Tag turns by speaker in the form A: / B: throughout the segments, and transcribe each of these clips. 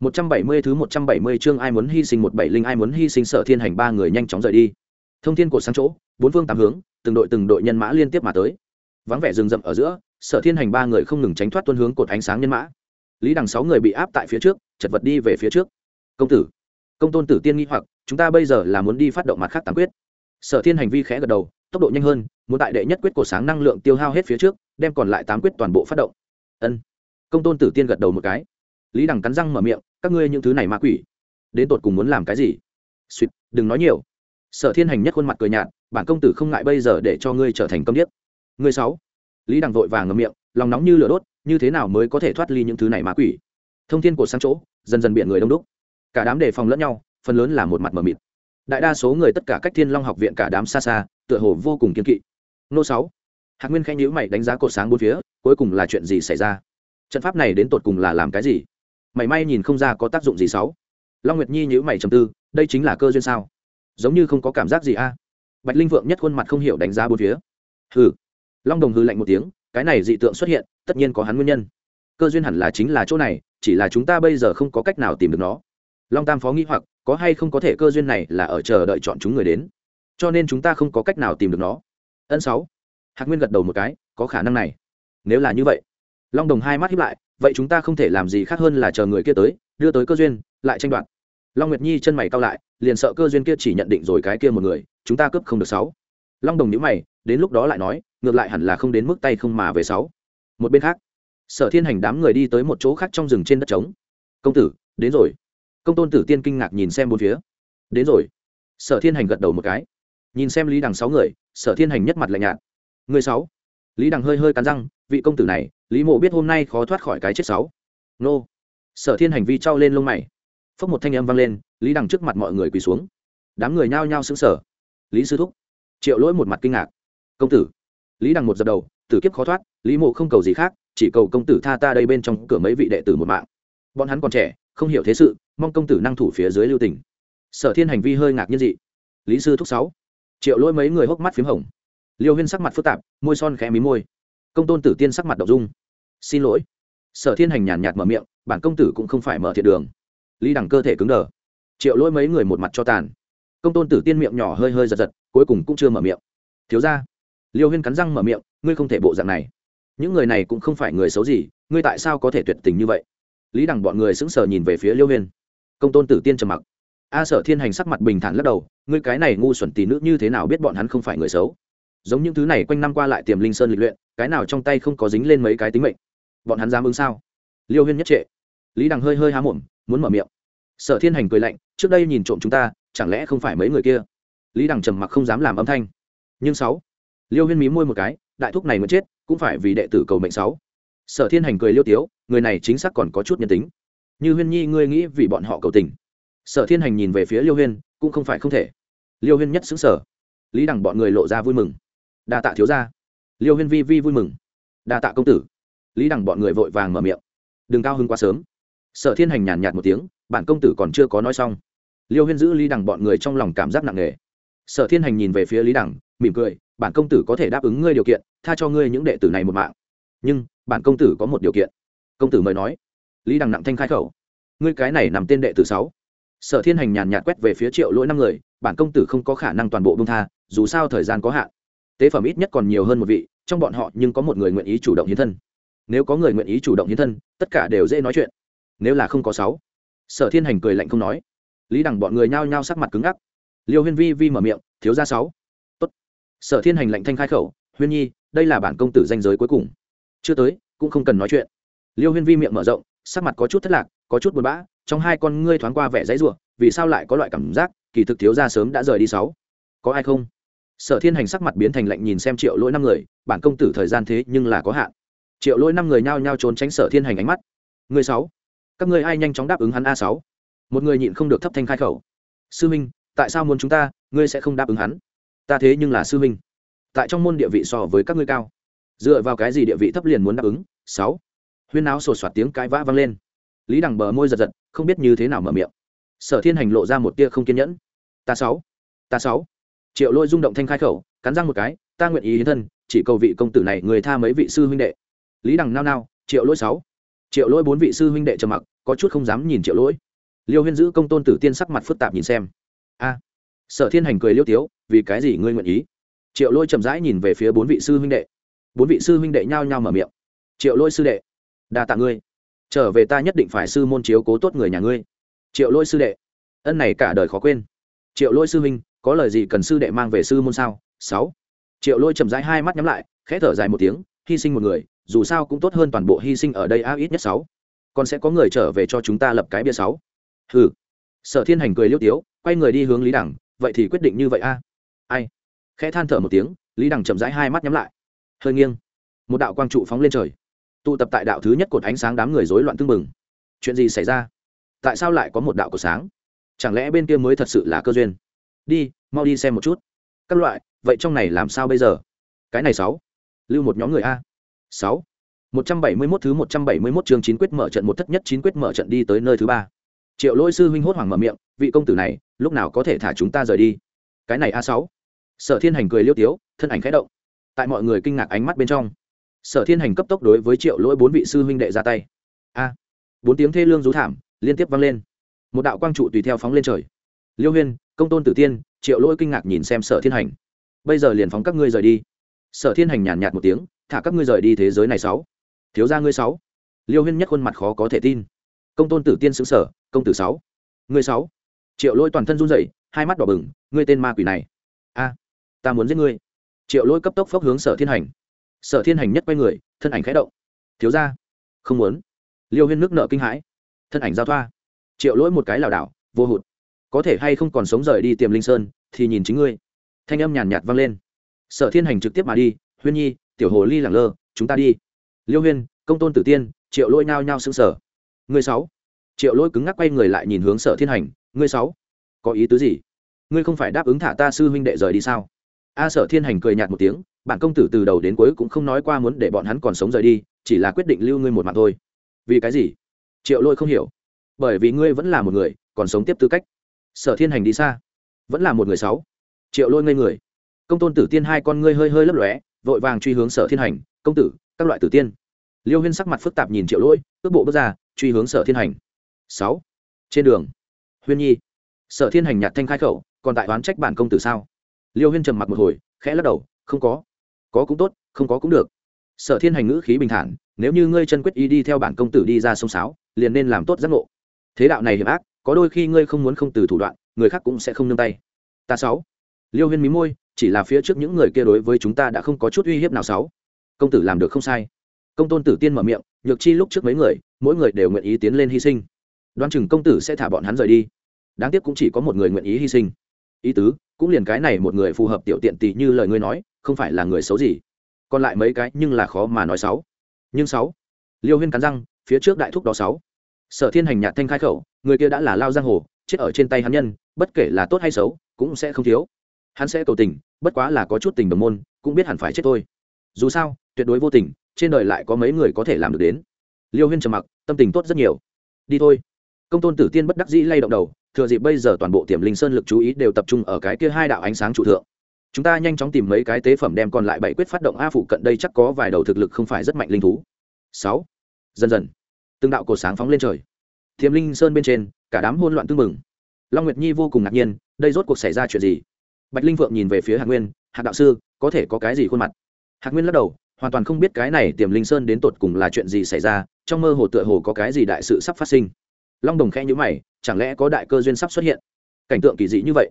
A: 170 thứ 170 chương ai muốn hy sinh một bảy linh ai muốn hy sinh Sở Thiên Hành ba người nhanh chóng rời đi. Thông thiên cổ sáng chỗ, bốn phương tám hướng, từng đội từng đội nhân mã liên tiếp mà tới. Vắng vẻ rừng rậm ở giữa, Sở Thiên Hành ba người không ngừng tránh thoát tuân hướng cột ánh sáng nhân mã. Lý Đằng sáu người bị áp tại phía trước, chật vật đi về phía trước. Công tử, công tôn tử tiên nghi hoặc, chúng ta bây giờ là muốn đi phát động mặt khác tám quyết. Sở Thiên hành vi khẽ gật đầu, tốc độ nhanh hơn, muốn tại đệ nhất quyết cổ sáng năng lượng tiêu hao hết phía trước, đem còn lại tám quyết toàn bộ phát động. Ân. Công tôn tử tiên gật đầu một cái. Lý Đằng cắn răng mở miệng, các ngươi những thứ này ma quỷ đến tột cùng muốn làm cái gì? Suýt đừng nói nhiều. Sở thiên hành nhất khuôn mặt cười nhạt bản công tử không ngại bây giờ để cho ngươi trở thành công điếc. Ngươi sáu? Lý đằng vội vàng ngậm miệng lòng nóng như lửa đốt như thế nào mới có thể thoát ly những thứ này ma quỷ? Thông thiên của sang chỗ dần dần biện người đông đúc. Cả đám đề phòng lẫn nhau phần lớn là một mặt mờ mịt. Đại đa số người tất cả cách thiên long học viện cả đám xa xa tựa hồ vô cùng kiên kỵ. Nô sáu. Hạc nguyên khanh nhíu mày đánh giá cột sáng bốn phía cuối cùng là chuyện gì xảy ra? Trận pháp này đến tột cùng là làm cái gì? Mảy may nhìn không ra có tác dụng gì sáu. Long nguyệt nhi nhữ mày trầm tư, đây chính là cơ duyên sao? Giống như không có cảm giác gì a bạch linh vượng nhất khuôn mặt không hiểu đánh giá bốn phía. Hừ. Long đồng hư lạnh một tiếng, cái này dị tượng xuất hiện, tất nhiên có hắn nguyên nhân. Cơ duyên hẳn là chính là chỗ này, chỉ là chúng ta bây giờ không có cách nào tìm được nó. Long tam phó nghĩ hoặc, có hay không có thể cơ duyên này là ở chờ đợi chọn chúng người đến? Cho nên chúng ta không có cách nào tìm được nó. Ân sáu. Hạc nguyên gật đầu một cái, có khả năng này. Nếu là như vậy, long đồng hai mắt hiếp lại vậy chúng ta không thể làm gì khác hơn là chờ người kia tới, đưa tới cơ duyên, lại tranh đoạt. Long nguyệt nhi chân mày cao lại, liền sợ cơ duyên kia chỉ nhận định rồi cái kia một người, chúng ta cướp không được sáu. Long đồng nhữ mày, đến lúc đó lại nói, ngược lại hẳn là không đến mức tay không mà về sáu. Một bên khác, sở thiên hành đám người đi tới một chỗ khác trong rừng trên đất trống. Công tử, đến rồi. Công tôn tử tiên kinh ngạc nhìn xem bốn phía. Đến rồi. Sở thiên hành gật đầu một cái. Nhìn xem lý đằng sáu người, sở thiên hành nhất mặt lạnh nhạt. Người sáu lý đằng hơi hơi cắn răng, vị công tử này, lý mộ biết hôm nay khó thoát khỏi cái chết sáu. Nô. Sở thiên hành vi trao lên lông mày. Phốc một thanh âm vang lên, lý đằng trước mặt mọi người quỳ xuống. Đám người nhao nhao xứng sở lý sư thúc. Triệu lỗi một mặt kinh ngạc. Công tử. Lý đằng một dập đầu, tử kiếp khó thoát, lý mộ không cầu gì khác, chỉ cầu công tử tha ta đây bên trong cửa mấy vị đệ tử một mạng. Bọn hắn còn trẻ, không hiểu thế sự, mong công tử năng thủ phía dưới lưu tỉnh sở thiên hành vi hơi ngạc nhiên dị. Lý sư thúc sáu. Triệu lỗi mấy người hốc mắt p h í m hồng liêu huyên sắc mặt phức tạp, môi son khẽ mí môi. Công tôn tử tiên sắc mặt đậu dung xin lỗi. Sở thiên hành nhàn nhạt mở miệng, bản công tử cũng không phải mở thiệt đường. Lý đẳng cơ thể cứng đờ. Triệu lỗi mấy người một mặt cho tàn. Công tôn tử tiên miệng nhỏ hơi hơi giật giật, cuối cùng cũng chưa mở miệng. Thiếu ra liêu huyên cắn răng mở miệng, ngươi không thể bộ dạng này. Những người này cũng không phải người xấu gì, ngươi tại sao có thể tuyệt tình như vậy? Lý đẳng bọn người sững sờ nhìn về phía liêu huyên. Công tôn tử tiên trầm mặc. A sở thiên hành sắc mặt bình thản lắc đầu, ngươi cái này ngu xuẩn tì nữ như thế nào biết bọn hắn không phải người xấu? Giống những thứ này quanh năm qua lại tiềm linh sơn lịch luyện, cái nào trong tay không có dính lên mấy cái tính mệnh? Bọn hắn dám ứng sao? Liêu huyên nhất trệ. Lý đằng hơi hơi há mồm, muốn mở miệng. Sở thiên hành cười lạnh, trước đây nhìn trộm chúng ta, chẳng lẽ không phải mấy người kia? Lý đằng trầm mặc không dám làm âm thanh. Nhưng sáu. Liêu huyên mí môi một cái, đại thúc này muốn chết, cũng phải vì đệ tử cầu mệnh sáu. Sở thiên hành cười liêu tiếu, người này chính xác còn có chút nhân tính. Như huyên nhi, ngươi nghĩ vì bọn họ cầu tình. Sở thiên hành nhìn về phía liêu huyên, cũng không phải không thể. Liêu huyên nhất xứng sở lý đằng bọn người lộ ra vui mừng đa tạ thiếu gia. Liêu huyên vi vi vui mừng. Đa tạ công tử. Lý đằng bọn người vội vàng mở miệng. Đừng cao hưng quá sớm. Sở thiên hành nhàn nhạt một tiếng, bản công tử còn chưa có nói xong. Liêu huyên giữ lý đằng bọn người trong lòng cảm giác nặng nề. Sở thiên hành nhìn về phía lý đằng, mỉm cười, bản công tử có thể đáp ứng ngươi điều kiện, tha cho ngươi những đệ tử này một mạng. Nhưng, bản công tử có một điều kiện. Công tử mời nói. Lý đằng nặng thanh khai khẩu. Ngươi cái này nằm tên đệ tử sáu. Sở thiên hành nhàn nhạt quét về phía triệu lỗi năm người, bản công tử không có khả năng toàn bộ bông tha, dù sao thời gian có hạn tế phẩm ít nhất còn nhiều hơn một vị, trong bọn họ nhưng có một người nguyện ý chủ động hiến thân. Nếu có người nguyện ý chủ động hiến thân, tất cả đều dễ nói chuyện. Nếu là không có sáu, sở thiên hành cười lạnh không nói. Lý đẳng bọn người nhao nhao sắc mặt cứng ngắc. Liêu huyên vi vi mở miệng, thiếu ra sáu. Tốt. sở thiên hành lạnh thanh khai khẩu, huyên nhi, đây là bản công tử danh giới cuối cùng. Chưa tới, cũng không cần nói chuyện. Liêu huyên vi miệng mở rộng, sắc mặt có chút thất lạc, có chút buồn bã, trong hai con ngươi thoáng qua vẻ dãy rủa, vì sao lại có loại cảm giác, kỳ thực thiếu ra sớm đã rời đi sáu? Có ai không? Sở thiên hành sắc mặt biến thành lạnh nhìn xem triệu lỗi năm người, bản công tử thời gian thế nhưng là có hạn. Triệu lỗi năm người nhao nhao trốn tránh sở thiên hành ánh mắt. Người sáu, các người ai nhanh chóng đáp ứng hắn a sáu? Một người nhịn không được thấp thanh khai khẩu. Sư minh tại sao muốn chúng ta, ngươi sẽ không đáp ứng hắn? Ta thế nhưng là sư minh tại trong môn địa vị so với các ngươi cao. Dựa vào cái gì địa vị thấp liền muốn đáp ứng? Sáu. Huyên áo sột soạt tiếng cãi vã vang lên. Lý đằng bờ môi giật giật, không biết như thế nào mở miệng. Sở thiên hành lộ ra một tia không kiên nhẫn. Ta sáu ta sáu triệu lôi rung động thanh khai khẩu, cắn răng một cái, ta nguyện ý hiến thân, chỉ cầu vị công tử này người tha mấy vị sư huynh đệ. Lý đằng nao nao, triệu lỗi sáu. Triệu lỗi bốn vị sư huynh đệ trầm mặc, có chút không dám nhìn triệu lỗi liêu huyên giữ công tôn tử tiên sắc mặt phức tạp nhìn xem. A, sở thiên hành cười liêu tiếu, vì cái gì ngươi nguyện ý? Triệu lỗi chậm rãi nhìn về phía bốn vị sư huynh đệ. Bốn vị sư huynh đệ nhao nhao mở miệng. Triệu lỗi sư đệ, đa tạ ngươi. Trở về ta nhất định phải sư môn chiếu cố tốt người nhà ngươi. Triệu lỗi sư đệ, ân này cả đời khó quên. Triệu lỗi sư huynh có lời gì cần sư đệ mang về sư môn sao? Sáu. Triệu lôi chậm rãi hai mắt nhắm lại, khẽ thở dài một tiếng, hy sinh một người, dù sao cũng tốt hơn toàn bộ hy sinh ở đây a ít nhất sáu. Còn sẽ có người trở về cho chúng ta lập cái bia sáu. Hừ. Sở thiên hành cười liêu tiếu, quay người đi hướng lý đẳng vậy thì quyết định như vậy a? Ai? Khẽ than thở một tiếng, lý đẳng chậm rãi hai mắt nhắm lại. Hơi nghiêng. Một đạo quang trụ phóng lên trời. Tụ tập tại đạo thứ nhất cột ánh sáng đám người rối loạn tưng bừng. Chuyện gì xảy ra? Tại sao lại có một đạo cột sáng? Chẳng lẽ bên kia mới thật sự là cơ duyên? Đi, mau đi xem một chút. Các loại, vậy trong này làm sao bây giờ? Cái này sáu. Lưu một nhóm người a. Sáu. Một trăm bảy mươi mốt thứ một trăm bảy mươi mốt chương chín quyết mở trận, một thất nhất chín quyết mở trận đi tới nơi thứ ba. Triệu lỗi sư huynh hốt hoảng mở miệng, vị công tử này, lúc nào có thể thả chúng ta rời đi? Cái này a sáu. Sở thiên hành cười liêu tiếu, thân ảnh khẽ động. Tại mọi người kinh ngạc ánh mắt bên trong, sở thiên hành cấp tốc đối với triệu lỗi bốn vị sư huynh đệ ra tay. A. Bốn tiếng thê lương rú thảm liên tiếp vang lên. Một đạo quang trụ tùy theo phóng lên trời liêu huyên công tôn tử tiên triệu lỗi kinh ngạc nhìn xem sở thiên hành. Bây giờ liền phóng các ngươi rời đi. Sở thiên hành nhàn nhạt một tiếng thả các ngươi rời đi thế giới này sáu. Thiếu gia ngươi sáu. Liêu huyên nhất khuôn mặt khó có thể tin. Công tôn tử tiên xứng sở công tử sáu. Ngươi sáu. Triệu lỗi toàn thân run rẩy hai mắt đỏ bừng ngươi tên ma quỷ này. A ta muốn giết ngươi. Triệu lỗi cấp tốc phốc hướng sở thiên hành. Sở thiên hành nhất quay người thân ảnh khẽ động. Thiếu gia, không muốn. Liêu huyên nước nợ kinh hãi. Thân ảnh giao thoa. Triệu lỗi một cái lảo đảo vô hụt có thể hay không còn sống rời đi tiềm linh sơn, thì nhìn chính ngươi. Thanh âm nhàn nhạt vang lên. Sở thiên hành trực tiếp mà đi, huyên nhi, tiểu hồ ly lẳng lơ, chúng ta đi. Liêu huyên, công tôn tử tiên, triệu lỗi nao nhao xứng sở ngươi sáu. Triệu lỗi cứng ngắc quay người lại nhìn hướng sở thiên hành, ngươi sáu, có ý tứ gì? Ngươi không phải đáp ứng thả ta sư huynh đệ rời đi sao? A sở thiên hành cười nhạt một tiếng, bản công tử từ đầu đến cuối cũng không nói qua muốn để bọn hắn còn sống rời đi, chỉ là quyết định lưu ngươi một mặt thôi. Vì cái gì? Triệu lôi không hiểu. Bởi vì ngươi vẫn là một người, còn sống tiếp tư cách sở thiên hành đi xa. Vẫn là một người sáu. Triệu lôi ngây người. Công tôn tử tiên hai con ngươi hơi hơi lấp lóe, vội vàng truy hướng sở thiên hành, công tử, các loại tử tiên. Liêu huyên sắc mặt phức tạp nhìn triệu lỗi cước bộ bước ra, truy hướng sở thiên hành. Sáu. Trên đường. Huyên nhi. Sở thiên hành nhạt thanh khai khẩu, còn tại oán trách bản công tử sao? Liêu huyên trầm mặc một hồi, khẽ lắc đầu, không có. Có cũng tốt, không có cũng được. Sở thiên hành ngữ khí bình thản, nếu như ngươi chân quyết ý đi theo bản công tử đi ra sông sáo, liền nên làm tốt giác ngộ. Thế đạo này hiểm ác có đôi khi ngươi không muốn không từ thủ đoạn, người khác cũng sẽ không nương tay. Ta sáu. Liêu huyên mí môi, chỉ là phía trước những người kia đối với chúng ta đã không có chút uy hiếp nào sáu. Công tử làm được không sai. Công tôn tử tiên mở miệng, nhược chi lúc trước mấy người, mỗi người đều nguyện ý tiến lên hy sinh. Đoán chừng công tử sẽ thả bọn hắn rời đi. Đáng tiếc cũng chỉ có một người nguyện ý hy sinh. Ý tứ, cũng liền cái này một người phù hợp tiểu tiện tỷ như lời ngươi nói, không phải là người xấu gì. Còn lại mấy cái nhưng là khó mà nói sáu. Nhưng sáu. Liêu huyên cắn răng, phía trước đại thúc đó sáu sở thiên hành nhạt thanh khai khẩu, người kia đã là lao giang hồ, chết ở trên tay hắn nhân, bất kể là tốt hay xấu, cũng sẽ không thiếu. Hắn sẽ cầu tình, bất quá là có chút tình đồng môn, cũng biết hẳn phải chết thôi. Dù sao, tuyệt đối vô tình, trên đời lại có mấy người có thể làm được đến. Liêu huyên trầm mặc, tâm tình tốt rất nhiều. Đi thôi. Công tôn tử tiên bất đắc dĩ lay động đầu, thừa dịp bây giờ toàn bộ tiềm linh sơn lực chú ý đều tập trung ở cái kia hai đạo ánh sáng trụ thượng. Chúng ta nhanh chóng tìm mấy cái tế phẩm đem còn lại bảy quyết phát động a phụ cận đây chắc có vài đầu thực lực không phải rất mạnh linh thú. Sáu. Dần dần từng đạo cổ sáng phóng lên trời. Thiềm linh sơn bên trên, cả đám hôn loạn tưng mừng long nguyệt nhi vô cùng ngạc nhiên, đây rốt cuộc xảy ra chuyện gì? Bạch linh Vượng nhìn về phía hạc nguyên, hạc đạo sư, có thể có cái gì khuôn mặt? Hạc nguyên lắc đầu, hoàn toàn không biết cái này tiềm linh sơn đến tột cùng là chuyện gì xảy ra, trong mơ hồ tựa hồ có cái gì đại sự sắp phát sinh. Long đồng khẽ nhữ mày, chẳng lẽ có đại cơ duyên sắp xuất hiện? Cảnh tượng kỳ dị như vậy.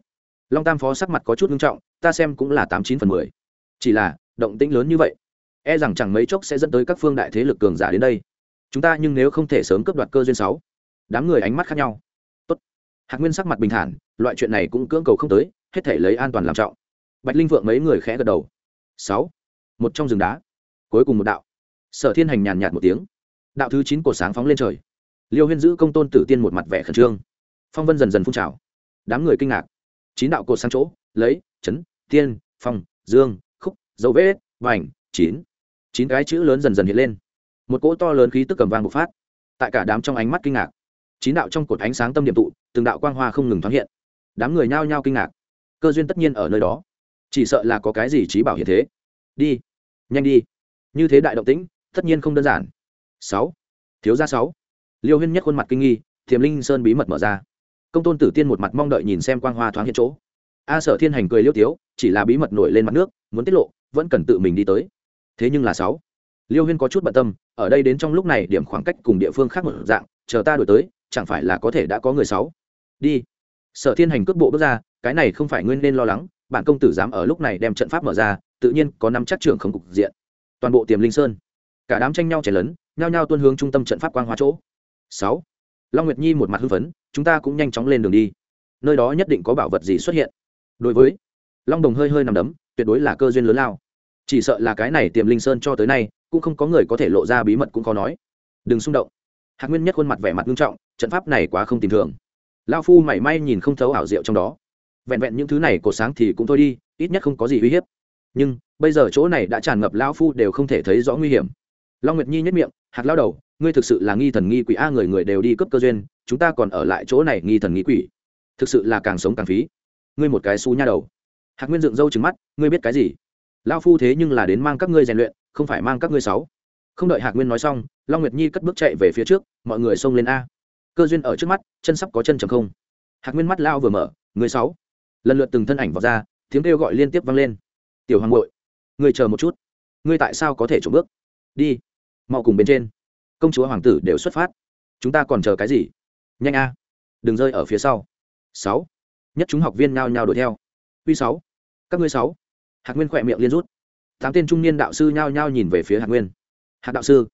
A: Long tam phó sắc mặt có chút nghiêm trọng, ta xem cũng là tám chín phần mười. Chỉ là, động tĩnh lớn như vậy. E rằng chẳng mấy chốc sẽ dẫn tới các phương đại thế lực cường giả đến đây chúng ta nhưng nếu không thể sớm cướp đoạt cơ duyên sáu, đám người ánh mắt khác nhau. Tốt. Hạc nguyên sắc mặt bình thản, loại chuyện này cũng cưỡng cầu không tới, hết thể lấy an toàn làm trọng. Bạch linh vượng mấy người khẽ gật đầu. Sáu. Một trong rừng đá. Cuối cùng một đạo. Sở thiên hành nhàn nhạt một tiếng. Đạo thứ chín của sáng phóng lên trời. Liêu huyên giữ công tôn tử tiên một mặt vẻ khẩn trương. Phong vân dần dần phun trào. Đám người kinh ngạc. Chín đạo cột sáng chỗ, lấy, chấn, tiên, phong, dương, khúc, dấu vết, vành, chín. Chín cái chữ lớn dần dần hiện lên một cỗ to lớn khí tức cầm vang bộc phát, tại cả đám trong ánh mắt kinh ngạc. Chín đạo trong cột ánh sáng tâm điểm tụ, từng đạo quang hoa không ngừng thoáng hiện. Đám người nhao nhao kinh ngạc. Cơ duyên tất nhiên ở nơi đó. Chỉ sợ là có cái gì trí bảo hiện thế. Đi, nhanh đi. Như thế đại động tĩnh, tất nhiên không đơn giản. Sáu, thiếu gia sáu. Liêu huyên nhất khuôn mặt kinh nghi thiềm linh sơn bí mật mở ra. Công tôn tử tiên một mặt mong đợi nhìn xem quang hoa thoáng hiện chỗ. A sở thiên hành cười liêu tiếu, chỉ là bí mật nổi lên mặt nước, muốn tiết lộ, vẫn cần tự mình đi tới. Thế nhưng là sáu. Liêu huyên có chút bận tâm ở đây đến trong lúc này điểm khoảng cách cùng địa phương khác một dạng, chờ ta đổi tới, chẳng phải là có thể đã có người sáu? Đi. Sở thiên hành cước bộ bước ra, cái này không phải nguyên nên lo lắng, bản công tử dám ở lúc này đem trận pháp mở ra, tự nhiên có năm chắc trưởng không cục diện. Toàn bộ tiềm linh sơn. Cả đám tranh nhau chảy lớn nhao nhao tuân hướng trung tâm trận pháp quang hóa chỗ. Sáu. Long nguyệt nhi một mặt hưng phấn, chúng ta cũng nhanh chóng lên đường đi. Nơi đó nhất định có bảo vật gì xuất hiện. Đối với long đồng hơi hơi nằm đấm, tuyệt đối là cơ duyên lớn lao. Chỉ sợ là cái này tiềm linh sơn cho tới nay cũng không có người có thể lộ ra bí mật cũng khó nói. Đừng xung động. Hạc nguyên nhất khuôn mặt vẻ mặt nghiêm trọng, trận pháp này quá không tìm thường. Lao phu mảy may nhìn không thấu ảo diệu trong đó. Vẹn vẹn những thứ này cột sáng thì cũng thôi đi, ít nhất không có gì uy hiếp. Nhưng, bây giờ chỗ này đã tràn ngập lao phu đều không thể thấy rõ nguy hiểm. Long nguyệt nhi nhất miệng, hạc lao đầu, ngươi thực sự là nghi thần nghi quỷ a, người người đều đi cấp cơ duyên, chúng ta còn ở lại chỗ này nghi thần nghi quỷ. Thực sự là càng sống càng phí. Ngươi một cái xú nha đầu. Hạc nguyên dựng râu trứng mắt, ngươi biết cái gì? Lao phu thế nhưng là đến mang các ngươi rèn luyện không phải mang các ngươi sáu. Không đợi hạc nguyên nói xong, long nguyệt nhi cất bước chạy về phía trước, mọi người xông lên a. Cơ duyên ở trước mắt, chân sắp có chân chầm không. Hạc nguyên mắt lao vừa mở người sáu. Lần lượt từng thân ảnh vào ra, tiếng kêu gọi liên tiếp vang lên. Tiểu hoàng bội người chờ một chút. Ngươi tại sao có thể trộm bước? Đi, mau cùng bên trên. Công chúa hoàng tử đều xuất phát. Chúng ta còn chờ cái gì? Nhanh a, đừng rơi ở phía sau. Sáu. Nhất chúng học viên nhao nhao đuổi theo. Uy sáu, các ngươi sáu. Hạc nguyên khỏe miệng liên rút tám tên trung niên đạo sư nhao nhao nhìn về phía hạc nguyên hạc đạo sư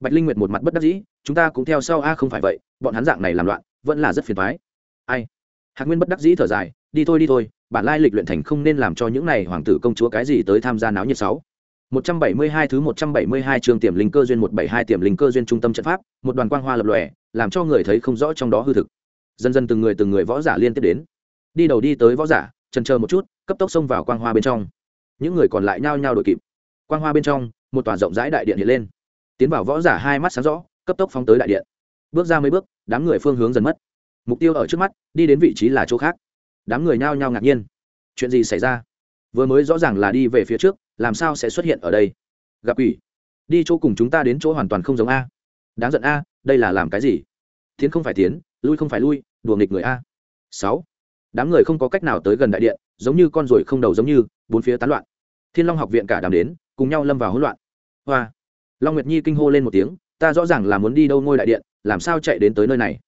A: bạch linh nguyệt một mặt bất đắc dĩ chúng ta cũng theo sau a không phải vậy bọn hắn dạng này làm loạn vẫn là rất phiền thoái ai hạc nguyên bất đắc dĩ thở dài đi thôi đi thôi bản lai lịch luyện thành không nên làm cho những này hoàng tử công chúa cái gì tới tham gia náo nhiệt sáu 172 thứ 172 trường tiềm linh cơ duyên 172 tiềm linh cơ duyên trung tâm trận pháp, một đoàn quang hoa lập lòe, làm cho người thấy không rõ trong đó hư thực. Dần dần từng người từng người võ giả liên tiếp đến. Đi đầu đi tới võ giả, chần chờ một chút, cấp tốc xông vào quang hoa bên trong. Những người còn lại nhao nhao đội kịp. Quang hoa bên trong, một tòa rộng rãi đại điện hiện lên. Tiến vào võ giả hai mắt sáng rõ, cấp tốc phóng tới đại điện. Bước ra mấy bước, đám người phương hướng dần mất. Mục tiêu ở trước mắt, đi đến vị trí là chỗ khác. Đám người nhao nhao ngạc nhiên. Chuyện gì xảy ra? Vừa mới rõ ràng là đi về phía trước, làm sao sẽ xuất hiện ở đây gặp ủy đi chỗ cùng chúng ta đến chỗ hoàn toàn không giống a đáng giận a đây là làm cái gì tiến không phải tiến lui không phải lui đùa nghịch người a sáu đám người không có cách nào tới gần đại điện giống như con ruồi không đầu giống như bốn phía tán loạn thiên long học viện cả đám đến, cùng nhau lâm vào hỗn loạn. Hoa. Long nguyệt nhi kinh hô lên một tiếng, ta rõ ràng là muốn đi đâu ngôi đại điện, làm sao chạy đến tới nơi này?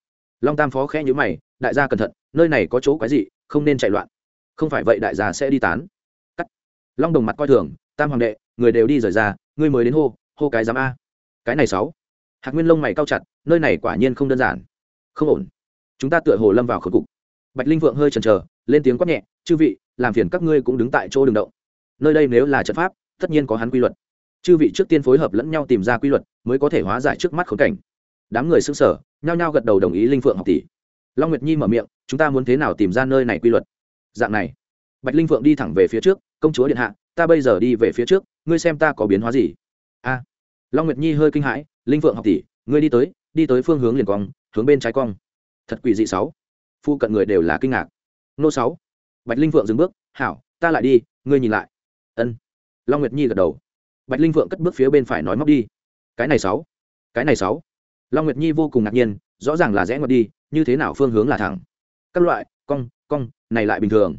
A: Long tam phó khẽ nhữ mày, đại gia cẩn thận, nơi này có chỗ quái gì không nên chạy loạn. Không phải vậy đại gia sẽ đi tán. Long đồng mặt coi thường, tam hoàng đệ, người đều đi rời ra, ngươi mới đến hô hô cái giám a. Cái này sáu. Hạc nguyên lông mày cao chặt, nơi này quả nhiên không đơn giản. Không ổn. Chúng ta tựa hồ lâm vào khớp cục. Bạch linh vượng hơi chần chờ, lên tiếng quát nhẹ, chư vị, làm phiền các ngươi cũng đứng tại chỗ đường động nơi đây nếu là trận pháp, tất nhiên có hắn quy luật. Chư vị trước tiên phối hợp lẫn nhau tìm ra quy luật, mới có thể hóa giải trước mắt khốn cảnh. Đám người xứng sở nhao nhao gật đầu đồng ý linh phượng học tỷ. Long nguyệt nhi mở miệng, chúng ta muốn thế nào tìm ra nơi này quy luật? Dạng này, bạch linh phượng đi thẳng về phía trước, công chúa điện hạ, ta bây giờ đi về phía trước, ngươi xem ta có biến hóa gì? A. Long nguyệt nhi hơi kinh hãi, linh phượng học tỷ, ngươi đi tới đi tới phương hướng liền cong, hướng bên trái cong. Thật quỷ dị sáu. Phu cận người đều là kinh ngạc. Nô sáu. Bạch linh phượng dừng bước, hảo, ta lại đi, ngươi nhìn lại ân. Long nguyệt nhi gật đầu. Bạch linh Vượng cất bước phía bên phải nói móc đi. Cái này sáu. Cái này sáu. Long nguyệt nhi vô cùng ngạc nhiên, rõ ràng là rẽ ngoặt đi, như thế nào phương hướng là thẳng. Các loại, cong cong, này lại bình thường.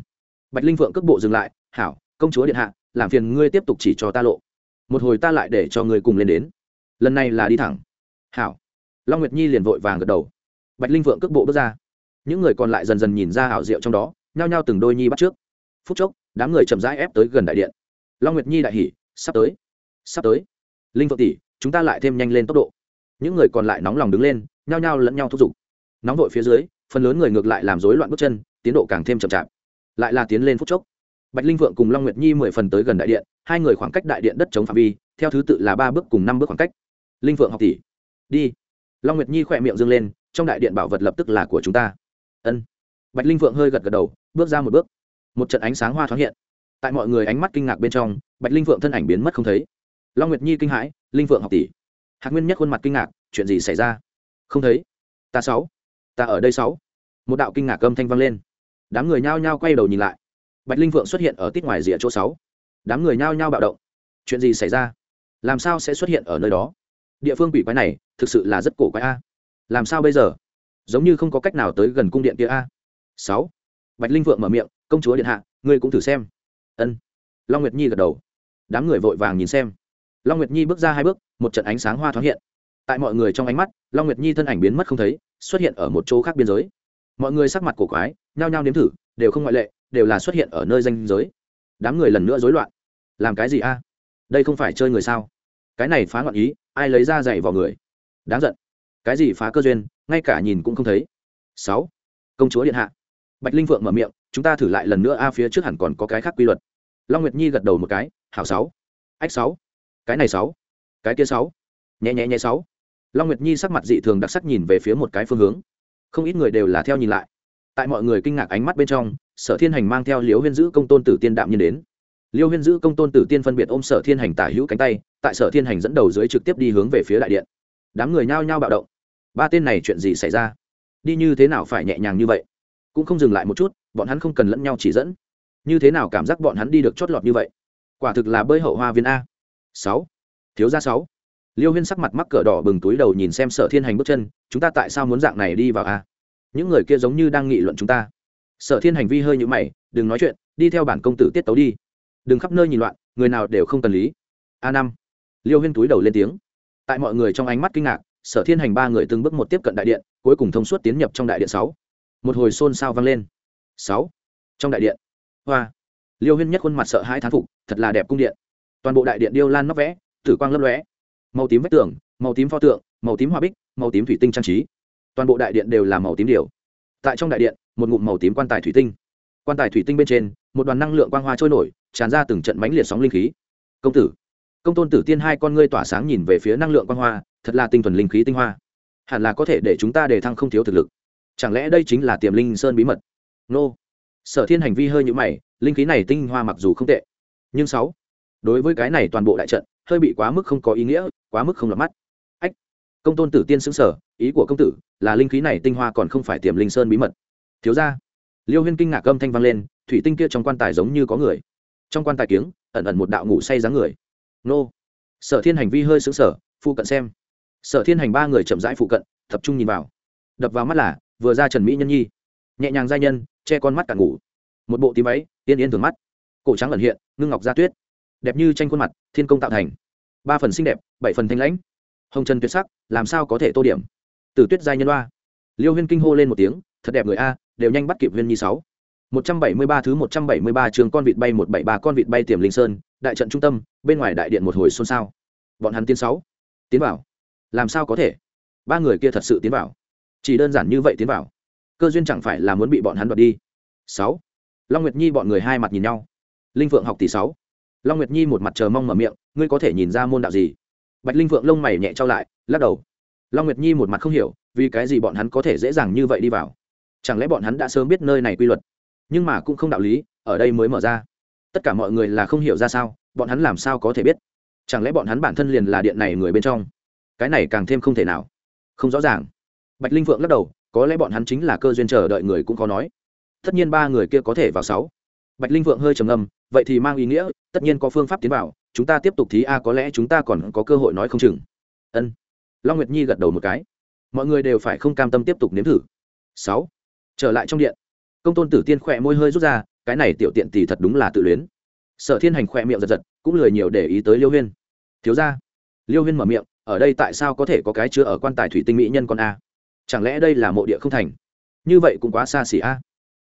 A: Bạch linh Vượng cước bộ dừng lại, hảo, công chúa điện hạ, làm phiền ngươi tiếp tục chỉ cho ta lộ. Một hồi ta lại để cho ngươi cùng lên đến. Lần này là đi thẳng. Hảo. Long nguyệt nhi liền vội vàng gật đầu. Bạch linh vượng cước bộ bước ra. Những người còn lại dần dần nhìn ra hảo diệu trong đó, nhao nhao từng đôi nhi bắt trước. Phút chốc, đám người chậm rãi ép tới gần đại điện long nguyệt nhi đại hỉ, sắp tới sắp tới. Linh vượng tỷ, chúng ta lại thêm nhanh lên tốc độ. Những người còn lại nóng lòng đứng lên, nhao nhao lẫn nhau thúc giục. Nóng vội phía dưới, phần lớn người ngược lại làm rối loạn bước chân, tiến độ càng thêm chậm chạp. Lại là tiến lên phút chốc. Bạch linh vượng cùng long nguyệt nhi mười phần tới gần đại điện, hai người khoảng cách đại điện đất chống phạm vi, theo thứ tự là ba bước cùng năm bước khoảng cách. Linh vượng học tỷ, đi. Long nguyệt nhi khỏe miệng dâng lên, trong đại điện bảo vật lập tức là của chúng ta. Ân. Bạch linh vượng hơi gật gật đầu, bước ra một bước. Một trận ánh sáng hoa thoáng hiện tại mọi người ánh mắt kinh ngạc bên trong, bạch linh vượng thân ảnh biến mất không thấy. Long nguyệt nhi kinh hãi, linh vượng học tỷ, hạc nguyên nhất khuôn mặt kinh ngạc, chuyện gì xảy ra? Không thấy. Ta sáu, ta ở đây sáu. Một đạo kinh ngạc âm thanh vang lên. Đám người nhao nhao quay đầu nhìn lại. Bạch linh vượng xuất hiện ở tít ngoài rìa chỗ sáu. Đám người nhao nhao bạo động. Chuyện gì xảy ra? Làm sao sẽ xuất hiện ở nơi đó? Địa phương quỷ quái này thực sự là rất cổ quái a. Làm sao bây giờ? Giống như không có cách nào tới gần cung điện kia a. Sáu. Bạch linh vượng mở miệng, công chúa điện hạ, ngươi cũng thử xem ân. Long nguyệt nhi gật đầu. Đám người vội vàng nhìn xem. Long nguyệt nhi bước ra hai bước, một trận ánh sáng hoa thoáng hiện. Tại mọi người trong ánh mắt, long nguyệt nhi thân ảnh biến mất không thấy, xuất hiện ở một chỗ khác biên giới. Mọi người sắc mặt cổ quái, nhao nhao nếm thử, đều không ngoại lệ, đều là xuất hiện ở nơi danh giới. Đám người lần nữa rối loạn. Làm cái gì a? Đây không phải chơi người sao? Cái này phá loạn ý, ai lấy ra dạy vào người? Đáng giận. Cái gì phá cơ duyên, ngay cả nhìn cũng không thấy. Sáu. Công chúa điện hạ. Bạch linh vượng mở miệng chúng ta thử lại lần nữa. A, phía trước hẳn còn có cái khác quy luật. Long nguyệt nhi gật đầu một cái. Hảo sáu. Ách sáu. Cái này sáu. Cái kia sáu. Nhẹ nhẹ nhẹ sáu. Long nguyệt nhi sắc mặt dị thường đặc sắc nhìn về phía một cái phương hướng. Không ít người đều là theo nhìn lại. Tại mọi người kinh ngạc ánh mắt bên trong, sở thiên hành mang theo liễu huyên giữ công tôn tử tiên đạm nhiên đến. Liêu huyên giữ công tôn tử tiên phân biệt ôm sở thiên hành tả hữu cánh tay, tại sở thiên hành dẫn đầu dưới trực tiếp đi hướng về phía đại điện. Đám người nhao nhao bạo động. Ba tên này chuyện gì xảy ra? Đi như thế nào phải nhẹ nhàng như vậy? Cũng không dừng lại một chút bọn hắn không cần lẫn nhau chỉ dẫn. Như thế nào cảm giác bọn hắn đi được chót lọt như vậy? Quả thực là bơi hậu hoa viên a. Sáu. Thiếu gia sáu. Liêu huyên sắc mặt mắc cỡ đỏ bừng túi đầu nhìn xem sở thiên hành bước chân, chúng ta tại sao muốn dạng này đi vào a? Những người kia giống như đang nghị luận chúng ta. Sở thiên hành vi hơi như mày, đừng nói chuyện, đi theo bản công tử tiết tấu đi. Đừng khắp nơi nhìn loạn, người nào đều không cần lý. A năm. Liêu huyên túi đầu lên tiếng. Tại mọi người trong ánh mắt kinh ngạc, sở thiên hành ba người từng bước một tiếp cận đại điện, cuối cùng thông suốt tiến nhập trong đại điện sáu. Một hồi xôn xao vang lên sáu. Trong đại điện. Hoa. Liêu huyên nhất khuôn mặt sợ hai thán phục, thật là đẹp cung điện. Toàn bộ đại điện điêu lan nóc vẽ, tử quang lấp lóe. Màu tím vách tường, màu tím pho tượng, màu tím hoa bích, màu tím thủy tinh trang trí. Toàn bộ đại điện đều là màu tím điều. Tại trong đại điện, một ngụm màu tím quan tài thủy tinh. Quan tài thủy tinh bên trên, một đoàn năng lượng quang hoa trôi nổi, tràn ra từng trận mãnh liệt sóng linh khí. Công tử. Công tôn tử tiên hai con ngươi tỏa sáng nhìn về phía năng lượng quang hoa, thật là tinh thuần linh khí tinh hoa. Hẳn là có thể để chúng ta đề thăng không thiếu thực lực. Chẳng lẽ đây chính là tiềm linh sơn bí mật? Nô. Sở thiên hành vi hơi nhũ mày, linh khí này tinh hoa mặc dù không tệ, nhưng sáu, đối với cái này toàn bộ đại trận, hơi bị quá mức không có ý nghĩa, quá mức không lọt mắt. Ách, công tôn tử tiên xứng sở, ý của công tử là linh khí này tinh hoa còn không phải tiềm linh sơn bí mật. Thiếu ra liêu huyên kinh ngạc âm thanh vang lên, thủy tinh kia trong quan tài giống như có người. Trong quan tài kiếng, ẩn ẩn một đạo ngủ say dáng người. Nô. Sở thiên hành vi hơi xứng sở phụ cận xem. Sở thiên hành ba người chậm rãi phụ cận, tập trung nhìn vào. Đập vào mắt là, vừa ra trần mỹ nhân nhi nhẹ nhàng giai nhân, che con mắt cả ngủ. Một bộ tím váy tiên yên thường mắt. Cổ trắng ẩn hiện, ngưng ngọc gia tuyết. Đẹp như tranh khuôn mặt, thiên công tạo thành. Ba phần xinh đẹp, bảy phần thanh lãnh. Hồng trần tuyệt sắc, làm sao có thể tô điểm? Từ tuyết giai nhân oa. Liêu huyên kinh hô lên một tiếng, thật đẹp người a, đều nhanh bắt kịp huyên nhi sáu. Một trăm bảy mươi ba thứ một trăm bảy mươi ba trường con vịt bay một bảy ba, con vịt bay tiềm linh sơn, đại trận trung tâm, bên ngoài đại điện một hồi xôn xao. Bọn hắn tiến sáu. Tiến vào. Làm sao có thể? Ba người kia thật sự tiến vào. Chỉ đơn giản như vậy tiến vào cơ duyên chẳng phải là muốn bị bọn hắn đoạt đi. Sáu. Long nguyệt nhi bọn người hai mặt nhìn nhau. Linh phượng học tỷ sáu. Long nguyệt nhi một mặt chờ mong mở miệng, ngươi có thể nhìn ra môn đạo gì? Bạch linh phượng lông mày nhẹ trao lại, lắc đầu. Long nguyệt nhi một mặt không hiểu, vì cái gì bọn hắn có thể dễ dàng như vậy đi vào? Chẳng lẽ bọn hắn đã sớm biết nơi này quy luật? Nhưng mà cũng không đạo lý, ở đây mới mở ra. Tất cả mọi người là không hiểu ra sao, bọn hắn làm sao có thể biết? Chẳng lẽ bọn hắn bản thân liền là điện này người bên trong? Cái này càng thêm không thể nào. Không rõ ràng. Bạch linh vượng lắc đầu có lẽ bọn hắn chính là cơ duyên chờ đợi người cũng có nói. Tất nhiên ba người kia có thể vào sáu. Bạch linh vượng hơi trầm âm vậy thì mang ý nghĩa, tất nhiên có phương pháp tiến vào, chúng ta tiếp tục thí a, có lẽ chúng ta còn có cơ hội nói không chừng. Ân. Long nguyệt nhi gật đầu một cái. Mọi người đều phải không cam tâm tiếp tục nếm thử. Sáu. Trở lại trong điện. Công tôn tử tiên khỏe môi hơi rút ra, cái này tiểu tiện tỷ thật đúng là tự luyến. Sở thiên hành khỏe miệng giật giật, cũng lười nhiều để ý tới liêu huyên. Thiếu ra liêu huyên mở miệng, ở đây tại sao có thể có cái chứa ở quan tài thủy tinh mỹ nhân con a? Chẳng lẽ đây là mộ địa không thành? Như vậy cũng quá xa xỉ a.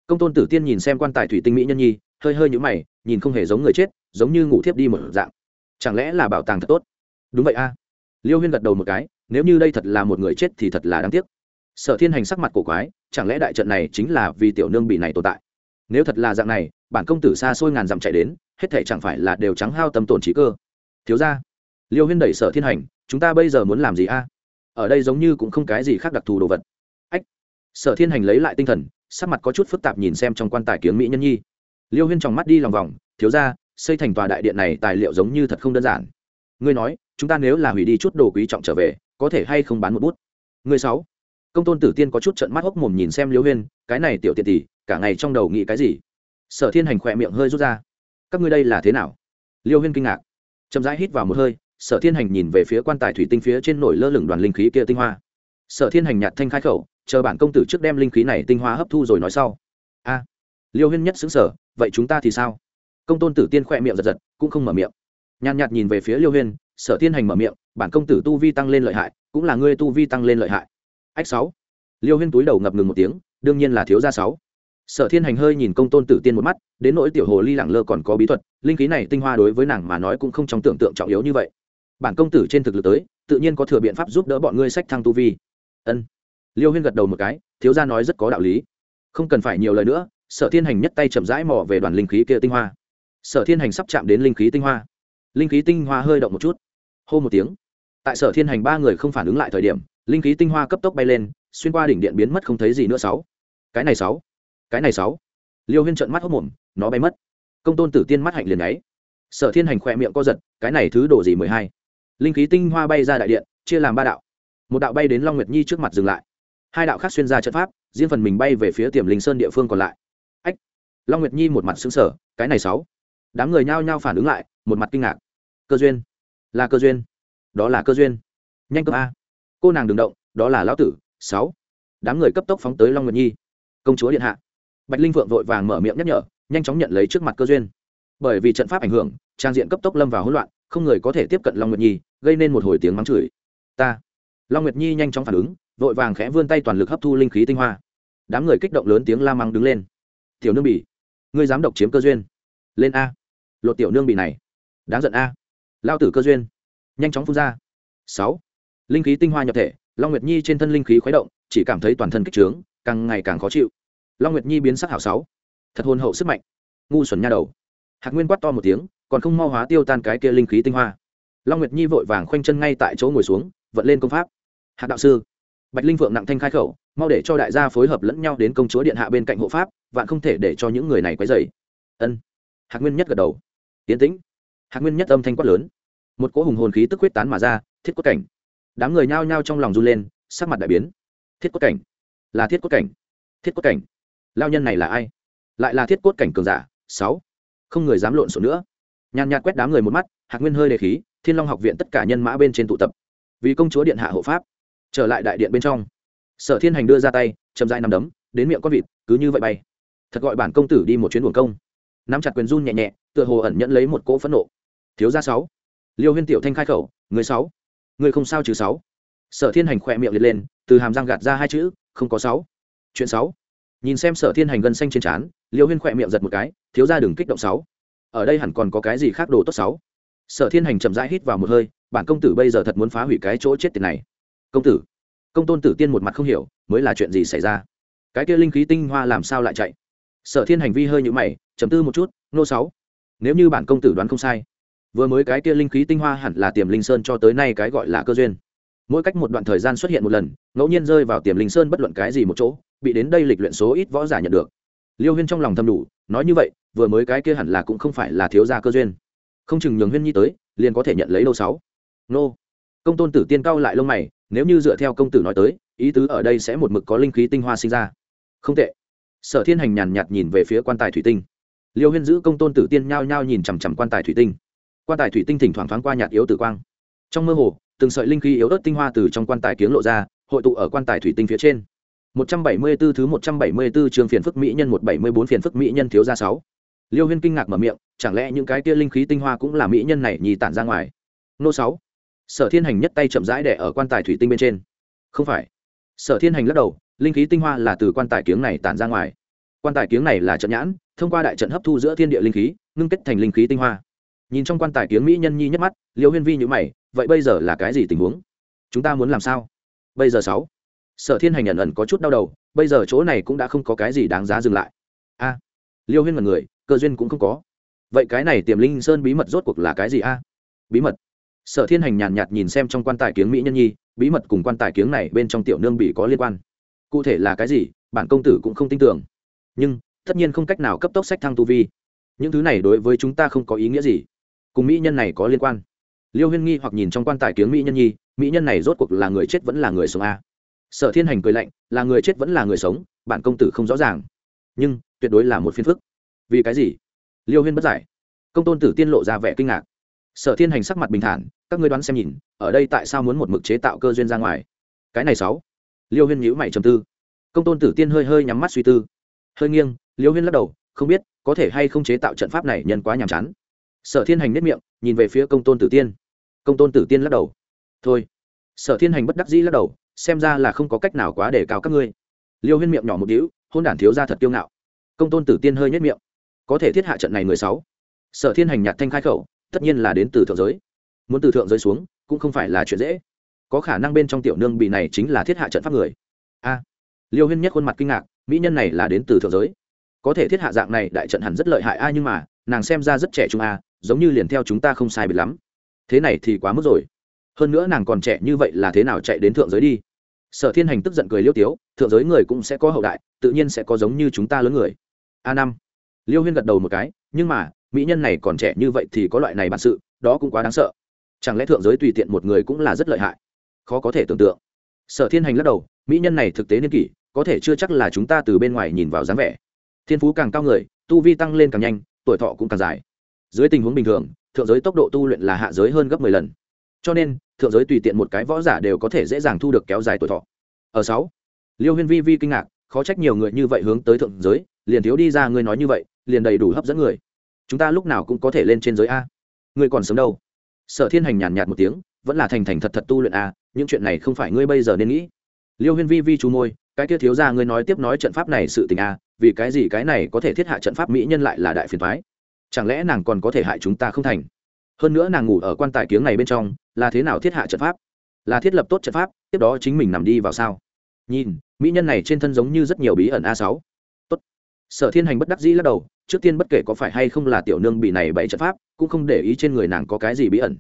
A: Công tôn tử tiên nhìn xem quan tài thủy tinh mỹ nhân nhi, hơi hơi nhũ mày, nhìn không hề giống người chết, giống như ngủ thiếp đi một dạng. Chẳng lẽ là bảo tàng thật tốt? Đúng vậy a. Liêu huyên gật đầu một cái, nếu như đây thật là một người chết thì thật là đáng tiếc. Sở thiên hành sắc mặt cổ quái, chẳng lẽ đại trận này chính là vì tiểu nương bị này tồn tại? Nếu thật là dạng này, bản công tử xa xôi ngàn dặm chạy đến, hết thể chẳng phải là đều trắng hao tâm tổn trí cơ. Thiếu ra liêu huyên đẩy sở thiên hành, chúng ta bây giờ muốn làm gì a? Ở đây giống như cũng không cái gì khác đặc thù đồ vật. Ách, sở thiên hành lấy lại tinh thần, sắc mặt có chút phức tạp nhìn xem trong quan tài kiếm mỹ nhân nhi. Liêu huyên trong mắt đi lòng vòng, thiếu ra xây thành tòa đại điện này tài liệu giống như thật không đơn giản. Ngươi nói, chúng ta nếu là hủy đi chút đồ quý trọng trở về, có thể hay không bán một bút? Ngươi sáu, công tôn tử tiên có chút trận mắt hốc mồm nhìn xem liêu huyên, cái này tiểu tiện tỷ cả ngày trong đầu nghĩ cái gì? Sở thiên hành khỏe miệng hơi rút ra. Các ngươi đây là thế nào? Liêu huyên kinh ngạc. Chậm rãi hít vào một hơi sở thiên hành nhìn về phía quan tài thủy tinh phía trên nổi lơ lửng đoàn linh khí kia tinh hoa. Sở thiên hành nhạt thanh khai khẩu, chờ bản công tử trước đem linh khí này tinh hoa hấp thu rồi nói sau. A, liêu huyên nhất xứng sở vậy chúng ta thì sao? Công tôn tử tiên khỏe miệng giật giật, cũng không mở miệng. Nhàn nhạt nhìn về phía liêu huyên, sở thiên hành mở miệng, bản công tử tu vi tăng lên lợi hại, cũng là ngươi tu vi tăng lên lợi hại. Ách sáu. Liêu huyên túi đầu ngập ngừng một tiếng, đương nhiên là thiếu gia sáu. Sở thiên hành hơi nhìn công tôn tử tiên một mắt, đến nỗi tiểu hồ ly lẳng lơ còn có bí thuật, linh khí này tinh hoa đối với nàng mà nói cũng không trong tưởng tượng trọng yếu như vậy bản công tử trên thực lực tới, tự nhiên có thừa biện pháp giúp đỡ bọn ngươi sách thăng tu vi. Ân. Liêu huyên gật đầu một cái, thiếu gia nói rất có đạo lý. Không cần phải nhiều lời nữa, sở thiên hành nhất tay chậm rãi mò về đoàn linh khí kia tinh hoa. Sở thiên hành sắp chạm đến linh khí tinh hoa. Linh khí tinh hoa hơi động một chút. Hô một tiếng. Tại sở thiên hành ba người không phản ứng lại thời điểm, linh khí tinh hoa cấp tốc bay lên, xuyên qua đỉnh điện biến mất không thấy gì nữa sáu. Cái này sáu. Cái này sáu. Liêu huyên trợn mắt hốc mồm nó bay mất. Công tôn tử tiên mắt hạnh liền ấy. Sở thiên hành khỏe miệng co giật, cái này thứ đồ gì mười hai? Linh khí tinh hoa bay ra đại điện, chia làm ba đạo. Một đạo bay đến long nguyệt nhi trước mặt dừng lại. Hai đạo khác xuyên ra trận pháp, riêng phần mình bay về phía tiềm linh sơn địa phương còn lại. Ách! Long nguyệt nhi một mặt xứng sở cái này sáu. Đám người nhao nhao phản ứng lại, một mặt kinh ngạc. Cơ duyên. Là cơ duyên. Đó là cơ duyên. Nhanh cấp a. Cô nàng đừng động, đó là lão tử, sáu. Đám người cấp tốc phóng tới long nguyệt nhi. Công chúa điện hạ. Bạch linh vượng vội vàng mở miệng nhắc nhở, nhanh chóng nhận lấy trước mặt cơ duyên. Bởi vì trận pháp ảnh hưởng, trang diện cấp tốc lâm vào hỗn loạn không người có thể tiếp cận long nguyệt nhi, gây nên một hồi tiếng mắng chửi. Ta. Long nguyệt nhi nhanh chóng phản ứng, vội vàng khẽ vươn tay toàn lực hấp thu linh khí tinh hoa. Đám người kích động lớn tiếng la mắng đứng lên. Tiểu nương bỉ, ngươi dám độc chiếm cơ duyên. Lên a. Lột tiểu nương bỉ này. Đáng giận a. Lao tử cơ duyên. Nhanh chóng phun ra. Sáu. Linh khí tinh hoa nhập thể, long nguyệt nhi trên thân linh khí khuấy động, chỉ cảm thấy toàn thân kích trướng, càng ngày càng khó chịu. Long nguyệt nhi biến sắc hảo sáu. Thật hồn hậu sức mạnh. Ngu xuẩn nha đầu. Hạc nguyên quát to một tiếng còn không mau hóa tiêu tan cái kia linh khí tinh hoa. Long nguyệt nhi vội vàng khoanh chân ngay tại chỗ ngồi xuống, vận lên công pháp. Hạc đạo sư, bạch linh vượng nặng thanh khai khẩu, mau để cho đại gia phối hợp lẫn nhau đến công chúa điện hạ bên cạnh hộ pháp, vạn không thể để cho những người này quấy dày ân. Hạc nguyên nhất gật đầu. Tiến tĩnh. Hạc nguyên nhất âm thanh quát lớn. Một cỗ hùng hồn khí tức huyết tán mà ra, thiết quất cảnh. Đám người nhao nhao trong lòng run lên, sắc mặt đại biến. Thiết quất cảnh. Là thiết quất cảnh. Thiết quất cảnh. Lao nhân này là ai? Lại là thiết quất cảnh cường giả. Sáu. Không người dám lộn xộn nữa nhàn nhạt quét đám người một mắt, hạc nguyên hơi đề khí, thiên long học viện tất cả nhân mã bên trên tụ tập. Vì công chúa điện hạ hộ pháp, trở lại đại điện bên trong. Sở thiên hành đưa ra tay, chậm dại nằm đấm, đến miệng con vịt, cứ như vậy bay. Thật gọi bản công tử đi một chuyến buồn công. Nắm chặt quyền run nhẹ nhẹ, tựa hồ ẩn nhẫn lấy một cỗ phẫn nộ. Thiếu gia sáu. Liêu huyên tiểu thanh khai khẩu, người sáu. Người không sao chứ sáu. Sở thiên hành khỏe miệng liệt lên, từ hàm răng gạt ra hai chữ, không có sáu. Chuyện sáu. Nhìn xem sở thiên hành gân xanh trên trán, liêu huyên khỏe miệng giật một cái, thiếu gia đừng kích động sáu ở đây hẳn còn có cái gì khác đồ tốt sáu? Sở thiên hành chậm rãi hít vào một hơi, bản công tử bây giờ thật muốn phá hủy cái chỗ chết tiền này. Công tử, công tôn tử tiên một mặt không hiểu, mới là chuyện gì xảy ra? Cái kia linh khí tinh hoa làm sao lại chạy? Sở thiên hành vi hơi nhũ mày chấm tư một chút, nô sáu, nếu như bản công tử đoán không sai, vừa mới cái kia linh khí tinh hoa hẳn là tiềm linh sơn cho tới nay cái gọi là cơ duyên. Mỗi cách một đoạn thời gian xuất hiện một lần, ngẫu nhiên rơi vào tiềm linh sơn bất luận cái gì một chỗ, bị đến đây lịch luyện số ít võ giả nhận được liêu huyên trong lòng thầm đủ, nói như vậy, vừa mới cái kia hẳn là cũng không phải là thiếu gia cơ duyên. Không chừng nhường huyên nhi tới, liền có thể nhận lấy lâu sáu. Nô. Công tôn tử tiên cao lại lông mày, nếu như dựa theo công tử nói tới, ý tứ ở đây sẽ một mực có linh khí tinh hoa sinh ra. Không tệ. Sở thiên hành nhàn nhạt nhìn về phía quan tài thủy tinh. Liêu huyên giữ công tôn tử tiên nhao nhao nhìn chằm chằm quan tài thủy tinh. Quan tài thủy tinh thỉnh thoảng thoáng qua nhạt yếu tử quang. Trong mơ hồ, từng sợi linh khí yếu ớt tinh hoa từ trong quan tài kiếng lộ ra, hội tụ ở quan tài thủy tinh phía trên. 174 thứ 174 trường phiền phức mỹ nhân 174 phiền phức mỹ nhân thiếu gia 6. Liêu Huyên kinh ngạc mở miệng, chẳng lẽ những cái kia linh khí tinh hoa cũng là mỹ nhân này nhì tản ra ngoài? Nô 6 sở thiên hành nhất tay chậm rãi đè ở quan tài thủy tinh bên trên. Không phải. Sở thiên hành lắc đầu linh khí tinh hoa là từ quan tài kiếng này tản ra ngoài. Quan tài kiếng này là trận nhãn thông qua đại trận hấp thu giữa thiên địa linh khí ngưng kết thành linh khí tinh hoa. Nhìn trong quan tài kiếng mỹ nhân nhi nhất mắt liêu huyên vi nhíu mày vậy bây giờ là cái gì tình huống? Chúng ta muốn làm sao? Bây giờ sáu sở thiên hành ẩn ẩn có chút đau đầu, bây giờ chỗ này cũng đã không có cái gì đáng giá dừng lại. A, liêu huyên mật người, cơ duyên cũng không có. Vậy cái này tiềm linh sơn bí mật rốt cuộc là cái gì a? Bí mật. Sở thiên hành nhàn nhạt nhìn xem trong quan tài kiếng mỹ nhân nhi, bí mật cùng quan tài kiếng này bên trong tiểu nương bị có liên quan. Cụ thể là cái gì, bản công tử cũng không tin tưởng. Nhưng, tất nhiên không cách nào cấp tốc sách thăng tu vi. Những thứ này đối với chúng ta không có ý nghĩa gì. Cùng mỹ nhân này có liên quan. Liêu huyên nghi hoặc nhìn trong quan tài kiếng mỹ nhân nhi, mỹ nhân này rốt cuộc là người chết vẫn là người sống a? Sở thiên hành cười lạnh, là người chết vẫn là người sống, bản công tử không rõ ràng. Nhưng, tuyệt đối là một phiên phức. Vì cái gì? Liêu huyên bất giải. Công tôn tử tiên lộ ra vẻ kinh ngạc. Sở thiên hành sắc mặt bình thản, các ngươi đoán xem nhìn, ở đây tại sao muốn một mực chế tạo cơ duyên ra ngoài? Cái này sáu. Liêu huyên nhữ mày trầm tư. Công tôn tử tiên hơi hơi nhắm mắt suy tư. Hơi nghiêng, liêu huyên lắc đầu, không biết, có thể hay không chế tạo trận pháp này nhân quá nhàm chán. Sở thiên hành nếp miệng, nhìn về phía công tôn tử tiên. Công tôn tử tiên lắc đầu. Thôi. Sở thiên hành bất đắc dĩ lắc đầu xem ra là không có cách nào quá để cao các ngươi. Liêu huyên miệng nhỏ một đĩu hôn đản thiếu ra thật kiêu ngạo. Công tôn tử tiên hơi nhất miệng. Có thể thiết hạ trận này mười sáu. Sở thiên hành nhạt thanh khai khẩu, tất nhiên là đến từ thượng giới. Muốn từ thượng giới xuống, cũng không phải là chuyện dễ. Có khả năng bên trong tiểu nương bị này chính là thiết hạ trận pháp người. A. Liêu huyên nhất khuôn mặt kinh ngạc, mỹ nhân này là đến từ thượng giới. Có thể thiết hạ dạng này, đại trận hẳn rất lợi hại a, nhưng mà, nàng xem ra rất trẻ trung a, giống như liền theo chúng ta không sai biệt lắm. Thế này thì quá mức rồi hơn nữa nàng còn trẻ như vậy là thế nào chạy đến thượng giới đi? Sở thiên hành tức giận cười liêu tiếu, thượng giới người cũng sẽ có hậu đại, tự nhiên sẽ có giống như chúng ta lớn người. A năm. Liêu huyên gật đầu một cái, nhưng mà, mỹ nhân này còn trẻ như vậy thì có loại này bản sự, đó cũng quá đáng sợ. Chẳng lẽ thượng giới tùy tiện một người cũng là rất lợi hại? Khó có thể tưởng tượng. Sở thiên hành lắc đầu, mỹ nhân này thực tế niên kỷ, có thể chưa chắc là chúng ta từ bên ngoài nhìn vào dáng vẻ. Thiên phú càng cao người, tu vi tăng lên càng nhanh, tuổi thọ cũng càng dài. Dưới tình huống bình thường, thượng giới tốc độ tu luyện là hạ giới hơn gấp mười lần. Cho nên thượng giới tùy tiện một cái võ giả đều có thể dễ dàng thu được kéo dài tuổi thọ. Ở sáu, liêu huyên vi vi kinh ngạc, khó trách nhiều người như vậy hướng tới thượng giới, liền thiếu đi ra ngươi nói như vậy, liền đầy đủ hấp dẫn người. Chúng ta lúc nào cũng có thể lên trên giới a. Ngươi còn sớm đâu? Sở thiên hành nhàn nhạt một tiếng, vẫn là thành thành thật thật tu luyện a, những chuyện này không phải ngươi bây giờ nên nghĩ. Liêu huyên vi vi chú môi, cái kia thiếu ra ngươi nói tiếp nói trận pháp này sự tình a, vì cái gì cái này có thể thiết hạ trận pháp mỹ nhân lại là đại phiền thoái chẳng lẽ nàng còn có thể hại chúng ta không thành? Hơn nữa nàng ngủ ở quan tài kiếng này bên trong là thế nào thiết hạ trận pháp? Là thiết lập tốt trận pháp, tiếp đó chính mình nằm đi vào sao? Nhìn, mỹ nhân này trên thân giống như rất nhiều bí ẩn a sáu. Tốt. Sở thiên hành bất đắc dĩ lắc đầu, trước tiên bất kể có phải hay không là tiểu nương bị này bậy trận pháp, cũng không để ý trên người nàng có cái gì bí ẩn.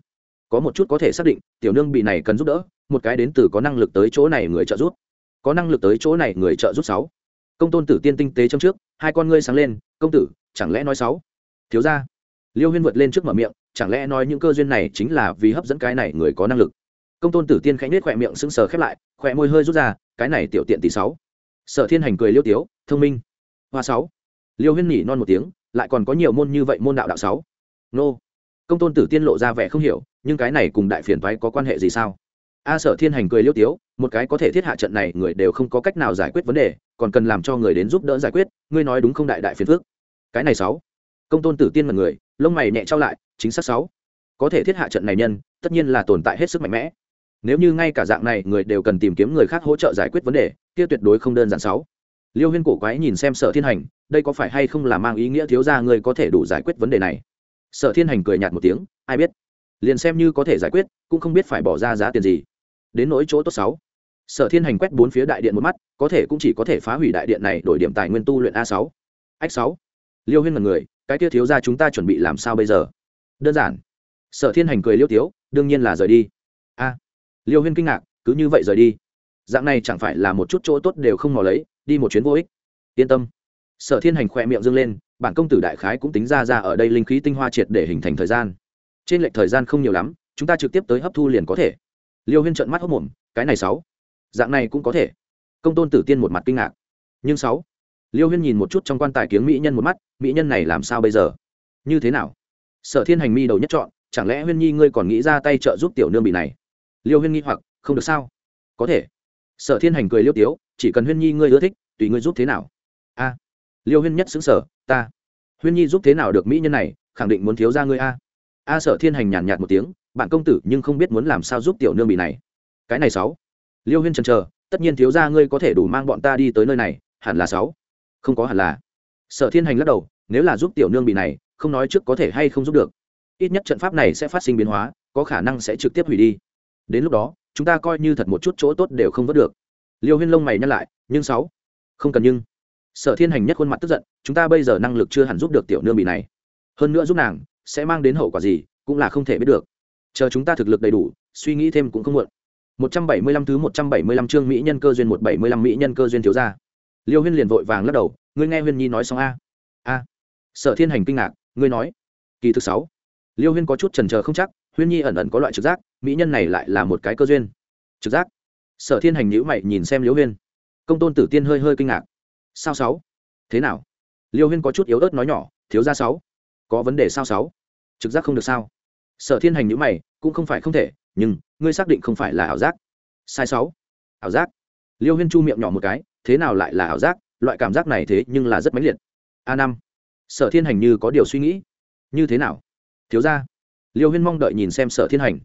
A: Có một chút có thể xác định, tiểu nương bị này cần giúp đỡ, một cái đến từ có năng lực tới chỗ này người trợ giúp. Có năng lực tới chỗ này người trợ giúp sáu. Công tôn tử tiên tinh tế trong trước, hai con ngươi sáng lên, công tử, chẳng lẽ nói sáu? Thiếu ra liêu huyên vượt lên trước mở miệng chẳng lẽ nói những cơ duyên này chính là vì hấp dẫn cái này người có năng lực? Công tôn tử tiên khẽ nết khỏe miệng sững sờ khép lại, khỏe môi hơi rút ra, cái này tiểu tiện tỷ sáu. Sở thiên hành cười liêu tiếu, thông minh. Hoa sáu. Liêu huyên nhỉ non một tiếng, lại còn có nhiều môn như vậy môn đạo đạo sáu. Nô. Công tôn tử tiên lộ ra vẻ không hiểu, nhưng cái này cùng đại phiền thoái có quan hệ gì sao? A sở thiên hành cười liêu tiếu, một cái có thể thiết hạ trận này, người đều không có cách nào giải quyết vấn đề, còn cần làm cho người đến giúp đỡ giải quyết, ngươi nói đúng không đại đại phiền phước cái này sáu. Công tôn tử tiên mật người lông mày nhẹ trao lại, chính xác sáu. Có thể thiết hạ trận này nhân, tất nhiên là tồn tại hết sức mạnh mẽ. Nếu như ngay cả dạng này, người đều cần tìm kiếm người khác hỗ trợ giải quyết vấn đề, kia tuyệt đối không đơn giản sáu. Liêu huyên cổ quái nhìn xem sở thiên hành, đây có phải hay không là mang ý nghĩa thiếu ra người có thể đủ giải quyết vấn đề này? Sở thiên hành cười nhạt một tiếng, ai biết? Liền xem như có thể giải quyết, cũng không biết phải bỏ ra giá tiền gì. Đến nỗi chỗ tốt sáu. Sở thiên hành quét bốn phía đại điện một mắt, có thể cũng chỉ có thể phá hủy đại điện này, đổi điểm tài nguyên tu luyện a sáu. Ách sáu. Liêu huyên là người cái kia thiếu ra chúng ta chuẩn bị làm sao bây giờ? Đơn giản. Sở thiên hành cười liêu tiếu, đương nhiên là rời đi. A. Liêu huyên kinh ngạc, cứ như vậy rời đi. Dạng này chẳng phải là một chút chỗ tốt đều không mò lấy, đi một chuyến vô ích. Yên tâm. Sở thiên hành khỏe miệng dâng lên, bản công tử đại khái cũng tính ra ra ở đây linh khí tinh hoa triệt để hình thành thời gian. Trên lệch thời gian không nhiều lắm, chúng ta trực tiếp tới hấp thu liền có thể. Liêu huyên trợn mắt hốc mồm, cái này sáu. Dạng này cũng có thể. Công tôn tử tiên một mặt kinh ngạc. Nhưng sáu? Liêu huyên nhìn một chút trong quan tài kiếng mỹ nhân một mắt, mỹ nhân này làm sao bây giờ? Như thế nào? Sở thiên hành mi đầu nhất chọn chẳng lẽ huyên nhi ngươi còn nghĩ ra tay trợ giúp tiểu nương bị này? Liêu huyên nghi hoặc, không được sao? Có thể. Sở thiên hành cười liêu tiếu, chỉ cần huyên nhi ngươi ưa thích, tùy ngươi giúp thế nào? A. Liêu huyên nhất xứng sở ta. Huyên nhi giúp thế nào được mỹ nhân này? Khẳng định muốn thiếu ra ngươi a. A sở thiên hành nhàn nhạt một tiếng, bạn công tử nhưng không biết muốn làm sao giúp tiểu nương bị này. Cái này sáu. Liêu huyên chần chờ, tất nhiên thiếu ra ngươi có thể đủ mang bọn ta đi tới nơi này, hẳn là sáu không có hẳn là. Sở thiên hành lắc đầu, nếu là giúp tiểu nương bị này, không nói trước có thể hay không giúp được. Ít nhất trận pháp này sẽ phát sinh biến hóa, có khả năng sẽ trực tiếp hủy đi. Đến lúc đó, chúng ta coi như thật một chút chỗ tốt đều không vớt được. Liêu huyên lông mày nhắc lại, nhưng sáu, không cần nhưng. Sở thiên hành nhất khuôn mặt tức giận, chúng ta bây giờ năng lực chưa hẳn giúp được tiểu nương bị này. Hơn nữa giúp nàng, sẽ mang đến hậu quả gì, cũng là không thể biết được. Chờ chúng ta thực lực đầy đủ, suy nghĩ thêm cũng không muộn. 175 thứ 175 chương mỹ nhân cơ duyên 175 mỹ nhân cơ duyên thiếu gia. Liêu Huyên liền vội vàng lắc đầu, ngươi nghe Huyên Nhi nói xong a? A. Sở Thiên Hành kinh ngạc, ngươi nói? Kỳ thứ sáu, Liêu Huyên có chút chần chờ không chắc, Huyên Nhi ẩn ẩn có loại trực giác, mỹ nhân này lại là một cái cơ duyên. Trực giác? Sở Thiên Hành nhữ mày nhìn xem Liêu Huyên. Công Tôn Tử Tiên hơi hơi kinh ngạc. Sao sáu? Thế nào? Liêu Huyên có chút yếu ớt nói nhỏ, thiếu gia sáu. Có vấn đề sao sáu? Trực giác không được sao? Sở Thiên Hành nhữ mày, cũng không phải không thể, nhưng ngươi xác định không phải là ảo giác sai sáu ảo giác liêu huyên chu miệng nhỏ một cái thế nào lại là ảo giác, loại cảm giác này thế nhưng là rất mãnh liệt. A năm, sở thiên hành như có điều suy nghĩ. Như thế nào? Thiếu ra liêu huyên mong đợi nhìn xem sở thiên hành.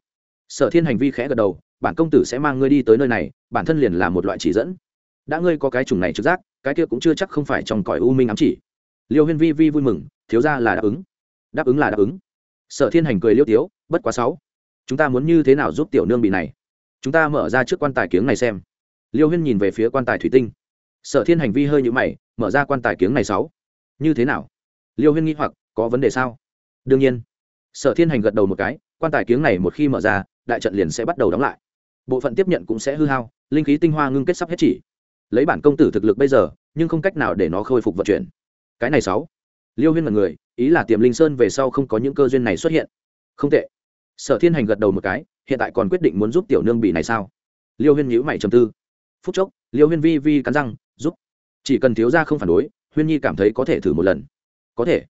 A: Sở thiên hành vi khẽ gật đầu, bản công tử sẽ mang ngươi đi tới nơi này, bản thân liền là một loại chỉ dẫn. Đã ngươi có cái chủng này trực giác, cái kia cũng chưa chắc không phải trong cõi u minh ám chỉ. Liêu huyên vi vi vui mừng, thiếu ra là đáp ứng. Đáp ứng là đáp ứng. Sở thiên hành cười liêu tiếu, bất quá sáu. Chúng ta muốn như thế nào giúp tiểu nương bị này? Chúng ta mở ra trước quan tài kiếng này xem. Liêu huyên nhìn về phía quan tài thủy tinh sở thiên hành vi hơi nhũ mày, mở ra quan tài kiếng này sáu. Như thế nào? Liêu huyên nghĩ hoặc, có vấn đề sao? Đương nhiên. Sở thiên hành gật đầu một cái, quan tài kiếng này một khi mở ra, đại trận liền sẽ bắt đầu đóng lại. Bộ phận tiếp nhận cũng sẽ hư hao, linh khí tinh hoa ngưng kết sắp hết chỉ. Lấy bản công tử thực lực bây giờ, nhưng không cách nào để nó khôi phục vận chuyển. Cái này sáu. Liêu huyên là người, ý là tiềm linh sơn về sau không có những cơ duyên này xuất hiện. Không tệ. Sở thiên hành gật đầu một cái, hiện tại còn quyết định muốn giúp tiểu nương bị này sao? Liêu huyên nhữ mày trầm tư. Phút chốc, liêu huyên vi vi cắn răng giúp. Chỉ cần thiếu gia không phản đối, huyên nhi cảm thấy có thể thử một lần. Có thể.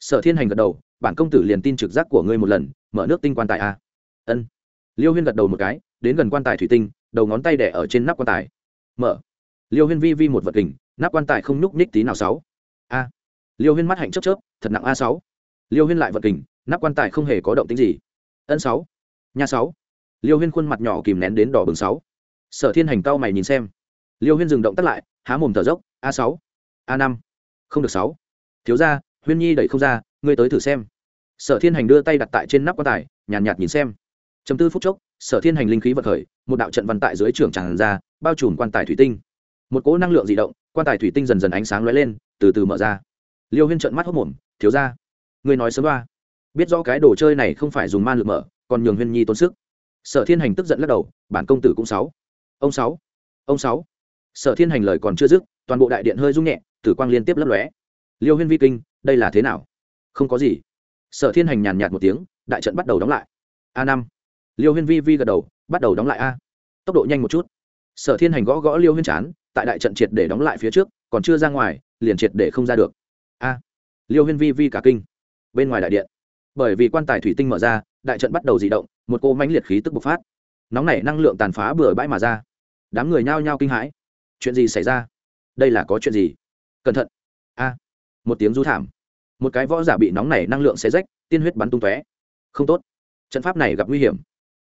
A: Sở thiên hành gật đầu, bản công tử liền tin trực giác của ngươi một lần, mở nước tinh quan tài a. Ân. Liêu huyên gật đầu một cái, đến gần quan tài thủy tinh, đầu ngón tay đẻ ở trên nắp quan tài. Mở. Liêu huyên vi vi một vật kình nắp quan tài không nhúc nhích tí nào sáu. A. Liêu huyên mắt hạnh chớp chớp, thật nặng a sáu. Liêu huyên lại vật kình nắp quan tài không hề có động tính gì. Ân sáu. Nha sáu. Liêu huyên khuôn mặt nhỏ kìm nén đến đỏ bừng sáu. Sở thiên hành cao mày nhìn xem liêu huyên dừng động tắt lại há mồm thở dốc a sáu a năm không được sáu. Thiếu ra huyên nhi đẩy không ra ngươi tới thử xem. Sở thiên hành đưa tay đặt tại trên nắp quan tài nhàn nhạt, nhạt nhìn xem. Chấm tư phút chốc sở thiên hành linh khí vật khởi một đạo trận văn tại dưới trường tràn ra bao trùm quan tài thủy tinh. Một cỗ năng lượng di động quan tài thủy tinh dần dần ánh sáng lóe lên từ từ mở ra. Liêu huyên trợn mắt hốc mồm thiếu ra ngươi nói sớm ba. Biết rõ cái đồ chơi này không phải dùng man lực mở còn nhường huyên nhi tốn sức. Sở thiên hành tức giận lắc đầu bản công tử cũng sáu. Ông sáu ông sáu sở thiên hành lời còn chưa dứt, toàn bộ đại điện hơi rung nhẹ, tử quang liên tiếp lấp lóe. Liêu huyên vi kinh, đây là thế nào? Không có gì. Sở thiên hành nhàn nhạt một tiếng, đại trận bắt đầu đóng lại. A năm. Liêu huyên vi vi gật đầu, bắt đầu đóng lại a. Tốc độ nhanh một chút. Sở thiên hành gõ gõ liêu huyên chán, tại đại trận triệt để đóng lại phía trước, còn chưa ra ngoài, liền triệt để không ra được. A. Liêu huyên vi vi cả kinh. Bên ngoài đại điện. Bởi vì quan tài thủy tinh mở ra, đại trận bắt đầu di động, một cô mãnh liệt khí tức bộc phát. Nóng nảy năng lượng tàn phá bừa bãi mà ra. Đám người nhao nhao kinh hãi chuyện gì xảy ra? Đây là có chuyện gì? Cẩn thận. A, một tiếng rú thảm. Một cái võ giả bị nóng này năng lượng xé rách, tiên huyết bắn tung tóe. Không tốt. Trận pháp này gặp nguy hiểm.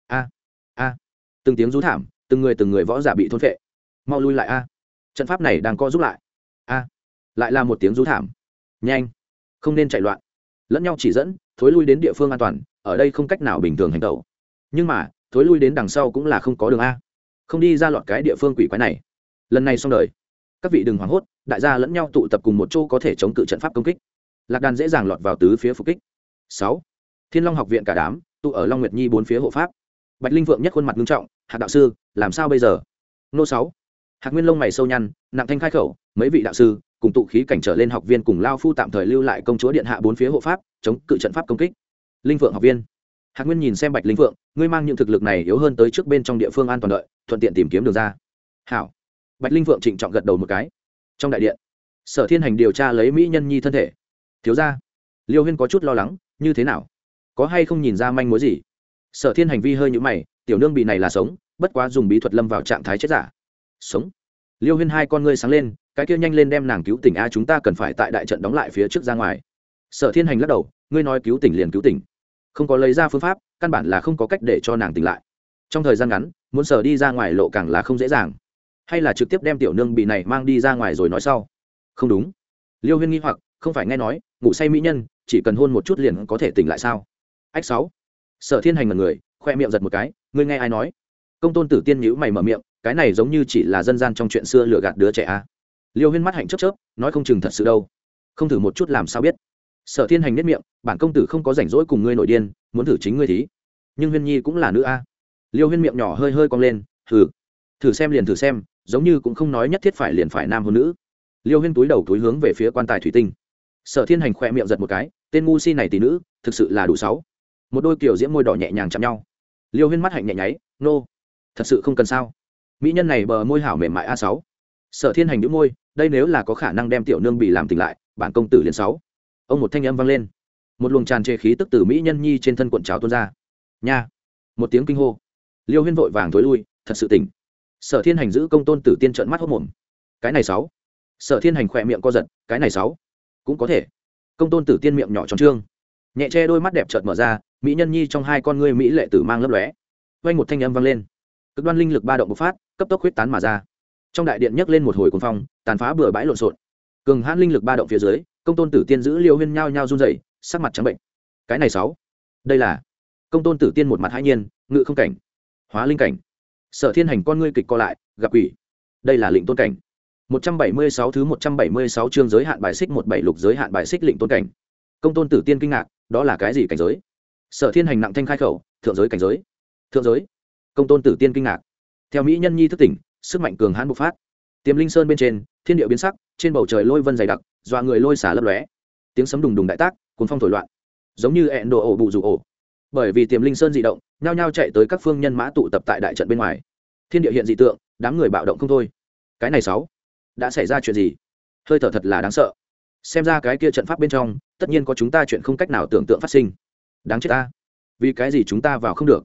A: A a. Từng tiếng rú thảm, từng người từng người võ giả bị thôn phệ. Mau lui lại a. Trận pháp này đang co giúp lại. A, lại là một tiếng rú thảm. Nhanh. Không nên chạy loạn. Lẫn nhau chỉ dẫn, thối lui đến địa phương an toàn, ở đây không cách nào bình thường hành tẩu. Nhưng mà, thối lui đến đằng sau cũng là không có đường a. Không đi ra loạn cái địa phương quỷ quái này lần này xong đời. Các vị đừng hoảng hốt, đại gia lẫn nhau tụ tập cùng một chỗ có thể chống cự trận pháp công kích. Lạc đàn dễ dàng lọt vào tứ phía phục kích. Sáu. Thiên long học viện cả đám, tụ ở long nguyệt nhi bốn phía hộ pháp. Bạch linh vượng nhất khuôn mặt nghiêm trọng, hạc đạo sư, làm sao bây giờ? Nô sáu. Hạc nguyên lông mày sâu nhăn, nặng thanh khai khẩu, mấy vị đạo sư, cùng tụ khí cảnh trở lên học viên cùng lao phu tạm thời lưu lại công chúa điện hạ bốn phía hộ pháp, chống cự trận pháp công kích. Linh vượng học viên. Hạc nguyên nhìn xem bạch linh vượng, ngươi mang những thực lực này yếu hơn tới trước bên trong địa phương an toàn đợi, thuận tiện tìm kiếm đường ra. Hảo bạch linh vượng trịnh trọng gật đầu một cái. Trong đại điện, sở thiên hành điều tra lấy mỹ nhân nhi thân thể. Thiếu ra liêu huyên có chút lo lắng, như thế nào? Có hay không nhìn ra manh mối gì? Sở thiên hành vi hơi nhũ mày, tiểu nương bị này là sống, bất quá dùng bí thuật lâm vào trạng thái chết giả. Sống? Liêu huyên hai con ngươi sáng lên, cái kia nhanh lên đem nàng cứu tỉnh a, chúng ta cần phải tại đại trận đóng lại phía trước ra ngoài. Sở thiên hành lắc đầu, ngươi nói cứu tỉnh liền cứu tỉnh. Không có lấy ra phương pháp, căn bản là không có cách để cho nàng tỉnh lại. Trong thời gian ngắn, muốn sở đi ra ngoài lộ càng là không dễ dàng hay là trực tiếp đem tiểu nương bị này mang đi ra ngoài rồi nói sau? Không đúng. Liêu huyên nghi hoặc, không phải nghe nói, ngủ say mỹ nhân, chỉ cần hôn một chút liền có thể tỉnh lại sao? Ách sáu. Sở thiên hành là người, khoe miệng giật một cái, ngươi nghe ai nói? Công tôn tử tiên nhữ mày mở miệng, cái này giống như chỉ là dân gian trong chuyện xưa lừa gạt đứa trẻ a. À. liêu huyên mắt hạnh chớp chớp, nói không chừng thật sự đâu. Không thử một chút làm sao biết. Sở thiên hành nhất miệng, bản công tử không có rảnh rỗi cùng ngươi nội điên, muốn thử chính ngươi thí. Nhưng huyên nhi cũng là nữ a. Liêu huyên miệng nhỏ hơi hơi cong lên, thử. Thử xem liền thử xem giống như cũng không nói nhất thiết phải liền phải nam hôn nữ. Liêu huyên túi đầu túi hướng về phía quan tài thủy tinh. Sở thiên hành khoe miệng giật một cái, tên ngu si này tỷ nữ, thực sự là đủ sáu. Một đôi kiểu diễm môi đỏ nhẹ nhàng chạm nhau. Liêu huyên mắt hạnh nhẹ nháy, nô、no. thật sự không cần sao? Mỹ nhân này bờ môi hảo mềm mại a sáu. Sở thiên hành đĩu môi, đây nếu là có khả năng đem tiểu nương bị làm tỉnh lại, bản công tử liền sáu. Ông một thanh âm vang lên. Một luồng tràn trề khí tức từ mỹ nhân nhi trên thân cuộn trào tuôn ra. Nha! Một tiếng kinh hô. Liêu huyên vội vàng thối lui, thật sự tỉnh sở thiên hành giữ công tôn tử tiên trợn mắt hốt mồm. Cái này sáu. Sở thiên hành khỏe miệng co giật, cái này sáu. Cũng có thể. Công tôn tử tiên miệng nhỏ tròn trương. Nhẹ che đôi mắt đẹp trợt mở ra, mỹ nhân nhi trong hai con ngươi mỹ lệ tử mang lấp lóe. Vang một thanh âm vang lên. Cực đoan linh lực ba động bộc phát, cấp tốc huyết tán mà ra. Trong đại điện nhấc lên một hồi cuồng phong, tàn phá bừa bãi lộn xộn. Cường hãn linh lực ba động phía dưới, công tôn tử tiên giữ liêu huyên nhao nhao run rẩy, sắc mặt trắng bệnh. Cái này sáu. Đây là công tôn tử tiên một mặt hãi nhiên, ngự không cảnh, hóa linh cảnh sở thiên hành con ngươi kịch co lại, gặp quỷ. Đây là lĩnh tôn cảnh. 176 thứ 176 chương giới hạn bài xích 17 lục giới hạn bài xích lĩnh tôn cảnh. Công tôn tử tiên kinh ngạc, đó là cái gì cảnh giới? Sở thiên hành nặng thanh khai khẩu, thượng giới cảnh giới. Thượng giới. Công tôn tử tiên kinh ngạc. Theo mỹ nhân nhi thức tỉnh, sức mạnh cường hãn bộc phát. Tiềm linh sơn bên trên, thiên địa biến sắc, trên bầu trời lôi vân dày đặc, dọa người lôi xả lấp lóe. Tiếng sấm đùng đùng đại tác, cuốn phong thổi loạn. Giống như ẹn đồ ổ bụ rủ ổ bởi vì tiềm linh sơn dị động, nhao nhao chạy tới các phương nhân mã tụ tập tại đại trận bên ngoài. Thiên địa hiện dị tượng, đám người bạo động không thôi. Cái này sáu, đã xảy ra chuyện gì? Hơi thở thật là đáng sợ. Xem ra cái kia trận pháp bên trong, tất nhiên có chúng ta chuyện không cách nào tưởng tượng phát sinh. Đáng chết ta. Vì cái gì chúng ta vào không được?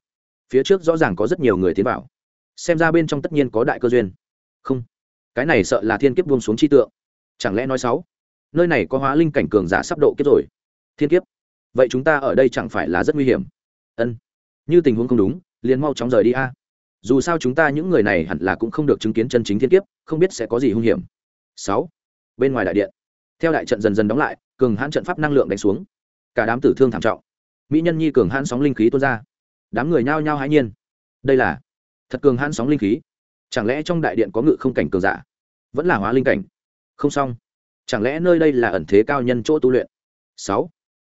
A: Phía trước rõ ràng có rất nhiều người tiến vào. Xem ra bên trong tất nhiên có đại cơ duyên. Không. Cái này sợ là thiên kiếp buông xuống chi tượng. Chẳng lẽ nói sáu? Nơi này có hóa linh cảnh cường giả sắp độ kiếp rồi. Thiên kiếp. Vậy chúng ta ở đây chẳng phải là rất nguy hiểm ân. Như tình huống không đúng, liền mau chóng rời đi a. Dù sao chúng ta những người này hẳn là cũng không được chứng kiến chân chính thiên kiếp, không biết sẽ có gì hung hiểm. Sáu. Bên ngoài đại điện. Theo đại trận dần dần đóng lại, cường hãn trận pháp năng lượng đánh xuống. Cả đám tử thương thảm trọng. Mỹ nhân nhi cường hãn sóng linh khí tuôn ra. Đám người nhao nhao hãi nhiên. Đây là thật cường hãn sóng linh khí. Chẳng lẽ trong đại điện có ngự không cảnh cường giả? Vẫn là hóa linh cảnh. Không xong. Chẳng lẽ nơi đây là ẩn thế cao nhân chỗ tu luyện? Sáu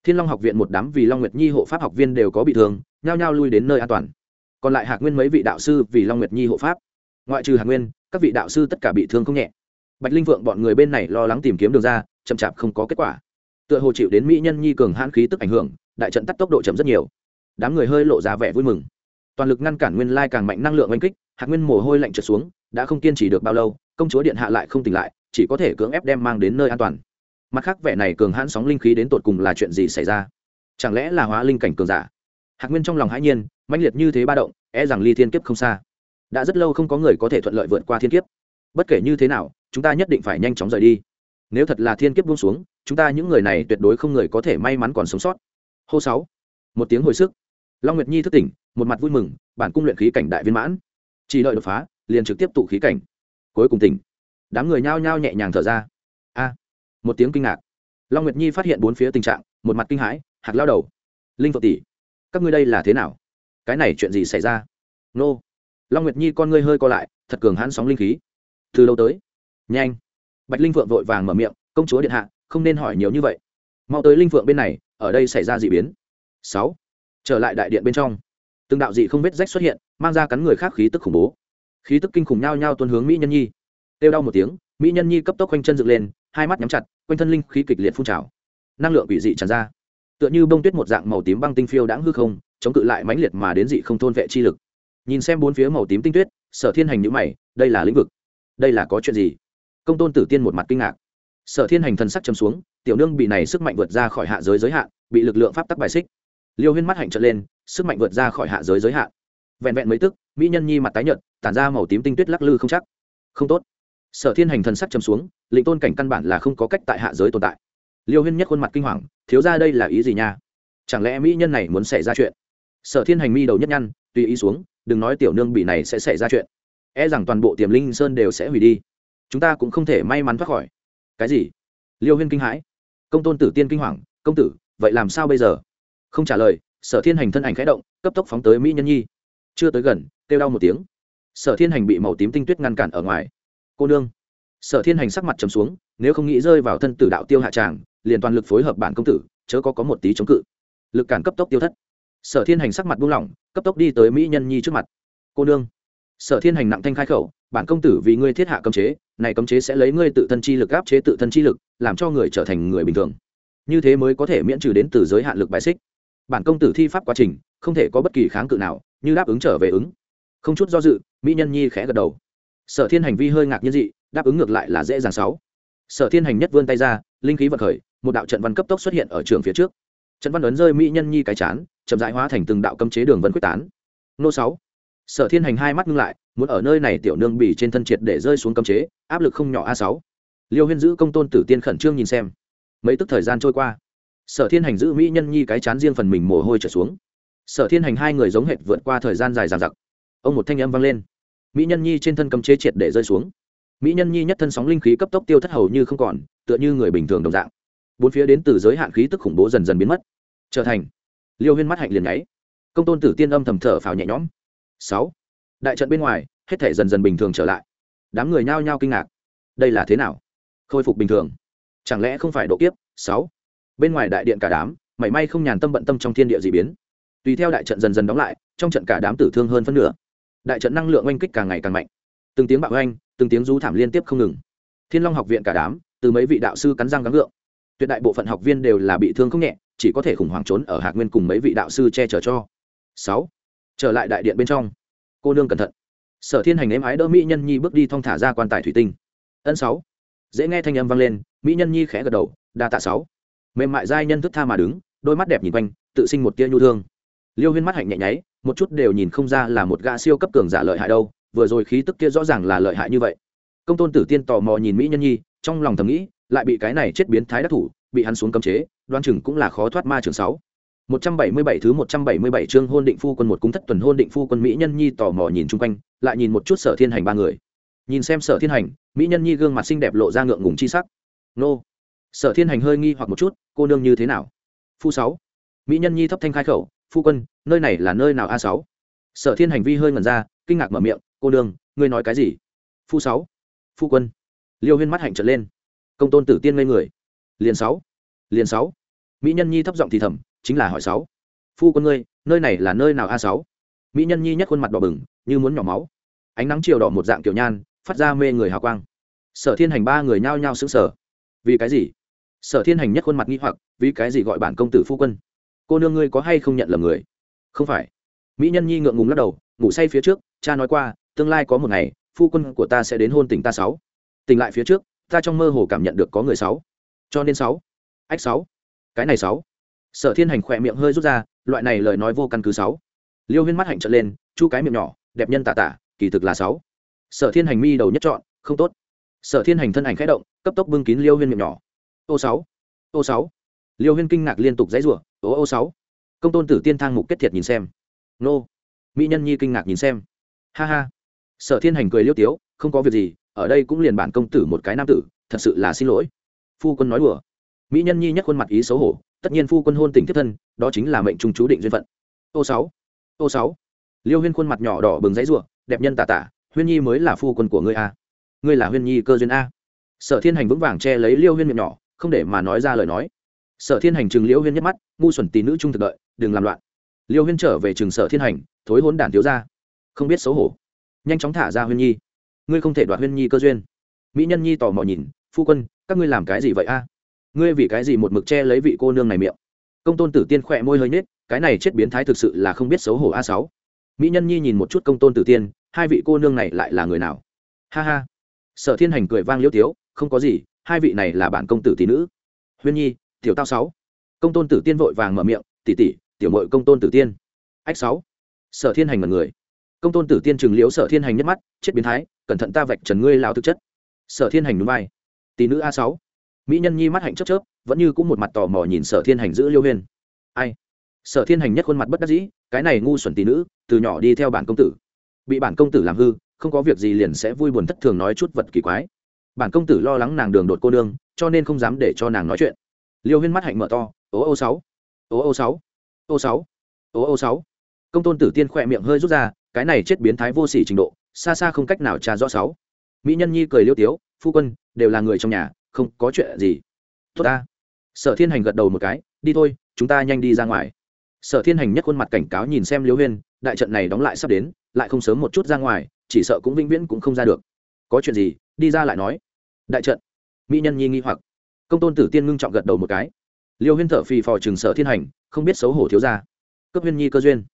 A: thiên long học viện một đám vì long nguyệt nhi hộ pháp học viên đều có bị thương, nhao nhao lui đến nơi an toàn. Còn lại hạc nguyên mấy vị đạo sư vì long nguyệt nhi hộ pháp. Ngoại trừ hạc nguyên, các vị đạo sư tất cả bị thương không nhẹ. Bạch linh vượng bọn người bên này lo lắng tìm kiếm đường ra, chậm chạp không có kết quả. Tựa hồ chịu đến mỹ nhân nhi cường hãn khí tức ảnh hưởng, đại trận tắt tốc độ chậm rất nhiều. Đám người hơi lộ ra vẻ vui mừng. Toàn lực ngăn cản nguyên lai càng mạnh năng lượng oanh kích, hạc nguyên mồ hôi lạnh trượt xuống, đã không kiên trì được bao lâu, công chúa điện hạ lại không tỉnh lại, chỉ có thể cưỡng ép đem mang đến nơi an toàn mặt khác vẻ này cường hãn sóng linh khí đến tột cùng là chuyện gì xảy ra? Chẳng lẽ là hóa linh cảnh cường giả? Hạc nguyên trong lòng hãi nhiên, mãnh liệt như thế ba động e rằng ly thiên kiếp không xa. Đã rất lâu không có người có thể thuận lợi vượt qua thiên kiếp. Bất kể như thế nào, chúng ta nhất định phải nhanh chóng rời đi. Nếu thật là thiên kiếp buông xuống, chúng ta những người này tuyệt đối không người có thể may mắn còn sống sót. Hô sáu. Một tiếng hồi sức. Long nguyệt nhi thức tỉnh, một mặt vui mừng, bản cung luyện khí cảnh đại viên mãn. Chỉ đợi đột phá, liền trực tiếp tụ khí cảnh. Cuối cùng tỉnh. Đám người nhao nhao nhẹ nhàng thở ra một tiếng kinh ngạc. Long nguyệt nhi phát hiện bốn phía tình trạng, một mặt kinh hãi hạt lao đầu, linh phật tỷ, các ngươi đây là thế nào? Cái này chuyện gì xảy ra? Nô. Long nguyệt nhi con ngươi hơi co lại, thật cường hãn sóng linh khí. Từ lâu tới. Nhanh. Bạch linh phượng vội vàng mở miệng, công chúa điện hạ, không nên hỏi nhiều như vậy. Mau tới linh phượng bên này, ở đây xảy ra d ị biến. Sáu. Trở lại đại điện bên trong, từng đạo dị không vết rách xuất hiện, mang ra cắn người khác khí tức khủng bố. Khí tức kinh khủng nhao nhao tuân hướng mỹ nhân nhi. Têu đau một tiếng, mỹ nhân nhi cấp tốc quanh chân dựng lên hai mắt nhắm chặt, quanh thân linh khí kịch liệt phun trào. Năng lượng quỷ dị tràn ra. Tựa như bông tuyết một dạng màu tím băng tinh phiêu đãng hư không, chống cự lại mãnh liệt mà đến dị không thôn vệ chi lực. Nhìn xem bốn phía màu tím tinh tuyết, sở thiên hành nhữ mày, đây là lĩnh vực. Đây là có chuyện gì? Công tôn tử tiên một mặt kinh ngạc. Sở thiên hành thần sắc chấm xuống, tiểu nương bị này sức mạnh vượt ra khỏi hạ giới giới hạn, bị lực lượng pháp tắc bài xích. Liêu huyên mắt hạnh trợn lên, sức mạnh vượt ra khỏi hạ giới giới hạn. Vẹn vẹn mấy tức, mỹ nhân nhi mặt tái nhợt, tản ra màu tím tinh tuyết lắc lư không chắc. Không tốt. Sở thiên hành thần sắc chấm xuống lĩnh tôn cảnh căn bản là không có cách tại hạ giới tồn tại. Liêu huyên nhất khuôn mặt kinh hoàng, thiếu ra đây là ý gì nha? Chẳng lẽ mỹ nhân này muốn xảy ra chuyện? Sở thiên hành mi đầu nhất nhăn, tùy ý xuống, đừng nói tiểu nương bị này sẽ xảy ra chuyện. E rằng toàn bộ tiềm linh sơn đều sẽ hủy đi. Chúng ta cũng không thể may mắn thoát khỏi. Cái gì? Liêu huyên kinh hãi. Công tôn tử tiên kinh hoàng, công tử, vậy làm sao bây giờ? Không trả lời, sở thiên hành thân ảnh khẽ động, cấp tốc phóng tới mỹ nhân nhi. Chưa tới gần, kêu đau một tiếng. Sở thiên hành bị màu tím tinh tuyết ngăn cản ở ngoài. Cô nương sở thiên hành sắc mặt trầm xuống, nếu không nghĩ rơi vào thân tử đạo tiêu hạ tràng, liền toàn lực phối hợp bản công tử, chớ có có một tí chống cự. Lực cản cấp tốc tiêu thất. Sở thiên hành sắc mặt buông lỏng, cấp tốc đi tới mỹ nhân nhi trước mặt. Cô nương. Sở thiên hành nặng thanh khai khẩu, bản công tử vì ngươi thiết hạ cấm chế, này cấm chế sẽ lấy ngươi tự thân chi lực áp chế tự thân chi lực, làm cho người trở thành người bình thường. Như thế mới có thể miễn trừ đến từ giới hạn lực bài xích. Bản công tử thi pháp quá trình, không thể có bất kỳ kháng cự nào, như đáp ứng trở về ứng. Không chút do dự, mỹ nhân nhi khẽ gật đầu. Sở thiên hành vi hơi ngạc nhiên dị đáp ứng ngược lại là dễ dàng sáu. Sở thiên hành nhất vươn tay ra, linh khí vật khởi, một đạo trận văn cấp tốc xuất hiện ở trường phía trước. Trận văn ấn rơi mỹ nhân nhi cái chán, chậm rãi hóa thành từng đạo cấm chế đường vân quyết tán. Nô sáu. Sở thiên hành hai mắt ngưng lại, muốn ở nơi này tiểu nương bỉ trên thân triệt để rơi xuống cấm chế, áp lực không nhỏ a sáu. Liêu huyên giữ công tôn tử tiên khẩn trương nhìn xem. Mấy tức thời gian trôi qua. Sở thiên hành giữ mỹ nhân nhi cái chán riêng phần mình mồ hôi trở xuống. Sở thiên hành hai người giống hệt vượt qua thời gian dài dàn giặc ông một thanh âm vang lên. Mỹ nhân nhi trên thân cấm chế triệt để rơi xuống mỹ nhân nhi nhất thân sóng linh khí cấp tốc tiêu thất hầu như không còn, tựa như người bình thường đồng dạng. Bốn phía đến từ giới hạn khí tức khủng bố dần dần biến mất. Trở thành, liêu huyên mắt hạnh liền nháy. Công tôn tử tiên âm thầm thở phào nhẹ nhõm. Sáu, đại trận bên ngoài, hết thể dần dần bình thường trở lại. Đám người nhao nhao kinh ngạc. Đây là thế nào? Khôi phục bình thường. Chẳng lẽ không phải độ kiếp? Sáu, bên ngoài đại điện cả đám, mảy may không nhàn tâm bận tâm trong thiên địa d ị biến. Tùy theo đại trận dần dần đóng lại, trong trận cả đám tử thương hơn phân nửa. Đại trận năng lượng oanh kích càng ngày càng mạnh. Từng tiếng bạo oanh từng tiếng rú thảm liên tiếp không ngừng. Thiên long học viện cả đám, từ mấy vị đạo sư cắn răng gắng gượng. Tuyệt đại bộ phận học viên đều là bị thương không nhẹ, chỉ có thể khủng hoảng trốn ở hạc nguyên cùng mấy vị đạo sư che chở cho. Sáu, trở lại đại điện bên trong. Cô nương cẩn thận. Sở thiên hành ếm ái đỡ mỹ nhân nhi bước đi thong thả ra quan tài thủy tinh. Ân sáu, dễ nghe thanh âm vang lên, mỹ nhân nhi khẽ gật đầu, đa tạ sáu. Mềm mại giai nhân thức tha mà đứng, đôi mắt đẹp nhìn quanh, tự sinh một tia nhu thương. Liêu huyên mắt hạnh nhẹ nháy, một chút đều nhìn không ra là một gã siêu cấp cường giả lợi hại đâu vừa rồi khí tức kia rõ ràng là lợi hại như vậy công tôn tử tiên tò mò nhìn mỹ nhân nhi trong lòng thầm nghĩ lại bị cái này chết biến thái đắc thủ bị hắn xuống cấm chế đoan chừng cũng là khó thoát ma trường sáu 177 thứ 177 chương hôn định phu quân một cung thất tuần hôn định phu quân mỹ nhân nhi tò mò nhìn chung quanh, lại nhìn một chút Sở Thiên Hành ba người. Nhìn xem Sở Thiên Hành, mỹ nhân nhi gương mặt xinh đẹp lộ ra ngượng ngùng chi sắc. Nô. Sở Thiên Hành hơi nghi hoặc một chút, cô nương như thế nào? Phu 6. Mỹ nhân nhi thấp thanh khai khẩu, phu quân, nơi này là nơi nào a 6? Sở Thiên Hành vi hơi ngẩn ra, kinh ngạc mở miệng, cô đường, ngươi nói cái gì? Phu sáu, Phu quân. Liêu Huyên mắt hạnh trợn lên. Công tôn tử tiên ngây người. Liền sáu, Liền sáu, Mỹ nhân nhi thấp giọng thì thầm, chính là hỏi sáu. Phu quân ngươi nơi này là nơi nào a sáu? Mỹ nhân nhi nhất khuôn mặt đỏ bừng như muốn nhỏ máu. Ánh nắng chiều đỏ một dạng kiểu nhan phát ra mê người hào quang. Sở thiên hành ba người nhao nhao xứng sở vì cái gì? Sở thiên hành nhất khuôn mặt nghi hoặc vì cái gì gọi bản công tử phu quân? Cô nương ngươi có hay không nhận lầm người? Không phải. Mỹ nhân nhi ngượng ngùng lắc đầu ngủ say phía trước cha nói qua tương lai có một ngày, phu quân của ta sẽ đến hôn tỉnh ta sáu. Tỉnh lại phía trước, ta trong mơ hồ cảm nhận được có người sáu. Cho nên sáu. Ách sáu. Cái này sáu. Sở thiên hành khỏe miệng hơi rút ra, loại này lời nói vô căn cứ sáu. Liêu huyên mắt hạnh trợn lên, chu cái miệng nhỏ, đẹp nhân tà tả, kỳ thực là sáu. Sở thiên hành mi đầu nhất chọn không tốt. Sở thiên hành thân ảnh khẽ động, cấp tốc bưng kín liêu huyên miệng nhỏ. Ô sáu. Ô sáu. Liêu huyên kinh ngạc liên tục dãy rủa, ô ô sáu. Công tôn tử tiên thang mục kết thiệt nhìn xem. Nô. Mỹ nhân nhi kinh ngạc nhìn xem. Ha ha sở thiên hành cười liêu tiếu, không có việc gì, ở đây cũng liền bản công tử một cái nam tử, thật sự là xin lỗi. Phu quân nói đùa. Mỹ nhân nhi nhất khuôn mặt ý xấu hổ, tất nhiên phu quân hôn tình thiết thân, đó chính là mệnh trung chú định duyên phận. Ô sáu ô sáu. Liêu huyên khuôn mặt nhỏ đỏ bừng giấy ruộng đẹp nhân tà tả, huyên nhi mới là phu quân của ngươi a. Ngươi là huyên nhi cơ duyên a. Sở thiên hành vững vàng che lấy liêu huyên miệng nhỏ, không để mà nói ra lời nói. Sở thiên hành chừng liêu huyên nhắc mắt, ngu xuẩn tì nữ trung thực đợi, đừng làm loạn. Liêu huyên trở về trường sở thiên hành, thối hôn đản thiếu ra không biết xấu hổ nhanh chóng thả ra huyên nhi. Ngươi không thể đoạt huyên nhi cơ duyên. Mỹ nhân nhi tò mò nhìn, phu quân, các ngươi làm cái gì vậy a? Ngươi vì cái gì một mực che lấy vị cô nương này miệng? Công tôn tử tiên khỏe môi hơi nhết cái này chết biến thái thực sự là không biết xấu hổ a sáu. Mỹ nhân nhi nhìn một chút công tôn tử tiên, hai vị cô nương này lại là người nào? Ha ha. Sở thiên hành cười vang liêu tiếu, không có gì, hai vị này là bản công tử tỷ nữ. Huyên nhi, tiểu tao sáu. Công tôn tử tiên vội vàng mở miệng, tỷ tỷ, tiểu mội công tôn tử tiên. Ách sáu. Sở thiên hành mật người công tôn tử tiên chừng liếu sở thiên hành nhất mắt, chết biến thái, cẩn thận ta vạch trần ngươi lao thực chất. Sở thiên hành núi vai. Tỷ nữ a sáu. Mỹ nhân nhi mắt hạnh chớp chớp, vẫn như cũng một mặt tò mò nhìn sở thiên hành giữ liêu huyên. Ai? Sở thiên hành nhất khuôn mặt bất đắc dĩ, cái này ngu xuẩn tỷ nữ, từ nhỏ đi theo bản công tử. Bị bản công tử làm hư, không có việc gì liền sẽ vui buồn thất thường nói chút vật kỳ quái. Bản công tử lo lắng nàng đường đột cô nương, cho nên không dám để cho nàng nói chuyện. Liêu huyên mắt hạnh mở to, ô ô sáu, ô ô sáu ô sáu, ô ô sáu. Công tôn tử tiên khỏe miệng hơi rút ra cái này chết biến thái vô sỉ trình độ, xa xa không cách nào trà rõ sáu. Mỹ nhân nhi cười liêu tiếu, phu quân, đều là người trong nhà, không có chuyện gì. Tốt ta. Sở thiên hành gật đầu một cái, đi thôi, chúng ta nhanh đi ra ngoài. Sở thiên hành nhất khuôn mặt cảnh cáo nhìn xem liêu huyên, đại trận này đóng lại sắp đến, lại không sớm một chút ra ngoài, chỉ sợ cũng vĩnh viễn cũng không ra được. Có chuyện gì, đi ra lại nói. Đại trận. Mỹ nhân nhi nghi hoặc. Công tôn tử tiên ngưng trọng gật đầu một cái. Liêu huyên thở phì phò chừng sở thiên hành, không biết xấu hổ thiếu ra cấp huyên nhi cơ duyên.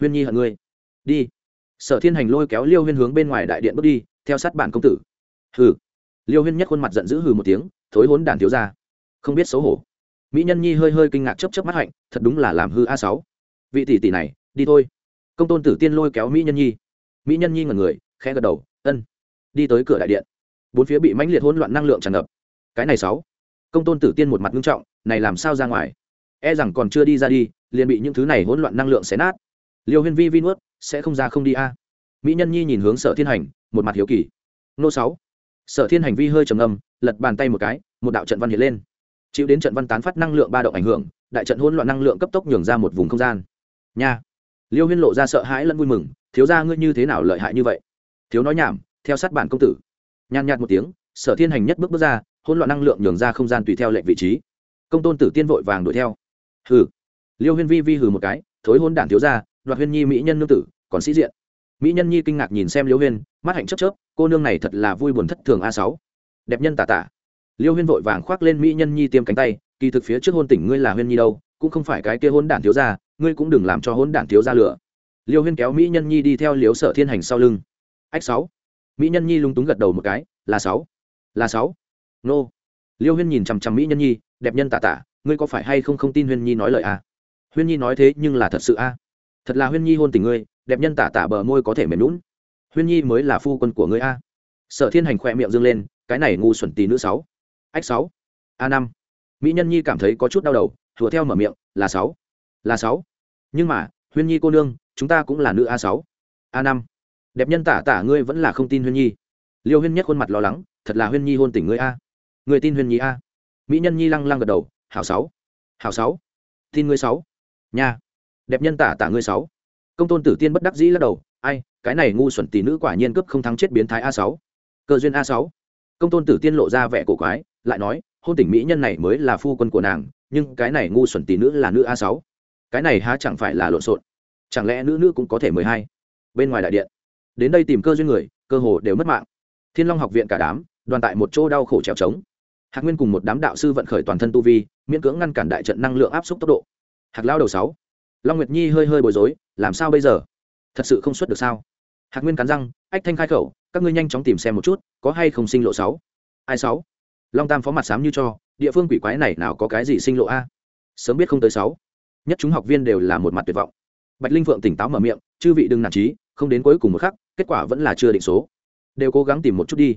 A: Huyên nhi hận ngươi. Đi sở thiên hành lôi kéo liêu huyên hướng bên ngoài đại điện bước đi, theo sát bản công tử. Hừ. Liêu huyên nhất khuôn mặt giận dữ hừ một tiếng, thối hốn đàn thiếu ra không biết xấu hổ. Mỹ nhân nhi hơi hơi kinh ngạc chấp chấp mắt hạnh, thật đúng là làm hư a sáu. Vị tỷ tỷ này, đi thôi. Công tôn tử tiên lôi kéo mỹ nhân nhi. Mỹ nhân nhi ngẩn người, khẽ gật đầu, ân. Đi tới cửa đại điện. Bốn phía bị mãnh liệt hỗn loạn năng lượng tràn ngập. Cái này sáu. Công tôn tử tiên một mặt nghiêm trọng, này làm sao ra ngoài? E rằng còn chưa đi ra đi, liền bị những thứ này hỗn loạn năng lượng xé nát liêu huyên vi vi nuốt, sẽ không ra không đi a. Mỹ nhân nhi nhìn hướng sở thiên hành, một mặt hiếu kỳ. Nô sáu. Sở thiên hành vi hơi trầm ngâm, lật bàn tay một cái, một đạo trận văn hiện lên. Chịu đến trận văn tán phát năng lượng ba động ảnh hưởng, đại trận hỗn loạn năng lượng cấp tốc nhường ra một vùng không gian. Nha. Liêu huyên lộ ra sợ hãi lẫn vui mừng, thiếu ra ngươi như thế nào lợi hại như vậy? Thiếu nói nhảm, theo sát bản công tử. Nhàn nhạt một tiếng, sở thiên hành nhất bước bước ra, hỗn loạn năng lượng nhường ra không gian tùy theo lệnh vị trí. Công tôn tử tiên vội vàng đuổi theo. Hừ. Liêu huyên vi vi hừ một cái, thối hôn đản thiếu ra đoạt huyên nhi mỹ nhân nương tử, còn sĩ diện. Mỹ nhân nhi kinh ngạc nhìn xem liêu huyên, mắt hạnh chấp chớp, cô nương này thật là vui buồn thất thường a sáu. Đẹp nhân tà tà liêu huyên vội vàng khoác lên mỹ nhân nhi tiêm cánh tay, kỳ thực phía trước hôn tỉnh ngươi là huyên nhi đâu, cũng không phải cái kia hôn đản thiếu ra ngươi cũng đừng làm cho hôn đản thiếu ra lửa liêu huyên kéo mỹ nhân nhi đi theo liếu sở thiên hành sau lưng. Ách sáu. Mỹ nhân nhi lung túng gật đầu một cái, là sáu. Là sáu. Nô. Liêu huyên nhìn chằm chằm mỹ nhân nhi, đẹp nhân tà tà ngươi có phải hay không không tin huyên nhi nói lời a à? huyên nhi nói thế nhưng là thật sự a à? Thật là huyên nhi hôn tình ngươi, đẹp nhân tả tả bờ môi có thể mềm lún huyên nhi mới là phu quân của ngươi a. Sở thiên hành khỏe miệng dâng lên, cái này ngu xuẩn tì nữ sáu. Ách sáu. A năm. Mỹ nhân nhi cảm thấy có chút đau đầu thùa theo mở miệng, là sáu. Là sáu. Nhưng mà, huyên nhi cô nương, chúng ta cũng là nữ a sáu. A năm. Đẹp nhân tả tả ngươi vẫn là không tin huyên nhi. Liêu huyên nhất khuôn mặt lo lắng, thật là huyên nhi hôn tình ngươi a. Người tin huyên nhi a. Mỹ nhân nhi lăng lăng gật đầu, hảo sáu. Hảo sáu. Tin ngươi sáu. Nha đẹp nhân tả tả ngươi sáu. Công tôn tử tiên bất đắc dĩ lắc đầu, ai, cái này ngu xuẩn tỷ nữ quả nhiên cướp không thắng chết biến thái a sáu. Cơ duyên a sáu. Công tôn tử tiên lộ ra vẻ cổ quái, lại nói, hôn tỉnh mỹ nhân này mới là phu quân của nàng, nhưng cái này ngu xuẩn tỷ nữ là nữ a sáu. Cái này há chẳng phải là lộn xộn. Chẳng lẽ nữ nữ cũng có thể mười hai? Bên ngoài đại điện, đến đây tìm cơ duyên người, cơ hồ đều mất mạng. Thiên long học viện cả đám, đoàn tại một chỗ đau khổ trèo trống. Hạc nguyên cùng một đám đạo sư vận khởi toàn thân tu vi, miễn cưỡng ngăn cản đại trận năng lượng áp suất tốc độ. Hạc lao đầu sáu long nguyệt nhi hơi hơi bối rối, làm sao bây giờ? Thật sự không xuất được sao? Hạc nguyên cắn răng, ách thanh khai khẩu, các ngươi nhanh chóng tìm xem một chút, có hay không sinh lộ sáu? Ai sáu? Long tam phó mặt sám như cho, địa phương quỷ quái này nào có cái gì sinh lộ a? Sớm biết không tới sáu. Nhất chúng học viên đều là một mặt tuyệt vọng. Bạch linh phượng tỉnh táo mở miệng, chư vị đừng nản trí không đến cuối cùng một khắc, kết quả vẫn là chưa định số. Đều cố gắng tìm một chút đi.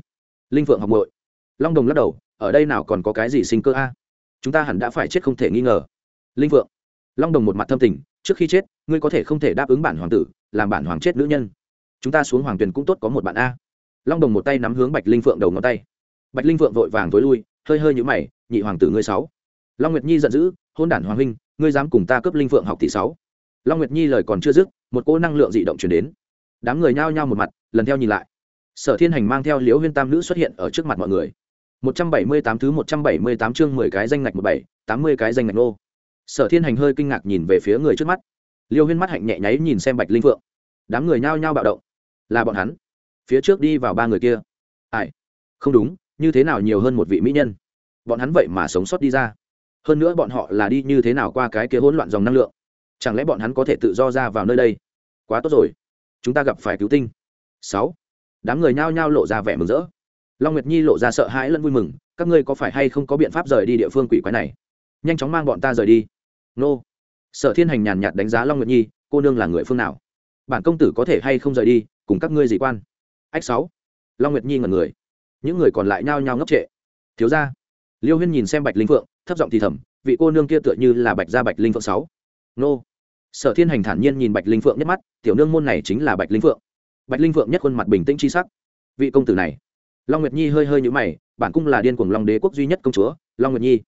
A: Linh phượng học bội long đồng lắc đầu, ở đây nào còn có cái gì sinh cơ a? Chúng ta hẳn đã phải chết không thể nghi ngờ. Linh phượng long đồng một mặt thâm tình, trước khi chết, ngươi có thể không thể đáp ứng bản hoàng tử, làm bản hoàng chết nữ nhân. Chúng ta xuống hoàng tuyền cũng tốt có một bạn a. Long đồng một tay nắm hướng bạch linh phượng đầu ngón tay. Bạch linh phượng vội vàng t ố i lui, hơi hơi nhũ mày, nhị hoàng tử ngươi sáu. Long nguyệt nhi giận dữ, hôn đản hoàng huynh, ngươi dám cùng ta cướp linh phượng học tỷ sáu? Long nguyệt nhi lời còn chưa dứt, một cỗ năng lượng dị động chuyển đến. Đám người nhao nhao một mặt, lần theo nhìn lại. Sở thiên hành mang theo liễu huyên tam nữ xuất hiện ở trước mặt mọi người. Một trăm bảy mươi tám thứ một trăm bảy mươi tám chương mười cái danh ngạch một bảy, tám mươi cái danh ngạch nô sở thiên hành hơi kinh ngạc nhìn về phía người trước mắt. Liêu huyên mắt hạnh nhẹ nháy nhìn xem bạch linh phượng. Đám người nhao nhao bạo động. Là bọn hắn. Phía trước đi vào ba người kia. Ai? Không đúng, như thế nào nhiều hơn một vị mỹ nhân? Bọn hắn vậy mà sống sót đi ra. Hơn nữa bọn họ là đi như thế nào qua cái kia hỗn loạn dòng năng lượng? Chẳng lẽ bọn hắn có thể tự do ra vào nơi đây? Quá tốt rồi. Chúng ta gặp phải cứu tinh. Sáu. Đám người nhao nhao lộ ra vẻ mừng rỡ. Long nguyệt nhi lộ ra sợ hãi lẫn vui mừng. Các ngươi có phải hay không có biện pháp rời đi địa phương quỷ quái này? Nhanh chóng mang bọn ta rời đi nô. Sở thiên hành nhàn nhạt đánh giá long nguyệt nhi, cô nương là người phương nào? Bản công tử có thể hay không rời đi, cùng các ngươi dị quan? Ách sáu. Long nguyệt nhi ngẩn người. Những người còn lại nhao nhao ngốc trệ. Thiếu ra liêu huyên nhìn xem bạch linh phượng, thấp giọng thì thầm, vị cô nương kia tựa như là bạch gia bạch linh phượng sáu. Nô. Sở thiên hành thản nhiên nhìn bạch linh phượng nhất mắt, tiểu nương môn này chính là bạch linh phượng. Bạch linh phượng nhất khuôn mặt bình tĩnh tri sắc. Vị công tử này. Long nguyệt nhi hơi hơi nhũ mày, bản cung là điên cuồng long đế quốc duy nhất công chúa, long nguyệt nhi.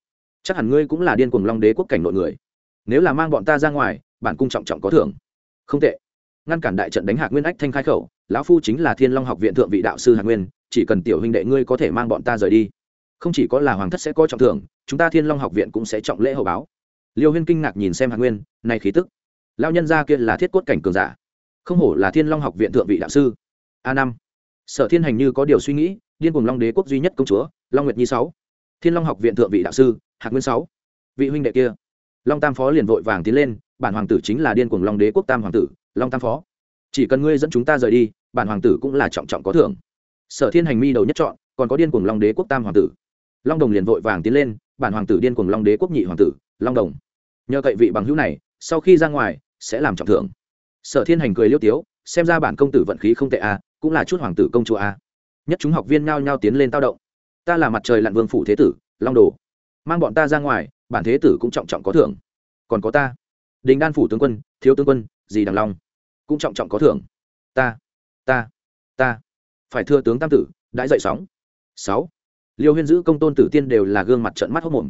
A: Chắc hẳn ngươi cũng là điên cuồng long đế quốc cảnh nội người nếu là mang bọn ta ra ngoài, bản cung trọng trọng có thưởng. Không tệ. Ngăn cản đại trận đánh hạc nguyên ách thanh khai khẩu, lão phu chính là thiên long học viện thượng vị đạo sư hạc nguyên, chỉ cần tiểu huynh đệ ngươi có thể mang bọn ta rời đi. Không chỉ có là hoàng thất sẽ có trọng thưởng, chúng ta thiên long học viện cũng sẽ trọng lễ hậu báo. Liêu huyên kinh ngạc nhìn xem hạc nguyên, này khí tức. Lao nhân gia kia là thiết cốt cảnh cường giả. Không hổ là thiên long học viện thượng vị đạo sư. A năm. Sở thiên hành như có điều suy nghĩ, điên cùng long đế quốc duy nhất công chúa, long nguyệt nhi sáu. Thiên long học viện thượng vị đạo sư, hạc nguyên sáu. Vị huynh đệ kia long tam phó liền vội vàng tiến lên, bản hoàng tử chính là điên cuồng long đế quốc tam hoàng tử, long tam phó. Chỉ cần ngươi dẫn chúng ta rời đi, bản hoàng tử cũng là trọng trọng có thưởng. Sở thiên hành mi đầu nhất chọn còn có điên cuồng long đế quốc tam hoàng tử. Long đồng liền vội vàng tiến lên, bản hoàng tử điên cuồng long đế quốc nhị hoàng tử, long đồng. Nhờ cậy vị bằng hữu này, sau khi ra ngoài, sẽ làm trọng thưởng. Sở thiên hành cười liêu tiếu, xem ra bản công tử vận khí không tệ à cũng là chút hoàng tử công chúa à. Nhất chúng học viên nhao nhao tiến lên tao động. Ta là mặt trời lặn vương phủ thế tử, long đồ. Mang bọn ta ra ngoài bản thế tử cũng trọng trọng có thưởng. Còn có ta. Đình đan phủ tướng quân, thiếu tướng quân, dì đằng long. Cũng trọng trọng có thưởng. Ta ta ta. Phải thưa tướng tam tử, đãi dậy sóng. Sáu. Liêu huyên giữ công tôn tử tiên đều là gương mặt trận mắt hốc mồm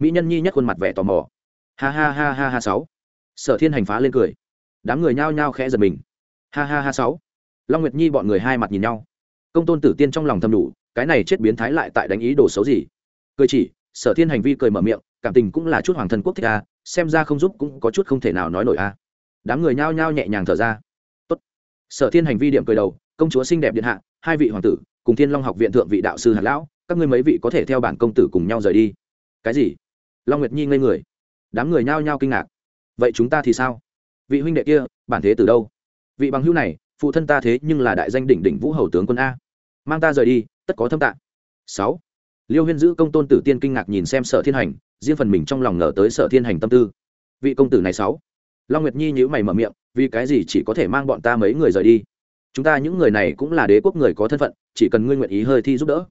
A: mỹ nhân nhi nhất khuôn mặt vẻ tò mò. Ha ha ha ha ha sáu. Sở thiên hành phá lên cười. Đám người nhao nhao khẽ giật mình. Ha ha ha sáu. Long nguyệt nhi bọn người hai mặt nhìn nhau. Công tôn tử tiên trong lòng thầm đủ, cái này chết biến thái lại tại đánh ý đồ xấu gì? Cười chỉ sở thiên hành vi cười mở miệng, cảm tình cũng là chút hoàng thân quốc thích a, xem ra không giúp cũng có chút không thể nào nói nổi a. Đám người nhao nhao nhẹ nhàng thở ra. Tốt. sở thiên hành vi điểm cười đầu, công chúa xinh đẹp điện hạ, hai vị hoàng tử, cùng thiên long học viện thượng vị đạo sư hạt lão, các ngươi mấy vị có thể theo bản công tử cùng nhau rời đi. Cái gì? Long nguyệt nhi ngây người. Đám người nhao nhao kinh ngạc. Vậy chúng ta thì sao? Vị huynh đệ kia, bản thế từ đâu? Vị bằng hữu này, phụ thân ta thế nhưng là đại danh đỉnh đỉnh vũ hầu tướng quân a. Mang ta rời đi, tất có thâm tạng sáu liêu huyên giữ công tôn tử tiên kinh ngạc nhìn xem sở thiên hành, riêng phần mình trong lòng ngờ tới sở thiên hành tâm tư. Vị công tử này sáu. Long nguyệt nhi nhữ mày mở miệng, vì cái gì chỉ có thể mang bọn ta mấy người rời đi? Chúng ta những người này cũng là đế quốc người có thân phận, chỉ cần ngươi nguyện ý hơi thi giúp đỡ.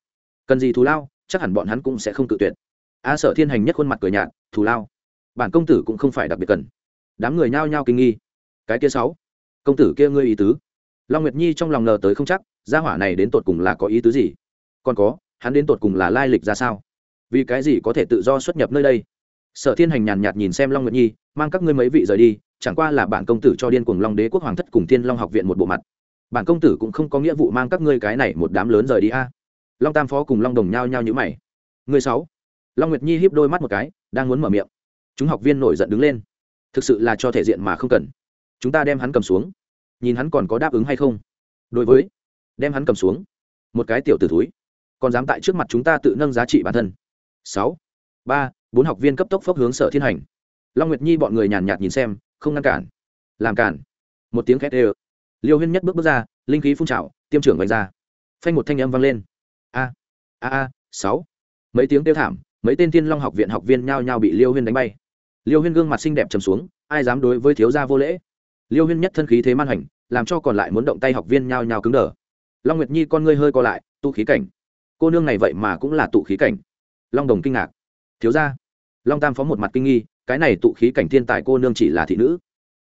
A: Cần gì thù lao, chắc hẳn bọn hắn cũng sẽ không cự tuyệt. A sở thiên hành nhất khuôn mặt cười nhạt, thù lao. Bản công tử cũng không phải đặc biệt cần. Đám người nhao nhao kinh nghi. Cái kia sáu. Công tử kia ngươi ý tứ. Long nguyệt nhi trong lòng ngờ tới không chắc, gia hỏa này đến tột cùng là có ý tứ gì? Còn có hắn đến tột cùng là lai lịch ra sao? Vì cái gì có thể tự do xuất nhập nơi đây? Sở thiên hành nhàn nhạt nhìn xem long nguyệt nhi, mang các ngươi mấy vị rời đi, chẳng qua là bản công tử cho điên cùng long đế quốc hoàng thất cùng thiên long học viện một bộ mặt. Bản công tử cũng không có nghĩa vụ mang các ngươi cái này một đám lớn rời đi a. Long tam phó cùng long đồng nhao nhao nhữ mày. Người sáu. Long nguyệt nhi hiếp đôi mắt một cái, đang muốn mở miệng. Chúng học viên nổi giận đứng lên. Thực sự là cho thể diện mà không cần. Chúng ta đem hắn cầm xuống. Nhìn hắn còn có đáp ứng hay không? Đối với, đem hắn cầm xuống. Một cái tiểu t ử túi còn dám tại trước mặt chúng ta tự nâng giá trị bản thân. Sáu, ba, bốn học viên cấp tốc phốc hướng sở thiên hành. Long nguyệt nhi bọn người nhàn nhạt nhìn xem, không ngăn cản. Làm cản. Một tiếng khét ê liêu huyên nhất bước bước ra, linh khí phun trào, tiêm trưởng vạch ra. Phanh một thanh âm vang lên. A a a, sáu. Mấy tiếng kêu thảm, mấy tên thiên long học viện học viên nhao nhao bị liêu huyên đánh bay. Liêu huyên gương mặt xinh đẹp trầm xuống, ai dám đối với thiếu gia vô lễ? Liêu huyên nhất thân khí thế man hành làm cho còn lại muốn động tay học viên nhao nhao cứng đờ. Long nguyệt nhi con ngươi hơi co lại, tu khí cảnh cô nương này vậy mà cũng là tụ khí cảnh. Long đồng kinh ngạc. Thiếu gia, long tam phó một mặt kinh nghi, cái này tụ khí cảnh thiên tài cô nương chỉ là thị nữ.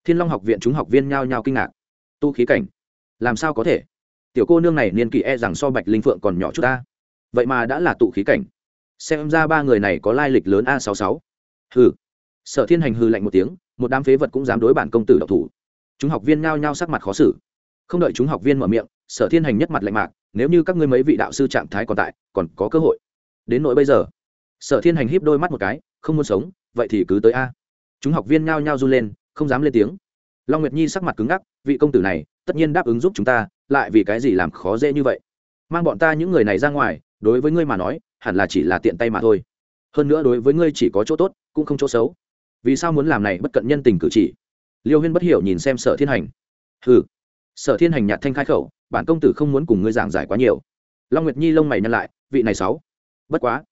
A: Thiên long học viện chúng học viên nhao nhao kinh ngạc. Tu khí cảnh? Làm sao có thể? Tiểu cô nương này niên kỷ e rằng so bạch linh phượng còn nhỏ chút ta. Vậy mà đã là tụ khí cảnh. Xem ra ba người này có lai lịch lớn a sáu sáu. Hừ. Sở thiên hành hư lạnh một tiếng, một đám phế vật cũng dám đối bản công tử độc thủ. Chúng học viên nhao nhao sắc mặt khó xử. Không đợi chúng học viên mở miệng, sở thiên hành nhất mặt lạnh mạc nếu như các ngươi mấy vị đạo sư trạng thái còn tại, còn có cơ hội. Đến nỗi bây giờ, sở thiên hành híp đôi mắt một cái, không muốn sống, vậy thì cứ tới a. Chúng học viên nhao nhao run lên, không dám lên tiếng. Long nguyệt nhi sắc mặt cứng ngắc, vị công tử này, tất nhiên đáp ứng giúp chúng ta, lại vì cái gì làm khó dễ như vậy? Mang bọn ta những người này ra ngoài, đối với ngươi mà nói, hẳn là chỉ là tiện tay mà thôi. Hơn nữa đối với ngươi chỉ có chỗ tốt, cũng không chỗ xấu. Vì sao muốn làm này bất cận nhân tình cử chỉ? Liêu huyên bất hiểu nhìn xem sở thiên hành. Ừ sở thiên hành nhạt thanh khai khẩu bản công tử không muốn cùng ngươi giảng giải quá nhiều. Long nguyệt nhi lông mày nhăn lại, vị này sáu. Bất quá.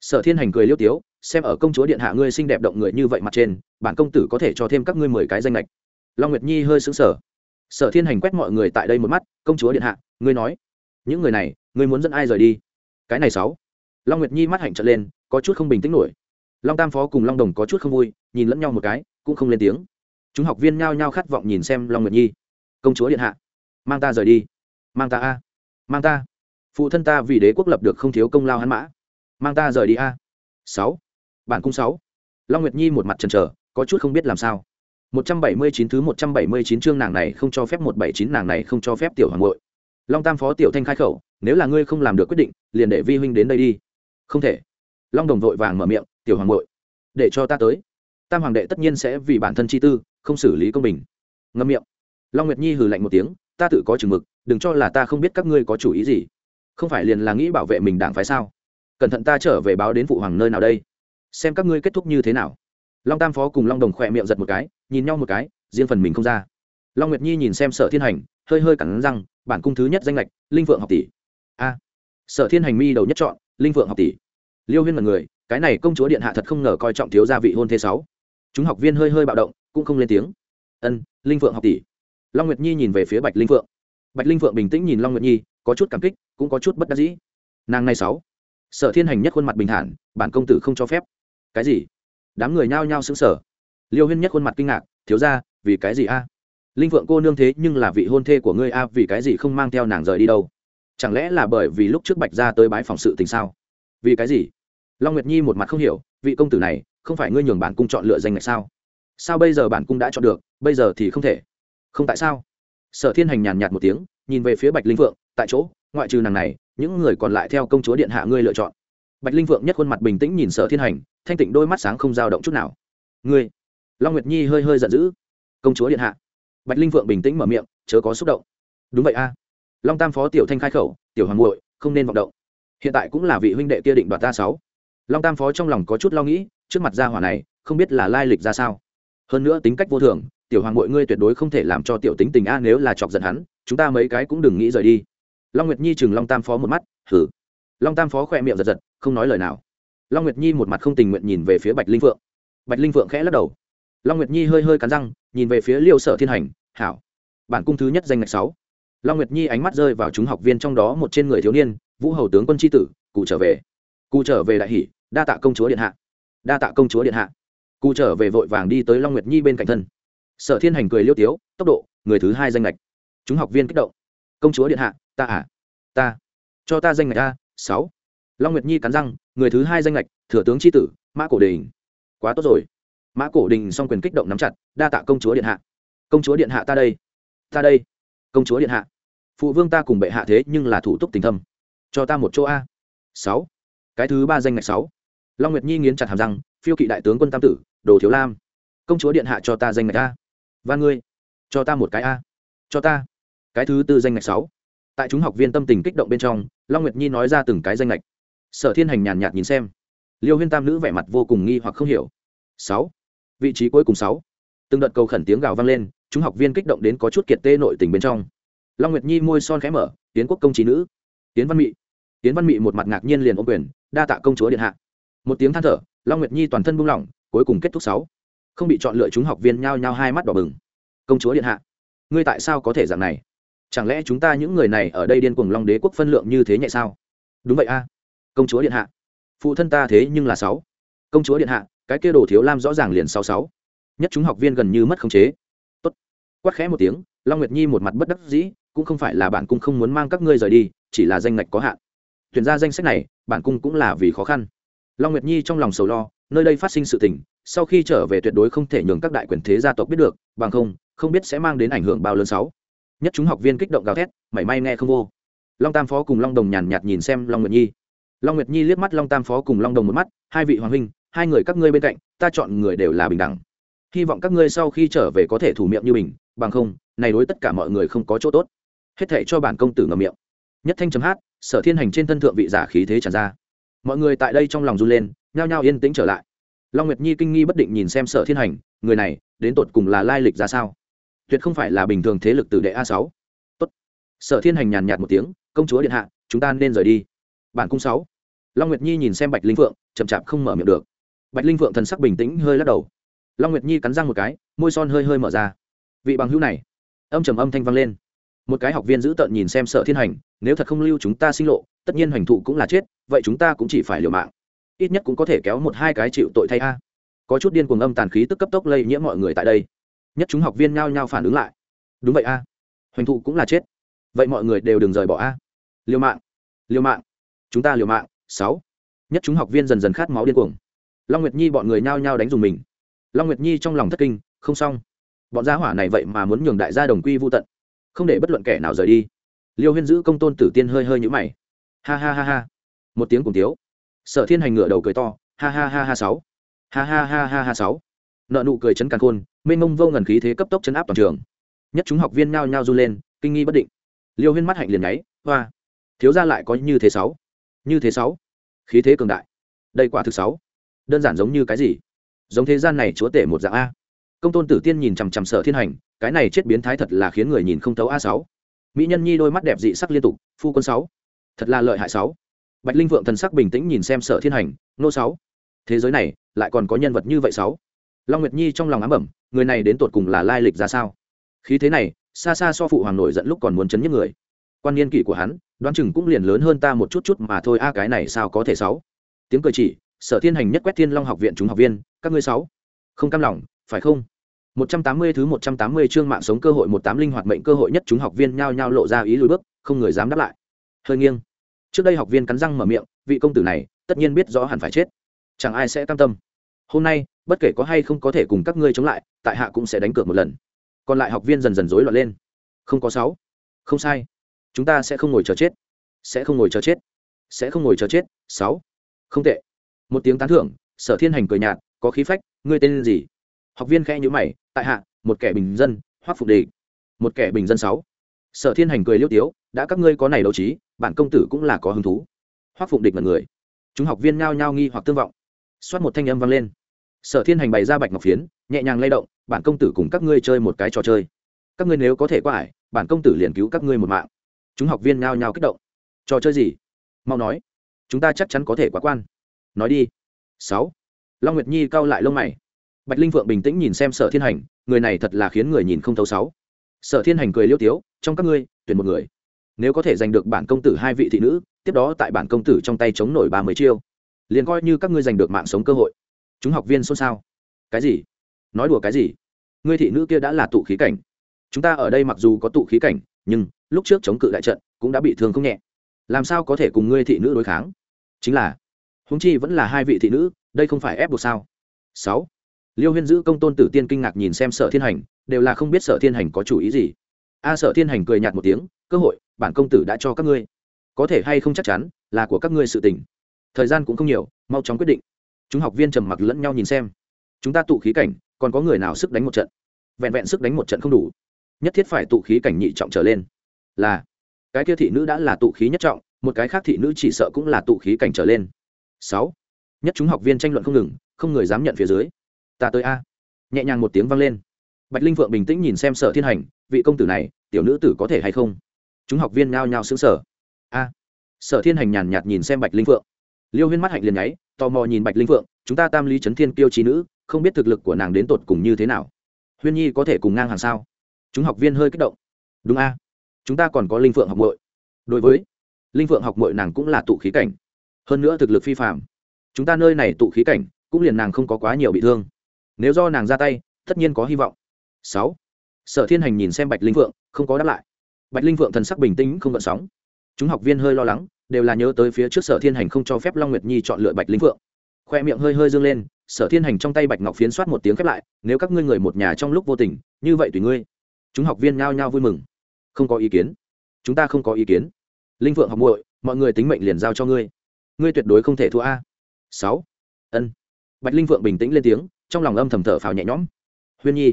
A: Sở thiên hành cười liêu tiếu, xem ở công chúa điện hạ ngươi xinh đẹp động người như vậy mặt trên, bản công tử có thể cho thêm các ngươi mười cái danh lệch long nguyệt nhi hơi xứng sở sở thiên hành quét mọi người tại đây một mắt, công chúa điện hạ, ngươi nói. Những người này, ngươi muốn dẫn ai rời đi? Cái này sáu. Long nguyệt nhi mắt hạnh trận lên, có chút không bình tĩnh nổi. Long tam phó cùng long đồng có chút không vui, nhìn lẫn nhau một cái, cũng không lên tiếng. Chúng học viên nhao nhao khát vọng nhìn xem long nguyệt nhi. Công chúa điện hạ, mang ta rời đi mang ta a. Mang ta. Phụ thân ta vì đế quốc lập được không thiếu công lao hắn mã. Mang ta rời đi a. Sáu. Bản cung sáu. Long nguyệt nhi một mặt trần trờ có chút không biết làm sao. Một trăm bảy mươi chín thứ một trăm bảy mươi chín chương nàng này không cho phép một bảy chín, nàng này không cho phép tiểu hoàng ngội long tam phó tiểu thanh khai khẩu, nếu là ngươi không làm được quyết định, liền để vi huynh đến đây đi. Không thể. Long đồng vội vàng mở miệng, tiểu hoàng ngội để cho ta tới. Tam hoàng đệ tất nhiên sẽ vì bản thân chi tư, không xử lý công bình. Ngâm miệng. Long nguyệt nhi hừ lạnh một tiếng, ta tự có chừng mực đừng cho là ta không biết các ngươi có chủ ý gì. Không phải liền là nghĩ bảo vệ mình đảng phái sao? Cẩn thận ta trở về báo đến phụ hoàng nơi nào đây? Xem các ngươi kết thúc như thế nào. Long tam phó cùng long đồng khỏe miệng giật một cái, nhìn nhau một cái, riêng phần mình không ra. Long nguyệt nhi nhìn xem sở thiên hành, hơi hơi cẳng răng, bản cung thứ nhất danh lệch linh vượng học tỷ. A. Sở thiên hành mi đầu nhất chọn, linh vượng học tỷ. Liêu huyên mật người, cái này công chúa điện hạ thật không ngờ coi trọng thiếu gia vị hôn thế sáu. Chúng học viên hơi hơi bạo động, cũng không lên tiếng. Ân, linh vượng học tỷ. Long nguyệt nhi nhìn về phía bạch linh Vượng bạch linh phượng bình tĩnh nhìn long nguyệt nhi, có chút cảm kích, cũng có chút bất đắc dĩ. Nàng nay sáu. Sở thiên hành nhất khuôn mặt bình thản, bản công tử không cho phép. Cái gì? Đám người nhao nhao xứng sở liêu huyên nhất khuôn mặt kinh ngạc, thiếu ra vì cái gì a? Linh phượng cô nương thế nhưng là vị hôn thê của ngươi a, vì cái gì không mang theo nàng rời đi đâu? Chẳng lẽ là bởi vì lúc trước bạch ra tới bái phòng sự tình sao? Vì cái gì? Long nguyệt nhi một mặt không hiểu, vị công tử này, không phải ngươi nhường bản cung chọn lựa danh ngạch sao? Sao bây giờ bản cung đã chọn được, bây giờ thì không thể? Không tại sao? Sở thiên hành nhàn nhạt một tiếng, nhìn về phía bạch linh phượng, tại chỗ, ngoại trừ nàng này, những người còn lại theo công chúa điện hạ ngươi lựa chọn. Bạch linh phượng nhất khuôn mặt bình tĩnh nhìn sở thiên hành, thanh tịnh đôi mắt sáng không dao động chút nào. Ngươi? Long nguyệt nhi hơi hơi giận dữ. Công chúa điện hạ. Bạch linh phượng bình tĩnh mở miệng, chớ có xúc động. Đúng vậy a. Long tam phó tiểu thanh khai khẩu, tiểu hoàng muội, không nên vọng động. Hiện tại cũng là vị huynh đệ kia định đoạt ta sáu. Long tam phó trong lòng có chút lo nghĩ, trước mặt gia hỏa này, không biết là lai lịch ra sao. Hơn nữa tính cách vô thường tiểu hoàng mội ngươi tuyệt đối không thể làm cho tiểu tính tình a, nếu là chọc giận hắn, chúng ta mấy cái cũng đừng nghĩ rời đi. Long nguyệt nhi chừng long tam phó một mắt hử long tam phó khỏe miệng giật giật, không nói lời nào. Long nguyệt nhi một mặt không tình nguyện nhìn về phía bạch linh phượng. Bạch linh phượng khẽ lắc đầu. Long nguyệt nhi hơi hơi cắn răng, nhìn về phía liêu sở thiên hành, hảo, bản cung thứ nhất danh ngạch sáu. Long nguyệt nhi ánh mắt rơi vào chúng học viên trong đó một trên người thiếu niên, vũ hầu tướng quân tri tử, cụ trở về. Cụ trở về đại hỷ, đa tạ công chúa điện hạ. Đa tạ công chúa điện hạ. Cụ trở về vội vàng đi tới long nguyệt nhi bên cạnh thân sở thiên hành cười liêu tiếu, tốc độ, người thứ hai danh lệch chúng học viên kích động. Công chúa điện hạ, ta à? Ta. Cho ta danh lệch a, sáu. Long nguyệt nhi cắn răng, người thứ hai danh lệch thừa tướng tri tử, mã cổ đình. Quá tốt rồi. Mã cổ đình song quyền kích động nắm chặt, đa tạ công chúa điện hạ. Công chúa điện hạ ta đây. Ta đây. Công chúa điện hạ. Phụ vương ta cùng bệ hạ thế nhưng là thủ tục tình thâm. Cho ta một chỗ a. Sáu. Cái thứ ba danh ngạch sáu. Long nguyệt nhi nghiến chặt hàm răng, phiêu kỵ đại tướng quân tam tử, đồ thiếu lam. Công chúa điện hạ cho ta danh ngạch a và ngươi, cho ta một cái a. Cho ta. Cái thứ tư danh ngạch sáu. Tại chúng học viên tâm tình kích động bên trong, long nguyệt nhi nói ra từng cái danh ngạch. Sở thiên hành nhàn nhạt nhìn xem. Liêu huyên tam nữ vẻ mặt vô cùng nghi hoặc không hiểu. Sáu. Vị trí cuối cùng sáu. Từng đợt cầu khẩn tiếng gào vang lên, chúng học viên kích động đến có chút kiệt tê nội tình bên trong. Long nguyệt nhi môi son khẽ mở tiến quốc công trí nữ. Tiến văn mị. Tiến văn mị một mặt ngạc nhiên liền ôm quyền, đa tạ công chúa điện hạ. Một tiếng than thở, long nguyệt nhi toàn thân buông lỏng, cuối cùng kết thúc sáu không bị chọn lựa chúng học viên nhao nhao hai mắt đỏ bừng. Công chúa điện hạ, ngươi tại sao có thể dạng này? Chẳng lẽ chúng ta những người này ở đây điên cuồng long đế quốc phân lượng như thế nhẹ sao? Đúng vậy a. Công chúa điện hạ, phụ thân ta thế nhưng là sáu. Công chúa điện hạ, cái kia đồ thiếu lam rõ ràng liền sáu sáu. Nhất chúng học viên gần như mất khống chế. Tốt. Quát khẽ một tiếng, long nguyệt nhi một mặt bất đắc dĩ, cũng không phải là bản cung không muốn mang các ngươi rời đi, chỉ là danh ngạch có hạn. Tuyển ra danh sách này, bản cung cũng là vì khó khăn. Long nguyệt nhi trong lòng sầu lo nơi đây phát sinh sự tình, sau khi trở về tuyệt đối không thể nhường các đại quyền thế gia tộc biết được, bằng không không biết sẽ mang đến ảnh hưởng bao lớn sáu. Nhất chúng học viên kích động gào thét, mảy may nghe không vô. Long tam phó cùng long đồng nhàn nhạt nhìn xem long nguyệt nhi. Long nguyệt nhi liếc mắt long tam phó cùng long đồng một mắt, hai vị hoàng huynh, hai người các ngươi bên cạnh, ta chọn người đều là bình đẳng. Hy vọng các ngươi sau khi trở về có thể thủ miệng như mình, bằng không, này đối tất cả mọi người không có chỗ tốt. Hết thể cho bản công tử ngậm miệng. Nhất thanh chấm hát, sở thiên hành trên thân thượng vị giả khí thế tràn ra. Mọi người tại đây trong lòng run lên nhao nhao yên tĩnh trở lại. Long nguyệt nhi kinh nghi bất định nhìn xem sở thiên hành, người này, đến tột cùng là lai lịch ra sao? Tuyệt không phải là bình thường thế lực từ đệ a sáu. Tốt. Sở thiên hành nhàn nhạt một tiếng, công chúa điện hạ, chúng ta nên rời đi. Bản cung sáu. Long nguyệt nhi nhìn xem bạch linh phượng, chậm chạp không mở miệng được. Bạch linh phượng thần sắc bình tĩnh hơi lắc đầu. Long nguyệt nhi cắn răng một cái, môi son hơi hơi mở ra. Vị bằng hữu này, âm trầm âm thanh vang lên. Một cái học viên giữ tợn nhìn xem sở thiên hành, nếu thật không lưu chúng ta sinh lộ, tất nhiên hoành thụ cũng là chết, vậy chúng ta cũng chỉ phải liều mạng ít nhất cũng có thể kéo một hai cái chịu tội thay a. Có chút điên cuồng âm tàn khí tức cấp tốc lây nhiễm mọi người tại đây. Nhất chúng học viên nhao nhao phản ứng lại. Đúng vậy a. Hoành thụ cũng là chết. Vậy mọi người đều đừng rời bỏ a. Liều mạng. Liều mạng. Chúng ta liều mạng. Sáu. Nhất chúng học viên dần dần khát máu điên cuồng. Long nguyệt nhi bọn người nhao nhao đánh dùng mình. Long nguyệt nhi trong lòng thất kinh, không xong. Bọn gia hỏa này vậy mà muốn nhường đại gia đồng quy vô tận. Không để bất luận kẻ nào rời đi. Liêu huyên giữ công tôn tử tiên hơi hơi nhũ mày. Ha ha ha ha. Một tiếng cùng tiếu sở thiên hành ngửa đầu cười to, ha ha ha ha sáu. Ha ha ha ha ha sáu. Nợ nụ cười chấn càn khôn, mênh mông vô ngần khí thế cấp tốc chấn áp toàn trường. Nhất chúng học viên nhao nhao run lên, kinh nghi bất định. Liêu huyên mắt hạnh liền nháy, hoa. Thiếu ra lại có như thế sáu. Như thế sáu. Khí thế cường đại. Đây quả thực sáu. Đơn giản giống như cái gì? Giống thế gian này chúa tể một dạng a. Công tôn tử tiên nhìn chằm chằm sở thiên hành, cái này chết biến thái thật là khiến người nhìn không thấu a sáu. Mỹ nhân nhi đôi mắt đẹp dị sắc liên tục, phu quân sáu. Thật là lợi hại sáu bạch linh vượng thần sắc bình tĩnh nhìn xem sở thiên hành nô sáu thế giới này lại còn có nhân vật như vậy sáu? Long nguyệt nhi trong lòng ám ẩm người này đến tột cùng là lai lịch ra sao? Khí thế này xa xa so phụ hoàng nổi giận lúc còn muốn chấn nhức người. Quan niên kỷ của hắn đoán chừng cũng liền lớn hơn ta một chút chút mà thôi. A cái này sao có thể sáu? Tiếng cười chỉ sở thiên hành nhất quét thiên long học viện chúng học viên các ngươi sáu không cam lòng phải không? 180 thứ 180 chương mạng sống cơ hội 18 linh hoạt mệnh cơ hội nhất chúng học viên nhao nhao lộ ra ý lùi bước, không người dám đáp lại. Hơi nghiêng. Trước đây học viên cắn răng mở miệng, vị công tử này, tất nhiên biết rõ hẳn phải chết. Chẳng ai sẽ cam tâm. Hôm nay, bất kể có hay không có thể cùng các ngươi chống lại, tại hạ cũng sẽ đánh cược một lần. Còn lại học viên dần dần rối loạn lên. Không có sáu. Không sai. Chúng ta sẽ không ngồi chờ chết. Sẽ không ngồi chờ chết. Sẽ không ngồi chờ chết. Sáu. Không tệ. Một tiếng tán thưởng, Sở Thiên Hành cười nhạt, có khí phách, ngươi tên gì? học viên khẽ nhữ mày tại hạ một kẻ bình dân hoác phục đề một kẻ bình dân sáu sở thiên hành cười liêu tiếu, đã các ngươi có này đấu trí, bản công tử cũng là có hứng thú. Hoác phụng địch mật người. Chúng học viên nhao nhao nghi hoặc tương vọng. Xoát một thanh âm vang lên. Sở thiên hành bày ra bạch ngọc phiến, nhẹ nhàng lay động, bản công tử cùng các ngươi chơi một cái trò chơi. Các ngươi nếu có thể qua ải, bản công tử liền cứu các ngươi một mạng. Chúng học viên nhao nhao kích động. Trò chơi gì? Mau nói. Chúng ta chắc chắn có thể quá quan. Nói đi. Sáu. Long nguyệt nhi cau lại lông mày. Bạch linh vượng bình tĩnh nhìn xem sở thiên hành, người này thật là khiến người nhìn không thấu sáu sở thiên hành cười liêu tiếu, trong các ngươi, tuyển một người. Nếu có thể giành được bản công tử hai vị thị nữ, tiếp đó tại bản công tử trong tay chống nổi ba mươi chiêu, liền coi như các ngươi giành được mạng sống cơ hội. Chúng học viên xôn xao. Cái gì? Nói đùa cái gì? Ngươi thị nữ kia đã là tụ khí cảnh. Chúng ta ở đây mặc dù có tụ khí cảnh, nhưng lúc trước chống cự đại trận cũng đã bị thương không nhẹ. Làm sao có thể cùng ngươi thị nữ đối kháng? Chính là húng chi vẫn là hai vị thị nữ, đây không phải ép buộc sao? Sáu. Liêu huyên giữ công tôn tử tiên kinh ngạc nhìn xem sở thiên hành đều là không biết sở thiên hành có chủ ý gì. A sở thiên hành cười nhạt một tiếng, cơ hội, bản công tử đã cho các ngươi. Có thể hay không chắc chắn, là của các ngươi sự tình. Thời gian cũng không nhiều, mau chóng quyết định. Chúng học viên trầm mặc lẫn nhau nhìn xem. Chúng ta tụ khí cảnh, còn có người nào sức đánh một trận? Vẹn vẹn sức đánh một trận không đủ. Nhất thiết phải tụ khí cảnh nhị trọng trở lên. Là, cái kia thị nữ đã là tụ khí nhất trọng, một cái khác thị nữ chỉ sợ cũng là tụ khí cảnh trở lên. Sáu, nhất chúng học viên tranh luận không ngừng, không người dám nhận phía dưới. Ta tới a. Nhẹ nhàng một tiếng vang lên bạch linh Phượng bình tĩnh nhìn xem sở thiên hành, vị công tử này, tiểu nữ tử có thể hay không? Chúng học viên nhao nhao xứng sở a. Sở thiên hành nhàn nhạt nhìn xem bạch linh Phượng. liêu huyên mắt hạnh liền nháy, tò mò nhìn bạch linh Phượng. chúng ta tam lý trấn thiên kiêu trí nữ, không biết thực lực của nàng đến tột cùng như thế nào? Huyên nhi có thể cùng ngang hàng sao? Chúng học viên hơi kích động. Đúng a. Chúng ta còn có linh phượng học bội đối với linh phượng học bội nàng cũng là tụ khí cảnh. Hơn nữa thực lực phi phạm chúng ta nơi này tụ khí cảnh, cũng liền nàng không có quá nhiều bị thương. Nếu do nàng ra tay, tất nhiên có hy vọng sáu. Sở thiên hành nhìn xem bạch linh vượng không có đáp lại. Bạch linh vượng thần sắc bình tĩnh, không gợn sóng. Chúng học viên hơi lo lắng, đều là nhớ tới phía trước sở thiên hành không cho phép long nguyệt nhi chọn lựa bạch linh vượng khoe miệng hơi hơi dương lên, sở thiên hành trong tay bạch ngọc phiến soát một tiếng khép lại, nếu các ngươi người một nhà trong lúc vô tình, như vậy tùy ngươi. Chúng học viên nhao nhao vui mừng. Không có ý kiến. Chúng ta không có ý kiến. Linh vượng học muội, mọi người tính mệnh liền giao cho ngươi. Ngươi tuyệt đối không thể thua a. Sáu. Ân. Bạch linh vượng bình tĩnh lên tiếng, trong lòng âm thầm thở phào nhẹ nhõm. Huyên nhi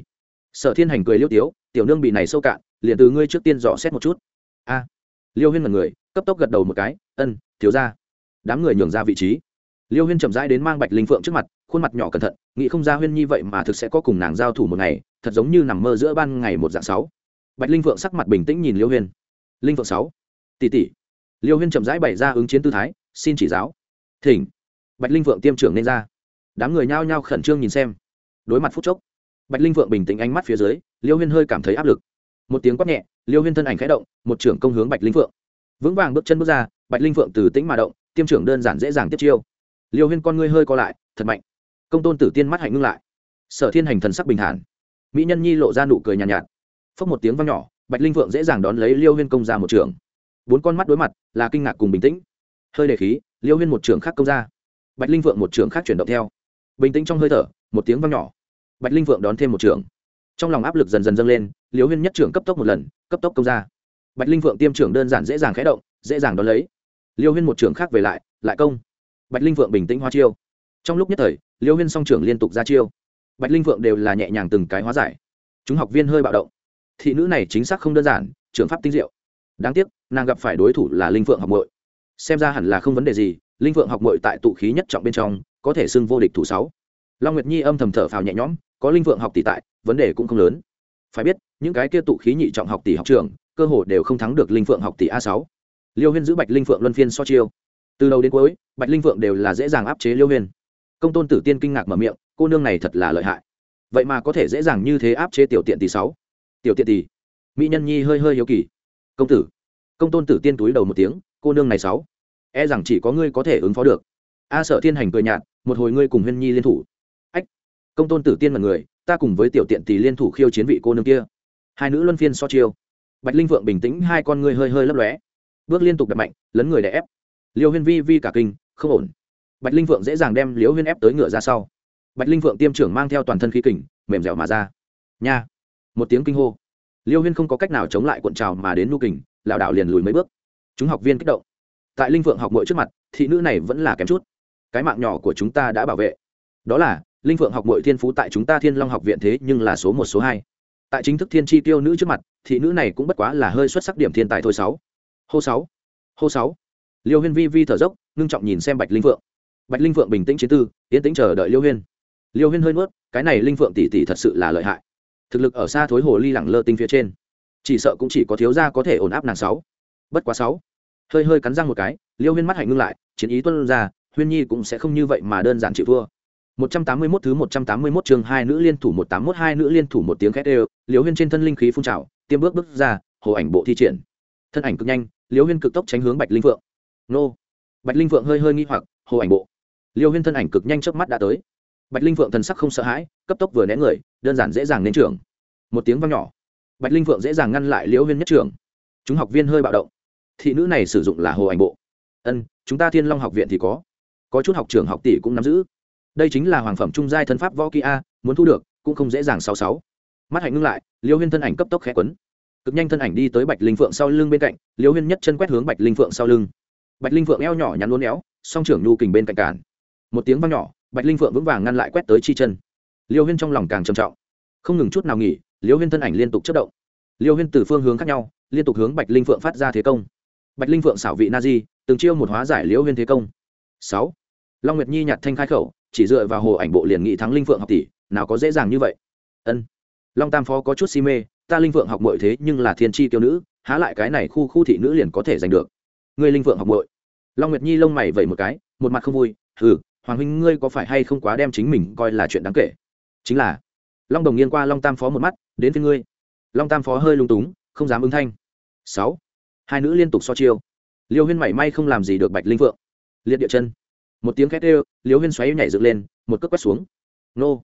A: sở thiên hành cười liêu tiếu, tiểu nương bị này sâu cạn, liền từ ngươi trước tiên dò xét một chút. A. Liêu huyên mật người, cấp tốc gật đầu một cái, ân, thiếu ra đám người nhường ra vị trí. Liêu huyên chậm rãi đến mang bạch linh phượng trước mặt, khuôn mặt nhỏ cẩn thận, nghĩ không ra huyên nhi vậy mà thực sẽ có cùng nàng giao thủ một ngày, thật giống như nằm mơ giữa ban ngày một dạng sáu. Bạch linh phượng sắc mặt bình tĩnh nhìn liêu huyên. Linh phượng sáu. Tỷ tỷ. Liêu huyên chậm rãi bày ra ứng chiến tư thái, xin chỉ giáo. Thỉnh. Bạch linh phượng tiêm trưởng nên ra. Đám người nhao nhao khẩn trương nhìn xem. Đối mặt phút chốc bạch linh vượng bình tĩnh ánh mắt phía dưới liêu huyên hơi cảm thấy áp lực. Một tiếng quát nhẹ liêu huyên thân ảnh khẽ động một trưởng công hướng bạch linh vượng vững vàng bước chân bước ra bạch linh vượng từ tĩnh mà động tiêm trưởng đơn giản dễ dàng tiếp chiêu. Liêu huyên con ngươi hơi co lại thật mạnh. Công tôn tử tiên mắt hạnh ngưng lại. Sở thiên hành thần sắc bình thản. Mỹ nhân nhi lộ ra nụ cười nhàn nhạt, nhạt. Phốc một tiếng vang nhỏ bạch linh vượng dễ dàng đón lấy liêu huyên công ra một trường bốn con mắt đối mặt là kinh ngạc cùng bình tĩnh. Hơi đề khí liêu huyên một trường khác công ra. Bạch linh vượng một trường khác chuyển động theo. Bình tĩnh trong hơi thở một tiếng vang nhỏ bạch linh vượng đón thêm một trưởng. Trong lòng áp lực dần dần dâng lên liều huyên nhất trưởng cấp tốc một lần, cấp tốc công ra. Bạch linh vượng tiêm trưởng đơn giản dễ dàng khẽ động, dễ dàng đón lấy. Liêu huyên một trưởng khác về lại lại công. Bạch linh vượng bình tĩnh hoa chiêu. Trong lúc nhất thời liêu huyên song trưởng liên tục ra chiêu. Bạch linh vượng đều là nhẹ nhàng từng cái hóa giải. Chúng học viên hơi bạo động. Thị nữ này chính xác không đơn giản, trưởng pháp tinh diệu. Đáng tiếc, nàng gặp phải đối thủ là linh vượng học mội xem ra hẳn là không vấn đề gì, linh vượng học mội tại tụ khí nhất trọng bên trong, có thể xưng vô địch thủ sáu long nguyệt nhi âm thầm thở phào nhẹ nhõm, có linh vượng học tỷ tại, vấn đề cũng không lớn. Phải biết, những cái kia tụ khí nhị trọng học tỷ học trường, cơ hồ đều không thắng được linh vượng học tỷ a sáu. Liêu huyên giữ bạch linh vượng luân phiên so chiêu. Từ đầu đến cuối, bạch linh vượng đều là dễ dàng áp chế liêu huyên. Công tôn tử tiên kinh ngạc mở miệng, cô nương này thật là lợi hại. Vậy mà có thể dễ dàng như thế áp chế tiểu tiện tỷ sáu. Tiểu tiện tỷ. Mỹ nhân nhi hơi hơi hiếu kỳ. Công tử. Công tôn tử tiên túi đầu một tiếng, cô nương này sáu. E rằng chỉ có ngươi có thể ứng phó được. A sợ thiên hành cười nhạt, một hồi ngươi cùng huyên nhi liên thủ công tôn tử tiên là người, ta cùng với tiểu tiện tỷ liên thủ khiêu chiến vị cô nương kia. Hai nữ luân phiên so chiêu. Bạch linh vượng bình tĩnh, hai con ngươi hơi hơi lấp lóe. Bước liên tục đập mạnh, lấn người đè ép. Liêu huyên vi vi cả kinh, không ổn. Bạch linh vượng dễ dàng đem liêu huyên ép tới ngựa ra sau. Bạch linh vượng tiêm trưởng mang theo toàn thân khí kình, mềm dẻo mà ra. Nha! Một tiếng kinh hô. Liêu huyên không có cách nào chống lại cuộn trào mà đến nu kình, lảo đảo liền lùi mấy bước. Chúng học viên kích động. Tại linh vượng học mội trước mặt, thị nữ này vẫn là kém chút. Cái mạng nhỏ của chúng ta đã bảo vệ. Đó là linh vượng học bội thiên phú tại chúng ta thiên long học viện thế nhưng là số một, số hai. Tại chính thức thiên tri tiêu nữ trước mặt, thị nữ này cũng bất quá là hơi xuất sắc điểm thiên tài thôi sáu. Hô sáu. Hô sáu. Liêu huyên vi vi thở dốc, ngưng trọng nhìn xem bạch linh vượng bạch linh vượng bình tĩnh chiến tư, yên tĩnh chờ đợi liêu huyên. Liêu huyên hơi nuốt, cái này linh vượng tỷ tỷ thật sự là lợi hại. Thực lực ở xa thối hồ ly lẳng lơ tinh phía trên. Chỉ sợ cũng chỉ có thiếu gia có thể ổn áp nàng sáu. Bất quá sáu. Hơi hơi cắn răng một cái, liêu huyên mắt hạnh ngưng lại, chiến ý tuân ra, huyên nhi cũng sẽ không như vậy mà đơn giản chịu thua. 181 thứ 181 chương hai nữ liên thủ 181 hai nữ liên thủ một tiếng khét đều, Liễu Huyên trên thân linh khí phun trào, tiêm bước bước ra, hồ ảnh bộ thi triển. Thân ảnh cực nhanh, Liễu Huyên cực tốc tránh hướng Bạch Linh Phượng. Nô. Bạch Linh Phượng hơi hơi nghi hoặc, hồ ảnh bộ. Liễu Huyên thân ảnh cực nhanh chớp mắt đã tới. Bạch Linh Phượng thần sắc không sợ hãi, cấp tốc vừa né người, đơn giản dễ dàng nên trưởng. Một tiếng vang nhỏ, Bạch Linh Phượng dễ dàng ngăn lại Liễu Huyên nhất trưởng. Chúng học viên hơi bạo động. Thị nữ này sử dụng là hồ ảnh bộ. Ân, chúng ta Thiên Long học viện thì có. Có chút học trưởng học tỷ cũng nắm giữ đây chính là hoàng phẩm trung giai thân pháp võ kỹ a, muốn thu được, cũng không dễ dàng sáu sáu. Mắt hạnh ngưng lại, liêu huyên thân ảnh cấp tốc khẽ quấn. Cực nhanh thân ảnh đi tới bạch linh phượng sau lưng bên cạnh, liêu huyên nhất chân quét hướng bạch linh phượng sau lưng. Bạch linh phượng eo nhỏ nhắn uốn éo, song trưởng nhu kình bên cạnh cản. Một tiếng vang nhỏ, bạch linh phượng vững vàng ngăn lại quét tới chi chân. Liêu huyên trong lòng càng trầm trọng. Không ngừng chút nào nghỉ, liêu huyên thân ảnh liên tục chất động. Liêu huyên từ phương hướng khác nhau, liên tục hướng bạch linh phượng phát ra thế công. Bạch linh phượng xảo vị na di, từng chiêu một hóa giải liêu huyên thế công. Sáu. Long nguyệt nhi nhặt thanh khai khẩu chỉ dựa vào hồ ảnh bộ liền nghị thắng linh phượng học tỷ, nào có dễ dàng như vậy. Ân. Long tam phó có chút si mê, ta linh phượng học mội thế nhưng là thiên tri tiêu nữ, há lại cái này khu khu thị nữ liền có thể giành được. Ngươi linh phượng học mội long nguyệt nhi lông mày vẩy một cái, một mặt không vui, hừ, hoàng huynh ngươi có phải hay không quá đem chính mình coi là chuyện đáng kể? Chính là. Long đồng nghiêng qua long tam phó một mắt, đến với ngươi. Long tam phó hơi lung túng, không dám ứng thanh. Sáu. Hai nữ liên tục so chiêu. Liêu huyên mảy may không làm gì được bạch linh phượng. Liệt địa chân một tiếng khét ê liều huyên xoáy nhảy dựng lên, một cước quét xuống. Nô.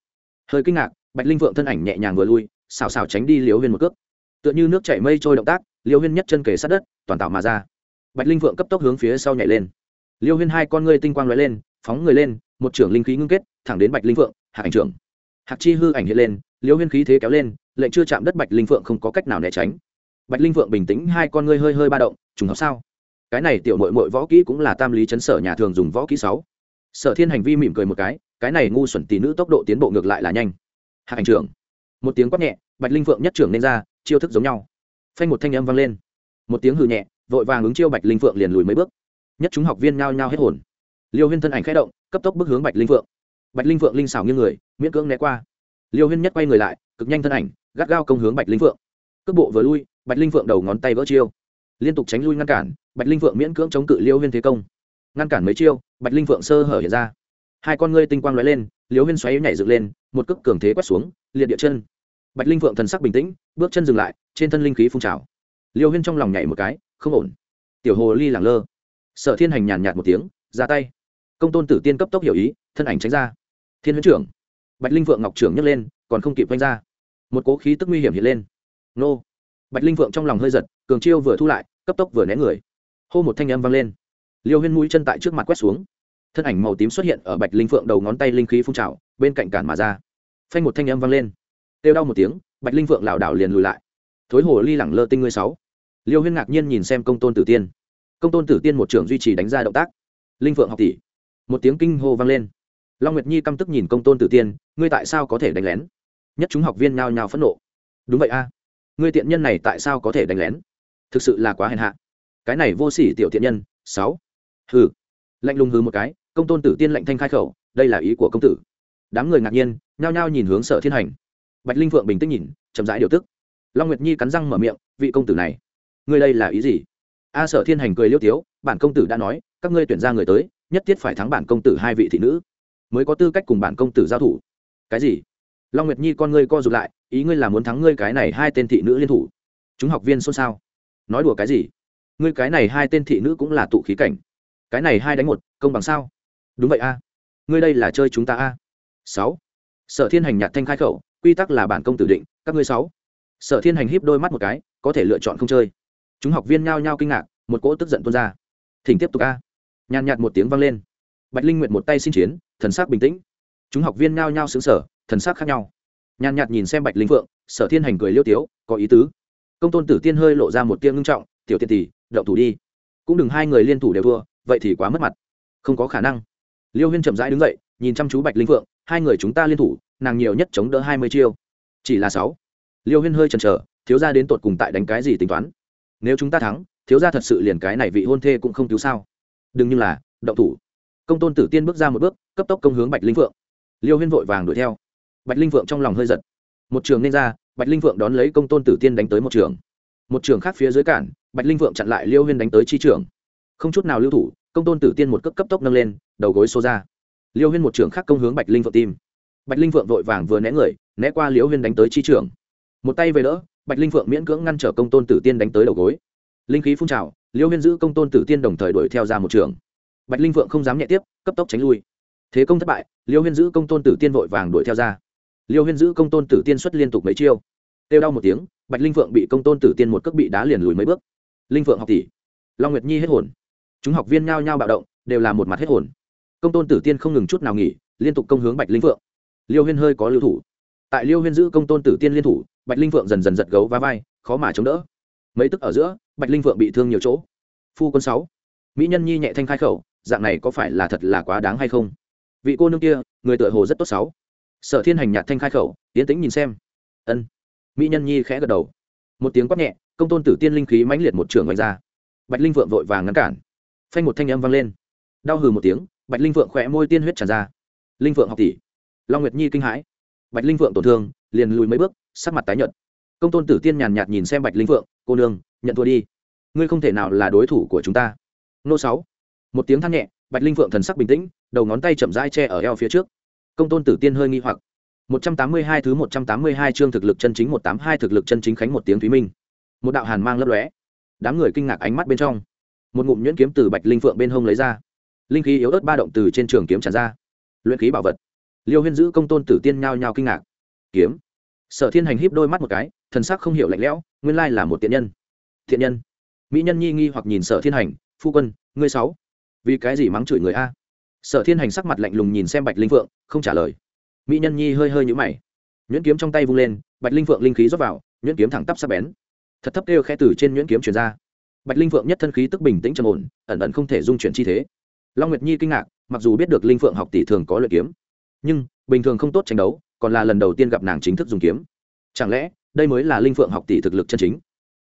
A: Hơi kinh ngạc, bạch linh vượng thân ảnh nhẹ nhàng vừa lui, xào xào tránh đi liều huyên một cước. Tựa như nước chảy mây trôi động tác liều huyên nhất chân kề sát đất, toàn tạo mà ra. Bạch linh vượng cấp tốc hướng phía sau nhảy lên. Liều huyên hai con ngươi tinh quang lóe lên, phóng người lên, một trưởng linh khí ngưng kết, thẳng đến bạch linh vượng, hạ ảnh trưởng. Hạc chi hư ảnh hiện lên liều huyên khí thế kéo lên, lệnh chưa chạm đất bạch linh vượng không có cách nào né tránh. Bạch linh vượng bình tĩnh, hai con ngươi hơi hơi ba động, trùng hợp sao? Cái này tiểu mội mội võ kỹ cũng là tam lý chấn sở nhà thường dùng võ kỹ sáu. Sở thiên hành vi mỉm cười một cái cái này ngu xuẩn tỷ nữ tốc độ tiến bộ ngược lại là nhanh. Hạ hành trưởng. Một tiếng quát nhẹ, bạch linh phượng nhất trưởng nên ra, chiêu thức giống nhau. Phanh một thanh âm vang lên. Một tiếng hừ nhẹ, vội vàng ứng chiêu bạch linh phượng liền lùi mấy bước. Nhất chúng học viên nhao nhao hết hồn. Liêu huyên thân ảnh khẽ động, cấp tốc bước hướng bạch linh phượng. Bạch linh phượng linh xảo như người, miễn cưỡng né qua. Liêu huyên nhất quay người lại, cực nhanh thân ảnh, gắt gao công hướng bạch linh phượng. Cước bộ vừa lui, bạch linh phượng đầu ngón tay vỡ chiêu liên tục tránh lui ngăn cản, bạch linh phượng miễn cưỡng chống cự liêu huyên thế công. Ngăn cản mấy chiêu, bạch linh phượng sơ hở hiện ra. Hai con ngươi tinh quang lóe lên, liêu huyên xoáy nhảy dựng lên, một cước cường thế quét xuống, liệt địa chân. Bạch linh phượng thần sắc bình tĩnh, bước chân dừng lại, trên thân linh khí phun trào. Liêu huyên trong lòng nhảy một cái, không ổn. Tiểu hồ ly lẳng lơ. Sở thiên hành nhàn nhạt một tiếng, ra tay. Công tôn tử tiên cấp tốc hiểu ý, thân ảnh tránh ra. Thiên huyễn trưởng. Bạch linh vượng ngọc trưởng nhấc lên, còn không kịp vanh ra. Một cố khí tức nguy hiểm hiện lên. Nô. Bạch linh vượng trong lòng hơi giật cường chiêu vừa thu lại, cấp tốc vừa né người. Hô một thanh âm vang lên. Liêu huyên mũi chân tại trước mặt quét xuống. Thân ảnh màu tím xuất hiện ở bạch linh phượng đầu ngón tay linh khí phun trào, bên cạnh cản mà ra. Phanh một thanh âm vang lên. Kêu đau một tiếng, bạch linh phượng lảo đảo liền lùi lại. Thối hồ ly lẳng lơ tinh ngươi sáu. Liêu huyên ngạc nhiên nhìn xem công tôn tử tiên. Công tôn tử tiên một trưởng duy trì đánh ra động tác. Linh phượng học tỷ. Một tiếng kinh hô vang lên. Long nguyệt nhi căm tức nhìn công tôn tử tiên, ngươi tại sao có thể đánh lén? Nhất chúng học viên nhao nhao phẫn nộ. Đúng vậy a. Ngươi tiện nhân này tại sao có thể đánh lén? Thực sự là quá hèn hạ. Cái này vô sỉ tiểu thiện nhân, sáu. Hừ. Lạnh lùng hừ một cái, công tôn tử tiên lạnh thanh khai khẩu, đây là ý của công tử. Đám người ngạc nhiên, nhao nhao nhìn hướng sở thiên hành. Bạch linh phượng bình tĩnh nhìn, chậm rãi điều tức. Long nguyệt nhi cắn răng mở miệng, vị công tử này, ngươi đây là ý gì? A sở thiên hành cười liêu tiếu, bản công tử đã nói, các ngươi tuyển ra người tới, nhất thiết phải thắng bản công tử hai vị thị nữ. Mới có tư cách cùng bản công tử giao thủ. Cái gì? Long nguyệt nhi con ngươi co rụt lại, ý ngươi là muốn thắng ngươi cái này hai tên thị nữ liên thủ. Chúng học viên xôn xao nói đùa cái gì? Ngươi cái này hai tên thị nữ cũng là tụ khí cảnh. Cái này hai đánh một, công bằng sao? Đúng vậy a. Ngươi đây là chơi chúng ta a. Sáu. Sở thiên hành nhạt thanh khai khẩu, quy tắc là bản công tử định, các ngươi sáu. Sở thiên hành híp đôi mắt một cái, có thể lựa chọn không chơi. Chúng học viên nhao nhao kinh ngạc, một cỗ tức giận tuôn ra. Thỉnh tiếp tục a. Nhàn nhạt một tiếng vang lên. Bạch linh nguyệt một tay xin chiến, thần sắc bình tĩnh. Chúng học viên nhao nhao xứng sở thần sắc khác nhau. Nhàn nhạt nhìn xem bạch linh phượng, sở thiên hành cười liêu tiếu, có ý tứ công tôn tử tiên hơi lộ ra một tiếng ngưng trọng, tiểu tiện tỷ, động thủ đi. Cũng đừng hai người liên thủ đều thua, vậy thì quá mất mặt. Không có khả năng. Liêu huyên chậm rãi đứng dậy, nhìn chăm chú bạch linh phượng, hai người chúng ta liên thủ, nàng nhiều nhất chống đỡ hai mươi chiêu. Chỉ là sáu. Liêu huyên hơi chần chờ, thiếu gia đến tột cùng tại đánh cái gì tính toán? Nếu chúng ta thắng, thiếu gia thật sự liền cái này vị hôn thê cũng không cứu sao? Đừng như là, động thủ. Công tôn tử tiên bước ra một bước, cấp tốc công hướng bạch linh phượng. Liêu huyên vội vàng đuổi theo. Bạch linh phượng trong lòng hơi giật. Một trường nên ra bạch linh Vượng đón lấy công tôn tử tiên đánh tới một trường. Một trường khác phía dưới cản, bạch linh Vượng chặn lại liêu huyên đánh tới chi trường. Không chút nào lưu thủ, công tôn tử tiên một cấp cấp tốc nâng lên, đầu gối xô ra. Liêu huyên một trường khác công hướng bạch linh Vượng tim. Bạch linh Vượng vội vàng vừa né người, né qua liêu huyên đánh tới chi trường. Một tay về đỡ, bạch linh Vượng miễn cưỡng ngăn trở công tôn tử tiên đánh tới đầu gối. Linh khí phun trào, liêu huyên giữ công tôn tử tiên đồng thời đuổi theo ra một trường. Bạch linh Vượng không dám nhẹ tiếp, cấp tốc tránh lui. Thế công thất bại, liêu huyên giữ công tôn tử tiên vội vàng đuổi theo ra liêu huyên giữ công tôn tử tiên xuất liên tục mấy chiêu. Têu đau một tiếng, bạch linh phượng bị công tôn tử tiên một cước bị đá liền lùi mấy bước. Linh phượng học tỷ, long nguyệt nhi hết hồn. Chúng học viên nhao nhao bạo động, đều là một mặt hết hồn. Công tôn tử tiên không ngừng chút nào nghỉ, liên tục công hướng bạch linh phượng. Liêu huyên hơi có lưu thủ. Tại liêu huyên giữ công tôn tử tiên liên thủ, bạch linh phượng dần dần giật gấu và vai, khó mà chống đỡ. Mấy tức ở giữa, bạch linh phượng bị thương nhiều chỗ. Phu quân sáu, mỹ nhân nhi nhẹ thanh khai khẩu, dạng này có phải là thật là quá đáng hay không? Vị cô nương kia, người tựa hồ rất tốt sáu sở thiên hành nhạt thanh khai khẩu, tiến tĩnh nhìn xem. Ân. Mỹ nhân nhi khẽ gật đầu. Một tiếng quát nhẹ, công tôn tử tiên linh khí mãnh liệt một trường ngoài ra. Bạch linh vượng vội vàng ngăn cản. Phanh một thanh âm vang lên. Đau hừ một tiếng, bạch linh vượng khỏe môi tiên huyết tràn ra. Linh vượng học tỷ. Long nguyệt nhi kinh hãi. Bạch linh vượng tổn thương, liền lùi mấy bước, sắc mặt tái nhợt. Công tôn tử tiên nhàn nhạt nhìn xem bạch linh vượng, cô nương, nhận thua đi. Ngươi không thể nào là đối thủ của chúng ta. Nô sáu. Một tiếng than nhẹ, bạch linh vượng thần sắc bình tĩnh, đầu ngón tay chậm rãi che ở eo phía trước công tôn tử tiên hơi nghi hoặc 182 thứ 182 chương thực lực chân chính 182 thực lực chân chính khánh một tiếng thúy minh. Một đạo hàn mang lấp lóe. Đám người kinh ngạc ánh mắt bên trong. Một ngụm nhuyễn kiếm từ Bạch Linh Phượng bên hông lấy ra. Linh khí yếu ớt ba động từ trên trường kiếm tràn ra. Luyện khí bảo vật. Liêu Huyên giữ công tôn tử tiên nhao nhao kinh ngạc. Kiếm. Sở Thiên Hành híp đôi mắt một cái, thần sắc không hiểu lạnh lẽo, nguyên lai là một tiện nhân. Thiện nhân. Mỹ nhân nhi nghi hoặc nhìn Sở Thiên Hành, "Phu quân, ngươi sáu, vì cái gì mắng chửi người a?" Sở Thiên Hành sắc mặt lạnh lùng nhìn xem Bạch Linh Phượng, không trả lời. Mỹ nhân nhi hơi hơi nhũ mày. Nhuyễn kiếm trong tay vung lên bạch linh phượng linh khí rót vào nhuyễn kiếm thẳng tắp sắp bén. Thật thấp kêu khẽ từ trên nhuyễn kiếm chuyển ra. Bạch linh phượng nhất thân khí tức bình tĩnh trầm ổn ẩn ẩn không thể dung chuyển chi thế. Long nguyệt nhi kinh ngạc mặc dù biết được linh phượng học tỷ thường có luyện kiếm nhưng bình thường không tốt tranh đấu còn là lần đầu tiên gặp nàng chính thức dùng kiếm. Chẳng lẽ đây mới là linh phượng học tỷ thực lực chân chính?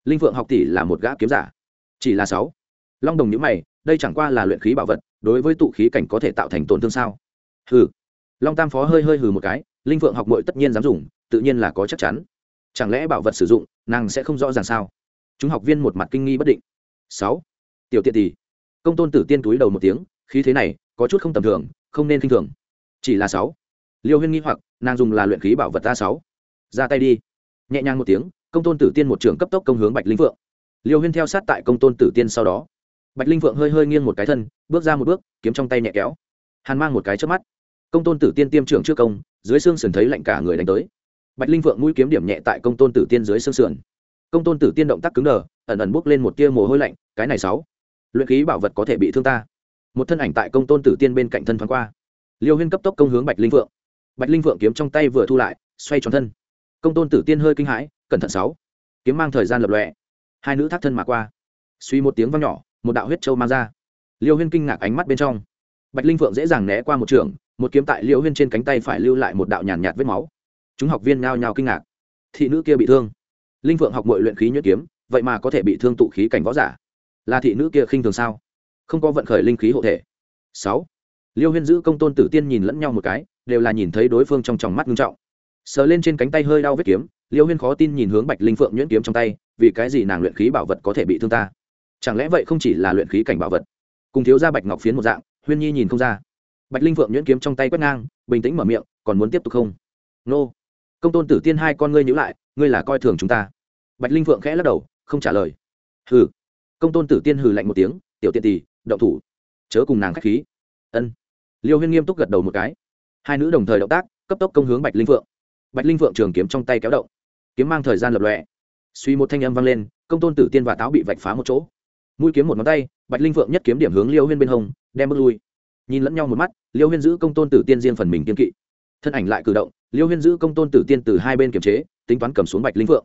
A: Linh phượng học tỷ là một gã kiếm giả. Chỉ là sáu. Long đồng nhữ mày đây chẳng qua là luyện khí bảo vật đối với tụ khí cảnh có thể tạo thành tổn thương sao? Hừ. Long tam phó hơi hơi hừ một cái, linh vượng học mội tất nhiên dám dùng, tự nhiên là có chắc chắn. Chẳng lẽ bảo vật sử dụng, nàng sẽ không rõ ràng sao? Chúng học viên một mặt kinh nghi bất định. Sáu. Tiểu tiện tỷ. Công tôn tử tiên túi đầu một tiếng, khí thế này, có chút không tầm thường, không nên kinh thường. Chỉ là sáu. Liêu huyên nghi hoặc, nàng dùng là luyện khí bảo vật ta sáu. Ra tay đi. Nhẹ nhàng một tiếng, công tôn tử tiên một trường cấp tốc công hướng bạch linh vượng liêu huyên theo sát tại công tôn tử tiên sau đó bạch linh vượng hơi hơi nghiêng một cái thân, bước ra một bước, kiếm trong tay nhẹ kéo. Hàn mang một cái trước mắt. Công tôn tử tiên tiêm trưởng trước công, dưới xương sườn thấy lạnh cả người đánh tới. Bạch linh vượng mũi kiếm điểm nhẹ tại công tôn tử tiên dưới xương sườn. Công tôn tử tiên động tác cứng đờ, ẩn ẩn bốc lên một tia mồ hôi lạnh, cái này sáu. Luyện khí bảo vật có thể bị thương ta. Một thân ảnh tại công tôn tử tiên bên cạnh thân thoáng qua. Liêu huyên cấp tốc công hướng bạch linh vượng bạch linh vượng kiếm trong tay vừa thu lại, xoay tròn thân. Công tôn tử tiên hơi kinh hãi, cẩn thận sáu. Kiếm mang thời gian lập lọe hai nữ thác thân mà qua. Suy một tiếng vang nhỏ một đạo huyết châu mang ra. Liêu huyên kinh ngạc ánh mắt bên trong. Bạch linh Phượng dễ dàng né qua một trường một kiếm tại Liêu huyên trên cánh tay phải lưu lại một đạo nhàn nhạt, vết máu. Chúng học viên nhao nhao kinh ngạc. Thị nữ kia bị thương. Linh Phượng học mọi luyện khí nhuyễn kiếm vậy mà có thể bị thương tụ khí cảnh võ giả. Là thị nữ kia khinh thường sao? Không có vận khởi linh khí hộ thể. Sáu. Liêu huyên giữ công tôn tử tiên nhìn lẫn nhau một cái đều là nhìn thấy đối phương trong tròng mắt nghiêm trọng. Sờ lên trên cánh tay hơi đau vết kiếm liêu huyên khó tin nhìn hướng bạch linh phượng nhuyễn kiếm trong tay vì cái gì nàng luyện khí bảo vật có thể bị thương ta? Chẳng lẽ vậy không chỉ là luyện khí cảnh bảo vật, cùng thiếu ra bạch ngọc phiến một dạng, huyên nhi nhìn không ra. Bạch linh phượng nhuyễn kiếm trong tay quét ngang, bình tĩnh mở miệng, còn muốn tiếp tục không? Nô. Công tôn tử tiên hai con ngươi nhữ lại, ngươi là coi thường chúng ta. Bạch linh phượng khẽ lắc đầu, không trả lời. Hừ. Công tôn tử tiên hừ lạnh một tiếng, tiểu tiện tỷ, động thủ. Chớ cùng nàng k h á c h khí. Ân. Liêu huyên nghiêm túc gật đầu một cái. Hai nữ đồng thời động tác, cấp tốc công hướng bạch linh phượng. Bạch linh phượng trường kiếm trong tay kéo động. Kiếm mang thời gian lập lọe suy một thanh âm vang lên, công tôn tử tiên và táo bị vạch phá một chỗ mũi kiếm một ngón tay, bạch linh phượng nhất kiếm điểm hướng liêu huyên bên hông, đem bước lui. Nhìn lẫn nhau một mắt, liêu huyên giữ công tôn tử tiên riêng phần mình kiên kỵ. Thân ảnh lại cử động, liêu huyên giữ công tôn tử tiên từ hai bên kiềm chế, tính toán cầm xuống bạch linh phượng.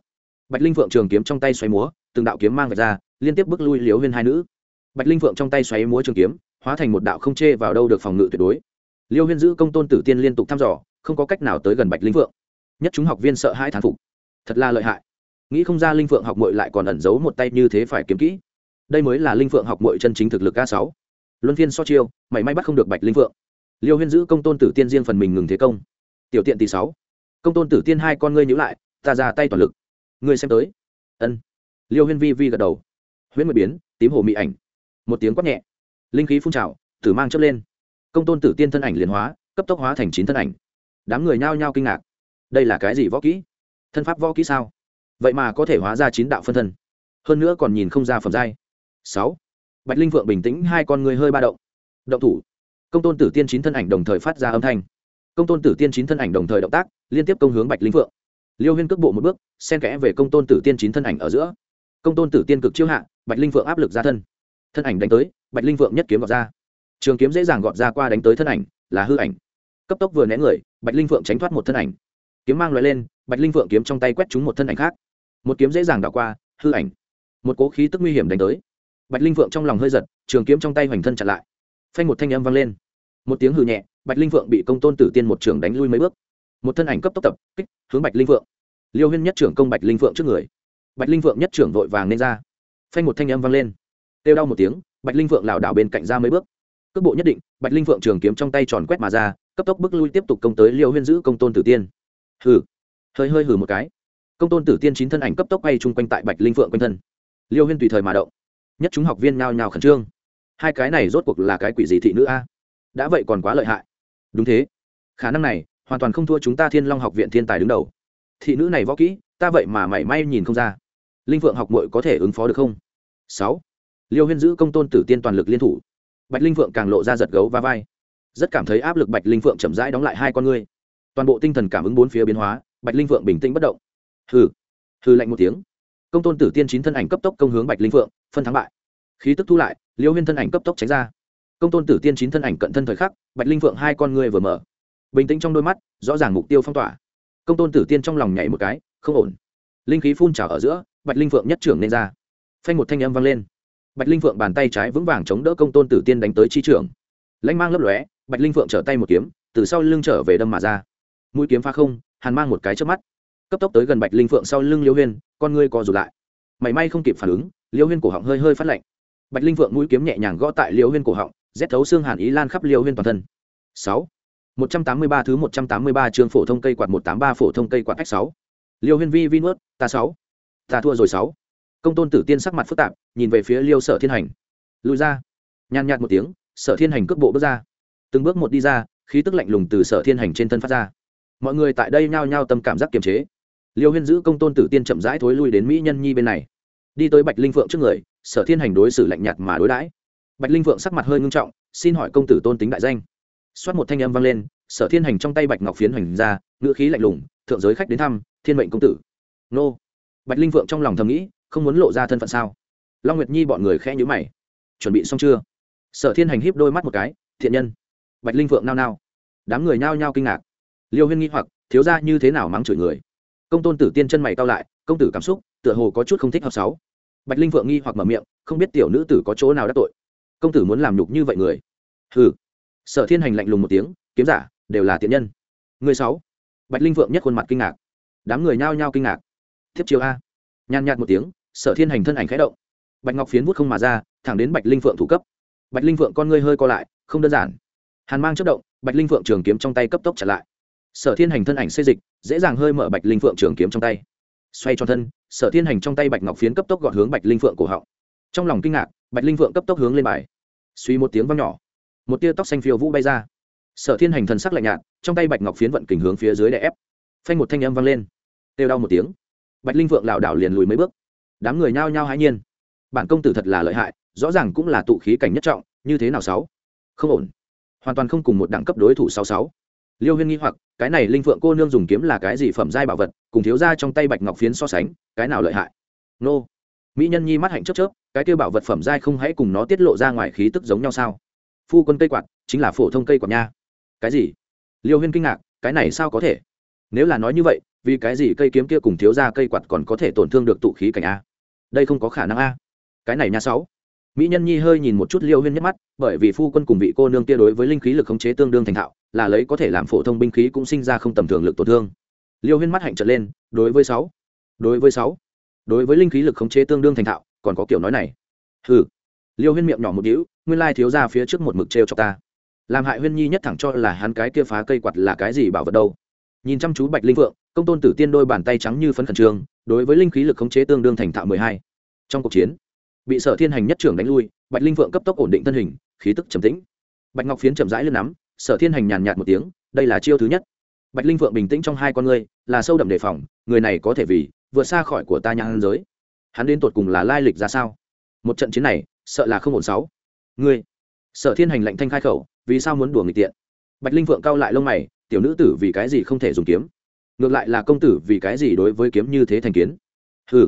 A: Bạch linh phượng trường kiếm trong tay xoáy múa, từng đạo kiếm mang vạch ra, liên tiếp bước lui liêu huyên hai nữ. Bạch linh phượng trong tay xoáy múa trường kiếm, hóa thành một đạo không chê vào đâu được phòng ngự tuyệt đối. Liêu huyên giữ công tôn tử tiên liên tục thăm dò, không có cách nào tới gần bạch linh phượng. Nhất chúng học viên sợ hai thán phục. Thật là lợi hại. Nghĩ không ra linh phượng học mội lại còn ẩn giấu một tay như thế phải kiếm kỹ đây mới là linh phượng học mội chân chính thực lực a sáu. Luân phiên so chiêu, mảy may bắt không được bạch linh phượng. Liêu huyên giữ công tôn tử tiên riêng phần mình ngừng thế công. Tiểu tiện tỷ sáu, công tôn tử tiên hai con ngươi nhữ lại, ta ra tay toàn lực. Ngươi xem tới. Ân. Liêu huyên vi vi gật đầu. Huyễn mười biến, tím hồ mị ảnh. Một tiếng quát nhẹ. Linh khí phun trào, tử mang chớp lên. Công tôn tử tiên thân ảnh liền hóa, cấp tốc hóa thành chín thân ảnh. Đám người nhao nhao kinh ngạc. Đây là cái gì võ kỹ? Thân pháp võ kỹ sao? Vậy mà có thể hóa ra chín đạo phân thân. Hơn nữa còn nhìn không ra phẩm giai sáu. Bạch linh vượng bình tĩnh, hai con người hơi ba động. Động thủ. Công tôn tử tiên chín thân ảnh đồng thời phát ra âm thanh. Công tôn tử tiên chín thân ảnh đồng thời động tác, liên tiếp công hướng bạch linh vượng liêu huyên cước bộ một bước, xen kẽ về công tôn tử tiên chín thân ảnh ở giữa. Công tôn tử tiên cực chiêu hạ, bạch linh vượng áp lực ra thân. Thân ảnh đánh tới, bạch linh vượng nhất kiếm gọt ra. Trường kiếm dễ dàng gọt ra qua đánh tới thân ảnh, là hư ảnh. Cấp tốc vừa né người, bạch linh vượng tránh thoát một thân ảnh. Kiếm mang loại lên, bạch linh vượng kiếm trong tay quét trúng một thân ảnh khác. Một kiếm dễ dàng đảo qua, hư ảnh. Một cố khí tức nguy hiểm đánh tới bạch linh vượng trong lòng hơi giật, trường kiếm trong tay hoành thân chặn lại. Phanh một thanh âm vang lên. Một tiếng hư nhẹ, bạch linh vượng bị công tôn tử tiên một trường đánh lui mấy bước. Một thân ảnh cấp tốc tập, kích, hướng bạch linh vượng liêu huyên nhất trưởng công bạch linh vượng trước người. Bạch linh vượng nhất trưởng vội vàng nên ra. Phanh một thanh âm vang lên. Têu đau một tiếng, bạch linh vượng lảo đảo bên cạnh ra mấy bước. Cước bộ nhất định, bạch linh vượng trường kiếm trong tay tròn quét mà ra, cấp tốc bước lui tiếp tục công tới liêu huyên giữ công tôn tử tiên. Hừ. Hơi hơi hừ một cái. Công tôn tử tiên chín thân ảnh cấp tốc bay chung quanh tại bạch linh vượng quanh thân. Liêu huyên tùy thời mà động nhất chúng học viên nhao nhao khẩn trương. Hai cái này rốt cuộc là cái quỷ gì thị nữ a? Đã vậy còn quá lợi hại. Đúng thế. Khả năng này, hoàn toàn không thua chúng ta thiên long học viện thiên tài đứng đầu. Thị nữ này võ kỹ, ta vậy mà mảy may nhìn không ra. Linh vượng học mội có thể ứng phó được không? Sáu. Liêu huyên giữ công tôn tử tiên toàn lực liên thủ. Bạch linh vượng càng lộ ra giật gấu va vai. Rất cảm thấy áp lực bạch linh vượng chậm rãi đóng lại hai con ngươi. Toàn bộ tinh thần cảm ứng bốn phía biến hóa, bạch linh vượng bình tĩnh bất động. Hừ. Hừ lạnh một tiếng công tôn tử tiên chín thân ảnh cấp tốc công hướng bạch linh phượng, phân thắng bại. Khí tức thu lại, liêu huyên thân ảnh cấp tốc tránh ra. Công tôn tử tiên chín thân ảnh cận thân thời khắc, bạch linh phượng hai con ngươi vừa mở. Bình tĩnh trong đôi mắt, rõ ràng mục tiêu phong tỏa. Công tôn tử tiên trong lòng nhảy một cái, không ổn. Linh khí phun trào ở giữa, bạch linh phượng nhất trưởng nên ra. Phanh một thanh âm vang lên. Bạch linh phượng bàn tay trái vững vàng chống đỡ công tôn tử tiên đánh tới chi trưởng. Lãnh mang lấp lóe, bạch linh phượng trở tay một kiếm, từ sau lưng trở về đâm mà ra. Mũi kiếm pha không, hàn mang một cái trước mắt cấp tốc tới gần bạch linh phượng sau lưng liêu huyên con ngươi co rụt lại mảy may không kịp phản ứng liêu huyên cổ họng hơi hơi phát lạnh bạch linh phượng mũi kiếm nhẹ nhàng gõ tại liêu huyên cổ họng rét thấu xương hàn ý lan khắp liêu huyên toàn thân sáu một trăm tám mươi ba thứ một trăm tám mươi ba chương phổ thông cây quạt một tám ba phổ thông cây quạt ách sáu liêu huyên vi vi nuốt ta sáu ta thua rồi sáu công tôn tử tiên sắc mặt phức tạp nhìn về phía liêu sở thiên hành lùi ra nhàn nhạt một tiếng sở thiên hành cước bộ bước ra từng bước một đi ra khí tức lạnh lùng từ sở thiên hành trên thân phát ra mọi người tại đây nhao nhao tâm cảm giác kiềm chế liêu huyên giữ công tôn tử tiên chậm rãi thối lui đến mỹ nhân nhi bên này. Đi tới bạch linh phượng trước người, sở thiên hành đối xử lạnh nhạt mà đối đãi. Bạch linh phượng sắc mặt hơi ngưng trọng, xin hỏi công tử tôn tính đại danh. Xoát một thanh âm vang lên, sở thiên hành trong tay bạch ngọc phiến hoành ra, ngữ khí lạnh lùng, thượng giới khách đến thăm, thiên mệnh công tử. Nô. Bạch linh phượng trong lòng thầm nghĩ, không muốn lộ ra thân phận sao? Long nguyệt nhi bọn người khẽ nhữ mày. Chuẩn bị xong chưa? Sở thiên hành híp đôi mắt một cái, thiện nhân. Bạch linh phượng nao nao. Đám người nhao nhao kinh ngạc. Liêu huyên nghi hoặc, thiếu ra như thế nào mắng chửi người? Công tôn tử tiên chân mày cao lại, công tử cảm xúc, tựa hồ có chút không thích hợp sáu. Bạch linh vượng nghi hoặc mở miệng, không biết tiểu nữ tử có chỗ nào đắc tội. Công tử muốn làm nhục như vậy người. Hừ. Sở thiên hành lạnh lùng một tiếng, kiếm giả, đều là tiện nhân. Người sáu. Bạch linh vượng nhất khuôn mặt kinh ngạc. Đám người nhao nhao kinh ngạc. Thiếp chiều a. Nhàn nhạt một tiếng, sở thiên hành thân ảnh khẽ động. Bạch ngọc phiến vút không mà ra, thẳng đến bạch linh vượng thủ cấp. Bạch linh vượng con ngươi hơi co lại, không đơn giản. Hàn mang chất động, bạch linh vượng trường kiếm trong tay cấp tốc trả lại. Sở thiên hành thân ảnh xây dịch dễ dàng hơi mở bạch linh phượng trường kiếm trong tay. Xoay cho thân, sở thiên hành trong tay bạch ngọc phiến cấp tốc gọn hướng bạch linh phượng cổ họng. Trong lòng kinh ngạc, bạch linh phượng cấp tốc hướng lên bài. Suy một tiếng văng nhỏ, một tia tóc xanh phiêu vũ bay ra. Sở thiên hành thần sắc lạnh nhạt, trong tay bạch ngọc phiến vận kình hướng phía dưới đè ép. Phanh một thanh âm vang lên. Têu đau một tiếng. Bạch linh vượng lảo đảo liền lùi mấy bước. Đám người nhao nhao hãi nhiên. Bản công tử thật là lợi hại, rõ ràng cũng là tụ khí cảnh nhất trọng, như thế nào sáu? Không ổn. Hoàn toàn không cùng một đẳng cấp đối thủ sáu sáu liêu huyên nghi hoặc, cái này linh phượng cô nương dùng kiếm là cái gì phẩm giai bảo vật, cùng thiếu ra trong tay bạch ngọc phiến so sánh, cái nào lợi hại? Nô. Mỹ nhân nhi mắt hạnh chớp chớp, cái kêu bảo vật phẩm giai không hãy cùng nó tiết lộ ra ngoài khí tức giống nhau sao? Phu quân cây quạt, chính là phổ thông cây quạt nha. Cái gì? Liêu huyên kinh ngạc, cái này sao có thể? Nếu là nói như vậy, vì cái gì cây kiếm kia cùng thiếu ra cây quạt còn có thể tổn thương được tụ khí cảnh a? Đây không có khả năng a. Cái này nha sáu. Mỹ nhân nhi hơi nhìn một chút liêu huyên nhếch mắt, bởi vì phu quân cùng vị cô nương kia đối với linh khí lực khống chế tương đương thành thạo là lấy có thể làm phổ thông binh khí cũng sinh ra không tầm thường lực tổn thương. Liêu huyên mắt hạnh trở lên, đối với sáu, đối với sáu, đối với linh khí lực khống chế tương đương thành thạo, còn có kiểu nói này. Hừ. Liêu huyên miệng nhỏ một đĩu nguyên lai thiếu ra phía trước một mực trêu cho ta. Làm hại huyên nhi nhất thẳng cho là hắn cái kia phá cây quạt là cái gì bảo vật đâu. Nhìn chăm chú bạch linh vượng công tôn tử tiên đôi bàn tay trắng như phấn khẩn trương đối với linh khí lực khống chế tương đương thành thạo mười hai. Trong cuộc chiến, bị sở thiên hành nhất trưởng đánh lui, bạch linh vượng cấp tốc ổn định thân hình, khí tức trầm tĩnh. Bạch ngọc phiến chậm rãi lên nắm sở thiên hành nhàn nhạt một tiếng, đây là chiêu thứ nhất. Bạch linh vượng bình tĩnh trong hai con ngươi, là sâu đậm đề phòng, người này có thể vì vượt xa khỏi của ta nhang giới. Hắn đến tột cùng là lai lịch ra sao? Một trận chiến này, sợ là không ổn sáu. Ngươi! Sở thiên hành lạnh thanh khai khẩu, vì sao muốn đùa người tiện? Bạch linh vượng cao lại lông mày, tiểu nữ tử vì cái gì không thể dùng kiếm? Ngược lại là công tử vì cái gì đối với kiếm như thế thành kiến? Hư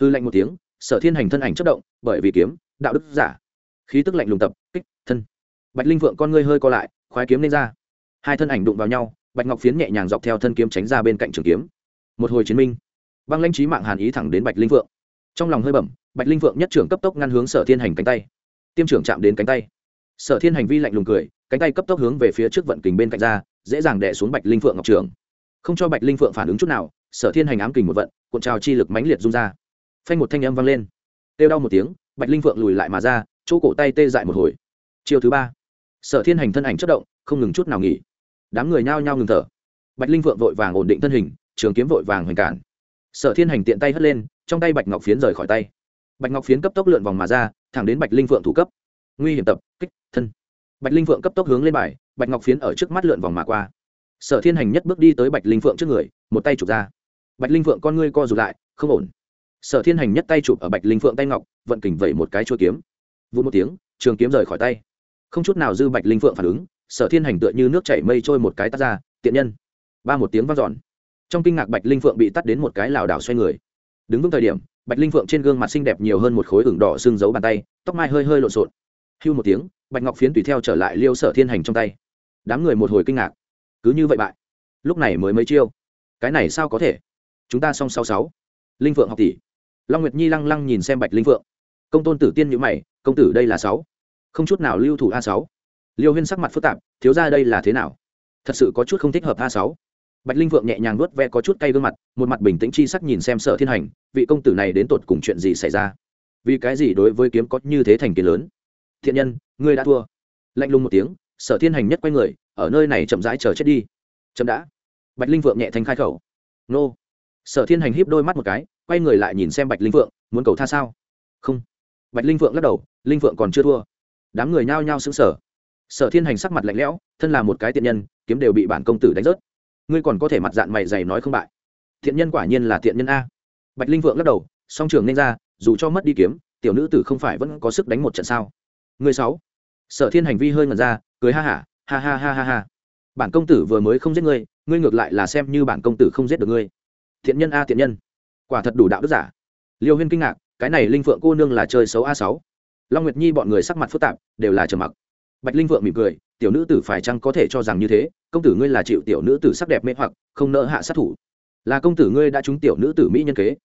A: hư lạnh một tiếng, sở thiên hành thân ảnh chất động, bởi vì kiếm, đạo đức giả. Khí tức lạnh lùng tập, kích, thân. Bạch linh vượng con ngươi hơi co lại khoái kiếm lên ra. Hai thân ảnh đụng vào nhau, bạch ngọc phiến nhẹ nhàng dọc theo thân kiếm tránh ra bên cạnh trường kiếm. Một hồi chiến minh, băng lãnh trí mạng hàn ý thẳng đến bạch linh vượng trong lòng hơi bẩm, bạch linh vượng nhất trưởng cấp tốc ngăn hướng sở thiên hành cánh tay. Tiêm trưởng chạm đến cánh tay. Sở thiên hành vi lạnh lùng cười, cánh tay cấp tốc hướng về phía trước vận kình bên cạnh ra, dễ dàng đẻ xuống bạch linh vượng ngọc trường. Không cho bạch linh vượng phản ứng chút nào, sở thiên hành ám kình một vận, cuộn trào chi lực mãnh liệt rung ra. Phanh một thanh âm vang lên. Kêu đau một tiếng, bạch linh vượng lùi lại mà ra, chỗ cổ tay tê dại một hồi. Chiều thứ ba sở thiên hành thân ảnh chất động, không ngừng chút nào nghỉ. Đám người nhao nhao ngừng thở. Bạch linh Vượng vội vàng ổn định thân hình, trường kiếm vội vàng hoành cản. Sở thiên hành tiện tay hất lên, trong tay bạch ngọc phiến rời khỏi tay. Bạch ngọc phiến cấp tốc lượn vòng mà ra, thẳng đến bạch linh Vượng thủ cấp. Nguy hiểm tập, kích, thân. Bạch linh Vượng cấp tốc hướng lên bài, bạch ngọc phiến ở trước mắt lượn vòng mà qua. Sở thiên hành nhất bước đi tới bạch linh Vượng trước người, một tay chụp ra. Bạch linh Vượng con ngươi co rụt lại, không ổn. Sở thiên hành nhất tay chụp ở bạch linh Vượng tay ngọc, vận kình vẩy một cái chua kiếm. Vụ một tiếng, trường kiếm rời khỏi tay không chút nào dư bạch linh phượng phản ứng, sở thiên hành tựa như nước chảy mây trôi một cái tắt ra, tiện nhân. Ba một tiếng vang dọn. Trong kinh ngạc bạch linh phượng bị tắt đến một cái lảo đảo xoay người. Đứng vững thời điểm, bạch linh phượng trên gương mặt xinh đẹp nhiều hơn một khối ửng đỏ xương giấu bàn tay, tóc mai hơi hơi lộn xộn. Hưu một tiếng, bạch ngọc phiến tùy theo trở lại liêu sở thiên hành trong tay. Đám người một hồi kinh ngạc. Cứ như vậy bại, lúc này mới mấy chiêu? Cái này sao có thể? Chúng ta song sáu sáu. Linh phượng học tỷ. Long nguyệt nhi lăng lăng nhìn xem bạch linh phượng. Công tôn tử tiên nhữ mày, công tử đây là sáu không chút nào lưu thủ a sáu. Liêu huyên sắc mặt phức tạp, thiếu ra đây là thế nào? Thật sự có chút không thích hợp a sáu. Bạch linh vượng nhẹ nhàng nuốt ve có chút cay gương mặt, một mặt bình tĩnh chi sắc nhìn xem sở thiên hành, vị công tử này đến tột cùng chuyện gì xảy ra? Vì cái gì đối với kiếm có như thế thành kiến lớn? Thiện nhân, ngươi đã thua. Lạnh lùng một tiếng, sở thiên hành nhất quay người, ở nơi này chậm rãi chờ chết đi. Chậm đã. Bạch linh vượng nhẹ thanh khai khẩu. Nô. Sở thiên hành híp đôi mắt một cái, quay người lại nhìn xem bạch linh vượng, muốn cầu tha sao? Không. Bạch linh vượng lắc đầu, linh vượng còn chưa thua đám người nhao nhao xứng sở sở thiên hành sắc mặt lạnh lẽo thân là một cái tiện nhân kiếm đều bị bản công tử đánh rớt ngươi còn có thể mặt dạng mày dày nói không bại thiện nhân quả nhiên là thiện nhân a bạch linh vượng lắc đầu song trường nên ra dù cho mất đi kiếm tiểu nữ tử không phải vẫn có sức đánh một trận sao Ngươi sáu. Sở Thiên hành vi hơi ngẩn ra, cười ha hả, ha ha ha ha ha. Bản công tử vừa mới không giết ngươi, ngươi ngược lại là xem như bản công tử không giết được ngươi. Thiện nhân a thiện nhân. Quả thật đủ đạo đức giả. Liêu Huyên kinh ngạc, cái này Linh Phượng cô nương là chơi xấu a sáu. Long Nguyệt Nhi bọn người sắc mặt phức tạp, đều là trầm mặc. Bạch Linh Vượng mỉm cười, tiểu nữ tử phải chăng có thể cho rằng như thế, công tử ngươi là chịu tiểu nữ tử sắc đẹp mê hoặc, không nỡ hạ sát thủ. Là công tử ngươi đã trúng tiểu nữ tử mỹ nhân kế.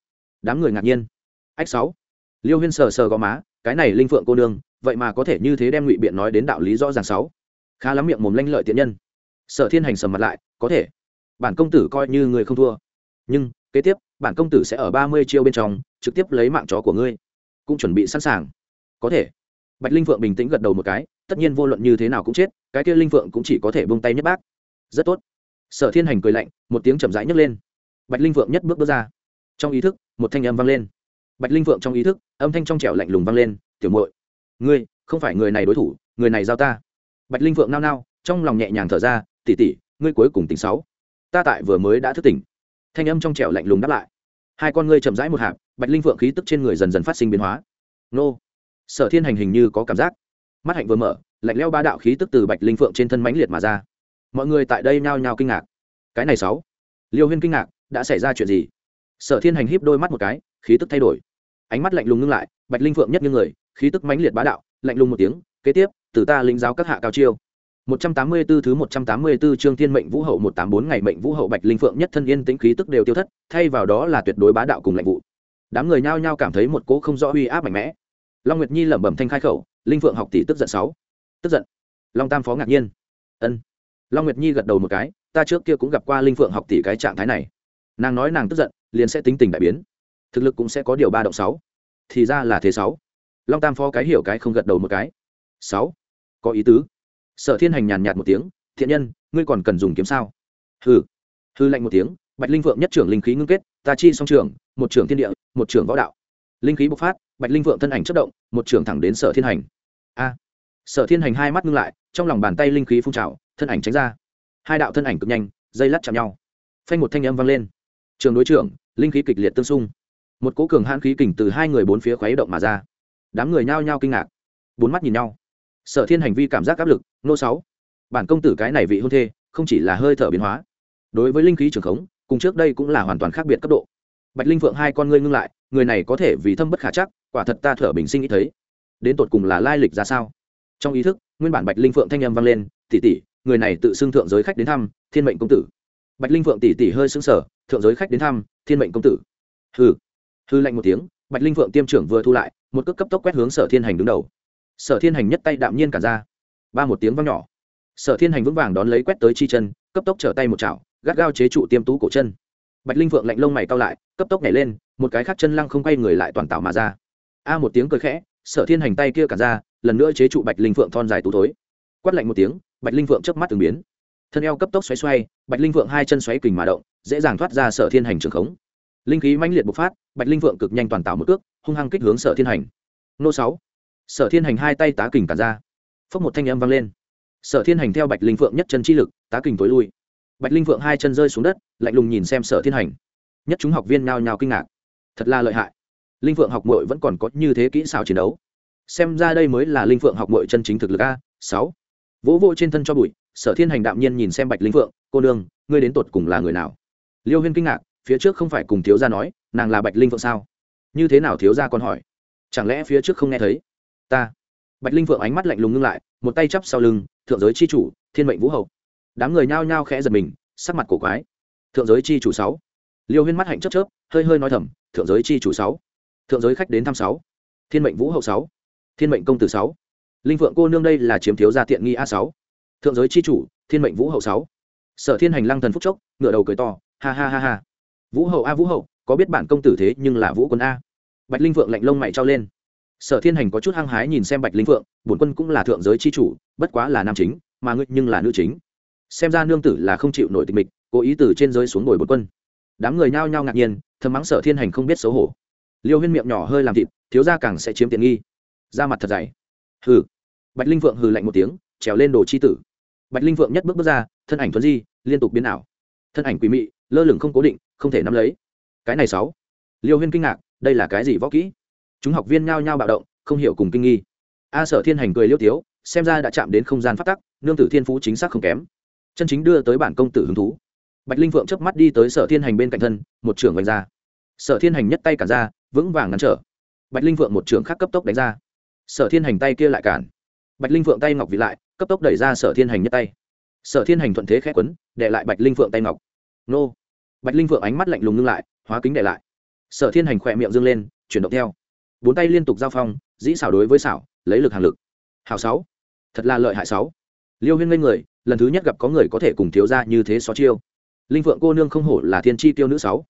A: Đám người ngạc nhiên. Ách sáu. Liêu Huyên sờ sờ gò má, cái này Linh Phượng cô nương, vậy mà có thể như thế đem ngụy biện nói đến đạo lý rõ ràng sáu khá lắm miệng mồm lanh lợi tiện nhân sở thiên hành sầm mặt lại có thể bản công tử coi như người không thua nhưng kế tiếp bản công tử sẽ ở ba mươi chiêu bên trong trực tiếp lấy mạng chó của ngươi cũng chuẩn bị sẵn sàng có thể. Bạch linh phượng bình tĩnh gật đầu một cái, tất nhiên vô luận như thế nào cũng chết, cái kia linh phượng cũng chỉ có thể bông tay nhất bác. Rất tốt. Sở thiên hành cười lạnh, một tiếng chậm rãi nhấc lên. Bạch linh phượng nhất bước bước ra. Trong ý thức, một thanh âm vang lên. Bạch linh phượng trong ý thức, âm thanh trong trẻo lạnh lùng vang lên, tiểu muội, ngươi, không phải người này đối thủ, người này giao ta. Bạch linh vượng nao nao, trong lòng nhẹ nhàng thở ra tỉ tỉ ngươi cuối cùng tỉnh sáu. Ta tại vừa mới đã thức tỉnh. Thanh âm trong trẻo lạnh lùng đáp lại. Hai con ngươi chậm rãi một hạp, bạch linh phượng khí tức trên người dần dần phát sinh biến hóa. Nô sở thiên hành hình như có cảm giác. Mắt hạnh vừa mở lạnh leo ba đạo khí tức từ bạch linh phượng trên thân mãnh liệt mà ra. Mọi người tại đây nhao nhao kinh ngạc. Cái này sáu liêu huyên kinh ngạc đã xảy ra chuyện gì? Sở thiên hành híp đôi mắt một cái khí tức thay đổi. Ánh mắt lạnh lùng ngưng lại bạch linh phượng nhất như người khí tức mãnh liệt bá đạo lạnh lùng một tiếng kế tiếp từ ta linh giáo các hạ cao chiêu. 184 thứ 184 chương Thiên mệnh vũ hậu 184 ngày mệnh vũ hậu Bạch Linh Phượng nhất thân yên tĩnh khí tức đều tiêu thất, thay vào đó là tuyệt đối bá đạo cùng lạnh vụ. Đám người nhao nhao cảm thấy một cỗ không rõ uy áp mạnh mẽ. Long Nguyệt Nhi lẩm bẩm thanh khai khẩu, Linh Phượng học tỷ tức giận sáu. Tức giận. Long Tam phó ngạc nhiên. Ân. Long Nguyệt Nhi gật đầu một cái, ta trước kia cũng gặp qua Linh Phượng học tỷ cái trạng thái này. Nàng nói nàng tức giận, liền sẽ tính tình đại biến. Thực lực cũng sẽ có điều ba động sáu. Thì ra là thế sáu. Long Tam phó cái hiểu cái không gật đầu một cái. Sáu. Có ý tứ sở thiên hành nhàn nhạt một tiếng thiện nhân ngươi còn cần dùng kiếm sao hư hư lạnh một tiếng bạch linh Phượng nhất trưởng linh khí ngưng kết ta chi song trưởng một trưởng thiên địa một trưởng võ đạo linh khí bộc phát bạch linh vượng thân ảnh chất động, một trưởng thẳng đến sở thiên hành. A! Sở thiên hành hai mắt ngưng lại, trong lòng bàn tay linh khí phun trào, thân ảnh tránh ra. Hai đạo thân ảnh cực nhanh, dây lắt chạm nhau. Phanh một thanh âm vang lên. Trường đối trưởng, linh khí kịch liệt tương xung. Một cố cường hãn khí kình từ hai người bốn phía khuấy động mà ra. Đám người nhao nhao kinh ngạc. Bốn mắt nhìn nhau. Sở thiên hành vi cảm giác áp lực, nô sáu. Bản công tử cái này vị hôn thê, không chỉ là hơi thở biến hóa. Đối với linh khí trường khống, cùng trước đây cũng là hoàn toàn khác biệt cấp độ. Bạch linh phượng hai con ngươi ngưng lại, người này có thể vì thâm bất khả chắc quả thật ta thở bình sinh nghĩ thấy. Đến tột cùng là lai lịch ra sao? Trong ý thức, nguyên bản bạch linh phượng thanh âm vang lên, tỷ tỷ, người này tự xưng thượng giới khách đến thăm, thiên mệnh công tử. Bạch linh phượng tỷ tỷ hơi xứng sở thượng giới khách đến thăm, thiên mệnh công tử. Hư hư lạnh một tiếng, bạch linh phượng tiêm trưởng vừa thu lại, một cước cấp tốc quét hướng sở thiên hành đứng đầu. Sở thiên hành nhất tay đạm nhiên cả ra. Ba một tiếng vang nhỏ. Sở thiên hành vững vàng đón lấy quét tới chi chân, cấp tốc trở tay một chảo, gắt gao chế trụ tiêm tú cổ chân. Bạch linh phượng lạnh lông mày cao lại, cấp tốc nhảy lên, một cái khác chân lăng không quay người lại toàn tạo mà ra a một tiếng cười khẽ, sở thiên hành tay kia cả ra, lần nữa chế trụ bạch linh phượng thon dài tú thối. Quát lạnh một tiếng, bạch linh phượng chớp mắt từng biến. Thân eo cấp tốc xoáy xoay, bạch linh phượng hai chân xoáy kình mà động, dễ dàng thoát ra sở thiên hành trường khống. Linh khí mãnh liệt bộc phát, bạch linh phượng cực nhanh toàn tạo một cước, hung hăng kích hướng sở thiên hành. Nô sáu. Sở thiên hành hai tay tá kình cản ra. Phốc một thanh âm vang lên. Sở thiên hành theo bạch linh phượng nhất chân chi lực, tá kình tối lui. Bạch linh phượng hai chân rơi xuống đất, lạnh lùng nhìn xem sở thiên hành. Nhất chúng học viên nhao nhao kinh ngạc. Thật là lợi hại linh phượng học mội vẫn còn có như thế kỹ xảo chiến đấu. Xem ra đây mới là linh phượng học mội chân chính thực lực a. Sáu. Vỗ vỗ trên thân cho bụi, sở thiên hành đạm nhiên nhìn xem bạch linh phượng, cô đương ngươi đến tột cùng là người nào? Liêu huyên kinh ngạc, phía trước không phải cùng thiếu gia nói, nàng là bạch linh phượng sao? Như thế nào thiếu gia còn hỏi? Chẳng lẽ phía trước không nghe thấy? Ta. Bạch linh vượng ánh mắt lạnh lùng ngưng lại, một tay chắp sau lưng, thượng giới c h i chủ, thiên mệnh vũ hậu đám người nhao nhao khẽ giật mình, sắc mặt cổ quái. Thượng giới c h i chủ sáu. Liêu huyên mắt hạnh chấp chớp, hơi hơi nói thầm, thượng giới c h i chủ sáu thượng giới khách đến thăm sáu. Thiên mệnh vũ hậu sáu. Thiên mệnh công tử sáu. Linh vượng cô nương đây là chiếm thiếu gia tiện nghi a sáu. Thượng giới c h i chủ, thiên mệnh vũ hậu sáu. Sở thiên hành lăng thần phúc chốc ngựa đầu cười to, ha ha ha ha. Vũ hậu a vũ hậu, có biết bản công tử thế nhưng là vũ quân a? Bạch linh vượng lạnh lông mày trao lên. Sở thiên hành có chút hăng hái nhìn xem bạch linh phượng, bổn quân cũng là thượng giới c h i chủ, bất quá là nam chính, mà ngươi nhưng là nữ chính. Xem ra nương tử là không chịu nổi tịch mịch, cố ý từ trên giới xuống ngồi bổn quân. Đám người nhao nhao ngạc nhiên, thầm mắng sở thiên hành không biết xấu hổ liêu huyên miệng nhỏ hơi làm thịt, thiếu gia càng sẽ chiếm tiện nghi. Ra mặt thật dày. Hừ. Bạch linh Vượng hừ lạnh một tiếng, trèo lên đồ chi tử. Bạch linh Vượng nhất bước bước ra, thân ảnh thuấn di, liên tục biến ảo. Thân ảnh quỷ mị, lơ lửng không cố định, không thể nắm lấy. Cái này sáu. Liêu huyên kinh ngạc, đây là cái gì võ kỹ? Chúng học viên nhao nhao bạo động, không hiểu cùng kinh nghi. A sở thiên hành cười liêu tiếu, xem ra đã chạm đến không gian phát tắc, nương tử thiên phú chính xác không kém. Chân chính đưa tới bản công tử hứng thú. Bạch linh phượng chớp mắt đi tới sở thiên hành bên cạnh thân, một trưởng vành ra. Sở thiên hành nhất tay cả ra vững vàng ngăn trở. Bạch linh vượng một trường khác cấp tốc đánh ra. Sở thiên hành tay kia lại cản. Bạch linh vượng tay ngọc vị lại, cấp tốc đẩy ra sở thiên hành nhất tay. Sở thiên hành thuận thế khẽ quấn, để lại bạch linh vượng tay ngọc. Nô! Bạch linh vượng ánh mắt lạnh lùng ngưng lại, hóa kính để lại. Sở thiên hành khỏe miệng dâng lên, chuyển động theo. Bốn tay liên tục giao phong, dĩ xảo đối với xảo, lấy lực hàng lực. Hào sáu. Thật là lợi hại sáu. Liêu huyên ngây người, lần thứ nhất gặp có người có thể cùng thiếu ra như thế xó chiêu. Linh phượng cô nương không hổ là thiên chi tiêu nữ sáu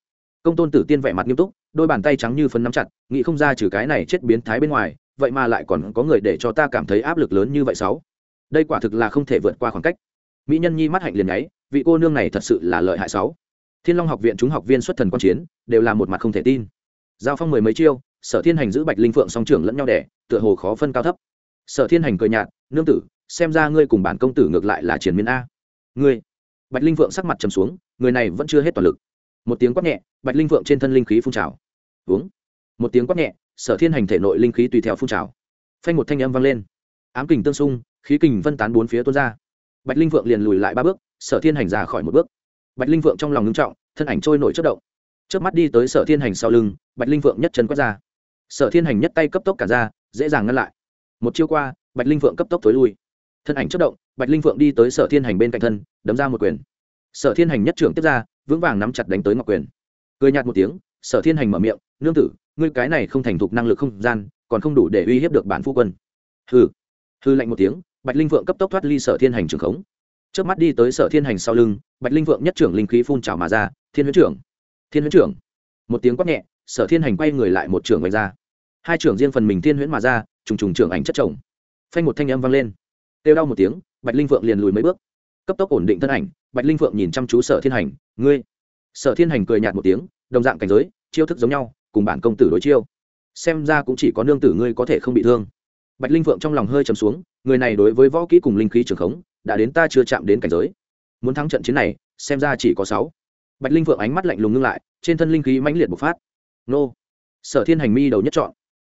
A: công tôn tử tiên vẻ mặt nghiêm túc, đôi bàn tay trắng như phấn nắm chặt, nghĩ không ra trừ cái này chết biến thái bên ngoài, vậy mà lại còn có người để cho ta cảm thấy áp lực lớn như vậy sáu. Đây quả thực là không thể vượt qua khoảng cách. Mỹ nhân nhi mắt hạnh liền nháy, vị cô nương này thật sự là lợi hại sáu. Thiên long học viện chúng học viên xuất thần quan chiến, đều là một mặt không thể tin. Giao phong mười mấy chiêu, sở thiên hành giữ bạch linh phượng song trưởng lẫn nhau đẻ, tựa hồ khó phân cao thấp. Sở thiên hành cười nhạt, nương tử, xem ra ngươi cùng bản công tử ngược lại là triển miên a. Ngươi? Bạch linh phượng sắc mặt trầm xuống, người này vẫn chưa hết toàn lực một tiếng quát nhẹ, bạch linh phượng trên thân linh khí phun trào. Uống. Một tiếng quát nhẹ, sở thiên hành thể nội linh khí tùy theo phun trào. Phanh một thanh âm vang lên. Ám kình tương xung, khí kình phân tán bốn phía tuôn ra. Bạch linh phượng liền lùi lại ba bước, sở thiên hành ra khỏi một bước. Bạch linh phượng trong lòng ngưng trọng, thân ảnh trôi nổi chất động. Trước mắt đi tới sở thiên hành sau lưng, bạch linh phượng nhất chân quét ra. Sở thiên hành nhất tay cấp tốc cả ra, dễ dàng ngăn lại. Một chiêu qua, bạch linh phượng cấp tốc t ố i lui. Thân ảnh chất động, bạch linh phượng đi tới sở thiên hành bên cạnh thân, đấm ra một quyền. Sở thiên hành nhất trưởng tiếp ra vững vàng nắm chặt đánh tới ngọc quyền. Cười nhạt một tiếng, sở thiên hành mở miệng, nương tử, ngươi cái này không thành thục năng lực không gian, còn không đủ để uy hiếp được bản phu quân. Hư hư lạnh một tiếng, bạch linh vượng cấp tốc thoát ly sở thiên hành trường khống. Trước mắt đi tới sở thiên hành sau lưng, bạch linh vượng nhất trưởng linh khí phun trào mà ra, thiên huyễn trưởng, thiên huyễn trưởng. Một tiếng quát nhẹ, sở thiên hành quay người lại một trưởng vạch ra. Hai trưởng riêng phần mình thiên huyễn mà ra, trùng trùng trưởng ảnh chất chồng. Phanh một thanh âm vang lên. Kêu đau một tiếng, bạch linh vượng liền lùi mấy bước. Cấp tốc ổn định thân ảnh bạch linh Phượng nhìn chăm chú sở thiên hành, ngươi? Sở thiên hành cười nhạt một tiếng, đồng dạng cảnh giới, chiêu thức giống nhau, cùng bản công tử đối chiêu. Xem ra cũng chỉ có nương tử ngươi có thể không bị thương. Bạch linh Phượng trong lòng hơi trầm xuống, người này đối với võ kỹ cùng linh khí trường khống, đã đến ta chưa chạm đến cảnh giới. Muốn thắng trận chiến này, xem ra chỉ có sáu. Bạch linh Phượng ánh mắt lạnh lùng ngưng lại, trên thân linh khí mãnh liệt bộc phát. Nô. Sở thiên hành mi đầu nhất chọn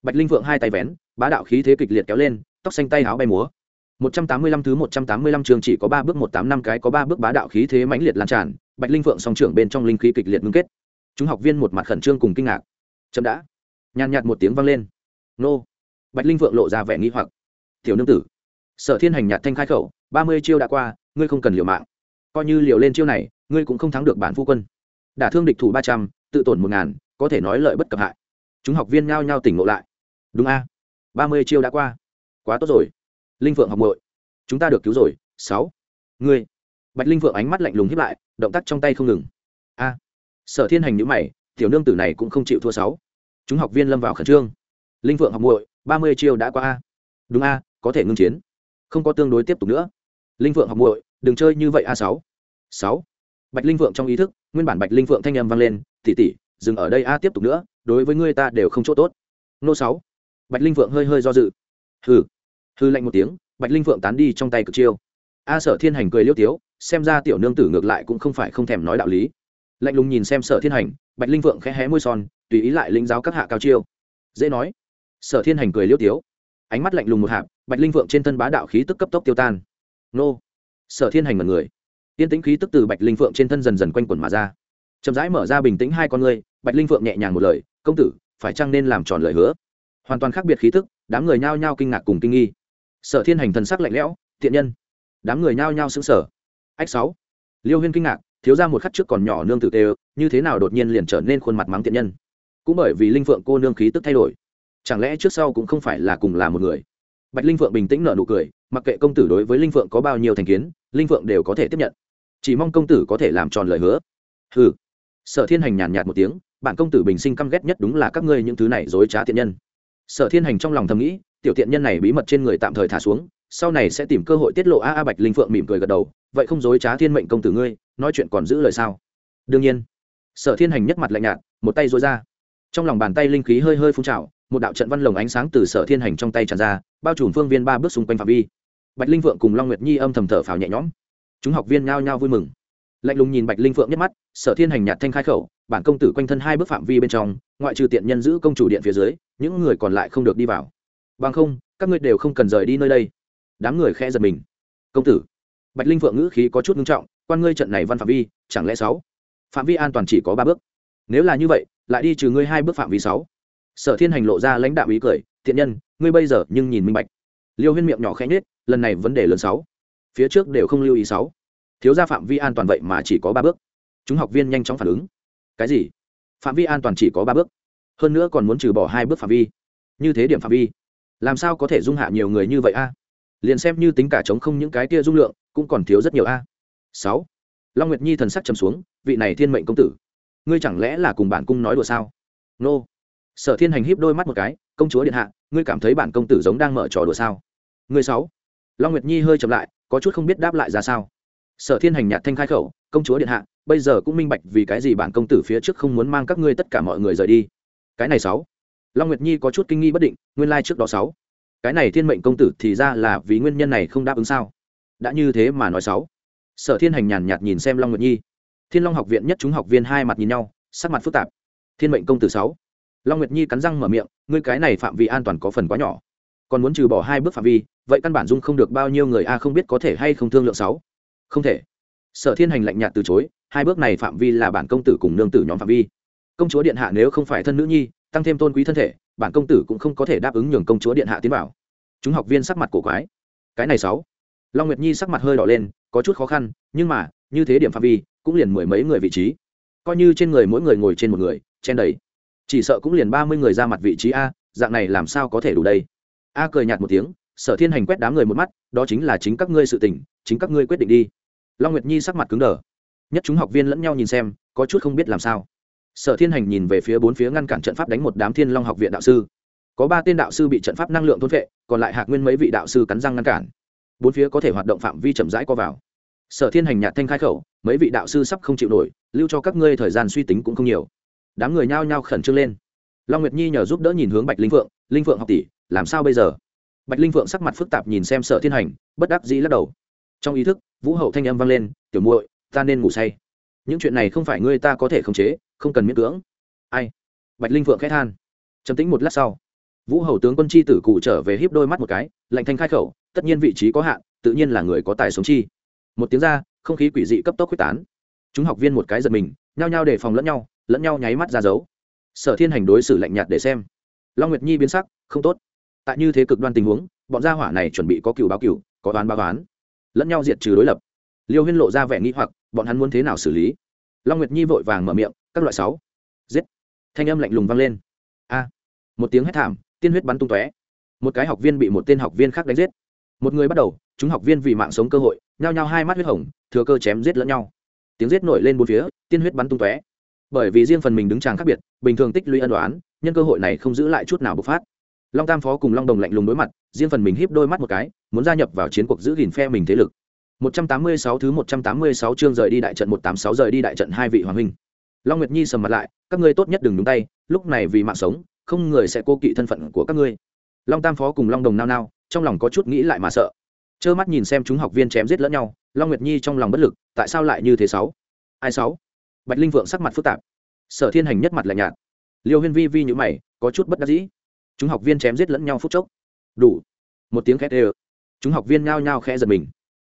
A: bạch linh Phượng hai tay vén, bá đạo khí thế kịch liệt kéo lên, tóc xanh tay áo bay múa một trăm tám mươi lăm thứ một trăm tám mươi lăm trường chỉ có ba bước một tám năm cái có ba bước bá đạo khí thế mãnh liệt lan tràn, bạch linh vượng song trưởng bên trong linh khí kịch liệt ngưng kết. Chúng học viên một mặt khẩn trương cùng kinh ngạc. Chậm đã. Nhàn nhạt một tiếng vang lên. Nô. Bạch linh vượng lộ ra vẻ nghi hoặc. Tiểu nương tử. Sở thiên hành nhạt thanh khai khẩu, ba mươi chiêu đã qua, ngươi không cần liều mạng. Coi như liều lên chiêu này, ngươi cũng không thắng được bản phu quân. Đả thương địch thủ ba trăm, tự tổn một ngàn, có thể nói lợi bất cập hại. Chúng học viên nhao nhao tỉnh ngộ lại. Đúng a. Ba mươi chiêu đã qua. Quá tốt rồi linh phượng học muội, chúng ta được cứu rồi, sáu. Ngươi. Bạch linh phượng ánh mắt lạnh lùng hiếp lại, động tác trong tay không ngừng. A. Sở thiên hành nhữ mày, tiểu nương tử này cũng không chịu thua sáu. Chúng học viên lâm vào khẩn trương. Linh phượng học muội, ba mươi chiêu đã qua a. Đúng a, có thể ngưng chiến. Không có tương đối tiếp tục nữa. Linh vượng học muội, đừng chơi như vậy a sáu. Sáu. Bạch linh vượng trong ý thức, nguyên bản bạch linh vượng thanh âm vang lên tỉ tỉ dừng ở đây a, tiếp tục nữa, đối với ngươi ta đều không chỗ tốt. Nô sáu. Bạch linh vượng hơi hơi do dự. Hừ hư lạnh một tiếng, bạch linh vượng tán đi trong tay cực chiêu. A sở thiên hành cười liêu tiếu, xem ra tiểu nương tử ngược lại cũng không phải không thèm nói đạo lý. Lạnh lùng nhìn xem sở thiên hành, bạch linh vượng khẽ hé môi son, tùy ý lại lĩnh giáo các hạ cao chiêu. Dễ nói. Sở thiên hành cười liêu tiếu. Ánh mắt lạnh lùng một hạp, bạch linh vượng trên thân bá đạo khí tức cấp tốc tiêu tan. Nô. Sở thiên hành mật người. Tiên tĩnh khí tức từ bạch linh vượng trên thân dần dần quanh quẩn mà ra. Chậm rãi mở ra bình tĩnh hai con ngươi, bạch linh vượng nhẹ nhàng một lời, công tử, phải chăng nên làm tròn lời hứa? Hoàn toàn khác biệt khí tức, đám người nhao nhao kinh ngạc cùng kinh nghi sở thiên hành thần sắc lạnh lẽo thiện nhân. Đám người nhao nhao xứng sở ách sáu. Liêu huyên kinh ngạc, thiếu ra một khắc trước còn nhỏ nương tử tê như thế nào đột nhiên liền trở nên khuôn mặt mắng thiện nhân? Cũng bởi vì linh phượng cô nương khí tức thay đổi. Chẳng lẽ trước sau cũng không phải là cùng là một người? Bạch linh phượng bình tĩnh nở nụ cười, mặc kệ công tử đối với linh phượng có bao nhiêu thành kiến, linh phượng đều có thể tiếp nhận. Chỉ mong công tử có thể làm tròn lời hứa. Ừ sở thiên hành nhàn nhạt một tiếng, bản công tử bình sinh căm ghét nhất đúng là các ngươi những thứ này dối trá thiện nhân. Sở thiên hành trong lòng thầm nghĩ tiểu tiện nhân này bí mật trên người tạm thời thả xuống, sau này sẽ tìm cơ hội tiết lộ a a bạch linh phượng mỉm cười gật đầu, vậy không dối trá thiên mệnh công tử ngươi, nói chuyện còn giữ lời sao? Đương nhiên. Sở thiên hành nhất mặt lạnh nhạt, một tay dối ra. Trong lòng bàn tay linh khí hơi hơi phun trào, một đạo trận văn lồng ánh sáng từ sở thiên hành trong tay tràn ra, bao trùm phương viên ba bước xung quanh phạm vi. Bạch linh Phượng cùng long nguyệt nhi âm thầm thở phào nhẹ nhõm. Chúng học viên nhao nhao vui mừng. Lạnh lùng nhìn bạch linh phượng nhất mắt, sở thiên hành nhạt thanh khai khẩu, bản công tử quanh thân hai bước phạm vi bên trong, ngoại trừ tiện nhân giữ công chủ điện phía dưới, những người còn lại không được đi vào bằng không, các ngươi đều không cần rời đi nơi đây. Đám người khẽ giật mình. Công tử, bạch linh phượng ngữ khí có chút nghiêm trọng, quan ngươi trận này văn phạm vi, chẳng lẽ sáu? Phạm vi an toàn chỉ có ba bước. Nếu là như vậy, lại đi trừ ngươi hai bước phạm vi sáu. Sở thiên hành lộ ra lãnh đạo ý cười, thiện nhân, ngươi bây giờ nhưng nhìn minh bạch. Liêu huyên miệng nhỏ khẽ nhết lần này vấn đề lớn sáu. Phía trước đều không lưu ý sáu. Thiếu gia phạm vi an toàn vậy mà chỉ có ba bước. Chúng học viên nhanh chóng phản ứng. Cái gì? Phạm vi an toàn chỉ có ba bước. Hơn nữa còn muốn trừ bỏ hai bước phạm vi. Như thế điểm phạm vi làm sao có thể dung hạ nhiều người như vậy a? Liền xem như tính cả chống không những cái kia dung lượng, cũng còn thiếu rất nhiều a. Sáu. Long nguyệt nhi thần sắc trầm xuống, vị này thiên mệnh công tử, ngươi chẳng lẽ là cùng bản cung nói đùa sao? Nô. Sở thiên hành híp đôi mắt một cái, công chúa điện hạ, ngươi cảm thấy bản công tử giống đang mở trò đùa sao? Ngươi sáu. Long nguyệt nhi hơi chậm lại, có chút không biết đáp lại ra sao. Sở thiên hành nhạt thanh khai khẩu, công chúa điện hạ, bây giờ cũng minh bạch vì cái gì bản công tử phía trước không muốn mang các ngươi tất cả mọi người rời đi. Cái này sáu long nguyệt nhi có chút kinh nghi bất định, nguyên lai trước đó sáu. Cái này thiên mệnh công tử thì ra là vì nguyên nhân này không đáp ứng sao? Đã như thế mà nói sáu. Sở thiên hành nhàn nhạt nhìn xem long nguyệt nhi. Thiên long học viện nhất chúng học viên hai mặt nhìn nhau, sắc mặt phức tạp. Thiên mệnh công tử sáu. Long nguyệt nhi cắn răng mở miệng, ngươi cái này phạm vi an toàn có phần quá nhỏ. Còn muốn trừ bỏ hai bước phạm vi, vậy căn bản dung không được bao nhiêu người a, không biết có thể hay không thương lượng sáu. Không thể. Sở thiên hành lạnh nhạt từ chối, hai bước này phạm vi là bản công tử cùng nương tử nhóm phạm vi. Công chúa điện hạ nếu không phải thân nữ nhi tăng thêm tôn quý thân thể bản công tử cũng không có thể đáp ứng nhường công chúa điện hạ tiến bảo. chúng học viên sắc mặt cổ quái. Cái này sáu. Long nguyệt nhi sắc mặt hơi đỏ lên có chút khó khăn nhưng mà như thế điểm phạm vi cũng liền mười mấy người vị trí. Coi như trên người mỗi người ngồi trên một người chen đầy. Chỉ sợ cũng liền ba mươi người ra mặt vị trí a dạng này làm sao có thể đủ đây? A cười nhạt một tiếng sở thiên hành quét đám người một mắt đó chính là chính các ngươi sự tỉnh, chính các ngươi quyết định đi. Long nguyệt nhi sắc mặt cứng đờ. Nhất chúng học viên lẫn nhau nhìn xem có chút không biết làm sao sở thiên hành nhìn về phía bốn phía ngăn cản trận pháp đánh một đám thiên long học viện đạo sư. Có ba tên đạo sư bị trận pháp năng lượng thôn vệ còn lại hạc nguyên mấy vị đạo sư cắn răng ngăn cản. Bốn phía có thể hoạt động phạm vi chậm rãi co vào. Sở thiên hành nhạt thanh khai khẩu, mấy vị đạo sư sắp không chịu nổi, lưu cho các ngươi thời gian suy tính cũng không nhiều. Đám người nhao nhao khẩn trương lên. Long nguyệt nhi nhờ giúp đỡ nhìn hướng bạch linh phượng linh phượng học tỷ, làm sao bây giờ? Bạch linh phượng sắc mặt phức tạp nhìn xem sở thiên hành, bất đắc dĩ lắc đầu. Trong ý thức, vũ hậu thanh âm vang lên, tiểu muội, ta nên ngủ say. Những chuyện này không phải ngươi ta có thể khống chế không cần miễn cưỡng. Ai? Bạch linh phượng khẽ than. Trầm tĩnh một lát sau, vũ hầu tướng quân chi tử cụ trở về híp đôi mắt một cái, lạnh thanh khai khẩu, tất nhiên vị trí có hạn, tự nhiên là người có tài sống chi. Một tiếng ra, không khí quỷ dị cấp tốc quyết tán. Chúng học viên một cái giật mình, nhao nhao đề phòng lẫn nhau lẫn nhau nháy mắt ra dấu. Sở thiên hành đối xử lạnh nhạt để xem. Long nguyệt nhi biến sắc, không tốt. Tại như thế cực đoan tình huống, bọn gia hỏa này chuẩn bị có cựu báo cựu, có đoán báo đoán. Lẫn nhau diệt trừ đối lập. Liêu huyên lộ ra vẻ nghĩ hoặc, bọn hắn muốn thế nào xử lý? Long nguyệt nhi vội vàng mở miệng, các loại sáu. Giết. Thanh âm lạnh lùng vang lên. A. Một tiếng hét thảm, tiên huyết bắn tung tóe. Một cái học viên bị một tên học viên khác đánh giết. Một người bắt đầu, chúng học viên vì mạng sống cơ hội, nhao nhao hai mắt huyết hồng, thừa cơ chém giết lẫn nhau. Tiếng giết nổi lên bốn phía, tiên huyết bắn tung tóe. Bởi vì riêng phần mình đứng tràng khác biệt, bình thường tích lũy ân đoán nhân cơ hội này không giữ lại chút nào bộc phát. Long tam phó cùng long đồng lạnh lùng đối mặt, riêng phần mình híp đôi mắt một cái, muốn gia nhập vào chiến cuộc giữ gìn phe mình thế lực. 186 thứ 186 chương rời đi đại trận 186 rời đi đại trận hai vị hoàng huynh. Long Nguyệt Nhi sầm mặt lại, các ngươi tốt nhất đừng nhúng tay, lúc này vì mạng sống, không người sẽ cô kỵ thân phận của các ngươi. Long Tam phó cùng Long Đồng nao nao, trong lòng có chút nghĩ lại mà sợ. Trơ mắt nhìn xem chúng học viên chém giết lẫn nhau, Long Nguyệt Nhi trong lòng bất lực, tại sao lại như thế sáu? Ai sáu? Bạch Linh Vượng sắc mặt phức tạp. Sở Thiên Hành nhất mặt lạnh nhạt. Liêu Huyên Vi vi như mày, có chút bất đắc dĩ. Chúng học viên chém giết lẫn nhau phút chốc. Đủ. Một tiếng khét đều. Chúng học viên nhao nhao khẽ giật mình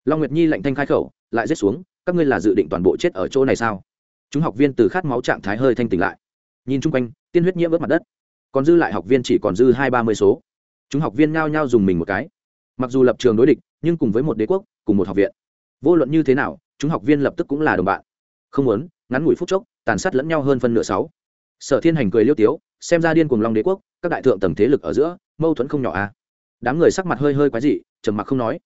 A: long nguyệt nhi lạnh thanh khai khẩu, lại rết xuống, các ngươi là dự định toàn bộ chết ở chỗ này sao? Chúng học viên từ khát máu trạng thái hơi thanh tỉnh lại. Nhìn chung quanh, tiên huyết nhiễm ướt mặt đất. Còn dư lại học viên chỉ còn dư hai ba mươi số. Chúng học viên ngao nhao dùng mình một cái. Mặc dù lập trường đối địch, nhưng cùng với một đế quốc, cùng một học viện. Vô luận như thế nào, chúng học viên lập tức cũng là đồng bạn. Không muốn, ngắn ngủi phút chốc, tàn sát lẫn nhau hơn phân nửa sáu. Sở thiên hành cười liêu tiếu, xem ra điên cùng long đế quốc, các đại thượng tầng thế lực ở giữa, mâu thuẫn không nhỏ à. đám người sắc mặt hơi hơi quái dị, trầm mặc không nói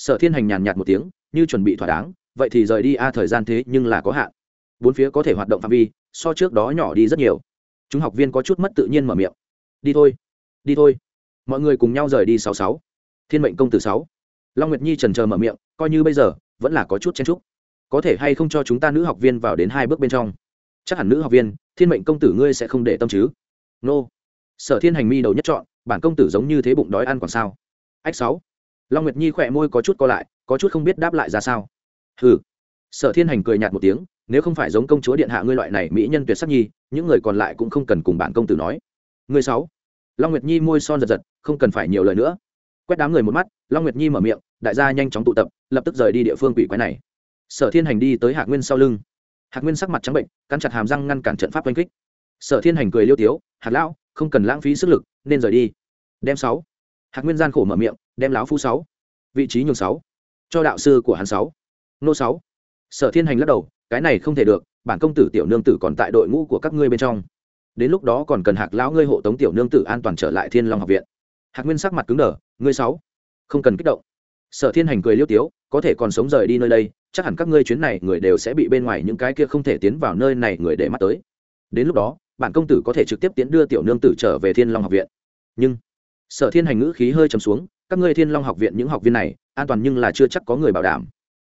A: sở thiên hành nhàn nhạt một tiếng, như chuẩn bị thỏa đáng, vậy thì rời đi. A, thời gian thế nhưng là có hạn. Bốn phía có thể hoạt động phạm vi, so trước đó nhỏ đi rất nhiều. Chúng học viên có chút mất tự nhiên mở miệng. Đi thôi đi thôi. Mọi người cùng nhau rời đi sáu sáu. Thiên mệnh công tử sáu. Long nguyệt nhi trần trờ mở miệng, coi như bây giờ, vẫn là có chút chen trúc có thể hay không cho chúng ta nữ học viên vào đến hai bước bên trong? Chắc hẳn nữ học viên, thiên mệnh công tử ngươi sẽ không để tâm chứ? Nô. Sở thiên hành mi đầu nhất chọn, bản công tử giống như thế bụng đói ăn còn sao? Ách sáu long nguyệt nhi khỏe môi có chút co lại, có chút không biết đáp lại ra sao. Hừ. Sở thiên hành cười nhạt một tiếng, nếu không phải giống công chúa điện hạ ngươi loại này mỹ nhân tuyệt sắc nhi, những người còn lại cũng không cần cùng bản công tử nói. Người sáu. Long nguyệt nhi môi son giật giật, không cần phải nhiều lời nữa. Quét đám người một mắt, long nguyệt nhi mở miệng, đại gia nhanh chóng tụ tập, lập tức rời đi địa phương quỷ quái này. Sở thiên hành đi tới Hạc nguyên sau lưng. Hạc nguyên sắc mặt trắng bệnh, cắn chặt hàm răng ngăn cản trận pháp oanh kích. Sở thiên hành cười liêu tiếu, hạc lão, không cần lãng phí sức lực, nên rời đi. Đem sáu hạc nguyên gian khổ mở miệng, đem láo phu sáu, vị trí nhường sáu, cho đạo sư của hắn sáu, nô sáu. Sở thiên hành lắc đầu, cái này không thể được, bản công tử tiểu nương tử còn tại đội ngũ của các ngươi bên trong. Đến lúc đó còn cần hạc lão ngươi hộ tống tiểu nương tử an toàn trở lại thiên long học viện. Hạc nguyên sắc mặt cứng đờ, ngươi sáu, không cần kích động. Sở thiên hành cười liêu tiếu, có thể còn sống rời đi nơi đây, chắc hẳn các ngươi chuyến này người đều sẽ bị bên ngoài những cái kia không thể tiến vào nơi này người để mắt tới. Đến lúc đó, bản công tử có thể trực tiếp tiến đưa tiểu nương tử trở về thiên long học viện. Nhưng sở thiên hành ngữ khí hơi trầm xuống, các ngươi thiên long học viện những học viên này, an toàn nhưng là chưa chắc có người bảo đảm.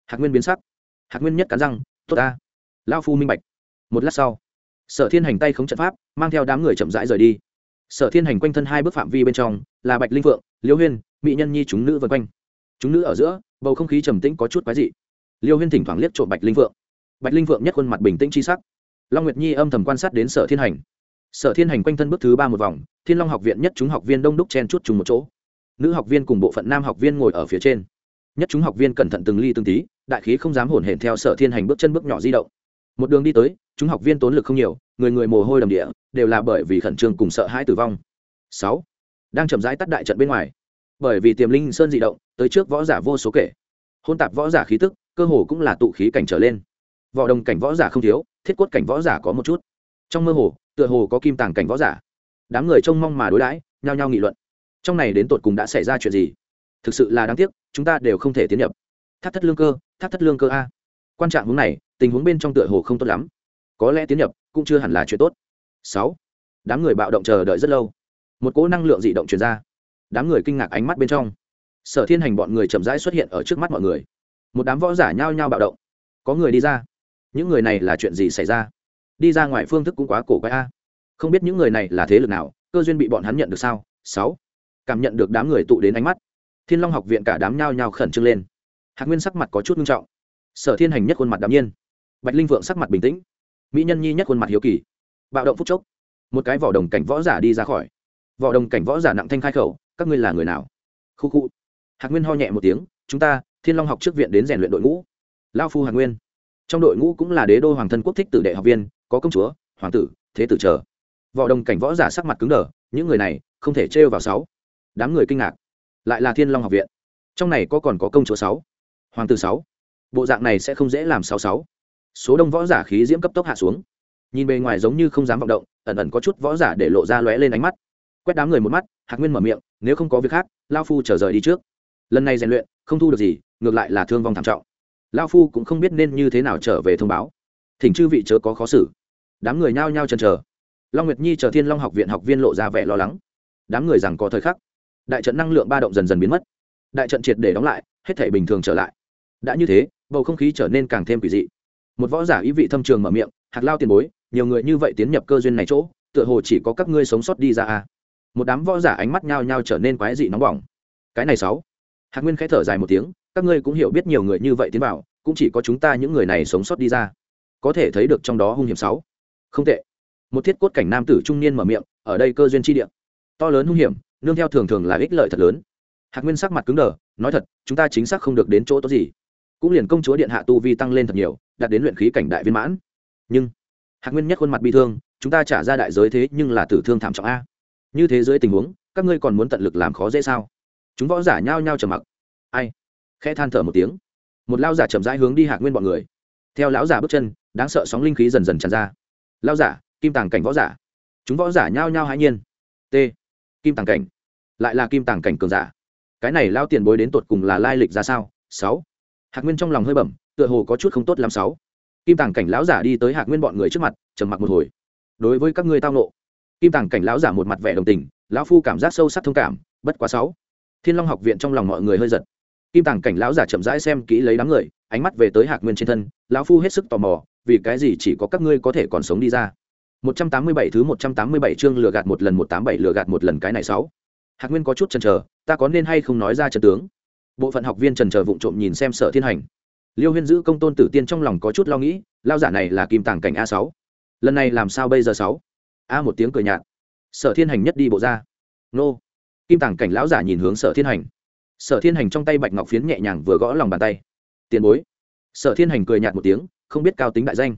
A: Hạc nguyên biến sắc. Hạc nguyên nhất cắn răng, tốt ta. Lao phu minh bạch. Một lát sau, sở thiên hành tay khống trận pháp, mang theo đám người chậm rãi rời đi. Sở thiên hành quanh thân hai bước phạm vi bên trong, là bạch linh vượng liêu huyên mỹ nhân nhi chúng nữ vân quanh. Chúng nữ ở giữa, bầu không khí trầm tĩnh có chút quái dị. Liêu huyên thỉnh thoảng liếc trộm bạch linh vượng bạch linh vượng nhất khuôn mặt bình tĩnh c sắc. Long nguyệt nhi âm thầm quan sát đến sở thiên hành sở thiên hành quanh thân bước thứ ba một vòng, thiên long học viện nhất chúng học viên đông đúc chen chút chung một chỗ. Nữ học viên cùng bộ phận nam học viên ngồi ở phía trên. Nhất chúng học viên cẩn thận từng ly từng tí, đại khí không dám hổn hển theo sở thiên hành bước chân bước nhỏ di động. Một đường đi tới, chúng học viên tốn lực không nhiều, người người mồ hôi đầm địa, đều là bởi vì khẩn trương cùng sợ hãi tử vong. Sáu, đang chậm rãi tắt đại trận bên ngoài. Bởi vì tiềm linh sơn di động, tới trước võ giả vô số kể. Hôn tạp võ giả khí tức, cơ hồ cũng là tụ khí cảnh trở lên. Võ đồng cảnh võ giả không thiếu, thiết quất cảnh võ giả có một chút. Trong mơ hồ tựa hồ có kim tàng cảnh võ giả. Đám người trông mong mà đối đãi, nhao nhao nghị luận. Trong này đến tột cùng đã xảy ra chuyện gì? Thực sự là đáng tiếc, chúng ta đều không thể tiến nhập. Tháp thất lương cơ tháp thất lương cơ a. Quan trạng hướng này, tình huống bên trong tựa hồ không tốt lắm. Có lẽ tiến nhập cũng chưa hẳn là chuyện tốt. Sáu. Đám người bạo động chờ đợi rất lâu. Một cỗ năng lượng dị động truyền ra. Đám người kinh ngạc ánh mắt bên trong. Sở thiên hành bọn người chậm rãi xuất hiện ở trước mắt mọi người. Một đám võ giả nhao nhao bạo động. Có người đi ra. Những người này là chuyện gì xảy ra? Đi ra ngoài phương thức cũng quá cổ quái a. Không biết những người này là thế lực nào, cơ duyên bị bọn hắn nhận được sao? Sáu. Cảm nhận được đám người tụ đến ánh mắt, thiên long học viện cả đám nhao nhao khẩn trương lên. Hạc nguyên sắc mặt có chút nghiêm trọng. Sở thiên hành nhất khuôn mặt đ ạ m nhiên. Bạch linh vượng sắc mặt bình tĩnh. Mỹ nhân nhi nhất khuôn mặt hiếu kỳ. Bạo động phúc chốc, một cái vỏ đồng cảnh võ giả đi ra khỏi. Vỏ đồng cảnh võ giả nặng thanh khai khẩu, các ngươi là người nào? Khu khu. Hạc nguyên ho nhẹ một tiếng, chúng ta, thiên long học trước viện đến rèn luyện đội ngũ. Lao phu hạc nguyên. Trong đội ngũ cũng là đế đô hoàng thân quốc thích tử đệ học viên có công chúa, hoàng tử, thế tử chờ. Võ đồng cảnh võ giả sắc mặt cứng đờ, những người này không thể trêu vào sáu. Đám người kinh ngạc. Lại là thiên long học viện. Trong này có còn có công chúa sáu? Hoàng tử sáu. Bộ dạng này sẽ không dễ làm sáu sáu. Số đông võ giả khí diễm cấp tốc hạ xuống. Nhìn bề ngoài giống như không dám vọng động, ẩn ẩn có chút võ giả để lộ ra lóe lên ánh mắt. Quét đám người một mắt, hạc nguyên mở miệng, nếu không có việc khác, lao phu trở rời đi trước. Lần này rèn luyện, không thu được gì, ngược lại là thương vong thảm trọng. Lao phu cũng không biết nên như thế nào trở về thông báo. Thỉnh chư vị chớ có khó xử đám người nhao nhao chần chờ. Long nguyệt nhi chờ thiên long học viện học viên lộ ra vẻ lo lắng. Đám người rằng có thời khắc, đại trận năng lượng ba động dần dần biến mất. Đại trận triệt để đóng lại, hết thể bình thường trở lại. Đã như thế, bầu không khí trở nên càng thêm quỷ dị. Một võ giả ý vị thâm trường mở miệng hạt lao tiền bối, nhiều người như vậy tiến nhập cơ duyên này chỗ, tựa hồ chỉ có các ngươi sống sót đi ra a một đám võ giả ánh mắt nhao nhao trở nên quái dị nóng bỏng. Cái này sáu. Hạc nguyên khẽ thở dài một tiếng, các ngươi cũng hiểu biết nhiều người như vậy tiến vào, cũng chỉ có chúng ta những người này sống sót đi ra. Có thể thấy được trong đó hung hiểm sáu không tệ. Một thiết cốt cảnh nam tử trung niên mở miệng, ở đây cơ duyên chi địa. To lớn hung hiểm, nương theo thường thường là ích lợi thật lớn. Hạc nguyên sắc mặt cứng đờ, nói thật, chúng ta chính xác không được đến chỗ tốt gì. Cũng liền công chúa điện hạ tu vi tăng lên thật nhiều, đạt đến luyện khí cảnh đại viên mãn. Nhưng hạc nguyên nhất khuôn mặt bi thương, chúng ta trả ra đại giới thế nhưng là tử thương thảm trọng a. Như thế giới tình huống, các ngươi còn muốn tận lực làm khó dễ sao? Chúng võ giả nhao nhao trầm mặc. Ai? Khẽ than thở một tiếng. Một lao giả chậm rãi hướng đi hạc nguyên bọn người. Theo lão giả bước chân, đáng sợ sóng linh khí dần dần tràn ra lao giả, kim tàng cảnh võ giả. Chúng võ giả nhao nhao hãi nhiên. T. Kim tàng cảnh. Lại là kim tàng cảnh cường giả. Cái này lao tiền bối đến tột cùng là lai lịch ra sao? Sáu. Hạc nguyên trong lòng hơi bẩm, tựa hồ có chút không tốt làm sáu. Kim tàng cảnh lão giả đi tới hạc nguyên bọn người trước mặt, trầm mặc một hồi. Đối với các ngươi tao nộ. Kim tàng cảnh lão giả một mặt vẻ đồng tình, lão phu cảm giác sâu sắc thông cảm, bất quá sáu. Thiên long học viện trong lòng mọi người hơi giật. Kim tàng cảnh lão giả chậm rãi xem kỹ lấy đám người, ánh mắt về tới hạc nguyên trên thân, lão phu hết sức tò mò vì cái gì chỉ có các ngươi có thể còn sống đi ra? 187 thứ 187 chương lừa gạt một lần 187 lừa gạt một lần cái này sáu. Hạc nguyên có chút chần chờ, ta có nên hay không nói ra chân tướng? Bộ phận học viên chần chờ vụng trộm nhìn xem sở thiên hành. Liêu huyên giữ công tôn tử tiên trong lòng có chút lo nghĩ, lao giả này là kim tàng cảnh a sáu. Lần này làm sao bây giờ sáu? A một tiếng cười nhạt. Sở thiên hành nhất đi bộ ra. Nô. Kim tàng cảnh lão giả nhìn hướng sở thiên hành. Sở thiên hành trong tay bạch ngọc phiến nhẹ nhàng vừa gõ lòng bàn tay. Tiền bối. Sở thiên hành cười nhạt một tiếng không biết cao tính đại danh.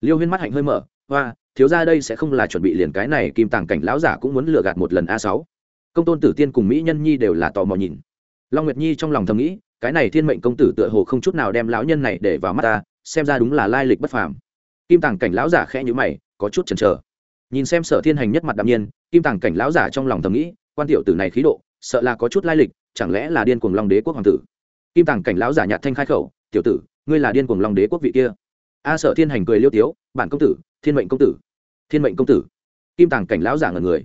A: Liêu huyên mắt hạnh hơi mở, hoa, thiếu ra đây sẽ không là chuẩn bị liền cái này kim tàng cảnh lão giả cũng muốn lừa gạt một lần a sáu. Công tôn tử tiên cùng mỹ nhân nhi đều là tò mò nhìn. Long nguyệt nhi trong lòng thầm nghĩ, cái này thiên mệnh công tử tựa hồ không chút nào đem lão nhân này để vào mắt ta, xem ra đúng là lai lịch bất phàm. Kim tàng cảnh lão giả khẽ nhữ mày, có chút chần chờ. Nhìn xem sở thiên hành nhất mặt đạm nhiên, kim tàng cảnh lão giả trong lòng thầm nghĩ, quan tiểu tử này khí độ, sợ là có chút lai lịch, chẳng lẽ là điên cuồng long đế quốc hoàng tử? Kim tàng cảnh lão giả nhạt thanh khai khẩu, tiểu tử, ngươi là điên cuồng long đế quốc vị kia a sở thiên hành cười liêu tiếu, bản công tử, thiên mệnh công tử, thiên mệnh công tử. Kim tàng cảnh lão giả ngần người.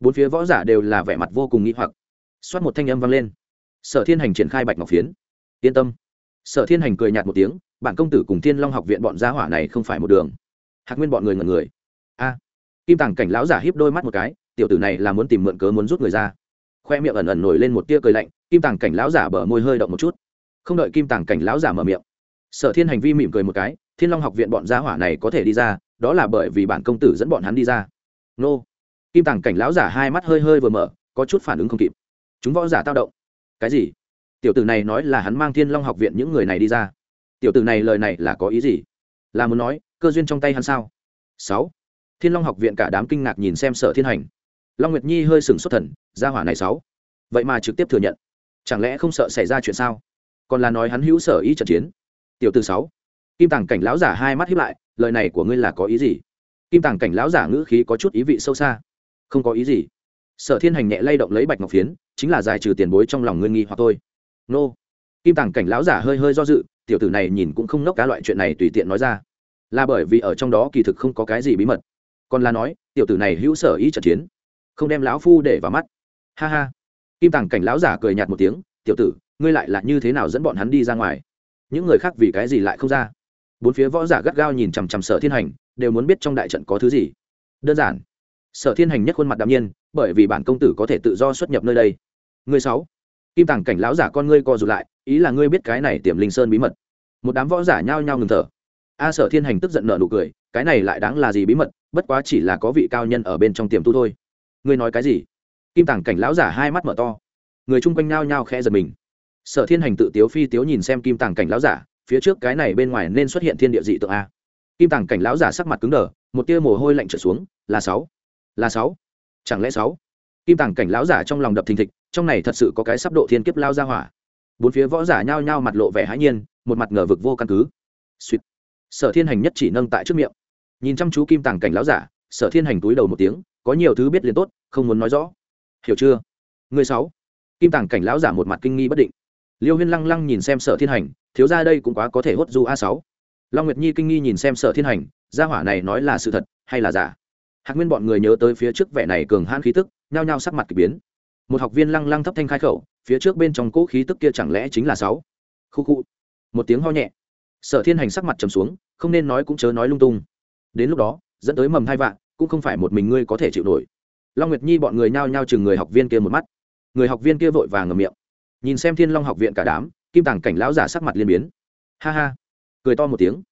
A: Bốn phía võ giả đều là vẻ mặt vô cùng nghĩ hoặc. Xoát một thanh âm vang lên. Sở thiên hành triển khai bạch ngọc phiến. Yên tâm. Sở thiên hành cười nhạt một tiếng, bản công tử cùng thiên long học viện bọn gia hỏa này không phải một đường. Hạc nguyên bọn người ngần người. A. Kim tàng cảnh lão giả hiếp đôi mắt một cái, tiểu tử này là muốn tìm mượn cớ muốn rút người ra. Khoe miệng ẩn ẩn nổi lên một tia cười lạnh, kim tàng cảnh lão giả bờ môi hơi động một chút. Không đợi kim tàng cảnh lão giả mở miệng sở thiên hành vi mỉm cười một cái, thiên long học viện bọn gia hỏa này có thể đi ra, đó là bởi vì bản công tử dẫn bọn hắn đi ra. Nô. Kim tàng cảnh lão giả hai mắt hơi hơi vừa mở, có chút phản ứng không kịp. Chúng võ giả tao động. Cái gì? Tiểu tử này nói là hắn mang thiên long học viện những người này đi ra. Tiểu tử này lời này là có ý gì? Là muốn nói, cơ duyên trong tay hắn sao? Sáu. Thiên long học viện cả đám kinh ngạc nhìn xem sở thiên hành. Long nguyệt nhi hơi sừng xuất thần, gia hỏa này sáu. Vậy mà trực tiếp thừa nhận. Chẳng lẽ không sợ xảy ra chuyện sao? Còn là nói hắn hữu sở ý trận chiến tiểu từ sáu. Kim tàng cảnh lão giả hai mắt hiếp lại, lời này của ngươi là có ý gì? Kim tàng cảnh lão giả ngữ khí có chút ý vị sâu xa. Không có ý gì. Sở thiên hành nhẹ lay động lấy bạch ngọc phiến, chính là giải trừ tiền bối trong lòng ngươi nghi hoặc thôi. nô. Kim tàng cảnh lão giả hơi hơi do dự, tiểu tử này nhìn cũng không nốc cá loại chuyện này tùy tiện nói ra. Là bởi vì ở trong đó kỳ thực không có cái gì bí mật. Còn là nói, tiểu tử này hữu sở ý trận chiến. Không đem lão phu để vào mắt. Ha ha. Kim tàng cảnh lão giả cười nhạt một tiếng, tiểu tử, ngươi lại là như thế nào dẫn bọn hắn đi ra ngoài? Những người khác vì cái gì lại không ra? Bốn phía võ giả gắt gao nhìn chằm chằm sở thiên hành, đều muốn biết trong đại trận có thứ gì. Đơn giản, sở thiên hành nhất khuôn mặt đạm nhiên, bởi vì bản công tử có thể tự do xuất nhập nơi đây. Người sáu, kim tàng cảnh lão giả con ngươi co rụt lại, ý là ngươi biết cái này tiềm linh sơn bí mật. Một đám võ giả nhao nhao ngừng thở. A sở thiên hành tức giận nợ nụ cười, cái này lại đáng là gì bí mật, bất quá chỉ là có vị cao nhân ở bên trong tiềm tu thôi. Ngươi nói cái gì? Kim tàng cảnh lão giả hai mắt mở to. Người chung quanh nhao nhao khe giật mình sở thiên hành tự tiếu phi tiếu nhìn xem kim tàng cảnh lão giả, phía trước cái này bên ngoài nên xuất hiện thiên địa dị tượng a. Kim tàng cảnh lão giả sắc mặt cứng đờ, một tia mồ hôi lạnh trở xuống, là sáu. Là sáu? Chẳng lẽ sáu? Kim tàng cảnh lão giả trong lòng đập thình thịch, trong này thật sự có cái sắp độ thiên kiếp lao ra hỏa. Bốn phía võ giả nhao nhao mặt lộ vẻ hãi nhiên, một mặt ngờ vực vô căn cứ. Sweet. sở thiên hành nhất chỉ nâng tại trước miệng. Nhìn chăm chú kim tàng cảnh lão giả, sở thiên hành túi đầu một tiếng, có nhiều thứ biết liền tốt, không muốn nói rõ. Hiểu chưa? Người sáu. Kim tàng cảnh lão giả một mặt kinh nghi bất định liêu huyên lăng lăng nhìn xem sở thiên hành, thiếu ra đây cũng quá có thể hốt du a sáu. Long nguyệt nhi kinh nghi nhìn xem sở thiên hành, gia hỏa này nói là sự thật, hay là giả? Hạc nguyên bọn người nhớ tới phía trước vẻ này cường hãn khí tức, nhao nhao sắc mặt k ỳ biến. Một học viên lăng lăng thấp thanh khai khẩu, phía trước bên trong cỗ khí tức kia chẳng lẽ chính là sáu? Khu khu. Một tiếng ho nhẹ. Sở thiên hành sắc mặt trầm xuống, không nên nói cũng chớ nói lung tung. Đến lúc đó, dẫn tới mầm hai vạn, cũng không phải một mình ngươi có thể chịu nổi. Long nguyệt nhi bọn người nhao nhao chừng người học viên kia một mắt. Người học viên kia vội vàng ngầm miệng nhìn xem thiên long học viện cả đám, kim tàng cảnh lão giả sắc mặt liên biến. Ha ha. Cười to một tiếng.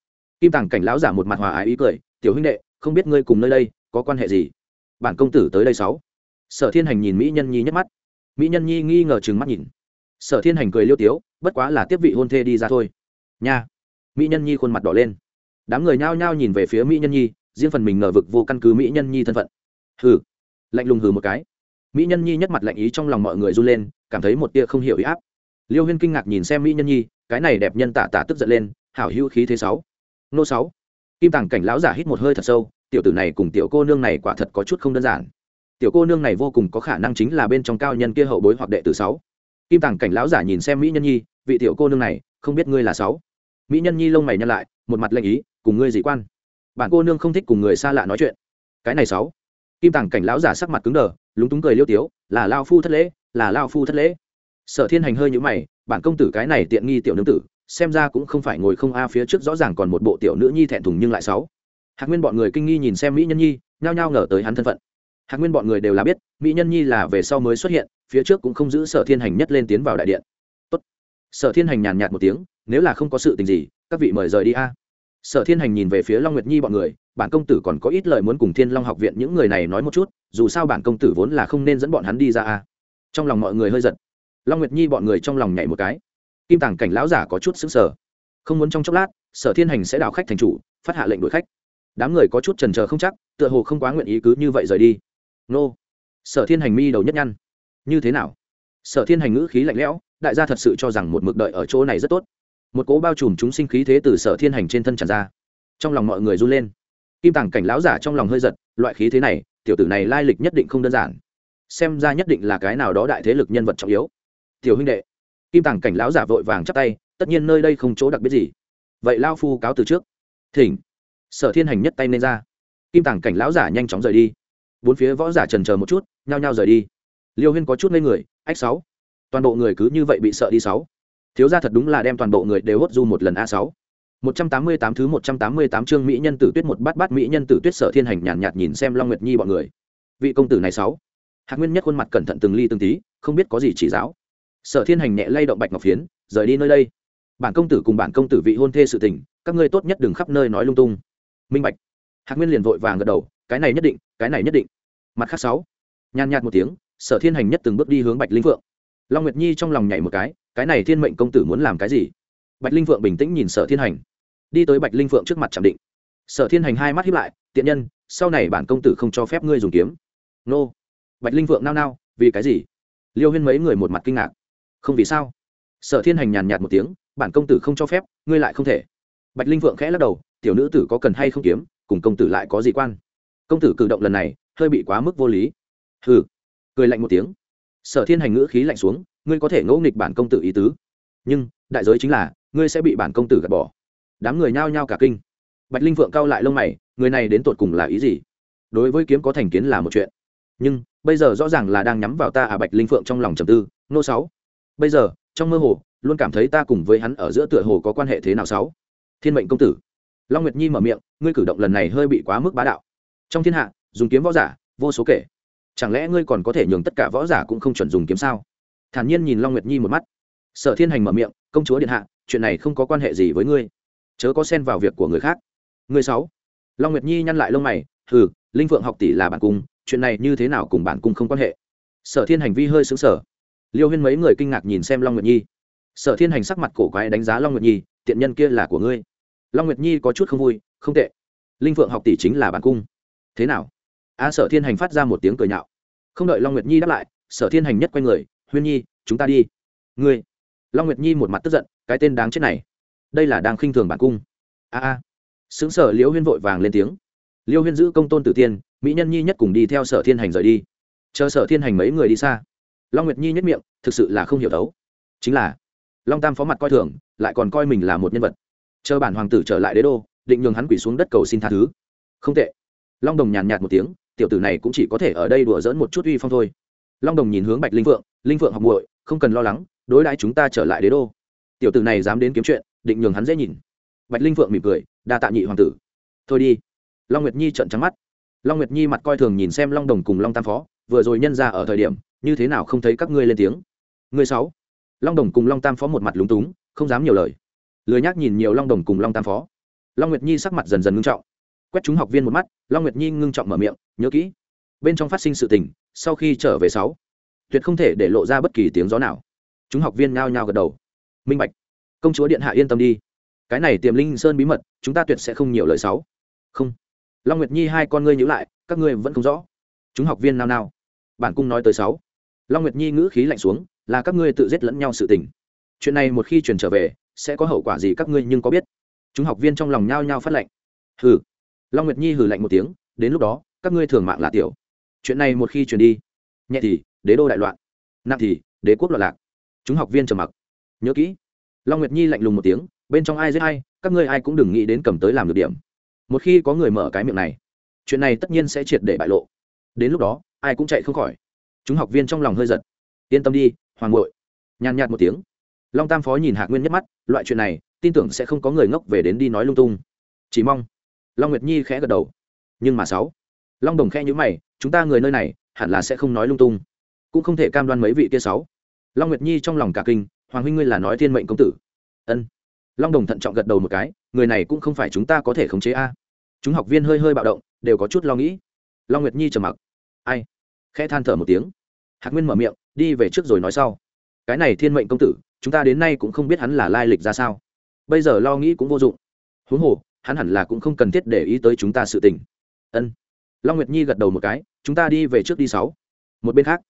A: Kim tàng cảnh lão giả một mặt hòa ái ý cười, tiểu huynh đệ, không biết ngươi cùng nơi đây có quan hệ gì? Bản công tử tới đây sáu. Sở thiên hành nhìn mỹ nhân nhi nhấc mắt. Mỹ nhân nhi nghi ngờ chừng mắt nhìn. Sở thiên hành cười liêu tiếu, bất quá là tiếp vị hôn thê đi ra thôi. Nha. Mỹ nhân nhi khuôn mặt đỏ lên. Đám người nhao nhao nhìn về phía mỹ nhân nhi, riêng phần mình ngờ vực vô căn cứ mỹ nhân nhi thân phận. Hừ. Lạnh lùng hừ một cái. Mỹ nhân nhi nhấc mặt lạnh ý trong lòng mọi người run lên cảm thấy một tia không hiểu ý áp. Liêu huyên kinh ngạc nhìn xem mỹ nhân nhi, cái này đẹp nhân tả tạ tức giận lên, hảo hữu khí thế sáu. Nô sáu. Kim tàng cảnh lão giả hít một hơi thật sâu, tiểu tử này cùng tiểu cô nương này quả thật có chút không đơn giản. Tiểu cô nương này vô cùng có khả năng chính là bên trong cao nhân kia hậu bối hoặc đệ tử sáu. Kim tàng cảnh lão giả nhìn xem mỹ nhân nhi, vị tiểu cô nương này, không biết ngươi là sáu. Mỹ nhân nhi lông mày nhăn lại, một mặt lệnh ý, cùng ngươi dị quan. Bản cô nương không thích cùng người xa lạ nói chuyện. Cái này sáu. Kim tàng cảnh lão giả sắc mặt cứng đờ, lúng túng cười liêu tiếu, là lao phu thất lễ là lao phu thất lễ. Sở thiên hành hơi nhũ mày, bản công tử cái này tiện nghi tiểu nương tử, xem ra cũng không phải ngồi không a phía trước rõ ràng còn một bộ tiểu nữ nhi thẹn thùng nhưng lại sáu hạc nguyên bọn người kinh nghi nhìn xem mỹ nhân nhi, nhao nhao ngờ tới hắn thân phận. Hạc nguyên bọn người đều là biết, mỹ nhân nhi là về sau mới xuất hiện, phía trước cũng không giữ sở thiên hành nhất lên tiến vào đại điện. Tốt. sở thiên hành nhàn nhạt một tiếng, nếu là không có sự tình gì, các vị mời rời đi a. Sở thiên hành nhìn về phía long nguyệt nhi bọn người, bản công tử còn có ít lời muốn cùng thiên long học viện những người này nói một chút, dù sao bản công tử vốn là không nên dẫn bọn hắn đi ra a trong lòng mọi người hơi giật. Long nguyệt nhi bọn người trong lòng nhảy một cái. Kim tàng cảnh lão giả có chút xứng sở không muốn trong chốc lát, sở thiên hành sẽ đào khách thành chủ, phát hạ lệnh đuổi khách. Đám người có chút trần trờ không chắc, tựa hồ không quá nguyện ý cứ như vậy rời đi. Nô. Sở thiên hành mi đầu nhất nhăn. Như thế nào? Sở thiên hành ngữ khí lạnh lẽo, đại gia thật sự cho rằng một mực đợi ở chỗ này rất tốt. Một cố bao trùm chúng sinh khí thế từ sở thiên hành trên thân tràn ra. Trong lòng mọi người run lên. Kim tàng cảnh lão giả trong lòng hơi giật, loại khí thế này, tiểu tử này lai lịch nhất định không đơn giản xem ra nhất định là cái nào đó đại thế lực nhân vật trọng yếu. Tiểu huynh đệ kim tàng cảnh lão giả vội vàng chắp tay tất nhiên nơi đây không chỗ đặc biệt gì. Vậy lao phu cáo từ trước. Thỉnh. Sở thiên hành nhất tay nên ra. Kim tàng cảnh lão giả nhanh chóng rời đi. Bốn phía võ giả trần chờ một chút nhao nhao rời đi. Liêu huyên có chút lên người ách sáu toàn bộ người cứ như vậy bị sợ đi sáu. Thiếu ra thật đúng là đem toàn bộ người đều hốt du một lần a sáu. Một trăm tám mươi tám thứ một trăm tám mươi tám chương mỹ nhân tử tuyết một bát bát mỹ nhân tử tuyết sở thiên hành nhàn nhạt, nhìn xem long nguyệt nhi bọn người. Vị công tử này sáu hạc nguyên nhất khuôn mặt cẩn thận từng ly từng tí, không biết có gì chỉ giáo. Sở thiên hành nhẹ lay động bạch ngọc phiến, rời đi nơi đây. Bản công tử cùng bản công tử vị hôn thê sự tình, các ngươi tốt nhất đừng khắp nơi nói lung tung. Minh bạch. Hạc nguyên liền vội vàng gật đầu, cái này nhất định, cái này nhất định. Mặt khác sáu. Nhàn nhạt một tiếng, sở thiên hành nhất từng bước đi hướng bạch linh vượng long nguyệt nhi trong lòng nhảy một cái cái này thiên mệnh công tử muốn làm cái gì? Bạch linh vượng bình tĩnh nhìn sở thiên hành. Đi tới bạch linh vượng trước mặt chạm định. Sở thiên hành hai mắt hiếp lại, tiện nhân, sau này bản công tử không cho phép ngươi dùng kiếm. Nô bạch linh vượng nao nao, vì cái gì? Liêu huyên mấy người một mặt kinh ngạc. Không vì sao. Sở thiên hành nhàn nhạt một tiếng, bản công tử không cho phép, ngươi lại không thể. Bạch linh vượng khẽ lắc đầu, tiểu nữ tử có cần hay không kiếm, cùng công tử lại có gì quan? Công tử cử động lần này, hơi bị quá mức vô lý. Hừ. Cười lạnh một tiếng. Sở thiên hành ngữ khí lạnh xuống, ngươi có thể ngẫu nghịch bản công tử ý tứ. Nhưng, đại giới chính là, ngươi sẽ bị bản công tử gạt bỏ. Đám người nhao nhao cả kinh. Bạch linh vượng cao lại lông mày, người này đến tột cùng là ý gì? Đối với kiếm có thành kiến là một chuyện. Nhưng bây giờ rõ ràng là đang nhắm vào ta à bạch linh phượng trong lòng trầm tư. Nô sáu, bây giờ, trong mơ hồ, luôn cảm thấy ta cùng với hắn ở giữa tựa hồ có quan hệ thế nào sáu? Thiên mệnh công tử. Long nguyệt nhi mở miệng, ngươi cử động lần này hơi bị quá mức bá đạo. Trong thiên hạ, dùng kiếm võ giả, vô số kể. Chẳng lẽ ngươi còn có thể nhường tất cả võ giả cũng không chuẩn dùng kiếm sao? Thản nhiên nhìn long nguyệt nhi một mắt. Sở thiên hành mở miệng, công chúa điện hạ, chuyện này không có quan hệ gì với ngươi. Chớ có xen vào việc của người khác. Ngươi sáu. Long nguyệt nhi nhăn lại lông mày, hừ, linh phượng học tỷ là bạn cùng chuyện này như thế nào cùng bản cung không quan hệ? Sở thiên hành vi hơi xứng sở liêu huyên mấy người kinh ngạc nhìn xem long nguyệt nhi. Sở thiên hành sắc mặt cổ quái đánh giá long nguyệt nhi, tiện nhân kia là của ngươi. Long nguyệt nhi có chút không vui, không tệ. Linh phượng học tỷ chính là bản cung. Thế nào? A sở thiên hành phát ra một tiếng cười nhạo. Không đợi long nguyệt nhi đáp lại, sở thiên hành nhất q u a y người, huyên nhi, chúng ta đi. Ngươi? Long nguyệt nhi một mặt tức giận, cái tên đáng chết này, đây là đang khinh thường bản cung. A a. Xứng sở liễu huyên vội vàng lên tiếng. Liêu huyên giữ công tôn tử tiên mỹ nhân nhi nhất cùng đi theo sở thiên hành rời đi. Chờ sở thiên hành mấy người đi xa, long nguyệt nhi nhất miệng, thực sự là không hiểu đấu. Chính là, long tam phó mặt coi thường, lại còn coi mình là một nhân vật. Chờ bản hoàng tử trở lại đế đô, định nhường hắn quỷ xuống đất cầu xin tha thứ. Không tệ. Long đồng nhàn nhạt một tiếng, tiểu tử này cũng chỉ có thể ở đây đùa dỡn một chút uy phong thôi. Long đồng nhìn hướng bạch linh vượng linh vượng học muội, không cần lo lắng, đối đãi chúng ta trở lại đế đô. Tiểu tử này dám đến kiếm chuyện, định nhường hắn dễ nhìn. Bạch linh vượng mỉm cười, đa tạ nhị hoàng tử. Thôi đi. Long nguyệt nhi trợn trắng mắt long nguyệt nhi mặt coi thường nhìn xem long đồng cùng long tam phó vừa rồi nhân ra ở thời điểm như thế nào không thấy các ngươi lên tiếng Người sáu. Long Đồng cùng Long Tam Phó một mặt lúng túng, không dám nhiều lời. Lười nhác nhìn nhiều Long Đồng cùng Long Tam Phó. Long Nguyệt Nhi sắc mặt dần dần ngưng trọng. Quét chúng học viên một mắt, Long Nguyệt Nhi ngưng trọng mở miệng, nhớ kỹ. Bên trong phát sinh sự tình, sau khi trở về sáu, tuyệt không thể để lộ ra bất kỳ tiếng gió nào. Chúng học viên nhao nhao gật đầu. Minh Bạch, công chúa điện hạ yên tâm đi. Cái này Tiềm Linh Sơn bí mật, chúng ta tuyệt sẽ không nhiều lời sáu. Không. Long Nguyệt Nhi hai con ngươi nhíu lại, các ngươi vẫn không rõ. Chúng học viên nao nao. Bản cung nói tới sáu. Long nguyệt nhi ngữ khí lạnh xuống là các ngươi tự giết lẫn nhau sự tình. Chuyện này một khi truyền trở về sẽ có hậu quả gì các ngươi nhưng có biết. Chúng học viên trong lòng nhao nhao phát lệnh hừ. Long nguyệt nhi hừ lạnh một tiếng đến lúc đó các ngươi thường mạng là tiểu. Chuyện này một khi truyền đi nhẹ thì đế đô đại loạn. Nặng thì đế quốc loạn lạc. Chúng học viên trầm mặc. Nhớ kỹ. Long nguyệt nhi lạnh lùng một tiếng bên trong ai giết ai các ngươi ai cũng đừng nghĩ đến cầm tới làm được điểm một khi có người mở cái miệng này, chuyện này tất nhiên sẽ triệt để bại lộ. Đến lúc đó, ai cũng chạy không khỏi. Chúng học viên trong lòng hơi giật. Yên tâm đi, hoàng bội nhàn nhạt một tiếng. Long tam phó nhìn hạc nguyên nhất mắt, loại chuyện này, tin tưởng sẽ không có người ngốc về đến đi nói lung tung. Chỉ mong, long nguyệt nhi khẽ gật đầu. Nhưng mà sáu, long đồng khẽ nhữ mày, chúng ta người nơi này, hẳn là sẽ không nói lung tung. Cũng không thể cam đoan mấy vị kia sáu. Long nguyệt nhi trong lòng cả kinh, hoàng huynh ngươi là nói thiên mệnh công tử. Ân long đồng thận trọng gật đầu một cái, người này cũng không phải chúng ta có thể khống chế a. Chúng học viên hơi hơi bạo động, đều có chút lo nghĩ. Long nguyệt nhi trầm mặc. Ai? Khẽ than thở một tiếng. Hạc nguyên mở miệng, đi về trước rồi nói sau. Cái này thiên mệnh công tử, chúng ta đến nay cũng không biết hắn là lai lịch ra sao. Bây giờ lo nghĩ cũng vô dụng. Huống hồ, hắn hẳn là cũng không cần thiết để ý tới chúng ta sự tình. Ân. Long nguyệt nhi gật đầu một cái, chúng ta đi về trước đi sáu. Một bên khác.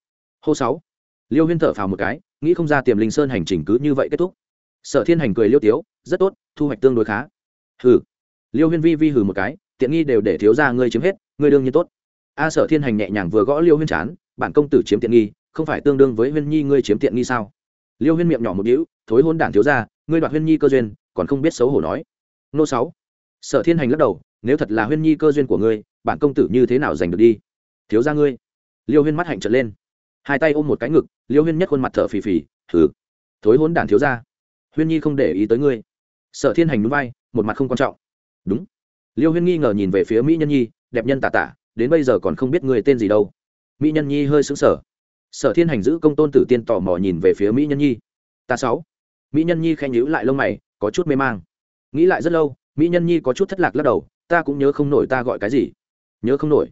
A: Hô sáu. Liêu huyên thở phào một cái, nghĩ không ra tiềm linh sơn hành trình cứ như vậy kết thúc sở thiên hành cười liêu tiếu, rất tốt, thu hoạch tương đối khá. Hừ. Liêu huyên vi vi hừ một cái, tiện nghi đều để thiếu ra ngươi chiếm hết, ngươi đương nhiên tốt. A sở thiên hành nhẹ nhàng vừa gõ liêu huyên chán, bản công tử chiếm tiện nghi, không phải tương đương với huyên nhi ngươi chiếm tiện nghi sao? Liêu huyên miệng nhỏ một đĩu thối hôn đản thiếu ra ngươi đoạt huyên nhi cơ duyên, còn không biết xấu hổ nói. Nô sáu. Sở thiên hành lắc đầu, nếu thật là huyên nhi cơ duyên của ngươi, bản công tử như thế nào giành được đi? Thiếu ra ngươi. Liêu huyên mắt hạnh trở lên. Hai tay ôm một cái ngực, liêu huyên nhất khuôn mặt thở phì phì thử thối hôn đản thiếu ra huyên nhi không để ý tới ngươi. Sở thiên hành núi vai, một mặt không quan trọng. Đúng. Liêu huyên nghi ngờ nhìn về phía mỹ nhân nhi, đẹp nhân tả tả, đến bây giờ còn không biết người tên gì đâu. Mỹ nhân nhi hơi xứng sở sở thiên hành giữ công tôn tử tiên tò mò nhìn về phía mỹ nhân nhi. Ta sáu. Mỹ nhân nhi khen nhữ lại lông mày, có chút mê mang. Nghĩ lại rất lâu, mỹ nhân nhi có chút thất lạc lắc đầu, ta cũng nhớ không nổi ta gọi cái gì. Nhớ không nổi.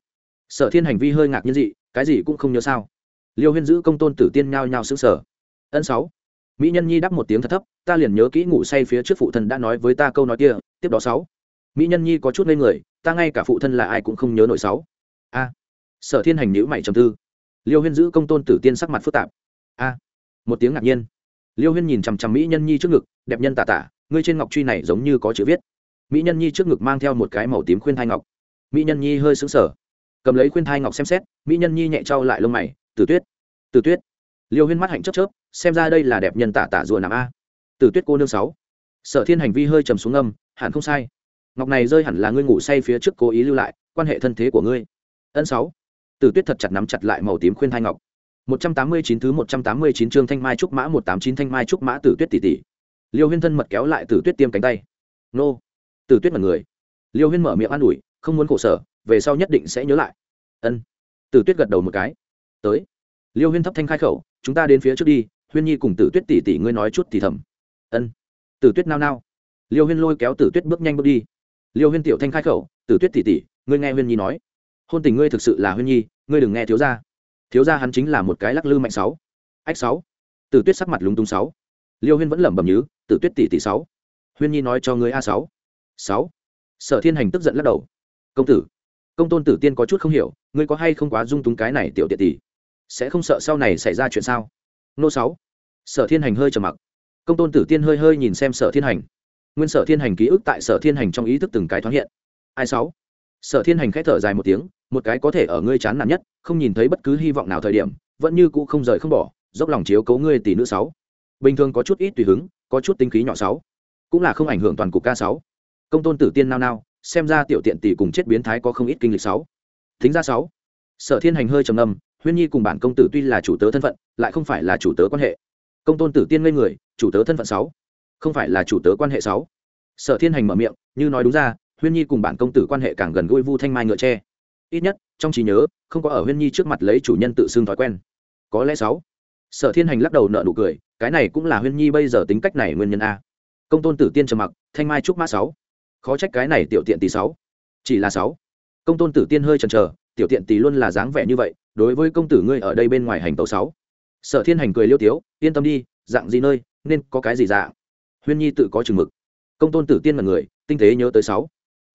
A: Sở thiên hành vi hơi ngạc nhiên dị, cái gì cũng không nhớ sao. Liêu huyên giữ công tôn tử tiên nhao nhao xứng sở ân sáu mỹ nhân nhi đáp một tiếng thật thấp, ta liền nhớ kỹ ngủ say phía trước phụ thân đã nói với ta câu nói kia, tiếp đó sáu. Mỹ nhân nhi có chút ngây người, ta ngay cả phụ thân là ai cũng không nhớ nổi sáu. A. Sở thiên hành nhữ mày trầm tư. Liêu huyên giữ công tôn tử tiên sắc mặt phức tạp. A. Một tiếng ngạc nhiên. Liêu huyên nhìn chằm chằm mỹ nhân nhi trước ngực, đẹp nhân tà tả ngươi trên ngọc truy này giống như có chữ viết. Mỹ nhân nhi trước ngực mang theo một cái màu tím khuyên thai ngọc. Mỹ nhân nhi hơi xứng sở cầm lấy khuyên thai ngọc xem xét, mỹ nhân nhi nhẹ trao lại lông mày, tử tuyết tử tuyết liêu huyên mắt hạnh chớp chớp, xem ra đây là đẹp nhân tả tả rùa nằm a. Tử tuyết cô nương sáu. Sở thiên hành vi hơi trầm xuống âm hẳn không sai. Ngọc này rơi hẳn là ngươi ngủ say phía trước cố ý lưu lại, quan hệ thân thế của ngươi. Ân sáu. Tử tuyết thật chặt nắm chặt lại màu tím khuyên thai ngọc. Một trăm tám mươi chín thứ một trăm tám mươi chín chương thanh mai trúc mã một tám chín thanh mai trúc mã tử tuyết tỷ tỷ liêu huyên thân mật kéo lại tử tuyết tiêm cánh tay. Nô. Tử tuyết mật người. Liêu huyên mở miệng an ủi, không muốn khổ sở, về sau nhất định sẽ nhớ lại. Ân. Tử tuyết gật đầu một cái. Tới liêu huyên thấp thanh khai khẩu, chúng ta đến phía trước đi, huyên nhi cùng tử tuyết tỷ tỷ ngươi nói chút thì thầm. Ân. Tử tuyết nao nao. Liêu huyên lôi kéo tử tuyết bước nhanh bước đi. Liêu huyên tiểu thanh khai khẩu, tử tuyết tỷ tỷ, ngươi nghe huyên nhi nói. Hôn tình ngươi thực sự là huyên nhi, ngươi đừng nghe thiếu gia. Thiếu gia hắn chính là một cái lắc lư mạnh sáu. Ách sáu. Tử tuyết sắc mặt lúng túng sáu. Liêu huyên vẫn lẩm bẩm nhứ, tử tuyết tỷ tỷ sáu. Huyên nhi nói cho ngươi a sáu. Sáu. Sở thiên hành tức giận lắc đầu. Công tử, công tôn tử tiên có chút không hiểu, ngươi có hay không quá dung túng cái này tiểu tiện tỷ? Sẽ không sợ sau này xảy ra chuyện sao? Nô sáu. Sở thiên hành hơi trầm mặc. Công tôn tử tiên hơi hơi nhìn xem sở thiên hành. Nguyên sở thiên hành ký ức tại sở thiên hành trong ý thức từng cái thoáng hiện. Ai sáu? Sở thiên hành k h ẽ thở dài một tiếng, một cái có thể ở ngươi chán nản nhất, không nhìn thấy bất cứ hy vọng nào thời điểm, vẫn như cũ không rời không bỏ, dốc lòng chiếu cấu ngươi tỷ nữ sáu. Bình thường có chút ít tùy hứng, có chút tinh khí nhỏ sáu, cũng là không ảnh hưởng toàn cục ca sáu. Công tôn tử tiên nao nao, xem ra tiểu tiện tỷ cùng chết biến thái có không ít kinh lịch sáu. Thính ra sáu. Sở thiên hành hơi trầm ngâm huyên nhi cùng bản công tử tuy là chủ tớ thân phận, lại không phải là chủ tớ quan hệ. Công tôn tử tiên ngây người, chủ tớ thân phận sáu. Không phải là chủ tớ quan hệ sáu. Sở thiên hành mở miệng, như nói đúng ra, huyên nhi cùng bản công tử quan hệ càng gần gũi vu thanh mai ngựa tre. Ít nhất, trong trí nhớ, không có ở huyên nhi trước mặt lấy chủ nhân tự xưng thói quen. Có lẽ sáu. Sở thiên hành lắc đầu nợ nụ cười, cái này cũng là huyên nhi bây giờ tính cách này nguyên nhân a. Công tôn tử tiên trầm mặc, thanh mai trúc mã sáu. Khó trách cái này tiểu tiện tỷ sáu. Chỉ là sáu. Công tôn tử tiên hơi chần chờ, tiểu tiện tỷ luôn là dáng vẻ như vậy đối với công tử ngươi ở đây bên ngoài hành tàu sáu. Sở thiên hành cười liêu tiếu, yên tâm đi, dạng gì nơi, nên có cái gì dạng. Huyên nhi tự có chừng mực. Công tôn tử tiên là người, tinh tế nhớ tới sáu.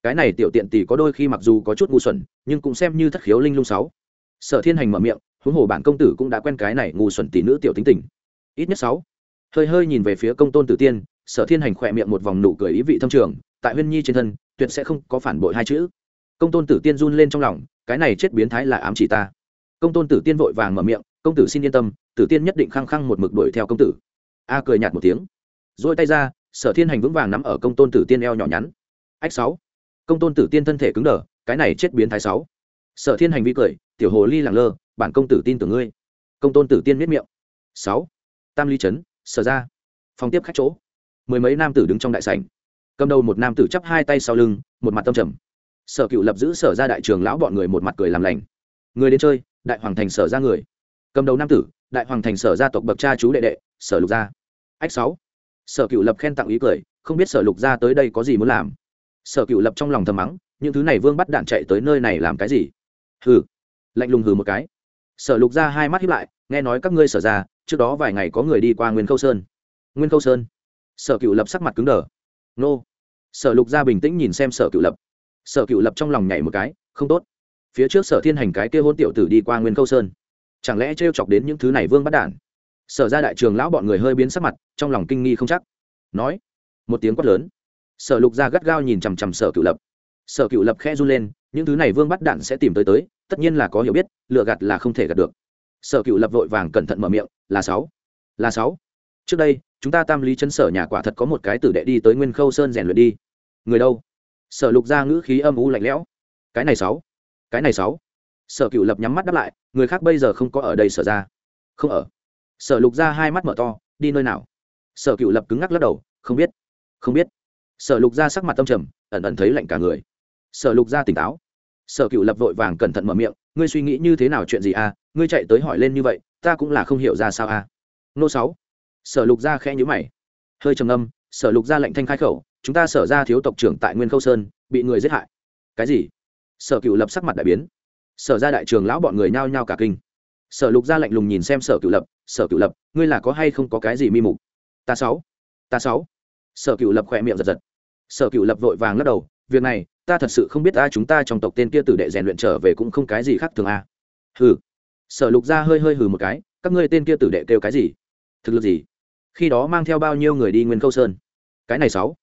A: Cái này tiểu tiện tỷ có đôi khi mặc dù có chút ngu xuẩn, nhưng cũng xem như thất khiếu linh lung sáu. Sở thiên hành mở miệng, huống hồ bản công tử cũng đã quen cái này ngu xuẩn tỷ nữ tiểu tính tình. Ít nhất sáu. Hơi hơi nhìn về phía công tôn tử tiên, sở thiên hành khỏe miệng một vòng nụ cười ý vị thâm trường, tại huyên nhi trên thân, tuyệt sẽ không có phản bội hai chữ. Công tôn tử tiên run lên trong lòng, cái này chết biến thái là ám chỉ ta công tôn tử tiên vội vàng mở miệng, công tử xin yên tâm, tử tiên nhất định khăng khăng một mực đuổi theo công tử. A cười nhạt một tiếng dỗi tay ra, sở thiên hành vững vàng nắm ở công tôn tử tiên eo nhỏ nhắn. Ách sáu. Công tôn tử tiên thân thể cứng đờ, cái này chết biến thái sáu. Sở thiên hành vi cười, tiểu hồ ly lẳng lơ, bản công tử tin tưởng ngươi. Công tôn tử tiên miết miệng, sáu. Tam ly trấn, sở ra. Phòng tiếp khách chỗ, mười mấy nam tử đứng trong đại sảnh. Cầm đầu một nam tử chắp hai tay sau lưng, một mặt tâm trầm. Sở cựu lập giữ sở ra đại trường, lão bọn người một mặt cười làm lành. Người đến chơi đại hoàng thành sở ra người. Cầm đầu nam tử, đại hoàng thành sở gia tộc bậc cha chú đệ đệ, sở lục gia. Ách sáu. Sở cựu lập khen tặng ý cười, không biết sở lục gia tới đây có gì muốn làm. Sở cựu lập trong lòng thầm mắng, những thứ này vương bắt đạn chạy tới nơi này làm cái gì? Hừ. Lạnh lùng hừ một cái. Sở lục gia hai mắt hiếp lại, nghe nói các ngươi sở ra, trước đó vài ngày có người đi qua nguyên khâu sơn. Nguyên khâu sơn. Sở cựu lập sắc mặt cứng đờ. Nô. Sở lục gia bình tĩnh nhìn xem sở cựu lập. Sở cựu lập trong lòng nhảy một cái, không tốt phía trước sở thiên hành cái kia hôn tiểu tử đi qua nguyên khâu sơn. Chẳng lẽ t chọc đến những thứ này vương bắt đản? Sở ra đại trường lão bọn người hơi biến sắc mặt, trong lòng kinh nghi không chắc. Nói, một tiếng quát lớn. Sở lục gia gắt gao nhìn chằm chằm sở cựu lập. Sở cựu lập khe run lên, những thứ này vương bắt đạn sẽ tìm tới tới, tất nhiên là có hiểu biết, lựa gạt là không thể gạt được. Sở cựu lập vội vàng cẩn thận mở miệng, là sáu. Là sáu. Trước đây, chúng ta tam lý chân sở nhà quả thật có một cái tử đệ đi tới nguyên khâu sơn rèn luyện đi. Người đâu? Sở lục gia ngữ khí âm u lạnh lẽo. Cái này sáu cái này sáu. Sở cựu lập nhắm mắt đáp lại, người khác bây giờ không có ở đây sở ra. Không ở. Sở lục gia hai mắt mở to, đi nơi nào? Sở cựu lập cứng ngắc lắc đầu, không biết. Không biết. Sở lục gia sắc mặt tâm trầm, ẩn ẩn thấy lạnh cả người. Sở lục gia tỉnh táo. Sở cựu lập vội vàng cẩn thận mở miệng, ngươi suy nghĩ như thế nào chuyện gì à? Ngươi chạy tới hỏi lên như vậy, ta cũng là không hiểu ra sao à? Nô sáu. Sở lục gia khẽ nhữ mày. Hơi trầm âm sở lục ra lệnh thanh khai khẩu, chúng ta sở ra thiếu tộc trưởng tại nguyên khâu sơn, bị người giết hại. Cái gì? Sở cựu lập sắc mặt đại biến. Sở ra đại trường lão bọn người nhao nhao cả kinh. Sở lục ra lạnh lùng nhìn xem sở cựu lập, sở cựu lập, ngươi là có hay không có cái gì mi mục? Ta sáu. Ta sáu. Sở cựu lập khỏe miệng giật giật. Sở cựu lập vội vàng lắc đầu, việc này, ta thật sự không biết ai chúng ta trong tộc tên kia tử đệ rèn luyện trở về cũng không cái gì khác thường a. À. hừ. Sở lục ra hơi hơi hừ một cái, các ngươi tên kia tử đệ kêu cái gì? Thực lực gì? Khi đó mang theo bao nhiêu người đi nguyên câu sơn? Cái này sáu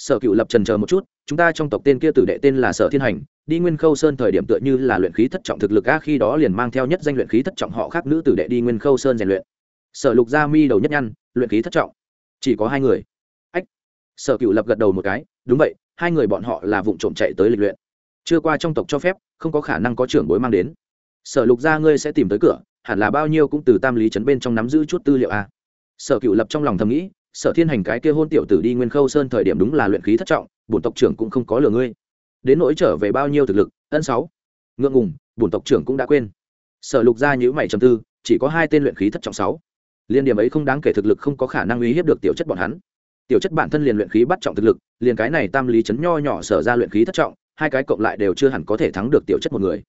A: sở cựu lập trần chờ một chút, chúng ta trong tộc tên kia tử đệ tên là sở thiên hành, đi nguyên khâu sơn thời điểm tựa như là luyện khí thất trọng thực lực a khi đó liền mang theo nhất danh luyện khí thất trọng họ khác nữ tử đệ đi nguyên khâu sơn rèn luyện. Sở lục gia mi đầu nhất nhăn, luyện khí thất trọng. Chỉ có hai người. Ách. Sở cựu lập gật đầu một cái, đúng vậy, hai người bọn họ là vụ trộm chạy tới lịch luyện. Chưa qua trong tộc cho phép, không có khả năng có trưởng bối mang đến. Sở lục gia ngươi sẽ tìm tới cửa, hẳn là bao nhiêu cũng từ tam lý trấn bên trong nắm giữ chút tư liệu a. Sở cựu lập trong lòng thầm nghĩ sở thiên hành cái kia hôn tiểu tử đi nguyên khâu sơn thời điểm đúng là luyện khí thất trọng, bổn tộc trưởng cũng không có lừa ngươi. Đến nỗi trở về bao nhiêu thực lực, ân sáu. Ngượng ngùng, bổn tộc trưởng cũng đã quên. Sở lục gia nhữ mày trầm tư, chỉ có hai tên luyện khí thất trọng sáu. Liên điểm ấy không đáng kể thực lực không có khả năng uy hiếp được tiểu chất bọn hắn. Tiểu chất bản thân liền luyện khí bắt trọng thực lực, liền cái này tam lý chấn nho nhỏ sở ra luyện khí thất trọng, hai cái cộng lại đều chưa hẳn có thể thắng được tiểu chất một người.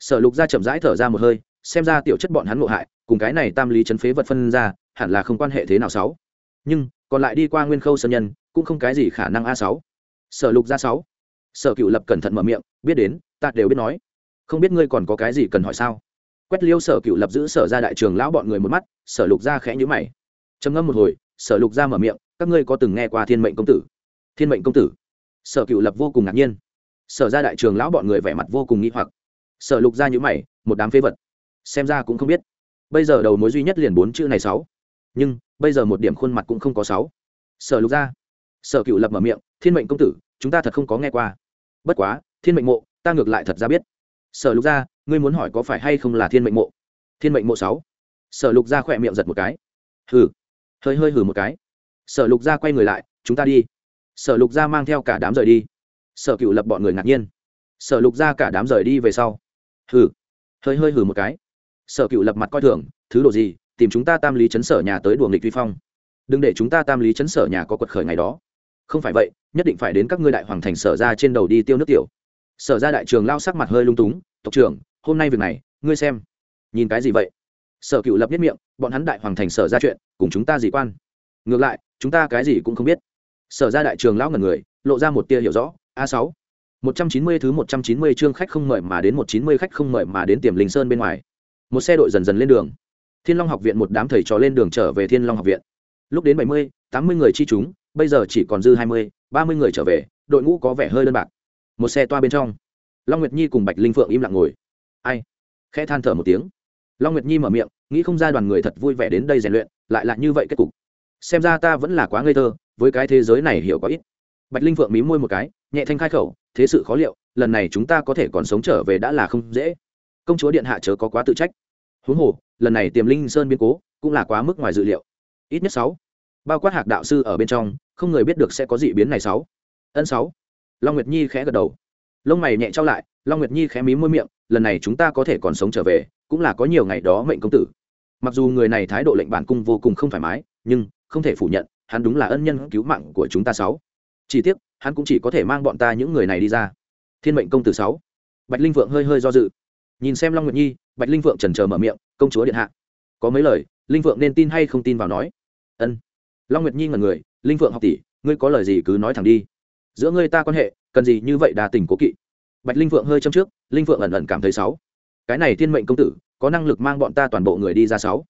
A: Sở lục gia chậm rãi thở ra một hơi, xem ra tiểu chất bọn hắn ngộ hại, cùng cái này tam lý chấn phế vật phân ra, hẳn là không quan hệ thế nào sáu nhưng còn lại đi qua nguyên khâu sơn nhân cũng không cái gì khả năng a sáu. Sở lục gia sáu. Sở cựu lập cẩn thận mở miệng, biết đến, ta đều biết nói. Không biết ngươi còn có cái gì cần hỏi sao? Quét liêu sở cựu lập giữ sở ra đại trường lão bọn người một mắt, sở lục gia khẽ nhữ mày. Trầm ngâm một hồi, sở lục gia mở miệng, các ngươi có từng nghe qua thiên mệnh công tử? Thiên mệnh công tử? Sở cựu lập vô cùng ngạc nhiên. Sở ra đại trường lão bọn người vẻ mặt vô cùng nghi hoặc. Sở lục gia nhữ mày, một đám phế vật. Xem ra cũng không biết. Bây giờ đầu mối duy nhất liền bốn chữ này sáu. Nhưng bây giờ một điểm khuôn mặt cũng không có sáu. Sở lục gia sở cựu lập mở miệng, thiên mệnh công tử, chúng ta thật không có nghe qua. Bất quá, thiên mệnh mộ, ta ngược lại thật ra biết. Sở lục gia ngươi muốn hỏi có phải hay không là thiên mệnh mộ? Thiên mệnh mộ sáu. Sở lục gia khỏe miệng giật một cái. Hừ. Hơi hơi hừ một cái. Sở lục gia quay người lại, chúng ta đi. Sở lục gia mang theo cả đám rời đi. Sở cựu lập bọn người ngạc nhiên. Sở lục gia cả đám rời đi về sau. Hừ. Hơi hơi hừ một cái. Sở cựu lập mặt coi thường, thứ đồ gì tìm chúng ta tam lý chấn sở nhà tới đùa nghịch vi phong. Đừng để chúng ta tam lý chấn sở nhà có quật khởi ngày đó. Không phải vậy, nhất định phải đến các ngươi đại hoàng thành sở ra trên đầu đi tiêu nước tiểu. Sở ra đại trường lao sắc mặt hơi lung túng, tộc trưởng, hôm nay việc này, ngươi xem. Nhìn cái gì vậy? Sở cựu lập nhất miệng, bọn hắn đại hoàng thành sở ra chuyện, cùng chúng ta gì quan? Ngược lại, chúng ta cái gì cũng không biết. Sở ra đại trường lão ngần người, lộ ra một tia hiểu rõ, a sáu, một trăm chín mươi thứ một trăm chín mươi chương khách không mời mà đến, một chín mươi khách không mời mà đến tiềm linh sơn bên ngoài. Một xe đội dần dần lên đường thiên long học viện một đám thầy trò lên đường trở về thiên long học viện. Lúc đến bảy mươi, tám mươi người chi chúng, bây giờ chỉ còn dư hai mươi, ba mươi người trở về, đội ngũ có vẻ hơi đơn bạc. Một xe toa bên trong, long nguyệt nhi cùng bạch linh phượng im lặng ngồi. Ai? Khẽ than thở một tiếng. Long nguyệt nhi mở miệng, nghĩ không ra đoàn người thật vui vẻ đến đây rèn luyện, lại là như vậy kết cục. Xem ra ta vẫn là quá ngây thơ, với cái thế giới này hiểu quá ít. Bạch linh phượng mí môi một cái, nhẹ thanh khai khẩu, thế sự khó liệu, lần này chúng ta có thể còn sống trở về đã là không dễ. Công chúa điện hạ chớ có quá tự trách huống hồ, lần này tiềm linh sơn biến cố cũng là quá mức ngoài dự liệu. Ít nhất sáu. Bao quát hạc đạo sư ở bên trong, không người biết được sẽ có dị biến này sáu. Ân sáu. Long nguyệt nhi khẽ gật đầu. Lông mày nhẹ trao lại, long nguyệt nhi khẽ mí môi miệng, lần này chúng ta có thể còn sống trở về, cũng là có nhiều ngày đó mệnh công tử. Mặc dù người này thái độ lệnh bản cung vô cùng không thoải mái, nhưng không thể phủ nhận, hắn đúng là ân nhân cứu mạng của chúng ta sáu. Chỉ tiếc, hắn cũng chỉ có thể mang bọn ta những người này đi ra. Thiên mệnh công tử sáu. Bạch linh vượng hơi hơi do dự. Nhìn xem long nguyệt nhi bạch linh vượng trần trờ mở miệng, công chúa điện hạ, có mấy lời, linh vượng nên tin hay không tin vào nói. Ân. Long nguyệt nhi ngần người, linh vượng học tỷ, ngươi có lời gì cứ nói thẳng đi. Giữa ngươi ta quan hệ, cần gì như vậy đà tình cố kỵ? Bạch linh vượng hơi châm trước, linh vượng ẩn ẩn cảm thấy sáu. Cái này thiên mệnh công tử, có năng lực mang bọn ta toàn bộ người đi ra sáu.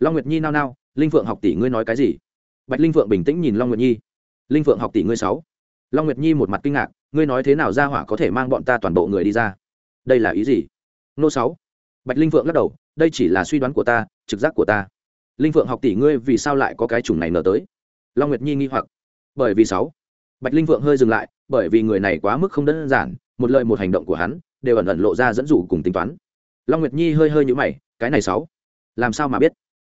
A: Long nguyệt nhi nao nao, linh vượng học tỷ ngươi nói cái gì? Bạch linh vượng bình tĩnh nhìn long nguyệt nhi. Linh vượng học tỷ ngươi sáu. Long nguyệt nhi một mặt kinh ngạc, ngươi nói thế nào ra hỏa có thể mang bọn ta toàn bộ người đi ra? Đây là ý gì? Nô sáu bạch linh vượng lắc đầu, đây chỉ là suy đoán của ta, trực giác của ta. Linh vượng học tỷ ngươi vì sao lại có cái chủng này nở tới? Long nguyệt nhi nghi hoặc. Bởi vì sáu. Bạch linh vượng hơi dừng lại, bởi vì người này quá mức không đơn giản, một lời một hành động của hắn đều ẩn ẩn lộ ra dẫn dụ cùng tính toán. Long nguyệt nhi hơi hơi nhũ mày, cái này sáu, làm sao mà biết?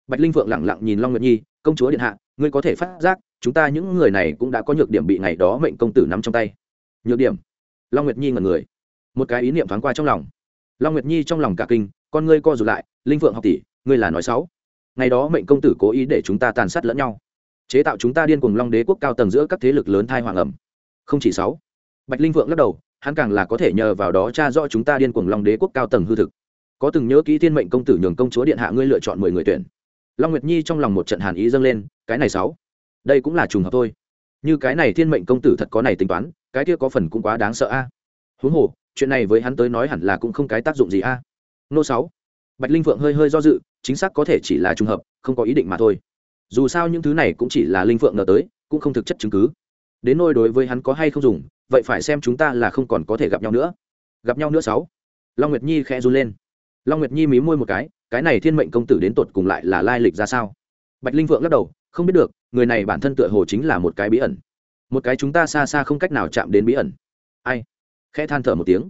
A: Bạch linh vượng lẳng lặng nhìn long nguyệt nhi, công chúa điện hạ, ngươi có thể phát giác, chúng ta những người này cũng đã có nhược điểm bị ngày đó mệnh công tử nắm trong tay. Nhược điểm? Long nguyệt nhi ngẩn người. Một cái ý niệm thoáng qua trong lòng long nguyệt nhi trong lòng cả kinh, con ngươi co rụt lại, linh vượng học tỷ, ngươi là nói sáu ngày đó mệnh công tử cố ý để chúng ta tàn sát lẫn nhau. Chế tạo chúng ta điên cuồng long đế quốc cao tầng giữa các thế lực lớn thai hoàng ẩm. Không chỉ sáu. Bạch linh vượng lắc đầu, hắn càng là có thể nhờ vào đó tra rõ chúng ta điên cuồng long đế quốc cao tầng hư thực. Có từng nhớ kỹ thiên mệnh công tử nhường công chúa điện hạ ngươi lựa chọn mười người tuyển. Long nguyệt nhi trong lòng một trận hàn ý dâng lên, cái này sáu, đây cũng là trùng hợp thôi. Như cái này thiên mệnh công tử thật có này tính toán, cái kia có phần cũng quá đáng sợ a. Huống hồ chuyện này với hắn tới nói hẳn là cũng không cái tác dụng gì a. Nô sáu. Bạch linh phượng hơi hơi do dự, chính xác có thể chỉ là trùng hợp, không có ý định mà thôi. Dù sao những thứ này cũng chỉ là linh phượng ngờ tới, cũng không thực chất chứng cứ. Đến nôi đối với hắn có hay không dùng, vậy phải xem chúng ta là không còn có thể gặp nhau nữa. Gặp nhau nữa sáu. Long nguyệt nhi khẽ run lên. Long nguyệt nhi mí môi một cái cái này thiên mệnh công tử đến tột cùng lại là lai lịch ra sao? Bạch linh vượng lắc đầu, không biết được, người này bản thân tựa hồ chính là một cái bí ẩn. Một cái chúng ta xa xa không cách nào chạm đến bí ẩn. Ai? Khẽ than thở một tiếng.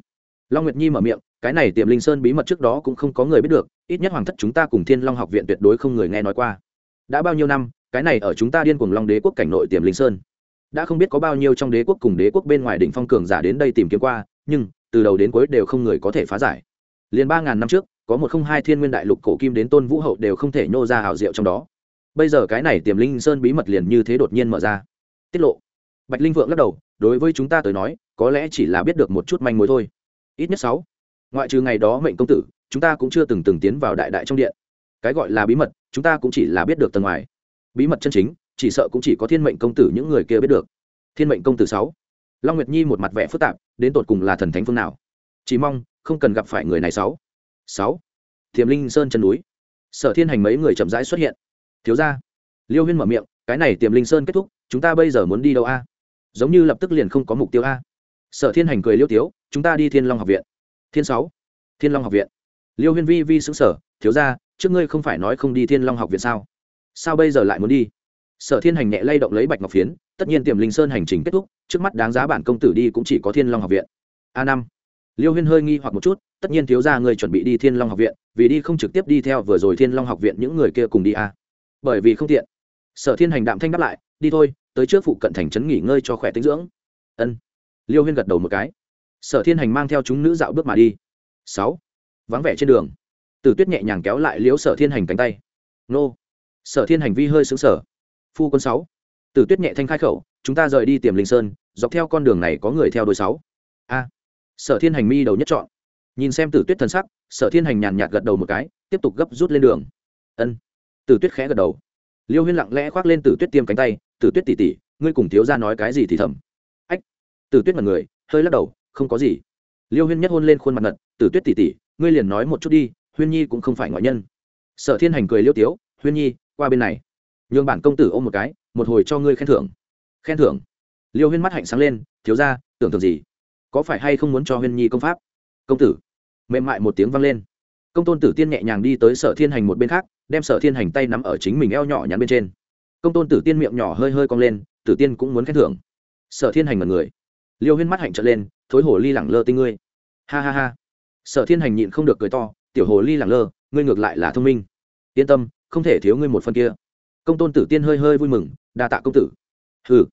A: Long nguyệt nhi mở miệng, cái này tiềm linh sơn bí mật trước đó cũng không có người biết được, ít nhất hoàng thất chúng ta cùng thiên long học viện tuyệt đối không người nghe nói qua. Đã bao nhiêu năm, cái này ở chúng ta điên cuồng long đế quốc cảnh nội tiềm linh sơn. Đã không biết có bao nhiêu trong đế quốc cùng đế quốc bên ngoài đỉnh phong cường giả đến đây tìm kiếm qua, nhưng, từ đầu đến cuối đều không người có thể phá giải. Liền ba ngàn năm trước, có một không hai thiên nguyên đại lục cổ kim đến tôn vũ hậu đều không thể nhô ra hào diệu trong đó. Bây giờ cái này tiềm linh sơn bí mật liền như thế đột nhiên mở ra. Tiết lộ. Bạch linh vượng lắc đầu, đối với chúng ta tới nói có lẽ chỉ là biết được một chút manh mối thôi. Ít nhất sáu. Ngoại trừ ngày đó mệnh công tử, chúng ta cũng chưa từng từng tiến vào đại đại trong điện. Cái gọi là bí mật, chúng ta cũng chỉ là biết được tầng ngoài. Bí mật chân chính, chỉ sợ cũng chỉ có thiên mệnh công tử những người kia biết được. Thiên mệnh công tử sáu. Long nguyệt nhi một mặt vẻ phức tạp, đến tột cùng là thần thánh phương nào? Chỉ mong, không cần gặp phải người này sáu. Sáu. Thiềm linh sơn chân núi. Sở thiên hành mấy người chậm rãi xuất hiện. Thiếu ra liêu huyên mở miệng, cái này tiềm linh sơn kết thúc, chúng ta bây giờ muốn đi đâu a? Giống như lập tức liền không có mục tiêu a sở thiên hành cười liêu tiếu, chúng ta đi thiên long học viện. Thiên sáu, thiên long học viện. Liêu huyên vi vi xứng sở, thiếu ra trước ngươi không phải nói không đi thiên long học viện sao? Sao bây giờ lại muốn đi? Sở thiên hành nhẹ lay động lấy bạch ngọc phiến, tất nhiên tiềm linh sơn hành trình kết thúc, trước mắt đáng giá bản công tử đi cũng chỉ có thiên long học viện. A năm. Liêu huyên hơi nghi hoặc một chút, tất nhiên thiếu ra người chuẩn bị đi thiên long học viện, vì đi không trực tiếp đi theo vừa rồi thiên long học viện những người kia cùng đi a bởi vì không tiện. Sở thiên hành đạm thanh đáp lại, đi thôi, tới trước phụ cận thành trấn nghỉ ngơi cho khỏe tinh dưỡng. Ân liêu huyên gật đầu một cái. Sở thiên hành mang theo chúng nữ dạo bước mà đi. Sáu. Vắng vẻ trên đường. Tử tuyết nhẹ nhàng kéo lại liếu sở thiên hành cánh tay. Nô. Sở thiên hành vi hơi xứng sở phu quân sáu. Tử tuyết nhẹ thanh khai khẩu, chúng ta rời đi tiềm linh sơn, dọc theo con đường này có người theo đôi sáu. A. Sở thiên hành mi đầu nhất chọn nhìn xem tử tuyết thân sắc, sở thiên hành nhàn nhạt gật đầu một cái, tiếp tục gấp rút lên đường. Ân. Tử tuyết khẽ gật đầu. Liêu huyên lặng lẽ khoác lên tử tuyết tiêm cánh tay, tử tuyết tỉ tỉ ngươi cùng thiếu ra nói cái gì thì thầm tử tuyết mật người, hơi lắc đầu, không có gì. Liêu huyên nhất hôn lên khuôn mặt ngật, tử tuyết tỉ tỉ ngươi liền nói một chút đi, huyên nhi cũng không phải ngoại nhân. Sở thiên hành cười liêu tiếu, huyên nhi, qua bên này. Nhường bản công tử ôm một cái, một hồi cho ngươi khen thưởng. Khen thưởng? Liêu huyên mắt hạnh sáng lên, thiếu ra tưởng tượng gì? Có phải hay không muốn cho huyên nhi công pháp? Công tử. Mềm mại một tiếng vang lên. Công tôn tử tiên nhẹ nhàng đi tới sở thiên hành một bên khác, đem sở thiên hành tay nắm ở chính mình eo nhỏ nhắn bên trên. Công tôn tử tiên miệng nhỏ hơi hơi cong lên, tử tiên cũng muốn khen thưởng. Sở thiên hành mật người liêu huyên mắt hạnh trở lên, thối hồ ly lẳng lơ tinh ngươi. Ha ha ha. Sở thiên hành nhịn không được cười to, tiểu hồ ly lẳng lơ, ngươi ngược lại là thông minh. Yên tâm, không thể thiếu ngươi một phần kia. Công tôn tử tiên hơi hơi vui mừng, đa tạ công tử. Hừ.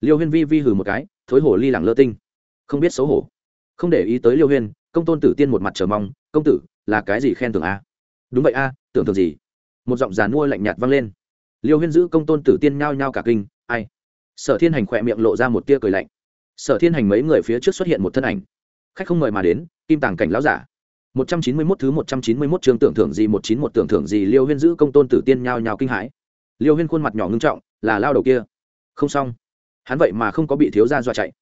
A: Liêu huyên vi vi hừ một cái, thối hồ ly lẳng lơ tinh. Không biết xấu hổ. Không để ý tới liêu huyên. Công tôn tử tiên một mặt chờ mong, công tử, là cái gì khen tưởng a? Đúng vậy a, tưởng tượng gì? Một giọng giàn mua lạnh nhạt vang lên. Liêu huyên giữ công tôn tử tiên nhao nhao cả kinh, ai? Sở thiên hành khỏe miệng lộ ra một tia cười lạnh sở thiên hành mấy người phía trước xuất hiện một thân ảnh. Khách không mời mà đến, kim tàng cảnh lão giả. một trăm chín mươi 191 thứ một trăm chín mươi 191 trường tưởng thưởng gì một chín một tưởng thưởng gì, liêu huyên giữ công tôn tử tiên nhao nhao kinh hãi. Liêu huyên khuôn mặt nhỏ ngưng trọng, là lao đầu kia. Không xong. Hắn vậy mà không có bị thiếu gia dọa chạy.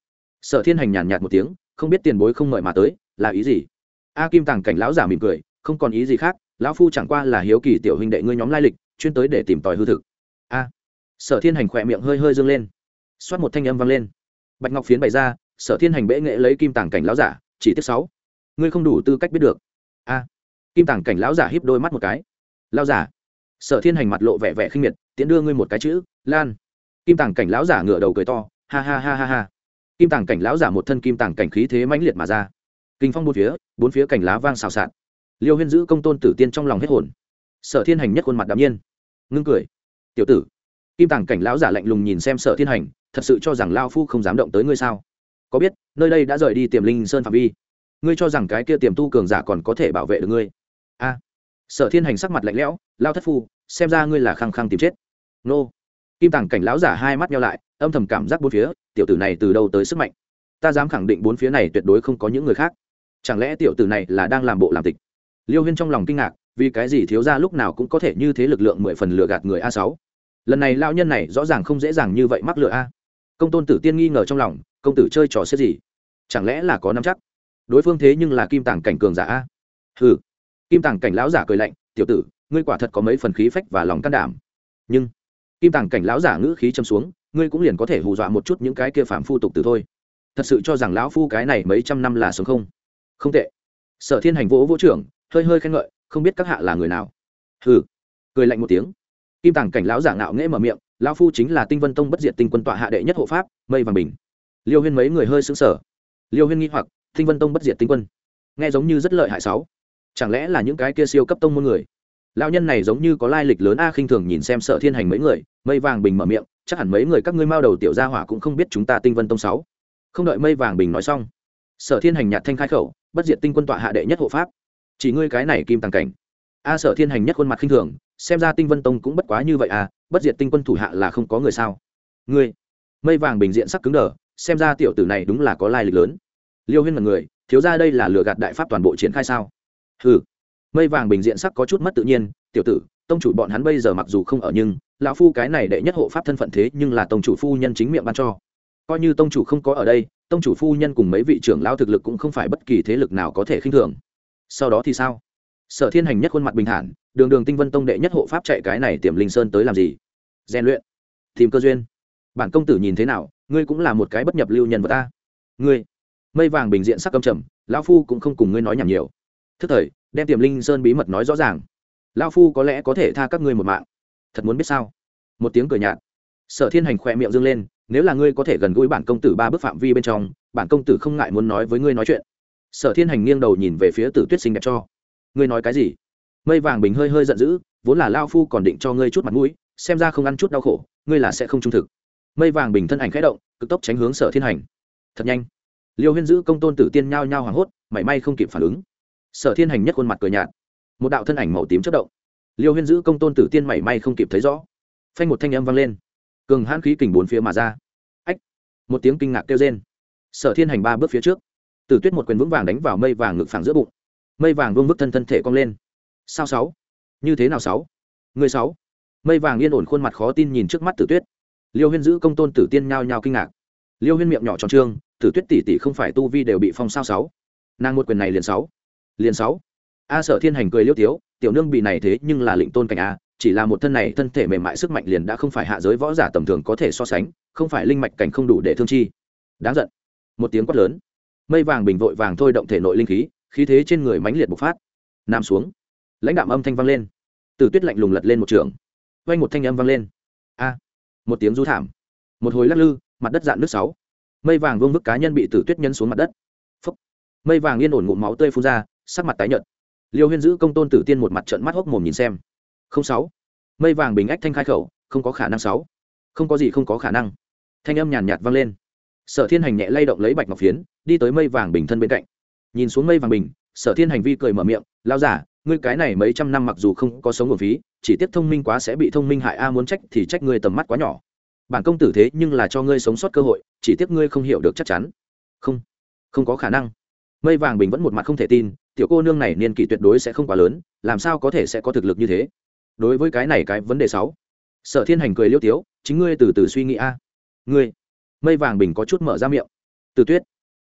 A: Sở thiên hành nhàn nhạt một tiếng, không biết tiền bối không mời mà tới, là ý gì? A kim tàng cảnh lão giả mỉm cười, không còn ý gì khác, lão phu chẳng qua là hiếu kỳ tiểu huynh đệ ngươi nhóm lai lịch, chuyên tới để tìm tòi hư thực. A. Sở thiên hành khỏe miệng hơi hơi dâng lên. Xoát một thanh âm vang lên bạch ngọc phiến bày ra, sở thiên hành bệ nghệ lấy kim tàng cảnh lão giả, chỉ tiết sáu. Ngươi không đủ tư cách biết được. A. Kim tàng cảnh lão giả híp đôi mắt một cái. Lão giả. Sở thiên hành mặt lộ vẻ vẻ khinh miệt, tiễn đưa ngươi một cái chữ, lan. Kim tàng cảnh lão giả ngửa đầu cười to, ha ha ha ha ha. Kim tàng cảnh lão giả một thân kim tàng cảnh khí thế mãnh liệt mà ra. Kinh phong bốn phía bốn phía cảnh lá vang xào xạc. Liêu huyên giữ công tôn tử tiên trong lòng hết hồn. Sở thiên hành nhất khuôn mặt đ ạ m nhiên. Ngưng cười. Tiểu tử. Kim tàng cảnh lão giả lạnh lùng nhìn xem sở thiên hành thật sự cho rằng lao phu không dám động tới ngươi sao? Có biết, nơi đây đã rời đi tiềm linh sơn phạm vi. Ngươi cho rằng cái kia tiềm tu cường giả còn có thể bảo vệ được ngươi? A. Sở thiên hành sắc mặt lạnh lẽo, lao thất phu, xem ra ngươi là khăng khăng tìm chết. Nô. Kim tàng cảnh lão giả hai mắt nhau lại, âm thầm cảm giác bốn phía, tiểu tử này từ đâu tới sức mạnh? Ta dám khẳng định bốn phía này tuyệt đối không có những người khác. Chẳng lẽ tiểu tử này là đang làm bộ làm tịch? Liêu huyên trong lòng kinh ngạc, vì cái gì thiếu ra lúc nào cũng có thể như thế lực lượng mười phần lừa gạt người a sáu? Lần này lao nhân này rõ ràng không dễ dàng như vậy mắc lừa a công tôn tử tiên nghi ngờ trong lòng, công tử chơi trò xếp gì? Chẳng lẽ là có nắm chắc? Đối phương thế nhưng là kim tàng cảnh cường giả a? Ừ kim tàng cảnh lão giả cười lạnh, tiểu tử, ngươi quả thật có mấy phần khí phách và lòng can đảm. Nhưng, kim tàng cảnh lão giả ngữ khí châm xuống, ngươi cũng liền có thể hù dọa một chút những cái kia phạm phu tục từ thôi. Thật sự cho rằng lão phu cái này mấy trăm năm là sống không? Không tệ. Sở thiên hành vỗ vỗ trưởng, hơi hơi khen ngợi, không biết các hạ là người nào. Hừ. Cười lạnh một tiếng. Kim tàng cảnh lão giả ngạo nghễ mở miệng lão phu chính là tinh vân tông bất diệt tinh quân tọa hạ đệ nhất hộ pháp, mây vàng bình. Liêu huyên mấy người hơi xứng sở liêu huyên nghi hoặc, tinh vân tông bất diệt tinh quân. Nghe giống như rất lợi hại sáu. Chẳng lẽ là những cái kia siêu cấp tông môn người? Lão nhân này giống như có lai lịch lớn a, khinh thường nhìn xem sợ thiên hành mấy người, mây vàng bình mở miệng, chắc hẳn mấy người các ngươi mao đầu tiểu gia hỏa cũng không biết chúng ta tinh vân tông sáu. Không đợi mây vàng bình nói xong sở thiên hành nhạt thanh khai khẩu, bất diệt tinh quân tọa hạ đệ nhất hộ pháp. Chỉ ngươi cái này kim tàng cảnh. A sở thiên hành nhất khuôn mặt khinh thường, xem ra tinh vân tông cũng bất quá như vậy à bất diệt tinh quân thủ hạ là không có người sao? Ngươi, mây vàng bình diện sắc cứng đờ, xem ra tiểu tử này đúng là có lai lịch lớn. Liêu huyên là người thiếu ra đây là lừa gạt đại pháp toàn bộ triển khai sao? Hừ, mây vàng bình diện sắc có chút mất tự nhiên, tiểu tử, tông chủ bọn hắn bây giờ mặc dù không ở nhưng, lão phu cái này đệ nhất hộ pháp thân phận thế nhưng là tông chủ phu nhân chính miệng ban cho. Coi như tông chủ không có ở đây, tông chủ phu nhân cùng mấy vị trưởng lao thực lực cũng không phải bất kỳ thế lực nào có thể khinh thường. Sau đó thì sao? Sở thiên hành nhất khuôn mặt bình thản, đường đường tinh vân tông đệ nhất hộ pháp chạy cái này tiềm linh sơn tới làm gì? Rèn luyện. Tìm cơ duyên. Bản công tử nhìn thế nào, ngươi cũng là một cái bất nhập lưu nhân vật ta. Ngươi. Mây vàng bình diện sắc cầm trầm, lão phu cũng không cùng ngươi nói nhảm nhiều. Thức thời, đem tiềm linh sơn bí mật nói rõ ràng. Lão phu có lẽ có thể tha các ngươi một mạng. Thật muốn biết sao? Một tiếng cười nhạt. Sở thiên hành khỏe miệng dâng lên, nếu là ngươi có thể gần gũi bản công tử ba bước phạm vi bên trong, bản công tử không ngại muốn nói với ngươi nói chuyện. Sở thiên hành nghiêng đầu nhìn về phía tử tuyết Sinh đẹp cho ngươi nói cái gì? Mây vàng bình hơi hơi giận dữ, vốn là lao phu còn định cho ngươi chút mặt mũi, xem ra không ăn chút đau khổ, ngươi là sẽ không trung thực. Mây vàng bình thân ảnh khẽ động, cực tốc tránh hướng sở thiên hành. Thật nhanh. Liêu huyên giữ công tôn tử tiên nhao nhao hoảng hốt, mảy may không kịp phản ứng. Sở thiên hành nhất khuôn mặt cười nhạt. Một đạo thân ảnh màu tím chất động. Liêu huyên giữ công tôn tử tiên mảy may không kịp thấy rõ. Phanh một thanh âm vang lên. Cường hãn khí kình bốn phía mà ra. Ách! Một tiếng kinh ngạc kêu rên. Sở thiên hành ba bước phía trước. Tử tuyết một quyền vững vàng đánh vào mây vàng ngực phẳng giữa bụng mây vàng vương vức thân thân thể cong lên. Sao sáu? Như thế nào sáu? Người sáu? Mây vàng yên ổn khuôn mặt khó tin nhìn trước mắt tử tuyết. Liêu huyên giữ công tôn tử tiên nhao nhao kinh ngạc. Liêu huyên miệng nhỏ tròn trương, tử tuyết tỷ tỷ không phải tu vi đều bị phong sao sáu? Nàng một quyền này liền sáu. Liền sáu. A sở thiên hành cười liêu tiếu, tiểu nương bị này thế nhưng là lĩnh tôn cảnh a, chỉ là một thân này thân thể mềm mại sức mạnh liền đã không phải hạ giới võ giả tầm thường có thể so sánh, không phải linh mạch cảnh không đủ để thương chi. Đáng giận. Một tiếng quát lớn. Mây vàng bình vội vàng thôi động thể nội linh khí khí thế trên người mãnh liệt bộc phát. Nằm xuống. Lãnh đạm âm thanh vang lên. Từ tuyết lạnh lùng lật lên một trường. Quanh một thanh âm vang lên. A! Một tiếng rú thảm. Một hồi lắc lư, mặt đất dạn nước sáu. Mây vàng vương vức cá nhân bị tử tuyết nhân xuống mặt đất. Phúc. mây vàng yên ổn ngụm máu tươi phun ra, sắc mặt tái nhợt. Liêu huyên giữ công tôn tử tiên một mặt trận mắt hốc mồm nhìn xem. Không sáu. Mây vàng bình ách thanh khai khẩu, không có khả năng sáu. Không có gì không có khả năng. Thanh âm nhàn nhạt vang lên. Sở thiên hành nhẹ lay động lấy bạch ngọc phiến, đi tới mây vàng bình thân bên cạnh nhìn xuống mây vàng bình, sở thiên hành vi cười mở miệng lao giả, ngươi cái này mấy trăm năm mặc dù không có sống ở phí, chỉ tiếp thông minh quá sẽ bị thông minh hại, a muốn trách thì trách ngươi tầm mắt quá nhỏ. Bản công tử thế nhưng là cho ngươi sống sót cơ hội, chỉ tiếc ngươi không hiểu được chắc chắn. Không không có khả năng. Mây vàng bình vẫn một mặt không thể tin, tiểu cô nương này niên kỷ tuyệt đối sẽ không quá lớn, làm sao có thể sẽ có thực lực như thế? Đối với cái này cái vấn đề sáu. Sở thiên hành cười liêu tiếu, chính ngươi từ từ suy nghĩ a. Ngươi? Mây vàng bình có chút mở ra miệng. Từ tuyết.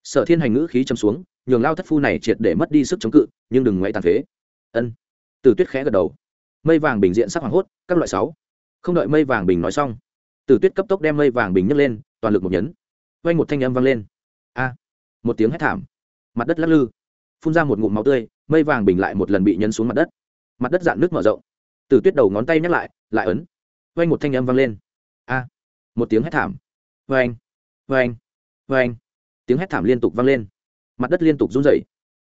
A: Sở thiên hành ngữ khí châm xuống nhường lao thất phu này triệt để mất đi sức chống cự, nhưng đừng ngoại tàn phế. Ân. Từ tuyết khẽ gật đầu. Mây vàng bình diện sắc hoàng hốt, các loại sáu. Không đợi mây vàng bình nói xong từ tuyết cấp tốc đem mây vàng bình nhấc lên, toàn lực một nhấn. Quanh một thanh âm vang lên. A. Một tiếng hét thảm. Mặt đất lắc lư, phun ra một ngụm máu tươi, mây vàng bình lại một lần bị nhấn xuống mặt đất. Mặt đất dạn nước mở rộng. Từ tuyết đầu ngón tay nhắc lại lại ấn. Quanh một thanh âm vang lên. A. Một tiếng hét thảm. Vang. Vang. Vang. Tiếng hét thảm liên tục vang lên mặt đất liên tục run rẩy.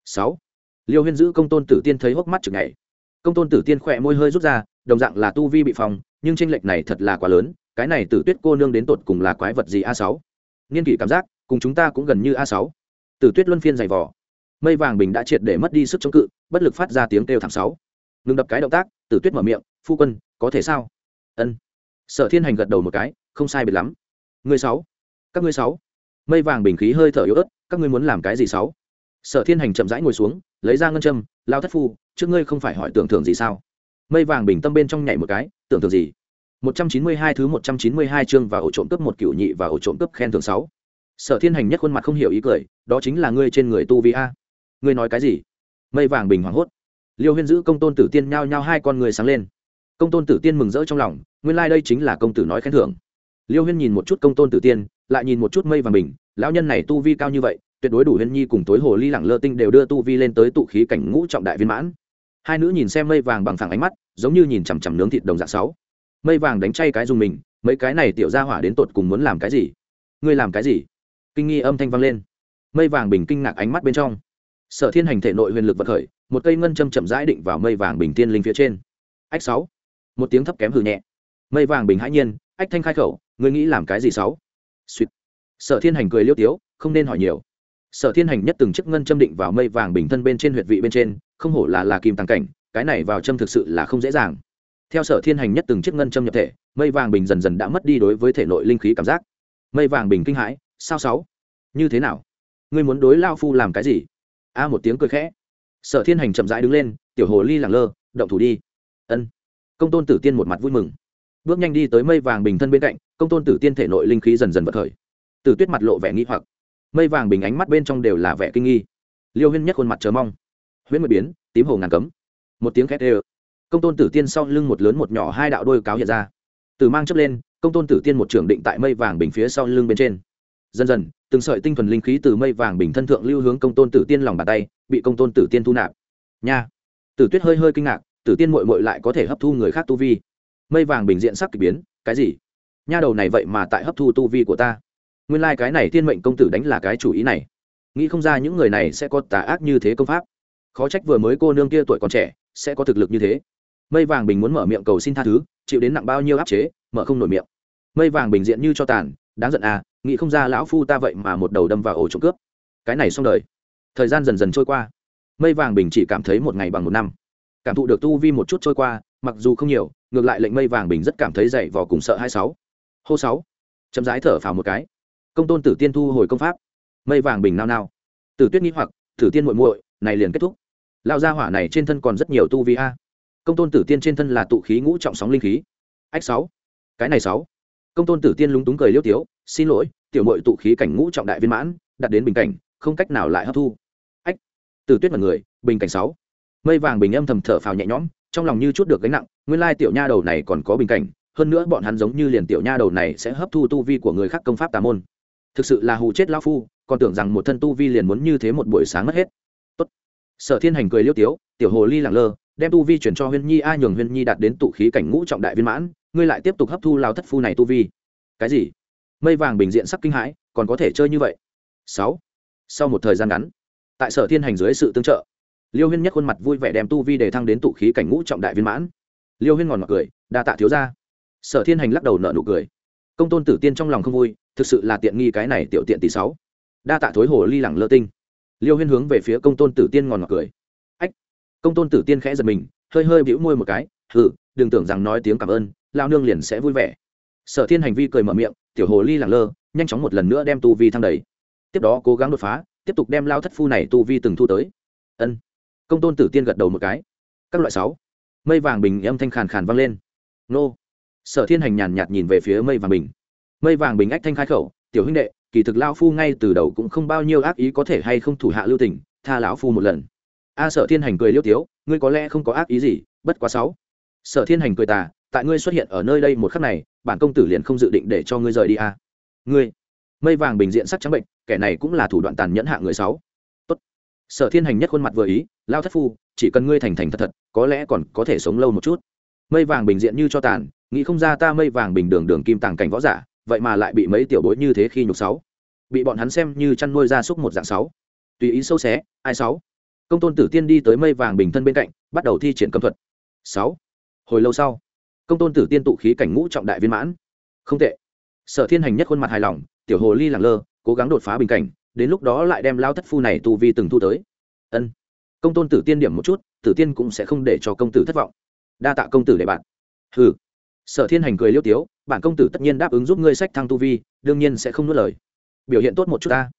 A: Sáu. Liêu huyên giữ công tôn tử tiên thấy hốc mắt chừng ngày công tôn tử tiên khỏe môi hơi rút ra, đồng dạng là tu vi bị phòng, nhưng tranh lệch này thật là quá lớn, cái này tử tuyết cô nương đến tột cùng là quái vật gì a sáu? Niên kỷ cảm giác, cùng chúng ta cũng gần như a sáu. Tử tuyết luân phiên dày vỏ mây vàng bình đã triệt để mất đi sức chống cự, bất lực phát ra tiếng kêu thảm sáu. Ngừng đập cái động tác, tử tuyết mở miệng, phu quân, có thể sao? Ân. Sở thiên hành gật đầu một cái, không sai biệt lắm. Ngươi sáu. Các ngươi sáu mây vàng bình khí hơi thở yếu ớt, các ngươi muốn làm cái gì sáu? Sở thiên hành chậm rãi ngồi xuống, lấy ra ngân châm, lao thất phu, trước ngươi không phải hỏi tưởng thưởng gì sao? Mây vàng bình tâm bên trong nhảy một cái, tưởng thưởng gì? Một trăm chín mươi hai thứ một trăm chín mươi hai chương và ổ trộm cướp một cửu nhị và ổ trộm cướp khen thưởng sáu. Sở thiên hành nhất khuôn mặt không hiểu ý cười, đó chính là ngươi trên người tu vi a. Ngươi nói cái gì? Mây vàng bình hoảng hốt. Liêu huyên giữ công tôn tử tiên nhao nhao hai con người sáng lên. Công tôn tử tiên mừng rỡ trong lòng, nguyên lai、like、đây chính là công tử nói khen thưởng. Liêu huyên nhìn một chút công tôn tử tiên lại nhìn một chút mây vàng bình, lão nhân này tu vi cao như vậy, tuyệt đối đủ huyên nhi cùng tối hồ ly lẳng lơ tinh đều đưa tu vi lên tới tụ khí cảnh ngũ trọng đại viên mãn. Hai nữ nhìn xem mây vàng bằng thẳng ánh mắt, giống như nhìn chằm chằm nướng thịt đồng dạng sáu. Mây vàng đánh chay cái dùng mình, mấy cái này tiểu ra hỏa đến tột cùng muốn làm cái gì? Ngươi làm cái gì? Kinh nghi âm thanh vang lên. Mây vàng bình kinh ngạc ánh mắt bên trong. Sở thiên hành thể nội huyền lực vật khởi, một cây ngân châm chậm rãi định vào mây vàng bình tiên linh phía trên. Ách sáu. Một tiếng thấp kém hừ nhẹ. Mây vàng bình hãi nhiên, ách thanh khai khẩu, ngươi nghĩ làm cái gì sáu? Suýt. Sở thiên hành cười liêu tiếu, không nên hỏi nhiều. Sở thiên hành nhất từng chiếc ngân châm định vào mây vàng bình thân bên trên huyệt vị bên trên, không hổ là là kim tăng cảnh, cái này vào châm thực sự là không dễ dàng. Theo sở thiên hành nhất từng chiếc ngân châm nhập thể, mây vàng bình dần dần đã mất đi đối với thể nội linh khí cảm giác. Mây vàng bình kinh hãi, sao sáu? Như thế nào? Ngươi muốn đối lao phu làm cái gì? A một tiếng cười khẽ. Sở thiên hành chậm rãi đứng lên, tiểu hồ ly lẳng lơ, động thủ đi. Ân. Công tôn tử tiên một mặt vui mừng. Bước nhanh đi tới mây vàng bình thân bên cạnh công tôn tử tiên thể nội linh khí dần dần bật khởi. Tử tuyết mặt lộ vẻ nghi hoặc. Mây vàng bình ánh mắt bên trong đều là vẻ kinh nghi. Liêu huyên nhất khuôn mặt chờ mong. Huyễn mười biến, tím hồ ngàn cấm. Một tiếng khét ê công tôn tử tiên sau lưng một lớn một nhỏ hai đạo đôi cáo hiện ra. Từ mang chấp lên, công tôn tử tiên một trưởng định tại mây vàng bình phía sau lưng bên trên. Dần dần, từng sợi tinh thuần linh khí từ mây vàng bình thân thượng lưu hướng công tôn tử tiên lòng bàn tay, bị công tôn tử tiên thu nạp. Nha. Tử tuyết hơi hơi kinh ngạc, tử tiên mội mội lại có thể hấp thu người khác tu vi. Mây vàng bình diện sắc k ỳ biến, cái gì? Nha đầu này vậy mà tại hấp thu tu vi của ta. Nguyên lai、like、cái này thiên mệnh công tử đánh là cái chủ ý này. Nghĩ không ra những người này sẽ có tà ác như thế công pháp. Khó trách vừa mới cô nương kia tuổi còn trẻ, sẽ có thực lực như thế. Mây vàng bình muốn mở miệng cầu xin tha thứ, chịu đến nặng bao nhiêu áp chế, mở không nổi miệng. Mây vàng bình diện như cho tàn, đáng giận à nghĩ không ra lão phu ta vậy mà một đầu đâm vào ổ trộm cướp. Cái này xong đời. Thời gian dần dần trôi qua. Mây vàng bình chỉ cảm thấy một ngày bằng một năm. Cảm thụ được tu vi một chút trôi qua, mặc dù không nhiều, ngược lại lệnh mây vàng bình rất cảm thấy dậy vò cùng sợ hai sáu hô sáu. Chậm rãi thở phào một cái. Công tôn tử tiên thu hồi công pháp. Mây vàng bình nao nao. Tử tuyết nghĩ hoặc, tử tiên muội muội, này liền kết thúc. Lao gia hỏa này trên thân còn rất nhiều tu vi a. Công tôn tử tiên trên thân là tụ khí ngũ trọng sóng linh khí. Ách sáu. Cái này sáu. Công tôn tử tiên lúng túng cười liêu tiếu, xin lỗi, tiểu mội tụ khí cảnh ngũ trọng đại viên mãn đặt đến bình cảnh, không cách nào lại hấp thu. Ách. Tử tuyết mật người, bình cảnh sáu. Mây vàng bình âm thầm thở phào nhẹ nhõm, trong lòng như chút được gánh nặng, nguyên lai tiểu nha đầu này còn có bình cảnh hơn nữa bọn hắn giống như liền tiểu nha đầu này sẽ hấp thu tu vi của người khác công pháp tà môn. Thực sự là hù chết lao phu, còn tưởng rằng một thân tu vi liền muốn như thế một buổi sáng mất hết. Tốt. sở thiên hành cười liêu tiếu, tiểu hồ ly lẳng lơ, đem tu vi chuyển cho huyên nhi a nhường huyên nhi đạt đến tụ khí cảnh ngũ trọng đại viên mãn, ngươi lại tiếp tục hấp thu lao thất phu này tu vi. Cái gì? Mây vàng bình diện sắc kinh hãi, còn có thể chơi như vậy? Sáu. Sau một thời gian ngắn, tại sở thiên hành dưới sự tương trợ, liêu huyên nhất khuôn mặt vui vẻ đem tu vi để thăng đến tụ khí cảnh ngũ trọng đại viên mãn. Liêu huyên ngòn mặt cười, đa tạ thiếu ra sở thiên hành lắc đầu nợ nụ cười. Công tôn tử tiên trong lòng không vui, thực sự là tiện nghi cái này tiểu tiện tỷ sáu. Đa tạ thối hồ ly lẳng lơ tinh. Liêu huyên hướng về phía công tôn tử tiên ngòn ngọt cười. Ách! Công tôn tử tiên khẽ giật mình, hơi hơi bĩu môi một cái, hừ, đừng tưởng rằng nói tiếng cảm ơn lao nương liền sẽ vui vẻ. Sở thiên hành vi cười mở miệng, tiểu hồ ly lẳng lơ, nhanh chóng một lần nữa đem tu vi thăng đầy. Tiếp đó cố gắng đột phá, tiếp tục đem lao thất phu này tu vi từng thu tới. Ân. Công tôn tử tiên gật đầu một cái. Các loại sáu. Mây vàng bình âm thanh khàn khàn vang lên. Nô sở thiên hành nhàn nhạt nhìn về phía mây vàng bình. Mây vàng bình ách thanh khai khẩu, tiểu huynh đệ, kỳ thực lao phu ngay từ đầu cũng không bao nhiêu ác ý có thể hay không thủ hạ lưu tình, tha lão phu một lần. A sở thiên hành cười liêu tiếu, ngươi có lẽ không có ác ý gì, bất quá sáu. Sở thiên hành cười tà, tại ngươi xuất hiện ở nơi đây một khắc này, bản công tử liền không dự định để cho ngươi rời đi a ngươi. Mây vàng bình diện sắc trắng bệnh, kẻ này cũng là thủ đoạn tàn nhẫn hạ người sáu. Tốt. Sở thiên hành nhất khuôn mặt vừa ý lao thất phu, chỉ cần ngươi thành thành thật thật, có lẽ còn có thể sống lâu một chút mây vàng bình diện như cho tàn, nghĩ không ra ta mây vàng bình đường đường kim tàng cảnh võ giả, vậy mà lại bị mấy tiểu bối như thế khi nhục sáu. Bị bọn hắn xem như chăn nuôi gia súc một dạng sáu. Tùy ý sâu xé, ai sáu? Công tôn tử tiên đi tới mây vàng bình thân bên cạnh, bắt đầu thi triển cầm thuật. Sáu. Hồi lâu sau, công tôn tử tiên tụ khí cảnh ngũ trọng đại viên mãn. Không tệ. Sở thiên hành nhất khuôn mặt hài lòng, tiểu hồ ly lẳng lơ, cố gắng đột phá bình cảnh, đến lúc đó lại đem lao thất phu này tu vi từng thu tới. Ân. Công tôn tử tiên điểm một chút, tử tiên cũng sẽ không để cho công tử thất vọng đa tạ công tử để bạn. Hừ. Sở thiên hành cười liêu tiếu, bản công tử tất nhiên đáp ứng giúp ngươi sách thăng tu vi, đương nhiên sẽ không nuốt lời. Biểu hiện tốt một chút ta.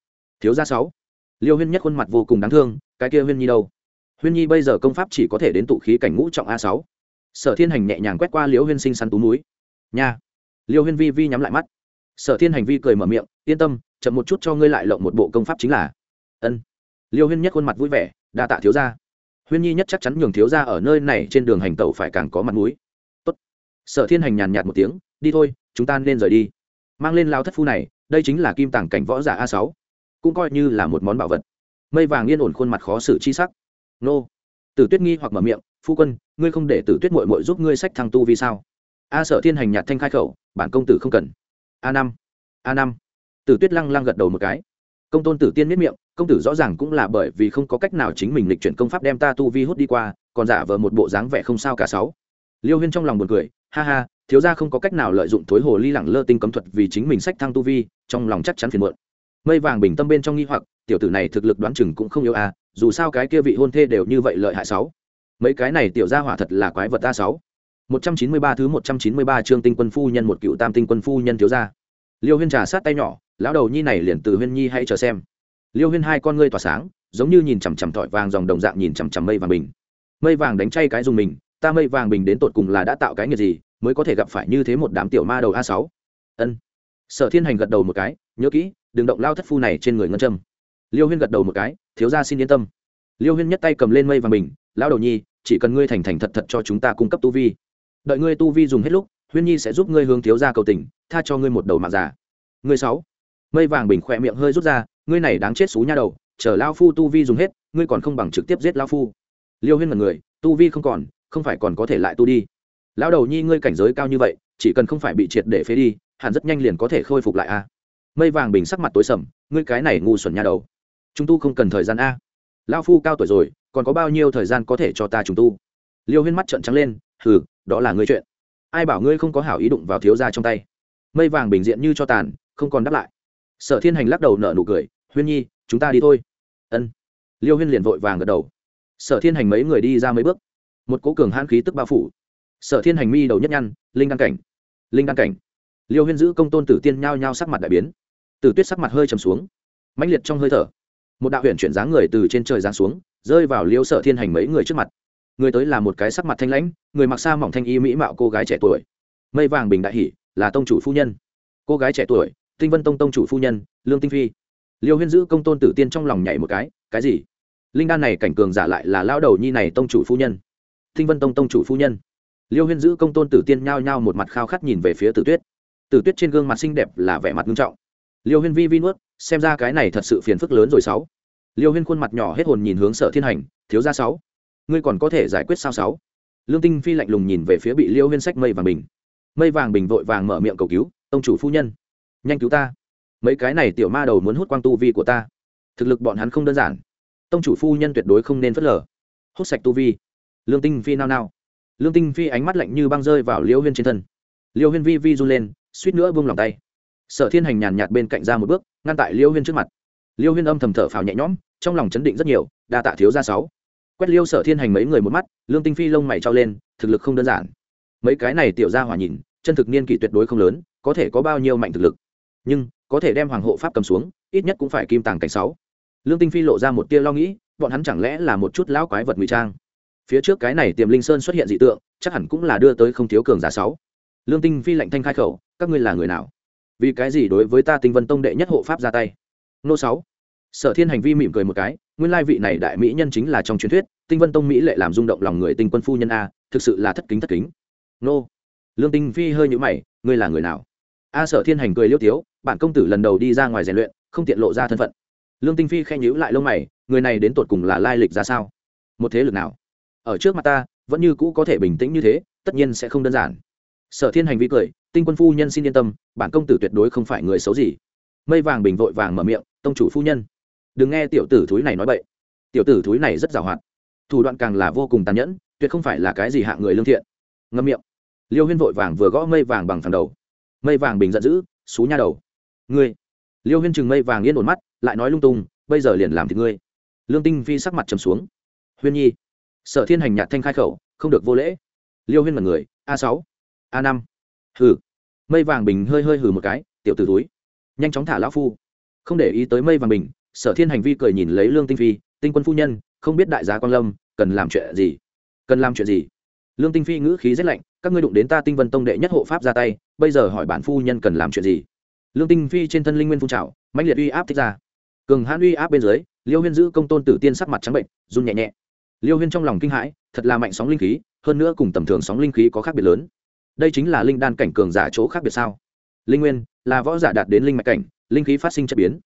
A: Thiếu gia sáu. Liêu huyên nhất khuôn mặt vô cùng đáng thương, cái kia huyên nhi đâu? Huyên nhi bây giờ công pháp chỉ có thể đến tụ khí cảnh ngũ trọng a sáu. Sở thiên hành nhẹ nhàng quét qua liêu huyên sinh săn tú núi. Nha. Liêu huyên vi vi nhắm lại mắt. Sở thiên hành vi cười mở miệng, yên tâm, chậm một chút cho ngươi lại lộng một bộ công pháp chính là. Ân. Liêu huyên nhất khuôn mặt vui vẻ, đa tạ thiếu gia huyên nhi nhất chắc chắn nhường thiếu gia ở nơi này trên đường hành tẩu phải càng có mặt mũi. Tốt. Sở thiên hành nhàn nhạt một tiếng, đi thôi, chúng ta nên rời đi. Mang lên lao thất phu này, đây chính là kim tàng cảnh võ giả a sáu. Cũng coi như là một món bảo vật. Mây vàng yên ổn khuôn mặt khó xử chi sắc. Nô. Tử tuyết nghi hoặc mở miệng, phu quân, ngươi không để tử tuyết mội mội giúp ngươi sách thăng tu vì sao? A sở thiên hành nhạt thanh khai khẩu, bản công tử không cần. A năm. A năm. Tử tuyết lăng lăng gật đầu một cái công tôn tử tiên miết miệng, công tử rõ ràng cũng là bởi vì không có cách nào chính mình lịch chuyển công pháp đem ta tu vi hút đi qua, còn giả vờ một bộ dáng vẻ không sao cả sáu. Liêu huyên trong lòng buồn cười, ha ha, thiếu gia không có cách nào lợi dụng thối hồ ly lẳng lơ tinh cấm thuật vì chính mình sách thăng tu vi, trong lòng chắc chắn phiền muộn. Mây vàng bình tâm bên trong nghi hoặc, tiểu tử này thực lực đoán chừng cũng không yếu à dù sao cái kia vị hôn thê đều như vậy lợi hại sáu. Mấy cái này tiểu gia hỏa thật là quái vật a sáu. Một trăm chín mươi ba thứ một trăm chín mươi ba chương tinh quân phu nhân một cựu tam tinh quân phu nhân thiếu gia. Liêu huyên trà sát tay nhỏ lão đầu nhi này liền từ huyên nhi hãy chờ xem. Liêu huyên hai con ngươi tỏa sáng, giống như nhìn chằm chằm thỏi vàng dòng đồng dạng nhìn chằm chằm mây vàng bình. Mây vàng đánh chay cái dùng mình, ta mây vàng bình đến tột cùng là đã tạo cái nghiệp gì, mới có thể gặp phải như thế một đám tiểu ma đầu a sáu. Ân. Sở thiên hành gật đầu một cái, nhớ kỹ, đừng động lao thất phu này trên người ngân châm. Liêu huyên gật đầu một cái, thiếu gia xin yên tâm. Liêu huyên nhất tay cầm lên mây vàng bình, lão đầu nhi, chỉ cần ngươi thành thành thật thật cho chúng ta cung cấp tu vi. Đợi ngươi tu vi dùng hết lúc, huyên nhi sẽ giúp ngươi hướng thiếu gia cầu tình, tha cho ngươi một đầu mạng già. Ngươi sáu mây vàng bình khỏe miệng hơi rút ra, ngươi này đáng chết xú nha đầu, chờ lao phu tu vi dùng hết, ngươi còn không bằng trực tiếp giết lao phu. Liêu huyên mật người, tu vi không còn, không phải còn có thể lại tu đi. Lão đầu nhi ngươi cảnh giới cao như vậy, chỉ cần không phải bị triệt để phế đi, hẳn rất nhanh liền có thể khôi phục lại a. Mây vàng bình sắc mặt tối sầm, ngươi cái này ngu xuẩn nha đầu. Chúng tu không cần thời gian a. Lao phu cao tuổi rồi, còn có bao nhiêu thời gian có thể cho ta chúng tu? Liêu huyên mắt trợn trắng lên, hừ, đó là ngươi chuyện. Ai bảo ngươi không có hảo ý đụng vào thiếu gia trong tay? Mây vàng bình diện như cho tàn, không còn đáp lại sở thiên hành lắc đầu nở nụ cười, huyên nhi, chúng ta đi thôi. Ân. Liêu huyên liền vội vàng gật đầu. Sở thiên hành mấy người đi ra mấy bước. Một cố cường hãn khí tức bao phủ. Sở thiên hành mi đầu nhất nhăn, linh đăng cảnh. Linh đăng cảnh. Liêu huyên giữ công tôn tử tiên nhao nhao sắc mặt đại biến. Tử tuyết sắc mặt hơi trầm xuống. Mãnh liệt trong hơi thở. Một đạo huyện chuyển dáng người từ trên trời giáng xuống, rơi vào liêu sở thiên hành mấy người trước mặt. Người tới là một cái sắc mặt thanh lãnh, người mặc xa mỏng thanh y mỹ mạo cô gái trẻ tuổi. Mây vàng bình đại hỷ là tông chủ phu nhân. Cô gái trẻ tuổi tinh vân tông tông chủ phu nhân, lương tinh phi. Liêu huyên giữ công tôn tử tiên trong lòng nhảy một cái cái gì? Linh đan này cảnh cường giả lại là lao đầu nhi này tông chủ phu nhân. Tinh vân tông tông chủ phu nhân. Liêu huyên giữ công tôn tử tiên nhao nhao một mặt khao khát nhìn về phía tử tuyết. Tử tuyết trên gương mặt xinh đẹp là vẻ mặt nghiêm trọng. Liêu huyên vi vi nuốt, xem ra cái này thật sự phiền phức lớn rồi sáu. Liêu huyên khuôn mặt nhỏ hết hồn nhìn hướng sở thiên hành, thiếu ra sáu. Ngươi còn có thể giải quyết sao sáu? Lương tinh phi lạnh lùng nhìn về phía bị liêu huyên sách mây vàng bình. Mây vàng bình vội vàng mở miệng cầu cứu, tông chủ phu nhân nhanh cứu ta. Mấy cái này tiểu ma đầu muốn hút quang tu vi của ta. Thực lực bọn hắn không đơn giản. Tông chủ phu nhân tuyệt đối không nên phớt lờ. Hút sạch tu vi. Lương tinh phi nao nao. Lương tinh phi ánh mắt lạnh như băng rơi vào liêu huyên trên thân. Liêu huyên vi vi run lên, suýt nữa vung lòng tay. Sở thiên hành nhàn nhạt bên cạnh ra một bước, ngăn tại liêu huyên trước mặt. Liêu huyên âm thầm thở phào nhẹ nhõm, trong lòng chấn định rất nhiều, đa tạ thiếu ra sáu. Quét liêu sở thiên hành mấy người một mắt, lương tinh phi lông mày trao lên, thực lực không đơn giản. Mấy cái này tiểu ra hỏa nhìn, chân thực niên kỷ tuyệt đối không lớn, có thể có bao nhiêu mạnh thực lực nhưng có thể đem hoàng hộ pháp cầm xuống, ít nhất cũng phải kim tàng cảnh sáu. Lương tinh phi lộ ra một tia lo nghĩ, bọn hắn chẳng lẽ là một chút lão quái vật ngụy trang? Phía trước cái này tiềm linh sơn xuất hiện dị tượng, chắc hẳn cũng là đưa tới không thiếu cường giả sáu. Lương tinh phi lạnh thanh khai khẩu, các ngươi là người nào? Vì cái gì đối với ta tinh vân tông đệ nhất hộ pháp ra tay? Nô sáu. Sở thiên hành vi mỉm cười một cái, nguyên lai vị này đại mỹ nhân chính là trong truyền thuyết, tinh vân tông mỹ lệ làm rung động lòng người tinh quân phu nhân a, thực sự là thất kính thất kính. Nô. Lương tinh phi hơi nhũ mày, ngươi là người nào? A sở thiên hành cười liêu tiếu, bản công tử lần đầu đi ra ngoài rèn luyện, không tiện lộ ra thân phận. Lương tinh phi khen nhữ lại lông mày, người này đến tột cùng là lai lịch ra sao? Một thế lực nào? Ở trước mặt ta, vẫn như cũ có thể bình tĩnh như thế, tất nhiên sẽ không đơn giản. Sở thiên hành vi cười, tinh quân phu nhân xin yên tâm, bản công tử tuyệt đối không phải người xấu gì. Mây vàng bình vội vàng mở miệng, tông chủ phu nhân. Đừng nghe tiểu tử thúi này nói bậy. Tiểu tử thúi này rất giàu hoạt thủ đoạn càng là vô cùng tàn nhẫn, tuyệt không phải là cái gì hạ người lương thiện. Ngâm miệng. Liêu huyên vội vàng vừa gõ mây vàng bằng thằng đầu mây vàng bình giận dữ, xú nha đầu. Ngươi, liêu huyên chừng mây vàng yên ổn mắt, lại nói lung tung, bây giờ liền làm thì ngươi. Lương tinh phi sắc mặt trầm xuống. Huyên nhi, sở thiên hành nhạt thanh khai khẩu, không được vô lễ. Liêu huyên mật người, a sáu, a năm. Hừ. Mây vàng bình hơi hơi hừ một cái, tiểu t ử túi nhanh chóng thả lão phu. Không để ý tới mây vàng bình, sở thiên hành vi cười nhìn lấy lương tinh phi, tinh quân phu nhân, không biết đại gia quan lâm, cần làm chuyện gì? Cần làm chuyện gì? Lương tinh phi ngữ khí rét lạnh các ngươi đụng đến ta tinh vân tông đệ nhất hộ pháp ra tay, bây giờ hỏi bản phu nhân cần làm chuyện gì? Lương tinh phi trên thân linh nguyên phun trào mạnh liệt uy áp thích ra. Cường hãn uy áp bên dưới, liêu huyên giữ công tôn tử tiên sắc mặt trắng bệnh, run nhẹ nhẹ. Liêu huyên trong lòng kinh hãi, thật là mạnh sóng linh khí, hơn nữa cùng tầm thường sóng linh khí có khác biệt lớn. Đây chính là linh đan cảnh cường giả chỗ khác biệt sao? Linh nguyên là võ giả đạt đến linh mạch cảnh, linh khí phát sinh chất biến.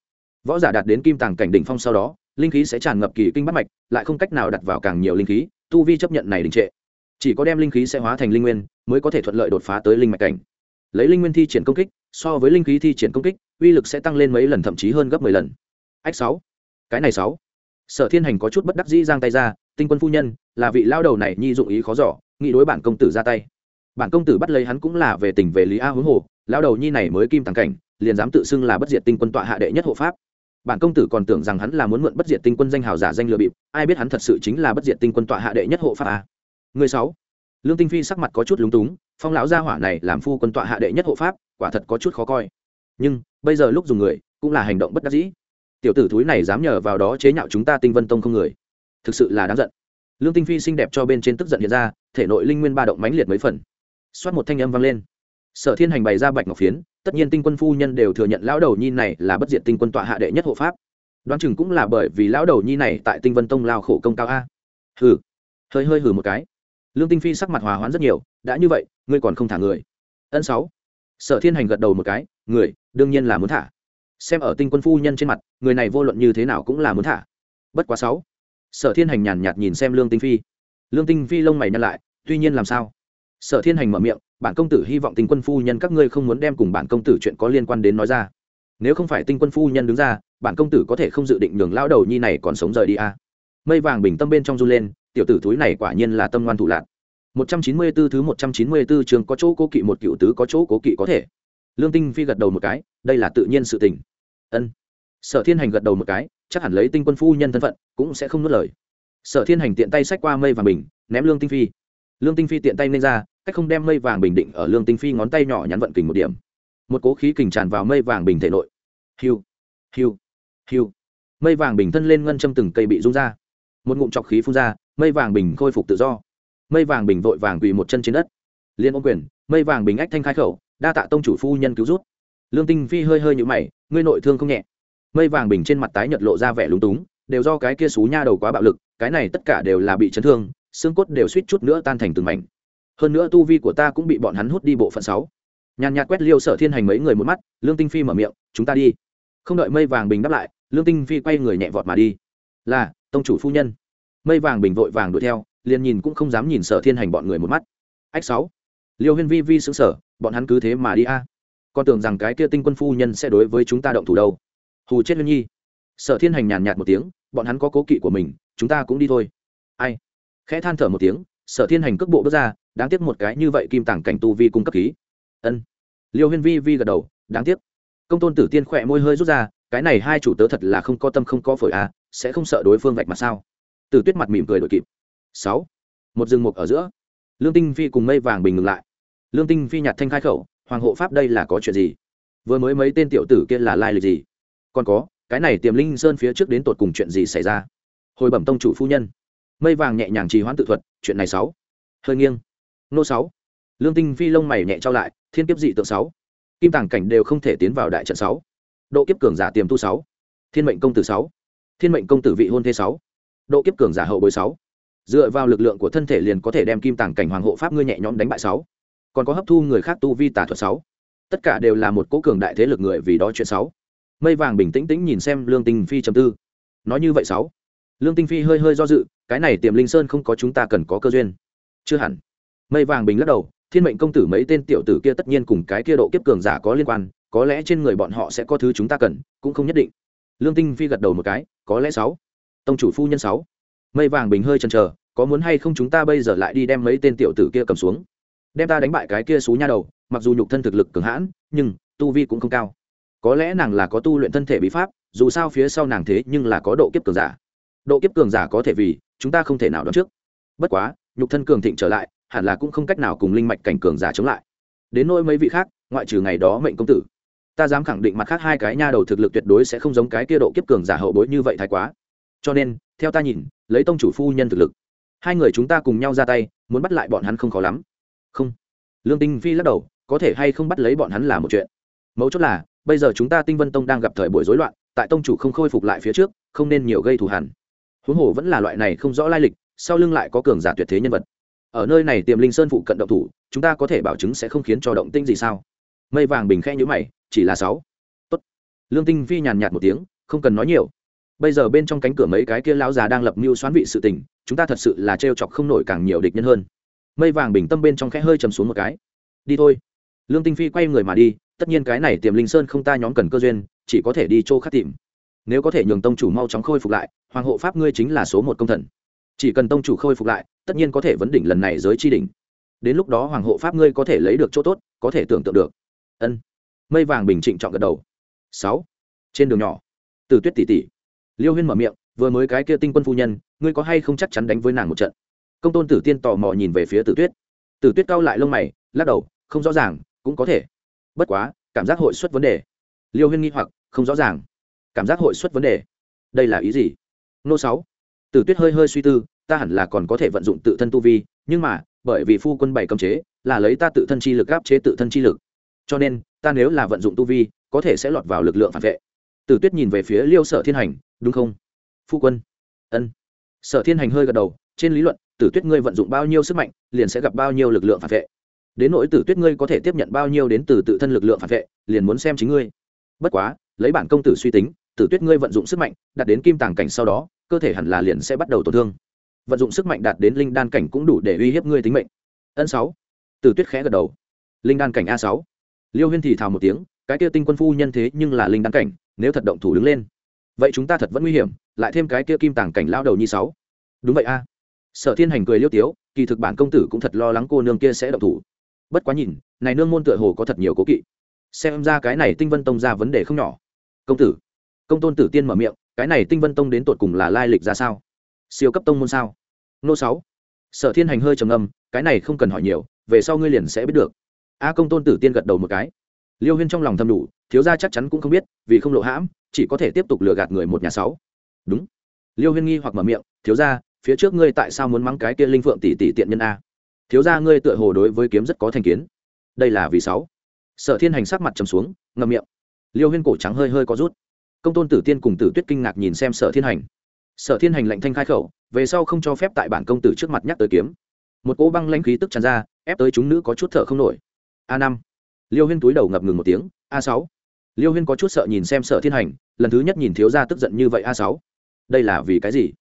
A: Võ giả đạt đến kim tàng cảnh đỉnh phong sau đó, linh khí sẽ tràn ngập kỳ kinh bắt mạch, lại không cách nào đặt vào càng nhiều linh khí, tu vi chấp nhận này đình trệ chỉ có đem linh khí sẽ hóa thành linh nguyên, mới có thể thuận lợi đột phá tới linh mạch cảnh. Lấy linh nguyên thi triển công kích, so với linh khí thi triển công kích, uy lực sẽ tăng lên mấy lần, thậm chí hơn gấp mười lần. Ách sáu. Cái này sáu. Sở thiên hành có chút bất đắc dĩ giang tay ra, tinh quân phu nhân, là vị lao đầu này, nhi dụng ý khó giỏ nghĩ đối bản công tử ra tay. Bản công tử bắt lấy hắn cũng là về tình về lý a huống hồ, lao đầu nhi này mới kim tàng cảnh, liền dám tự xưng là bất diệt tinh quân tọa hạ đệ nhất hộ pháp. Bản công tử còn tưởng rằng hắn là muốn mượn bất diệt tinh quân danh hào giả danh lừa bịp, ai biết hắn thật sự chính là bất diệt tinh quân tọa hạ đệ nhất hộ pháp a? Người sáu. Lương tinh phi sắc mặt có chút lúng túng, phong lão gia hỏa này làm phu quân tọa hạ đệ nhất hộ pháp, quả thật có chút khó coi. Nhưng, bây giờ lúc dùng người, cũng là hành động bất đắc dĩ. Tiểu tử thúi này dám nhờ vào đó chế nhạo chúng ta tinh vân tông không người. Thực sự là đáng giận. Lương tinh phi xinh đẹp cho bên trên tức giận hiện ra, thể nội linh nguyên ba động mãnh liệt mấy phần. Xoát một thanh âm vang lên. Sở thiên hành bày ra bạch ngọc phiến, tất nhiên tinh quân phu nhân đều thừa nhận lão đầu nhi này là bất diệt tinh quân tọa hạ đệ nhất hộ pháp. Đoán chừng cũng là bởi vì lão đầu nhi này tại tinh vân tông lao khổ công cao a. Hừ. Hơi hơi hừ một cái lương tinh phi sắc mặt hòa hoãn rất nhiều, đã như vậy, ngươi còn không thả người? Ân sáu. Sở thiên hành gật đầu một cái, người, đương nhiên là muốn thả. Xem ở tinh quân phu nhân trên mặt, người này vô luận như thế nào cũng là muốn thả. Bất quá sáu. Sở thiên hành nhàn nhạt nhìn xem lương tinh phi. Lương tinh phi lông mày nhăn lại, tuy nhiên làm sao? Sở thiên hành mở miệng, bản công tử hy vọng tinh quân phu nhân các ngươi không muốn đem cùng bản công tử chuyện có liên quan đến nói ra. Nếu không phải tinh quân phu nhân đứng ra, bản công tử có thể không dự định nhường lão đầu nhi này còn sống rời đi a à. mây vàng bình tâm bên trong run lên tiểu tử túi này quả nhiên là tâm ngoan thủ lạc 194 thứ 194 trường có chỗ cố kỵ một cựu tứ có chỗ cố kỵ có thể. Lương Tinh Phi gật đầu một cái, đây là tự nhiên sự tình. Ân. Sở Thiên Hành gật đầu một cái, chắc hẳn lấy Tinh Quân phu nhân thân phận, cũng sẽ không nuốt lời. Sở Thiên Hành tiện tay xách qua mây vàng bình, ném Lương Tinh Phi. Lương Tinh Phi tiện tay lên ra, cách không đem mây vàng bình định ở Lương Tinh Phi ngón tay nhỏ nhắn vận kình một điểm. Một cố khí kình tràn vào mây vàng bình thể nội. Hưu, hưu, hưu. Mây vàng bình thân lên ngân châm từng cây bị rung ra. Một ngụm trọc khí phun ra, mây vàng bình khôi phục tự do. Mây vàng bình vội vàng quỳ một chân trên đất. Liên ôm quyền, mây vàng bình ách thanh khai khẩu, đa tạ tông chủ phu nhân cứu rút. Lương tinh phi hơi hơi nhũ mày, ngươi nội thương không nhẹ. Mây vàng bình trên mặt tái nhợt lộ ra vẻ lúng túng, đều do cái kia xú nha đầu quá bạo lực, cái này tất cả đều là bị chấn thương, xương cốt đều suýt chút nữa tan thành từng mảnh. Hơn nữa tu vi của ta cũng bị bọn hắn hút đi bộ phận sáu. Nhàn nhạt quét liêu sở thiên hành mấy người một mắt, lương tinh phi mở miệng, chúng ta đi. Không đợi mây vàng bình đáp lại, lương tinh phi quay người nhẹ vọt mà đi. Là, tông chủ phu nhân mây vàng bình vội vàng đuổi theo liền nhìn cũng không dám nhìn sở thiên hành bọn người một mắt. Ách sáu liêu huyên vi vi xứng sở bọn hắn cứ thế mà đi a. À. Con tưởng rằng cái kia tinh quân phu nhân sẽ đối với chúng ta động thủ đâu. Hù chết huyên nhi. Sở thiên hành nhàn nhạt một tiếng bọn hắn có cố kỵ của mình chúng ta cũng đi thôi. Ai? Khẽ than thở một tiếng sở thiên hành cước bộ bước ra đáng tiếc một cái như vậy kim Tảng cảnh tu vi cung cấp khí. Ân. Liêu huyên vi vi gật đầu đáng tiếc. Công tôn tử tiên khỏe môi hơi rút ra cái này hai chủ tớ thật là không có tâm không có phổi à, sẽ không sợ đối phương vạch mặt sao? Từ tuyết mặt mỉm cười đội kịp. Sáu. Một rừng mục ở giữa. Lương tinh phi cùng mây vàng bình ngừng lại. Lương tinh phi nhạt thanh khai khẩu, hoàng hộ pháp đây là có chuyện gì? Vừa mới mấy tên tiểu tử kia là lai lịch gì? Còn có, cái này tiềm linh sơn phía trước đến tột cùng chuyện gì xảy ra? Hồi bẩm tông chủ phu nhân. Mây vàng nhẹ nhàng trì hoãn tự thuật, chuyện này sáu. Hơi nghiêng. Nô sáu. Lương tinh phi lông mày nhẹ trao lại, thiên kiếp dị tượng sáu. Kim tàng cảnh đều không thể tiến vào đại trận sáu. Độ kiếp cường giả tiềm tu sáu. Thiên mệnh công tử sáu. Thiên mệnh công tử vị hôn thế sáu độ kiếp cường giả hậu bối sáu. Dựa vào lực lượng của thân thể liền có thể đem kim tàng cảnh hoàng hộ pháp ngươi nhẹ nhõm đánh bại sáu. Còn có hấp thu người khác tu vi tả thuật sáu. Tất cả đều là một cố cường đại thế lực người vì đó chuyện sáu. Mây vàng bình tĩnh tĩnh nhìn xem lương tinh phi trầm tư. Nói như vậy sáu. Lương tinh phi hơi hơi do dự, cái này tiềm linh sơn không có chúng ta cần có cơ duyên. Chưa hẳn. Mây vàng bình lắc đầu, thiên mệnh công tử mấy tên tiểu tử kia tất nhiên cùng cái kia độ kiếp cường giả có liên quan, có lẽ trên người bọn họ sẽ có thứ chúng ta cần, cũng không nhất định. Lương tinh phi gật đầu một cái, có lẽ sáu tông chủ phu nhân sáu. Mây vàng bình hơi chần chờ, có muốn hay không chúng ta bây giờ lại đi đem mấy tên tiểu tử kia cầm xuống? Đem ta đánh bại cái kia xú nha đầu, mặc dù nhục thân thực lực cường hãn, nhưng tu vi cũng không cao. Có lẽ nàng là có tu luyện thân thể bí pháp, dù sao phía sau nàng thế nhưng là có độ kiếp cường giả. Độ kiếp cường giả có thể vì chúng ta không thể nào đoán trước. Bất quá, nhục thân cường thịnh trở lại, hẳn là cũng không cách nào cùng linh mạch cảnh cường giả chống lại. Đến nỗi mấy vị khác, ngoại trừ ngày đó mệnh công tử, ta dám khẳng định mặt khác hai cái nha đầu thực lực tuyệt đối sẽ không giống cái kia độ kiếp cường giả hậu bối như vậy thái quá cho nên, theo ta nhìn, lấy tông chủ phu nhân thực lực, hai người chúng ta cùng nhau ra tay, muốn bắt lại bọn hắn không khó lắm. Không. Lương tinh phi lắc đầu, có thể hay không bắt lấy bọn hắn là một chuyện. Mấu chốt là, bây giờ chúng ta tinh vân tông đang gặp thời buổi rối loạn, tại tông chủ không khôi phục lại phía trước, không nên nhiều gây thù hẳn huống hồ vẫn là loại này không rõ lai lịch, sau lưng lại có cường giả tuyệt thế nhân vật. Ở nơi này tiềm linh sơn phụ cận động thủ, chúng ta có thể bảo chứng sẽ không khiến cho động tinh gì sao? Mây vàng bình khẽ nhữ mày, chỉ là sáu. Tốt. Lương tinh phi nhàn nhạt một tiếng, không cần nói nhiều bây giờ bên trong cánh cửa mấy cái kia lão già đang lập mưu xoán vị sự tình, chúng ta thật sự là trêu chọc không nổi càng nhiều địch nhân hơn. Mây vàng bình tâm bên trong khẽ hơi chầm xuống một cái. Đi thôi. Lương tinh phi quay người mà đi, tất nhiên cái này tiềm linh sơn không ta nhóm cần cơ duyên, chỉ có thể đi chỗ khác tìm. Nếu có thể nhường tông chủ mau chóng khôi phục lại, hoàng hộ pháp ngươi chính là số một công thần. Chỉ cần tông chủ khôi phục lại, tất nhiên có thể vấn đỉnh lần này giới chi đỉnh. Đến lúc đó hoàng hộ pháp ngươi có thể lấy được chỗ tốt, có thể tưởng tượng được. Ân. Mây vàng bình trịnh chọn gật đầu. Sáu. Trên đường nhỏ, từ tuyết tỷ tỷ liêu huyên mở miệng, vừa mới cái kia tinh quân phu nhân, ngươi có hay không chắc chắn đánh với nàng một trận? Công tôn tử tiên tò mò nhìn về phía tử tuyết. Tử tuyết cau lại lông mày, lắc đầu, không rõ ràng, cũng có thể. Bất quá, cảm giác hội xuất vấn đề. Liêu huyên nghi hoặc, không rõ ràng. Cảm giác hội xuất vấn đề? Đây là ý gì? Nô sáu. Tử tuyết hơi hơi suy tư, ta hẳn là còn có thể vận dụng tự thân tu vi, nhưng mà, bởi vì phu quân bảy cấm chế, là lấy ta tự thân chi lực áp chế tự thân chi lực. Cho nên, ta nếu là vận dụng tu vi, có thể sẽ lọt vào lực lượng phản vệ tử tuyết nhìn về phía liêu sở thiên hành, đúng không? Phu quân. Ân. Sở thiên hành hơi gật đầu, trên lý luận, tử tuyết ngươi vận dụng bao nhiêu sức mạnh, liền sẽ gặp bao nhiêu lực lượng phản vệ. Đến nỗi tử tuyết ngươi có thể tiếp nhận bao nhiêu đến từ tự thân lực lượng phản vệ, liền muốn xem chính ngươi. Bất quá, lấy bản công tử suy tính, tử tuyết ngươi vận dụng sức mạnh đạt đến kim tàng cảnh sau đó, cơ thể hẳn là liền sẽ bắt đầu tổn thương. Vận dụng sức mạnh đạt đến linh đan cảnh cũng đủ để uy hiếp ngươi tính mệnh. Ân sáu. Tử tuyết khẽ gật đầu. Linh đan cảnh a sáu. Liêu huyên thì thào một tiếng, cái kia tinh quân phu nhân thế nhưng là linh đan cảnh nếu thật động thủ đứng lên, vậy chúng ta thật vẫn nguy hiểm, lại thêm cái kia kim tàng cảnh lao đầu như sáu. Đúng vậy a. Sở thiên hành cười liêu tiếu, kỳ thực bản công tử cũng thật lo lắng cô nương kia sẽ động thủ. Bất quá nhìn, này nương môn tựa hồ có thật nhiều cố kỵ. Xem ra cái này tinh vân tông ra vấn đề không nhỏ. Công tử, công tôn tử tiên mở miệng, cái này tinh vân tông đến tột cùng là lai lịch ra sao? Siêu cấp tông môn sao? Nô sáu. Sở thiên hành hơi trầm ngâm, cái này không cần hỏi nhiều, về sau ngươi liền sẽ biết được. A công tôn tử tiên gật đầu một cái liêu huyên trong lòng thầm đủ, thiếu gia chắc chắn cũng không biết, vì không lộ hãm, chỉ có thể tiếp tục lừa gạt người một nhà sáu. Đúng. Liêu huyên nghi hoặc mở miệng, thiếu gia, phía trước ngươi tại sao muốn mắng cái kia linh phượng tỷ tỷ tiện nhân a? Thiếu gia ngươi tựa hồ đối với kiếm rất có thành kiến. Đây là vì sáu. Sở thiên hành sắc mặt trầm xuống, ngậm miệng. Liêu huyên cổ trắng hơi hơi có rút. Công tôn tử tiên cùng tử tuyết kinh ngạc nhìn xem sở thiên hành. Sở thiên hành lạnh thanh khai khẩu, về sau không cho phép tại bản công tử trước mặt nhắc tới kiếm. Một cỗ băng lãnh khí tức tràn ra, ép tới chúng nữ có chút thở không nổi. A năm liêu huyên túi đầu ngập ngừng một tiếng, a sáu. Liêu huyên có chút sợ nhìn xem sở thiên hành, lần thứ nhất nhìn thiếu gia tức giận như vậy a sáu. Đây là vì cái gì?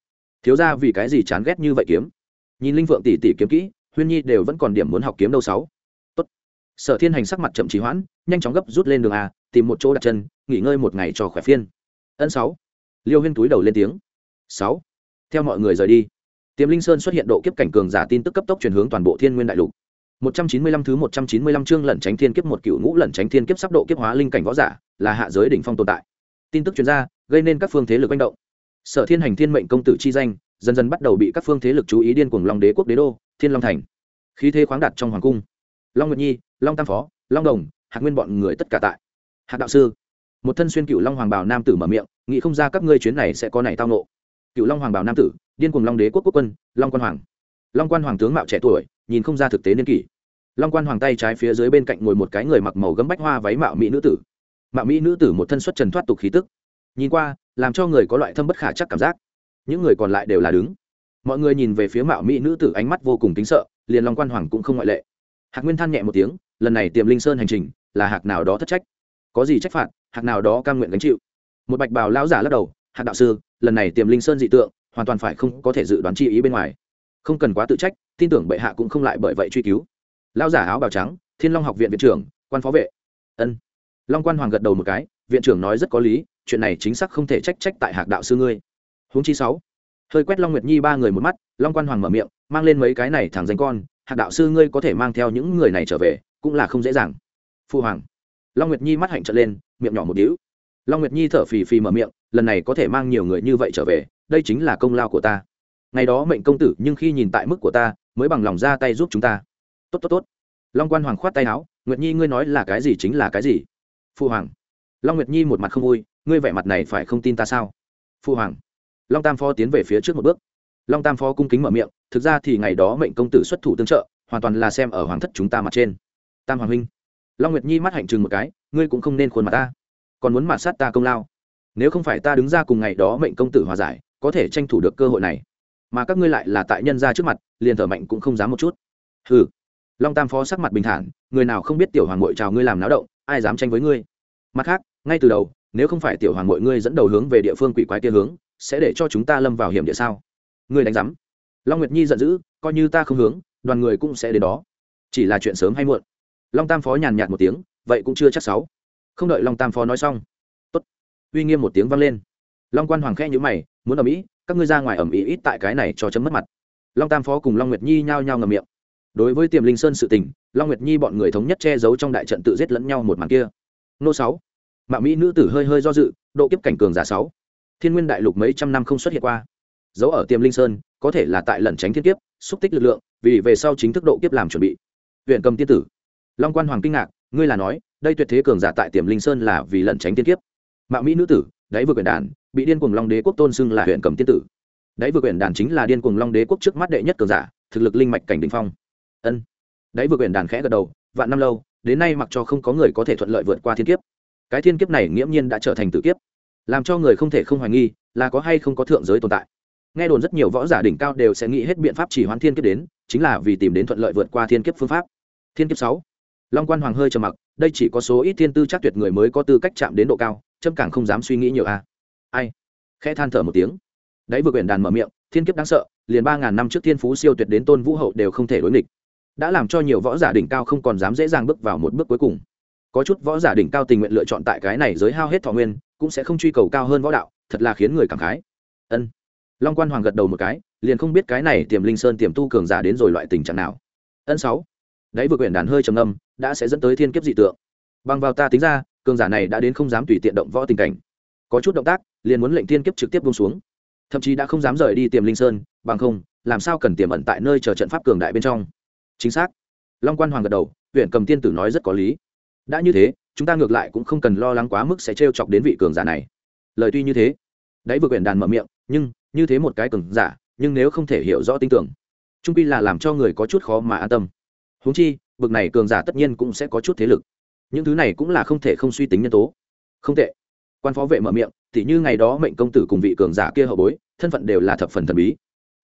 A: Thiếu gia vì cái gì chán ghét như vậy kiếm? Nhìn linh vượng tỷ tỷ kiếm kỹ, huyên nhi đều vẫn còn điểm muốn học kiếm đâu sáu. Tốt. sở thiên hành sắc mặt chậm trì hoãn, nhanh chóng gấp rút lên đường a, tìm một chỗ đặt chân, nghỉ ngơi một ngày cho khỏe phiên. Ân sáu. Liêu huyên túi đầu lên tiếng. Sáu. Theo mọi người rời đi tiềm linh sơn xuất hiện độ kiếp cảnh cường giả tin tức cấp tốc chuyển hướng toàn bộ thiên nguyên đại lục. 195 thứ 195 chương lẩn tránh thiên kiếp một cựu ngũ lẩn tránh thiên kiếp sắp độ kiếp hóa linh cảnh võ giả, là hạ giới đỉnh phong tồn tại. Tin tức truyền ra, gây nên các phương thế lực manh động. Sở Thiên Hành Thiên mệnh công tử chi danh, dần dần bắt đầu bị các phương thế lực chú ý điên cuồng Long Đế quốc đế đô, Thiên Long thành. Khí thế khoáng đạt trong hoàng cung. Long Nguyệt Nhi, Long Tam Phó, Long Đồng, Hạc Nguyên bọn người tất cả tại. Hạc đạo sư, một thân xuyên cựu Long Hoàng bào nam tử mở miệng, nghĩ không ra các ngươi chuyến này sẽ có này tao nộ. Cựu Long Hoàng bào nam tử, điên cuồng Long Đế quốc quốc quân, Long Quan Hoàng. Long Quan Hoàng tướng mạo trẻ tuổi, nhìn không ra thực tế niên kỷ. Long quan hoàng tay trái phía dưới bên cạnh ngồi một cái người mặc màu gấm bách hoa váy mạo mỹ nữ tử. Mạo mỹ nữ tử một thân xuất trần thoát tục khí tức. Nhìn qua làm cho người có loại thâm bất khả chắc cảm giác. Những người còn lại đều là đứng. Mọi người nhìn về phía mạo mỹ nữ tử ánh mắt vô cùng kính sợ liền long quan hoàng cũng không ngoại lệ. Hạc nguyên than nhẹ một tiếng lần này tiềm linh sơn hành trình là hạc nào đó thất trách. Có gì trách phạt hạc nào đó cam nguyện gánh chịu. Một bạch bào lão giả lắc đầu hạc đạo sư lần này tiềm linh sơn dị tượng hoàn toàn phải không có thể dự đoán chi ý bên ngoài không cần quá tự trách, tin tưởng bệ hạ cũng không lại bởi vậy truy cứu. Lao giả áo bào trắng, thiên long học viện viện trưởng, quan phó vệ. Ân. Long quan hoàng gật đầu một cái, viện trưởng nói rất có lý, chuyện này chính xác không thể trách trách tại hạc đạo sư ngươi. Huống chi sáu. Hơi quét long nguyệt nhi ba người một mắt, long quan hoàng mở miệng, mang lên mấy cái này thẳng danh con, hạc đạo sư ngươi có thể mang theo những người này trở về, cũng là không dễ dàng. Phu hoàng. Long nguyệt nhi mắt hạnh trợn lên, miệng nhỏ một đĩu long nguyệt nhi thở phì phì mở miệng, lần này có thể mang nhiều người như vậy trở về, đây chính là công lao của ta ngày đó mệnh công tử nhưng khi nhìn tại mức của ta, mới bằng lòng ra tay giúp chúng ta. Tốt tốt tốt. Long quan hoàng khoát tay áo, nguyệt nhi ngươi nói là cái gì chính là cái gì? Phụ hoàng. Long nguyệt nhi một mặt không vui, ngươi vẻ mặt này phải không tin ta sao? Phụ hoàng. Long tam phó tiến về phía trước một bước. Long tam phó cung kính mở miệng, thực ra thì ngày đó mệnh công tử xuất thủ tương trợ, hoàn toàn là xem ở hoàng thất chúng ta mặt trên. Tam hoàng huynh. Long nguyệt nhi mắt hạnh chừng một cái, ngươi cũng không nên khuôn mặt ta. Còn muốn mạt sát ta công lao. Nếu không phải ta đứng ra cùng ngày đó mệnh công tử hòa giải, có thể tranh thủ được cơ hội này mà các ngươi lại là tại nhân ra trước mặt, liền thở mạnh cũng không dám một chút. Hừ. Long tam phó sắc mặt bình thản, người nào không biết tiểu hoàng mội chào ngươi làm náo động, ai dám tranh với ngươi? Mặt khác, ngay từ đầu, nếu không phải tiểu hoàng mội ngươi dẫn đầu hướng về địa phương quỷ quái kia hướng, sẽ để cho chúng ta lâm vào hiểm địa sao? Ngươi đánh giám. Long nguyệt nhi giận dữ, coi như ta không hướng, đoàn người cũng sẽ đến đó. Chỉ là chuyện sớm hay muộn. Long tam phó nhàn nhạt một tiếng, vậy cũng chưa chắc sáu. Không đợi long tam phó nói xong. Tốt. Uy nghiêm một tiếng vang lên. Long quan hoàng khẽ nhữ mày, muốn ở mỹ các ngươi ra ngoài ẩm ý ít tại cái này cho chấm mất mặt. Long tam phó cùng long nguyệt nhi nhao nhao ngầm miệng. Đối với tiềm linh sơn sự tình, long nguyệt nhi bọn người thống nhất che giấu trong đại trận tự giết lẫn nhau một màn kia. Nô sáu Mạ mỹ nữ tử hơi hơi do dự, độ kiếp cảnh cường giả sáu. Thiên nguyên đại lục mấy trăm năm không xuất hiện qua. Giấu ở tiềm linh sơn, có thể là tại lẩn tránh thiên kiếp, xúc tích lực lượng, vì về sau chính thức độ kiếp làm chuẩn bị. Huyện cầm tiên tử, long quan hoàng kinh ngạc, ngươi là nói, đây tuyệt thế cường giả tại tiềm linh sơn là vì lẩn tránh thiên kiếp. Mạ mỹ nữ tử, đáy vừa quyền đàn bị điên cuồng long đế quốc tôn xưng là huyện cầm tiên tử. Đáy vừa quyển đàn chính là điên cuồng long đế quốc trước mắt đệ nhất cường giả, thực lực linh mạch cảnh đình phong. Ân. Đáy vừa quyển đàn khẽ gật đầu, vạn năm lâu, đến nay mặc cho không có người có thể thuận lợi vượt qua thiên kiếp. Cái thiên kiếp này nghiễm nhiên đã trở thành tử kiếp. Làm cho người không thể không hoài nghi, là có hay không có thượng giới tồn tại. Nghe đồn rất nhiều võ giả đỉnh cao đều sẽ nghĩ hết biện pháp chỉ hoán thiên kiếp đến, chính là vì tìm đến thuận lợi vượt qua thiên kiếp phương pháp. Thiên kiếp sáu. Long quan hoàng hơi trầm mặc, đây chỉ có số ít thiên tư chắc tuyệt người mới có tư cách chạm đến độ cao trâm càng không dám suy nghĩ nhiều a. à ai? Khẽ than thở một tiếng. Đấy vừa quyển đàn mở miệng, thiên kiếp đáng sợ, liền ba ngàn năm trước thiên phú siêu tuyệt đến tôn vũ hậu đều không thể đối nghịch. Đã làm cho nhiều võ giả đỉnh cao không còn dám dễ dàng bước vào một bước cuối cùng. Có chút võ giả đỉnh cao tình nguyện lựa chọn tại cái này giới hao hết thọ nguyên, cũng sẽ không truy cầu cao hơn võ đạo, thật là khiến người cảm khái. Ân. Long quan hoàng gật đầu một cái, liền không biết cái này tiềm linh sơn tiềm tu cường giả đến rồi loại tình trạng nào. Ân sáu. Đấy vừa quyển đàn hơi trầm âm đã sẽ dẫn tới thiên kiếp dị tượng. Bằng vào ta tính ra, cường giả này đã đến không dám tùy tiện động võ tình cảnh. Có chút động tác liền muốn lệnh thiên kiếp trực tiếp buông xuống. Thậm chí đã không dám rời đi tiềm linh sơn, bằng không, làm sao cần tiềm ẩn tại nơi chờ trận pháp cường đại bên trong? Chính xác. Long quan hoàng gật đầu, huyện cầm tiên tử nói rất có lý. Đã như thế, chúng ta ngược lại cũng không cần lo lắng quá mức sẽ t chọc đến vị cường giả này. Lời tuy như thế đấy vừa quyển đàn mở miệng, nhưng, như thế một cái cường giả, nhưng nếu không thể hiểu rõ tin tưởng, trung pi là làm cho người có chút khó mà an tâm. Huống chi, bực này cường giả tất nhiên cũng sẽ có chút thế lực. Những thứ này cũng là không thể không suy tính nhân tố. Không tệ. Quan phó vệ mở miệng tỉ như ngày đó mệnh công tử cùng vị cường giả kia hậu bối, thân phận đều là thập phần thần bí.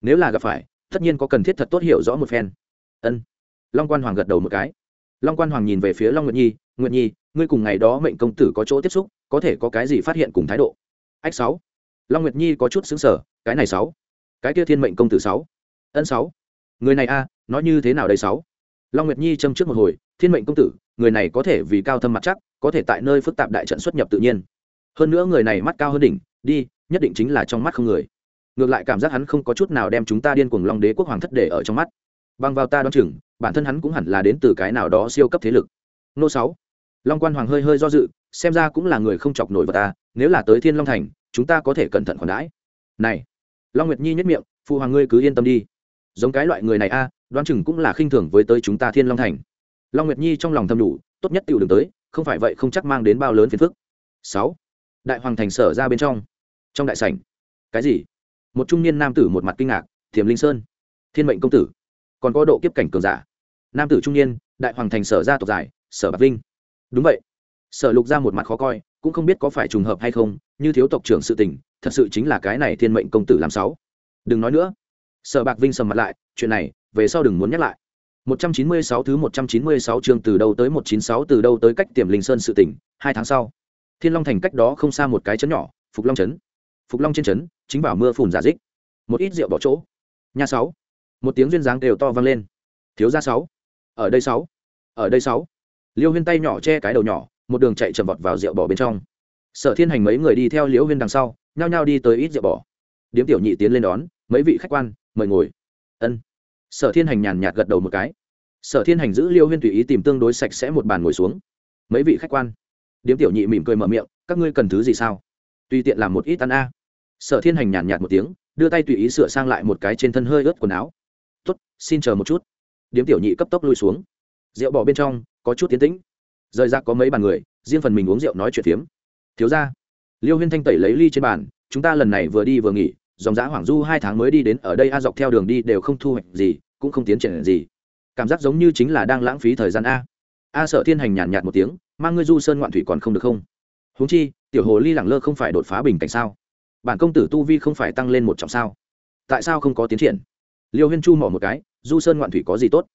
A: Nếu là gặp phải, tất nhiên có cần thiết thật tốt hiểu rõ một phen. Ân. Long quan hoàng gật đầu một cái. Long quan hoàng nhìn về phía long nguyệt nhi nguyệt nhi, ngươi cùng ngày đó mệnh công tử có chỗ tiếp xúc, có thể có cái gì phát hiện cùng thái độ? Ách sáu. Long nguyệt nhi có chút xứng sở cái này sáu. Cái kia thiên mệnh công tử sáu. Ân sáu. Người này a nói như thế nào đây sáu? Long nguyệt nhi châm trước một hồi, thiên mệnh công tử, người này có thể vì cao thâm mặt chắc, có thể tại nơi phức tạp đại trận xuất nhập tự nhiên hơn nữa người này mắt cao hơn đỉnh, đi, nhất định chính là trong mắt không người. Ngược lại cảm giác hắn không có chút nào đem chúng ta điên cuồng long đế quốc hoàng thất để ở trong mắt. Bằng vào ta đoán chừng, bản thân hắn cũng hẳn là đến từ cái nào đó siêu cấp thế lực. Nô sáu. Long quan hoàng hơi hơi do dự, xem ra cũng là người không chọc nổi vào ta, nếu là tới thiên long thành, chúng ta có thể cẩn thận khoản đãi. Này, long nguyệt nhi nhất miệng phụ hoàng ngươi cứ yên tâm đi. Giống cái loại người này a, đoán chừng cũng là khinh thường với tới chúng ta thiên long thành. Long nguyệt nhi trong lòng thầm đủ, tốt nhất tiểu đường tới, không phải vậy không chắc mang đến bao lớn phiền phức. Sáu đại hoàng thành sở ra bên trong. Trong đại sảnh cái gì? Một trung niên nam tử một mặt kinh ngạc thiềm linh sơn thiên mệnh công tử. Còn có độ kiếp cảnh cường giả. Nam tử trung niên đại hoàng thành sở ra tộc giải sở bạc vinh. Đúng vậy. Sở lục ra một mặt khó coi cũng không biết có phải trùng hợp hay không như thiếu tộc trưởng sự tình thật sự chính là cái này thiên mệnh công tử làm sáu. Đừng nói nữa. Sở bạc vinh sầm mặt lại chuyện này về sau đừng muốn nhắc lại. 196 thứ 196 chương từ đâu tới 196 từ đâu tới cách tiềm linh sơn sự tỉnh, hai tháng sau. Thiên Long thành cách đó không xa một cái chấn nhỏ, Phục Long Chấn, Phục Long trên chấn, chính vào mưa phùn giả dích. Một ít rượu bỏ chỗ. Nhà sáu. Một tiếng duyên dáng đều to vang lên. Thiếu gia sáu. Ở đây sáu. Ở đây sáu. Liêu Huyên tay nhỏ che cái đầu nhỏ, một đường chạy chậm vọt vào rượu bỏ bên trong. Sở Thiên Hành mấy người đi theo Liễu Huyên đằng sau, nhao nhao đi tới ít rượu bỏ. Điếm tiểu nhị tiến lên đón, mấy vị khách quan, mời ngồi. Ân sở thiên hành nhàn nhạt gật đầu một cái sở thiên hành giữ liêu huyên tùy ý tìm tương đối sạch sẽ một bàn ngồi xuống mấy vị khách quan điếm tiểu nhị mỉm cười mở miệng, các ngươi cần thứ gì sao? Tùy tiện làm một ít ăn a. Sở thiên hành nhàn nhạt một tiếng, đưa tay tùy ý sửa sang lại một cái trên thân hơi ướt quần áo. T xin chờ một chút. Điếm tiểu nhị cấp tốc lui xuống. Rượu bỏ bên trong, có chút tiến tĩnh. Rời ra có mấy bàn người, riêng phần mình uống rượu nói chuyện phiếm. Thiếu ra liêu huyên thanh tẩy lấy ly trên bàn, chúng ta lần này vừa đi vừa nghỉ, dòng giã hoảng du hai tháng mới đi đến ở đây a dọc theo đường đi đều không thu hoạch gì, cũng không tiến triển gì. Cảm giác giống như chính là đang lãng phí thời gian a a sợ thiên hành nhàn nhạt một tiếng, mang ngươi du sơn ngoạn thủy còn không được không? Huống chi, tiểu hồ ly lẳng lơ không phải đột phá bình cảnh sao? Bản công tử tu vi không phải tăng lên một trọng sao? Tại sao không có tiến triển? Liêu huyên chu mỏ một cái, du sơn ngoạn thủy có gì tốt?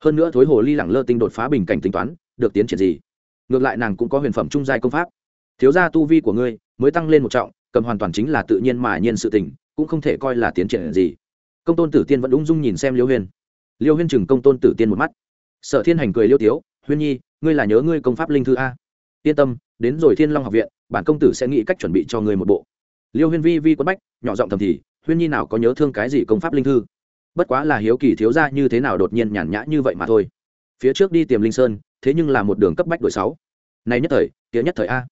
A: Hơn nữa thối hồ ly lẳng lơ tinh đột phá bình cảnh tính toán, được tiến triển gì? Ngược lại nàng cũng có huyền phẩm trung giai công pháp. Thiếu gia tu vi của ngươi mới tăng lên một trọng, cầm hoàn toàn chính là tự nhiên mà nhiên sự tình, cũng không thể coi là tiến triển gì. Công tôn tử tiên vẫn ung dung nhìn xem liêu huyên. Liêu huyên chừng công tôn tử tiên một mắt. Sở thiên hành cười liêu tiếu huyên nhi, ngươi là nhớ ngươi công pháp linh thư a. Yên tâm, đến rồi thiên long học viện, bản công tử sẽ nghĩ cách chuẩn bị cho ngươi một bộ. Liêu huyên vi vi quất bách, nhỏ giọng thầm thì, huyên nhi nào có nhớ thương cái gì công pháp linh thư? Bất quá là hiếu kỳ thiếu ra như thế nào đột nhiên nhàn nhã như vậy mà thôi. Phía trước đi tìm linh sơn, thế nhưng là một đường cấp bách đội sáu. Này nhất thời tía nhất thời a.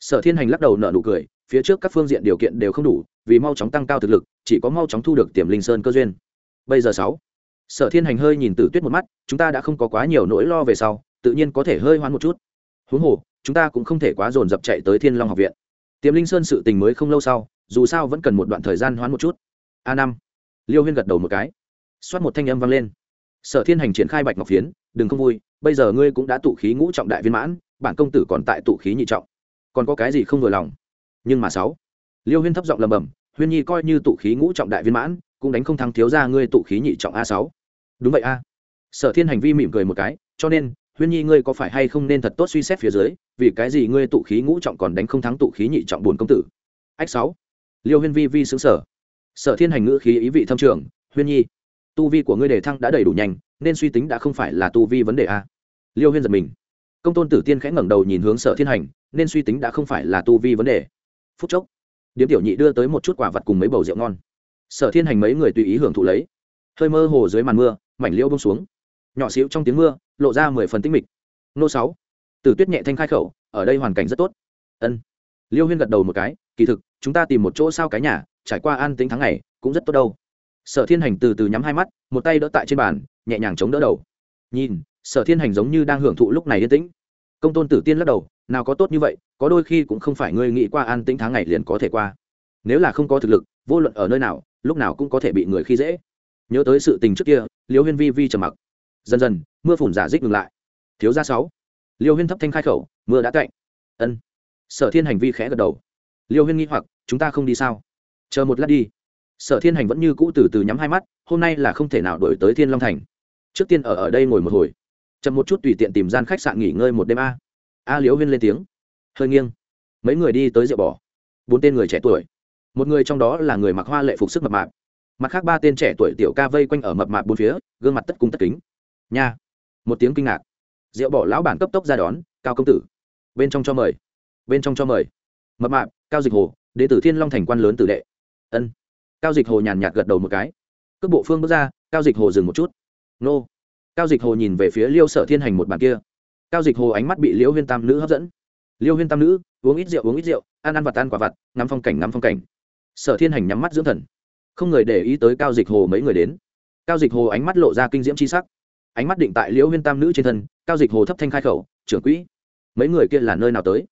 A: Sở thiên hành lắc đầu nở nụ cười, phía trước các phương diện điều kiện đều không đủ, vì mau chóng tăng cao thực lực, chỉ có mau chóng thu được tiềm linh sơn cơ duyên. Bây giờ sáu. Sở thiên hành hơi nhìn tử tuyết một mắt, chúng ta đã không có quá nhiều nỗi lo về sau tự nhiên có thể hơi hoán một chút. Huống hồ, chúng ta cũng không thể quá dồn dập chạy tới thiên long học viện. Tiềm linh sơn sự tình mới không lâu sau, dù sao vẫn cần một đoạn thời gian hoán một chút. A năm. Liêu huyên gật đầu một cái. Xoát một thanh âm vang lên. Sở thiên hành triển khai bạch ngọc phiến, đừng không vui, bây giờ ngươi cũng đã tụ khí ngũ trọng đại viên mãn, bản công tử còn tại tụ khí nhị trọng. Còn có cái gì không vừa lòng? Nhưng mà sáu. Liêu huyên thấp giọng lầm bầm huyên nhi coi như tụ khí ngũ trọng đại viên mãn, cũng đánh không thắng thiếu ra ngươi tụ khí nhị trọng a sáu. Đúng vậy a. Sở thiên hành vi mỉm cười một cái, cho nên huyên nhi, ngươi có phải hay không nên thật tốt suy xét phía dưới, vì cái gì ngươi tụ khí ngũ trọng còn đánh không thắng tụ khí nhị trọng bồn công tử? Ách sáu. Liêu huyên vi vi xứng sở sở thiên hành ngữ khí ý vị thâm trường, huyên nhi, tu vi của ngươi đề thăng đã đầy đủ nhanh, nên suy tính đã không phải là tu vi vấn đề a. Liêu huyên giật mình. Công tôn tử tiên khẽ ngẩng đầu nhìn hướng sở thiên hành, nên suy tính đã không phải là tu vi vấn đề. Phút chốc, điếm tiểu nhị đưa tới một chút quả vật cùng mấy bầu rượu ngon. Sở thiên hành mấy người tùy ý hưởng thụ lấy. Hơi mơ hồ dưới màn mưa, mảnh liêu bông xuống. Nhỏ xíu trong tiếng mưa lộ ra mười phần tinh mịch. Nô sáu, tử tuyết nhẹ thanh khai khẩu, ở đây hoàn cảnh rất tốt. Ân. Liêu huyên gật đầu một cái, kỳ thực, chúng ta tìm một chỗ sao cái nhà, trải qua an tính tháng ngày, cũng rất tốt đâu. Sở thiên hành từ từ nhắm hai mắt, một tay đỡ tại trên bàn, nhẹ nhàng chống đỡ đầu. Nhìn, sở thiên hành giống như đang hưởng thụ lúc này yên tĩnh. Công tôn tử tiên lắc đầu, nào có tốt như vậy, có đôi khi cũng không phải ngươi nghĩ qua an tĩnh tháng ngày liền có thể qua. Nếu là không có thực lực, vô luận ở nơi nào, lúc nào cũng có thể bị người khi dễ. Nhớ tới sự tình trước kia, liêu huyên vi vi trầm mặc dần dần, mưa phùn giả dích ngừng lại. Thiếu ra sáu. Liêu huyên thấp thanh khai khẩu, mưa đã cạnh ân. Sở thiên hành vi khẽ gật đầu. Liêu huyên nghĩ hoặc, chúng ta không đi sao? Chờ một lát đi. Sở thiên hành vẫn như cũ từ từ nhắm hai mắt, hôm nay là không thể nào đổi tới thiên long thành. Trước tiên ở ở đây ngồi một hồi. Chậm một chút tùy tiện tìm gian khách sạn nghỉ ngơi một đêm a. A liễu huyên lên tiếng. Hơi nghiêng. Mấy người đi tới rượu bỏ bốn tên người trẻ tuổi. Một người trong đó là người mặc hoa lệ phục sức mập mạp. Mặt khác ba tên trẻ tuổi tiểu ca vây quanh ở mập mạp bốn phía, gương mặt tất cung tất kính nha. Một tiếng kinh ngạc. Rượu bỏ lão bản cấp tốc ra đón, cao công tử, bên trong cho mời, bên trong cho mời. Mập mạp, cao dịch hồ, đệ tử thiên long thành quan lớn tử đệ. Ân. Cao dịch hồ nhàn nhạt gật đầu một cái. Cước bộ phương bước ra, cao dịch hồ dừng một chút. Nô. Cao dịch hồ nhìn về phía liêu sở thiên hành một bàn kia. Cao dịch hồ ánh mắt bị liêu huyên tam nữ hấp dẫn. Liêu huyên tam nữ, uống ít rượu, uống ít rượu, ăn ăn vặt ăn quả vặt, ngắm phong cảnh, ngắm phong cảnh. Sở thiên hành nhắm mắt dưỡng thần. Không người để ý tới cao dịch hồ mấy người đến. Cao dịch hồ ánh mắt lộ ra kinh diễm c h i sắc ánh mắt định tại liễu huyên tam nữ trên thân, cao dịch hồ thấp thanh khai khẩu, trưởng quỹ, mấy người kia là nơi nào tới?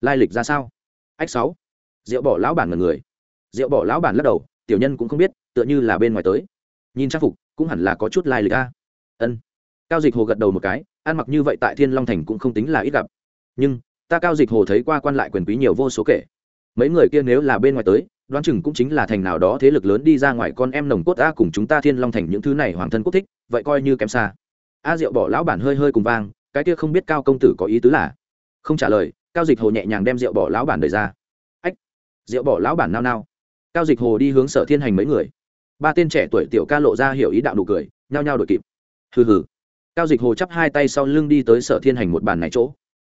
A: Lai lịch ra sao? Ách sáu. Rượu bỏ lão bản là người. Rượu bỏ lão bản lắc đầu, tiểu nhân cũng không biết, tựa như là bên ngoài tới. Nhìn trang phục, cũng hẳn là có chút lai lịch a. Ân. Cao dịch hồ gật đầu một cái, ăn mặc như vậy tại thiên long thành cũng không tính là ít gặp. Nhưng, ta cao dịch hồ thấy qua quan lại quyền quý nhiều vô số kể. Mấy người kia nếu là bên ngoài tới, đoán chừng cũng chính là thành nào đó thế lực lớn đi ra ngoài con em nồng cốt a cùng chúng ta thiên long thành những thứ này hoàng thân quốc thích, vậy coi như kém xa a diệu bỏ lão bản hơi hơi cùng vang, cái kia không biết cao công tử có ý tứ là? Không trả lời, cao dịch hồ nhẹ nhàng đem rượu bỏ lão bản đời ra. Ách rượu bỏ lão bản nao nao. Cao dịch hồ đi hướng sở thiên hành mấy người. Ba tên trẻ tuổi tiểu ca lộ ra hiểu ý đạo nụ cười, nhao nhao đổi kịp. Hừ hừ. Cao dịch hồ chắp hai tay sau lưng đi tới sở thiên hành một bàn này chỗ.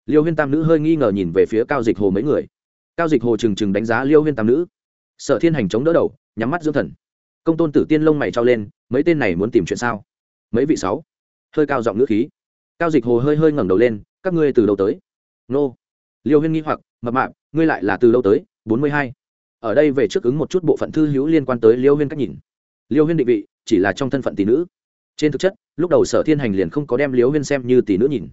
A: Liêu huyên tam nữ hơi nghi ngờ nhìn về phía cao dịch hồ mấy người. Cao dịch hồ trừng trừng đánh giá liêu huyên tam nữ. Sở thiên hành chống đỡ đầu, nhắm mắt dưỡng thần. Công tôn tử tiên lông mày trao lên, mấy tên này muốn tìm chuyện sao? Mấy vị sáu? Hơi cao giọng ngữ khí. Cao dịch hồ hơi hơi ngẩng đầu lên, các ngươi từ đâu tới? Nô. Liêu huyên nghi hoặc, mập mạp, ngươi lại là từ đâu tới? Bốn mươi hai. Ở đây về trước ứng một chút bộ phận thư hữu liên quan tới liêu huyên cách nhìn. Liêu huyên định vị, chỉ là trong thân phận tỷ nữ. Trên thực chất, lúc đầu sở thiên hành liền không có đem liêu huyên xem như tỷ nữ nhìn.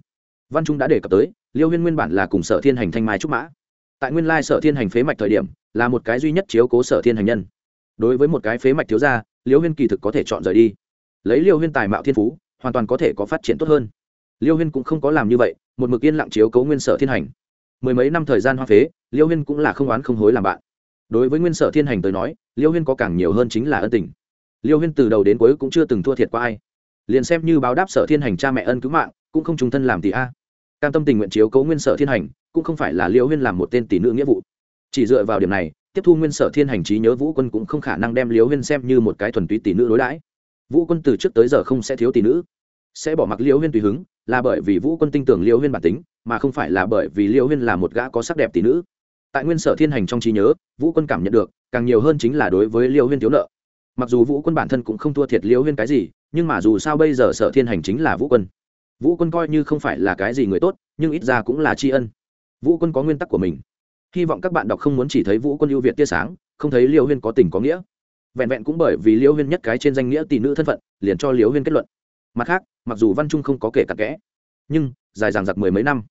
A: Văn trung đã đề cập tới, liêu huyên nguyên bản là cùng sở thiên hành thanh mai trúc mã. Tại nguyên lai sở thiên hành phế mạch thời điểm, là một cái duy nhất chiếu cố sở thiên hành nhân. Đối với một cái phế mạch thiếu gia, liêu huyên kỳ thực có thể chọn rời đi. Lấy liêu huyên tài mạo thiên phú hoàn toàn có thể có phát triển tốt hơn. Liêu huyên cũng không có làm như vậy, một mực yên lặng chiếu cấu nguyên sở thiên hành. Mười mấy năm thời gian hoa phế, liêu huyên cũng là không oán không hối làm bạn. Đối với nguyên sở thiên hành tới nói, liêu huyên có càng nhiều hơn chính là ân tình. Liêu huyên từ đầu đến cuối cũng chưa từng thua thiệt qua ai. Liền xem như báo đáp sở thiên hành cha mẹ ân cứu mạng, cũng không trung thân làm tỷ a. Cam tâm tình nguyện chiếu cấu nguyên sở thiên hành, cũng không phải là liêu huyên làm một tên tỷ nữ nghĩa vụ. Chỉ dựa vào điểm này, tiếp thu nguyên sở thiên hành trí nhớ vũ quân cũng không khả năng đem liêu huyên xem như một cái thuần túy tỷ nữ đối đãi vũ quân từ trước tới giờ không sẽ thiếu tỷ nữ. Sẽ bỏ mặc liêu huyên tùy hứng, là bởi vì vũ quân tin tưởng liêu huyên bản tính, mà không phải là bởi vì liêu huyên là một gã có sắc đẹp tỷ nữ. Tại nguyên sở thiên hành trong trí nhớ, vũ quân cảm nhận được, càng nhiều hơn chính là đối với liêu huyên thiếu nợ. Mặc dù vũ quân bản thân cũng không thua thiệt liêu huyên cái gì, nhưng mà dù sao bây giờ sở thiên hành chính là vũ quân. Vũ quân coi như không phải là cái gì người tốt, nhưng ít ra cũng là tri ân. Vũ quân có nguyên tắc của mình. Hy vọng các bạn đọc không muốn chỉ thấy vũ quân ưu việt tia sáng, không thấy liêu huyên có tình có nghĩa vẹn vẹn cũng bởi vì liễu huyên nhất cái trên danh nghĩa tỷ nữ thân phận, liền cho liễu huyên kết luận. Mặt khác, mặc dù văn trung không có kể cặn kẽ, nhưng dài dằng dặc mười mấy năm,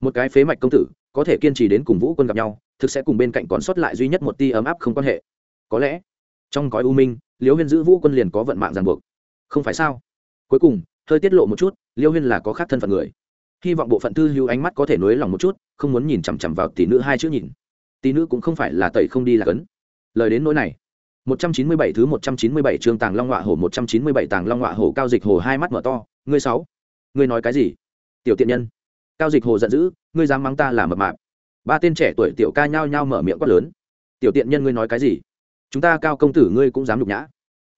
A: một cái phế mạch công tử, có thể kiên trì đến cùng vũ quân gặp nhau, thực sẽ cùng bên cạnh còn sót lại duy nhất một ti ấm áp không quan hệ. Có lẽ, trong cõi u minh, liễu huyên giữ vũ quân liền có vận mạng ràng buộc. Không phải sao? Cuối cùng, hơi tiết lộ một chút, liễu huyên là có khác thân phận người. Hy vọng bộ phận thư hữu ánh mắt có thể nối lòng một chút, không muốn nhìn chằm chằm vào tỷ nữ hai chữ nhìn. Tỷ nữ cũng không phải là tẩy không đi là cấn. Lời đến nỗi này 197 thứ 197 chương Tàng Long Ngọa Hổ 197 Tàng Long Ngọa Hổ cao dịch hồ hai mắt mở to, ngươi sáu, ngươi nói cái gì? Tiểu tiện nhân. Cao dịch hồ giận dữ, ngươi dám mắng ta là mập mạp. Ba tên trẻ tuổi tiểu ca nhao nhao mở miệng quát lớn. Tiểu tiện nhân ngươi nói cái gì? Chúng ta cao công tử ngươi cũng dám nhục nhã.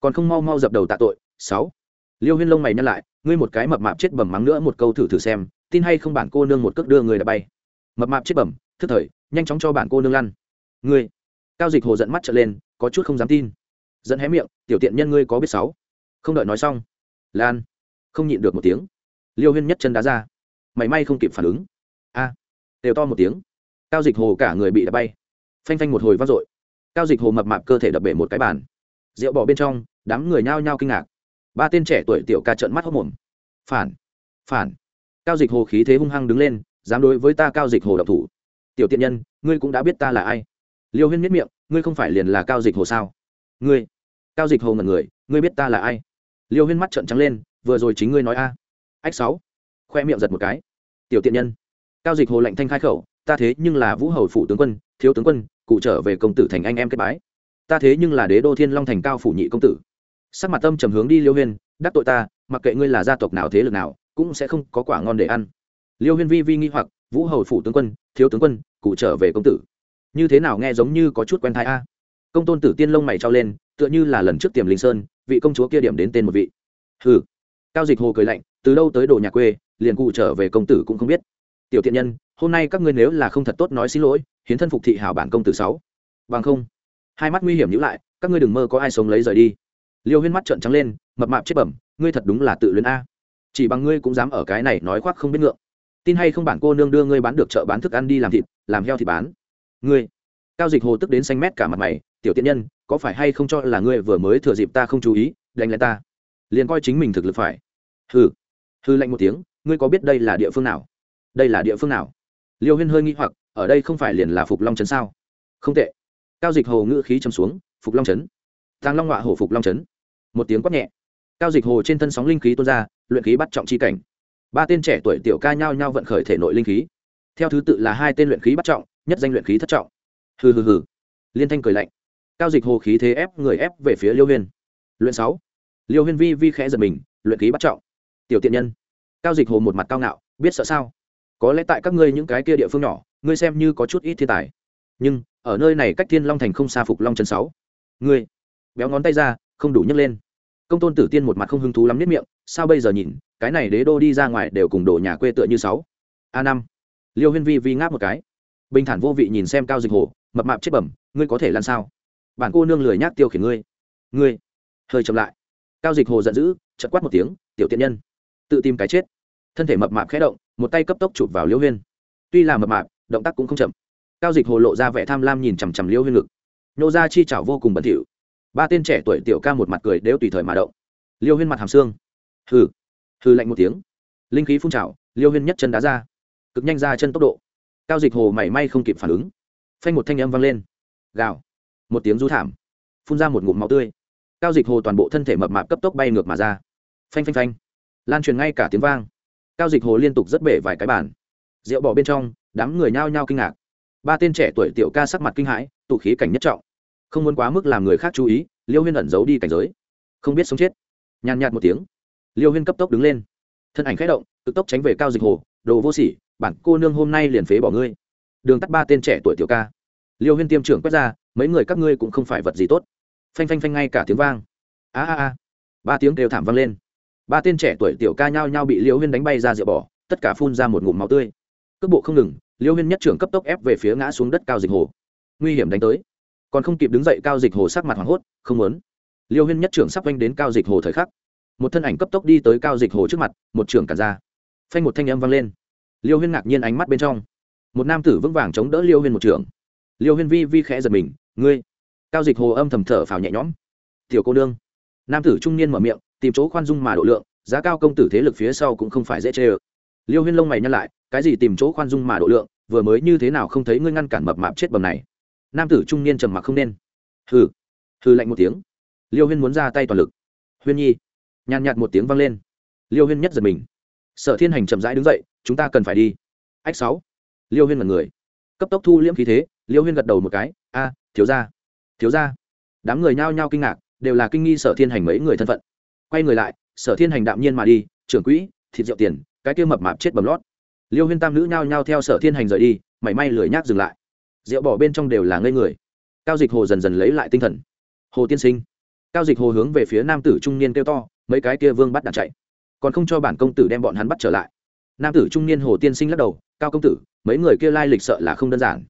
A: Còn không mau mau dập đầu tạ tội. Sáu. Liêu Huyên lông mày nhăn lại, ngươi một cái mập mạp chết bẩm mắng nữa một câu thử thử xem, tin hay không bản cô nương một cước đưa người đã bay. Mập mạp chết bẩm, thức thời, nhanh chóng cho bản cô nương lăn. Ngươi. Cao dịch hồ giận mắt trợn lên, có chút không dám tin. Dẫn hé miệng, tiểu tiện nhân ngươi có biết sáu? Không đợi nói xong, lan không nhịn được một tiếng. Liêu huyên nhất chân đá ra. Mảy may không kịp phản ứng. A đều to một tiếng. Cao dịch hồ cả người bị đập bay. Phanh phanh một hồi vang dội. Cao dịch hồ mập mạp cơ thể đập bể một cái bàn. Rượu bỏ bên trong, đám người nhao nhao kinh ngạc. Ba tên trẻ tuổi tiểu ca trợn mắt hốc mồm. Phản phản. Cao dịch hồ khí thế hung hăng đứng lên, dám đối với ta cao dịch hồ độc thủ. Tiểu tiện nhân, ngươi cũng đã biết ta là ai. Liêu huyên miết miệng ngươi không phải liền là cao dịch hồ sao? Ngươi, cao dịch hồ ngần người, ngươi biết ta là ai? Liêu huyên mắt trợn trắng lên, vừa rồi chính ngươi nói a. Ách sáu, khoe miệng giật một cái. Tiểu tiện nhân, cao dịch hồ lạnh thanh khai khẩu, ta thế nhưng là vũ hầu phủ tướng quân, thiếu tướng quân, cụ trở về công tử thành anh em kết bái. Ta thế nhưng là đế đô thiên long thành cao phủ nhị công tử. Sắc mặt tâm trầm hướng đi liêu huyên, đắc tội ta, mặc kệ ngươi là gia tộc nào thế lực nào, cũng sẽ không có quả ngon để ăn. Liêu huyên vi vi nghi hoặc, vũ hầu phủ tướng quân, thiếu tướng quân, cụ trở về công tử như thế nào nghe giống như có chút quen thai a? Công tôn tử tiên lông mày trao lên, tựa như là lần trước tiềm linh sơn, vị công chúa kia điểm đến tên một vị. Hừ. Cao dịch hồ cười lạnh, từ đâu tới đồ nhà quê, liền cụ trở về công tử cũng không biết. Tiểu thiện nhân, hôm nay các ngươi nếu là không thật tốt nói xin lỗi, hiến thân phục thị hảo bản công tử sáu. Bằng không, hai mắt nguy hiểm nhữ lại, các ngươi đừng mơ có ai sống lấy rời đi. Liêu huyên mắt trợn trắng lên, mập mạp chết bẩm, ngươi thật đúng là tự luyến a. Chỉ bằng ngươi cũng dám ở cái này nói khoác không biết ngượng. Tin hay không bản cô nương đưa ngươi bán được chợ bán thức ăn đi làm thịt, làm heo thì bán ngươi. Cao dịch hồ tức đến xanh mét cả mặt mày, tiểu tiện nhân, có phải hay không cho là ngươi vừa mới thừa dịp ta không chú ý, đánh lại ta? Liền coi chính mình thực lực phải. Hừ. Hư lạnh một tiếng, ngươi có biết đây là địa phương nào? Đây là địa phương nào? Liêu huyên hơi nghi hoặc, ở đây không phải liền là phục long trấn sao? Không tệ. Cao dịch hồ ngữ khí chấm xuống, phục long trấn. Tàng long họa hổ phục long trấn. Một tiếng quát nhẹ. Cao dịch hồ trên thân sóng linh khí tuôn ra, luyện khí bắt trọng chi cảnh. Ba tên trẻ tuổi tiểu ca nhao nhao vận khởi thể nội linh khí. Theo thứ tự là hai tên luyện khí bắt trọng nhất danh luyện khí thất trọng. Hừ hừ hừ. Liên thanh cười lạnh. Cao dịch hồ khí thế ép người ép về phía liêu huyên. Luyện sáu. Liêu huyên vi vi khẽ giật mình, luyện khí bắt trọng. Tiểu tiện nhân. Cao dịch hồ một mặt cao ngạo, biết sợ sao? Có lẽ tại các ngươi những cái kia địa phương nhỏ, ngươi xem như có chút ít thiên tài. Nhưng, ở nơi này cách thiên long thành không xa phục long chân sáu. Ngươi. Béo ngón tay ra, không đủ nhấc lên. Công tôn tử tiên một mặt không hứng thú lắm nếp miệng, sao bây giờ nhìn, cái này đế đô đi ra ngoài đều cùng đổ nhà quê tựa như sáu. A năm. Liêu huyên vi vi ngáp một cái bình thản vô vị nhìn xem cao dịch hồ, mập mạp chết bẩm, ngươi có thể làm sao? Bản cô nương lười nhác tiêu khiển ngươi. Ngươi, hơi chậm lại. Cao dịch hồ giận dữ chật quát một tiếng, tiểu tiện nhân. Tự tìm cái chết. Thân thể mập mạp khẽ động, một tay cấp tốc chụp vào liễu huyên. Tuy là mập mạp, động tác cũng không chậm. Cao dịch hồ lộ ra vẻ tham lam nhìn chằm chằm liễu huyên ngực. Nhô ra chi chảo vô cùng bẩn thỉu. Ba tên trẻ tuổi tiểu ca một mặt cười đều tùy thời mà động. Liêu huyên mặt hàm xương. Hừ. Hư lạnh một tiếng. Linh khí phun trào liêu huyên nhất chân đá ra. Cực nhanh ra chân tốc độ cao dịch hồ mảy may không kịp phản ứng. Phanh một thanh âm vang lên. Gào. Một tiếng rú thảm. Phun ra một ngụm máu tươi. Cao dịch hồ toàn bộ thân thể mập mạp cấp tốc bay ngược mà ra. Phanh phanh phanh. Lan truyền ngay cả tiếng vang. Cao dịch hồ liên tục rất bể vài cái bản rượu bỏ bên trong, đám người nhao nhao kinh ngạc. Ba tên trẻ tuổi tiểu ca sắc mặt kinh hãi, tụ khí cảnh nhất trọng. Không muốn quá mức làm người khác chú ý, liêu huyên ẩn giấu đi cảnh giới. Không biết sống chết. Nhàn nhạt một tiếng. Liêu huyên cấp tốc đứng lên. Thân ảnh k h ẽ động cực tốc tránh về cao dịch hồ, đồ vô sỉ bản cô nương hôm nay liền phế bỏ ngươi. Đường tắt ba tên trẻ tuổi tiểu ca. Liêu huyên tiêm trưởng quét ra, mấy người các ngươi cũng không phải vật gì tốt. Phanh phanh phanh ngay cả tiếng vang. A a a. Ba tiếng đều thảm vang lên. Ba tên trẻ tuổi tiểu ca nhao nhao bị liêu huyên đánh bay ra rượu bỏ, tất cả phun ra một ngụm máu tươi. Cước bộ không ngừng, liêu huyên nhất trưởng cấp tốc ép về phía ngã xuống đất cao dịch hồ. Nguy hiểm đánh tới. Còn không kịp đứng dậy cao dịch hồ sắc mặt hoảng hốt, không muốn. Liêu huyên nhất trưởng sắp vanh đến cao dịch hồ thời khắc. Một thân ảnh cấp tốc đi tới cao dịch hồ trước mặt, một trưởng cả ra. Phanh một thanh âm vang lên liêu huyên ngạc nhiên ánh mắt bên trong. Một nam tử vững vàng chống đỡ liêu huyên một trường. Liêu huyên vi vi khẽ giật mình, ngươi? Cao dịch hồ âm thầm thở phào nhẹ nhõm. Tiểu cô nương. Nam tử trung niên mở miệng, tìm chỗ khoan dung mà độ lượng, giá cao công tử thế lực phía sau cũng không phải dễ chê ơ. Liêu huyên lông mày nhăn lại, cái gì tìm chỗ khoan dung mà độ lượng, vừa mới như thế nào không thấy ngươi ngăn cản mập mạp chết bầm này? Nam tử trung niên trầm mặc không nên. Hừ. Hừ lạnh một tiếng. Liêu huyên muốn ra tay toàn lực. Huyên nhi. Nhàn nhạt một tiếng vang lên. Liêu huyên nhất giật mình. Sở thiên hành chậm rãi đứng dậy chúng ta cần phải đi. Ách sáu. Liêu huyên mật người. Cấp tốc thu liễm khí thế, liêu huyên gật đầu một cái. A, thiếu ra thiếu ra đám người nhao nhao kinh ngạc, đều là kinh nghi sở thiên hành mấy người thân phận. Quay người lại, sở thiên hành đạm nhiên mà đi, trưởng quỹ, thịt rượu tiền, cái kia mập mạp chết bầm lót. Liêu huyên tam nữ nhao nhao theo sở thiên hành rời đi, mảy may lười nhác dừng lại. Rượu bỏ bên trong đều là ngây người. Cao dịch hồ dần dần lấy lại tinh thần. Hồ tiên sinh. Cao dịch hồ hướng về phía nam tử trung niên kêu to, mấy cái kia vương bắt đàn chạy. Còn không cho bản công tử đem bọn hắn bắt trở lại nam tử trung niên hồ tiên sinh lắc đầu, cao công tử, mấy người kia lai lịch sợ là không đơn giản.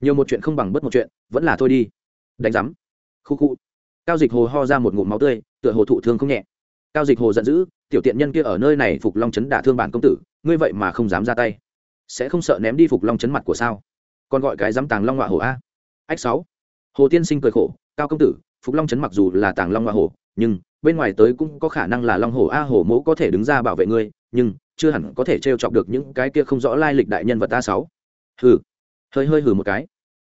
A: Nhiều một chuyện không bằng bất một chuyện, vẫn là thôi đi. Đánh giám. Khu khu. Cao dịch hồ ho ra một ngụm máu tươi, tựa hồ thụ thương không nhẹ. Cao dịch hồ giận dữ, tiểu tiện nhân kia ở nơi này phục long chấn đả thương bản công tử, ngươi vậy mà không dám ra tay. Sẽ không sợ ném đi phục long chấn mặt của sao? Còn gọi cái dám tàng long họa hồ a. Ách sáu. Hồ tiên sinh cười khổ, cao công tử, phục long chấn mặc dù là tàng long họa hồ nhưng bên ngoài tới cũng có khả năng là long hồ a hồ mẫu có thể đứng ra bảo vệ ngươi, nhưng chưa hẳn có thể t chọc được những cái kia không rõ lai lịch đại nhân vật ta sáu. Hừ, hơi hơi hừ một cái.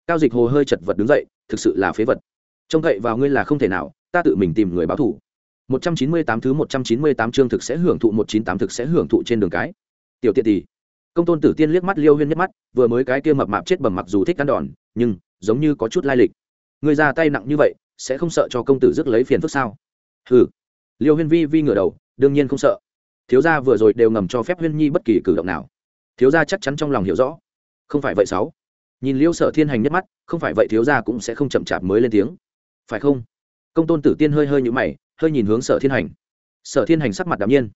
A: Cao dịch hồ hơi chật vật đứng dậy, thực sự là phế vật. Trông cậy vào ngươi là không thể nào, ta tự mình tìm người báo thủ 198 thứ 198 chương thực sẽ hưởng thụ 198 thực sẽ hưởng thụ trên đường cái. Tiểu tiện tỷ. Công tôn tử tiên liếc mắt, liêu huyên nhất mắt, vừa mới cái kia mập mạp chết bầm mặc dù thích ăn đòn, nhưng giống như có chút lai lịch. Người ra tay nặng như vậy, sẽ không sợ cho công tử rước lấy phiền phức sao? Hừ. Liêu huyên vi vi ngửa đầu, đương nhiên không sợ thiếu gia vừa rồi đều ngầm cho phép huyên nhi bất kỳ cử động nào. Thiếu gia chắc chắn trong lòng hiểu rõ. Không phải vậy sáu. Nhìn liêu sở thiên hành nhất mắt, không phải vậy thiếu gia cũng sẽ không chậm chạp mới lên tiếng. Phải không? Công tôn tử tiên hơi hơi nhũ mày, hơi nhìn hướng sở thiên hành. Sở thiên hành sắc mặt đ nhiên.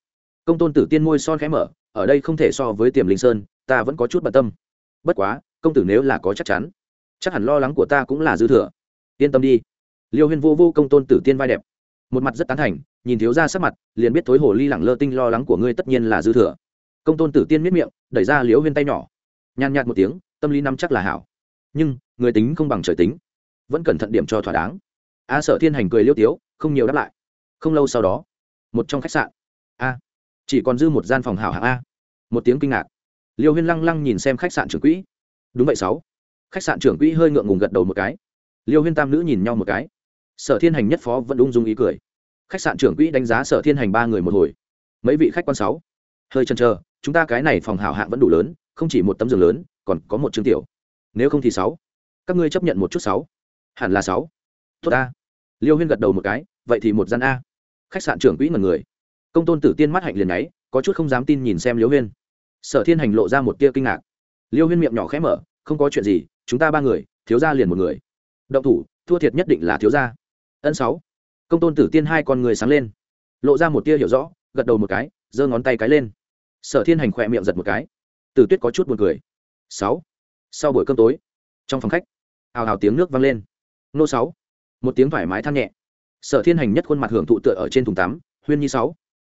A: Công tôn tử tiên môi son khẽ mở, ở đây không thể so với tiềm linh sơn, ta vẫn có chút bận tâm. Bất quá, công tử nếu là có chắc chắn, chắc hẳn lo lắng của ta cũng là dư thừa. Yên tâm đi. Liêu huyên vô vô công tôn tử tiên vai đẹp một mặt rất tán thành, nhìn thiếu ra sắc mặt, liền biết thối hồ ly lẳng lơ tinh lo lắng của ngươi tất nhiên là dư thừa. Công tôn tử tiên miết miệng, đẩy ra liễu huyên tay nhỏ. Nhàn nhạt một tiếng, tâm lý năm chắc là hảo. Nhưng, người tính không bằng trời tính. Vẫn cẩn thận điểm cho thỏa đáng. A sở thiên hành cười liêu tiếu, không nhiều đáp lại. Không lâu sau đó, một trong khách sạn. A, chỉ còn dư một gian phòng hảo hạng a. Một tiếng kinh ngạc. Liêu huyên lăng lăng nhìn xem khách sạn trưởng quỹ. Đúng vậy sáu. Khách sạn trưởng quỹ hơi ngượng ngùng gật đầu một cái. Liêu huyên tam nữ nhìn nhau một cái sở thiên hành nhất phó vẫn ung dung ý cười. Khách sạn trưởng quỹ đánh giá sở thiên hành ba người một hồi. Mấy vị khách quan sáu. Hơi chần chờ chúng ta cái này phòng hảo hạng vẫn đủ lớn không chỉ một tấm giường lớn còn có một chương tiểu. Nếu không thì sáu. Các ngươi chấp nhận một chút sáu. Hẳn là sáu. Tốt a liêu huyên gật đầu một cái vậy thì một gian a. Khách sạn trưởng quỹ mật người. Công tôn tử tiên mắt hạnh liền ấy, có chút không dám tin nhìn xem liêu huyên. Sở thiên hành lộ ra một tia kinh ngạc. Liêu huyên miệng nhỏ khẽ mở không có chuyện gì chúng ta ba người thiếu gia liền một người. Động thủ thua thiệt nhất định là thiếu gia ân sáu. Công tôn tử tiên hai con người sáng lên. Lộ ra một tia hiểu rõ, gật đầu một cái, giơ ngón tay cái lên. Sở thiên hành khỏe miệng giật một cái. Tử tuyết có chút buồn cười. Sáu. Sau buổi cơm tối, trong phòng khách hào hào tiếng nước vang lên. Nô sáu. Một tiếng thoải mái than nhẹ. Sở thiên hành nhất khuôn mặt hưởng thụ tựa ở trên thùng tắm, huyên nhi sáu.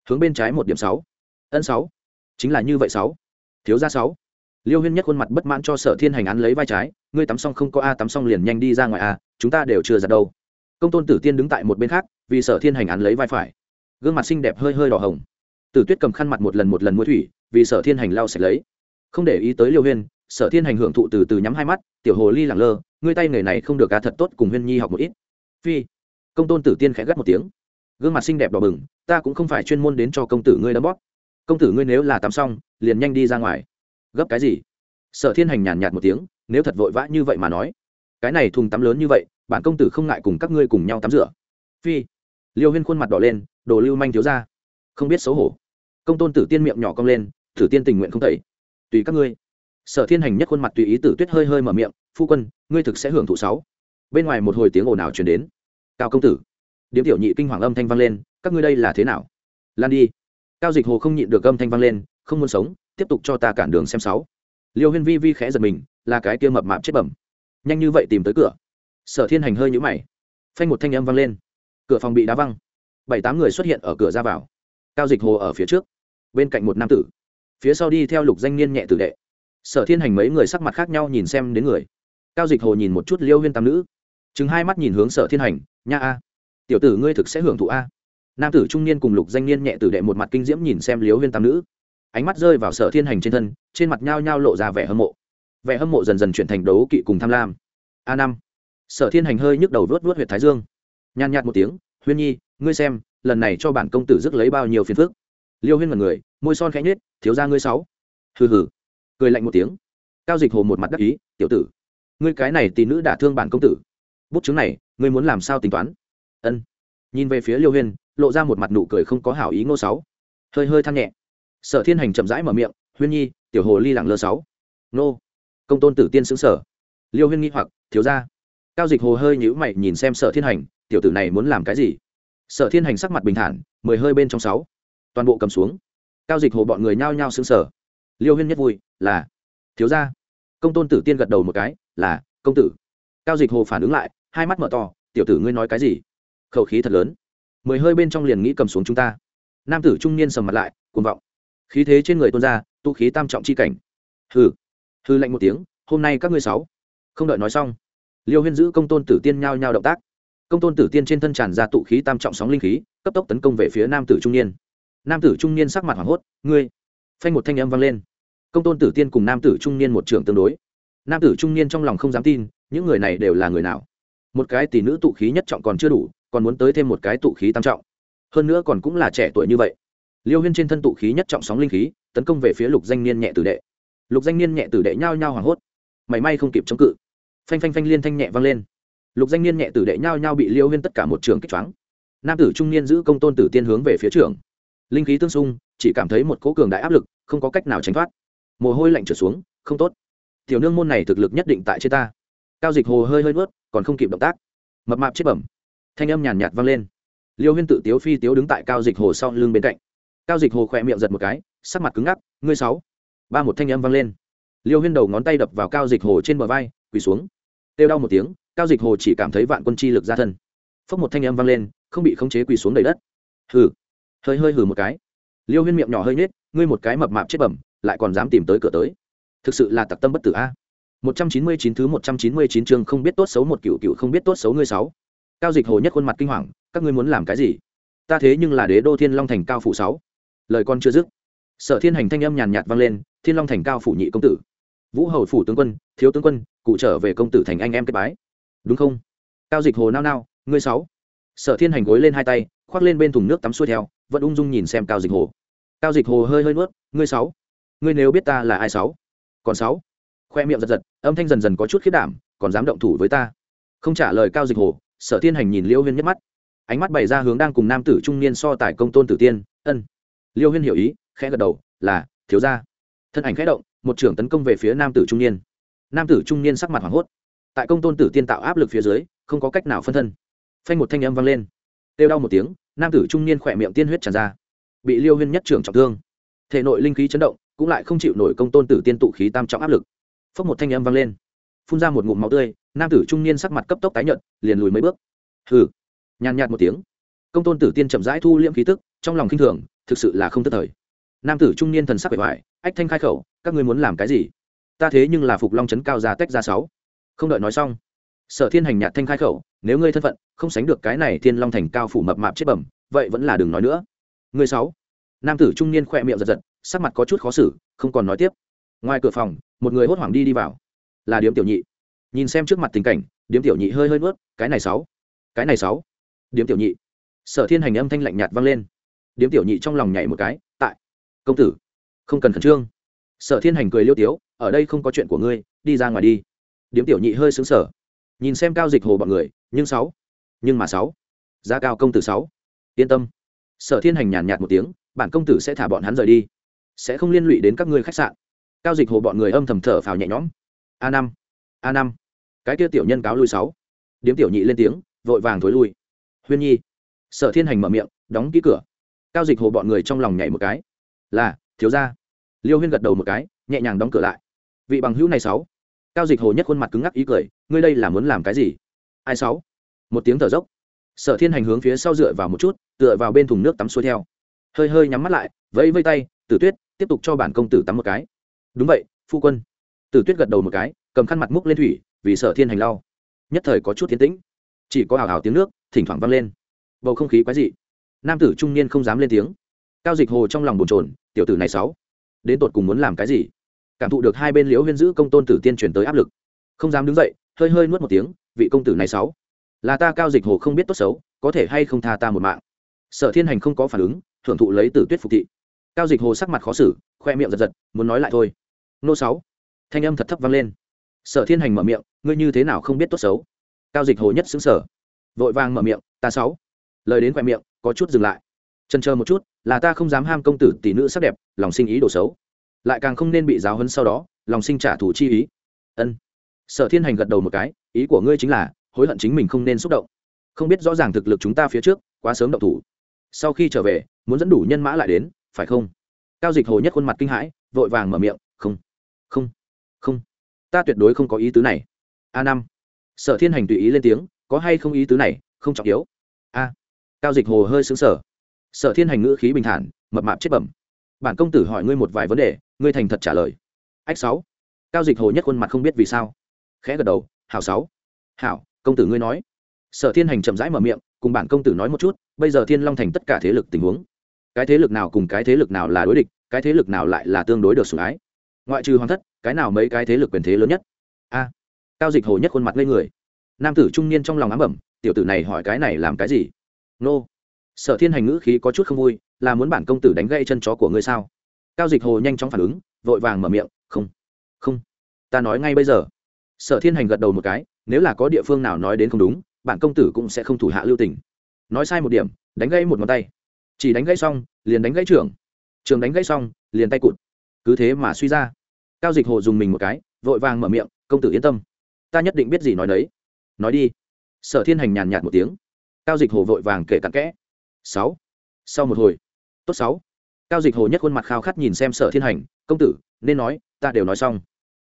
A: Hướng bên trái một điểm sáu. Ân sáu. Chính là như vậy sáu. Thiếu gia sáu. Liêu huyên nhất khuôn mặt bất mãn cho sở thiên hành án lấy vai trái, ngươi tắm xong không có a, tắm xong liền nhanh đi ra ngoài a, chúng ta đều chưa giặt đâu công tôn tử tiên đứng tại một bên khác, vì sở thiên hành án lấy vai phải. Gương mặt xinh đẹp hơi hơi đỏ hồng. Tử tuyết cầm khăn mặt một lần một lần mua thủy, vì sở thiên hành lau sạch lấy. Không để ý tới liêu huyên, sở thiên hành hưởng thụ từ từ nhắm hai mắt, tiểu hồ ly lẳng lơ, ngươi tay nghề này không được cá thật tốt cùng huyên nhi học một ít. Phi. Công tôn tử tiên khẽ gắt một tiếng. Gương mặt xinh đẹp đỏ bừng, ta cũng không phải chuyên môn đến cho công tử ngươi đấm bóp. Công tử ngươi nếu là tắm xong, liền nhanh đi ra ngoài. Gấp cái gì? Sở thiên hành nhàn nhạt một tiếng, nếu thật vội vã như vậy mà nói. Cái này thùng tắm lớn như vậy bản công tử không ngại cùng các ngươi cùng nhau tắm rửa. Phi. Liêu huyên khuôn mặt đỏ lên, đồ lưu manh thiếu ra. Không biết xấu hổ. Công tôn tử tiên miệng nhỏ cong lên, tử tiên tình nguyện không tẩy. Tùy các ngươi. Sở thiên hành nhất khuôn mặt tùy ý tử tuyết hơi hơi mở miệng, phu quân, ngươi thực sẽ hưởng thụ sáu. Bên ngoài một hồi tiếng ồn ào truyền đến. Cao công tử. Điếm tiểu nhị kinh hoàng âm thanh vang lên, các ngươi đây là thế nào? Lan đi. Cao dịch hồ không nhịn được âm thanh vang lên, không muốn sống, tiếp tục cho ta cản đường xem sáu. Liêu huyên vi vi khẽ giật mình, là cái kia mập mạp chết bẩm. Nhanh như vậy tìm tới cửa sở thiên hành hơi nhũ mày. Phanh một thanh âm vang lên. Cửa phòng bị đá văng. Bảy tám người xuất hiện ở cửa ra vào. Cao dịch hồ ở phía trước, bên cạnh một nam tử. Phía sau đi theo lục danh niên nhẹ tử đệ. Sở thiên hành mấy người sắc mặt khác nhau nhìn xem đến người. Cao dịch hồ nhìn một chút liêu huyên tam nữ. Chứng hai mắt nhìn hướng sở thiên hành, nha a, tiểu tử ngươi thực sẽ hưởng thụ a. Nam tử trung niên cùng lục danh niên nhẹ tử đệ một mặt kinh diễm nhìn xem liêu huyên tam nữ. Ánh mắt rơi vào sở thiên hành trên thân, trên mặt nhao nhao lộ ra vẻ hâm mộ. Vẻ hâm mộ dần dần chuyển thành đấu kỵ cùng tham lam. A năm sở thiên hành hơi nhức đầu vớt vớt h u y ệ t thái dương. Nhàn nhạt một tiếng, huyên nhi, ngươi xem, lần này cho bản công tử rước lấy bao nhiêu phiền phức. Liêu huyên mật người, môi son khẽ nhết thiếu ra ngươi sáu. Hừ hừ. Cười lạnh một tiếng. Cao dịch hồ một mặt đắc ý, tiểu tử, ngươi cái này tỷ nữ đả thương bản công tử. Bút chứng này, ngươi muốn làm sao tính toán? Ân. Nhìn về phía liêu huyên, lộ ra một mặt nụ cười không có hảo ý ngô sáu. Hơi hơi than nhẹ. Sở thiên hành chậm rãi mở miệng, huyên nhi, tiểu hồ ly lẳng lơ sáu. Nô, công tôn tử tiên xứng sở. Liêu huyên nghi hoặc, thiếu ra cao dịch hồ hơi nhữ mày nhìn xem sở thiên hành tiểu tử này muốn làm cái gì? Sở thiên hành sắc mặt bình thản mười hơi bên trong sáu. Toàn bộ cầm xuống. Cao dịch hồ bọn người nhao nhao xứng sở liêu huyên nhất vui là thiếu gia, công tôn tử tiên gật đầu một cái là công tử. Cao dịch hồ phản ứng lại hai mắt mở to tiểu tử ngươi nói cái gì? Khẩu khí thật lớn. Mười hơi bên trong liền nghĩ cầm xuống chúng ta. Nam tử trung niên sầm mặt lại cuồng vọng. Khí thế trên người tuôn ra tu khí tam trọng chi cảnh. Hừ. Hư lạnh một tiếng hôm nay các ngươi sáu. Không đợi nói xong liêu huyên giữ công tôn tử tiên nhao nhao động tác. Công tôn tử tiên trên thân tràn ra tụ khí tam trọng sóng linh khí, cấp tốc tấn công về phía nam tử trung niên. Nam tử trung niên sắc mặt hoảng hốt, ngươi! Phanh một thanh âm vang lên. Công tôn tử tiên cùng nam tử trung niên một trường tương đối. Nam tử trung niên trong lòng không dám tin, những người này đều là người nào? Một cái tỷ nữ tụ khí nhất trọng còn chưa đủ, còn muốn tới thêm một cái tụ khí tam trọng. Hơn nữa còn cũng là trẻ tuổi như vậy. Liêu huyên trên thân tụ khí nhất trọng sóng linh khí, tấn công về phía lục danh niên nhẹ tử đệ. Lục danh niên nhẹ tử đệ nhao nhao hoảng hốt. Mảy may không kịp chống cự phanh phanh phanh liên thanh nhẹ vang lên. Lục danh niên nhẹ tử đệ nhao nhao bị liêu huyên tất cả một trường kích choáng. Nam tử trung niên giữ công tôn tử tiên hướng về phía trường linh khí tương xung, chỉ cảm thấy một cố cường đại áp lực, không có cách nào tránh thoát. Mồ hôi lạnh trở xuống, không tốt. Tiểu nương môn này thực lực nhất định tại trên ta. Cao dịch hồ hơi hơi nuốt, còn không kịp động tác. Mập mạp chết bẩm. Thanh âm nhàn nhạt vang lên. Liêu huyên tự tiếu phi tiếu đứng tại cao dịch hồ sau lưng bên cạnh. Cao dịch hồ khỏe miệng giật một cái, sắc mặt cứng ngắc, ngươi sáu. Ba một thanh âm vang lên. Liêu huyên đầu ngón tay đập vào cao dịch hồ trên bờ vai, quỳ xuống têu đau một tiếng, cao dịch hồ chỉ cảm thấy vạn quân chi lực ra thân. Phốc một thanh âm vang lên, không bị khống chế quỳ xuống đầy đất. Hừ. Hơi hơi hừ một cái. Liêu huyên miệng nhỏ hơi nhếch, ngươi một cái mập mạp chết bẩm, lại còn dám tìm tới cửa tới. Thực sự là tặc tâm bất tử a. Một trăm chín mươi chín thứ một trăm chín mươi chín chương không biết tốt xấu một cựu cựu không biết tốt xấu ngươi sáu. Cao dịch hồ nhất khuôn mặt kinh hoàng, các ngươi muốn làm cái gì? Ta thế nhưng là đế đô thiên long thành cao phủ sáu. Lời con chưa dứt. Sở thiên hành thanh âm nhàn nhạt vang lên, thiên long thành cao phủ nhị công tử vũ hầu phủ tướng quân, thiếu tướng quân, cụ trở về công tử thành anh em kết bái. Đúng không? Cao dịch hồ nao nao, ngươi sáu. Sở thiên hành gối lên hai tay, khoác lên bên thùng nước tắm xuôi theo, vẫn ung dung nhìn xem cao dịch hồ. Cao dịch hồ hơi hơi nuốt, ngươi sáu. Ngươi nếu biết ta là ai sáu? Còn sáu. Khoe miệng giật giật, âm thanh dần dần có chút khiết đảm, còn dám động thủ với ta. Không trả lời cao dịch hồ, sở thiên hành nhìn liêu huyên nhất mắt. Ánh mắt bày ra hướng đang cùng nam tử trung niên so tài công tôn tử tiên. Ân. Liêu huyên hiểu ý, khẽ gật đầu, là, thiếu gia. Thân ảnh khẽ động một trưởng tấn công về phía nam tử trung niên. Nam tử trung niên sắc mặt hoảng hốt. Tại công tôn tử tiên tạo áp lực phía dưới, không có cách nào phân thân. Phanh một thanh âm vang lên. Têu đau một tiếng, nam tử trung niên khỏe miệng tiên huyết tràn ra. Bị liêu huyên nhất trưởng trọng thương. Thể nội linh khí chấn động, cũng lại không chịu nổi công tôn tử tiên tụ khí tam trọng áp lực. Phốc một thanh âm vang lên. Phun ra một ngụm máu tươi, nam tử trung niên sắc mặt cấp tốc tái nhận liền lùi mấy bước. Hừ. Nhàn nhạt một tiếng. Công tôn tử tiên chậm rãi thu liễm khí tức, trong lòng khinh thường, thực sự là không tức thời. Nam tử trung niên thần sắc bề ngoài ách thanh khai khẩu các ngươi muốn làm cái gì? Ta thế nhưng là phục long trấn cao ra tách ra sáu. Không đợi nói xong, sở thiên hành nhạt thanh khai khẩu, nếu ngươi thân phận, không sánh được cái này thiên long thành cao phủ mập mạp chết bẩm, vậy vẫn là đừng nói nữa. Người sáu. Nam tử trung niên khỏe miệng giật giật, sắc mặt có chút khó xử, không còn nói tiếp. Ngoài cửa phòng, một người hốt hoảng đi đi vào. Là điếm tiểu nhị. Nhìn xem trước mặt tình cảnh, điếm tiểu nhị hơi hơi nuốt, cái này sáu. Cái này sáu. Điếm tiểu nhị. Sở thiên hành âm thanh lạnh nhạt vang lên. Điếm tiểu nhị trong lòng nhảy một cái, tại. Công tử, không cần khẩn trương sở thiên hành cười liêu tiếu, ở đây không có chuyện của ngươi, đi ra ngoài đi. Điếm tiểu nhị hơi xứng sở nhìn xem cao dịch hồ bọn người, nhưng sáu, nhưng mà sáu, giá cao công tử sáu, yên tâm. Sở thiên hành nhàn nhạt một tiếng, bản công tử sẽ thả bọn hắn rời đi, sẽ không liên lụy đến các ngươi khách sạn. Cao dịch hồ bọn người âm thầm thở phào nhẹ nhõm, a năm a năm. Cái kia tiểu nhân cáo lui sáu. Điếm tiểu nhị lên tiếng, vội vàng thối lui. Huyên nhi. Sở thiên hành mở miệng, đóng ký cửa. Cao dịch hồ bọn người trong lòng nhảy một cái, là, thiếu ra liêu huyên gật đầu một cái, nhẹ nhàng đóng cửa lại. Vị bằng hữu này sáu. Cao dịch hồ nhất khuôn mặt cứng ngắc ý cười, ngươi đây là muốn làm cái gì? Ai sáu? Một tiếng thở dốc. Sở thiên hành hướng phía sau dựa vào một chút, tựa vào bên thùng nước tắm xuôi theo. Hơi hơi nhắm mắt lại, vẫy vây tay, tử tuyết, tiếp tục cho bản công tử tắm một cái. Đúng vậy, phu quân. Tử tuyết gật đầu một cái, cầm khăn mặt múc lên thủy, vì sở thiên hành lau. Nhất thời có chút thiên tĩnh. Chỉ có hào hào tiếng nước, thỉnh thoảng vang lên. Bầu không khí quái dị. Nam tử trung niên không dám lên tiếng. Cao dịch hồ trong lòng bồn trồn tiểu tử này sáu đến tột cùng muốn làm cái gì? Cảm thụ được hai bên liễu huyên giữ công tôn tử tiên chuyển tới áp lực. Không dám đứng dậy, hơi hơi nuốt một tiếng, vị công tử này sáu là ta cao dịch hồ không biết tốt xấu, có thể hay không tha ta một mạng. Sở thiên hành không có phản ứng thưởng thụ lấy tử tuyết phục thị. Cao dịch hồ sắc mặt khó xử, khoe miệng giật giật, muốn nói lại thôi. Nô sáu thanh âm thật thấp vang lên. Sở thiên hành mở miệng, ngươi như thế nào không biết tốt xấu? Cao dịch hồ nhất xứng sở vội vàng mở miệng, ta sáu lời đến khoe miệng, có chút dừng lại trần chờ một chút, là ta không dám ham công tử tỷ nữ sắc đẹp, lòng sinh ý đồ xấu. Lại càng không nên bị giáo hấn sau đó, lòng sinh trả thù chi ý. Ân. Sở thiên hành gật đầu một cái, ý của ngươi chính là, hối hận chính mình không nên xúc động. Không biết rõ ràng thực lực chúng ta phía trước, quá sớm động thủ. Sau khi trở về, muốn dẫn đủ nhân mã lại đến, phải không? Cao dịch hồ nhất khuôn mặt kinh hãi, vội vàng mở miệng, không không không. Ta tuyệt đối không có ý tứ này. A năm. Sở thiên hành tùy ý lên tiếng, có hay không ý tứ này, không trọng yếu. A. Cao dịch hồ hơi xứng sở sở thiên hành ngữ khí bình thản, mập mạp chết bẩm. Bản công tử hỏi ngươi một vài vấn đề, ngươi thành thật trả lời. Ách sáu. Cao dịch hồ nhất khuôn mặt không biết vì sao, khẽ gật đầu, hảo sáu. Hảo, công tử ngươi nói. Sở thiên hành chậm rãi mở miệng, cùng bản công tử nói một chút, bây giờ thiên long thành tất cả thế lực tình huống, cái thế lực nào cùng cái thế lực nào là đối địch, cái thế lực nào lại là tương đối được sủng ái. Ngoại trừ hoàng thất, cái nào mấy cái thế lực quyền thế lớn nhất? A. Cao dịch hồ nhất khuôn mặt ngây người. Nam tử trung niên trong lòng ám ẩm tiểu tử này hỏi cái này làm cái gì? Nô sở thiên hành ngữ khí có chút không vui, là muốn bản công tử đánh gãy chân chó của ngươi sao? Cao dịch hồ nhanh chóng phản ứng, vội vàng mở miệng, không không, ta nói ngay bây giờ. Sở thiên hành gật đầu một cái, nếu là có địa phương nào nói đến không đúng, bản công tử cũng sẽ không thủ hạ lưu tình. Nói sai một điểm, đánh gãy một ngón tay. Chỉ đánh gãy xong, liền đánh gãy trưởng. Trường đánh gãy xong, liền tay cụt. Cứ thế mà suy ra. Cao dịch hồ dùng mình một cái, vội vàng mở miệng, công tử yên tâm, ta nhất định biết gì nói đấy. Nói đi. Sở thiên hành nhàn nhạt một tiếng. Cao dịch hồ vội vàng kể cặn kẽ sáu. Sau một hồi. Tốt sáu. Cao dịch hồ nhất khuôn mặt khao khát nhìn xem sở thiên hành, công tử, nên nói, ta đều nói xong.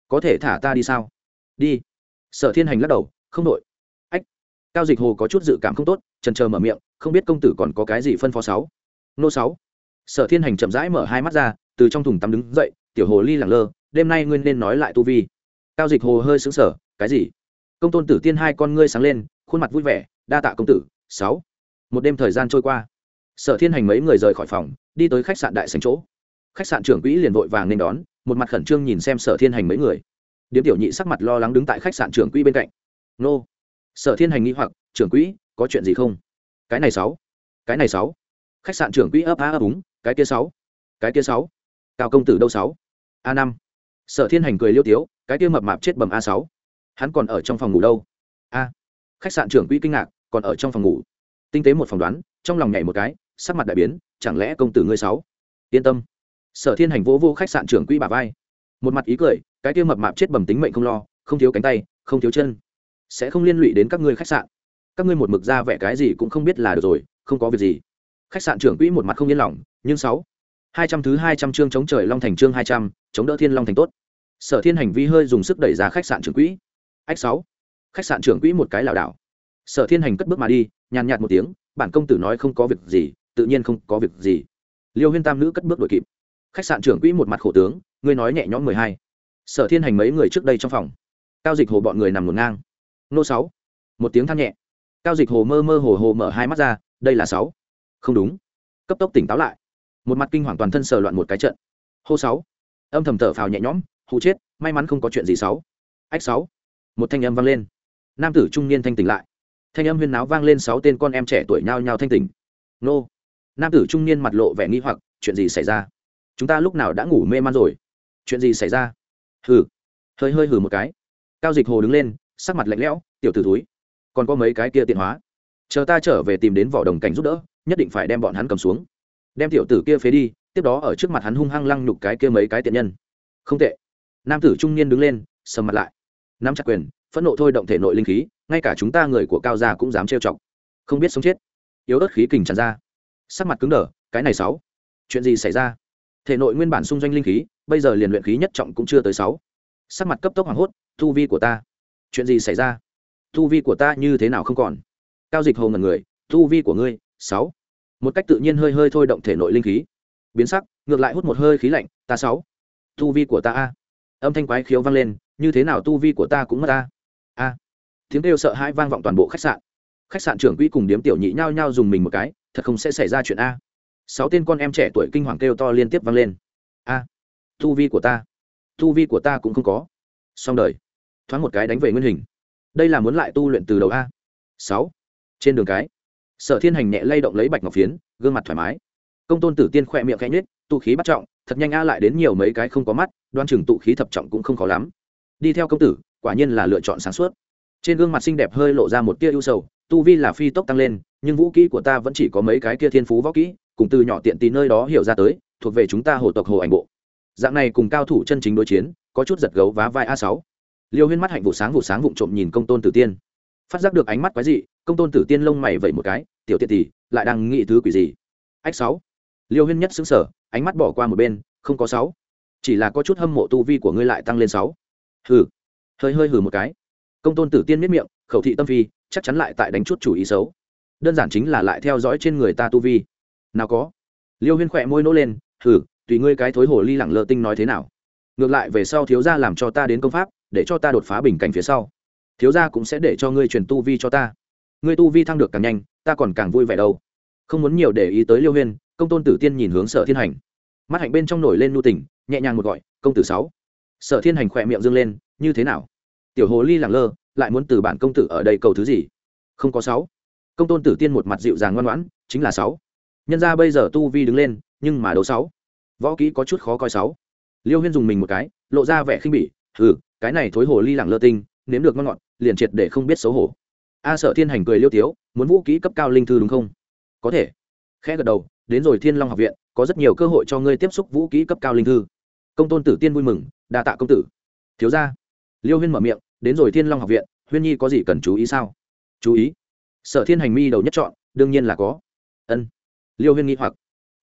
A: Có thể thả ta đi sao? Đi. Sở thiên hành lắc đầu, không đội. Ách. Cao dịch hồ có chút dự cảm không tốt trần trờ mở miệng, không biết công tử còn có cái gì phân phó sáu? Nô sáu. Sở thiên hành chậm rãi mở hai mắt ra, từ trong thùng tắm đứng dậy, tiểu hồ ly lẳng lơ, đêm nay nguyên nên nói lại tu vi. Cao dịch hồ hơi xứng sở cái gì? Công tôn tử tiên hai con ngươi sáng lên, khuôn mặt vui vẻ, đa tạ công tử, sáu một đêm thời gian trôi qua. Sở thiên hành mấy người rời khỏi phòng, đi tới khách sạn đại sành chỗ. Khách sạn trưởng quỹ liền vội vàng nên đón, một mặt khẩn trương nhìn xem sở thiên hành mấy người. Điếm tiểu nhị sắc mặt lo lắng đứng tại khách sạn trưởng quỹ bên cạnh. Nô. Sở thiên hành nghĩ hoặc, trưởng quỹ, có chuyện gì không? Cái này sáu. Cái này sáu. Khách sạn trưởng quỹ ấp á ấp úng, cái kia sáu. Cái kia sáu. Cao công tử đâu sáu? A năm. Sở thiên hành cười liêu tiếu, cái kia mập mạp chết bầm a sáu. Hắn còn ở trong phòng ngủ đâu? A. Khách sạn trưởng quỹ kinh ngạc, còn ở trong phòng ngủ? Tinh tế một phỏng đoán, trong lòng nhảy một cái, sắc mặt đại biến, chẳng lẽ công tử ngươi sáu? Yên tâm. Sở thiên hành vô vô khách sạn trưởng quỹ bà vai. Một mặt ý cười, cái kia mập mạp chết bầm tính mệnh không lo, không thiếu cánh tay, không thiếu chân. Sẽ không liên lụy đến các ngươi khách sạn. Các ngươi một mực ra vẻ cái gì cũng không biết là được rồi, không có việc gì. Khách sạn trưởng quỹ một mặt không yên lòng, nhưng sáu? Hai trăm thứ hai trăm chương chống trời long thành chương hai trăm, chống đỡ thiên long thành tốt. Sở thiên hành vi hơi dùng sức đẩy ra khách sạn trưởng quỹ. Ách sáu? Khách sạn trưởng quỹ một cái lảo đảo. Sở thiên hành cất bước mà đi nhàn nhạt một tiếng, bản công tử nói không có việc gì, tự nhiên không có việc gì. Liêu huyên tam nữ cất bước đuổi kịp. Khách sạn trưởng quỹ một mặt khổ tướng, ngươi nói nhẹ nhõm mười hai. Sở thiên hành mấy người trước đây trong phòng. Cao dịch hồ bọn người nằm ngổn ngang. Nô sáu. Một tiếng than nhẹ. Cao dịch hồ mơ mơ hồ hồ mở hai mắt ra, đây là sáu. Không đúng. Cấp tốc tỉnh táo lại. Một mặt kinh hoàng toàn thân sờ loạn một cái trận. Hô sáu. Âm thầm thở phào nhẹ nhõm hụ chết, may mắn không có chuyện gì sáu. Ách sáu. Một thanh âm vang lên. Nam tử trung niên thanh tỉnh lại thanh âm huyên náo vang lên sáu tên con em trẻ tuổi nhao nhao thanh tỉnh. Nô. Nam tử trung niên mặt lộ vẻ nghi hoặc, chuyện gì xảy ra? Chúng ta lúc nào đã ngủ mê man rồi? Chuyện gì xảy ra? Hừ. Hơi hơi hừ một cái. Cao dịch hồ đứng lên, sắc mặt lạnh lẽo, tiểu t ử túi còn có mấy cái kia tiện hóa. Chờ ta trở về tìm đến vỏ đồng cảnh giúp đỡ, nhất định phải đem bọn hắn cầm xuống. Đem tiểu tử kia phế đi, tiếp đó ở trước mặt hắn hung hăng lăng nhục cái kia mấy cái tiện nhân. Không tệ. Nam tử trung niên đứng lên, sầm mặt lại. Nắm chặt quyền phẫn nộ thôi động thể nội linh khí, ngay cả chúng ta người của cao gia cũng dám trêu chọc. Không biết sống chết. Yếu ớt khí kình tràn ra. Sắc mặt cứng đờ, cái này sáu. Chuyện gì xảy ra? Thể nội nguyên bản xung doanh linh khí, bây giờ liền luyện khí nhất trọng cũng chưa tới sáu. Sắc mặt cấp tốc hoảng hốt thu vi của ta. Chuyện gì xảy ra? Thu vi của ta như thế nào không còn? Cao dịch hồ ngần người thu vi của ngươi, sáu. Một cách tự nhiên hơi hơi thôi động thể nội linh khí. Biến sắc, ngược lại hút một hơi khí lạnh, ta sáu. Thu vi của ta a. Âm thanh quái khiếu vang lên, như thế nào tu vi của ta cũng mất ta a. Tiếng kêu sợ hãi vang vọng toàn bộ khách sạn. Khách sạn trưởng quỹ cùng điếm tiểu nhị nhao nhao dùng mình một cái, thật không sẽ xảy ra chuyện a. Sáu tên con em trẻ tuổi kinh hoàng kêu to liên tiếp vang lên. A. Tu vi của ta. Tu vi của ta cũng không có. Xong đời. Thoáng một cái đánh về nguyên hình. Đây là muốn lại tu luyện từ đầu a. Sáu. Trên đường cái, sở thiên hành nhẹ lay động lấy bạch ngọc phiến, gương mặt thoải mái. Công tôn tử tiên khỏe miệng khẽ nhết tụ khí bắt trọng, thật nhanh a lại đến nhiều mấy cái không có mắt, đoan chừng tụ khí thập trọng cũng không khó lắm. Đi theo công tử quả nhiên là lựa chọn sáng suốt. Trên gương mặt xinh đẹp hơi lộ ra một tia ưu sầu, tu vi là phi tốc tăng lên, nhưng vũ kỹ của ta vẫn chỉ có mấy cái kia thiên phú võ kỹ, cùng từ nhỏ tiện tí nơi đó hiểu ra tới, thuộc về chúng ta hồ tộc hồ ảnh bộ. Dạng này cùng cao thủ chân chính đối chiến, có chút giật gấu vá vai a sáu. Liêu huyên mắt hạnh vụ sáng vụ sáng vụng trộm nhìn công tôn tử tiên. Phát giác được ánh mắt quái dị, công tôn tử tiên lông mày vẩy một cái, tiểu tiện tỷ lại đang nghĩ thứ quỷ gì? Ách sáu. Liêu huyên nhất xứng sở ánh mắt bỏ qua một bên, không có sáu. Chỉ là có chút hâm mộ tu vi của ngươi lại tăng lên sáu. Hừ hơi hơi hừ một cái. Công tôn tử tiên miết miệng, khẩu thị tâm phi, chắc chắn lại tại đánh chút chủ ý xấu. Đơn giản chính là lại theo dõi trên người ta tu vi. Nào có. Liêu huyên khỏe môi nỗ lên, hừ, tùy ngươi cái thối hồ ly lẳng lơ tinh nói thế nào. Ngược lại về sau thiếu gia làm cho ta đến công pháp, để cho ta đột phá bình cảnh phía sau. Thiếu gia cũng sẽ để cho ngươi truyền tu vi cho ta. Ngươi tu vi thăng được càng nhanh, ta còn càng vui vẻ đâu. Không muốn nhiều để ý tới liêu huyên, công tôn tử tiên nhìn hướng sở thiên hành. Mắt hạnh bên trong nổi lên nu tỉnh nhẹ nhàng một gọi, công tử sáu. Sở thiên hành khỏe miệng dâng lên như thế nào? Tiểu hồ ly lẳng lơ, lại muốn từ bản công tử ở đây cầu thứ gì? Không có sáu. Công tôn tử tiên một mặt dịu dàng ngoan ngoãn, chính là sáu. Nhân ra bây giờ tu vi đứng lên, nhưng mà đấu sáu. Võ kỹ có chút khó coi sáu. Liêu huyên dùng mình một cái, lộ ra vẻ khinh bỉ ừ cái này thối hồ ly lẳng lơ tinh, nếm được ngon ngọt, liền triệt để không biết xấu hổ. A sợ thiên hành cười liêu tiếu, muốn vũ kỹ cấp cao linh thư đúng không? Có thể. Khẽ gật đầu, đến rồi thiên long học viện, có rất nhiều cơ hội cho ngươi tiếp xúc vũ kỹ cấp cao linh thư. Công tôn tử tiên vui mừng, đa tạ công tử. Thiếu gia liêu huyên mở miệng, đến rồi thiên long học viện, huyên nhi có gì cần chú ý sao? Chú ý? Sở thiên hành mi đầu nhất chọn, đương nhiên là có. Ân. Liêu huyên nghĩ hoặc.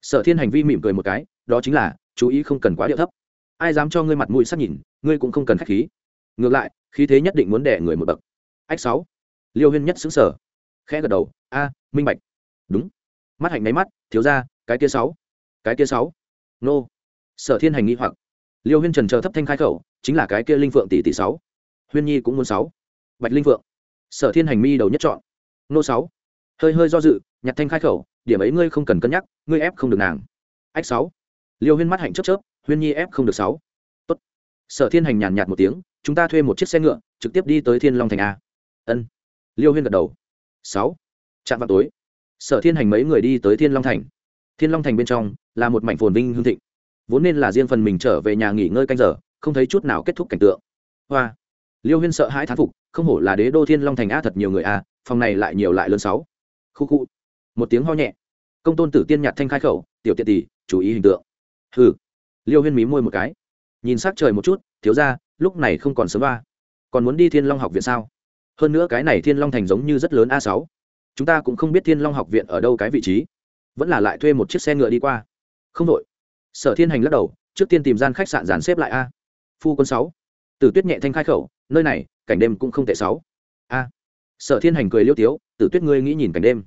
A: Sở thiên hành vi mỉm cười một cái, đó chính là, chú ý không cần quá điệu thấp. Ai dám cho ngươi mặt mũi sắc nhìn, ngươi cũng không cần k h á c h khí. Ngược lại, khí thế nhất định muốn đẻ người một bậc. Ách sáu. Liêu huyên nhất xứng sở khẽ gật đầu, a, minh bạch. Đúng. Mắt hạnh máy mắt, thiếu ra cái kia sáu. Cái kia sáu? Nô. Sở thiên hành nghĩ hoặc. Liêu huyên trần chờ thấp thanh khai khẩu chính là cái kia linh phượng tỷ tỷ sáu. Huyên nhi cũng muốn sáu. Bạch linh phượng. Sở thiên hành mi đầu nhất chọn. Nô sáu. Hơi hơi do dự, nhặt thanh khai khẩu, điểm ấy ngươi không cần cân nhắc, ngươi ép không được nàng. Ách sáu. Liêu huyên mắt hạnh chớp chớp, huyên nhi ép không được sáu. Tốt. sở thiên hành nhàn nhạt một tiếng, chúng ta thuê một chiếc xe ngựa, trực tiếp đi tới thiên long thành a. Ân. Liêu huyên gật đầu. Sáu. Chạm vào tối. Sở thiên hành mấy người đi tới thiên long thành. Thiên long thành bên trong là một mảnh phồn vinh hương thịnh. Vốn nên là riêng phần mình trở về nhà nghỉ ngơi canh giờ không thấy chút nào kết thúc cảnh tượng. Hoa. Liêu huyên sợ hãi thán phục, không hổ là đế đô thiên long thành a thật nhiều người a phòng này lại nhiều lại lớn sáu. Khu khu. Một tiếng ho nhẹ. Công tôn tử tiên nhạt thanh khai khẩu, tiểu tiện tỷ, chú ý hình tượng. Hừ. Liêu huyên mí môi một cái. Nhìn s trời một chút, thiếu ra lúc này không còn sớm ba. Còn muốn đi thiên long học viện sao? Hơn nữa cái này thiên long thành giống như rất lớn a sáu. Chúng ta cũng không biết thiên long học viện ở đâu cái vị trí. Vẫn là lại thuê một chiếc xe ngựa đi qua. Không đội sở thiên hành lắc đầu, trước tiên tìm gian khách sạn dàn xếp lại a phu quân sáu. Tử tuyết nhẹ thanh khai khẩu, nơi này, cảnh đêm cũng không tệ sáu. A. Sở thiên hành cười liêu tiếu, tử tuyết ngươi nghĩ nhìn cảnh đêm.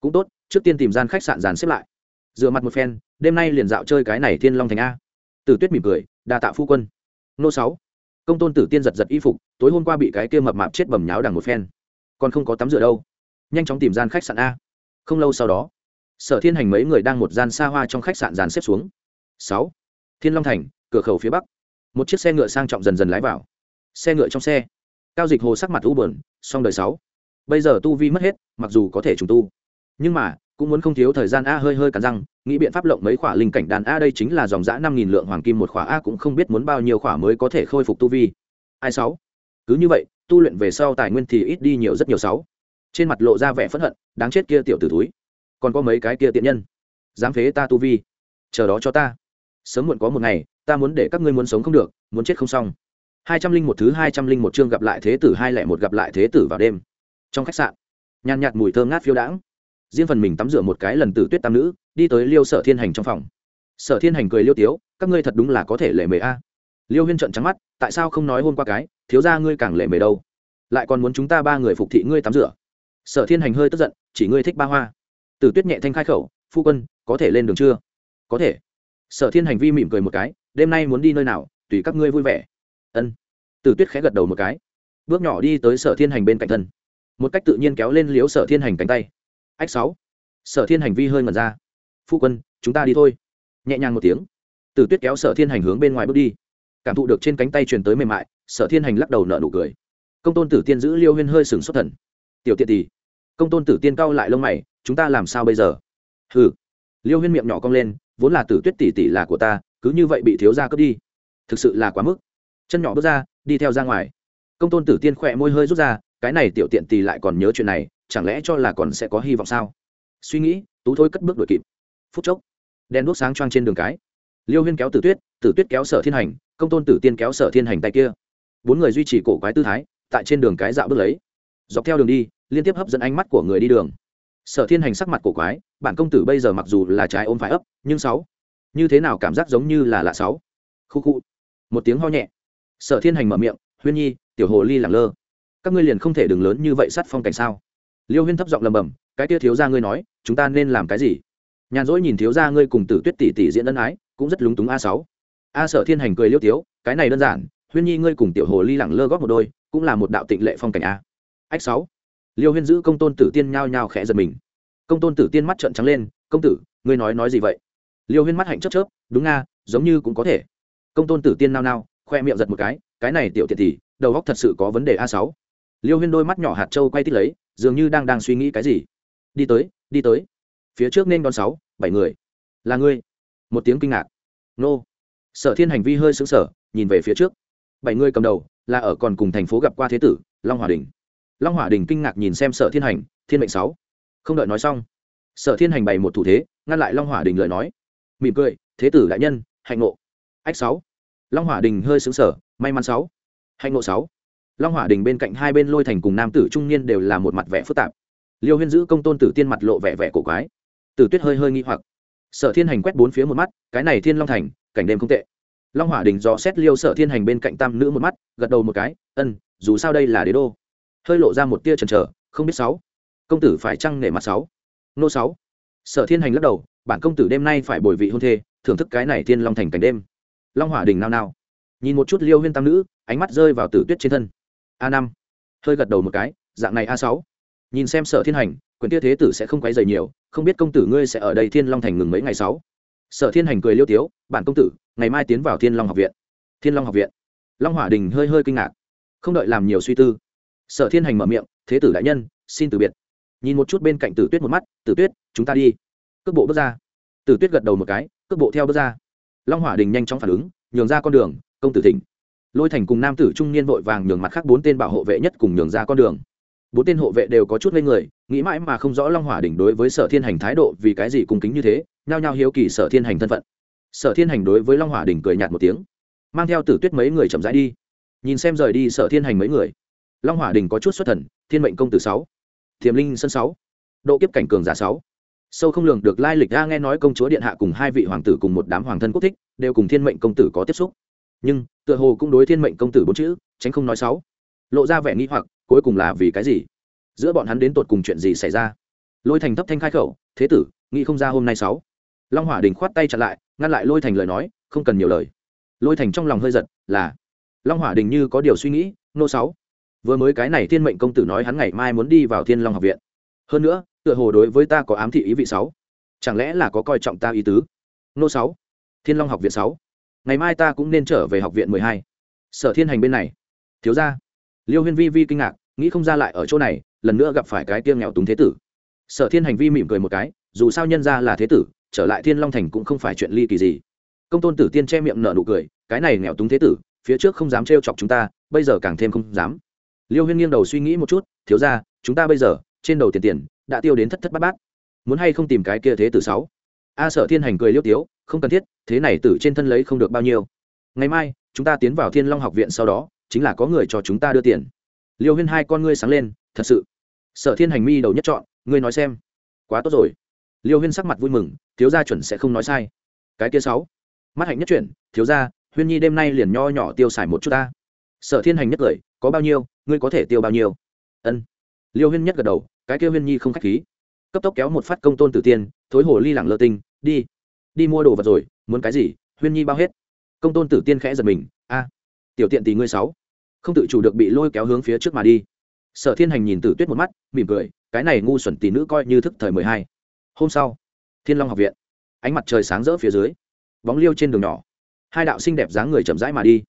A: Cũng tốt, trước tiên tìm gian khách sạn dàn xếp lại. Dựa mặt một phen, đêm nay liền dạo chơi cái này thiên long thành a. Tử tuyết mỉm cười, đa tạ phu quân. Nô sáu. Công tôn tử tiên giật giật y phục, tối hôm qua bị cái kia mập mạp chết bầm nháo đằng một phen. Còn không có tắm rửa đâu. Nhanh chóng tìm gian khách sạn a. Không lâu sau đó, sở thiên hành mấy người đang một gian xa hoa trong khách sạn dàn xếp xuống. Sáu. Thiên long thành, cửa khẩu phía bắc một chiếc xe ngựa sang trọng dần dần lái vào. Xe ngựa trong xe. Cao dịch hồ sắc mặt u bờn song đời sáu. Bây giờ tu vi mất hết, mặc dù có thể trùng tu. Nhưng mà, cũng muốn không thiếu thời gian a hơi hơi cắn răng, nghĩ biện pháp lộng mấy khỏa linh cảnh đàn a đây chính là dòng giã năm nghìn lượng hoàng kim một khỏa a cũng không biết muốn bao nhiêu khỏa mới có thể khôi phục tu vi. Ai sáu? Cứ như vậy, tu luyện về sau tài nguyên thì ít đi nhiều rất nhiều sáu. Trên mặt lộ ra vẻ phẫn hận, đáng chết kia tiểu tử túi còn có mấy cái kia tiện nhân. Dám phế ta tu vi. Chờ đó cho ta. Sớm muộn có một ngày ta muốn để các ngươi muốn sống không được, muốn chết không xong. Hai trăm linh một thứ, hai trăm linh một chương gặp lại thế tử, hai lẻ một gặp lại thế tử vào đêm. Trong khách sạn, nhàn nhạt mùi thơm ngát phiêu đãng. Riêng phần mình tắm rửa một cái lần từ tuyết tam nữ, đi tới liêu sở thiên hành trong phòng. Sở thiên hành cười liêu tiếu, các ngươi thật đúng là có thể lệ mề a. Liêu huyên trận trắng mắt, tại sao không nói hôm qua cái, thiếu ra ngươi càng lệ mề đâu. Lại còn muốn chúng ta ba người phục thị ngươi tắm rửa. Sở thiên hành hơi tức giận, chỉ ngươi thích ba hoa. Từ tuyết nhẹ thanh khai khẩu, phu quân, có thể lên đường chưa? Có thể. Sở thiên hành vi mỉm cười một cái đêm nay muốn đi nơi nào, tùy các ngươi vui vẻ. Ân. Tử tuyết khẽ gật đầu một cái. Bước nhỏ đi tới sở thiên hành bên cạnh thân. Một cách tự nhiên kéo lên liếu sở thiên hành cánh tay. Ách sáu. Sở thiên hành vi hơi ngẩn ra. Phu quân, chúng ta đi thôi. Nhẹ nhàng một tiếng. Tử tuyết kéo sở thiên hành hướng bên ngoài bước đi. Cảm thụ được trên cánh tay truyền tới mềm mại, sở thiên hành lắc đầu nợ nụ cười. Công tôn tử tiên giữ liêu huyên hơi sừng xuất thần. Tiểu tiện tỷ. Công tôn tử tiên cau lại lông mày, chúng ta làm sao bây giờ? Hừ. Liêu huyên miệng nhỏ cong lên, vốn là tử tuyết tỷ tỷ là của ta cứ như vậy bị thiếu gia cướp đi. Thực sự là quá mức. Chân nhỏ bước ra, đi theo ra ngoài. Công tôn tử tiên khỏe môi hơi rút ra, cái này tiểu tiện tì lại còn nhớ chuyện này, chẳng lẽ cho là còn sẽ có hy vọng sao? Suy nghĩ, tú thôi cất bước đuổi kịp. Phút chốc đen đuốc sáng choang trên đường cái. Liêu huyên kéo tử tuyết tử tuyết kéo sở thiên hành, công tôn tử tiên kéo sở thiên hành tay kia. Bốn người duy trì cổ quái tư thái, tại trên đường cái dạo bước lấy. Dọc theo đường đi, liên tiếp hấp dẫn ánh mắt của người đi đường. Sở thiên hành sắc mặt cổ quái, bản công tử bây giờ mặc dù là trái ôm phải ấp, nhưng sáu như thế nào cảm giác giống như là lạ sáu? Khu khu. Một tiếng ho nhẹ. Sở thiên hành mở miệng, huyên nhi, tiểu hồ ly lẳng lơ. Các ngươi liền không thể đường lớn như vậy sát phong cảnh sao? Liêu huyên thấp giọng lầm bầm cái tia thiếu ra ngươi nói, chúng ta nên làm cái gì? Nhàn rỗi nhìn thiếu ra ngươi cùng tử tuyết tỷ tỷ diễn ân ái, cũng rất lúng túng a sáu. A sở thiên hành cười liêu tiếu, cái này đơn giản, huyên nhi ngươi cùng tiểu hồ ly lẳng lơ góp một đôi, cũng là một đạo tịnh lệ phong cảnh a. Ách sáu. Liêu huyên giữ công tôn tử tiên nhao nhao khẽ giật mình. Công tôn tử tiên mắt trợn trắng lên, công tử, ngươi nói nói gì vậy? Liêu huyên mắt hạnh chớp chớp, đúng nga, giống như cũng có thể. Công tôn tử tiên nao nao, khoe miệng giật một cái cái này tiểu tiện tỷ đầu góc thật sự có vấn đề a sáu. Liêu huyên đôi mắt nhỏ hạt trâu quay tít lấy, dường như đang đang suy nghĩ cái gì. Đi tới đi tới. Phía trước nên đón sáu, bảy người. Là ngươi. Một tiếng kinh ngạc. Nô. Sở thiên hành vi hơi sững sở nhìn về phía trước. Bảy người cầm đầu, là ở còn cùng thành phố gặp qua thế tử, long hòa đình. Long Hòa đình kinh ngạc nhìn xem sở thiên hành, thiên mệnh sáu. Không đợi nói xong, sở thiên hành bày một thủ thế, ngăn lại long Hòa đình lời nói mỉm cười, thế tử đại nhân, hạnh ngộ. Ách sáu. Long hỏa đình hơi xứng sở may mắn sáu. Hạnh ngộ sáu. Long hỏa đình bên cạnh hai bên lôi thành cùng nam tử trung niên đều là một mặt vẻ phức tạp. Liêu huyên giữ công tôn tử tiên mặt lộ vẻ vẻ cổ quái. Tử tuyết hơi hơi nghi hoặc. Sở thiên hành quét bốn phía một mắt, cái này thiên long thành, cảnh đêm không tệ. Long hỏa đình dò xét liêu sở thiên hành bên cạnh tam nữ một mắt, gật đầu một cái, ân, dù sao đây là đế đô. Hơi lộ ra một tia chần trở không biết sáu. Công tử phải chăng nể mặt sáu? Nô sáu. Sở thiên hành lắc đầu bản công tử đêm nay phải bồi vị hôn thê, thưởng thức cái này thiên long thành cảnh đêm. Long hỏa đình nao nao. Nhìn một chút liêu huyên tam nữ, ánh mắt rơi vào tử tuyết trên thân. A năm. Hơi gật đầu một cái, dạng này a sáu. Nhìn xem sở thiên hành quyền tia thế tử sẽ không quấy dày nhiều, không biết công tử ngươi sẽ ở đây thiên long thành ngừng mấy ngày sáu. Sở thiên hành cười liêu tiếu, bản công tử, ngày mai tiến vào thiên long học viện. Thiên long học viện. Long hỏa đình hơi hơi kinh ngạc. Không đợi làm nhiều suy tư, sở thiên hành mở miệng, thế tử đại nhân, xin từ biệt. Nhìn một chút bên cạnh tử tuyết một mắt, tử tuyết, chúng ta đi cước bộ bước ra. Tử tuyết gật đầu một cái, cước bộ theo bước ra. Long hỏa đình nhanh chóng phản ứng, nhường ra con đường, công tử thỉnh. Lôi thành cùng nam tử trung niên vội vàng nhường mặt khác bốn tên bảo hộ vệ nhất cùng nhường ra con đường. Bốn tên hộ vệ đều có chút lên người, nghĩ mãi mà không rõ long hỏa đỉnh đối với sở thiên hành thái độ vì cái gì cung kính như thế, nhao nhao hiếu kỳ sở thiên hành thân phận. Sở thiên hành đối với long hỏa đỉnh cười nhạt một tiếng, mang theo tử tuyết mấy người chậm rãi đi. Nhìn xem rời đi sở thiên hành mấy người, long hỏa đình có chút xuất thần, thiên mệnh công tử sáu thiềm linh sân sáu, độ kiếp cảnh cường giả sáu sâu không lường được lai lịch ra nghe nói công chúa điện hạ cùng hai vị hoàng tử cùng một đám hoàng thân quốc thích, đều cùng thiên mệnh công tử có tiếp xúc. Nhưng, tựa hồ cũng đối thiên mệnh công tử bốn chữ, tránh không nói sáu. Lộ ra vẻ nghi hoặc, cuối cùng là vì cái gì? Giữa bọn hắn đến tột cùng chuyện gì xảy ra? Lôi thành thấp thanh khai khẩu, thế tử, nghĩ không ra hôm nay sáu. Long hỏa đình khoát tay chặn lại, ngăn lại lôi thành lời nói, không cần nhiều lời. Lôi thành trong lòng hơi giật, là. Long hỏa đình như có điều suy nghĩ, nô sáu. Vừa mới cái này thiên mệnh công tử nói hắn ngày mai muốn đi vào thiên long học viện hơn nữa, tựa hồ đối với ta có ám thị ý vị sáu. Chẳng lẽ là có coi trọng ta ý tứ? Nô sáu. Thiên long học viện sáu. Ngày mai ta cũng nên trở về học viện mười hai. Sở thiên hành bên này. Thiếu ra liêu huyên vi vi kinh ngạc, nghĩ không ra lại ở chỗ này, lần nữa gặp phải cái tiêm nghèo túng thế tử. Sở thiên hành vi mỉm cười một cái, dù sao nhân ra là thế tử, trở lại thiên long thành cũng không phải chuyện ly kỳ gì. Công tôn tử tiên che miệng nở nụ cười, cái này nghèo túng thế tử, phía trước không dám trêu chọc chúng ta, bây giờ càng thêm không dám. Liêu huyên nghiêng đầu suy nghĩ một chút, thiếu ra chúng ta bây giờ trên đầu tiền tiền, đã tiêu đến thất thất bát bát. Muốn hay không tìm cái kia thế tử sáu? A sở thiên hành cười liêu tiếu, không cần thiết, thế này tử trên thân lấy không được bao nhiêu. Ngày mai, chúng ta tiến vào thiên long học viện sau đó, chính là có người cho chúng ta đưa tiền. Liêu huyên hai con ngươi sáng lên, thật sự. Sở thiên hành mi đầu nhất chọn ngươi nói xem. Quá tốt rồi. Liêu huyên sắc mặt vui mừng, thiếu gia chuẩn sẽ không nói sai. Cái kia sáu. Mắt hạnh nhất chuyển, thiếu gia, huyên nhi đêm nay liền nho nhỏ tiêu xài một chút ta. Sở thiên hành nhất cười có bao nhiêu, ngươi có thể tiêu bao nhiêu? Ân liêu huyên nhất gật đầu, cái kia huyên nhi không khách khí. Cấp tốc kéo một phát công tôn tử tiên, thối hồ ly lẳng lơ tinh, đi. Đi mua đồ vật rồi, muốn cái gì, huyên nhi bao hết. Công tôn tử tiên khẽ giật mình, a, tiểu tiện tỷ ngươi sáu. Không tự chủ được bị lôi kéo hướng phía trước mà đi. Sở thiên hành nhìn tử tuyết một mắt, mỉm cười, cái này ngu xuẩn tỷ nữ coi như thức thời mười hai. Hôm sau, thiên long học viện. Ánh mặt trời sáng rỡ phía dưới. Bóng liêu trên đường nhỏ. Hai đạo xinh đẹp dáng người chậm rãi mà đi.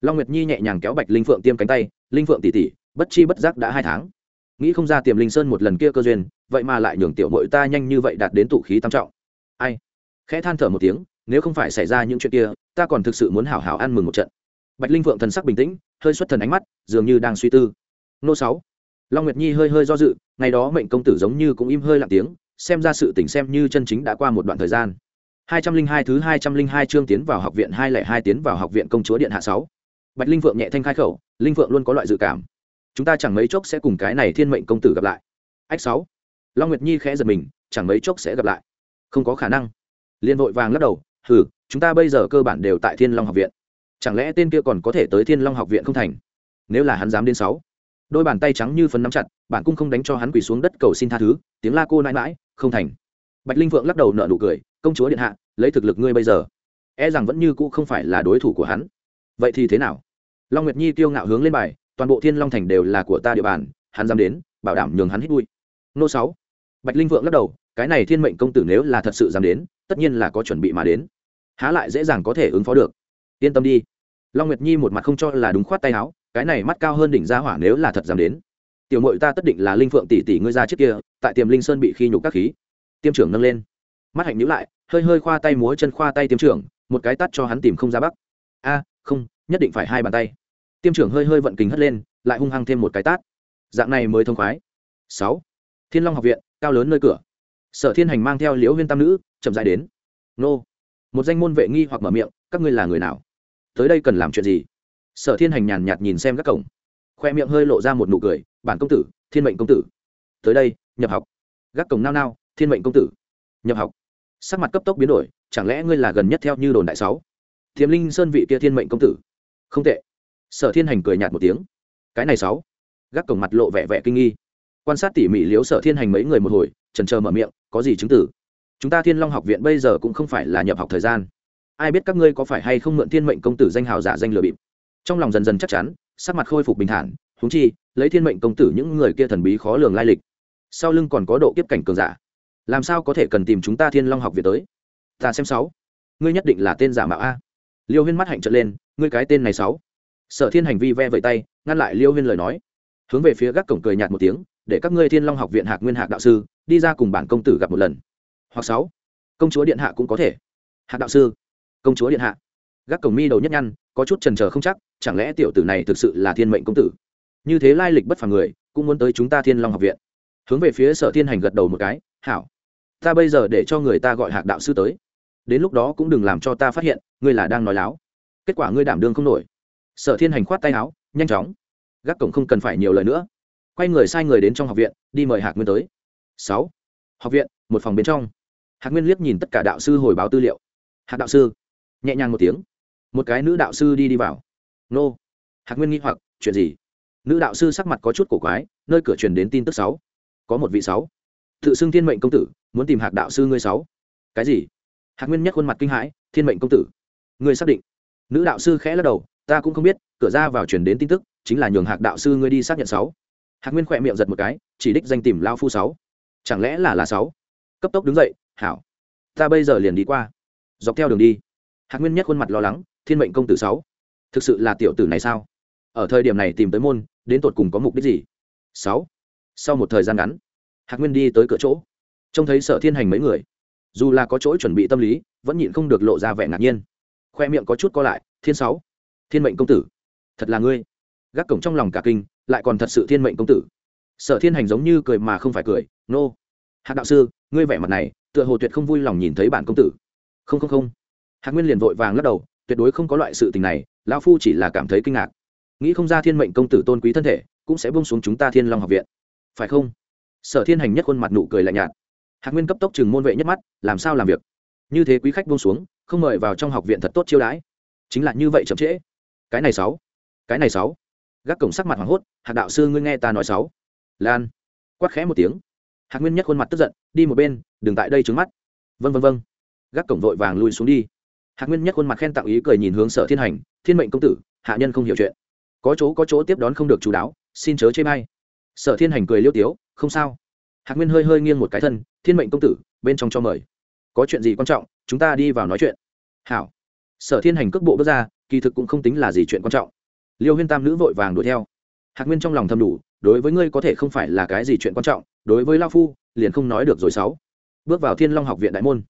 A: Long nguyệt nhi nhẹ nhàng kéo bạch linh phượng tiêm cánh tay, linh phượng tỉ tỉ bất chi bất giác đã hai tháng nghĩ không ra tiềm linh sơn một lần kia cơ duyên, vậy mà lại nhường tiểu mội ta nhanh như vậy đạt đến tụ khí tam trọng. Ai? Khẽ than thở một tiếng, nếu không phải xảy ra những chuyện kia, ta còn thực sự muốn hảo hảo ăn mừng một trận. Bạch linh phượng thần sắc bình tĩnh, hơi xuất thần ánh mắt, dường như đang suy tư. Nô sáu. Long nguyệt nhi hơi hơi do dự, ngày đó mệnh công tử giống như cũng im hơi lặng tiếng, xem ra sự tỉnh xem như chân chính đã qua một đoạn thời gian. Hai trăm linh hai thứ hai trăm linh hai chương tiến vào học viện hai lẻ hai tiến vào học viện công chúa điện hạ sáu. Bạch linh phượng nhẹ thanh khai khẩu, linh phượng luôn có loại dự cảm chúng ta chẳng mấy chốc sẽ cùng cái này thiên mệnh công tử gặp lại. Ách sáu. Long nguyệt nhi khẽ giật mình, chẳng mấy chốc sẽ gặp lại. Không có khả năng. Liên vội vàng lắc đầu, hừ, chúng ta bây giờ cơ bản đều tại thiên long học viện. Chẳng lẽ tên kia còn có thể tới thiên long học viện không thành? Nếu là hắn dám đến sáu. Đôi bàn tay trắng như phấn nắm chặt, bản cung không đánh cho hắn quỳ xuống đất cầu xin tha thứ, tiếng la cô nãi mãi không thành. Bạch linh vượng lắc đầu nở nụ cười, công chúa điện hạ, lấy thực lực ngươi bây giờ e rằng vẫn như cũ không phải là đối thủ của hắn. Vậy thì thế nào? Long nguyệt nhi kiêu ngạo hướng lên bài toàn bộ thiên long thành đều là của ta địa bàn, hắn dám đến, bảo đảm nhường hắn hít bụi. Nô sáu. Bạch linh vượng lắc đầu, cái này thiên mệnh công tử nếu là thật sự dám đến, tất nhiên là có chuẩn bị mà đến. Há lại dễ dàng có thể ứng phó được. Yên tâm đi. Long nguyệt nhi một mặt không cho là đúng khoát tay áo, cái này mắt cao hơn đỉnh gia hỏa nếu là thật dám đến. Tiểu mội ta tất định là linh phượng tỷ tỷ ngươi ra trước kia, tại tiềm linh sơn bị khi nhục các khí. Tiêm trưởng nâng lên. Mắt hạnh nhữ lại, hơi hơi khoa tay múa chân khoa tay tiêm trưởng, một cái tắt cho hắn tìm không ra bắc. A, không, nhất định phải hai bàn tay tiêm trưởng hơi hơi vận kính hất lên, lại hung hăng thêm một cái tát. Dạng này mới thông khoái. Sáu. Thiên long học viện, cao lớn nơi cửa. Sở thiên hành mang theo liễu huyên tam nữ, chậm dài đến. Nô. Một danh môn vệ nghi hoặc mở miệng, các ngươi là người nào? Tới đây cần làm chuyện gì? Sở thiên hành nhàn nhạt nhìn xem các cổng. Khoe miệng hơi lộ ra một nụ cười, bản công tử, thiên mệnh công tử. Tới đây, nhập học. Gác cổng nao nao, thiên mệnh công tử. Nhập học. Sắc mặt cấp tốc biến đổi, chẳng lẽ ngươi là gần nhất theo như đồn đại sáu? Thiếm linh sơn vị kia thiên mệnh công tử. Không tệ sở thiên hành cười nhạt một tiếng. Cái này sáu. Gác cổng mặt lộ vẻ vẻ kinh nghi. Quan sát tỉ mỉ liếu sở thiên hành mấy người một hồi trần trờ mở miệng, có gì chứng tử? Chúng ta thiên long học viện bây giờ cũng không phải là nhập học thời gian. Ai biết các ngươi có phải hay không mượn thiên mệnh công tử danh hào giả danh lừa bịp? Trong lòng dần dần chắc chắn, sắc mặt khôi phục bình thản húng chi, lấy thiên mệnh công tử những người kia thần bí khó lường lai lịch. Sau lưng còn có độ kiếp cảnh cường giả. Làm sao có thể cần tìm chúng ta thiên long học viện tới? Ta xem sáu. Ngươi nhất định là tên giả mạo a. Liêu huyên mắt hạnh trợn lên, ngươi cái tên này sáu sở thiên hành vi ve vẫy tay, ngăn lại liêu huyên lời nói. Hướng về phía gác cổng cười nhạt một tiếng, để các ngươi thiên long học viện hạc nguyên hạc đạo sư, đi ra cùng bản công tử gặp một lần. Hoặc sáu, công chúa điện hạ cũng có thể. Hạc đạo sư, công chúa điện hạ. Gác cổng mi đầu nhất nhăn, có chút trần trờ không chắc, chẳng lẽ tiểu tử này thực sự là thiên mệnh công tử? Như thế lai lịch bất phàm người, cũng muốn tới chúng ta thiên long học viện. Hướng về phía sở thiên hành gật đầu một cái, hảo, ta bây giờ để cho người ta gọi hạc đạo sư tới. Đến lúc đó cũng đừng làm cho ta phát hiện, ngươi là đang nói láo. Kết quả ngươi đảm đương không nổi sở thiên hành khoát tay áo, nhanh chóng. Gác cổng không cần phải nhiều lời nữa. Quay người sai người đến trong học viện, đi mời hạc nguyên tới. Sáu. Học viện, một phòng bên trong. Hạc nguyên liếc nhìn tất cả đạo sư hồi báo tư liệu. Hạc đạo sư. Nhẹ nhàng một tiếng. Một cái nữ đạo sư đi đi vào. Nô. Hạc nguyên nghĩ hoặc, chuyện gì? Nữ đạo sư sắc mặt có chút cổ quái, nơi cửa truyền đến tin tức sáu. Có một vị sáu. Tự xưng thiên mệnh công tử, muốn tìm hạc đạo sư ngươi sáu. Cái gì? Hạc nguyên nhắc khuôn mặt kinh hãi, thiên mệnh công tử. Ngươi xác định. Nữ đạo sư khẽ lắc đầu ta cũng không biết, cửa ra vào truyền đến tin tức, chính là nhường hạc đạo sư ngươi đi xác nhận sáu. Hạc nguyên khỏe miệng giật một cái, chỉ đích danh tìm lao phu sáu. Chẳng lẽ là là sáu? Cấp tốc đứng dậy, hảo, ta bây giờ liền đi qua. Dọc theo đường đi. Hạc nguyên nhất khuôn mặt lo lắng, thiên mệnh công tử sáu, thực sự là tiểu tử này sao? Ở thời điểm này tìm tới môn, đến tột cùng có mục đích gì? Sáu. Sau một thời gian ngắn, hạc nguyên đi tới cửa chỗ, trông thấy sở thiên hành mấy người. Dù là có chỗ chuẩn bị tâm lý, vẫn nhịn không được lộ ra vẻ ngạc nhiên. Khoe miệng có chút co lại, thiên sáu thiên mệnh công tử. Thật là ngươi. Gác cổng trong lòng cả kinh, lại còn thật sự thiên mệnh công tử. Sở thiên hành giống như cười mà không phải cười, nô、no. hạc đạo sư, ngươi vẻ mặt này, tựa hồ tuyệt không vui lòng nhìn thấy bản công tử. Không không không. Hạc nguyên liền vội vàng lắc đầu, tuyệt đối không có loại sự tình này, lão phu chỉ là cảm thấy kinh ngạc. Nghĩ không ra thiên mệnh công tử tôn quý thân thể, cũng sẽ bông xuống chúng ta thiên long học viện. Phải không? Sở thiên hành nhất khuôn mặt nụ cười lạnh nhạt. Hạc nguyên cấp tốc chừng môn vệ nhất mắt, làm sao làm việc? Như thế quý khách buông xuống, không mời vào trong học viện thật tốt chiêu đãi. Chính là như vậy chậm trễ cái này sáu. Cái này sáu. Gác cổng sắc mặt hoảng hốt, hạc đạo sư ngươi nghe ta nói sáu. Lan. Quát khẽ một tiếng. Hạc nguyên nhất khuôn mặt tức giận, đi một bên, đừng tại đây trứng mắt. Vân vân vân gác cổng vội vàng lùi xuống đi. Hạc nguyên nhất khuôn mặt khen tặng ý cười nhìn hướng sở thiên hành, thiên mệnh công tử, hạ nhân không hiểu chuyện. Có chỗ có chỗ tiếp đón không được chú đáo, xin chớ chê bay sở thiên hành cười liêu tiếu, không sao. Hạc nguyên hơi hơi nghiêng một cái thân, thiên mệnh công tử, bên trong cho mời. Có chuyện gì quan trọng, chúng ta đi vào nói chuyện. Hảo sở thiên hành cước bộ bước ra, kỳ thực cũng không tính là gì chuyện quan trọng. Liêu huyên tam nữ vội vàng đuổi theo. Hạc nguyên trong lòng thầm đủ, đối với ngươi có thể không phải là cái gì chuyện quan trọng, đối với lao phu, liền không nói được rồi sáu. Bước vào thiên long học viện đại môn.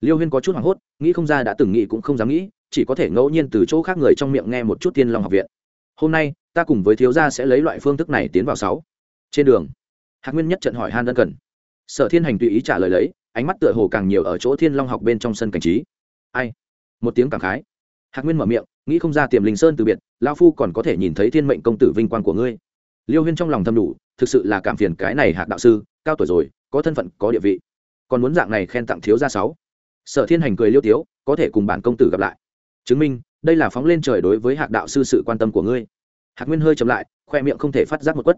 A: Liêu huyên có chút hoảng hốt, nghĩ không ra đã từng nghĩ cũng không dám nghĩ, chỉ có thể ngẫu nhiên từ chỗ khác người trong miệng nghe một chút thiên long học viện. Hôm nay, ta cùng với thiếu gia sẽ lấy loại phương thức này tiến vào sáu. Trên đường, hạc nguyên nhất trận hỏi han ân cần. Sở thiên hành tùy ý trả lời lấy, ánh mắt tựa hồ càng nhiều ở chỗ thiên long học bên trong sân cảnh trí. Ai? Một tiếng cảm khái. Hạc nguyên mở miệng, nghĩ không ra tiềm linh sơn từ biệt lao phu còn có thể nhìn thấy thiên mệnh công tử vinh quang của ngươi. Liêu huyên trong lòng thâm đủ, thực sự là cảm phiền cái này hạc đạo sư, cao tuổi rồi, có thân phận, có địa vị. Còn muốn dạng này khen tặng thiếu gia sáu. Sở thiên hành cười liêu tiếu, có thể cùng bản công tử gặp lại. Chứng minh, đây là phóng lên trời đối với hạc đạo sư sự quan tâm của ngươi. Hạc nguyên hơi chậm lại, khoe miệng không thể phát giác một quất.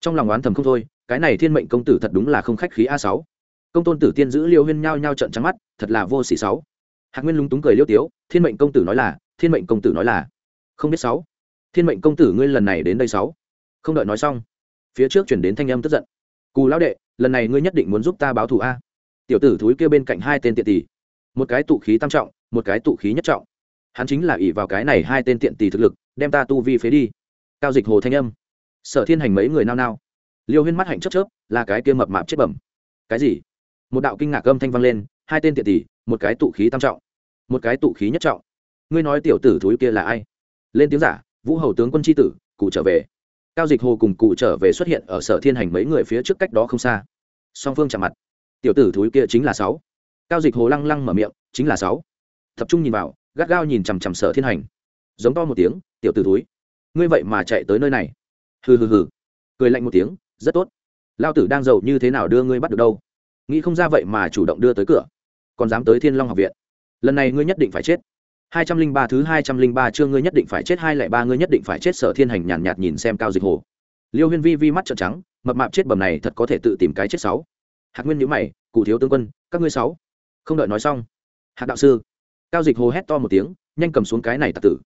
A: Trong lòng oán thầm không thôi, cái này thiên mệnh công tử thật đúng là không khách khí a sáu. Công tôn tử tiên giữ liêu huyên nhao nhao trận trắng mắt, thật là vô sỉ sáu hạc nguyên lúng túng cười liêu tiếu, thiên mệnh công tử nói là, thiên mệnh công tử nói là. Không biết sáu. Thiên mệnh công tử ngươi lần này đến đây sáu. Không đợi nói xong. Phía trước chuyển đến thanh âm tức giận. Cù lão đệ, lần này ngươi nhất định muốn giúp ta báo thù a. Tiểu tử thúi kia bên cạnh hai tên tiện tỷ một cái tụ khí tam trọng, một cái tụ khí nhất trọng. Hắn chính là ỷ vào cái này hai tên tiện tỷ thực lực, đem ta tu vi phế đi. Cao dịch hồ thanh âm. Sở thiên hành mấy người nao nao. Liêu huyên mắt hạnh chớp chớp, là cái kia mập mạp chết bẩm. Cái gì? Một đạo kinh ngạc âm thanh vang lên, hai tên tiện tỷ một cái tụ khí tam trọng, một cái tụ khí nhất trọng. Ngươi nói tiểu tử thúi kia là ai? Lên tiếng giả, vũ hầu tướng quân tri tử, cụ trở về. Cao dịch hồ cùng cụ trở về xuất hiện ở sở thiên hành mấy người phía trước cách đó không xa. Song phương chạm mặt. Tiểu tử thúi kia chính là sáu. Cao dịch hồ lăng lăng mở miệng, chính là sáu. Tập trung nhìn vào, gắt gao nhìn chằm chằm sở thiên hành. Giống to một tiếng, tiểu tử thúi. Ngươi vậy mà chạy tới nơi này. Hừ hừ hừ. Cười lạnh một tiếng, rất tốt. Lao tử đang giàu như thế nào đưa ngươi bắt được đâu? Nghĩ không ra vậy mà chủ động đưa tới cửa còn dám tới thiên long học viện? Lần này ngươi nhất định phải chết. Hai trăm linh ba thứ hai trăm linh ba chương ngươi nhất định phải chết hai lẻ ba ngươi nhất định phải chết sở thiên hành nhàn nhạt, nhạt nhìn xem cao dịch hồ. Liêu huyên vi vi mắt trợn trắng mập mạp chết bầm này thật có thể tự tìm cái chết sáu. Hạc nguyên nhữ mày cụ thiếu tướng quân các ngươi sáu. Không đợi nói xong hạc đạo sư cao dịch hồ hét to một tiếng nhanh cầm xuống cái này tặc tử.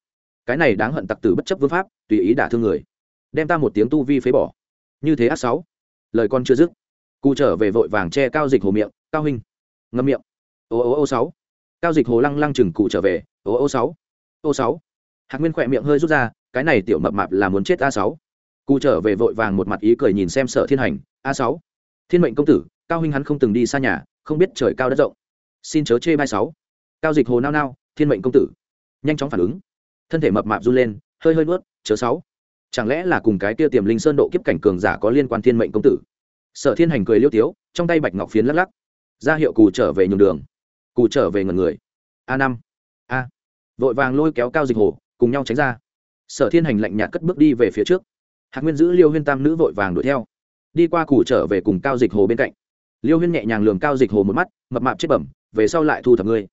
A: Cái này đáng hận tặc tử bất chấp vương pháp tùy ý đả thương người. Đem ta một tiếng tu vi phế bỏ. Như thế ác sáu. Lời con chưa dứt cụ trở về vội vàng che cao dịch hồ miệng cao huynh ngâm miệng ô ô ô sáu. Cao dịch hồ lăng lăng chừng cụ trở về. Ô ô sáu. Ô sáu. Hạc nguyên khỏe miệng hơi rút ra, cái này tiểu mập mạp là muốn chết a sáu. Cụ trở về vội vàng một mặt ý cười nhìn xem sở thiên hành, a sáu. Thiên mệnh công tử, cao huynh hắn không từng đi xa nhà, không biết trời cao đất rộng. Xin chớ chê bai sáu. Cao dịch hồ nao nao, thiên mệnh công tử. Nhanh chóng phản ứng. Thân thể mập mạp run lên, hơi hơi nuốt, chớ sáu. Chẳng lẽ là cùng cái tia tiềm linh sơn độ kiếp cảnh cường giả có liên quan thiên mệnh công tử? Sở thiên hành cười liêu tiếu, trong tay bạch ngọc phiến lắc lắc. Ra hiệu cù trở về nhường đường cù trở về ngần người. A năm. A. Vội vàng lôi kéo cao dịch hồ cùng nhau tránh ra. Sở thiên hành lạnh nhạt cất bước đi về phía trước. Hạc nguyên giữ liêu huyên tam nữ vội vàng đuổi theo. Đi qua cù trở về cùng cao dịch hồ bên cạnh. Liêu huyên nhẹ nhàng lường cao dịch hồ một mắt, mập mạp chết bẩm, về sau lại thu thập ngươi.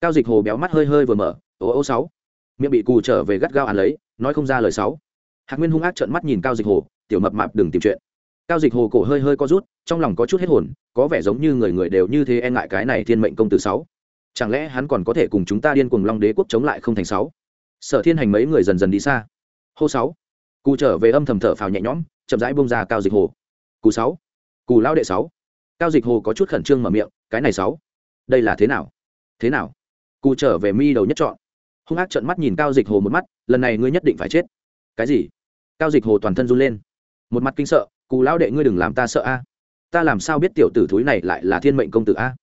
A: Cao dịch hồ béo mắt hơi hơi vừa mở ố ô, sáu. Miệng bị cù trở về gắt gao ăn lấy, nói không ra lời sáu. Hạc nguyên hung ác trợn mắt nhìn cao dịch hồ tiểu mập mạp đừng tìm chuyện cao dịch hồ cổ hơi hơi có rút, trong lòng có chút hết hồn, có vẻ giống như người người đều như thế e ngại cái này thiên mệnh công tử sáu. Chẳng lẽ hắn còn có thể cùng chúng ta điên cùng long đế quốc chống lại không thành sáu? Sở thiên hành mấy người dần dần đi xa. Hô sáu. Cụ trở về âm thầm thở phào nhẹ nhõm, chậm rãi bông ra cao dịch hồ. Cụ sáu. Cù lao đệ sáu. Cao dịch hồ có chút khẩn trương mở miệng, cái này sáu, đây là thế nào? Thế nào? Cụ trở về mi đầu nhất chọn hung ác trợn mắt nhìn cao dịch hồ một mắt, lần này ngươi nhất định phải chết. Cái gì? Cao dịch hồ toàn thân run lên. Một mặt kinh sợ cù lão đệ ngươi đừng làm ta sợ a. Ta làm sao biết tiểu tử thúi này lại là thiên mệnh công tử a?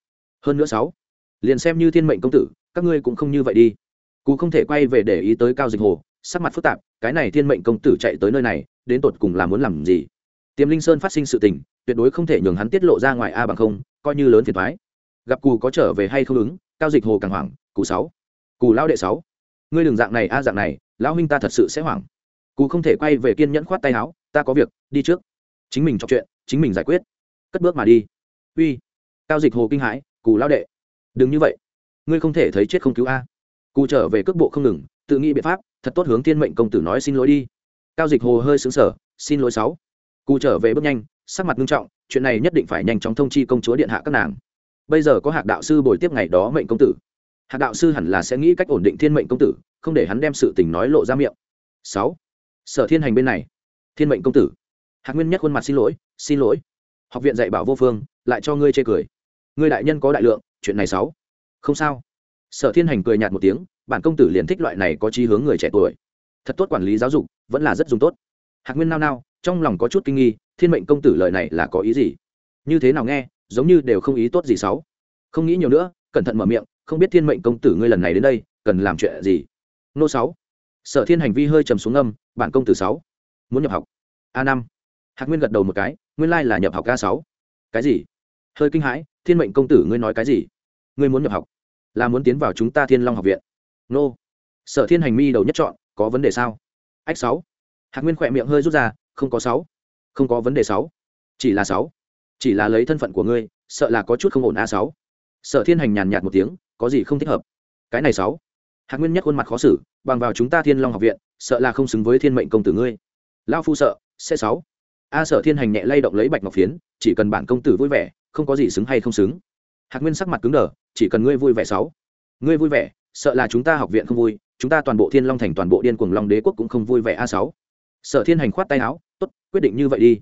A: Hơn nữa sáu, liền xem như thiên mệnh công tử, các ngươi cũng không như vậy đi. Cù không thể quay về để ý tới cao dịch hồ, sắc mặt phức tạp, cái này thiên mệnh công tử chạy tới nơi này, đến tột cùng là muốn làm gì? Tiềm linh sơn phát sinh sự tình, tuyệt đối không thể nhường hắn tiết lộ ra ngoài a bằng không, coi như lớn phiền thoái gặp cù có trở về hay không ứng, cao dịch hồ càng hoảng, cù sáu, cù lão đệ sáu, ngươi đừng dạng này a dạng này, lão huynh ta thật sự sẽ hoảng. Cù không thể quay về kiên nhẫn khoát tay áo, ta có việc, đi trước chính mình chọc chuyện, chính mình giải quyết. Cất bước mà đi. Uy, cao dịch hồ kinh hãi, cù lão đệ, đừng như vậy. Ngươi không thể thấy chết không cứu a. Cù trở về cước bộ không ngừng, tự nghĩ biện pháp, thật tốt hướng thiên mệnh công tử nói xin lỗi đi. Cao dịch hồ hơi xứng sở xin lỗi sáu. Cù trở về bước nhanh, sắc mặt nghiêm trọng, chuyện này nhất định phải nhanh chóng thông chi công chúa điện hạ các nàng. Bây giờ có hạc đạo sư bồi tiếp ngày đó mệnh công tử. Hạc đạo sư hẳn là sẽ nghĩ cách ổn định thiên mệnh công tử, không để hắn đem sự tình nói lộ ra miệng. Sáu, sở thiên hành bên này. Thiên mệnh công tử hạc nguyên nhất khuôn mặt xin lỗi xin lỗi. Học viện dạy bảo vô phương, lại cho ngươi chê cười. Ngươi đại nhân có đại lượng, chuyện này sáu không sao. Sở thiên hành cười nhạt một tiếng, bản công tử liền thích loại này có chí hướng người trẻ tuổi. Thật tốt quản lý giáo dục, vẫn là rất dùng tốt. Hạc nguyên nao nao, trong lòng có chút kinh nghi, thiên mệnh công tử lời này là có ý gì? Như thế nào nghe, giống như đều không ý tốt gì sáu không nghĩ nhiều nữa, cẩn thận mở miệng, không biết thiên mệnh công tử ngươi lần này đến đây, cần làm chuyện gì? Nô sáu. Sở thiên hành vi hơi trầm xuống âm, bản công tử sáu, muốn nhập học. A năm hạc nguyên gật đầu một cái, nguyên lai là nhập học a sáu. Cái gì? Hơi kinh hãi, thiên mệnh công tử ngươi nói cái gì? Ngươi muốn nhập học? Là muốn tiến vào chúng ta thiên long học viện? Nô. Sở thiên hành mi đầu nhất chọn, có vấn đề sao? Ách sáu. Hạc nguyên khỏe miệng hơi rút ra, không có sáu. Không có vấn đề sáu. Chỉ là sáu. Chỉ là lấy thân phận của ngươi, sợ là có chút không ổn a sáu. Sở thiên hành nhàn nhạt một tiếng, có gì không thích hợp? Cái này sáu. Hạc nguyên nhất khuôn mặt khó xử, bằng vào chúng ta thiên long học viện, sợ là không xứng với thiên mệnh công tử ngươi. Lao phu sợ, sẽ sáu a sở thiên hành nhẹ lay động lấy bạch ngọc phiến, chỉ cần bản công tử vui vẻ, không có gì xứng hay không xứng. Hạc nguyên sắc mặt cứng đờ, chỉ cần ngươi vui vẻ sáu. Ngươi vui vẻ, sợ là chúng ta học viện không vui, chúng ta toàn bộ thiên long thành, toàn bộ điên cuồng long đế quốc cũng không vui vẻ a sáu. Sở thiên hành khoát tay áo, tốt, quyết định như vậy đi.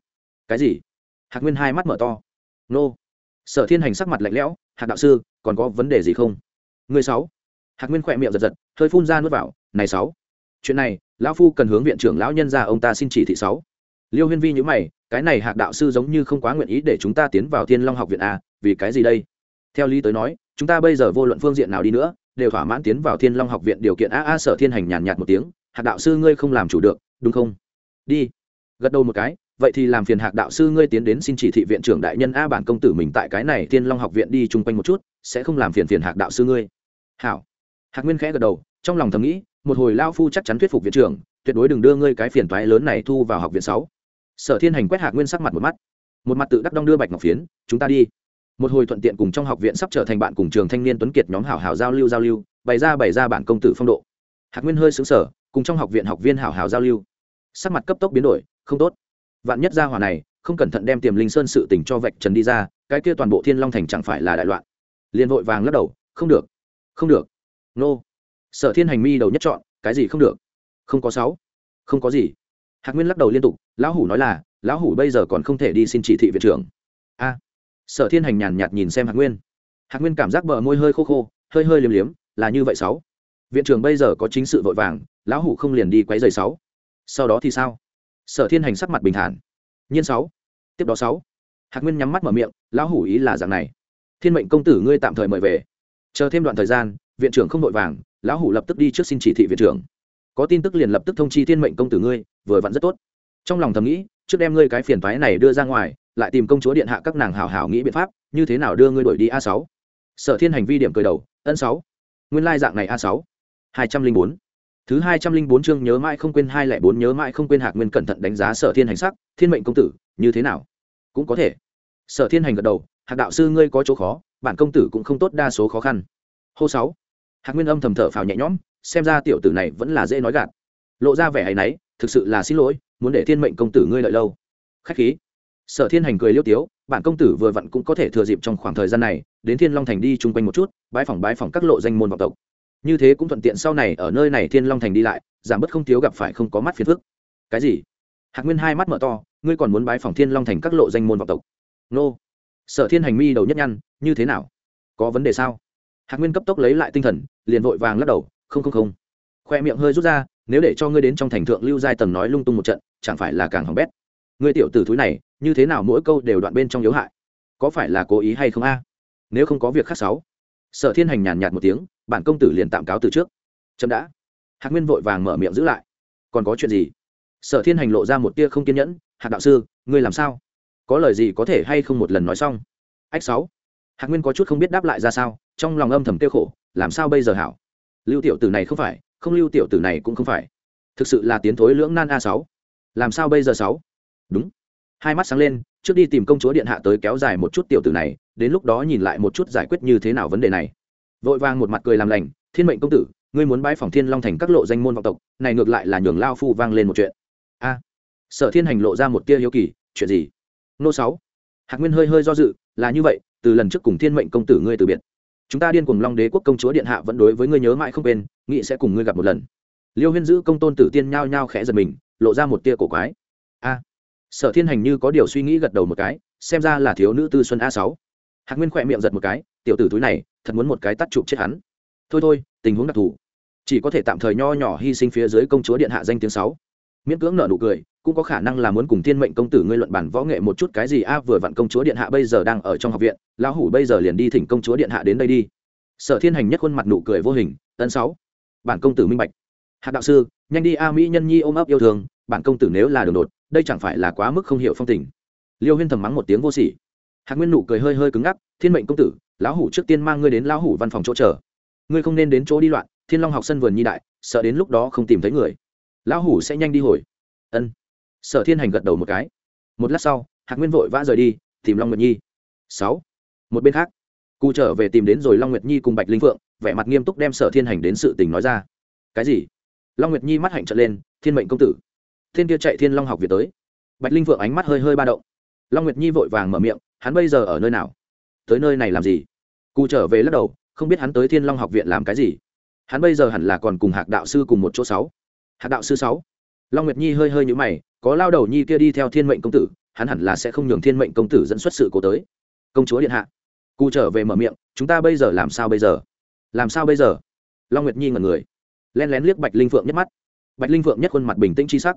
A: Cái gì? Hạc nguyên hai mắt mở to. Nô. Sở thiên hành sắc mặt lạnh lẽo, hạc đạo sư, còn có vấn đề gì không? Người sáu. Hạc nguyên khỏe miệng giật giật, hơi phun ra nuốt vào, này sáu, chuyện này, lão phu cần hướng viện trưởng lão nhân ra ông ta xin chỉ thị sáu liêu huyên vi nhữ mày, cái này hạc đạo sư giống như không quá nguyện ý để chúng ta tiến vào thiên long học viện a vì cái gì đây? Theo lý tới nói, chúng ta bây giờ vô luận phương diện nào đi nữa, đều thỏa mãn tiến vào thiên long học viện điều kiện a a sở thiên hành nhàn nhạt một tiếng, hạc đạo sư ngươi không làm chủ được, đúng không? Đi. Gật đầu một cái, vậy thì làm phiền hạc đạo sư ngươi tiến đến xin chỉ thị viện trưởng đại nhân a bản công tử mình tại cái này thiên long học viện đi chung quanh một chút, sẽ không làm phiền phiền hạc đạo sư ngươi. Hảo. Hạc nguyên khẽ gật đầu, trong lòng thầm nghĩ, một hồi lao phu chắc chắn thuyết phục viện trưởng, tuyệt đối đừng đưa ngươi cái phiền toái lớn này thu vào học viện sáu sở thiên hành quét hạc nguyên sắc mặt một mắt. Một mặt tự đắc đong đưa bạch ngọc phiến, chúng ta đi. Một hồi thuận tiện cùng trong học viện sắp trở thành bạn cùng trường thanh niên tuấn kiệt nhóm hảo hảo giao lưu giao lưu, bày ra bày ra bản công tử phong độ. Hạc nguyên hơi xứng sở cùng trong học viện học viên hảo hảo giao lưu. Sắc mặt cấp tốc biến đổi, không tốt. Vạn nhất gia hỏa này không cẩn thận đem tiềm linh sơn sự tình cho vạch trần đi ra, cái kia toàn bộ thiên long thành chẳng phải là đại loạn. Liền vội vàng lắc đầu, không được. Không được. Nô. Sở thiên hành mi đầu nhất chọn, cái gì không được? Không có sáu. Không có gì hạc nguyên lắc đầu liên tục, lão hủ nói là, lão hủ bây giờ còn không thể đi xin chỉ thị viện trưởng. A. Sở thiên hành nhàn nhạt nhìn xem hạc nguyên. Hạc nguyên cảm giác bờ môi hơi khô khô, hơi hơi liếm liếm, là như vậy sáu. Viện trưởng bây giờ có chính sự vội vàng, lão hủ không liền đi quấy giày sáu. Sau đó thì sao? Sở thiên hành sắc mặt bình thản. Nhiên sáu. Tiếp đó sáu. Hạc nguyên nhắm mắt mở miệng, lão hủ ý là dạng này. Thiên mệnh công tử ngươi tạm thời mời về. Chờ thêm đoạn thời gian, viện trưởng không vội vàng, lão hủ lập tức đi trước xin chỉ thị viện trưởng có tin tức liền lập tức thông chi thiên mệnh công tử ngươi, vừa vặn rất tốt. Trong lòng thầm nghĩ, trước đem ngươi cái phiền thoái này đưa ra ngoài, lại tìm công chúa điện hạ các nàng hảo hảo nghĩ biện pháp, như thế nào đưa ngươi đổi đi a sáu? Sở thiên hành vi điểm cười đầu, ân sáu, nguyên lai dạng này a sáu. Hai trăm linh bốn. Thứ hai trăm linh bốn chương nhớ mãi không quên, hai lẻ bốn nhớ mãi không quên hạc nguyên cẩn thận đánh giá sở thiên hành sắc, thiên mệnh công tử, như thế nào? Cũng có thể. Sở thiên hành gật đầu, hạc đạo sư ngươi có chỗ khó, bản công tử cũng không tốt đa số khó khăn. Hô sáu. Hạc nguyên âm thầm thở phào nhẹ nhõm xem ra tiểu tử này vẫn là dễ nói gạt. Lộ ra vẻ hay náy, thực sự là xin lỗi, muốn để thiên mệnh công tử ngươi lợi lâu. Khách khí. Sở thiên hành cười liêu tiếu, bản công tử vừa vặn cũng có thể thừa dịp trong khoảng thời gian này, đến thiên long thành đi chung quanh một chút bãi phòng bãi phòng các lộ danh môn vọng tộc. Như thế cũng thuận tiện sau này ở nơi này thiên long thành đi lại, giảm bớt không thiếu gặp phải không có mắt phiền phức. Cái gì? Hạc nguyên hai mắt mở to, ngươi còn muốn bái phòng thiên long thành các lộ danh môn vọng tộc? Nô. Sở thiên hành mi đầu nhất nhăn, như thế nào? Có vấn đề sao? Hạc nguyên cấp tốc lấy lại tinh thần, liền vội vàng lắc đầu không không không. Khoe miệng hơi rút ra, nếu để cho ngươi đến trong thành thượng lưu giai tầng nói lung tung một trận, chẳng phải là càng hỏng bét. Ngươi tiểu tử thúi này, như thế nào mỗi câu đều đoạn bên trong yếu hại? Có phải là cố ý hay không a? Nếu không có việc khác sáu. Sở thiên hành nhàn nhạt một tiếng, bản công tử liền tạm cáo từ trước. Chậm đã. Hạc nguyên vội vàng mở miệng giữ lại. Còn có chuyện gì? Sở thiên hành lộ ra một tia không kiên nhẫn, hạc đạo sư, ngươi làm sao? Có lời gì có thể hay không một lần nói xong? Ách sáu. Hạc nguyên có chút không biết đáp lại ra sao, trong lòng âm thầm tiêu khổ, làm sao bây giờ hảo? Lưu tiểu tử này không phải, không lưu tiểu tử này cũng không phải. Thực sự là tiến thối lưỡng nan a sáu. Làm sao bây giờ sáu? Đúng. Hai mắt sáng lên, trước đi tìm công chúa điện hạ tới kéo dài một chút tiểu tử này, đến lúc đó nhìn lại một chút giải quyết như thế nào vấn đề này. Vội vàng một mặt cười làm lành, thiên mệnh công tử, ngươi muốn bãi phòng thiên long thành các lộ danh môn vọng tộc, này ngược lại là nhường lao phu vang lên một chuyện. A. Sở thiên hành lộ ra một tia hiếu kỳ, chuyện gì? Nô sáu. Hạc nguyên hơi hơi do dự, là như vậy, từ lần trước cùng thiên mệnh công tử ngươi từ biệt chúng ta điên cùng long đế quốc công chúa điện hạ vẫn đối với ngươi nhớ mãi không quên, nghĩ sẽ cùng ngươi gặp một lần. Liêu huyên giữ công tôn tử tiên nhao nhao khẽ giật mình, lộ ra một tia cổ quái. A, sở thiên hành như có điều suy nghĩ gật đầu một cái, xem ra là thiếu nữ tư xuân a sáu. Hạc nguyên khỏe miệng giật một cái, tiểu tử túi này, thật muốn một cái tắt chụp chết hắn. Thôi thôi, tình huống đặc thù. Chỉ có thể tạm thời nho nhỏ hy sinh phía dưới công chúa điện hạ danh tiếng sáu. Miễn cưỡng nở nụ cười cũng có khả năng là muốn cùng thiên mệnh công tử ngươi luận bản võ nghệ một chút cái gì. A, vừa vặn công chúa điện hạ bây giờ đang ở trong học viện, lão hủ bây giờ liền đi thỉnh công chúa điện hạ đến đây đi. Sở thiên hành nhất khuôn mặt nụ cười vô hình tấn sáu, bản công tử minh bạch. Hạ đạo sư, nhanh đi a mỹ nhân nhi ôm ấp yêu thương, bản công tử nếu là đường đột, đây chẳng phải là quá mức không hiểu phong tình. Liêu huyên thầm mắng một tiếng vô sỉ. Hạc nguyên nụ cười hơi hơi cứng ngắc, thiên mệnh công tử, lão hủ trước tiên mang ngươi đến lão hủ văn phòng chỗ chờ. Ngươi không nên đến chỗ đi loạn, thiên long học sân vườn nhi đại, sợ đến lúc đó không tìm thấy người. Lão hủ sẽ nhanh đi hồi. Ân sở thiên hành gật đầu một cái. Một lát sau, hạc nguyên vội vã rời đi, tìm long nguyệt nhi. Sáu. Một bên khác cụ trở về tìm đến rồi long nguyệt nhi cùng bạch linh phượng, vẻ mặt nghiêm túc đem sở thiên hành đến sự tình nói ra. Cái gì? Long nguyệt nhi mắt hạnh trận lên, thiên mệnh công tử. Thiên kia chạy thiên long học viện tới. Bạch linh phượng ánh mắt hơi hơi ba động. Long nguyệt nhi vội vàng mở miệng, hắn bây giờ ở nơi nào? Tới nơi này làm gì? Cụ trở về lắc đầu, không biết hắn tới thiên long học viện làm cái gì. Hắn bây giờ hẳn là còn cùng hạc đạo sư cùng một chỗ sáu. Hạc đạo sư sáu long nguyệt nhi hơi hơi nhũ mày, có lao đầu nhi kia đi theo thiên mệnh công tử, hắn hẳn là sẽ không nhường thiên mệnh công tử dẫn xuất sự cố tới. Công chúa điện hạ. Cụ trở về mở miệng, chúng ta bây giờ làm sao bây giờ? Làm sao bây giờ? Long nguyệt nhi ngẩn người. Len lén liếc bạch linh phượng nhất mắt. Bạch linh phượng nhất khuôn mặt bình tĩnh c h i sắc.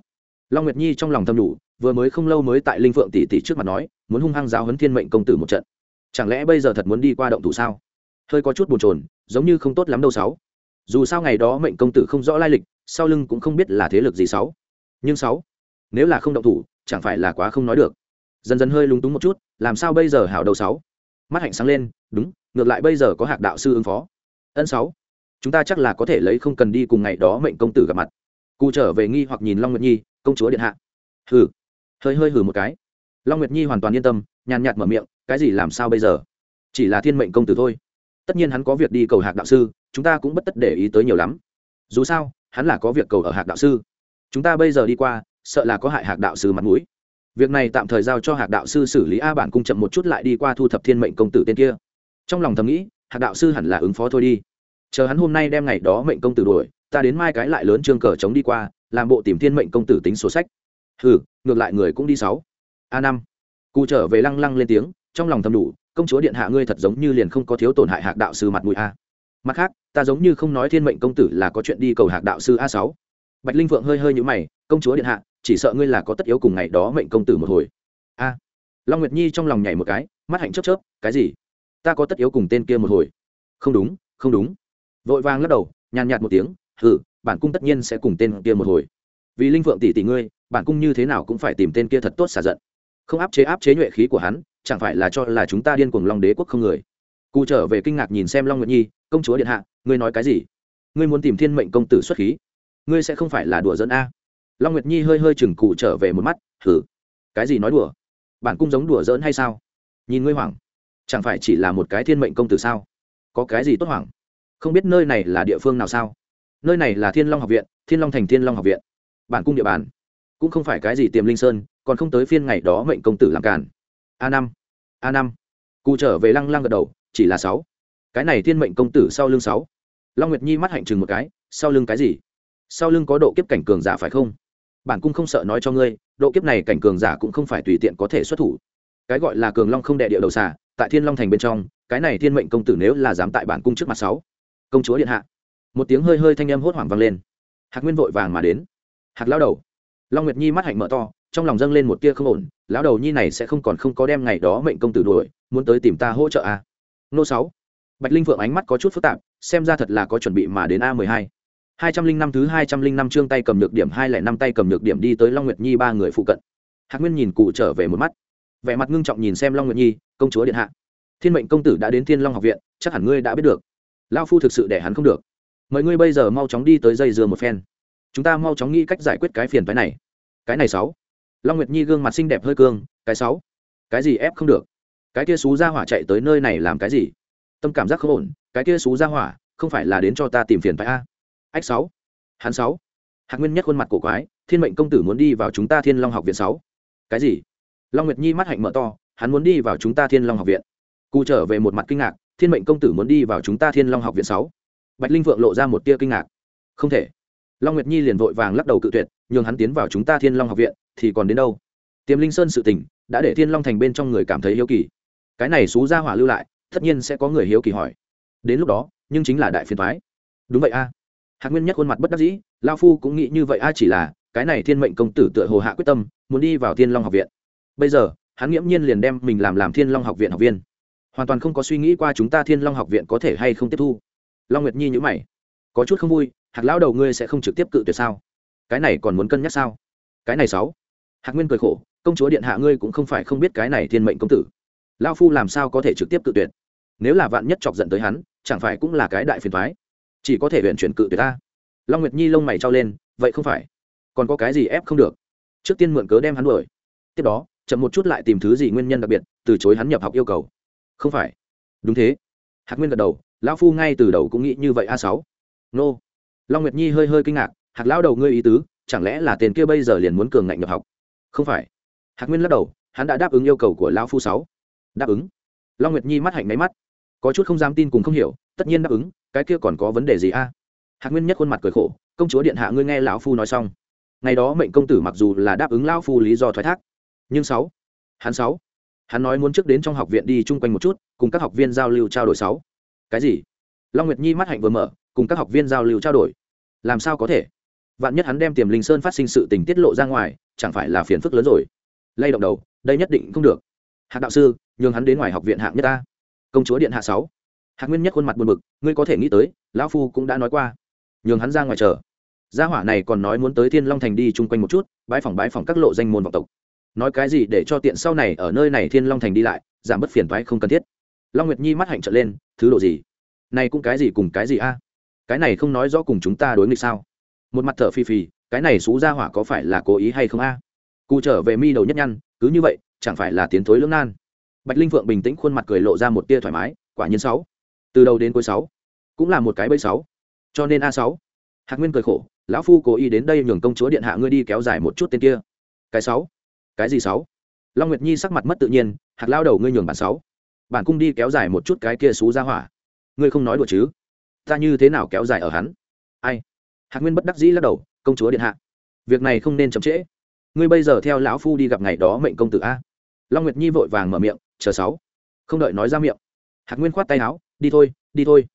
A: Long nguyệt nhi trong lòng thầm đủ vừa mới không lâu mới tại linh phượng tỷ tỷ trước mặt nói, muốn hung hăng giáo hấn thiên mệnh công tử một trận. Chẳng lẽ bây giờ thật muốn đi qua động thủ sao? Hơi có chút bồn chồn, giống như không tốt lắm đâu sáu. Dù sao ngày đó mệnh công tử không rõ lai lịch, sau lưng cũng không biết là thế lực gì sáu nhưng sáu, nếu là không động thủ, chẳng phải là quá không nói được. Dần dần hơi lúng túng một chút, làm sao bây giờ hảo đầu sáu? Mắt hạnh sáng lên, đúng, ngược lại bây giờ có hạc đạo sư ứng phó. Ân sáu, chúng ta chắc là có thể lấy không cần đi cùng ngày đó mệnh công tử gặp mặt. Cụ trở về nghi hoặc nhìn long nguyệt nhi, công chúa điện hạ. Hừ, hơi hơi hừ một cái. Long nguyệt nhi hoàn toàn yên tâm, nhàn nhạt mở miệng, cái gì làm sao bây giờ? Chỉ là thiên mệnh công tử thôi. Tất nhiên hắn có việc đi cầu hạc đạo sư, chúng ta cũng bất tất để ý tới nhiều lắm. Dù sao, hắn là có việc cầu ở hạc đạo sư chúng ta bây giờ đi qua sợ là có hại hạc đạo sư mặt mũi. Việc này tạm thời giao cho hạc đạo sư xử lý a bản cung chậm một chút lại đi qua thu thập thiên mệnh công tử tên kia. Trong lòng thầm nghĩ hạc đạo sư hẳn là ứng phó thôi đi. Chờ hắn hôm nay đem ngày đó mệnh công tử đuổi ta đến mai cái lại lớn trương cờ chống đi qua làm bộ tìm thiên mệnh công tử tính sổ sách. Hừ, ngược lại người cũng đi sáu. A năm. Cụ trở về lăng lăng lên tiếng trong lòng thầm đủ công chúa điện hạ ngươi thật giống như liền không có thiếu tổn hại hạc đạo sư mặt mũi a. Mặt khác ta giống như không nói thiên mệnh công tử là có chuyện đi cầu hạc đạo sư a sáu bạch linh phượng hơi hơi nhũ mày, công chúa điện hạ, chỉ sợ ngươi là có tất yếu cùng ngày đó mệnh công tử một hồi. A. Long nguyệt nhi trong lòng nhảy một cái, mắt hạnh chớp chớp, cái gì? Ta có tất yếu cùng tên kia một hồi. Không đúng không đúng. Vội vàng lắc đầu, nhàn nhạt một tiếng, hừ, bản cung tất nhiên sẽ cùng tên kia một hồi. Vì linh phượng tỷ tỷ ngươi, bản cung như thế nào cũng phải tìm tên kia thật tốt xả giận. Không áp chế áp chế nhuệ khí của hắn, chẳng phải là cho là chúng ta điên cuồng long đế quốc không người? Cụ trở về kinh ngạc nhìn xem long nguyệt nhi, công chúa điện hạ, ngươi nói cái gì? Ngươi muốn tìm thiên mệnh công tử xuất khí? Ngươi sẽ không phải là đùa dẫn a. Long nguyệt nhi hơi hơi chừng cụ trở về một mắt thử cái gì nói đùa? Bản cung giống đùa dỡn hay sao? Nhìn ngươi hoảng, chẳng phải chỉ là một cái thiên mệnh công tử sao? Có cái gì tốt hoảng? Không biết nơi này là địa phương nào sao? Nơi này là thiên long học viện, thiên long thành thiên long học viện. Bản cung địa bàn, cũng không phải cái gì tiềm linh sơn, còn không tới phiên ngày đó mệnh công tử làm cản a năm a năm. Cụ trở về lăng lăng gật đầu, chỉ là sáu. Cái này thiên mệnh công tử sau lưng sáu. Long nguyệt nhi mắt hạnh chừng một cái, sau lưng cái gì? Sau lưng có độ kiếp cảnh cường giả phải không? Bản cung không sợ nói cho ngươi, độ kiếp này cảnh cường giả cũng không phải tùy tiện có thể xuất thủ. Cái gọi là cường long không đệ địa đầu xà, tại thiên long thành bên trong, cái này thiên mệnh công tử nếu là dám tại bản cung trước mặt sáu, công chúa điện hạ. Một tiếng hơi hơi thanh âm hốt hoảng vang lên. Hạc nguyên vội vàng mà đến. Hạc lao đầu. Long nguyệt nhi mắt hạnh mở to, trong lòng dâng lên một tia không ổn, lão đầu nhi này sẽ không còn không có đem ngày đó mệnh công tử đuổi, muốn tới tìm ta hỗ trợ à. nô sáu. Bạch linh vượng ánh mắt có chút phức tạp, xem ra thật là có chuẩn bị mà đến a mười hai hai trăm linh năm thứ hai trăm linh năm chương tay cầm nhược điểm hai lẻ năm tay cầm nhược điểm đi tới long nguyệt nhi ba người phụ cận. Hạc nguyên nhìn cụ trở về một mắt. Vẻ mặt ngưng trọng nhìn xem long nguyệt nhi, công chúa điện hạ, thiên mệnh công tử đã đến thiên long học viện, chắc hẳn ngươi đã biết được. Lão phu thực sự để hắn không được. Mời ngươi bây giờ mau chóng đi tới dây dừa một phen. Chúng ta mau chóng nghĩ cách giải quyết cái phiền phức này. Cái này sáu. Long nguyệt nhi gương mặt xinh đẹp hơi cương, cái sáu? Cái gì ép không được? Cái kia xú ra hỏa chạy tới nơi này làm cái gì? Tâm cảm giác không ổn, cái kia xú ra hỏa không phải là đến cho ta tìm phiền phải a? Ách sáu. Hắn sáu. Hạc nguyên nhất khuôn mặt cổ quái, thiên mệnh công tử muốn đi vào chúng ta thiên long học viện sáu. Cái gì? Long nguyệt nhi mắt hạnh mở to, hắn muốn đi vào chúng ta thiên long học viện. Cụ trở về một mặt kinh ngạc, thiên mệnh công tử muốn đi vào chúng ta thiên long học viện sáu. Bạch linh vượng lộ ra một tia kinh ngạc. Không thể. Long nguyệt nhi liền vội vàng lắc đầu cự tuyệt, nhường hắn tiến vào chúng ta thiên long học viện, thì còn đến đâu? Tiềm linh sơn sự tình, đã để thiên long thành bên trong người cảm thấy hiếu kỳ. Cái này xú ra hỏa lưu lại, tất nhiên sẽ có người hiếu kỳ hỏi. Đến lúc đó, nhưng chính là đại phiền thoái đúng vậy a hạc nguyên nhất khuôn mặt bất đắc dĩ lao phu cũng nghĩ như vậy, a chỉ là, cái này thiên mệnh công tử tựa hồ hạ quyết tâm, muốn đi vào thiên long học viện. Bây giờ, hắn nghiễm nhiên liền đem mình làm làm thiên long học viện học viên. Hoàn toàn không có suy nghĩ qua chúng ta thiên long học viện có thể hay không tiếp thu. Long nguyệt nhi nhữ mày. Có chút không vui, hạc lão đầu ngươi sẽ không trực tiếp cự tuyệt sao? Cái này còn muốn cân nhắc sao? Cái này sáu. Hạc nguyên cười khổ, công chúa điện hạ ngươi cũng không phải không biết cái này thiên mệnh công tử. Lao phu làm sao có thể trực tiếp cự tuyệt? Nếu là vạn nhất chọc giận tới hắn, chẳng phải cũng là cái đại phiền thoái chỉ có thể huyện chuyển cự tuyệt ta. Long nguyệt nhi lông mày trao lên, vậy không phải. Còn có cái gì ép không được? Trước tiên mượn cớ đem hắn đuổi. Tiếp đó, chậm một chút lại tìm thứ gì nguyên nhân đặc biệt, từ chối hắn nhập học yêu cầu. Không phải. Đúng thế. Hạc nguyên gật đầu, lão phu ngay từ đầu cũng nghĩ như vậy a sáu. Nô. Long nguyệt nhi hơi hơi kinh ngạc, hạc lão đầu ngươi ý tứ, chẳng lẽ là tiền kia bây giờ liền muốn cường ngạnh nhập học? Không phải. Hạc nguyên lắc đầu, hắn đã đáp ứng yêu cầu của lão phu sáu. Đáp ứng. Long nguyệt nhi mắt hạnh máy mắt có chút không dám tin cùng không hiểu, tất nhiên đáp ứng, cái kia còn có vấn đề gì a? Hạc nguyên nhất khuôn mặt cười khổ, công chúa điện hạ ngươi nghe lão phu nói xong. Ngày đó mệnh công tử mặc dù là đáp ứng lão phu lý do thoái thác, nhưng sáu, hắn sáu, hắn nói muốn trước đến trong học viện đi chung quanh một chút, cùng các học viên giao lưu trao đổi sáu. Cái gì? Long nguyệt nhi mắt hạnh vừa mở, cùng các học viên giao lưu trao đổi. Làm sao có thể? Vạn nhất hắn đem tiềm linh sơn phát sinh sự tình tiết lộ ra ngoài, chẳng phải là phiền phức lớn rồi? Lay động đầu, đây nhất định không được. Hạc đạo sư, nhường hắn đến ngoài học viện hạng nhất ta công chúa điện hạ sáu. Hạc nguyên nhất khuôn mặt buồn bực, ngươi có thể nghĩ tới, lão phu cũng đã nói qua. Nhường hắn ra ngoài chờ. Gia hỏa này còn nói muốn tới thiên long thành đi chung quanh một chút bãi phòng bãi phòng các lộ danh môn vọng tộc. Nói cái gì để cho tiện sau này ở nơi này thiên long thành đi lại, giảm bớt phiền toái không cần thiết. Long nguyệt nhi mắt hạnh trở lên, thứ độ gì? Này cũng cái gì cùng cái gì a? Cái này không nói rõ cùng chúng ta đối nghịch sao? Một mặt thở phì phì, cái này xú gia hỏa có phải là cố ý hay không a? Cụ trở về mi đầu nhất nhăn, cứ như vậy, chẳng phải là tiến thối lưỡng nan bạch linh phượng bình tĩnh khuôn mặt cười lộ ra một tia thoải mái, quả nhiên sáu. Từ đầu đến cuối sáu. Cũng là một cái bẫy sáu. Cho nên a sáu. Hạc nguyên cười khổ, lão phu cố ý đến đây nhường công chúa điện hạ ngươi đi kéo dài một chút tên kia. Cái sáu. Cái gì sáu? Long nguyệt nhi sắc mặt mất tự nhiên, hạc lao đầu ngươi nhường bản sáu. Bản cung đi kéo dài một chút cái kia xú ra hỏa. Ngươi không nói đùa chứ? Ta như thế nào kéo dài ở hắn? Ai? Hạc nguyên bất đắc dĩ lắc đầu, công chúa điện hạ, việc này không nên chậm trễ. Ngươi bây giờ theo lão phu đi gặp ngày đó mệnh công tử a. Long nguyệt nhi vội vàng mở miệng chờ sáu. Không đợi nói ra miệng, hạc nguyên khoát tay áo, đi thôi đi thôi.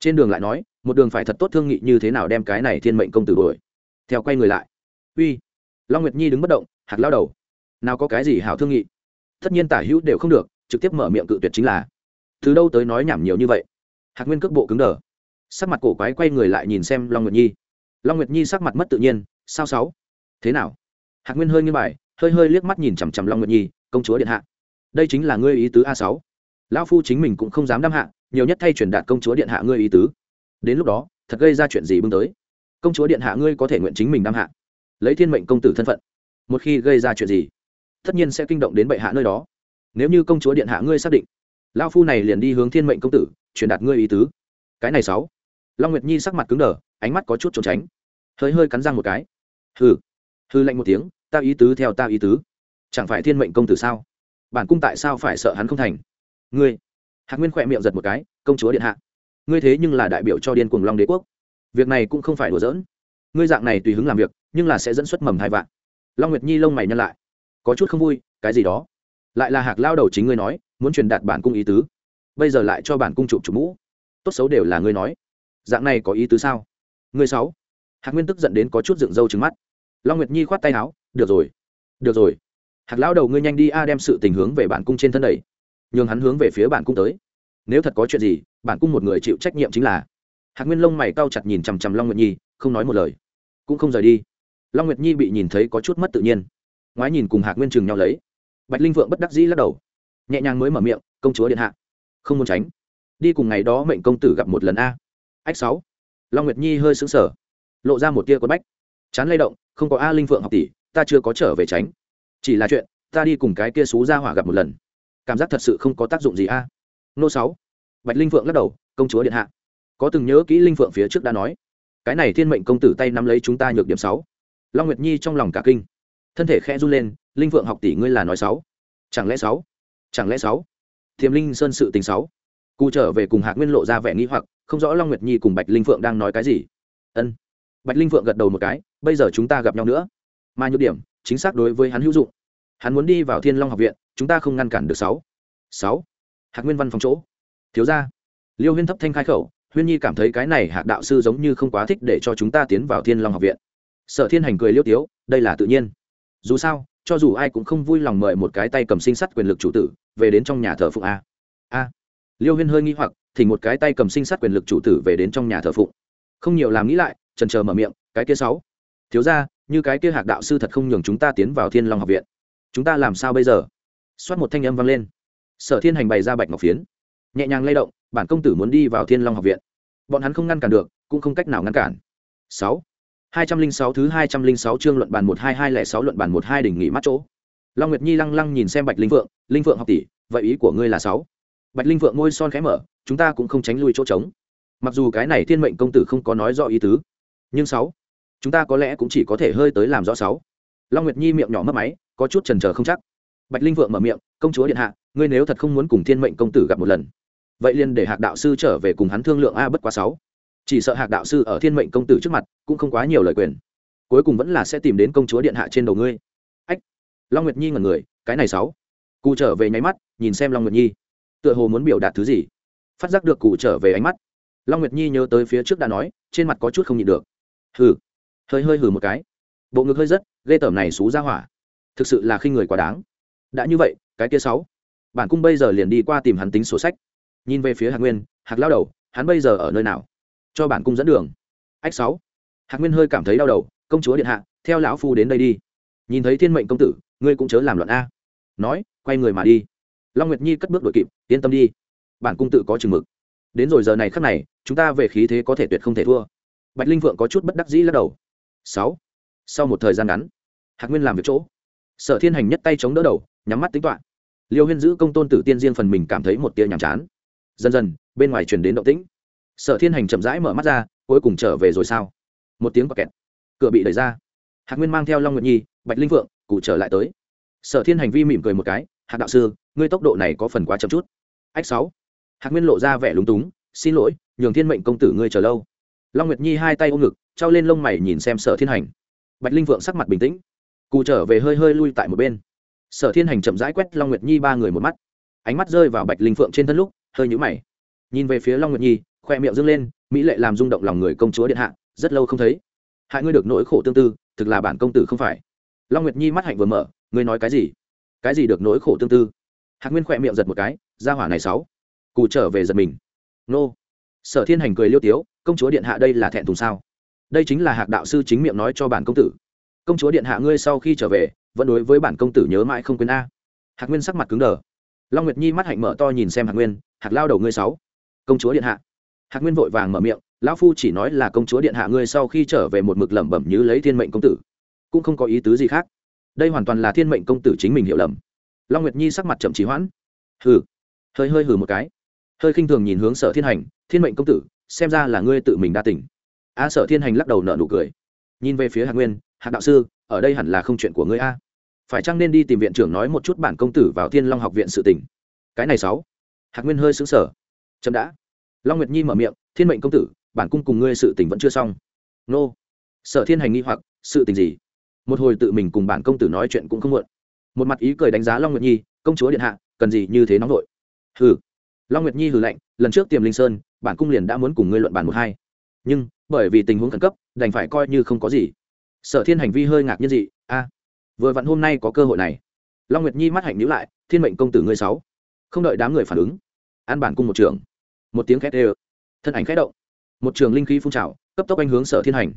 A: Trên đường lại nói, một đường phải thật tốt thương nghị như thế nào đem cái này thiên mệnh công tử đuổi. Theo quay người lại. Uy, long nguyệt nhi đứng bất động, hạc lao đầu. Nào có cái gì hảo thương nghị? Tất nhiên tả hữu đều không được, trực tiếp mở miệng cự tuyệt chính là. Từ đâu tới nói nhảm nhiều như vậy? Hạc nguyên cước bộ cứng đờ. Sắc mặt cổ quái quay người lại nhìn xem long nguyệt nhi. Long nguyệt nhi sắc mặt mất tự nhiên, sao sáu? Thế nào? Hạc nguyên hơi nghiêng bài, hơi hơi liếc mắt nhìn chằm chằm long nguyệt nhi, công chúa điện hạ đây chính là ngươi ý tứ a sáu. Lão phu chính mình cũng không dám đam hạ, nhiều nhất thay truyền đạt công chúa điện hạ ngươi ý tứ. Đến lúc đó, thật gây ra chuyện gì bưng tới? Công chúa điện hạ ngươi có thể nguyện chính mình đam hạ. Lấy thiên mệnh công tử thân phận, một khi gây ra chuyện gì, tất nhiên sẽ kinh động đến bệ hạ nơi đó. Nếu như công chúa điện hạ ngươi xác định, lão phu này liền đi hướng thiên mệnh công tử, truyền đạt ngươi ý tứ. Cái này sáu. Long nguyệt nhi sắc mặt cứng đờ, ánh mắt có chút trốn tránh. Hơi hơi cắn răng một cái. Hừ. Hư lạnh một tiếng, ta ý tứ theo ta ý tứ. Chẳng phải thiên mệnh công tử sao? Bản cung tại sao phải sợ hắn không thành? Ngươi, hạc nguyên khỏe miệng giật một cái, công chúa điện hạ. Ngươi thế nhưng là đại biểu cho điên cuồng long đế quốc. Việc này cũng không phải đùa giỡn. Ngươi dạng này tùy hứng làm việc, nhưng là sẽ dẫn xuất mầm hai vạn. Long nguyệt nhi lông mày nhăn lại. Có chút không vui, cái gì đó? Lại là hạc lao đầu chính ngươi nói, muốn truyền đạt bản cung ý tứ. Bây giờ lại cho bản cung chụp chụp mũ. Tốt xấu đều là ngươi nói. Dạng này có ý tứ sao? Ngươi sáu hạc nguyên tức giận đến có chút dựng râu trứng mắt. Long nguyệt nhi khoát tay áo. Được rồi. Được rồi hạc lão đầu ngươi nhanh đi a, đem sự tình hướng về bản cung trên thân đẩy. Nhường hắn hướng về phía bản cung tới. Nếu thật có chuyện gì, bản cung một người chịu trách nhiệm chính là. Hạc nguyên lông mày cau chặt nhìn chằm chằm long nguyệt nhi, không nói một lời. Cũng không rời đi. Long nguyệt nhi bị nhìn thấy có chút mất tự nhiên. Ngoái nhìn cùng hạc nguyên chừng nhau lấy. Bạch linh vượng bất đắc dĩ lắc đầu. Nhẹ nhàng mới mở miệng, công chúa điện hạ, không muốn tránh. Đi cùng ngày đó mệnh công tử gặp một lần a. Ách sáu. Long nguyệt nhi hơi sững sờ, lộ ra một tia quất bách. Chán lay động, không có a linh Vượng học tỷ, ta chưa có trở về tránh chỉ là chuyện, ta đi cùng cái kia xú ra hỏa gặp một lần. Cảm giác thật sự không có tác dụng gì a. Nô sáu. Bạch linh phượng lắc đầu, công chúa điện hạ. Có từng nhớ kỹ linh phượng phía trước đã nói, cái này thiên mệnh công tử tay nắm lấy chúng ta nhược điểm sáu. Long nguyệt nhi trong lòng cả kinh. Thân thể khẽ run lên, linh phượng học tỷ ngươi là nói sáu. Chẳng lẽ sáu? Chẳng lẽ sáu? Thiềm linh sơn sự tình sáu. Cụ trở về cùng hạc nguyên lộ ra vẻ nghi hoặc, không rõ long nguyệt nhi cùng bạch linh phượng đang nói cái gì. Ân. Bạch linh phượng gật đầu một cái, bây giờ chúng ta gặp nhau nữa. Mà nhược điểm chính xác đối với hắn hữu dụng. Hắn muốn đi vào thiên long học viện, chúng ta không ngăn cản được sáu. Sáu. Hạc nguyên văn phòng chỗ. Thiếu ra liêu huyên thấp thanh khai khẩu, huyên nhi cảm thấy cái này hạc đạo sư giống như không quá thích để cho chúng ta tiến vào thiên long học viện. Sở thiên hành cười liêu tiếu, đây là tự nhiên. Dù sao, cho dù ai cũng không vui lòng mời một cái tay cầm sinh sắt quyền lực chủ tử, về đến trong nhà thờ phụng a. A. Liêu huyên hơi nghi hoặc, thì một cái tay cầm sinh sắt quyền lực chủ tử về đến trong nhà thờ phụng. Không nhiều làm nghĩ lại trần chờ mở miệng, cái kia sáu. Thiếu ra như cái kia hạc đạo sư thật không nhường chúng ta tiến vào thiên long học viện. Chúng ta làm sao bây giờ? Xoát một thanh âm vang lên. Sở thiên hành bày ra bạch ngọc phiến. Nhẹ nhàng lay động, bản công tử muốn đi vào thiên long học viện. Bọn hắn không ngăn cản được, cũng không cách nào ngăn cản. Sáu. Hai trăm linh sáu thứ hai trăm linh sáu chương luận bàn một hai hai lẻ sáu luận bàn một hai đỉnh nghỉ mắt chỗ. Long nguyệt nhi lăng lăng nhìn xem bạch linh vượng linh vượng học tỷ, vậy ý của ngươi là sáu? Bạch linh vượng ngôi son khẽ mở, chúng ta cũng không tránh lui chỗ trống. Mặc dù cái này thiên mệnh công tử không có nói rõ ý tứ, nhưng sáu chúng ta có lẽ cũng chỉ có thể hơi tới làm rõ sáu. Long nguyệt nhi miệng nhỏ mất máy, có chút trần trờ không chắc. Bạch linh vượng mở miệng, công chúa điện hạ, ngươi nếu thật không muốn cùng thiên mệnh công tử gặp một lần, vậy liền để hạc đạo sư trở về cùng hắn thương lượng a bất quá sáu. Chỉ sợ hạc đạo sư ở thiên mệnh công tử trước mặt, cũng không quá nhiều lời quyền. Cuối cùng vẫn là sẽ tìm đến công chúa điện hạ trên đầu ngươi. Ách. Long nguyệt nhi ngẩn người, cái này sáu. Cụ trở về nháy mắt, nhìn xem long nguyệt nhi. Tựa hồ muốn biểu đạt thứ gì? Phát giác được cụ trở về ánh mắt. Long nguyệt nhi nhớ tới phía trước đã nói, trên mặt có chút không nhịn được. Hừ hơi hơi hừ một cái. Bộ ngực hơi rất ghê tởm này xú ra hỏa. Thực sự là khi người quá đáng. Đã như vậy, cái kia sáu. Bản cung bây giờ liền đi qua tìm hắn tính sổ sách. Nhìn về phía hạc nguyên, hạc lao đầu, hắn bây giờ ở nơi nào? Cho bản cung dẫn đường. Ách sáu. Hạc nguyên hơi cảm thấy đau đầu, công chúa điện hạ, theo lão phu đến đây đi. Nhìn thấy thiên mệnh công tử, ngươi cũng chớ làm loạn a. Nói, quay người mà đi. Long nguyệt nhi cất bước đội kịp, yên tâm đi. Bản cung tự có chừng mực. Đến rồi giờ này khắc này, chúng ta về khí thế có thể tuyệt không thể thua. Bạch linh vượng có chút bất đắc dĩ lắc đầu sáu. Sau một thời gian ngắn, hạc nguyên làm việc chỗ, sở thiên hành nhất tay chống đỡ đầu, nhắm mắt tính toán. Liêu huyên giữ công tôn tử tiên riêng phần mình cảm thấy một tia nhàm chán. Dần dần, bên ngoài truyền đến động tĩnh. Sở thiên hành chậm rãi mở mắt ra, cuối cùng trở về rồi sao? Một tiếng kẹt. Cửa bị đẩy ra. Hạc nguyên mang theo long nguyệt nhi, bạch linh vượng cụ trở lại tới. Sở thiên hành vi mỉm cười một cái, hạc đạo sư, ngươi tốc độ này có phần quá chậm chút. Ách, sáu. Hạc nguyên lộ ra vẻ lúng túng, xin lỗi, nhường thiên mệnh công tử ngươi chờ lâu long nguyệt nhi hai tay ôm ngực, trao lên lông mày nhìn xem sở thiên hành. Bạch linh vượng sắc mặt bình tĩnh cụ trở về hơi hơi lui tại một bên. Sở thiên hành chậm rãi quét long nguyệt nhi ba người một mắt. Ánh mắt rơi vào bạch linh phượng trên thân lúc, hơi nhũ mày. Nhìn về phía long nguyệt nhi, khoe miệng dâng lên, mỹ lệ làm rung động lòng người công chúa điện hạ, rất lâu không thấy. Hại ngươi được nỗi khổ tương tư, thực là bản công tử không phải. Long nguyệt nhi mắt hạnh vừa mở, ngươi nói cái gì? Cái gì được nỗi khổ tương tư? Hạc nguyên khoe miệng giật một cái ra hỏa này sáu cụ trở về giật mình. Nô. Sở thiên hành cười liêu tiếu công chúa điện hạ đây là thẹn thùng sao? Đây chính là hạc đạo sư chính miệng nói cho bản công tử. Công chúa điện hạ ngươi sau khi trở về, vẫn đối với bản công tử nhớ mãi không quên a. Hạc nguyên sắc mặt cứng đờ. Long nguyệt nhi mắt hạnh mở to nhìn xem hạc nguyên, hạc lao đầu ngươi sáu, công chúa điện hạ. Hạc nguyên vội vàng mở miệng, lão phu chỉ nói là công chúa điện hạ ngươi sau khi trở về một mực lẩm bẩm như lấy thiên mệnh công tử, cũng không có ý tứ gì khác. Đây hoàn toàn là thiên mệnh công tử chính mình hiểu lầm. Long nguyệt nhi sắc mặt chậm trí hoãn. Hừ. Hơi hơi hừ một cái. Hơi khinh thường nhìn hướng sở thiên hành, thiên mệnh công tử xem ra là ngươi tự mình đa tỉnh a sở thiên hành lắc đầu nợ nụ cười. Nhìn về phía hạc nguyên, hạc đạo sư, ở đây hẳn là không chuyện của ngươi a. Phải chăng nên đi tìm viện trưởng nói một chút bản công tử vào thiên long học viện sự tỉnh cái này sáu. Hạc nguyên hơi xứng sở chậm đã. Long nguyệt nhi mở miệng, thiên mệnh công tử, bản cung cùng ngươi sự tình vẫn chưa xong. Nô. Sở thiên hành nghi hoặc, sự tình gì? Một hồi tự mình cùng bản công tử nói chuyện cũng không muộn. Một mặt ý cười đánh giá long nguyệt nhi, công chúa điện hạ, cần gì như thế nóng vội hừ. Long nguyệt nhi hừ lạnh, lần trước tiềm linh sơn bản cung liền đã muốn cùng ngươi luận bàn một hai. Nhưng, bởi vì tình huống khẩn cấp, đành phải coi như không có gì. Sở thiên hành vi hơi ngạc nhiên dị, a, vừa vặn hôm nay có cơ hội này. Long nguyệt nhi mắt hạnh nhữ lại, thiên mệnh công tử ngươi sáu. Không đợi đám người phản ứng, an bản cung một trường. Một tiếng khét ê thân ảnh khét động. Một trường linh khí phun trào, cấp tốc anh hướng sở thiên hành.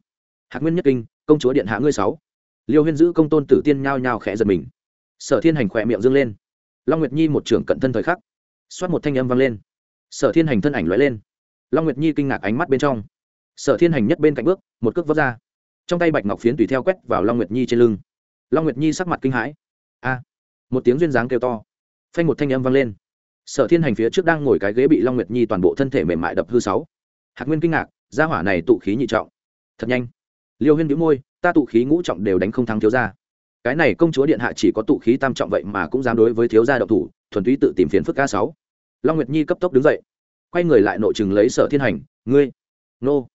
A: Hạc nguyên nhất kinh, công chúa điện hạ ngươi sáu. Liêu huyên giữ công tôn tử tiên nhao nhao khẽ giật mình. Sở thiên hành khỏe miệng dâng lên. Long nguyệt nhi một trường cận thân thời khắc, xoát một thanh âm vang lên. Sở thiên hành thân ảnh lóe lên long nguyệt nhi kinh ngạc ánh mắt bên trong. Sở thiên hành nhất bên cạnh bước, một cước vấp ra. Trong tay bạch ngọc phiến tùy theo quét vào long nguyệt nhi trên lưng. Long nguyệt nhi sắc mặt kinh hãi. A! Một tiếng duyên dáng kêu to. Phanh một thanh âm vang lên. Sở thiên hành phía trước đang ngồi cái ghế bị long nguyệt nhi toàn bộ thân thể mềm mại đập hư sáu. Hạc nguyên kinh ngạc, gia hỏa này tụ khí nhị trọng. Thật nhanh. Liêu huyên đĩu môi, ta tụ khí ngũ trọng đều đánh không thắng thiếu gia. Cái này công chúa điện hạ chỉ có tụ khí tam trọng vậy mà cũng dám đối với thiếu gia độc thủ, thuần túy tự tìm phiền phức ca sáu. Long nguyệt nhi cấp tốc đứng dậy quay người lại nội chừng lấy sở thiên hành, ngươi, nô.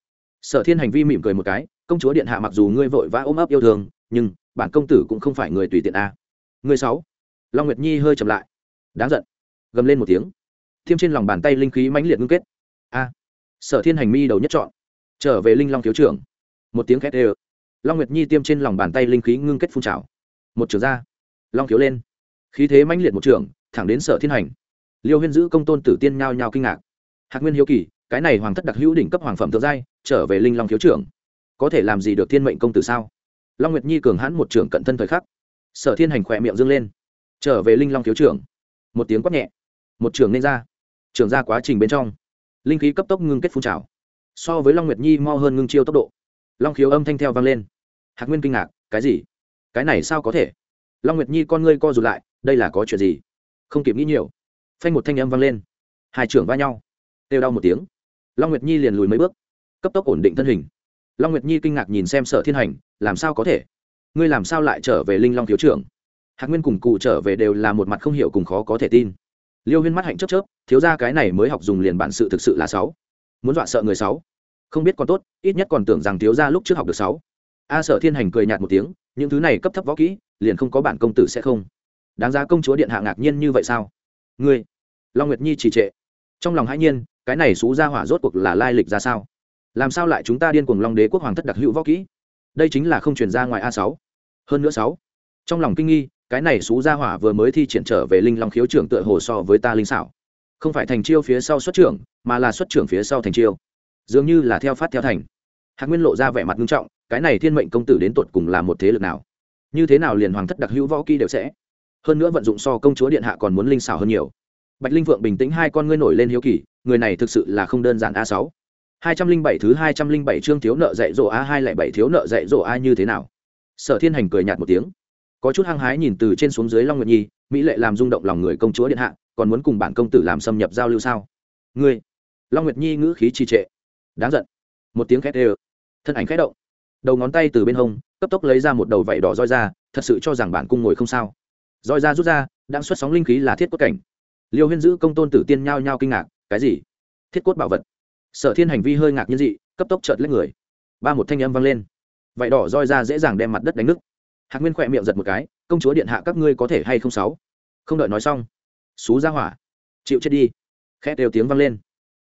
A: Sở thiên hành vi mỉm cười một cái, công chúa điện hạ mặc dù ngươi vội vã ôm ấp yêu thương, nhưng bản công tử cũng không phải người tùy tiện a. Ngươi sáu, long nguyệt nhi hơi chậm lại. Đáng giận. Gầm lên một tiếng. Thiêm trên lòng bàn tay linh khí mãnh liệt ngưng kết. A. Sở thiên hành mi đầu nhất chọn trở về linh long thiếu trưởng. Một tiếng khét ê long nguyệt nhi tiêm trên lòng bàn tay linh khí ngưng kết phun trào. Một trường ra. Long thiếu lên. Khí thế mãnh liệt một trường, thẳng đến sở thiên hành. Liêu huyên giữ công tôn tử tiên nhao nhao kinh ngạc hạc nguyên hiếu kỳ, cái này hoàng thất đặc hữu đỉnh cấp hoàng phẩm thượng giai, trở về linh long thiếu trưởng, có thể làm gì được thiên mệnh công tử sao? Long nguyệt nhi cường hãn một trưởng cận thân thời khắc. Sở thiên hành khỏe miệng dâng lên. Trở về linh long thiếu trưởng. Một tiếng quát nhẹ. Một trưởng nên ra. Trưởng ra quá trình bên trong, linh khí cấp tốc ngưng kết phun trào. So với long nguyệt nhi mau hơn ngưng chiêu tốc độ, long khiếu âm thanh theo vang lên. Hạc nguyên kinh ngạc, cái gì? Cái này sao có thể? Long nguyệt nhi con ngươi co rụt lại, đây là có chuyện gì? Không kịp nghĩ nhiều. Phanh một thanh âm vang lên. Hai trưởng va nhau kêu đau một tiếng. Long nguyệt nhi liền lùi mấy bước, cấp tốc ổn định thân hình. Long nguyệt nhi kinh ngạc nhìn xem sở thiên hành, làm sao có thể? Ngươi làm sao lại trở về linh long thiếu trưởng? Hạc nguyên cùng cụ trở về đều là một mặt không hiểu cùng khó có thể tin. Liêu huyên mắt hạnh chớp chớp, thiếu ra cái này mới học dùng liền bản sự thực sự là sáu. Muốn dọa sợ người sáu. Không biết còn tốt, ít nhất còn tưởng rằng thiếu ra lúc trước học được sáu. A sở thiên hành cười nhạt một tiếng, những thứ này cấp thấp võ kỹ, liền không có bản công tử sẽ không. Đáng giá công chúa điện hạ ngạc nhiên như vậy sao? Ngươi, long nguyệt nhi trì trệ. Trong lòng hãi nhiên cái này xú ra hỏa rốt cuộc là lai lịch ra sao? Làm sao lại chúng ta điên cuồng long đế quốc hoàng thất đặc hữu võ kỹ? Đây chính là không chuyển ra ngoài a sáu. Hơn nữa sáu, trong lòng kinh nghi, cái này xú ra hỏa vừa mới thi triển trở về linh long khiếu trưởng tựa hồ so với ta linh xảo. Không phải thành chiêu phía sau xuất trưởng, mà là xuất trưởng phía sau thành chiêu. Dường như là theo phát theo thành. Hạc nguyên lộ ra vẻ mặt nghiêm trọng, cái này thiên mệnh công tử đến tột cùng là một thế lực nào? Như thế nào liền hoàng thất đặc hữu võ kỹ đều sẽ? Hơn nữa vận dụng so công chúa điện hạ còn muốn linh xảo hơn nhiều. Bạch linh vượng bình tĩnh hai con ngươi nổi lên hiếu kỳ người này thực sự là không đơn giản a sáu. hai trăm linh bảy thứ hai trăm linh bảy chương thiếu nợ dạy dỗ a hai lẻ bảy, thiếu nợ dạy dỗ a như thế nào? Sở thiên hành cười nhạt một tiếng. Có chút hăng hái nhìn từ trên xuống dưới long nguyệt nhi, mỹ lệ làm rung động lòng người công chúa điện hạ, còn muốn cùng bản công tử làm xâm nhập giao lưu sao? Ngươi, long nguyệt nhi ngữ khí trì trệ. Đáng giận. Một tiếng khét ê thân ảnh khét động. Đầu ngón tay từ bên hông, cấp tốc lấy ra một đầu vảy đỏ roi ra, thật sự cho rằng bản cung ngồi không sao. Roi ra rút ra, đang xuất sóng linh khí là thiết quất cảnh. Liêu huyên giữ công tôn tử tiên nhao nhao kinh ngạc cái gì? Thiết cốt bảo vật. Sở thiên hành vi hơi ngạc nhiên dị, cấp tốc chợt lấy người. Ba một thanh âm vang lên. Vảy đỏ roi ra dễ dàng đem mặt đất đánh nứt. Hạc nguyên khỏe miệng giật một cái, công chúa điện hạ các ngươi có thể hay không sáu? Không đợi nói xong. Xú ra hỏa. Chịu chết đi. Khẽ đều tiếng vang lên.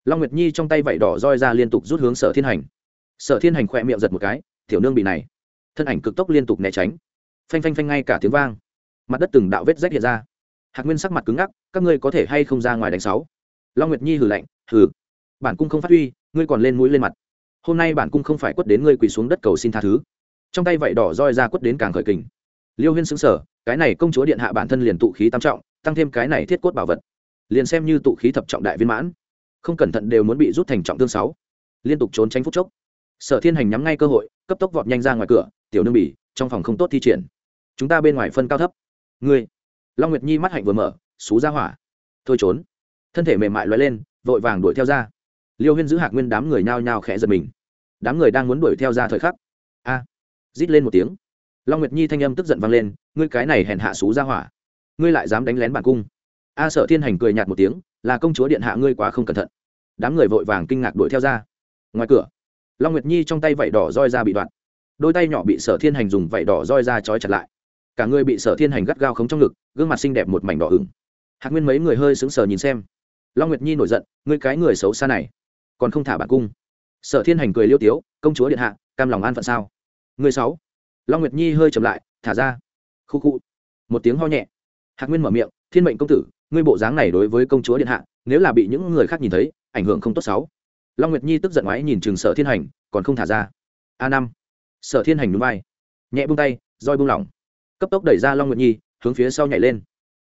A: Long nguyệt nhi trong tay vảy đỏ roi ra liên tục rút hướng sở thiên hành. Sở thiên hành khỏe miệng giật một cái, tiểu nương bị này. Thân ảnh cực tốc liên tục né tránh. Phanh phanh phanh ngay cả tiếng vang. Mặt đất từng đạo vết rách hiện ra. Hạc nguyên sắc mặt cứng ngắc, các ngươi có thể hay không ra ngoài đánh sáu? Long nguyệt nhi hử lạnh hử bản cung không phát huy, ngươi còn lên mũi lên mặt. Hôm nay bản cung không phải quất đến ngươi quỳ xuống đất cầu xin tha thứ. Trong tay vảy đỏ roi ra quất đến càng khởi kình. Liêu huyên xứng sở cái này công chúa điện hạ bản thân liền tụ khí tam trọng, tăng thêm cái này thiết cốt bảo vật, liền xem như tụ khí thập trọng đại viên mãn, không cẩn thận đều muốn bị rút thành trọng thương sáu. Liên tục trốn tránh phút chốc. Sở thiên hành nhắm ngay cơ hội, cấp tốc vọt nhanh ra ngoài cửa, tiểu nương bỉ, trong phòng không tốt thi triển. Chúng ta bên ngoài phân cao thấp. Ngươi. Long nguyệt nhi mắt hạnh vừa mở, xú ra hỏa, thôi trốn thân thể mềm mại loay lên, vội vàng đuổi theo ra. Liêu huyên giữ hạc nguyên đám người nhao nhao khẽ giật mình. Đám người đang muốn đuổi theo ra thời khắc. A! Rít lên một tiếng. Long nguyệt nhi thanh âm tức giận vang lên, ngươi cái này hèn hạ xú ra hỏa. Ngươi lại dám đánh lén bản cung. A sợ thiên hành cười nhạt một tiếng, là công chúa điện hạ ngươi quá không cẩn thận. Đám người vội vàng kinh ngạc đuổi theo ra. Ngoài cửa, long nguyệt nhi trong tay vảy đỏ roi ra bị đoạn. Đôi tay nhỏ bị sở thiên hành dùng vảy đỏ roi ra trói chặt lại. Cả người bị sở thiên hành gắt gao khống trong ngực, gương mặt xinh đẹp một mảnh đỏ ửng. Hạc nguyên mấy người hơi sững sờ nhìn xem long nguyệt nhi nổi giận, ngươi cái người xấu xa này, còn không thả bản cung? Sở thiên hành cười liêu tiếu, công chúa điện hạ, cam lòng an phận sao? Người sáu long nguyệt nhi hơi chậm lại, thả ra. Khu khu. Một tiếng ho nhẹ. Hạc nguyên mở miệng, thiên mệnh công tử, ngươi bộ dáng này đối với công chúa điện hạ, nếu là bị những người khác nhìn thấy, ảnh hưởng không tốt sáu long nguyệt nhi tức giận ngoái nhìn chừng sở thiên hành, còn không thả ra. A năm. Sở thiên hành núi vai, nhẹ bung tay, roi bung lỏng. Cấp tốc đẩy ra long nguyệt nhi, hướng phía sau nhảy lên.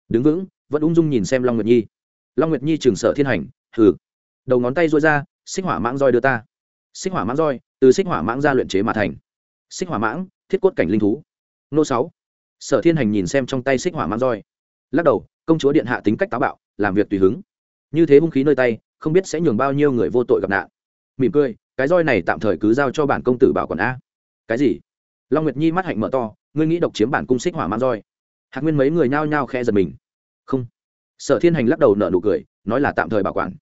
A: Đứng vững, vẫn ung dung nhìn xem long nguyệt nhi long nguyệt nhi trường sở thiên hành, hừ. Đầu ngón tay dối ra, xích hỏa mãng roi đưa ta. Xích hỏa mãng roi, từ xích hỏa mãng ra luyện chế mà thành. Xích hỏa mãng, thiết cốt cảnh linh thú. Nô sáu. Sở thiên hành nhìn xem trong tay xích hỏa mãng roi. Lắc đầu, công chúa điện hạ tính cách táo bạo, làm việc tùy hứng. Như thế hung khí nơi tay, không biết sẽ nhường bao nhiêu người vô tội gặp nạn. Mỉm cười, cái roi này tạm thời cứ giao cho bản công tử bảo quản a. Cái gì? Long nguyệt nhi mắt hạnh mở to, ngươi nghĩ độc chiếm bản cung xích hỏa mãng roi. Hạc nguyên mấy người nhao nhao khe giật mình. Không sở thiên hành lắc đầu nở nụ cười, nói là tạm thời bảo quản.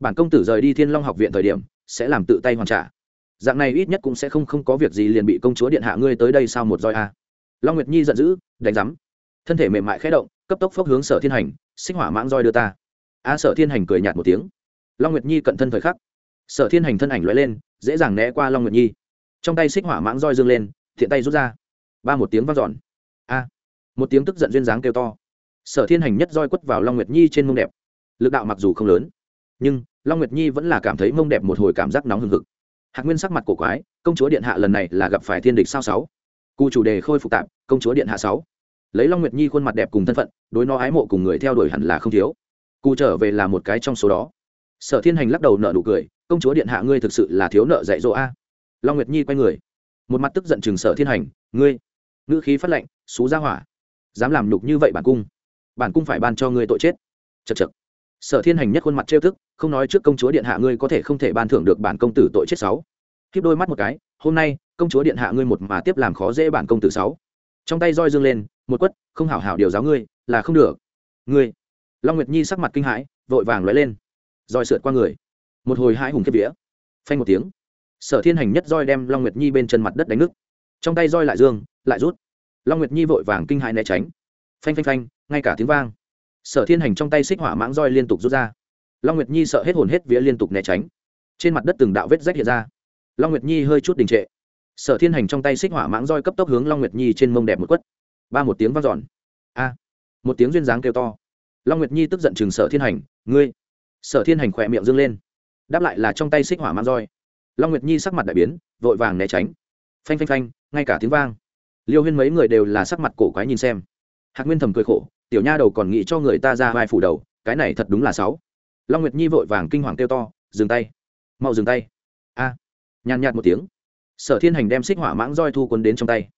A: Bản công tử rời đi thiên long học viện thời điểm, sẽ làm tự tay hoàn trả. Dạng này ít nhất cũng sẽ không không có việc gì liền bị công chúa điện hạ ngươi tới đây sau một roi a. Long nguyệt nhi giận dữ, đánh rắm thân thể mềm mại khẽ động, cấp tốc phốc hướng sở thiên hành, xích hỏa mãng roi đưa ta. A sở thiên hành cười nhạt một tiếng. Long nguyệt nhi cận thân thời khắc. Sở thiên hành thân ảnh loại lên, dễ dàng né qua long nguyệt nhi. Trong tay xích hỏa mãng roi dương lên, thiện tay rút ra. Ba một tiếng vang dọn. A. Một tiếng tức giận duyên dáng kêu to sở thiên hành nhất roi quất vào long nguyệt nhi trên mông đẹp lực đạo mặc dù không lớn nhưng long nguyệt nhi vẫn là cảm thấy mông đẹp một hồi cảm giác nóng hừng hực hạc nguyên sắc mặt cổ quái công chúa điện hạ lần này là gặp phải thiên địch sao sáu cụ chủ đề khôi phục tạm công chúa điện hạ sáu lấy long nguyệt nhi khuôn mặt đẹp cùng thân phận đối nó ái mộ cùng người theo đuổi hẳn là không thiếu cụ trở về là một cái trong số đó sở thiên hành lắc đầu nợ nụ cười công chúa điện hạ ngươi thực sự là thiếu nợ dạy dỗ a long nguyệt nhi quay người một mặt tức giận chừng sở thiên hành ngươi ngữ khí phát lệnh xú ra hỏa dám làm nhục như vậy bản cung bản cung phải ban cho ngươi tội chết. Chật chật sở thiên hành nhất khuôn mặt trêu thức, không nói trước công chúa điện hạ ngươi có thể không thể ban thưởng được bản công tử tội chết sáu. Khiếp đôi mắt một cái, hôm nay, công chúa điện hạ ngươi một mà tiếp làm khó dễ bản công tử sáu. Trong tay roi dương lên, một quất, không hảo hảo điều giáo ngươi, là không được. Ngươi. Long nguyệt nhi sắc mặt kinh hãi, vội vàng lóe lên. Roi sượt qua người. Một hồi hai hùng kiếp vía. Phanh một tiếng. Sở thiên hành nhất roi đem long nguyệt nhi bên chân mặt đất đánh nứt. Trong tay roi lại dương, lại rút. Long nguyệt nhi vội vàng kinh hãi né tránh. Phanh phanh phanh ngay cả tiếng vang. Sở thiên hành trong tay xích hỏa mãng roi liên tục rút ra. Long nguyệt nhi sợ hết hồn hết vía liên tục né tránh. Trên mặt đất từng đạo vết rách hiện ra. Long nguyệt nhi hơi chút đình trệ. Sở thiên hành trong tay xích hỏa mãng roi cấp tốc hướng long nguyệt nhi trên mông đẹp một quất. Ba một tiếng vang dọn. A. Một tiếng duyên dáng kêu to. Long nguyệt nhi tức giận chừng sở thiên hành, ngươi. Sở thiên hành khỏe miệng dâng lên. Đáp lại là trong tay xích hỏa mãng roi. Long nguyệt nhi sắc mặt đại biến, vội vàng né tránh. Phanh phanh phanh, ngay cả tiếng vang. Liêu huyên mấy người đều là sắc mặt cổ quái nhìn xem. Hạc nguyên thầm cười khổ tiểu nha đầu còn nghĩ cho người ta ra vai phủ đầu, cái này thật đúng là sáu. Long nguyệt nhi vội vàng kinh hoàng kêu to, dừng tay, mau dừng tay. A, nhàn nhạt một tiếng. Sở thiên hành đem xích hỏa mãng roi thu quân đến trong tay.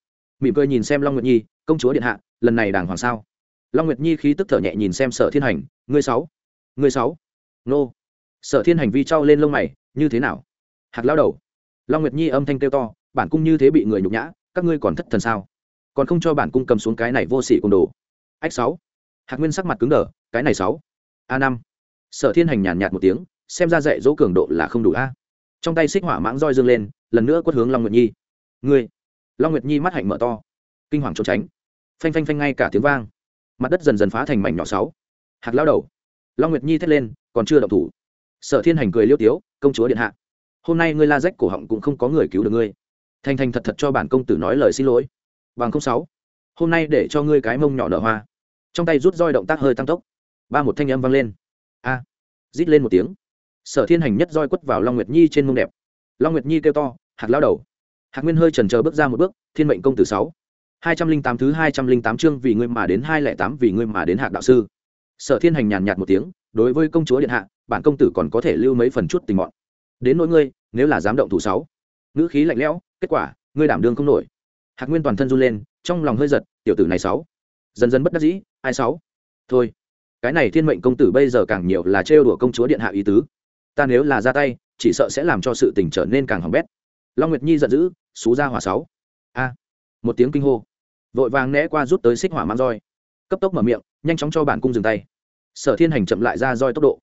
A: Mỉm cười nhìn xem long nguyệt nhi, công chúa điện hạ, lần này đàng hoàng sao? Long nguyệt nhi khí tức thở nhẹ nhìn xem sở thiên hành, ngươi sáu ngươi sáu. Nô. Sở thiên hành vi trao lên lông mày, như thế nào? Hạt lao đầu. Long nguyệt nhi âm thanh kêu to, bản cung như thế bị người nhục nhã, các ngươi còn thất thần sao? Còn không cho bản cung cầm xuống cái này vô sỉ cùng đồ ách sáu. Hạc nguyên sắc mặt cứng đờ, cái này sáu. A năm. Sở thiên hành nhàn nhạt một tiếng, xem ra dạy dỗ cường độ là không đủ a. Trong tay xích hỏa mãng roi dương lên, lần nữa quất hướng long nguyệt nhi. Ngươi. Long nguyệt nhi mắt hạnh mở to. Kinh hoàng trốn tránh. Phanh phanh phanh ngay cả tiếng vang. Mặt đất dần dần phá thành mảnh nhỏ sáu. Hạc lao đầu. Long nguyệt nhi thét lên, còn chưa động thủ. Sở thiên hành cười liêu tiếu, công chúa điện hạ. Hôm nay ngươi la rách cổ họng cũng không có người cứu được ngươi. Thành thành thật thật cho bản công tử nói lời xin lỗi. Bằng không sáu. Hôm nay để cho ngươi cái mông nhỏ nở hoa trong tay rút roi động tác hơi tăng tốc. Ba một thanh âm vang lên. A. Rít lên một tiếng. Sở thiên hành nhất roi quất vào long nguyệt nhi trên mông đẹp. Long nguyệt nhi kêu to, hạc lao đầu. Hạc nguyên hơi trần chờ bước ra một bước, thiên mệnh công tử sáu. Hai trăm linh tám thứ hai trăm linh tám chương vì ngươi mà đến hai lẻ tám vì ngươi mà đến hạc đạo sư. Sở thiên hành nhàn nhạt một tiếng, đối với công chúa điện hạ, bản công tử còn có thể lưu mấy phần chút tình mọn. Đến nỗi ngươi, nếu là dám động thủ sáu. Ngữ khí lạnh lẽo, kết quả, ngươi đảm đương không nổi. Hạc nguyên toàn thân run lên, trong lòng hơi giật, tiểu tử này sáu dần dần bất đắc dĩ, ai sáu? Thôi, cái này thiên mệnh công tử bây giờ càng nhiều là trêu đùa công chúa điện hạ ý tứ. Ta nếu là ra tay, chỉ sợ sẽ làm cho sự tình trở nên càng hỏng bét. Long nguyệt nhi giận dữ, xú ra hỏa sáu. A, một tiếng kinh hô. Vội vàng né qua rút tới xích hỏa mang roi. Cấp tốc mở miệng, nhanh chóng cho bản cung dừng tay. Sở thiên hành chậm lại ra roi tốc độ.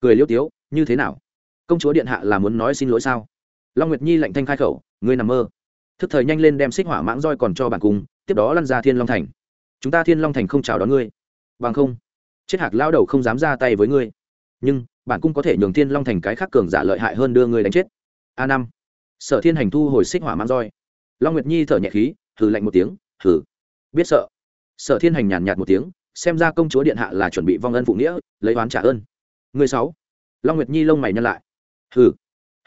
A: Cười liêu tiếu, như thế nào? Công chúa điện hạ là muốn nói xin lỗi sao? Long nguyệt nhi lạnh thanh khai khẩu, ngươi nằm mơ. Thức thời nhanh lên đem xích hỏa mãng roi còn cho bản cung, tiếp đó lăn ra thiên long thành chúng ta thiên long thành không chào đón ngươi. Bằng không, chết hạc lao đầu không dám ra tay với ngươi. Nhưng, bản cung có thể nhường thiên long thành cái khác cường giả lợi hại hơn đưa ngươi đánh chết. A năm. Sở thiên hành thu hồi xích hỏa mang roi. Long nguyệt nhi thở nhẹ khí thử lạnh một tiếng thử biết sợ. Sở thiên hành nhàn nhạt một tiếng, xem ra công chúa điện hạ là chuẩn bị vong ân phụ nghĩa, lấy oán trả ơn. Người sáu. Long nguyệt nhi lông mày nhăn lại. Hừ.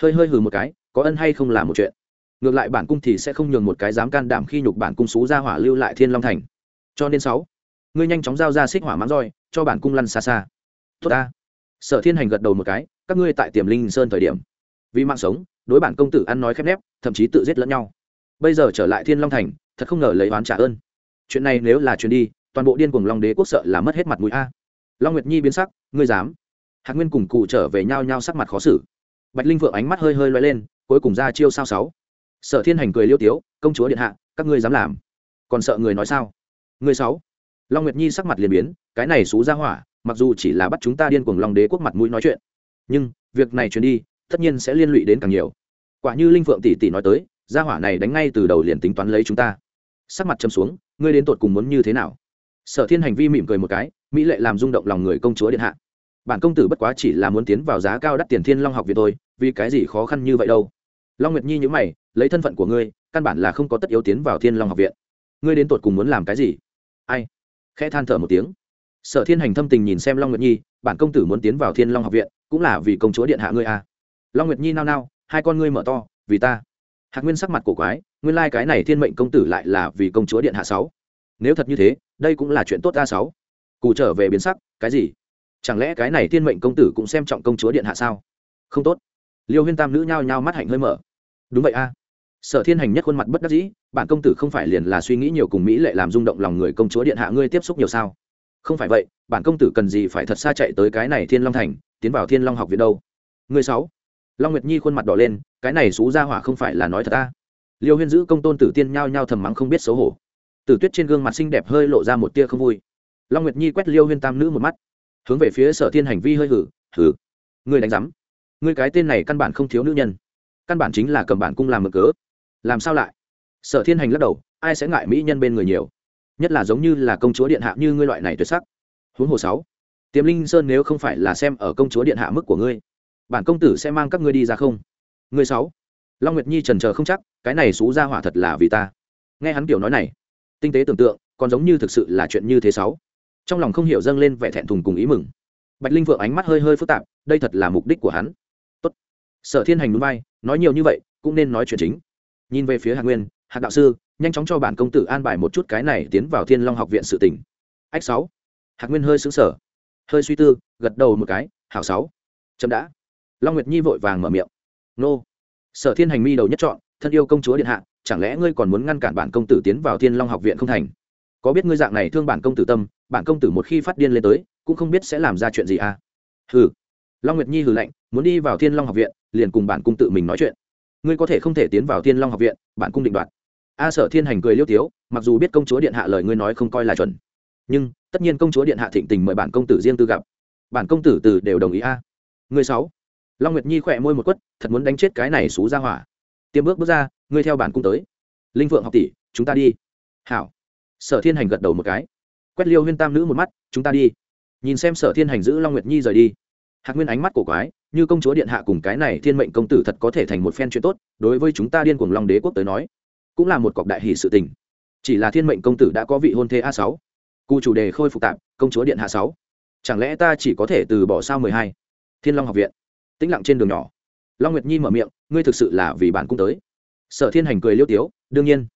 A: Hơi hơi hừ một cái, có ân hay không là một chuyện. Ngược lại bản cung thì sẽ không nhường một cái dám can đảm khi nhục bản cung xú ra hỏa lưu lại thiên long thành cho nên sáu. Ngươi nhanh chóng giao ra xích hỏa mãng roi, cho bản cung lăn xa xa. Tốt ta. Sở thiên hành gật đầu một cái, các ngươi tại tiềm linh sơn thời điểm, vì mạng sống, đối bản công tử ăn nói khép nép, thậm chí tự giết lẫn nhau. Bây giờ trở lại thiên long thành, thật không ngờ lấy oán trả ơn. Chuyện này nếu là chuyện đi, toàn bộ điên cuồng long đế quốc sợ là mất hết mặt mũi a. Long nguyệt nhi biến sắc, ngươi dám? Hạc nguyên cùng cụ trở về nhau nhau sắc mặt khó xử. Bạch linh vượng ánh mắt hơi hơi loay lên, cuối cùng ra chiêu sao sáu. Sở thiên hành cười liêu tiếu, công chúa điện hạ, các ngươi dám làm? Còn sợ người nói sao? Người sáu. Long nguyệt nhi sắc mặt liền biến, cái này xú ra hỏa, mặc dù chỉ là bắt chúng ta điên cuồng long đế quốc mặt mũi nói chuyện, nhưng việc này truyền đi, tất nhiên sẽ liên lụy đến càng nhiều. Quả như linh phượng tỷ tỷ nói tới, gia hỏa này đánh ngay từ đầu liền tính toán lấy chúng ta. Sắc mặt châm xuống, ngươi đến tột cùng muốn như thế nào? Sở thiên hành vi mỉm cười một cái, mỹ lệ làm rung động lòng người công chúa điện hạ. Bản công tử bất quá chỉ là muốn tiến vào giá cao đắt tiền thiên long học viện thôi, vì cái gì khó khăn như vậy đâu? Long nguyệt nhi nhíu mày, lấy thân phận của ngươi, căn bản là không có tất yếu tiến vào thiên long học viện. Ngươi đến tột cùng muốn làm cái gì? Ai? Khẽ than thở một tiếng. Sở thiên hành thâm tình nhìn xem long nguyệt nhi, bản công tử muốn tiến vào thiên long học viện, cũng là vì công chúa điện hạ ngươi à. long nguyệt nhi nao nao, hai con ngươi mở to, vì ta. Hạc nguyên sắc mặt cổ quái, nguyên lai、like、cái này thiên mệnh công tử lại là vì công chúa điện hạ sáu. Nếu thật như thế, đây cũng là chuyện tốt ta sáu. Cụ trở về biến sắc, cái gì? Chẳng lẽ cái này thiên mệnh công tử cũng xem trọng công chúa điện hạ sao? Không tốt. Liêu huyên tam nữ nhao nhao mắt hạnh hơi mở. Đúng vậy a sở thiên hành nhất khuôn mặt bất đắc dĩ, bản công tử không phải liền là suy nghĩ nhiều cùng mỹ lệ làm rung động lòng người công chúa điện hạ ngươi tiếp xúc nhiều sao? Không phải vậy, bản công tử cần gì phải thật xa chạy tới cái này thiên long thành, tiến vào thiên long học viện đâu? Người sáu. Long nguyệt nhi khuôn mặt đỏ lên, cái này xú gia hỏa không phải là nói thật ta. Liêu huyên giữ công tôn tử tiên nhao nhao thầm mắng không biết xấu hổ. Tử tuyết trên gương mặt xinh đẹp hơi lộ ra một tia không vui. Long nguyệt nhi quét liêu huyên tam nữ một mắt, hướng về phía sở thiên hành vi hơi hử hử, ngươi đánh giám. Ngươi cái tên này căn bản không thiếu nữ nhân. Căn bản chính là cầm bản cung làm mực cớ làm sao lại? Sở thiên hành lắc đầu, ai sẽ ngại mỹ nhân bên người nhiều? Nhất là giống như là công chúa điện hạ như ngươi loại này tuyệt sắc. Huống hồ sáu, tiềm linh sơn nếu không phải là xem ở công chúa điện hạ mức của ngươi, bản công tử sẽ mang các ngươi đi ra không? Ngươi sáu, long nguyệt nhi trần chờ không chắc, cái này xú ra hỏa thật là vì ta. Nghe hắn kiểu nói này, tinh tế tưởng tượng, còn giống như thực sự là chuyện như thế sáu. Trong lòng không hiểu dâng lên vẻ thẹn thùng cùng ý mừng. Bạch linh vượng ánh mắt hơi hơi phức tạp, đây thật là mục đích của hắn. Tốt. Sở thiên hành núi bay nói nhiều như vậy, cũng nên nói chuyện chính nhìn về phía hạc nguyên, hạc đạo sư, nhanh chóng cho bản công tử an bài một chút cái này tiến vào thiên long học viện sự tỉnh ách sáu. Hạc nguyên hơi xứng sở hơi suy tư, gật đầu một cái, hảo sáu. Chậm đã. Long nguyệt nhi vội vàng mở miệng. Nô. Sở thiên hành mi đầu nhất chọn thân yêu công chúa điện hạ, chẳng lẽ ngươi còn muốn ngăn cản bản công tử tiến vào thiên long học viện không thành? Có biết ngươi dạng này thương bản công tử tâm, bản công tử một khi phát điên lên tới, cũng không biết sẽ làm ra chuyện gì à? Hừ. Long nguyệt nhi hừ lạnh, muốn đi vào thiên long học viện, liền cùng bản cung tự mình nói chuyện ngươi có thể không thể tiến vào thiên long học viện bản cung định đoạt. A sở thiên hành cười liêu tiếu, mặc dù biết công chúa điện hạ lời ngươi nói không coi là chuẩn, nhưng tất nhiên công chúa điện hạ thịnh tình mời bản công tử riêng tư gặp. Bản công tử từ đều đồng ý a. À. người sáu, long nguyệt nhi khỏe môi một quất, thật muốn đánh chết cái này xú ra hỏa. Tiêm bước bước ra, ngươi theo bản cung tới. Linh vượng học tỷ, chúng ta đi. Hảo. Sở thiên hành gật đầu một cái. Quét liêu huyên tam nữ một mắt, chúng ta đi. Nhìn xem sở thiên hành giữ long nguyệt nhi rời đi. Hạc nguyên ánh mắt cổ quái như công chúa điện hạ cùng cái này thiên mệnh công tử thật có thể thành một phen chuyện tốt, đối với chúng ta điên cuồng long đế quốc tới nói, cũng là một cọc đại hỷ sự tình. Chỉ là thiên mệnh công tử đã có vị hôn thê a sáu. Cụ chủ đề khôi phục tạm, công chúa điện hạ sáu. Chẳng lẽ ta chỉ có thể từ bỏ sao mười hai? Thiên long học viện, tĩnh lặng trên đường nhỏ. Long nguyệt nhi mở miệng, ngươi thực sự là vì bản cung tới. Sở thiên hành cười liêu tiếu, đương nhiên.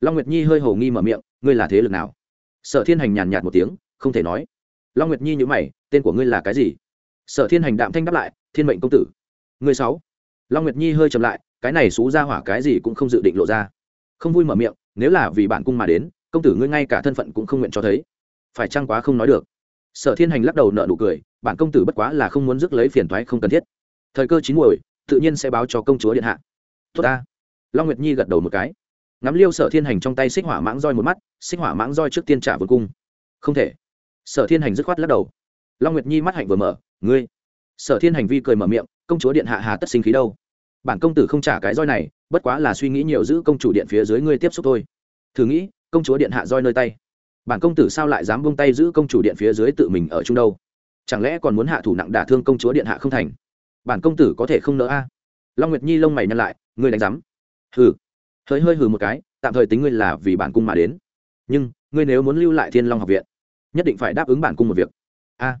A: Long nguyệt nhi hơi hầu nghi mở miệng, ngươi là thế lực nào? Sở thiên hành nhàn nhạt một tiếng, không thể nói. Long nguyệt nhi nhữ mày, tên của ngươi là cái gì? Sở thiên hành đạm thanh đáp lại thiên mệnh công tử. Người sáu. Long nguyệt nhi hơi chậm lại, cái này xú ra hỏa cái gì cũng không dự định lộ ra. Không vui mở miệng, nếu là vì bản cung mà đến, công tử ngươi ngay cả thân phận cũng không nguyện cho thấy. Phải chăng quá không nói được? Sở thiên hành lắc đầu nợ nụ cười, bản công tử bất quá là không muốn rước lấy phiền thoái không cần thiết. Thời cơ chín muồi, tự nhiên sẽ báo cho công chúa điện hạ. Tốt ta. Long nguyệt nhi gật đầu một cái. Ngắm liêu sở thiên hành trong tay xích hỏa mãng roi một mắt, xích hỏa mãng roi trước tiên trả vườn cung. Không thể. Sở thiên hành dứt khoát lắc đầu. Long nguyệt nhi mắt hạnh vừa mở, ngươi sở thiên hành vi cười mở miệng, công chúa điện hạ hà tất sinh khí đâu? Bản công tử không trả cái roi này, bất quá là suy nghĩ nhiều giữ công chủ điện phía dưới ngươi tiếp xúc thôi. Thử nghĩ, công chúa điện hạ roi nơi tay. Bản công tử sao lại dám buông tay giữ công chủ điện phía dưới tự mình ở chung đâu? Chẳng lẽ còn muốn hạ thủ nặng đả thương công chúa điện hạ không thành? Bản công tử có thể không nỡ a? Long nguyệt nhi lông mày nhăn lại, ngươi đánh giám. Hừ. Hơi hơi hừ một cái, tạm thời tính ngươi là vì bản cung mà đến. Nhưng, ngươi nếu muốn lưu lại thiên long học viện, nhất định phải đáp ứng bản cung một việc. A.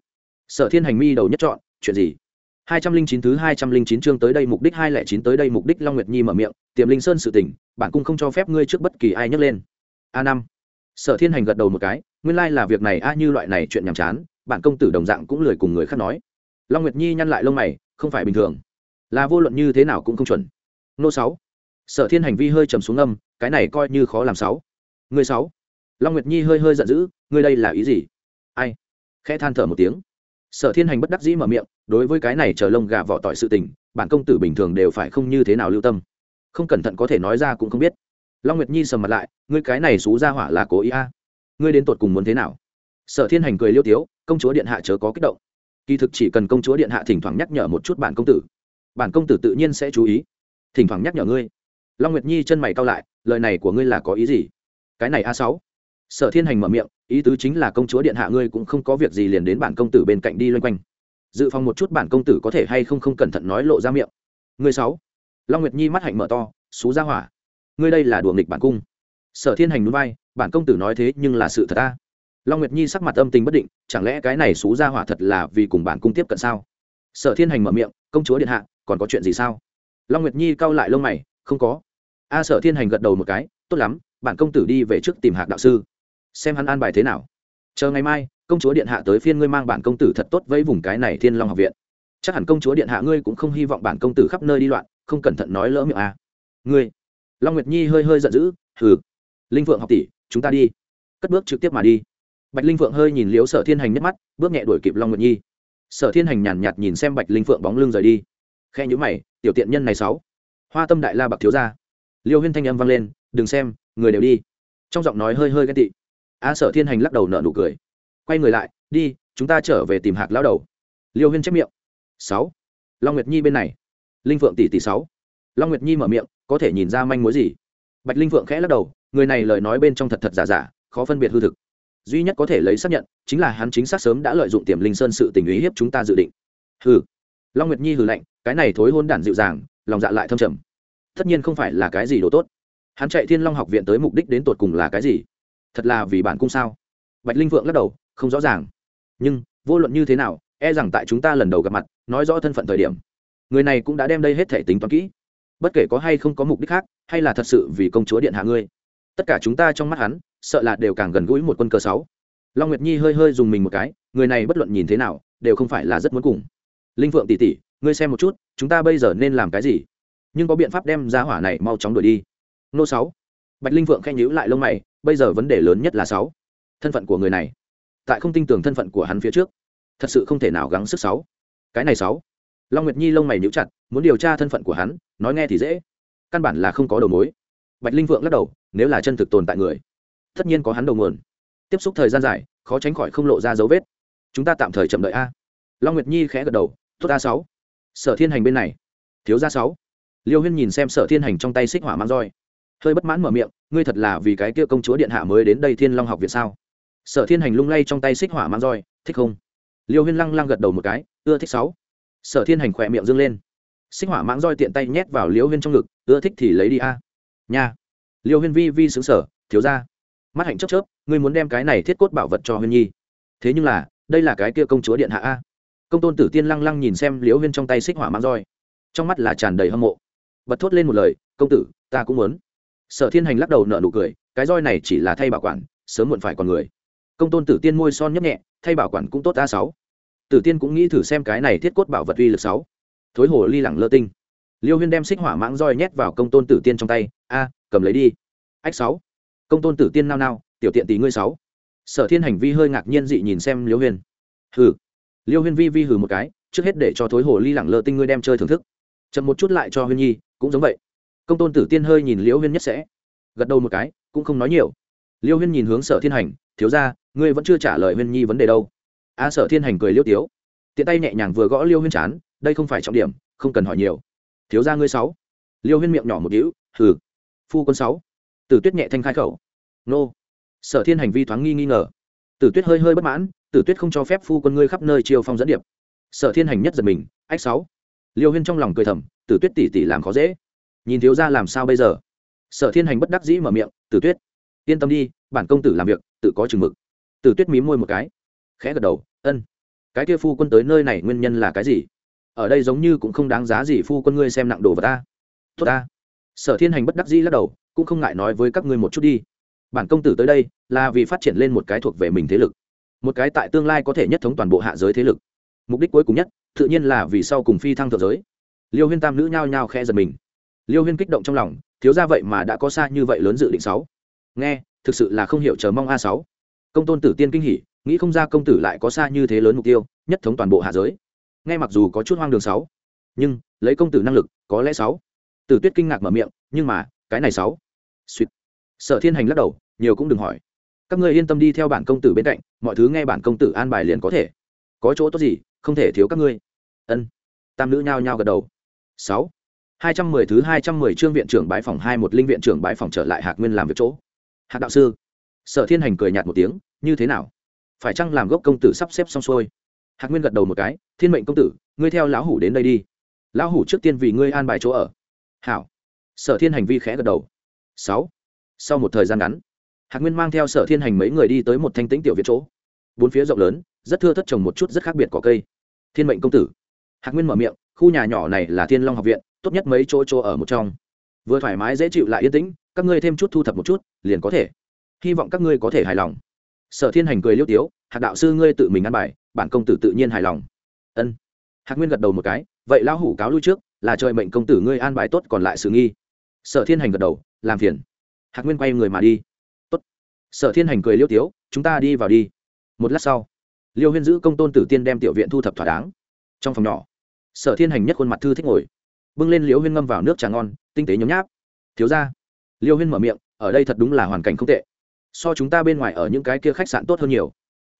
A: Sở thiên hành mi đầu nhất chọn chuyện gì? Hai trăm linh chín thứ hai trăm linh chín chương tới đây mục đích hai lẻ chín tới đây mục đích long nguyệt nhi mở miệng, tiềm linh sơn sự tỉnh bản cung không cho phép ngươi trước bất kỳ ai nhắc lên. A năm. Sở thiên hành gật đầu một cái, nguyên lai là việc này a, như loại này chuyện nhàm chán, bản công tử đồng dạng cũng lười cùng người khác nói. Long nguyệt nhi nhăn lại lông mày, không phải bình thường. Là vô luận như thế nào cũng không chuẩn. Nô sáu. Sở thiên hành vi hơi trầm xuống âm, cái này coi như khó làm sáu. Người sáu. Long nguyệt nhi hơi hơi giận dữ, ngươi đây là ý gì? Ai? Khẽ than thở một tiếng sở thiên hành bất đắc dĩ mở miệng, đối với cái này chờ lông gà vỏ tỏi sự tình, bản công tử bình thường đều phải không như thế nào lưu tâm. Không cẩn thận có thể nói ra cũng không biết. Long nguyệt nhi sầm mặt lại, ngươi cái này xú ra hỏa là cố ý a? Ngươi đến tột cùng muốn thế nào? Sở thiên hành cười liêu tiếu, công chúa điện hạ chớ có kích động. Kỳ thực chỉ cần công chúa điện hạ thỉnh thoảng nhắc nhở một chút bản công tử, bản công tử tự nhiên sẽ chú ý. Thỉnh thoảng nhắc nhở ngươi. Long nguyệt nhi chân mày cao lại, lời này của ngươi là có ý gì? Cái này a sáu sở thiên hành mở miệng, ý tứ chính là công chúa điện hạ ngươi cũng không có việc gì liền đến bản công tử bên cạnh đi loanh quanh. Dự phòng một chút bản công tử có thể hay không không cẩn thận nói lộ ra miệng. Ngươi sáu. Long nguyệt nhi mắt hạnh mở to, xú ra hỏa. Ngươi đây là đùa nghịch bản cung. Sở thiên hành núi vai, bản công tử nói thế nhưng là sự thật ta. Long nguyệt nhi sắc mặt âm tình bất định, chẳng lẽ cái này xú ra hỏa thật là vì cùng bản cung tiếp cận sao? Sở thiên hành mở miệng, công chúa điện hạ, còn có chuyện gì sao? Long nguyệt nhi cau lại lông mày, không có. A sở thiên hành gật đầu một cái, tốt lắm, bản công tử đi về trước tìm hạc đạo sư xem hắn an bài thế nào. Chờ ngày mai, công chúa điện hạ tới phiên ngươi mang bản công tử thật tốt với vùng cái này thiên long học viện. Chắc hẳn công chúa điện hạ ngươi cũng không hy vọng bản công tử khắp nơi đi loạn, không cẩn thận nói lỡ miệng à. ngươi. Long nguyệt nhi hơi hơi giận dữ, hừ, linh phượng học tỷ, chúng ta đi. Cất bước trực tiếp mà đi. Bạch linh phượng hơi nhìn liếu sở thiên hành nhất mắt, bước nhẹ đuổi kịp long nguyệt nhi. Sở thiên hành nhàn nhạt nhìn xem bạch linh phượng bóng lưng rời đi. Khe nhữ mày, tiểu tiện nhân này sáu. Hoa tâm đại la bạc thiếu ra liêu huyên thanh âm vang lên, đừng xem, người đều đi. Trong giọng nói hơi hơi ghen tị a sở thiên hành lắc đầu nợ nụ cười. Quay người lại, đi, chúng ta trở về tìm hạc lao đầu. Liêu huyên chép miệng. Sáu. Long nguyệt nhi bên này. Linh phượng tỷ tỷ sáu. Long nguyệt nhi mở miệng, có thể nhìn ra manh mối gì? Bạch linh phượng khẽ lắc đầu, người này lời nói bên trong thật thật giả giả, khó phân biệt hư thực. Duy nhất có thể lấy xác nhận, chính là hắn chính xác sớm đã lợi dụng tiềm linh sơn sự tình ý hiếp chúng ta dự định. Hừ. Long nguyệt nhi hừ lạnh, cái này thối hôn đản dịu dàng, lòng dạ lại thâm trầm. Tất nhiên không phải là cái gì đồ tốt. Hắn chạy thiên long học viện tới mục đích đến tột cùng là cái gì? Thật là vì bản cung sao? Bạch linh vượng lắc đầu, không rõ ràng. Nhưng, vô luận như thế nào e rằng tại chúng ta lần đầu gặp mặt, nói rõ thân phận thời điểm, người này cũng đã đem đây hết thể tính toán kỹ. Bất kể có hay không có mục đích khác, hay là thật sự vì công chúa điện hạ ngươi, tất cả chúng ta trong mắt hắn, sợ là đều càng gần gũi một quân cờ sáu. Long nguyệt nhi hơi hơi dùng mình một cái, người này bất luận nhìn thế nào, đều không phải là rất muốn cùng. Linh phượng tỷ tỷ, ngươi xem một chút, chúng ta bây giờ nên làm cái gì? Nhưng có biện pháp đem ra hỏa này mau chóng đuổi đi. Nô sáu. Bạch linh phượng khen nhíu lại lông mày bây giờ vấn đề lớn nhất là sáu. Thân phận của người này. Tại không tin tưởng thân phận của hắn phía trước, thật sự không thể nào gắng sức sáu. Cái này sáu. Long nguyệt nhi lông mày nhíu chặt, muốn điều tra thân phận của hắn, nói nghe thì dễ. Căn bản là không có đầu mối. Bạch linh vượng lắc đầu, nếu là chân thực tồn tại người, tất nhiên có hắn đầu nguồn. Tiếp xúc thời gian dài, khó tránh khỏi không lộ ra dấu vết. Chúng ta tạm thời chậm đợi a. Long nguyệt nhi khẽ gật đầu, tốt a sáu. Sở thiên hành bên này. Thiếu gia sáu. Liêu huyên nhìn xem sở thiên hành trong tay xích hỏa mang roi hơi bất mãn mở miệng, ngươi thật là vì cái kia công chúa điện hạ mới đến đây thiên long học viện sao? Sở thiên hành lung lay trong tay xích hỏa mang roi, thích không? Liêu huyên lăng lăng gật đầu một cái, ưa thích sáu. Sở thiên hành khỏe miệng dâng lên. Xích hỏa mãng roi tiện tay nhét vào liêu huyên trong ngực, ưa thích thì lấy đi a. Nha. Liêu huyên vi vi xứng sở thiếu ra mắt hạnh chớp chớp, ngươi muốn đem cái này thiết cốt bảo vật cho huyên nhi. Thế nhưng là, đây là cái kia công chúa điện hạ a. Công tôn tử tiên lăng lăng nhìn xem liễu huyên trong tay xích hỏa mang roi, trong mắt là tràn đầy hâm mộ. Bật thốt lên một lời, công tử, ta cũng muốn sở thiên hành lắc đầu nợ nụ cười, cái roi này chỉ là thay bảo quản, sớm muộn phải còn người. Công tôn tử tiên môi son nhấp nhẹ, thay bảo quản cũng tốt a sáu. Tử tiên cũng nghĩ thử xem cái này thiết cốt bảo vật uy lực sáu. Thối hồ ly lẳng lơ tinh. Liêu huyên đem xích hỏa mãng roi nhét vào công tôn tử tiên trong tay, a, cầm lấy đi. Ách sáu. Công tôn tử tiên nao nao, tiểu tiện tỷ ngươi sáu. Sở thiên hành vi hơi ngạc nhiên dị nhìn xem liêu huyên. Hừ. Liêu huyên vi vi hừ một cái, trước hết để cho thối hồ ly lẳng lơ tinh ngươi đem chơi thưởng thức. Chậm một chút lại cho huyên nhi, cũng giống vậy công tôn tử tiên hơi nhìn liễu huyên nhất sẽ, gật đầu một cái, cũng không nói nhiều. Liêu huyên nhìn hướng sở thiên hành, thiếu ra ngươi vẫn chưa trả lời huyên nhi vấn đề đâu. A, sở thiên hành cười liêu tiếu. Tiện tay nhẹ nhàng vừa gõ liêu huyên chán, đây không phải trọng điểm, không cần hỏi nhiều. Thiếu ra ngươi sáu. Liêu huyên miệng nhỏ một đĩu hừ. Phu quân sáu. Tử tuyết nhẹ thanh khai khẩu. Nô. Sở thiên hành vi thoáng nghi nghi ngờ. Tử tuyết hơi hơi bất mãn, tử tuyết không cho phép phu quân ngươi khắp nơi chiêu phong dẫn điệp. Sở thiên hành nhất giật mình, ách sáu. Liêu huyên trong lòng cười thầm, tử tuyết tỉ tỉ làm khó dễ nhìn thiếu ra làm sao bây giờ? Sở thiên hành bất đắc dĩ mở miệng, tử tuyết, yên tâm đi, bản công tử làm việc, tự có chừng mực. Tử tuyết mím môi một cái, khẽ gật đầu, ân, cái kia phu quân tới nơi này nguyên nhân là cái gì? Ở đây giống như cũng không đáng giá gì phu quân ngươi xem nặng đồ vật ta. Tốt ta. Sở thiên hành bất đắc dĩ lắc đầu, cũng không ngại nói với các ngươi một chút đi. Bản công tử tới đây là vì phát triển lên một cái thuộc về mình thế lực, một cái tại tương lai có thể nhất thống toàn bộ hạ giới thế lực. Mục đích cuối cùng nhất, tự nhiên là vì sau cùng phi thăng thượng giới. Liêu huyên tam nữ nhao nhao khe giật mình liêu huyên kích động trong lòng, thiếu ra vậy mà đã có xa như vậy lớn dự định sáu. Nghe, thực sự là không hiểu chờ mong a sáu. Công tôn tử tiên kinh hỉ, nghĩ không ra công tử lại có xa như thế lớn mục tiêu, nhất thống toàn bộ hạ giới. Nghe mặc dù có chút hoang đường sáu, nhưng lấy công tử năng lực, có lẽ sáu. Tử tuyết kinh ngạc mở miệng, nhưng mà, cái này sáu. Suýt. Sở thiên hành lắc đầu, nhiều cũng đừng hỏi. Các ngươi yên tâm đi theo bản công tử bên cạnh, mọi thứ nghe bản công tử an bài liền có thể. Có chỗ tốt gì, không thể thiếu các ngươi. Ân. Tam nữ nhao nhao gật đầu. Sáu hai trăm mười thứ hai trăm mười trương viện trưởng bái phòng hai một linh viện trưởng bái phòng trở lại hạc nguyên làm việc chỗ. Hạc đạo sư. Sở thiên hành cười nhạt một tiếng, như thế nào? Phải chăng làm gốc công tử sắp xếp xong xuôi? Hạc nguyên gật đầu một cái, thiên mệnh công tử, ngươi theo lão hủ đến đây đi. Lão hủ trước tiên vì ngươi an bài chỗ ở. Hảo. Sở thiên hành vi khẽ gật đầu. Sáu. Sau một thời gian ngắn, hạc nguyên mang theo sở thiên hành mấy người đi tới một thanh tĩnh tiểu viện chỗ. Bốn phía rộng lớn, rất thưa thất trồng một chút rất khác biệt cỏ cây. Thiên mệnh công tử hạc nguyên mở miệng, khu nhà nhỏ này là thiên long học viện, tốt nhất mấy chỗ chỗ ở một trong. Vừa thoải mái dễ chịu lại yên tĩnh, các ngươi thêm chút thu thập một chút, liền có thể. Hy vọng các ngươi có thể hài lòng. Sở thiên hành cười liêu tiếu, hạc đạo sư ngươi tự mình ăn bài, bản công tử tự nhiên hài lòng. Ân. Hạc nguyên gật đầu một cái, vậy lão hủ cáo lui trước, là trời mệnh công tử ngươi an bài tốt còn lại sự nghi. Sở thiên hành gật đầu, làm phiền. Hạc nguyên quay người mà đi. Tốt. sở thiên hành cười liêu tiếu, chúng ta đi vào đi. Một lát sau, liêu huyên giữ công tôn tử tiên đem tiểu viện thu thập thỏa đáng. Trong phòng nhỏ sở thiên hành nhất khuôn mặt thư thích ngồi. Bưng lên liêu huyên ngâm vào nước trà ngon, tinh tế nhấm nháp. Thiếu ra liêu huyên mở miệng, ở đây thật đúng là hoàn cảnh không tệ. So chúng ta bên ngoài ở những cái kia khách sạn tốt hơn nhiều.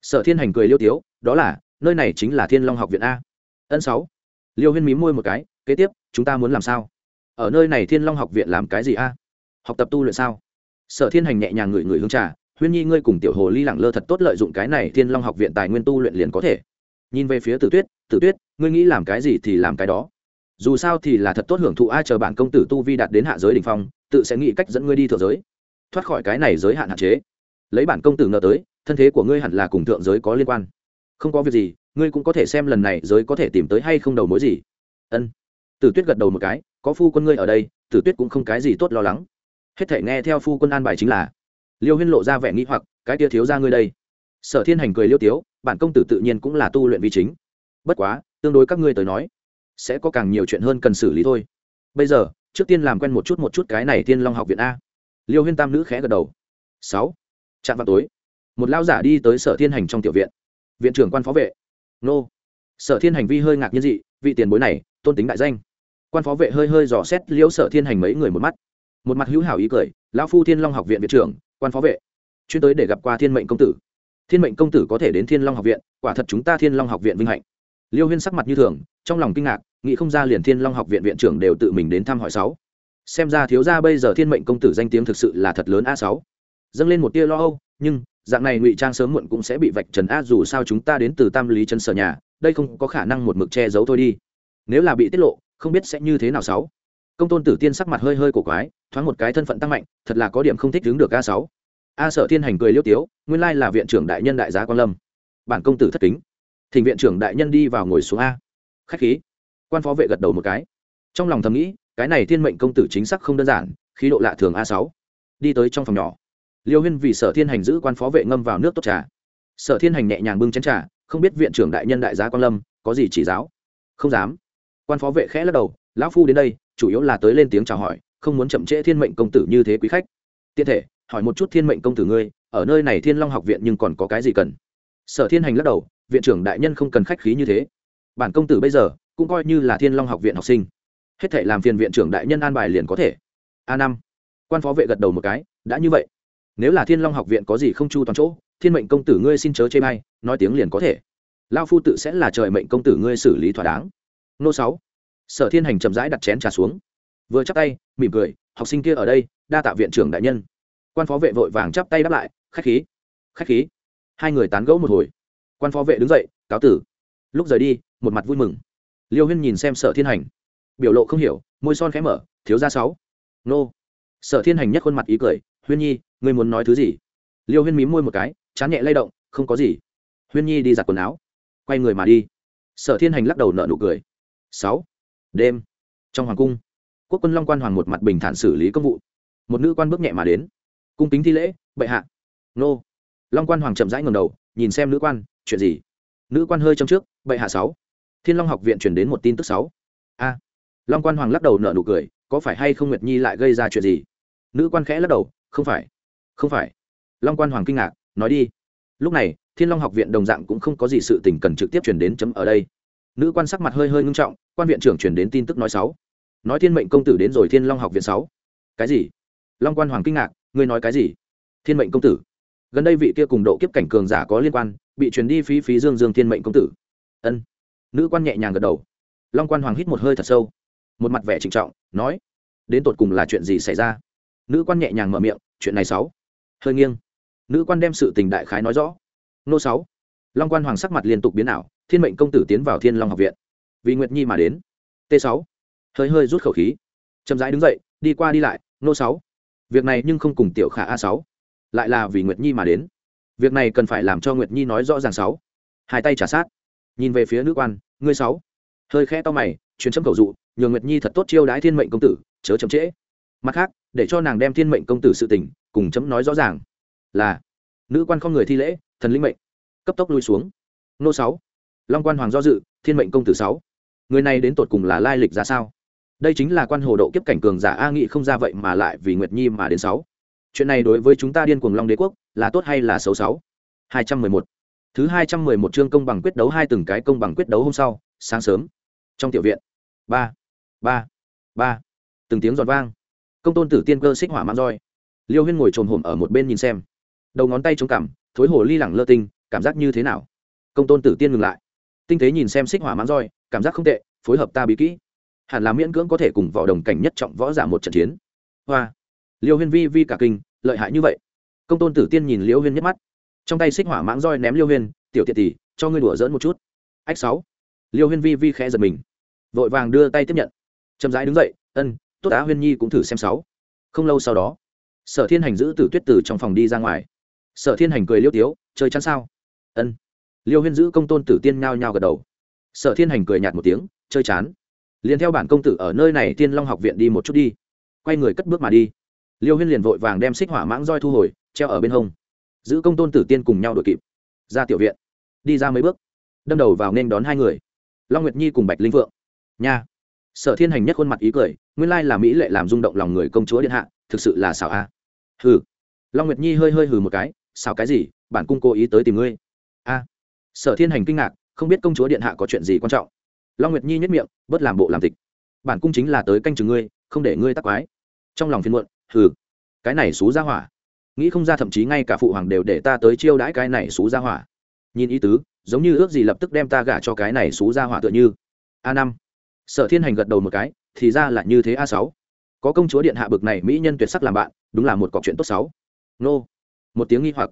A: Sở thiên hành cười liêu tiếu, đó là, nơi này chính là thiên long học viện a. Ân sáu. Liêu huyên mím môi một cái, kế tiếp, chúng ta muốn làm sao? Ở nơi này thiên long học viện làm cái gì a? Học tập tu luyện sao? Sở thiên hành nhẹ nhàng ngửi ngửi hương trà, huyên nhi, ngươi cùng tiểu hồ ly lẳng lơ thật tốt lợi dụng cái này thiên long học viện tài nguyên tu luyện liền có thể nhìn về phía tử tuyết tử tuyết, ngươi nghĩ làm cái gì thì làm cái đó. Dù sao thì là thật tốt hưởng thụ ai chờ bản công tử tu vi đạt đến hạ giới đ ỉ n h phong, tự sẽ nghĩ cách dẫn ngươi đi thượng giới. Thoát khỏi cái này giới hạn hạn chế. Lấy bản công tử ngờ tới, thân thế của ngươi hẳn là cùng thượng giới có liên quan. Không có việc gì, ngươi cũng có thể xem lần này giới có thể tìm tới hay không đầu mối gì. Ân. Tử tuyết gật đầu một cái, có phu quân ngươi ở đây, tử tuyết cũng không cái gì tốt lo lắng. Hết thể nghe theo phu quân an bài chính là, liêu huyên lộ ra vẻ nghĩ hoặc, cái tia thiếu ra ngươi đây sở thiên hành cười liêu tiếu, bản công tử tự nhiên cũng là tu luyện vi chính. Bất quá, tương đối các ngươi tới nói, sẽ có càng nhiều chuyện hơn cần xử lý thôi. Bây giờ, trước tiên làm quen một chút một chút cái này thiên long học viện a. Liêu huyên tam nữ khẽ gật đầu. Sáu. Trạm vào tối, một lao giả đi tới sở thiên hành trong tiểu viện. Viện trưởng quan phó vệ. Nô. Sở thiên hành vi hơi ngạc nhiên dị, vị tiền bối này, tôn tính đại danh. Quan phó vệ hơi hơi dò xét liễu sở thiên hành mấy người một mắt. Một mặt hữu hảo ý cười, lão phu thiên long học viện viện trưởng, quan phó vệ. Chuyên tới để gặp qua thiên mệnh công tử thiên mệnh công tử có thể đến thiên long học viện, quả thật chúng ta thiên long học viện vinh hạnh. Liêu huyên sắc mặt như thường, trong lòng kinh ngạc, nghĩ không ra liền thiên long học viện viện trưởng đều tự mình đến thăm hỏi sáu. Xem ra thiếu gia bây giờ thiên mệnh công tử danh tiếng thực sự là thật lớn a sáu. Dâng lên một tia lo âu, nhưng, dạng này ngụy trang sớm muộn cũng sẽ bị vạch trần a dù sao chúng ta đến từ tam lý chân sở nhà, đây không có khả năng một mực che giấu thôi đi. Nếu là bị tiết lộ, không biết sẽ như thế nào sáu. Công tôn tử tiên sắc mặt hơi hơi cổ quái, thoáng một cái thân phận tăng mạnh, thật là có điểm không thích đứng được a sáu a sợ thiên hành cười liêu tiếu, nguyên lai là viện trưởng đại nhân đại giá quan lâm. Bản công tử thất kính. Thỉnh viện trưởng đại nhân đi vào ngồi xuống a. Khách khí. Quan phó vệ gật đầu một cái. Trong lòng thầm nghĩ, cái này thiên mệnh công tử chính xác không đơn giản, khí độ lạ thường a sáu. Đi tới trong phòng nhỏ. Liêu huyên vì sở thiên hành giữ quan phó vệ ngâm vào nước tốt trà. Sở thiên hành nhẹ nhàng bưng chén trà, không biết viện trưởng đại nhân đại giá quan lâm, có gì chỉ giáo? Không dám. Quan phó vệ khẽ lắc đầu, lão phu đến đây, chủ yếu là tới lên tiếng chào hỏi, không muốn chậm trễ thiên mệnh công tử như thế quý khách. Tiện thể hỏi một chút thiên mệnh công tử ngươi, ở nơi này thiên long học viện nhưng còn có cái gì cần? Sở thiên hành lắc đầu, viện trưởng đại nhân không cần khách khí như thế. Bản công tử bây giờ cũng coi như là thiên long học viện học sinh. Hết thể làm phiền viện trưởng đại nhân an bài liền có thể. A năm. Quan phó vệ gật đầu một cái, đã như vậy. Nếu là thiên long học viện có gì không chu toàn chỗ, thiên mệnh công tử ngươi xin chớ chê may nói tiếng liền có thể. Lao phu tự sẽ là trời mệnh công tử ngươi xử lý thỏa đáng. Nô sáu. Sở thiên hành chậm rãi đặt chén trà xuống. Vừa chắc tay, mỉm cười, học sinh kia ở đây, đa tạ viện trưởng đại nhân quan phó vệ vội vàng chắp tay đáp lại, khách khí khách khí. Hai người tán gẫu một hồi. Quan phó vệ đứng dậy, cáo tử. Lúc rời đi, một mặt vui mừng. Liêu huyên nhìn xem sở thiên hành. Biểu lộ không hiểu, môi son khẽ mở, thiếu ra sáu. Nô. Sở thiên hành nhất khuôn mặt ý cười, huyên nhi, ngươi muốn nói thứ gì? Liêu huyên mím môi một cái, chán nhẹ lay động, không có gì. Huyên nhi đi giặt quần áo, quay người mà đi. Sở thiên hành lắc đầu nợ nụ cười, sáu, đêm, trong hoàng cung, quốc quân long quan hoàng một mặt bình thản xử lý công vụ. Một nữ quan bước nhẹ mà đến cung kính thi lễ, bệ hạ. Nô. Long quan hoàng chậm rãi ngầm đầu, nhìn xem nữ quan, chuyện gì? Nữ quan hơi trong trước, bệ hạ sáu. Thiên long học viện chuyển đến một tin tức sáu. A. Long quan hoàng lắc đầu nở nụ cười, có phải hay không nguyệt nhi lại gây ra chuyện gì? Nữ quan khẽ lắc đầu, không phải. Không phải. Long quan hoàng kinh ngạc, nói đi. Lúc này, thiên long học viện đồng dạng cũng không có gì sự tình cần trực tiếp chuyển đến chấm ở đây. Nữ quan sắc mặt hơi hơi ngưng trọng, quan viện trưởng chuyển đến tin tức nói sáu. Nói thiên mệnh công tử đến rồi thiên long học viện sáu. Cái gì? Long quan hoàng kinh ngạc ngươi nói cái gì? Thiên mệnh công tử. Gần đây vị kia cùng độ kiếp cảnh cường giả có liên quan, bị truyền đi phí phí dương dương thiên mệnh công tử. Ân. Nữ quan nhẹ nhàng gật đầu. Long quan hoàng hít một hơi thật sâu. Một mặt vẻ trịnh trọng, nói, đến tột cùng là chuyện gì xảy ra? Nữ quan nhẹ nhàng mở miệng, chuyện này sáu. Hơi nghiêng. Nữ quan đem sự tình đại khái nói rõ. Nô sáu. Long quan hoàng sắc mặt liên tục biến ảo, thiên mệnh công tử tiến vào thiên long học viện. Vì nguyệt nhi mà đến. T sáu. Hơi hơi rút khẩu khí. Chậm rãi đứng dậy, đi qua đi lại, nô sáu việc này nhưng không cùng tiểu khả a sáu. Lại là vì nguyệt nhi mà đến. Việc này cần phải làm cho nguyệt nhi nói rõ ràng sáu. Hai tay trả sát. Nhìn về phía nữ quan, ngươi sáu. Hơi khẽ to mày chuyến chấm cầu dụ, nhường nguyệt nhi thật tốt chiêu đái thiên mệnh công tử, chớ chậm trễ. Mặt khác, để cho nàng đem thiên mệnh công tử sự tình, cùng chấm nói rõ ràng. Là, nữ quan không người thi lễ, thần linh mệnh. Cấp tốc lui xuống. Nô sáu. Long quan hoàng do dự, thiên mệnh công tử sáu. Người này đến tột cùng là lai lịch ra sao? Đây chính là quan hồ độ kiếp cảnh cường giả a nghị không ra vậy mà lại vì nguyệt nhi mà đến sáu. Chuyện này đối với chúng ta điên cuồng long đế quốc là tốt hay là xấu sáu? Hai trăm mười một. Thứ hai trăm mười một chương công bằng quyết đấu hai từng cái công bằng quyết đấu hôm sau, sáng sớm. Trong tiểu viện. Ba. Ba. Ba. Từng tiếng giọt vang. Công tôn tử tiên cơ xích hỏa mang roi. Liêu huyên ngồi trồm hổm ở một bên nhìn xem. Đầu ngón tay chống cằm, thối hồ ly lẳng lơ tinh, cảm giác như thế nào? Công tôn tử tiên ngừng lại. Tinh tế nhìn xem xích hỏa mang roi, cảm giác không tệ, phối hợp ta bí kỹ hẳn là miễn cưỡng có thể cùng võ đồng cảnh nhất trọng võ giả một trận chiến. Hoa. Liêu huyên vi vi cả kinh, lợi hại như vậy. Công tôn tử tiên nhìn liêu huyên nhất mắt. Trong tay xích hỏa mãng roi ném liêu huyên, tiểu tiện tỷ, cho ngươi đùa dỡn một chút. Ách sáu. Liêu huyên vi vi khẽ giật mình. Vội vàng đưa tay tiếp nhận. Chậm rãi đứng dậy, ân, tốt á huyên nhi cũng thử xem sáu. Không lâu sau đó, sở thiên hành giữ tử tuyết tử trong phòng đi ra ngoài. Sở thiên hành cười liêu tiếu, chơi chắn sao? Ân. Liêu huyên giữ công tôn tử tiên nhao nhao gật đầu. Sở thiên hành cười nhạt một tiếng, chơi chán liền theo bản công tử ở nơi này tiên long học viện đi một chút đi. Quay người cất bước mà đi. Liêu huyên liền vội vàng đem xích hỏa mãng roi thu hồi, treo ở bên hông. Giữ công tôn tử tiên cùng nhau đội kịp. Ra tiểu viện. Đi ra mấy bước. Đâm đầu vào nên đón hai người. Long nguyệt nhi cùng bạch linh vượng nha. Sở thiên hành nhất khuôn mặt ý cười, nguyên lai là mỹ lệ làm rung động lòng người công chúa điện hạ, thực sự là xảo a. Hừ. Long nguyệt nhi hơi hơi hừ một cái, xảo cái gì? Bản cung cố ý tới tìm ngươi. A. Sở thiên hành kinh ngạc, không biết công chúa điện hạ có chuyện gì quan trọng long nguyệt nhi nhất miệng, bớt làm bộ làm tịch. Bản cung chính là tới canh chừng ngươi, không để ngươi tắc quái. Trong lòng phiền muộn, hừ. Cái này xú ra hỏa. Nghĩ không ra thậm chí ngay cả phụ hoàng đều để ta tới chiêu đãi cái này xú ra hỏa. Nhìn ý tứ, giống như ước gì lập tức đem ta gả cho cái này xú ra hỏa tựa như. A năm. Sở thiên hành gật đầu một cái, thì ra là như thế a sáu. Có công chúa điện hạ bực này mỹ nhân tuyệt sắc làm bạn, đúng là một cọc chuyện tốt sáu nô. Một tiếng nghi hoặc.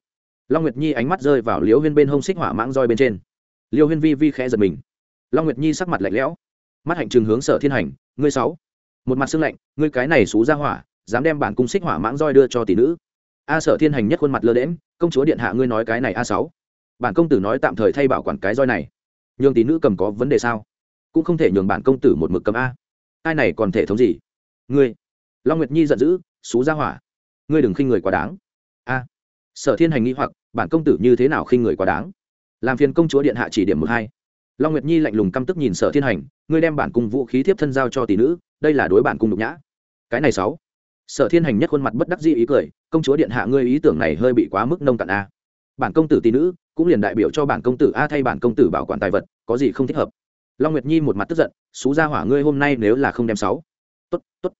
A: Long nguyệt nhi ánh mắt rơi vào liễu huyên bên hông xích hỏa mãng roi bên trên. Liêu huyên vi vi khẽ giật mình long nguyệt nhi sắc mặt lạnh lẽo. Mắt hạnh trường hướng sở thiên hành, ngươi sáu, một mặt xương lạnh, ngươi cái này xú ra hỏa, dám đem bản cung xích hỏa mãng roi đưa cho tỷ nữ. A sở thiên hành nhất khuôn mặt lơ đễm công chúa điện hạ ngươi nói cái này a sáu, bản công tử nói tạm thời thay bảo quản cái roi này. Nhường tỷ nữ cầm có vấn đề sao? Cũng không thể nhường bản công tử một mực cầm a. Ai này còn thể thống gì? Ngươi. Long nguyệt nhi giận dữ, xú ra hỏa, ngươi đừng khinh người quá đáng. A. Sở thiên hành nghi hoặc, bản công tử như thế nào khinh người quá đáng? Làm phiền công chúa điện hạ chỉ điểm một hai long nguyệt nhi lạnh lùng căm tức nhìn sở thiên hành, ngươi đem bản cung vũ khí tiếp thân giao cho tỷ nữ, đây là đối bản cung nhục nhã. Cái này sáu. Sở thiên hành nhất khuôn mặt bất đắc dĩ ý cười, công chúa điện hạ ngươi ý tưởng này hơi bị quá mức nông cạn a. Bản công tử tỷ nữ, cũng liền đại biểu cho bản công tử a thay bản công tử bảo quản tài vật, có gì không thích hợp? Long nguyệt nhi một mặt tức giận, xú ra hỏa ngươi hôm nay nếu là không đem sáu. Tốt tốt.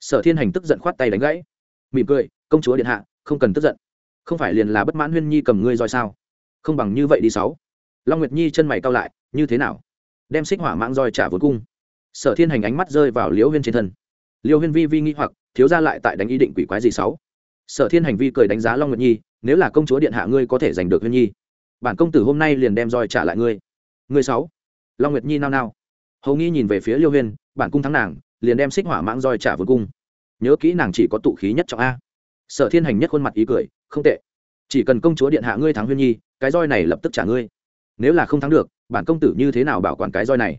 A: Sở thiên hành tức giận khoát tay đánh gãy. Mỉm cười, công chúa điện hạ, không cần tức giận. Không phải liền là bất mãn huyên nhi cầm ngươi roi sao? Không bằng như vậy đi sáu. Long nguyệt nhi chân mày cau lại như thế nào? Đem xích hỏa mạng roi trả vốn cung. Sở thiên hành ánh mắt rơi vào liễu huyên trên thân. Liễu huyên vi vi nghi hoặc, thiếu ra lại tại đánh ý định quỷ quái gì sáu? Sở thiên hành vi cười đánh giá long nguyệt nhi, nếu là công chúa điện hạ ngươi có thể giành được huyên nhi, bản công tử hôm nay liền đem roi trả lại ngươi. Ngươi sáu? Long nguyệt nhi nao nao. Hầu nghi nhìn về phía liêu huyên, bản cung thắng nàng, liền đem xích hỏa mãng roi trả vốn cung. Nhớ kỹ nàng chỉ có tụ khí nhất trọng a. Sở thiên hành nhất khuôn mặt ý cười, không tệ. Chỉ cần công chúa điện hạ ngươi thắng huyên nhi, cái roi này lập tức trả ngươi nếu là không thắng được, bản công tử như thế nào bảo quản cái roi này?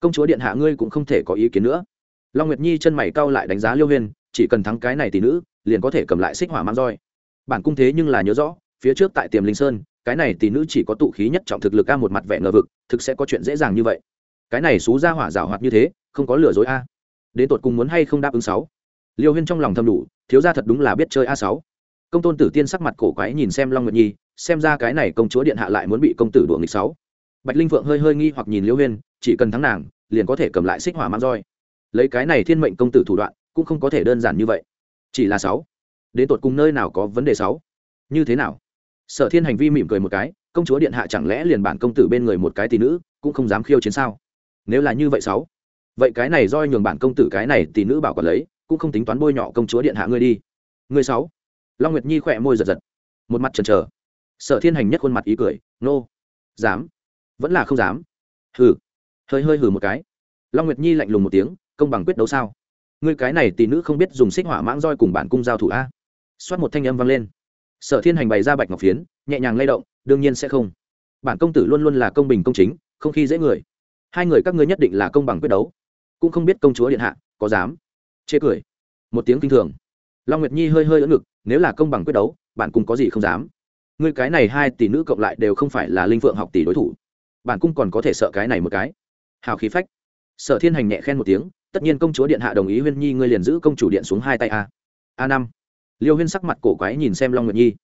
A: Công chúa điện hạ ngươi cũng không thể có ý kiến nữa. Long nguyệt nhi chân mày cau lại đánh giá liêu huyên, chỉ cần thắng cái này tỷ nữ, liền có thể cầm lại xích hỏa mang roi. Bản cung thế nhưng là nhớ rõ, phía trước tại tiềm linh sơn, cái này tỷ nữ chỉ có tụ khí nhất trọng thực lực a một mặt vẻ ngờ vực, thực sẽ có chuyện dễ dàng như vậy. Cái này xú ra hỏa rào hoạt như thế, không có lừa dối a. Đến tột cùng muốn hay không đáp ứng sáu? Liêu huyên trong lòng thầm đủ, thiếu ra thật đúng là biết chơi a sáu. Công tôn tử tiên sắc mặt cổ quái nhìn xem long nguyệt nhi xem ra cái này công chúa điện hạ lại muốn bị công tử đuổi nghịch sáu. Bạch linh vượng hơi hơi nghi hoặc nhìn liễu huyên, chỉ cần thắng nàng, liền có thể cầm lại xích hỏa mang roi. Lấy cái này thiên mệnh công tử thủ đoạn, cũng không có thể đơn giản như vậy. Chỉ là sáu. Đến tột cùng nơi nào có vấn đề sáu? Như thế nào? Sở thiên hành vi mỉm cười một cái, công chúa điện hạ chẳng lẽ liền bản công tử bên người một cái tỷ nữ, cũng không dám khiêu chiến sao? Nếu là như vậy sáu, vậy cái này do nhường bản công tử cái này tỷ nữ bảo quản lấy, cũng không tính toán bôi nhọ công chúa điện hạ ngươi đi. Ngươi sáu. Long nguyệt nhi khỏe môi giật giật, một mặt chần chờ sở thiên hành nhất khuôn mặt ý cười, nô, dám? Vẫn là không dám? Hừ. Hơi hơi hừ một cái. Long nguyệt nhi lạnh lùng một tiếng, công bằng quyết đấu sao? Ngươi cái này tỷ nữ không biết dùng xích hỏa mãng roi cùng bản cung giao thủ a? Xoát một thanh âm vang lên. Sở thiên hành bày ra bạch ngọc phiến, nhẹ nhàng lay động, đương nhiên sẽ không. Bản công tử luôn luôn là công bình công chính, không khi dễ người. Hai người các ngươi nhất định là công bằng quyết đấu. Cũng không biết công chúa điện hạ có dám? Chê cười. Một tiếng kinh thường. Long nguyệt nhi hơi hơi ớn ngực, nếu là công bằng quyết đấu, bản cung có gì không dám? Ngươi cái này hai tỷ nữ cộng lại đều không phải là linh phượng học tỷ đối thủ. Bản cung còn có thể sợ cái này một cái. Hào khí phách. Sở thiên hành nhẹ khen một tiếng, tất nhiên công chúa điện hạ đồng ý huyên nhi, ngươi liền giữ công chủ điện xuống hai tay a. A năm. Liêu huyên sắc mặt cổ quái nhìn xem long nguyệt nhi.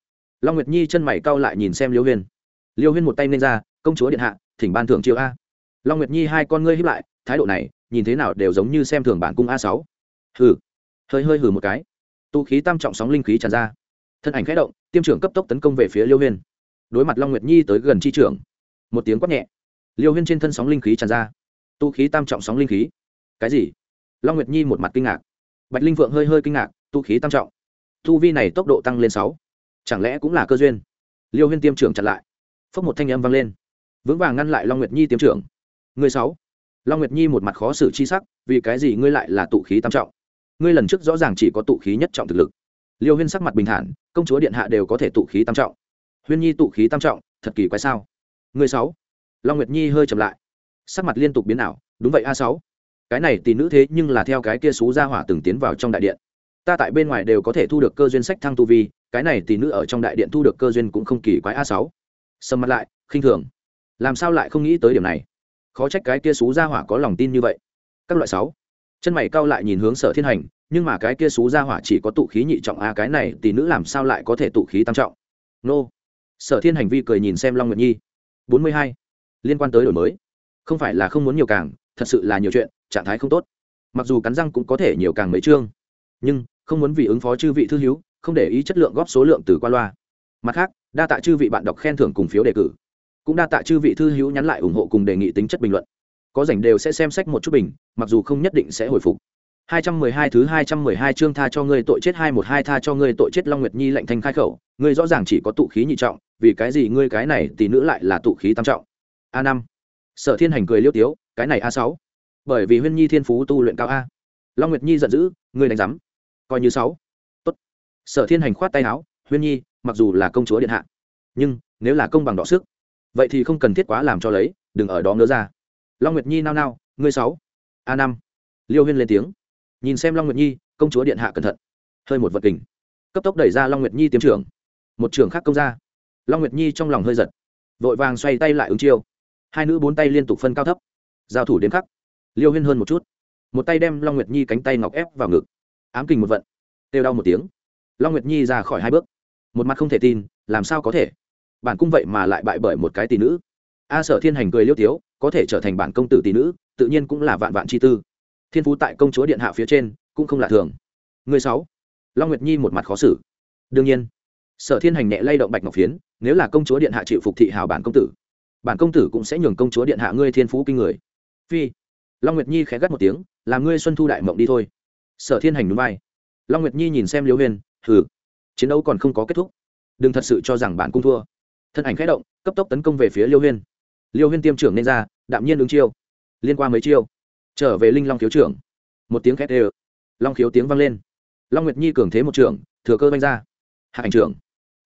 A: Long nguyệt nhi chân mày cau lại nhìn xem liêu huyên. Liêu huyên một tay lên ra, công chúa điện hạ, thỉnh ban thưởng chiêu a. Long nguyệt nhi hai con ngươi hiếp lại, thái độ này, nhìn thế nào đều giống như xem thường bản cung a sáu. Hừ. Hơi hơi hừ một cái. Tu khí tam trọng sóng linh khí tràn ra thân ảnh khẽ động, tiêm trưởng cấp tốc tấn công về phía liêu huyên. Đối mặt long nguyệt nhi tới gần chi trưởng, một tiếng quát nhẹ. Liêu huyên trên thân sóng linh khí tràn ra. Tu khí tam trọng sóng linh khí. Cái gì? Long nguyệt nhi một mặt kinh ngạc. Bạch linh vượng hơi hơi kinh ngạc, tu khí tam trọng. Tu vi này tốc độ tăng lên sáu. Chẳng lẽ cũng là cơ duyên? Liêu huyên tiêm trưởng chặn lại. Phốc một thanh âm vang lên. Vững vàng ngăn lại long nguyệt nhi tiêm trưởng. Người sáu. Long nguyệt nhi một mặt khó xử chi sắc, vì cái gì ngươi lại là tụ khí tam trọng? Ngươi lần trước rõ ràng chỉ có tụ khí nhất trọng thực lực liêu huyên sắc mặt bình thản, công chúa điện hạ đều có thể tụ khí tam trọng. Huyên nhi tụ khí tam trọng, thật kỳ quái sao? Người sáu. Long nguyệt nhi hơi chậm lại. Sắc mặt liên tục biến ảo, đúng vậy a sáu. Cái này tỷ nữ thế nhưng là theo cái kia xú ra hỏa từng tiến vào trong đại điện. Ta tại bên ngoài đều có thể thu được cơ duyên sách thăng tu vi, cái này tỷ nữ ở trong đại điện thu được cơ duyên cũng không kỳ quái a sáu. Sầm mặt lại, khinh thường. Làm sao lại không nghĩ tới điểm này? Khó trách cái kia xú ra hỏa có lòng tin như vậy. Các loại sáu chân mày cao lại nhìn hướng sở thiên hành, nhưng mà cái kia xú ra hỏa chỉ có tụ khí nhị trọng a cái này tỷ nữ làm sao lại có thể tụ khí tam trọng? Nô. Sở thiên hành vi cười nhìn xem long nguyệt nhi. Bốn mươi hai. Liên quan tới đổi mới. Không phải là không muốn nhiều càng, thật sự là nhiều chuyện, trạng thái không tốt. Mặc dù cắn răng cũng có thể nhiều càng mấy chương. Nhưng, không muốn vì ứng phó chư vị thư hiếu, không để ý chất lượng góp số lượng từ qua loa. Mặt khác, đa tạ chư vị bạn đọc khen thưởng cùng phiếu đề cử. Cũng đa tạ chư vị thư hiếu nhắn lại ủng hộ cùng đề nghị tính chất bình luận có rảnh đều sẽ xem sách một chút bình mặc dù không nhất định sẽ hồi phục 212 thứ 212 chương tha cho ngươi tội chết 212 tha cho ngươi tội chết Long Nguyệt Nhi lạnh thanh khai khẩu, ngươi rõ ràng chỉ có tụ khí nhị trọng, vì cái gì ngươi cái này tỷ nữ lại là tụ khí tam trọng? A năm, Sở Thiên Hành cười liêu tiếu, cái này A6. Bởi vì Huyên Nhi thiên phú tu luyện cao a. Long Nguyệt Nhi giận dữ, ngươi đánh rắm. Coi như 6. Tốt. Sở Thiên Hành khoát tay áo, Huyên Nhi, mặc dù là công chúa điện hạ, nhưng nếu là công bằng đọ sức, vậy thì không cần thiết quá làm cho lấy, đừng ở đó nữa ra. Long Nguyệt Nhi nao nao, ngươi sáu, a năm, Liêu Huyên lên tiếng. Nhìn xem long nguyệt nhi công chúa điện hạ cẩn thận. Hơi một vật kình. Cấp tốc đẩy ra long nguyệt nhi tiêm trưởng. Một trưởng khác công ra. Long nguyệt nhi trong lòng hơi giật. Vội vàng xoay tay lại ứng chiêu. Hai nữ bốn tay liên tục phân cao thấp. Giao thủ đến khắc. Liêu huyên hơn một chút. Một tay đem long nguyệt nhi cánh tay ngọc ép vào ngực. Ám kình một vận. Têu đau một tiếng. Long nguyệt nhi ra khỏi hai bước. Một mặt không thể tin làm sao có thể? Bản cung vậy mà lại bại bởi một cái tỷ nữ a sở thiên hành cười liêu tiếu, có thể trở thành bản công tử tỷ nữ, tự nhiên cũng là vạn vạn chi tư. Thiên phú tại công chúa điện hạ phía trên, cũng không lạ thường. Người sáu, long nguyệt nhi một mặt khó xử. Đương nhiên, sở thiên hành nhẹ lay động bạch ngọc phiến, nếu là công chúa điện hạ chịu phục thị hào bản công tử, bản công tử cũng sẽ nhường công chúa điện hạ ngươi thiên phú kinh người. Phi, long nguyệt nhi khẽ gắt một tiếng, làm ngươi xuân thu đại mộng đi thôi. Sở thiên hành núi vai. Long nguyệt nhi nhìn xem liêu huyền, hừ, chiến đấu còn không có kết thúc. Đừng thật sự cho rằng bản cung thua. Thân ảnh khẽ động, cấp tốc tấn công về phía liêu huyên liêu huyên tiêm trưởng nên ra, đạm nhiên ứng chiêu. Liên qua mấy chiêu, trở về linh long thiếu trưởng. Một tiếng khét ê long khiếu tiếng vang lên. Long nguyệt nhi cường thế một trưởng, thừa cơ vanh ra. Hạ ảnh trưởng.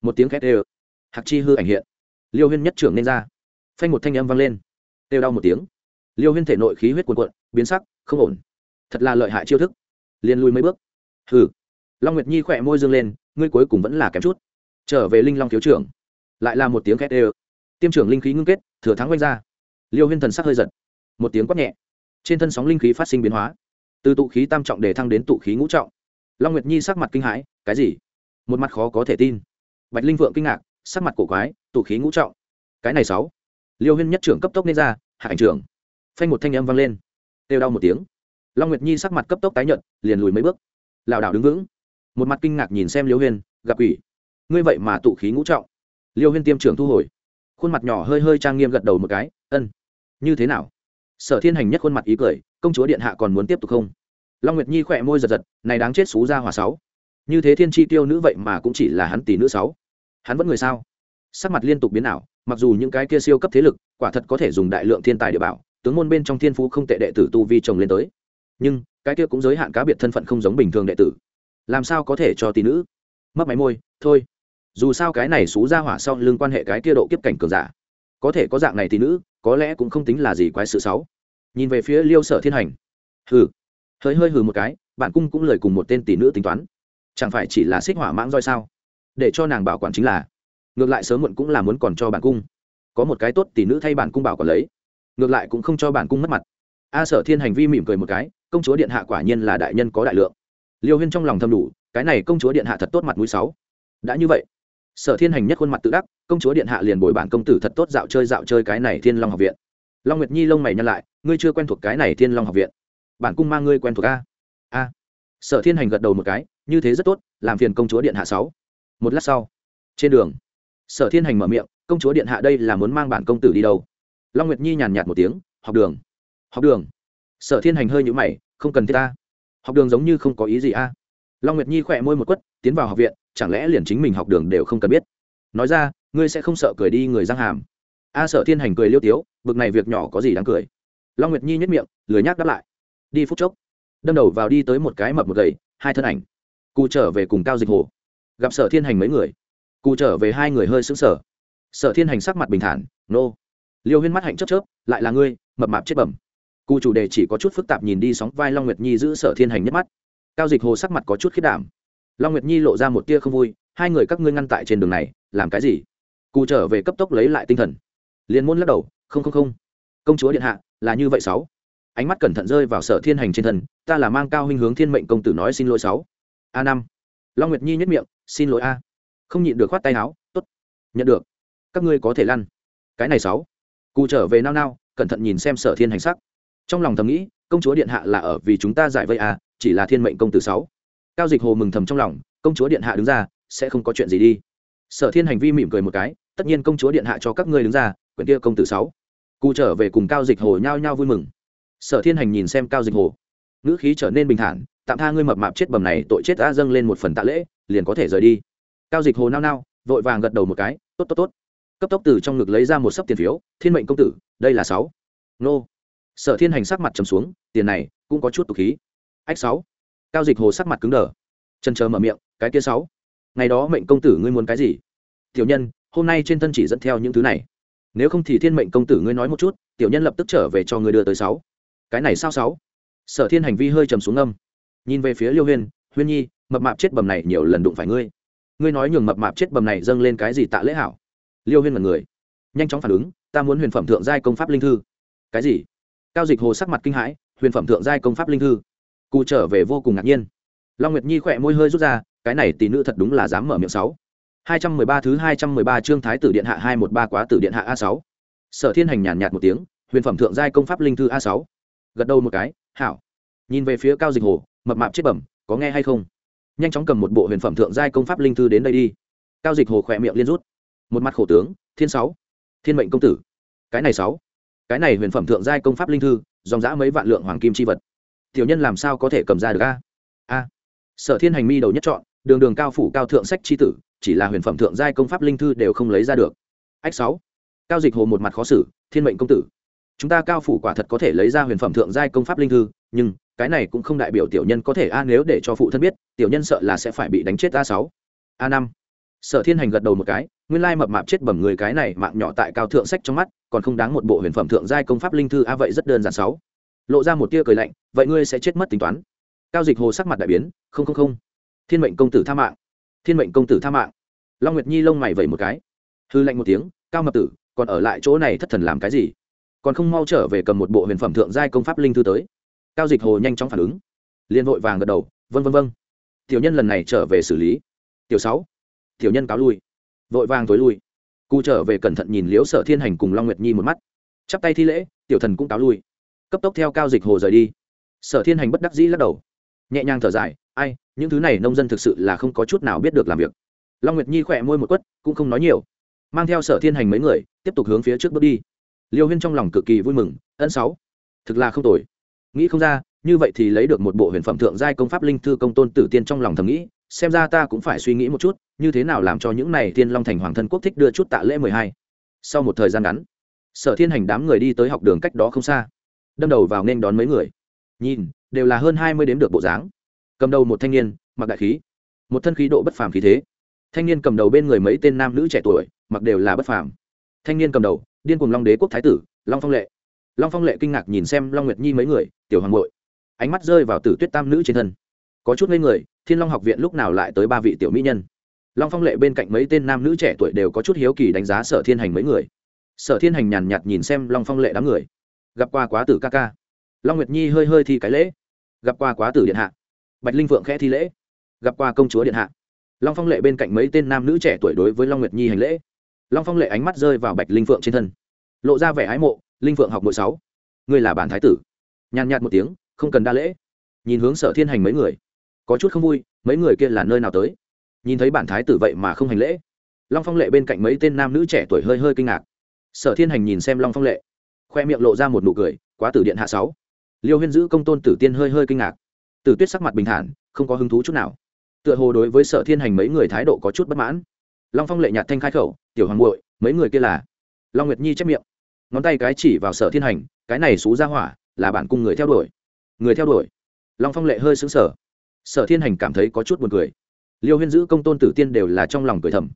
A: Một tiếng khét ê hạc chi hư ảnh hiện. Liêu huyên nhất trưởng nên ra. Phanh một thanh âm vang lên. Têu đau một tiếng. Liêu huyên thể nội khí huyết cuồn cuộn, biến sắc, không ổn. Thật là lợi hại chiêu thức. Liền lùi mấy bước. Hừ. Long nguyệt nhi khỏe môi dương lên, ngươi cuối cùng vẫn là kém chút. Trở về linh long thiếu trưởng. Lại là một tiếng khét ê tiêm trưởng linh khí ngưng kết, thừa thắng quanh ra. Liêu huyên thần sắc hơi giật. Một tiếng quát nhẹ. Trên thân sóng linh khí phát sinh biến hóa. Từ tụ khí tam trọng để thăng đến tụ khí ngũ trọng. Long nguyệt nhi sắc mặt kinh hãi, cái gì? Một mặt khó có thể tin. Bạch linh vượng kinh ngạc, sắc mặt cổ quái, tụ khí ngũ trọng. Cái này sáu. Liêu huyên nhất trưởng cấp tốc nên ra, hạ ảnh trưởng. Phanh một thanh âm vang lên. Têu đau một tiếng. Long nguyệt nhi sắc mặt cấp tốc tái nhận liền lùi mấy bước. Lảo đảo đứng vững. Một mặt kinh ngạc nhìn xem liêu huyên, gặp quỷ. Ngươi vậy mà tụ khí ngũ trọng. Liêu huyên tiêm trưởng thu hồi khuôn mặt nhỏ hơi hơi trang nghiêm gật đầu một cái, ân, như thế nào? Sở thiên hành nhất khuôn mặt ý cười, công chúa điện hạ còn muốn tiếp tục không? Long nguyệt nhi khỏe môi giật giật, này đáng chết xú ra hòa sáu. Như thế thiên chi tiêu nữ vậy mà cũng chỉ là hắn tỷ nữ sáu. Hắn vẫn người sao? Sắc mặt liên tục biến ảo, mặc dù những cái kia siêu cấp thế lực, quả thật có thể dùng đại lượng thiên tài địa bảo, tướng môn bên trong thiên phú không tệ đệ tử tu vi chồng lên tới. Nhưng, cái kia cũng giới hạn cá biệt thân phận không giống bình thường đệ tử. Làm sao có thể cho tỷ nữ? Mất máy môi, thôi dù sao cái này xú ra hỏa sau lưng quan hệ cái kia độ kiếp cảnh cường giả. Có thể có dạng này tỷ nữ, có lẽ cũng không tính là gì quái sự xấu. Nhìn về phía liêu sở thiên hành. Hừ. Hơi hơi hừ một cái, bạn cung cũng lời cùng một tên tỷ nữ tính toán. Chẳng phải chỉ là xích hỏa mãng roi sao? Để cho nàng bảo quản chính là. Ngược lại sớm muộn cũng là muốn còn cho bản cung. Có một cái tốt tỷ nữ thay bản cung bảo quản lấy. Ngược lại cũng không cho bản cung mất mặt. A sở thiên hành vi mỉm cười một cái, công chúa điện hạ quả nhiên là đại nhân có đại lượng. Liêu huyên trong lòng thầm đủ, cái này công chúa điện hạ thật tốt mặt mũi sáu đã như vậy sở thiên hành nhất khuôn mặt tự đắc, công chúa điện hạ liền bồi bản công tử thật tốt dạo chơi dạo chơi cái này thiên long học viện. Long nguyệt nhi lông mày nhăn lại, ngươi chưa quen thuộc cái này thiên long học viện. Bản cung mang ngươi quen thuộc a? A. Sở thiên hành gật đầu một cái, như thế rất tốt, làm phiền công chúa điện hạ sáu. Một lát sau, trên đường, sở thiên hành mở miệng, công chúa điện hạ đây là muốn mang bản công tử đi đâu? Long nguyệt nhi nhàn nhạt một tiếng, học đường. Học đường. Sở thiên hành hơi nhũ mày, không cần thiết ta. Học đường giống như không có ý gì a. Long nguyệt nhi khỏe môi một quất, tiến vào học viện chẳng lẽ liền chính mình học đường đều không cần biết? Nói ra, ngươi sẽ không sợ cười đi người giang hàm. A sợ thiên hành cười liêu tiếu, bực này việc nhỏ có gì đáng cười? Long nguyệt nhi nhất miệng, lười nhác đáp lại. Đi phút chốc. Đâm đầu vào đi tới một cái mập một gầy, hai thân ảnh. Cụ trở về cùng cao dịch hồ. Gặp sở thiên hành mấy người. Cụ trở về hai người hơi sững sờ. Sở thiên hành sắc mặt bình thản, nô. Liêu huyên mắt hạnh chớp chớp, lại là ngươi, mập mạp chết bẩm. Cụ chủ đề chỉ có chút phức tạp nhìn đi sóng vai long nguyệt nhi giữ sở thiên hành nhất mắt. Cao dịch hồ sắc mặt có chút khiết đảm long nguyệt nhi lộ ra một tia không vui, hai người các ngươi ngăn tại trên đường này, làm cái gì? Cụ trở về cấp tốc lấy lại tinh thần. Liền môn lắc đầu, không không không. Công chúa điện hạ, là như vậy sáu. Ánh mắt cẩn thận rơi vào sở thiên hành trên thần ta là mang cao huynh hướng thiên mệnh công tử nói xin lỗi sáu. A năm. Long nguyệt nhi nhất miệng, xin lỗi a. Không nhịn được khoát tay áo, tốt, nhận được. Các ngươi có thể lăn. Cái này sáu. Cụ trở về nao nao, cẩn thận nhìn xem sở thiên hành sắc. Trong lòng thầm nghĩ, công chúa điện hạ là ở vì chúng ta giải vây a, chỉ là thiên mệnh công tử sáu cao dịch hồ mừng thầm trong lòng, công chúa điện hạ đứng ra, sẽ không có chuyện gì đi. Sở thiên hành vi mỉm cười một cái, tất nhiên công chúa điện hạ cho các ngươi đứng ra, quyển kia công tử sáu. Cụ trở về cùng cao dịch hồ nhao nhao vui mừng. Sở thiên hành nhìn xem cao dịch hồ. Ngữ khí trở nên bình thản, tạm tha ngươi mập mạp chết bầm này, tội chết đã dâng lên một phần tạ lễ, liền có thể rời đi. Cao dịch hồ nao nao, vội vàng gật đầu một cái, tốt tốt tốt. Cấp tốc từ trong ngực lấy ra một sấp tiền phiếu, thiên mệnh công tử, đây là sáu. Nô. Sở thiên hành sắc mặt trầm xuống, tiền này cũng có chút tục khí. Ách sáu cao dịch hồ sắc mặt cứng đờ. Chân chờ mở miệng, cái kia sáu, ngày đó mệnh công tử ngươi muốn cái gì? Tiểu nhân, hôm nay trên thân chỉ dẫn theo những thứ này. Nếu không thì thiên mệnh công tử ngươi nói một chút, tiểu nhân lập tức trở về cho ngươi đưa tới sáu. Cái này sao sáu? Sở thiên hành vi hơi trầm xuống âm nhìn về phía liêu huyên huyên nhi, mập mạp chết bầm này nhiều lần đụng phải ngươi. Ngươi nói nhường mập mạp chết bầm này dâng lên cái gì tạ lễ hảo? Liêu huyên là người. Nhanh chóng phản ứng, ta muốn huyền phẩm thượng giai công pháp linh thư. Cái gì? Cao dịch hồ sắc mặt kinh hãi, huyền phẩm thượng giai công pháp linh thư cụ trở về vô cùng ngạc nhiên. Long nguyệt nhi khỏe môi hơi rút ra, cái này tỷ nữ thật đúng là dám mở miệng sáu. Hai trăm mười ba thứ hai trăm mười ba chương thái tử điện hạ hai một ba quá tử điện hạ a sáu. Sở thiên hành nhàn nhạt một tiếng, huyền phẩm thượng giai công pháp linh thư a sáu. Gật đầu một cái, hảo. Nhìn về phía cao dịch hồ, mập mạp chết bẩm, có nghe hay không? Nhanh chóng cầm một bộ huyền phẩm thượng giai công pháp linh thư đến đây đi. Cao dịch hồ khỏe miệng liên rút. Một mặt khổ tướng, thiên sáu, thiên mệnh công tử. Cái này sáu, cái này huyền phẩm thượng giai công pháp linh thư, dòng dã mấy vạn lượng hoàng kim chi vật tiểu nhân làm sao có thể cầm ra được a? A. Sở thiên hành mi đầu nhất chọn, đường đường cao phủ cao thượng sách c h i tử, chỉ là huyền phẩm thượng giai công pháp linh thư đều không lấy ra được. Ách sáu. Cao dịch hồ một mặt khó xử, thiên mệnh công tử. Chúng ta cao phủ quả thật có thể lấy ra huyền phẩm thượng giai công pháp linh thư, nhưng cái này cũng không đại biểu tiểu nhân có thể a, nếu để cho phụ thân biết, tiểu nhân sợ là sẽ phải bị đánh chết a sáu. A năm. Sở thiên hành gật đầu một cái, nguyên lai mập mạp chết bẩm người cái này mạng nhỏ tại cao thượng sách trong mắt, còn không đáng một bộ huyền phẩm thượng giai công pháp linh thư a, vậy rất đơn giản sáu lộ ra một tia cười lạnh, vậy ngươi sẽ chết mất tính toán. Cao dịch hồ sắc mặt đại biến, không không không. Thiên mệnh công tử tha mạng. Thiên mệnh công tử tha mạng. Long nguyệt nhi lông mày vẩy một cái. Hư lạnh một tiếng, cao mập tử, còn ở lại chỗ này thất thần làm cái gì? Còn không mau trở về cầm một bộ huyền phẩm thượng giai công pháp linh thư tới. Cao dịch hồ nhanh chóng phản ứng. Liên vội vàng gật đầu vân vân vân tiểu nhân lần này trở về xử lý. Tiểu sáu. Tiểu nhân cáo lui. Vội vàng tối lui. Cụ trở về cẩn thận nhìn liễu sở thiên hành cùng long nguyệt nhi một mắt. Chắp tay thi lễ, tiểu thần cũng cáo lui cấp tốc theo cao dịch hồ rời đi. Sở thiên hành bất đắc dĩ lắc đầu. Nhẹ nhàng thở dài, ai, những thứ này nông dân thực sự là không có chút nào biết được làm việc. Long nguyệt nhi khỏe môi một quất, cũng không nói nhiều. Mang theo sở thiên hành mấy người, tiếp tục hướng phía trước bước đi. Liêu huyên trong lòng cực kỳ vui mừng, ân sáu, thực là không tồi. Nghĩ không ra, như vậy thì lấy được một bộ huyền phẩm thượng giai công pháp linh thư công tôn tử tiên trong lòng thầm nghĩ, xem ra ta cũng phải suy nghĩ một chút, như thế nào làm cho những này tiên long thành hoàng thân quốc thích đưa chút tạ lễ mười hai. Sau một thời gian ngắn, sở thiên hành đám người đi tới học đường cách đó không xa đâm đầu vào nên đón mấy người. Nhìn, đều là hơn hai mươi đếm được bộ dáng. Cầm đầu một thanh niên, mặc đại khí. Một thân khí độ bất phàm khí thế. Thanh niên cầm đầu bên người mấy tên nam nữ trẻ tuổi, mặc đều là bất phàm. Thanh niên cầm đầu, điên cùng long đế quốc thái tử, long phong lệ. Long phong lệ kinh ngạc nhìn xem long nguyệt nhi mấy người, tiểu hoàng bội ánh mắt rơi vào tử tuyết tam nữ trên thân. Có chút ngây người, thiên long học viện lúc nào lại tới ba vị tiểu mỹ nhân? Long phong lệ bên cạnh mấy tên nam nữ trẻ tuổi đều có chút hiếu kỳ đánh giá sở thiên hành mấy người. Sở thiên hành nhàn nhạt nhìn xem long phong lệ đám người gặp qua quá tử ca ca. Long nguyệt nhi hơi hơi thi cái lễ. Gặp qua quá tử điện hạ. Bạch linh vượng khẽ thi lễ. Gặp qua công chúa điện hạ. Long phong lệ bên cạnh mấy tên nam nữ trẻ tuổi đối với long nguyệt nhi hành lễ. Long phong lệ ánh mắt rơi vào bạch linh phượng trên thân. Lộ ra vẻ ái mộ, linh phượng học mỗi sáu, ngươi là bản thái tử. Nhàn nhạt một tiếng, không cần đa lễ. Nhìn hướng sở thiên hành mấy người, có chút không vui, mấy người kia là nơi nào tới? Nhìn thấy bản thái tử vậy mà không hành lễ. Long phong lệ bên cạnh mấy tên nam nữ trẻ tuổi hơi hơi kinh ngạc. Sở thiên hành nhìn xem long phong lệ khoe miệng lộ ra một nụ cười, quá tử điện hạ sáu. Liêu huyên giữ công tôn tử tiên hơi hơi kinh ngạc. Tử tuyết sắc mặt bình thản, không có hứng thú chút nào. Tựa hồ đối với sở thiên hành mấy người thái độ có chút bất mãn. Long phong lệ nhạt thanh khai khẩu, tiểu hoàng muội, mấy người kia là? Long nguyệt nhi chép miệng. Ngón tay cái chỉ vào sở thiên hành, cái này xú ra hỏa, là bản cung người theo đuổi. Người theo đuổi? Long phong lệ hơi xứng sở sở thiên hành cảm thấy có chút buồn cười. Liêu huyên giữ công tôn tử tiên đều là trong lòng cười thầm.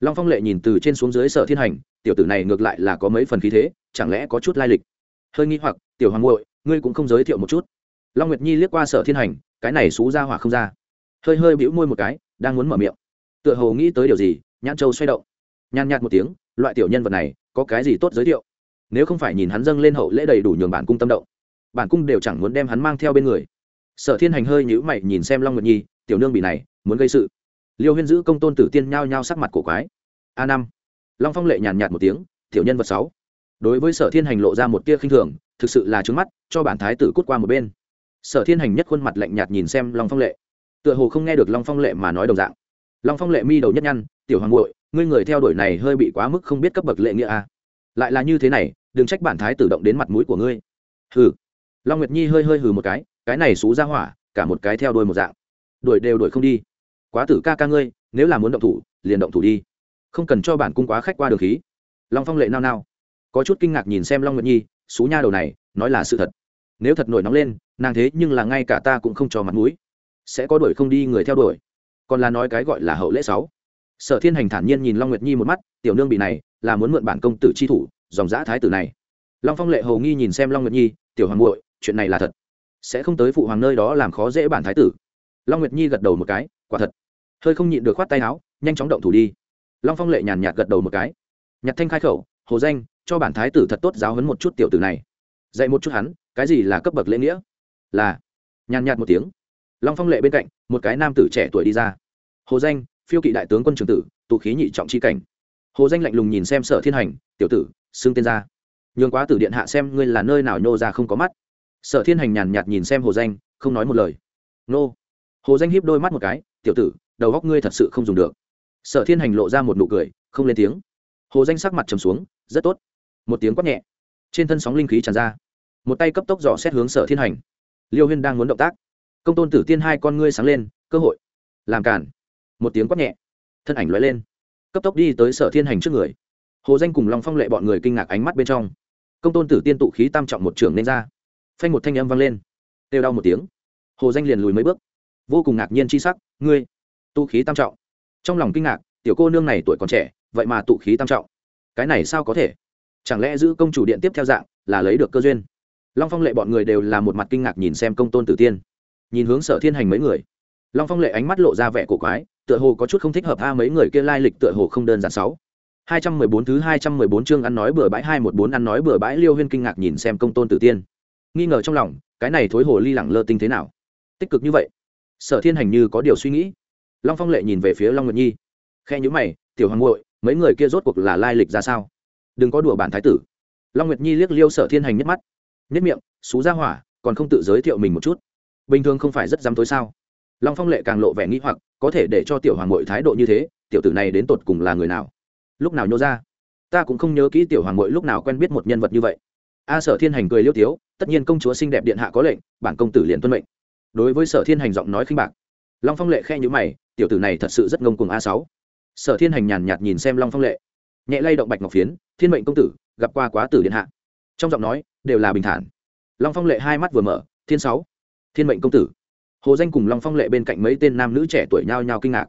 A: Long phong lệ nhìn từ trên xuống dưới sở thiên hành tiểu tử này ngược lại là có mấy phần khí thế, chẳng lẽ có chút lai lịch? Hơi nghi hoặc, tiểu hoàng muội, ngươi cũng không giới thiệu một chút. Long nguyệt nhi liếc qua sở thiên hành, cái này xú ra hỏa không ra. Hơi hơi bĩu môi một cái, đang muốn mở miệng. Tựa hồ nghĩ tới điều gì, nhãn châu xoay động. Nhàn nhạt một tiếng, loại tiểu nhân vật này, có cái gì tốt giới thiệu? Nếu không phải nhìn hắn dâng lên hậu lễ đầy đủ nhường bản cung tâm động, bản cung đều chẳng muốn đem hắn mang theo bên người. Sở thiên hành hơi nhữ mày nhìn xem long nguyệt nhi, tiểu nương bị này, muốn gây sự. Liêu huyên giữ công tôn tử tiên nhao nhao sắc mặt cổ quái. A năm long phong lệ nhàn nhạt một tiếng, tiểu nhân vật sáu. Đối với sở thiên hành lộ ra một tia khinh thường, thực sự là trướng mắt, cho bản thái tử cút qua một bên. Sở thiên hành nhất khuôn mặt lạnh nhạt nhìn xem long phong lệ. Tựa hồ không nghe được long phong lệ mà nói đồng dạng. Long phong lệ mi đầu nhất nhăn, tiểu hoàng bội ngươi người theo đuổi này hơi bị quá mức không biết cấp bậc lệ nghĩa a. À. lại là như thế này, đừng trách bản thái tử động đến mặt mũi của ngươi. Hừ. Long nguyệt nhi hơi hơi hừ một cái cái này xú ra hỏa, cả một cái theo đuôi một dạng. Đuổi đều đuổi không đi. Quá tử ca ca ngươi, nếu là muốn động thủ, liền động thủ đi không cần cho bản cung quá khách qua đường khí. Long phong lệ nao nao. Có chút kinh ngạc nhìn xem long nguyệt nhi, xú nha đầu này, nói là sự thật. Nếu thật nổi nóng lên, nàng thế nhưng là ngay cả ta cũng không cho mặt mũi. Sẽ có đuổi không đi người theo đuổi. Còn là nói cái gọi là hậu lễ sáu. Sở thiên hành thản nhiên nhìn long nguyệt nhi một mắt, tiểu nương bị này, là muốn mượn bản công tử chi thủ, dòng giã thái tử này. Long phong lệ hầu nghi nhìn xem long nguyệt nhi, tiểu hoàng muội, chuyện này là thật. Sẽ không tới phụ hoàng nơi đó làm khó dễ bản thái tử. Long nguyệt nhi gật đầu một cái, quả thật. Hơi không nhịn được khoát tay áo, nhanh chóng động thủ đi long phong lệ nhàn nhạt gật đầu một cái. Nhạc thanh khai khẩu, hồ danh, cho bản thái tử thật tốt giáo hấn một chút tiểu tử này. Dạy một chút hắn, cái gì là cấp bậc lễ nghĩa? Là. Nhàn nhạt một tiếng. Long phong lệ bên cạnh, một cái nam tử trẻ tuổi đi ra. Hồ danh, phiêu kỵ đại tướng quân trường tử, tụ khí nhị trọng c h i cảnh. Hồ danh lạnh lùng nhìn xem sở thiên hành, tiểu tử, xưng tên ra. Nhường quá tử điện hạ xem ngươi là nơi nào nhô ra không có mắt. Sở thiên hành nhàn nhạt nhìn xem hồ danh, không nói một lời. Nô. Hồ danh hiếp đôi mắt một cái, tiểu tử, đầu góc ngươi thật sự không dùng được sở thiên hành lộ ra một nụ cười, không lên tiếng. Hồ danh sắc mặt trầm xuống, rất tốt. Một tiếng quát nhẹ, trên thân sóng linh khí tràn ra. Một tay cấp tốc dò xét hướng sở thiên hành. Liêu huyên đang muốn động tác. Công tôn tử tiên hai con ngươi sáng lên, cơ hội. Làm cản một tiếng quát nhẹ, thân ảnh l lên. Cấp tốc đi tới sở thiên hành trước người. Hồ danh cùng long phong lệ bọn người kinh ngạc ánh mắt bên trong. Công tôn tử tiên tụ khí tam trọng một trường nên ra. Phanh một thanh âm vang lên. Têu đau một tiếng. Hồ danh liền lùi mấy bước. Vô cùng ngạc nhiên c h i sắc, ngươi tụ khí tam trọng trong lòng kinh ngạc, tiểu cô nương này tuổi còn trẻ, vậy mà tụ khí tam trọng. Cái này sao có thể? Chẳng lẽ giữ công chủ điện tiếp theo dạng là lấy được cơ duyên? Long phong lệ bọn người đều là một mặt kinh ngạc nhìn xem công tôn tử tiên. Nhìn hướng sở thiên hành mấy người. Long phong lệ ánh mắt lộ ra vẻ cổ quái, tựa hồ có chút không thích hợp a mấy người kia lai lịch tựa hồ không đơn giản sáu. Hai trăm mười bốn thứ hai trăm mười bốn chương ăn nói bừa bãi, hai một bốn ăn nói bừa bãi liêu huyên kinh ngạc nhìn xem công tôn tử tiên. Nghi ngờ trong lòng, cái này thối hồ ly lẳng lơ tinh thế nào? Tích cực như vậy. Sở thiên hành như có điều suy nghĩ long phong lệ nhìn về phía long nguyệt nhi. Khe nhữ mày, tiểu hoàng muội, mấy người kia rốt cuộc là lai lịch ra sao? Đừng có đùa bản thái tử. Long nguyệt nhi liếc liêu sở thiên hành nhất mắt. Nhất miệng, xú ra hỏa, còn không tự giới thiệu mình một chút. Bình thường không phải rất dám tối sao? Long phong lệ càng lộ vẻ nghĩ hoặc, có thể để cho tiểu hoàng mội thái độ như thế, tiểu tử này đến tột cùng là người nào? Lúc nào nhô ra? Ta cũng không nhớ kỹ tiểu hoàng mội lúc nào quen biết một nhân vật như vậy. A sở thiên hành cười liêu tiếu, tất nhiên công chúa xinh đẹp điện hạ có lệnh, bản công tử liền tuân mệnh. Đối với sở thiên hành giọng nói khinh bạc, long phong lệ khe nhữ mày tiểu tử này thật sự rất ngông cuồng a sáu. Sở thiên hành nhàn nhạt nhìn xem long phong lệ. Nhẹ lay động bạch ngọc phiến, thiên mệnh công tử, gặp qua quá tử điện hạ. Trong giọng nói, đều là bình thản. Long phong lệ hai mắt vừa mở, thiên sáu. Thiên mệnh công tử. Hồ danh cùng long phong lệ bên cạnh mấy tên nam nữ trẻ tuổi nhao nhao kinh ngạc.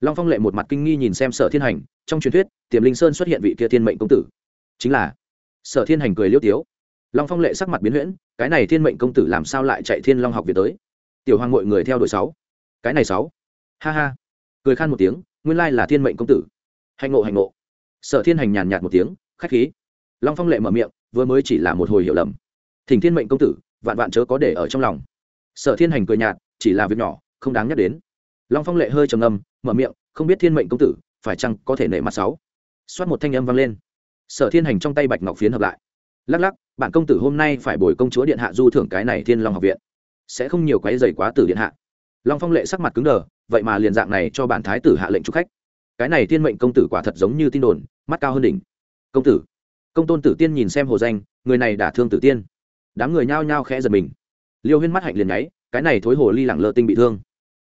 A: Long phong lệ một mặt kinh nghi nhìn xem sở thiên hành, trong truyền thuyết, tiềm linh sơn xuất hiện vị kia thiên mệnh công tử. Chính là, sở thiên hành cười liêu tiếu. Long phong lệ sắc mặt biến huyễn, cái này thiên mệnh công tử làm sao lại chạy thiên long học viện tới? Tiểu hoàng mọi người theo đội sáu. Cái này sáu ha ha. Cười khan một tiếng nguyên lai là thiên mệnh công tử. Hạnh ngộ hạnh ngộ. Sở thiên hành nhàn nhạt một tiếng khách khí. Long phong lệ mở miệng vừa mới chỉ là một hồi hiểu lầm. Thỉnh thiên mệnh công tử vạn vạn chớ có để ở trong lòng. Sở thiên hành cười nhạt chỉ là việc nhỏ không đáng nhắc đến. Long phong lệ hơi trầm ngâm, mở miệng không biết thiên mệnh công tử phải chăng có thể nể mặt sáu? Xoát một thanh âm vang lên. Sở thiên hành trong tay bạch ngọc phiến hợp lại. Lắc lắc bản công tử hôm nay phải bồi công chúa điện hạ du thưởng cái này thiên long học viện. Sẽ không nhiều quái dày quá tử điện hạ. Long phong lệ sắc mặt cứng đờ vậy mà liền dạng này cho bản thái tử hạ lệnh chủ khách. Cái này thiên mệnh công tử quả thật giống như tin đồn, mắt cao hơn đỉnh. Công tử, công tôn tử tiên nhìn xem hồ danh, người này đả thương tử tiên. Đám người nhao nhao khẽ giật mình. Liêu huyên mắt hạnh liền nháy, cái này thối hồ ly lẳng lơ tinh bị thương.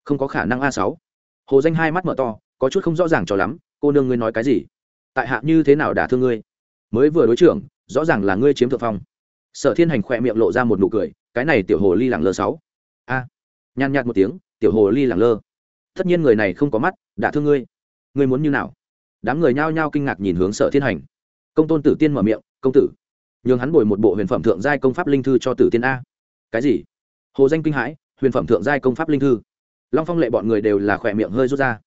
A: Không có khả năng a sáu. Hồ danh hai mắt mở to, có chút không rõ ràng cho lắm, cô nương ngươi nói cái gì? Tại hạ như thế nào đả thương ngươi? Mới vừa đối trưởng, rõ ràng là ngươi chiếm thượng phong. Sở thiên hành khỏe miệng lộ ra một nụ cười, cái này tiểu hồ ly lẳng lơ sáu. A. Nhàn nhạt một tiếng, tiểu hồ ly lẳng lơ tất nhiên người này không có mắt, đã thương ngươi. Ngươi muốn như nào? Đám người nhao nhao kinh ngạc nhìn hướng sở thiên hành. Công tôn tử tiên mở miệng, công tử, nhường hắn bồi một bộ huyền phẩm thượng giai công pháp linh thư cho tử tiên a. Cái gì? Hồ danh kinh hãi, huyền phẩm thượng giai công pháp linh thư? Long phong lệ bọn người đều là khỏe miệng hơi rút ra.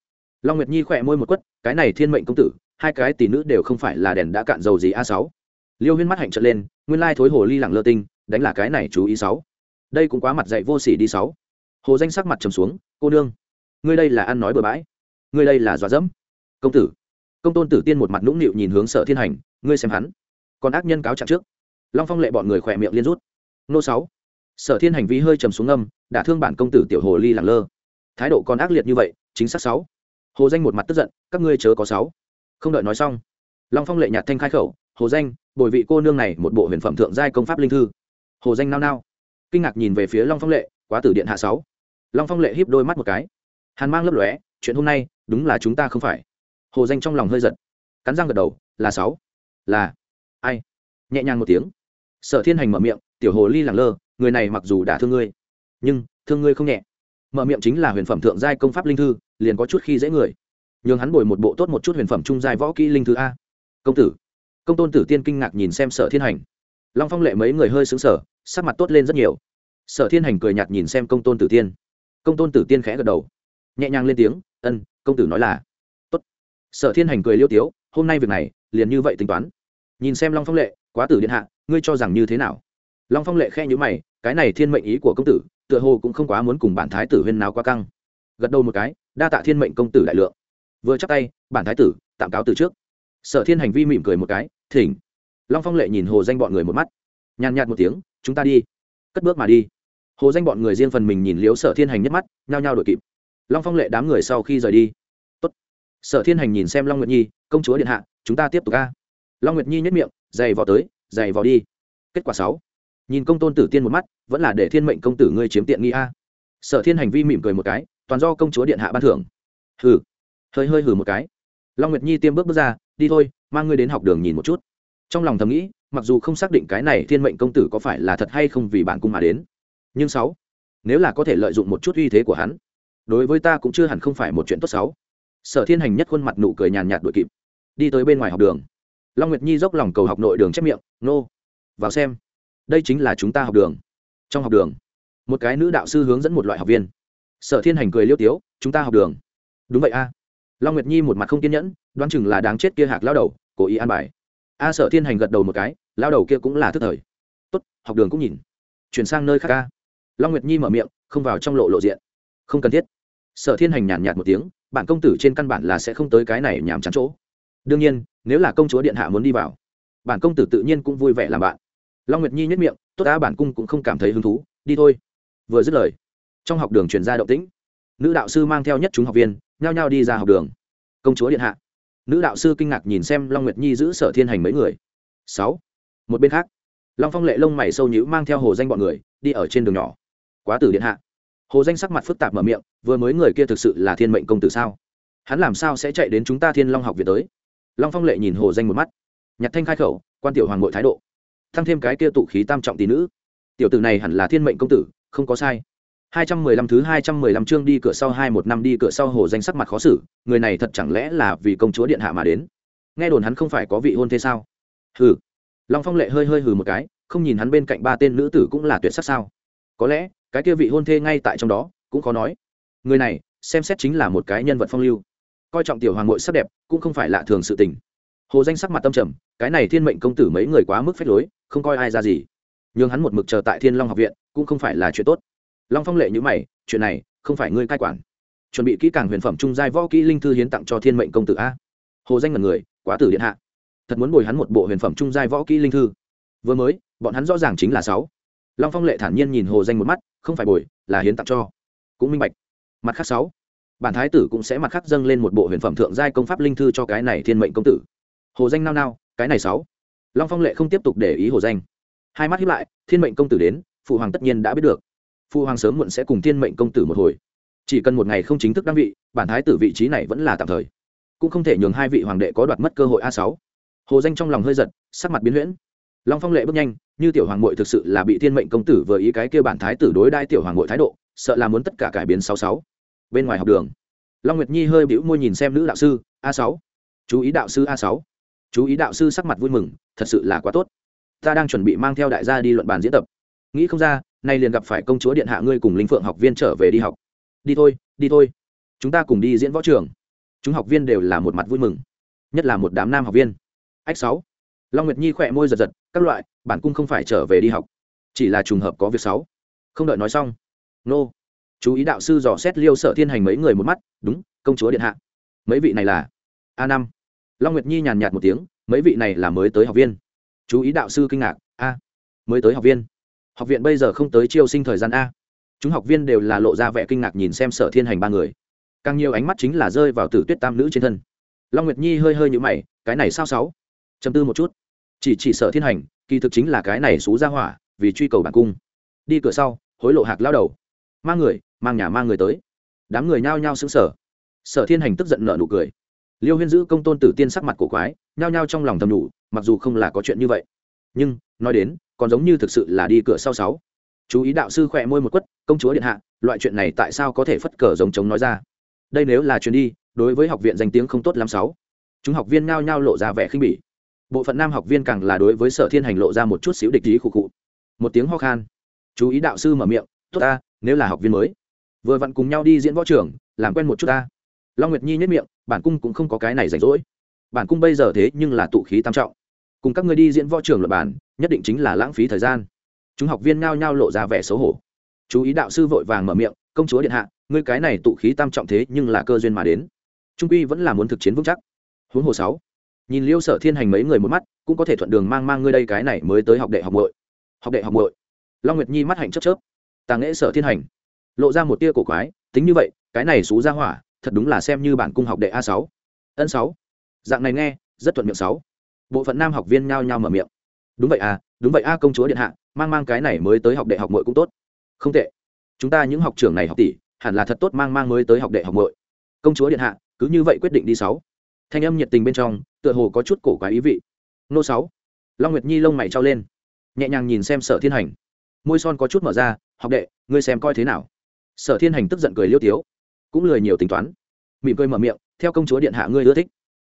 A: Long nguyệt nhi khỏe môi một quất, cái này thiên mệnh công tử, hai cái tỷ nữ đều không phải là đèn đã cạn dầu gì a sáu. Liêu huyên mắt hạnh trợn lên, nguyên lai thối hồ ly lẳng lơ tinh, đánh là cái này chú ý sáu. Đây cũng quá mặt dạy vô sỉ đi sáu. Hồ danh sắc mặt trầm xuống, cô nương ngươi đây là ăn nói bừa bãi. Ngươi đây là dọa dẫm. Công tử. Công tôn tử tiên một mặt nũng nịu nhìn hướng sở thiên hành, ngươi xem hắn. Còn ác nhân cáo trạng trước. Long phong lệ bọn người khỏe miệng liên rút. Nô sáu. Sở thiên hành vi hơi trầm xuống âm đã thương bản công tử tiểu hồ ly làng lơ. Thái độ còn ác liệt như vậy, chính xác sáu. Hồ danh một mặt tức giận, các ngươi chớ có sáu. Không đợi nói xong, long phong lệ nhạt thanh khai khẩu, hồ danh, bồi vị cô nương này một bộ huyền phẩm thượng giai công pháp linh thư. Hồ danh nao nao, kinh ngạc nhìn về phía long phong lệ, quá tử điện hạ sáu. Long phong lệ híp đôi mắt một cái hàn mang lấp lóe, chuyện hôm nay, đúng là chúng ta không phải. Hồ danh trong lòng hơi giật, cắn răng gật đầu, là sáu. Là. Ai? Nhẹ nhàng một tiếng. Sở thiên hành mở miệng, tiểu hồ ly làng lơ, người này mặc dù đã thương ngươi, nhưng thương ngươi không nhẹ. Mở miệng chính là huyền phẩm thượng giai công pháp linh thư, liền có chút khi dễ người. Nhường hắn bồi một bộ tốt một chút huyền phẩm trung giai võ kỹ linh thư a. Công tử. Công tôn tử tiên kinh ngạc nhìn xem sở thiên hành. Long phong lệ mấy người hơi xứng sở sắc mặt tốt lên rất nhiều. Sở thiên hành cười nhạt nhìn xem công tôn tử tiên. Công tôn tử tiên khẽ gật đầu nhẹ nhàng lên tiếng, ân, công tử nói là. Tốt. Sở thiên hành cười liêu tiếu, hôm nay việc này, liền như vậy tính toán. Nhìn xem long phong lệ, quá tử điện hạ, ngươi cho rằng như thế nào? Long phong lệ khe nhữ mày, cái này thiên mệnh ý của công tử, tựa hồ cũng không quá muốn cùng bản thái tử huyên nào quá căng. Gật đầu một cái, đa tạ thiên mệnh công tử đại lượng. Vừa chắc tay, bản thái tử, tạm cáo từ trước. Sở thiên hành vi mỉm cười một cái, thỉnh. Long phong lệ nhìn hồ danh bọn người một mắt, nhàn nhạt một tiếng, chúng ta đi, cất bước mà đi. Hồ danh bọn người riêng phần mình nhìn liếu sở thiên hành nhất mắt, nhao nhao đội kịp long phong lệ đám người sau khi rời đi. Tốt. sở thiên hành nhìn xem long nguyệt nhi, công chúa điện hạ, chúng ta tiếp tục ca long nguyệt nhi nhất miệng, dày vò tới, dày vò đi. Kết quả sáu. Nhìn công tôn tử tiên một mắt, vẫn là để thiên mệnh công tử ngươi chiếm tiện nghi a. Sở thiên hành vi mỉm cười một cái, toàn do công chúa điện hạ ban thưởng. Hừ. Hơi hơi hừ một cái. Long nguyệt nhi tiêm bước bước ra, đi thôi, mang ngươi đến học đường nhìn một chút. Trong lòng thầm nghĩ, mặc dù không xác định cái này thiên mệnh công tử có phải là thật hay không vì bản cung mà đến. Nhưng sáu. Nếu là có thể lợi dụng một chút uy thế của hắn đối với ta cũng chưa hẳn không phải một chuyện tốt xấu. Sở thiên hành nhất khuôn mặt nụ cười nhàn nhạt đội kịp, đi tới bên ngoài học đường. Long nguyệt nhi dốc lòng cầu học nội đường chép miệng, nô, vào xem. Đây chính là chúng ta học đường. Trong học đường, một cái nữ đạo sư hướng dẫn một loại học viên. Sở thiên hành cười liêu tiếu, chúng ta học đường. Đúng vậy a. Long nguyệt nhi một mặt không kiên nhẫn, đoán chừng là đáng chết kia hạc lao đầu, cố ý an bài. A sở thiên hành gật đầu một cái, lao đầu kia cũng là thức thời. Tốt, học đường cũng nhìn. Chuyển sang nơi khác ca long nguyệt nhi mở miệng, không vào trong lộ lộ diện. Không cần thiết sở thiên hành nhàn nhạt một tiếng, bản công tử trên căn bản là sẽ không tới cái này nhàm chán chỗ. Đương nhiên, nếu là công chúa điện hạ muốn đi vào, bản công tử tự nhiên cũng vui vẻ làm bạn. Long nguyệt nhi nhất miệng, tốt đã bản cung cũng không cảm thấy hứng thú. Đi thôi. Vừa dứt lời, trong học đường truyền ra động tĩnh. Nữ đạo sư mang theo nhất chúng học viên, nhao nhao đi ra học đường. Công chúa điện hạ. Nữ đạo sư kinh ngạc nhìn xem long nguyệt nhi giữ sở thiên hành mấy người. Sáu. Một bên khác, long phong lệ lông mày sâu nhữ mang theo hồ danh bọn người, đi ở trên đường nhỏ. Quá tử điện hạ hồ danh sắc mặt phức tạp mở miệng, vừa mới người kia thực sự là thiên mệnh công tử sao? Hắn làm sao sẽ chạy đến chúng ta thiên long học Việt tới? Long phong lệ nhìn hồ danh một mắt. Nhặt thanh khai khẩu, quan tiểu hoàng ngội thái độ. Tăng thêm cái kia tụ khí tam trọng tỷ nữ. Tiểu tử này hẳn là thiên mệnh công tử, không có sai. Hai trăm mười lăm thứ hai trăm mười lăm chương đi cửa sau hai một năm đi cửa sau hồ danh sắc mặt khó xử, người này thật chẳng lẽ là vì công chúa điện hạ mà đến? Nghe đồn hắn không phải có vị hôn thế sao? Hừ. Long phong lệ hơi hơi hừ một cái, không nhìn hắn bên cạnh ba tên nữ tử cũng là tuyệt sắc sao? Có lẽ cái kia vị hôn thê ngay tại trong đó, cũng khó nói. Người này, xem xét chính là một cái nhân vật phong lưu. Coi trọng tiểu hoàng ngội sắc đẹp, cũng không phải lạ thường sự tình. Hồ danh sắc mặt tâm trầm, cái này thiên mệnh công tử mấy người quá mức phép lối, không coi ai ra gì. Nhưng hắn một mực chờ tại thiên long học viện, cũng không phải là chuyện tốt. Long phong lệ như mày, chuyện này, không phải ngươi cai quản. Chuẩn bị kỹ càng huyền phẩm trung giai võ kỹ linh thư hiến tặng cho thiên mệnh công tử a. Hồ danh là người, quá tử điện hạ. Thật muốn bồi hắn một bộ huyền phẩm trung giai võ kỹ linh thư. Vừa mới, bọn hắn rõ ràng chính là sáu long phong lệ thản nhiên nhìn hồ danh một mắt, không phải bồi, là hiến tặng cho. Cũng minh bạch. Mặt khác sáu. Bản thái tử cũng sẽ mặt khác dâng lên một bộ huyền phẩm thượng giai công pháp linh thư cho cái này thiên mệnh công tử. Hồ danh nao nao, cái này sáu. Long phong lệ không tiếp tục để ý hồ danh. Hai mắt hiếp lại, thiên mệnh công tử đến, phụ hoàng tất nhiên đã biết được. Phụ hoàng sớm muộn sẽ cùng thiên mệnh công tử một hồi. Chỉ cần một ngày không chính thức đăng vị, bản thái tử vị trí này vẫn là tạm thời. Cũng không thể nhường hai vị hoàng đệ có đoạt mất cơ hội a sáu. Hồ danh trong lòng hơi giật, sắc mặt biến huyễn. Long phong lệ bước nhanh như tiểu hoàng muội thực sự là bị thiên mệnh công tử vừa ý cái kia bản thái tử đối đai tiểu hoàng muội thái độ, sợ là muốn tất cả cải biến sáu sáu. Bên ngoài học đường, long nguyệt nhi hơi bĩu môi nhìn xem nữ đạo sư, a sáu. Chú ý đạo sư a sáu. Chú ý đạo sư sắc mặt vui mừng, thật sự là quá tốt. Ta đang chuẩn bị mang theo đại gia đi luận bàn diễn tập. Nghĩ không ra, nay liền gặp phải công chúa điện hạ ngươi cùng linh phượng học viên trở về đi học. Đi thôi đi thôi. Chúng ta cùng đi diễn võ trường. Chúng học viên đều là một mặt vui mừng, nhất là một đám nam học viên. Ách sáu long nguyệt nhi khỏe môi giật giật, các loại, bản cung không phải trở về đi học, chỉ là trùng hợp có việc sáu không đợi nói xong. Nô. Chú ý đạo sư dò xét liêu sở thiên hành mấy người một mắt, đúng, công chúa điện hạ. Mấy vị này là? A năm. Long nguyệt nhi nhàn nhạt một tiếng, mấy vị này là mới tới học viên. Chú ý đạo sư kinh ngạc, a, mới tới học viên. Học viện bây giờ không tới chiêu sinh thời gian a. Chúng học viên đều là lộ ra vẻ kinh ngạc nhìn xem sở thiên hành ba người. Càng nhiều ánh mắt chính là rơi vào tử tuyết tam nữ trên thân. Long nguyệt nhi hơi hơi nhũ mày, cái này sao sáu? Chầm tư một chút chỉ chỉ sở thiên hành, kỳ thực chính là cái này xú ra hỏa, vì truy cầu bản cung. Đi cửa sau, hối lộ hạc lao đầu. Mang người, mang nhà mang người tới. Đám người nhao nhao xứng sở sở thiên hành tức giận nợ nụ cười. Liêu huyên giữ công tôn tử tiên sắc mặt cổ quái, nhao nhao trong lòng thầm đủ mặc dù không là có chuyện như vậy. Nhưng, nói đến, còn giống như thực sự là đi cửa sau sáu. Chú ý đạo sư khỏe môi một quất, công chúa điện hạ, loại chuyện này tại sao có thể phất cờ giống chống nói ra? Đây nếu là chuyện đi, đối với học viện danh tiếng không tốt lắm sáu. Chúng học viên nhao nhao lộ ra vẻ khinh bỉ bộ phận nam học viên càng là đối với sở thiên hành lộ ra một chút xíu địch ý khụ khụ. Một tiếng ho khan. Chú ý đạo sư mở miệng, tốt ta, nếu là học viên mới. Vừa vặn cùng nhau đi diễn võ trưởng làm quen một chút ta. Long nguyệt nhi nhất miệng, bản cung cũng không có cái này rảnh rỗi. Bản cung bây giờ thế nhưng là tụ khí tam trọng. Cùng các người đi diễn võ trưởng luật bản nhất định chính là lãng phí thời gian. Chúng học viên ngao nhao lộ ra vẻ xấu hổ. Chú ý đạo sư vội vàng mở miệng, công chúa điện hạ, ngươi cái này tụ khí tam trọng thế nhưng là cơ duyên mà đến. Trung quy vẫn là muốn thực chiến vững chắc. Huống hồ sáu nhìn liêu sở thiên hành mấy người một mắt, cũng có thể thuận đường mang mang ngươi đây cái này mới tới học đệ học muội. Học đệ học muội. Long nguyệt nhi mắt hạnh chớp chớp. Tàng nghệ sở thiên hành. Lộ ra một tia cổ quái, tính như vậy, cái này xú ra hỏa, thật đúng là xem như bản cung học đệ a sáu. Ân sáu. Dạng này nghe, rất thuận miệng sáu. Bộ phận nam học viên nhao nhao mở miệng. Đúng vậy à đúng vậy a, công chúa điện hạ, mang mang cái này mới tới học đệ học muội cũng tốt. Không tệ. Chúng ta những học trưởng này học tỷ, hẳn là thật tốt mang mang mới tới học đệ học muội. Công chúa điện hạ, cứ như vậy quyết định đi sáu thanh âm nhiệt tình bên trong, tựa hồ có chút cổ quái ý vị. Nô sáu. Long nguyệt nhi lông mày trao lên, nhẹ nhàng nhìn xem sở thiên hành. Môi son có chút mở ra, học đệ, ngươi xem coi thế nào? Sở thiên hành tức giận cười liêu tiếu, cũng lười nhiều tính toán. Mỉm cười mở miệng, theo công chúa điện hạ ngươi ưa thích.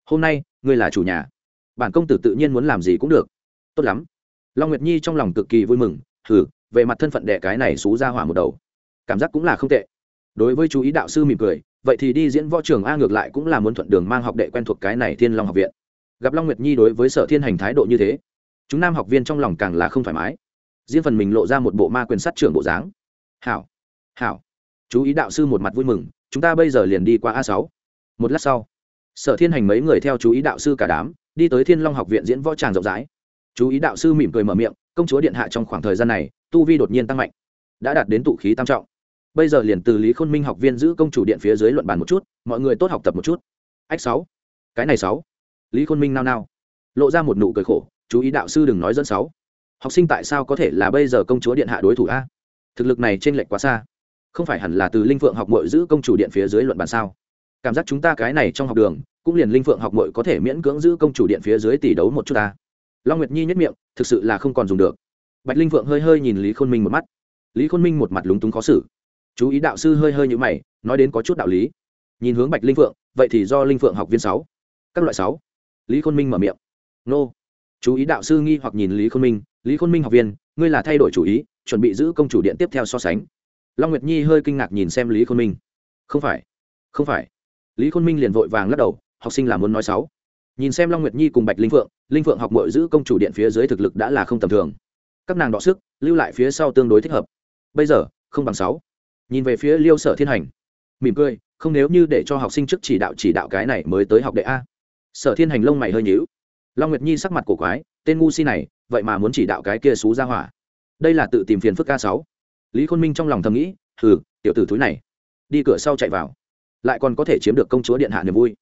A: Hôm nay, ngươi là chủ nhà. Bản công tử tự nhiên muốn làm gì cũng được. Tốt lắm. Long nguyệt nhi trong lòng cực kỳ vui mừng thử về mặt thân phận đệ cái này xú ra hỏa một đầu, cảm giác cũng là không tệ. Đối với chú ý đạo sư mỉm cười vậy thì đi diễn võ trường a ngược lại cũng là muốn thuận đường mang học đệ quen thuộc cái này thiên long học viện. Gặp long nguyệt nhi đối với sở thiên hành thái độ như thế, chúng nam học viên trong lòng càng là không thoải mái. Riêng phần mình lộ ra một bộ ma quyền sát trưởng bộ dáng. Hảo hảo, chú ý đạo sư một mặt vui mừng, chúng ta bây giờ liền đi qua a sáu. Một lát sau, sở thiên hành mấy người theo chú ý đạo sư cả đám, đi tới thiên long học viện diễn võ tràng rộng rãi. Chú ý đạo sư mỉm cười mở miệng, công chúa điện hạ trong khoảng thời gian này, tu vi đột nhiên tăng mạnh, đã đạt đến tụ khí tam trọng bây giờ liền từ lý khôn minh học viên giữ công chủ điện phía dưới luận bàn một chút, mọi người tốt học tập một chút. Ách sáu. Cái này sáu. Lý khôn minh nao nao. Lộ ra một nụ cười khổ, chú ý đạo sư đừng nói dẫn sáu. Học sinh tại sao có thể là bây giờ công chúa điện hạ đối thủ a? Thực lực này t r ê n lệch quá xa. Không phải hẳn là từ linh phượng học mội giữ công chủ điện phía dưới luận bàn sao? Cảm giác chúng ta cái này trong học đường, cũng liền linh phượng học mội có thể miễn cưỡng giữ công chủ điện phía dưới tỷ đấu một chút ta. Long nguyệt nhi nhất miệng, thực sự là không còn dùng được. Bạch linh phượng hơi hơi nhìn lý khôn minh một mắt. Lý khôn minh một mặt lúng túng khó xử chú ý đạo sư hơi hơi như mày, nói đến có chút đạo lý. Nhìn hướng bạch linh phượng, vậy thì do linh phượng học viên sáu. Các loại sáu. Lý khôn minh mở miệng. Nô. Chú ý đạo sư nghi hoặc nhìn lý khôn minh, lý khôn minh học viên, ngươi là thay đổi chủ ý, chuẩn bị giữ công chủ điện tiếp theo so sánh. Long nguyệt nhi hơi kinh ngạc nhìn xem lý khôn minh. Không phải không phải. Lý khôn minh liền vội vàng lắc đầu, học sinh là muốn nói sáu. Nhìn xem long nguyệt nhi cùng bạch linh phượng linh phượng học mội giữ công chủ điện phía dưới thực lực đã là không tầm thường. Các nàng đọ sức, lưu lại phía sau tương đối thích hợp. Bây giờ, không bằng sáu nhìn về phía liêu sở thiên hành. Mỉm cười, không nếu như để cho học sinh trước chỉ đạo chỉ đạo cái này mới tới học đệ a. Sở thiên hành lông mày hơi nhíu. Long nguyệt nhi sắc mặt cổ quái, tên ngu si này, vậy mà muốn chỉ đạo cái kia xú ra hỏa. Đây là tự tìm phiền phức ca sáu. Lý khôn minh trong lòng thầm nghĩ, hừ, tiểu tử thúi này. Đi cửa sau chạy vào. Lại còn có thể chiếm được công chúa điện hạ niềm vui.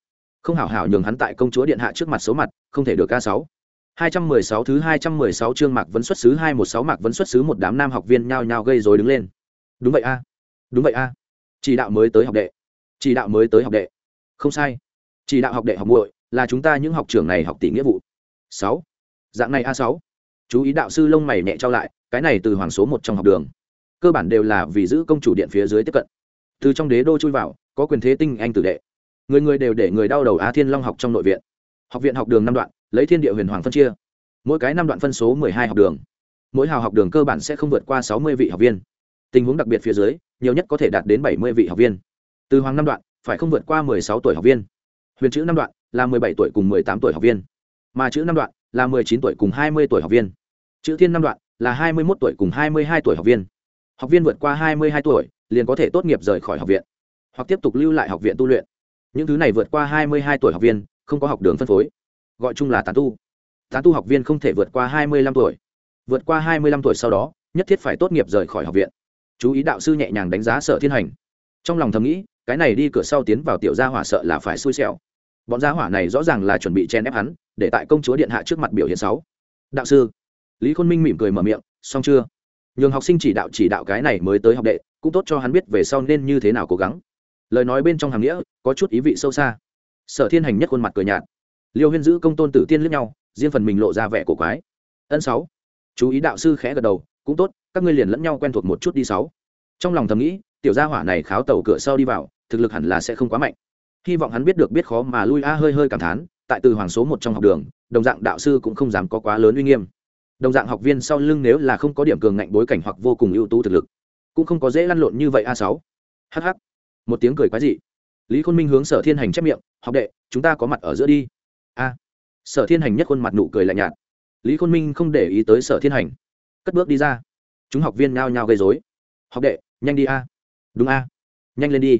A: Không hảo hảo nhường hắn tại công chúa điện hạ trước mặt số mặt, không thể được ca sáu. Hai trăm mười sáu thứ hai trăm mười sáu chương mạc vấn xuất xứ hai một sáu mạc vấn xuất xứ một đám nam học viên nhao nhao gây rồi đứng lên. Đúng vậy a đúng vậy a. Chỉ đạo mới tới học đệ. Chỉ đạo mới tới học đệ. Không sai. Chỉ đạo học đệ học muội là chúng ta những học trưởng này học tỷ nghĩa vụ. Sáu. Dạng này a sáu. Chú ý đạo sư lông mày nhẹ trao lại, cái này từ hoàng số một trong học đường. Cơ bản đều là vì giữ công chủ điện phía dưới tiếp cận. Từ trong đế đô chui vào, có quyền thế tinh anh tử đệ. Người người đều để người đau đầu á thiên long học trong nội viện. Học viện học đường năm đoạn, lấy thiên địa huyền hoàng phân chia. Mỗi cái năm đoạn phân số mười hai học đường. Mỗi hào học đường cơ bản sẽ không vượt qua sáu mươi vị học viên tình huống đặc biệt phía dưới, nhiều nhất có thể đạt đến bảy mươi vị học viên. Từ hoàng năm đoạn, phải không vượt qua mười sáu tuổi học viên. Huyền chữ năm đoạn, là mười bảy tuổi cùng mười tám tuổi học viên. Mà chữ năm đoạn, là mười chín tuổi cùng hai mươi tuổi học viên. Chữ thiên năm đoạn, là hai mươi một tuổi cùng hai mươi hai tuổi học viên. Học viên vượt qua hai mươi hai tuổi, liền có thể tốt nghiệp rời khỏi học viện, hoặc tiếp tục lưu lại học viện tu luyện. Những thứ này vượt qua hai mươi hai tuổi học viên, không có học đường phân phối. Gọi chung là tán tu. Tán tu học viên không thể vượt qua hai mươi năm tuổi. Vượt qua hai mươi năm tuổi sau đó, nhất thiết phải tốt nghiệp rời khỏi học viện chú ý đạo sư nhẹ nhàng đánh giá sở thiên hành. Trong lòng thầm nghĩ, cái này đi cửa sau tiến vào tiểu gia hỏa sợ là phải xui xẻo. Bọn gia hỏa này rõ ràng là chuẩn bị chen ép hắn, để tại công chúa điện hạ trước mặt biểu hiện sáu đạo sư, lý khôn minh mỉm cười mở miệng, xong chưa? Nhường học sinh chỉ đạo chỉ đạo cái này mới tới học đệ, cũng tốt cho hắn biết về sau nên như thế nào cố gắng. Lời nói bên trong hàng nghĩa, có chút ý vị sâu xa. Sở thiên hành nhất khuôn mặt cười nhạt. Liêu huyên giữ công tôn tử tiên lướt nhau, riêng phần mình lộ ra vẻ cổ quái. Ân sáu. Chú ý đạo sư khẽ gật đầu cũng tốt, các ngươi liền lẫn nhau quen thuộc một chút đi sáu. Trong lòng thầm nghĩ, tiểu gia hỏa này kháo tàu cửa sau đi vào, thực lực hẳn là sẽ không quá mạnh. Hy vọng hắn biết được biết khó mà lui, a, hơi hơi cảm thán, tại từ hoàng số một trong học đường, đồng dạng đạo sư cũng không dám có quá lớn uy nghiêm. Đồng dạng học viên sau lưng nếu là không có điểm cường ngạnh bối cảnh hoặc vô cùng ưu tú thực lực, cũng không có dễ lăn lộn như vậy, a, sáu. Hh một tiếng cười quái dị. Lý khôn minh hướng sở thiên hành chép miệng, học đệ, chúng ta có mặt ở giữa đi. A. Sở thiên hành nhất khuôn mặt nụ cười lạnh nhạt. Lý khôn minh không để ý tới sở thiên hành cất bước đi ra. Chúng học viên nhao nhao gây dối học đệ, nhanh đi a. Đúng a. Nhanh lên đi.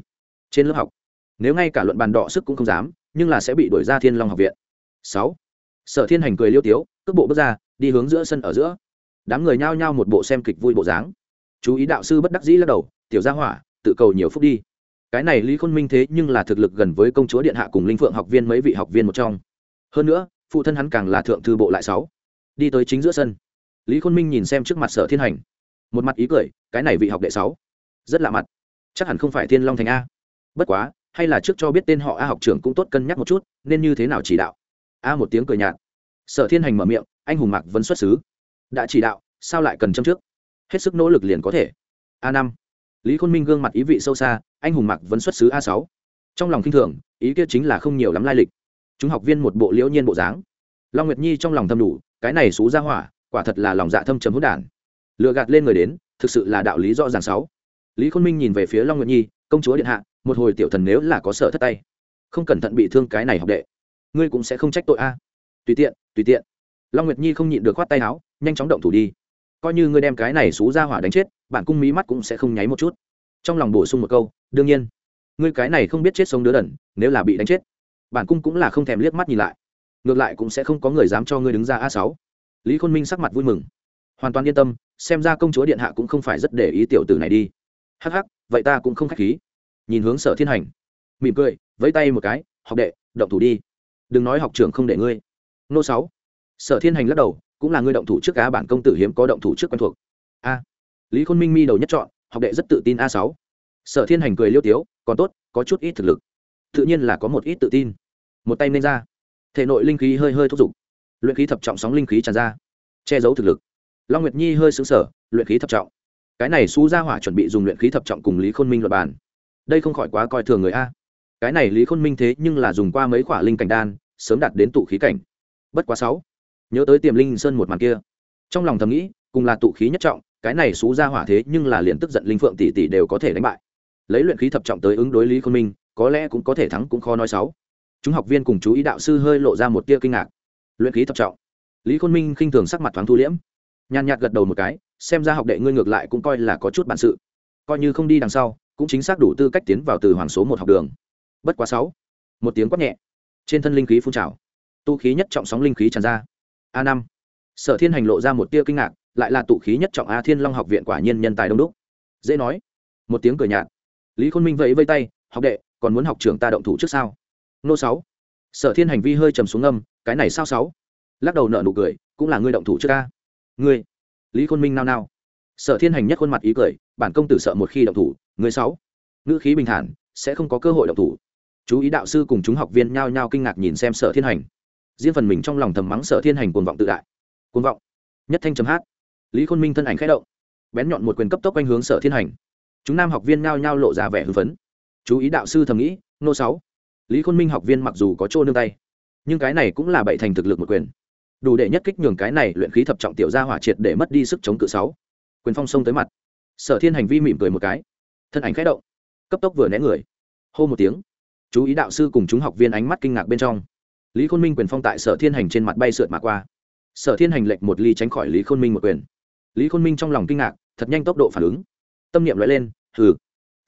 A: Trên lớp học, nếu ngay cả luận bàn đọ sức cũng không dám, nhưng là sẽ bị đuổi ra thiên long học viện. Sáu. Sở thiên hành cười liêu tiếu, cước bộ bước ra, đi hướng giữa sân ở giữa. Đám người nhao nhao một bộ xem kịch vui bộ dáng. Chú ý đạo sư bất đắc dĩ lắc đầu, tiểu gia hỏa, tự cầu nhiều phúc đi. Cái này lý khôn minh thế nhưng là thực lực gần với công chúa điện hạ cùng linh phượng học viên mấy vị học viên một trong. Hơn nữa, phụ thân hắn càng là thượng thư bộ lại sáu. Đi tới chính giữa sân lý khôn minh nhìn xem trước mặt sở thiên hành. Một mặt ý cười, cái này vị học đệ sáu, rất lạ mặt. Chắc hẳn không phải thiên long thành a. Bất quá, hay là trước cho biết tên họ a học trưởng cũng tốt cân nhắc một chút, nên như thế nào chỉ đạo? A một tiếng cười nhạt. Sở thiên hành mở miệng, anh hùng mạc vẫn xuất xứ. Đã chỉ đạo, sao lại cần châm trước? Hết sức nỗ lực liền có thể. A năm. Lý khôn minh gương mặt ý vị sâu xa, anh hùng mạc vẫn xuất xứ a sáu. Trong lòng k i n h thường, ý kia chính là không nhiều lắm lai lịch. Chúng học viên một bộ liễu nhiên bộ dáng. Long nguyệt nhi trong lòng thâm đủ, cái này xú ra hỏa quả thật là lòng dạ thâm trầm hút đản. Lựa gạt lên người đến, thực sự là đạo lý rõ ràng sáu. Lý khôn minh nhìn về phía long nguyệt nhi, công chúa điện hạ, một hồi tiểu thần nếu là có sợ thất tay, không cẩn thận bị thương cái này học đệ, ngươi cũng sẽ không trách tội a. Tùy tiện tùy tiện. Long nguyệt nhi không nhịn được khoát tay áo, nhanh chóng động thủ đi. Coi như ngươi đem cái này xú ra hỏa đánh chết, bản cung mí mắt cũng sẽ không nháy một chút. Trong lòng bổ sung một câu, đương nhiên, ngươi cái này không biết chết sống đứa đần, nếu là bị đánh chết, bản cung cũng là không thèm liếc mắt nhìn lại, ngược lại cũng sẽ không có người dám cho ngươi đứng ra a sáu lý khôn minh sắc mặt vui mừng. Hoàn toàn yên tâm, xem ra công chúa điện hạ cũng không phải rất để ý tiểu tử này đi. Hắc hắc, vậy ta cũng không k h á c h khí. Nhìn hướng sở thiên hành. Mỉm cười, vẫy tay một cái, học đệ, động thủ đi. Đừng nói học trưởng không để ngươi. Nô sáu. Sở thiên hành lắc đầu, cũng là ngươi động thủ trước cá bản công tử hiếm có động thủ trước quen thuộc. A. Lý khôn minh mi đầu nhất chọn, học đệ rất tự tin a sáu. Sở thiên hành cười liêu tiếu, còn tốt, có chút ít thực lực. Tự nhiên là có một ít tự tin. Một tay nên ra. Thể nội linh khí hơi hơi thúc giục luyện khí thập trọng sóng linh khí tràn ra, che giấu thực lực. Long nguyệt nhi hơi xứng sở luyện khí thập trọng. Cái này xú ra hỏa chuẩn bị dùng luyện khí thập trọng cùng lý khôn minh luật bàn. Đây không khỏi quá coi thường người a. Cái này lý khôn minh thế nhưng là dùng qua mấy khỏa linh cảnh đan, sớm đạt đến tụ khí cảnh. Bất quá sáu. Nhớ tới tiềm linh sơn một màn kia. Trong lòng thầm nghĩ, cùng là tụ khí nhất trọng, cái này xú ra hỏa thế nhưng là liền tức giận linh phượng tỷ tỷ đều có thể đánh bại. Lấy luyện khí thập trọng tới ứng đối lý khôn minh, có lẽ cũng có thể thắng cũng khó nói sáu. Chúng học viên cùng chú ý đạo sư hơi lộ ra một tia kinh ngạc luyện khí thập trọng. Lý khôn minh khinh thường sắc mặt thoáng thu liễm. Nhàn nhạt gật đầu một cái, xem ra học đệ ngươi ngược lại cũng coi là có chút bản sự. Coi như không đi đằng sau, cũng chính xác đủ tư cách tiến vào từ hoàng số một học đường. Bất quá sáu. Một tiếng quát nhẹ. Trên thân linh khí phun trào. Tu khí nhất trọng sóng linh khí tràn ra. A năm. Sở thiên hành lộ ra một tia kinh ngạc, lại là tụ khí nhất trọng a thiên long học viện quả nhiên nhân tài đông đúc. Dễ nói. Một tiếng cười nhạt. Lý khôn minh vẫy vây tay, học đệ, còn muốn học trưởng ta động thủ trước sao? Nô sáu. Sở thiên hành vi hơi trầm xuống âm cái này sao sáu? Lắc đầu nợ nụ cười, cũng là ngươi động thủ trước ca ngươi, lý khôn minh nao nao. Sở thiên hành nhất khuôn mặt ý cười, bản công tử sợ một khi động thủ, ngươi sáu. Ngữ khí bình thản, sẽ không có cơ hội động thủ. Chú ý đạo sư cùng chúng học viên nhao nhao kinh ngạc nhìn xem sở thiên hành. Riêng phần mình trong lòng thầm mắng sở thiên hành cuồng vọng tự đại. Cuồng vọng. Nhất thanh chấm hát. Lý khôn minh thân ảnh khẽ động. Bén nhọn một quyền cấp tốc quanh hướng sở thiên hành. Chúng nam học viên nhao nhao lộ ra vẻ hưng phấn. Chú ý đạo sư thầm nghĩ, nô sáu. Lý khôn minh học viên mặc dù có trô nương tay nhưng cái này cũng là bảy thành thực lực một quyền. Đủ để nhất kích nhường cái này luyện khí thập trọng tiểu gia hỏa triệt để mất đi sức chống cự sáu. Quyền phong sông tới mặt. Sở thiên hành vi mỉm cười một cái. Thân ảnh khẽ động. Cấp tốc vừa né người. Hô một tiếng. Chú ý đạo sư cùng chúng học viên ánh mắt kinh ngạc bên trong. Lý khôn minh quyền phong tại sở thiên hành trên mặt bay sượt mà qua. Sở thiên hành lệnh một ly tránh khỏi lý khôn minh một quyền. Lý khôn minh trong lòng kinh ngạc, thật nhanh tốc độ phản ứng. Tâm niệm loại lên, hừ.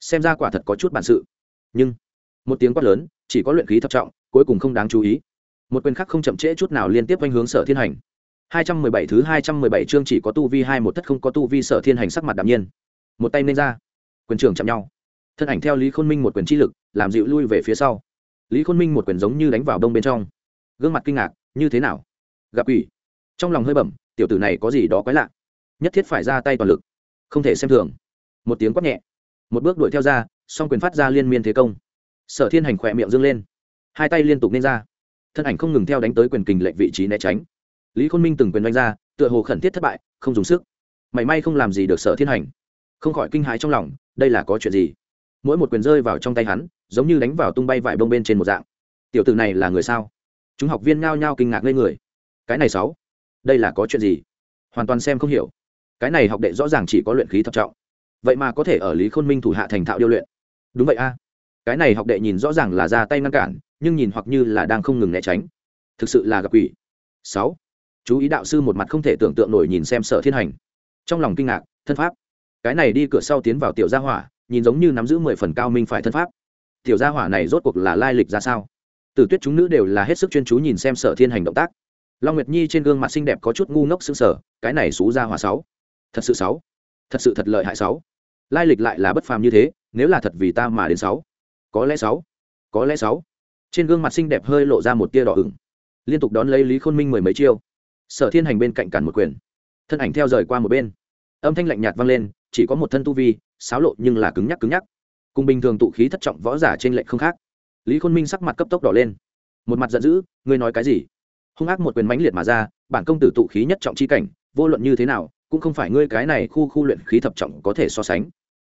A: Xem ra quả thật có chút bản sự. Nhưng, một tiếng quát lớn, chỉ có luyện khí thập trọng, cuối cùng không đáng chú ý một quyền khác không chậm trễ chút nào liên tiếp quanh hướng sở thiên hành. 217 thứ 217 chương chỉ có tu vi hai một thất không có tu vi sở thiên hành sắc mặt đạm nhiên. Một tay nên ra. Quyền trưởng chạm nhau. Thân ảnh theo lý khôn minh một quyền chi lực, làm dịu lui về phía sau. Lý khôn minh một quyền giống như đánh vào đông bên trong. Gương mặt kinh ngạc, như thế nào? Gặp ủy trong lòng hơi bẩm, tiểu tử này có gì đó quái lạ. Nhất thiết phải ra tay toàn lực. Không thể xem thường. Một tiếng quát nhẹ. Một bước đuổi theo ra, song quyền phát ra liên miên thế công. Sở thiên hành khỏe miệng dâng lên. Hai tay liên tục nên ra thân ảnh không ngừng theo đánh tới quyền kình lệnh vị trí né tránh. Lý khôn minh từng quyền đánh ra, tựa hồ khẩn thiết thất bại, không dùng sức. Mảy may không làm gì được sở thiên hành. Không khỏi kinh hãi trong lòng, đây là có chuyện gì? Mỗi một quyền rơi vào trong tay hắn, giống như đánh vào tung bay vải bông bên trên một dạng. Tiểu tử này là người sao? Chúng học viên ngao nhao kinh ngạc lên người. Cái này sáu, đây là có chuyện gì? Hoàn toàn xem không hiểu. Cái này học đệ rõ ràng chỉ có luyện khí thập trọng. Vậy mà có thể ở lý khôn minh thủ hạ thành thạo điêu luyện. Đúng vậy a cái này học đệ nhìn rõ ràng là ra tay ngăn cản, nhưng nhìn hoặc như là đang không ngừng né tránh. Thực sự là gặp quỷ. Sáu. Chú ý đạo sư một mặt không thể tưởng tượng nổi nhìn xem sở thiên hành. Trong lòng kinh ngạc, thân pháp. Cái này đi cửa sau tiến vào tiểu gia hỏa, nhìn giống như nắm giữ mười phần cao minh phải thân pháp. Tiểu gia hỏa này rốt cuộc là lai lịch ra sao? Từ tuyết chúng nữ đều là hết sức chuyên chú nhìn xem sở thiên hành động tác. Long nguyệt nhi trên gương mặt xinh đẹp có chút ngu ngốc xương sở cái này xú gia hỏa sáu. Thật sự sáu. Thật sự thật lợi hại sáu. Lai lịch lại là bất phàm như thế, nếu là thật vì ta mà đến sáu có lẽ sáu, có lẽ sáu. Trên gương mặt xinh đẹp hơi lộ ra một tia đỏ ửng. Liên tục đón lấy lý khôn minh mười mấy chiêu. Sở thiên hành bên cạnh cản một quyền. Thân ảnh theo rời qua một bên. Âm thanh lạnh nhạt vang lên, chỉ có một thân tu vi, xáo lộ nhưng là cứng nhắc cứng nhắc. Cùng bình thường tụ khí thất trọng võ giả trên lệnh không khác. Lý khôn minh sắc mặt cấp tốc đỏ lên. Một mặt giận dữ, ngươi nói cái gì? Hung ác một quyền mãnh liệt mà ra, bản công tử tụ khí nhất trọng chi cảnh, vô luận như thế nào, cũng không phải ngươi cái này khu khu luyện khí thập trọng có thể so sánh.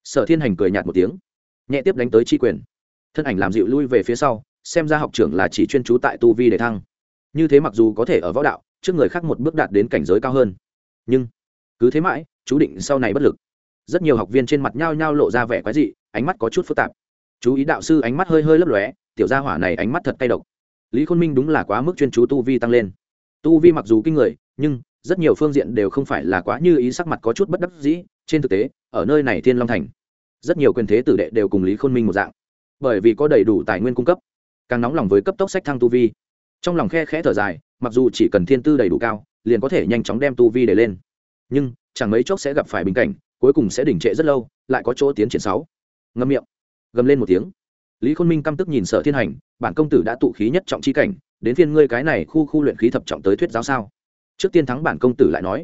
A: Sở thiên hành cười nhạt một tiếng, nhẹ tiếp đánh tới chi quyền thân ảnh làm dịu lui về phía sau, xem ra học trưởng là chỉ chuyên trú tại tu vi để thăng. Như thế mặc dù có thể ở võ đạo, trước người khác một bước đạt đến cảnh giới cao hơn. Nhưng, cứ thế mãi, chú định sau này bất lực. Rất nhiều học viên trên mặt nhao nhao lộ ra vẻ quái dị, ánh mắt có chút phức tạp. Chú ý đạo sư ánh mắt hơi hơi lấp lóe, tiểu gia hỏa này ánh mắt thật cay độc. Lý khôn minh đúng là quá mức chuyên chú tu vi tăng lên. Tu vi mặc dù kinh người, nhưng rất nhiều phương diện đều không phải là quá như ý sắc mặt có chút bất đắc dĩ, trên thực tế, ở nơi này thiên long thành, rất nhiều quyền thế tử đệ đều cùng lý khôn minh một dạng bởi vì có đầy đủ tài nguyên cung cấp. Càng nóng lòng với cấp tốc sách thăng tu vi. Trong lòng khe khẽ thở dài, mặc dù chỉ cần thiên tư đầy đủ cao, liền có thể nhanh chóng đem tu vi để lên. Nhưng, chẳng mấy chốc sẽ gặp phải bình cảnh, cuối cùng sẽ đỉnh trệ rất lâu, lại có chỗ tiến triển sáu. Ngâm miệng. Gầm lên một tiếng. Lý khôn minh căm tức nhìn sở thiên hành, bản công tử đã tụ khí nhất trọng chi cảnh, đến phiên ngươi cái này khu khu luyện khí thập trọng tới thuyết giáo sao? Trước tiên thắng bản công tử lại nói.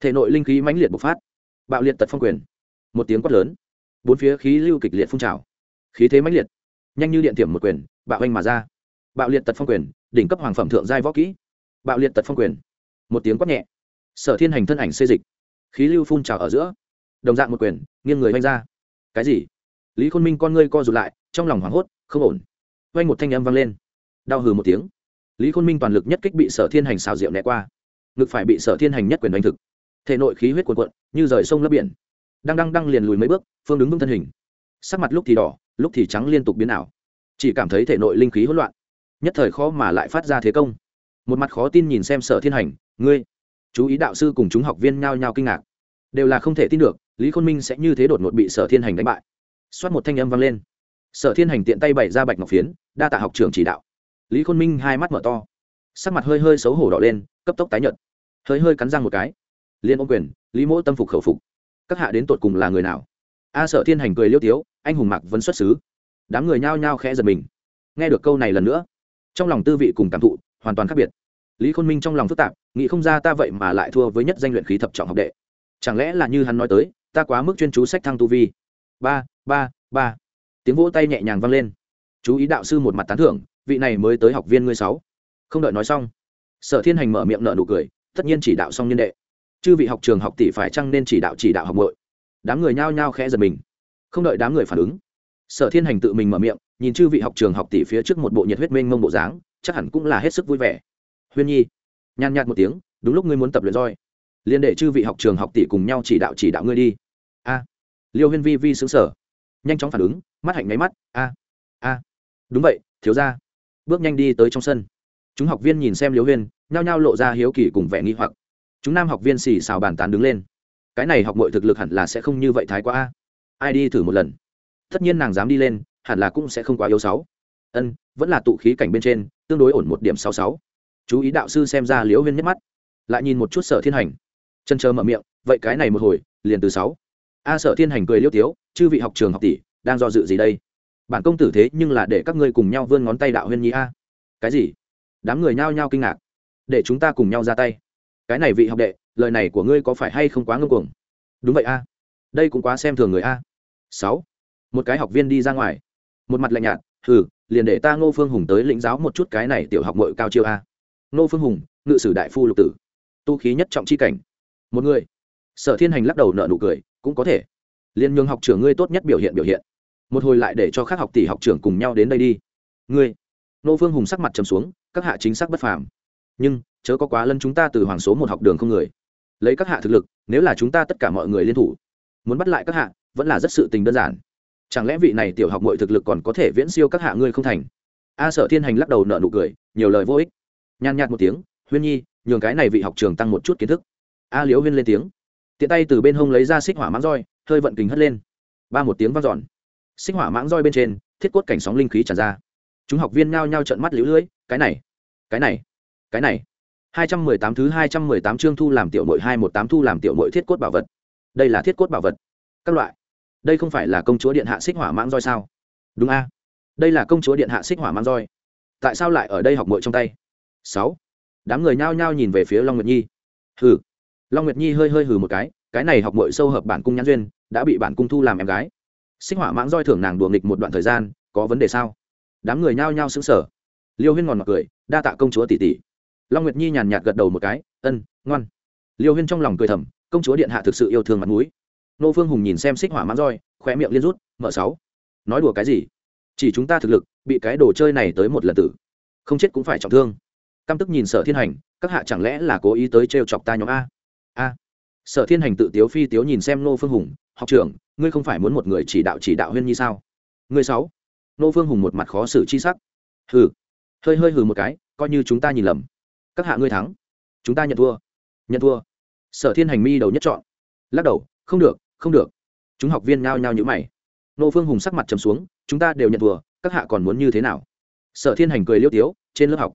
A: Thể nội linh khí mãnh liệt bộc phát. Bạo liệt tật phong quyền. Một tiếng quát lớn. Bốn phía khí lưu kịch liệt phun trào khí thế mãnh liệt, nhanh như điện tiệm một quyền, bạo anh mà ra. Bạo liệt tật phong quyền, đỉnh cấp hoàng phẩm thượng giai võ kỹ. Bạo liệt tật phong quyền. Một tiếng quát nhẹ. Sở thiên hành thân ảnh xê dịch. Khí lưu phun trào ở giữa. Đồng dạng một quyền, nghiêng người oanh ra. Cái gì? Lý khôn minh con ngươi co rụt lại, trong lòng hoảng hốt, không ổn. Oanh một thanh âm vang lên. Đau hừ một tiếng. Lý khôn minh toàn lực nhất kích bị sở thiên hành xào rượu né qua. Ngực phải bị sở thiên hành nhất quyền đánh thực. Thể nội khí huyết cuồn cuộn, như rời sông lấp biển. Đang đăng đăng liền lùi mấy bước, phương đứng vững thân hình. Sắc mặt lúc thì đỏ lúc thì trắng liên tục biến ảo, chỉ cảm thấy thể nội linh khí hỗn loạn, nhất thời khó mà lại phát ra thế công. Một mặt khó tin nhìn xem sở thiên hành, ngươi, chú ý đạo sư cùng chúng học viên nhao nhao kinh ngạc. Đều là không thể tin được, lý khôn minh sẽ như thế đột ngột bị sở thiên hành đánh bại. Xoát một thanh âm vang lên. Sở thiên hành tiện tay bày ra bạch ngọc phiến, đa tạ học trường chỉ đạo. Lý khôn minh hai mắt mở to, sắc mặt hơi hơi xấu hổ đỏ lên, cấp tốc tái nhợt. Hơi hơi cắn răng một cái. Liên ôm quyền, lý mỗ tâm phục khẩu phục. Các hạ đến tột cùng là người nào? A sở thiên hành cười liêu tiếu anh hùng mạc vẫn xuất xứ. Đám người nhao nhao khẽ giật mình. Nghe được câu này lần nữa, trong lòng tư vị cùng cảm thụ hoàn toàn khác biệt. Lý khôn minh trong lòng phức tạp, nghĩ không ra ta vậy mà lại thua với nhất danh luyện khí thập trọng học đệ. Chẳng lẽ là như hắn nói tới, ta quá mức chuyên chú sách thăng tu vi? Ba ba ba. Tiếng vỗ tay nhẹ nhàng vang lên. Chú ý đạo sư một mặt tán thưởng, vị này mới tới học viên ngươi sáu. Không đợi nói xong, sở thiên hành mở miệng nợ nụ cười, tất nhiên chỉ đạo xong nhân đệ. Chư vị học trường học tỷ phải chăng nên chỉ đạo chỉ đạo học bội đám người nhao nhao khẽ giật mình không đợi đám người phản ứng. Sở thiên hành tự mình mở miệng, nhìn chư vị học trường học tỷ phía trước một bộ nhiệt huyết mênh mông bộ dáng, chắc hẳn cũng là hết sức vui vẻ. Huyên nhi, nhàn nhạt một tiếng, đúng lúc ngươi muốn tập luyện roi. Liên để chư vị học trường học tỷ cùng nhau chỉ đạo chỉ đạo ngươi đi. A. Liêu huyên vi vi xứng sở nhanh chóng phản ứng, mắt hạnh máy mắt, a a. Đúng vậy, thiếu ra bước nhanh đi tới trong sân. Chúng học viên nhìn xem liêu huyên, nhao nhao lộ ra hiếu kỳ cùng vẻ nghi hoặc. Chúng nam học viên xì xào bàn tán đứng lên. Cái này học mọi thực lực hẳn là sẽ không như vậy thái quá a ai đi thử một lần. Tất nhiên nàng dám đi lên, hẳn là cũng sẽ không quá yếu sáu. Ân, vẫn là tụ khí cảnh bên trên, tương đối ổn một điểm sáu sáu. Chú ý đạo sư xem ra liễu huyên nhắc mắt, lại nhìn một chút sở thiên hành. Chân chờ mở miệng, vậy cái này một hồi, liền từ sáu. A sở thiên hành cười liêu tiếu, chư vị học trường học tỷ, đang do dự gì đây? Bản công tử thế nhưng là để các ngươi cùng nhau vươn ngón tay đạo huyên nhi a. Cái gì? Đám người nhao nhao kinh ngạc. Để chúng ta cùng nhau ra tay. Cái này vị học đệ, lời này của ngươi có phải hay không quá ngưng cuồng? Đúng vậy a. Đây cũng quá xem thường người a sáu. Một cái học viên đi ra ngoài. Một mặt lạnh nhạt, hừ, liền để ta ngô phương hùng tới lĩnh giáo một chút cái này tiểu học mội cao chiêu a. Ngô phương hùng, ngự sử đại phu lục tử. Tu khí nhất trọng chi cảnh. Một người. Sở thiên hành lắc đầu nợ nụ cười, cũng có thể. Liên nhường học trưởng ngươi tốt nhất biểu hiện biểu hiện. Một hồi lại để cho các học tỷ học trưởng cùng nhau đến đây đi. Ngươi. Ngô phương hùng sắc mặt trầm xuống, các hạ chính xác bất phàm. Nhưng, chớ có quá lân chúng ta từ hoàng số một học đường không người. Lấy các hạ thực lực, nếu là chúng ta tất cả mọi người liên thủ, muốn bắt lại các hạ vẫn là rất sự tình đơn giản. Chẳng lẽ vị này tiểu học mọi thực lực còn có thể viễn siêu các hạ ngươi không thành? A sở thiên hành lắc đầu nợ nụ cười, nhiều lời vô ích. Nhàn nhạt một tiếng, huyên nhi, nhường cái này vị học trường tăng một chút kiến thức. A liễu huyên lên tiếng. Tiện tay từ bên hông lấy ra xích hỏa mãng roi, hơi vận kính hất lên. Ba một tiếng vang dọn. Xích hỏa mãng roi bên trên, thiết cốt cảnh sóng linh khí tràn ra. Chúng học viên ngao nhao trận mắt lưỡi lưỡi, cái này cái này cái này. Hai trăm mười tám thứ hai trăm mười tám chương thu làm tiểu mội hai một tám thu làm tiểu mội thiết cốt bảo vật. Đây là thiết cốt bảo vật. Các loại đây không phải là công chúa điện hạ xích hỏa mãng roi sao? Đúng a. Đây là công chúa điện hạ xích hỏa mãng roi. Tại sao lại ở đây học mội trong tay? Sáu. Đám người nhao nhao nhìn về phía long nguyệt nhi. Hừ. Long nguyệt nhi hơi hơi hừ một cái cái này học mội sâu hợp bản cung nhãn duyên, đã bị bản cung thu làm em gái. Xích hỏa mãng roi thưởng nàng đùa nghịch một đoạn thời gian, có vấn đề sao? Đám người nhao nhao xứng sở liêu huyên ngòn mặc cười, đa tạ công chúa tỷ tỷ. Long nguyệt nhi nhàn nhạt gật đầu một cái, ân, ngoan. Liêu huyên trong lòng cười thầm, công chúa điện hạ thực sự yêu thương mặt mũi nô phương hùng nhìn xem xích hỏa mãn roi khoe miệng liên rút, mở sáu. Nói đùa cái gì? Chỉ chúng ta thực lực, bị cái đồ chơi này tới một lần tử, không chết cũng phải trọng thương. Căm tức nhìn sở thiên hành, các hạ chẳng lẽ là cố ý tới trêu chọc ta nhóm a? A. Sở thiên hành tự tiếu phi tiếu nhìn xem nô phương hùng, học trưởng, ngươi không phải muốn một người chỉ đạo chỉ đạo huyên nhi sao? Ngươi sáu. Nô phương hùng một mặt khó xử chi sắc. Hừ. Hơi hơi hừ một cái, coi như chúng ta nhìn lầm. Các hạ ngươi thắng. Chúng ta nhận thua. Nhận thua. Sở thiên hành mi đầu nhất chọn lắc đầu không được không được. Chúng học viên nhao nhao nhữ mày. Nô phương hùng sắc mặt trầm xuống chúng ta đều nhận vừa, các hạ còn muốn như thế nào? Sở thiên hành cười liêu tiếu trên lớp học.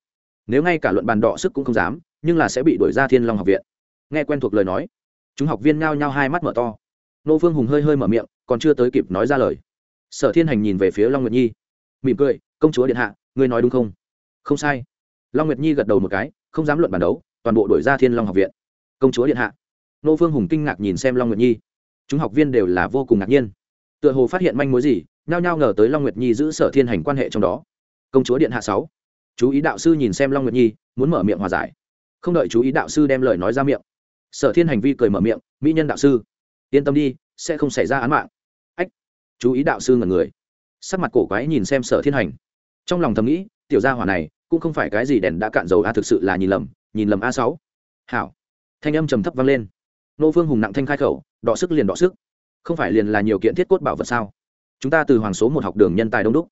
A: Nếu ngay cả luận bàn đỏ sức cũng không dám nhưng là sẽ bị đuổi ra thiên long học viện. Nghe quen thuộc lời nói chúng học viên nhao nhao hai mắt mở to. Nô phương hùng hơi hơi mở miệng còn chưa tới kịp nói ra lời. Sở thiên hành nhìn về phía long nguyệt nhi mỉm cười công chúa điện hạ ngươi nói đúng không? Không sai. Long nguyệt nhi gật đầu một cái không dám luận bàn đấu toàn bộ đuổi ra thiên long học viện. Công chúa điện hạ nô phương hùng kinh ngạc nhìn xem long nguyệt nhi. Chúng học viên đều là vô cùng ngạc nhiên. Tựa hồ phát hiện manh mối gì, nhao nhao ngờ tới long nguyệt nhi giữ sở thiên hành quan hệ trong đó. Công chúa điện hạ sáu. Chú ý đạo sư nhìn xem long nguyệt nhi, muốn mở miệng hòa giải. Không đợi chú ý đạo sư đem lời nói ra miệng. Sở thiên hành vi cười mở miệng, mỹ nhân đạo sư, yên tâm đi, sẽ không xảy ra án mạng. Ách. Chú ý đạo sư ngẩn người. Sắc mặt cổ quái nhìn xem sở thiên hành. Trong lòng thầm nghĩ, tiểu gia hỏa này, cũng không phải cái gì đèn đã cạn dầu a, thực sự là nhìn lầm nhìn lầm a sáu. Hảo. Thanh âm trầm thấp vang lên nô phương hùng nặng thanh khai khẩu, đọ sức liền đọ sức. Không phải liền là nhiều kiện thiết cốt bảo vật sao? Chúng ta từ hoàng số một học đường nhân tài đông đúc.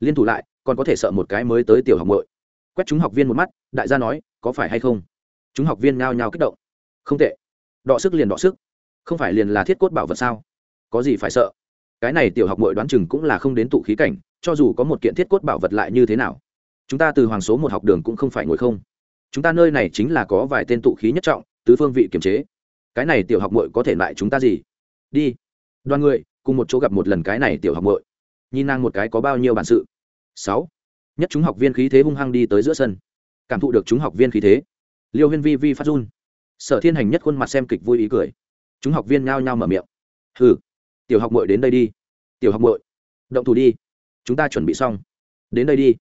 A: Liên thủ lại, còn có thể sợ một cái mới tới tiểu học mội quét chúng học viên một mắt, đại gia nói, có phải hay không? Chúng học viên nhao nhao kích động. Không tệ. Đọ sức liền đọ sức. Không phải liền là thiết cốt bảo vật sao? Có gì phải sợ? Cái này tiểu học mội đoán chừng cũng là không đến tụ khí cảnh, cho dù có một kiện thiết cốt bảo vật lại như thế nào? Chúng ta từ hoàng số một học đường cũng không phải ngồi không. Chúng ta nơi này chính là có vài tên tụ khí nhất trọng, tứ phương vị kiềm chế cái này tiểu học mội có thể lại chúng ta gì? Đi. Đoàn người, cùng một chỗ gặp một lần cái này tiểu học mội nhìn nàng một cái có bao nhiêu bản sự. Sáu. Nhất chúng học viên khí thế hung hăng đi tới giữa sân. Cảm thụ được chúng học viên khí thế. Liêu huyên vi vi phát run. Sở thiên hành nhất khuôn mặt xem kịch vui ý cười. Chúng học viên nhao nhao mở miệng. Hừ. Tiểu học mội đến đây đi. Tiểu học mội động thủ đi. Chúng ta chuẩn bị xong. Đến đây đi.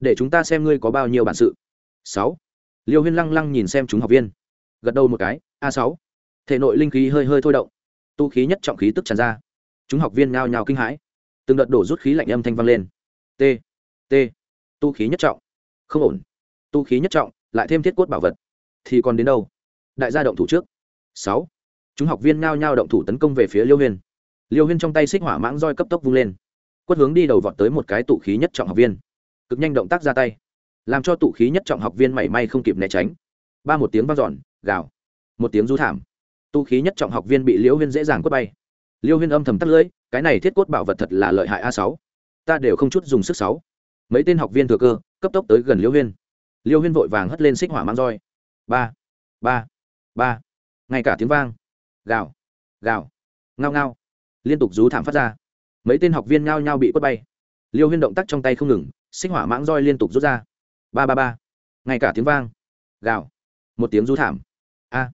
A: Để chúng ta xem ngươi có bao nhiêu bản sự. Sáu. Liêu huyên lăng lăng nhìn xem chúng học viên. Gật đầu một cái. A sáu thể nội linh khí hơi hơi thôi động. Tu khí nhất trọng khí tức tràn ra. Chúng học viên ngao nhào kinh hãi. Từng đợt đổ rút khí lạnh âm thanh vang lên. T t. Tu khí nhất trọng. Không ổn. Tu khí nhất trọng, lại thêm thiết cốt bảo vật. Thì còn đến đâu? Đại gia động thủ trước. Sáu. Chúng học viên ngao nhao động thủ tấn công về phía liêu huyên. Liêu huyên trong tay xích hỏa mãng roi cấp tốc vung lên. Quất hướng đi đầu vọt tới một cái tụ khí nhất trọng học viên. Cực nhanh động tác ra tay. Làm cho tụ khí nhất trọng học viên mảy may không kịp né tránh. Ba một tiếng vang dọn, gào. Một tiếng rú thảm. Tu khí nhất trọng học viên bị liêu huyên dễ dàng quất bay. Liêu huyên âm thầm tắt lưỡi, cái này thiết cốt bảo vật thật là lợi hại a sáu. Ta đều không chút dùng sức sáu. Mấy tên học viên thừa cơ, cấp tốc tới gần liêu huyên. Liêu huyên vội vàng hất lên xích hỏa mang roi. Ba ba ba. Ngay cả tiếng vang, gào gào, ngao ngao, liên tục rú thảm phát ra. Mấy tên học viên ngao ngao bị quất bay. Liêu huyên động tác trong tay không ngừng, xích hỏa mãng roi liên tục rút ra. Ba ba ba. Ngay cả tiếng vang, gào, một tiếng rú thảm. A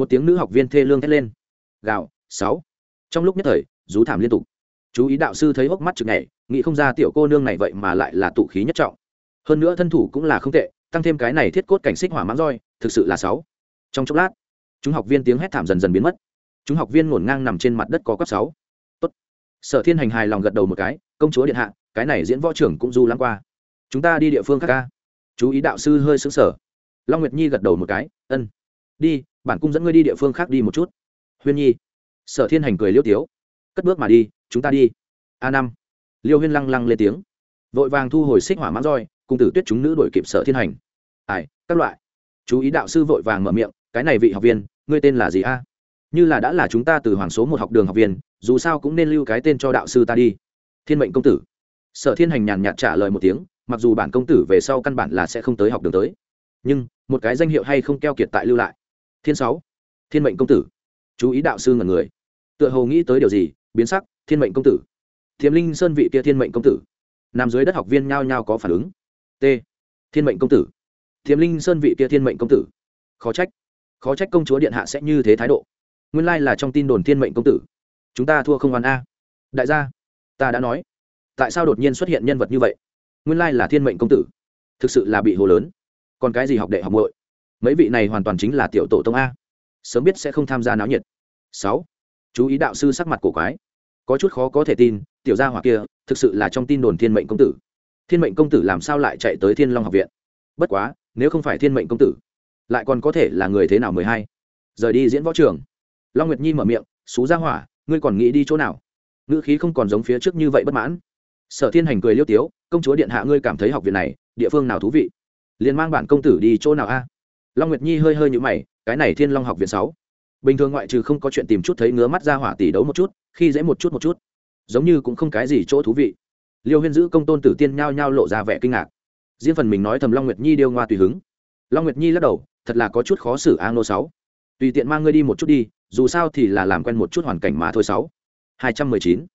A: một tiếng nữ học viên thê lương thét lên. Gạo sáu. Trong lúc nhất thời, rú thảm liên tục. Chú ý đạo sư thấy hốc mắt chực nhảy, nghĩ không ra tiểu cô nương này vậy mà lại là tụ khí nhất trọng. Hơn nữa thân thủ cũng là không tệ, tăng thêm cái này thiết cốt cảnh xích hỏa mãng roi, thực sự là sáu. Trong chốc lát, chúng học viên tiếng hét thảm dần dần biến mất. Chúng học viên ngổn ngang nằm trên mặt đất có cấp sáu. Tốt. sở thiên hành hài lòng gật đầu một cái, công chúa điện hạ, cái này diễn võ trưởng cũng du lắm qua. Chúng ta đi địa phương khác ca. Chú ý đạo sư hơi xứng sở long nguyệt nhi gật đầu một cái, ân, đi bản cung dẫn ngươi đi địa phương khác đi một chút. Huyên nhi, sở thiên hành cười liêu tiếu. Cất bước mà đi, chúng ta đi. A năm, liêu huyên lăng lăng lên tiếng. Vội vàng thu hồi xích hỏa mãn roi, cùng tử tuyết chúng nữ đổi kịp sở thiên hành. Ai, các loại. Chú ý đạo sư vội vàng mở miệng, cái này vị học viên, ngươi tên là gì a? Như là đã là chúng ta từ hoàng số một học đường học viên, dù sao cũng nên lưu cái tên cho đạo sư ta đi. Thiên mệnh công tử. Sở thiên hành nhàn nhạt trả lời một tiếng, mặc dù bản công tử về sau căn bản là sẽ không tới học đường tới. Nhưng, một cái danh hiệu hay không keo kiệt tại lưu lại thiên sáu, thiên mệnh công tử. Chú ý đạo sư ngần người. Tựa hồ nghĩ tới điều gì, biến sắc, thiên mệnh công tử. Thiếm linh sơn vị kia thiên mệnh công tử. Nằm dưới đất học viên nhao nhao có phản ứng. T. Thiên mệnh công tử. Thiếm linh sơn vị kia thiên mệnh công tử. Khó trách. Khó trách công chúa điện hạ sẽ như thế thái độ. Nguyên lai là trong tin đồn thiên mệnh công tử. Chúng ta thua không hoàn a. Đại gia, ta đã nói. Tại sao đột nhiên xuất hiện nhân vật như vậy? Nguyên lai là thiên mệnh công tử. Thực sự là bị hồ lớn. Còn cái gì học đệ học muội? Mấy vị này hoàn toàn chính là tiểu tổ tông a. Sớm biết sẽ không tham gia náo nhiệt. Sáu. Chú ý đạo sư sắc mặt cổ quái. Có chút khó có thể tin, tiểu gia hỏa kia thực sự là trong tin đồn thiên mệnh công tử. Thiên mệnh công tử làm sao lại chạy tới thiên long học viện? Bất quá, nếu không phải thiên mệnh công tử, lại còn có thể là người thế nào mười hai? Rời đi diễn võ trường. Long nguyệt nhi mở miệng, xú gia hỏa, ngươi còn nghĩ đi chỗ nào? Ngữ khí không còn giống phía trước như vậy bất mãn. Sở thiên hành cười liêu tiếu, công chúa điện hạ ngươi cảm thấy học viện này, địa phương nào thú vị? Liền mang bản công tử đi chỗ nào a? Long nguyệt nhi hơi hơi nhũ mày, cái này thiên long học viện sáu. Bình thường ngoại trừ không có chuyện tìm chút thấy ngứa mắt ra hỏa tỷ đấu một chút, khi dễ một chút một chút. Giống như cũng không cái gì chỗ thú vị. Liêu huyên giữ công tôn tử tiên nhao nhao lộ ra vẻ kinh ngạc. Riêng phần mình nói thầm long nguyệt nhi điêu ngoa tùy hứng. Long nguyệt nhi lắc đầu, thật là có chút khó xử a nô sáu. Tùy tiện mang ngươi đi một chút đi, dù sao thì là làm quen một chút hoàn cảnh mà thôi sáu. Hai trăm mười chín.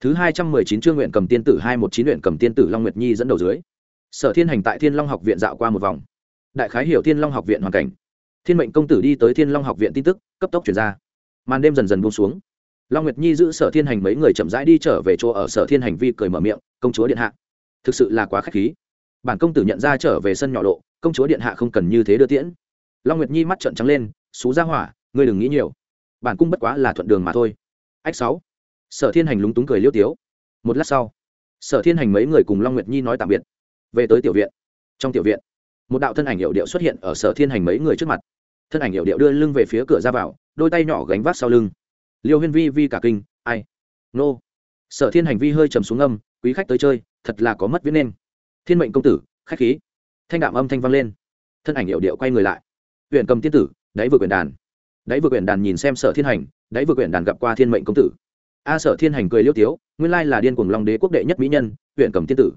A: Thứ hai trăm mười chín chương nguyện cầm tiên tử hai một chín nguyện cầm tiên tử long nguyệt nhi dẫn đầu dưới. Sở thiên hành tại thiên long học viện dạo qua một vòng đại khái hiểu thiên long học viện hoàn cảnh. Thiên mệnh công tử đi tới thiên long học viện tin tức, cấp tốc chuyển ra. Màn đêm dần dần buông xuống. Long nguyệt nhi giữ sở thiên hành mấy người chậm rãi đi trở về chỗ ở sở thiên hành vi cười mở miệng, công chúa điện hạ. Thực sự là quá k h á c h khí. Bản công tử nhận ra trở về sân nhỏ lộ, công chúa điện hạ không cần như thế đưa tiễn. Long nguyệt nhi mắt trợn trắng lên, xú ra hỏa, ngươi đừng nghĩ nhiều. Bản cung bất quá là thuận đường mà thôi. Ách sáu. Sở thiên hành lúng túng cười liêu tiếu. Một lát sau, sở thiên hành mấy người cùng long nguyệt nhi nói tạm biệt. Về tới tiểu viện. Trong tiểu viện một đạo thân ảnh hiệu điệu xuất hiện ở sở thiên hành mấy người trước mặt. Thân ảnh hiệu điệu đưa lưng về phía cửa ra vào, đôi tay nhỏ gánh vác sau lưng. Liêu huyên vi vi cả kinh, ai? Nô? Sở thiên hành vi hơi trầm xuống âm quý khách tới chơi, thật là có mất viết nên. Thiên mệnh công tử, khách khí. Thanh đạm âm thanh vang lên. Thân ảnh hiệu điệu quay người lại. Huyện cầm tiên tử, đáy vừa quyển đàn. Đáy vừa quyển đàn nhìn xem sở thiên hành, đáy vừa quyển đàn gặp qua thiên mệnh công tử. A sở thiên hành cười liêu tiếu, nguyên lai là điên cuồng long đế quốc đệ nhất mỹ nhân huyện cầm tiên tử.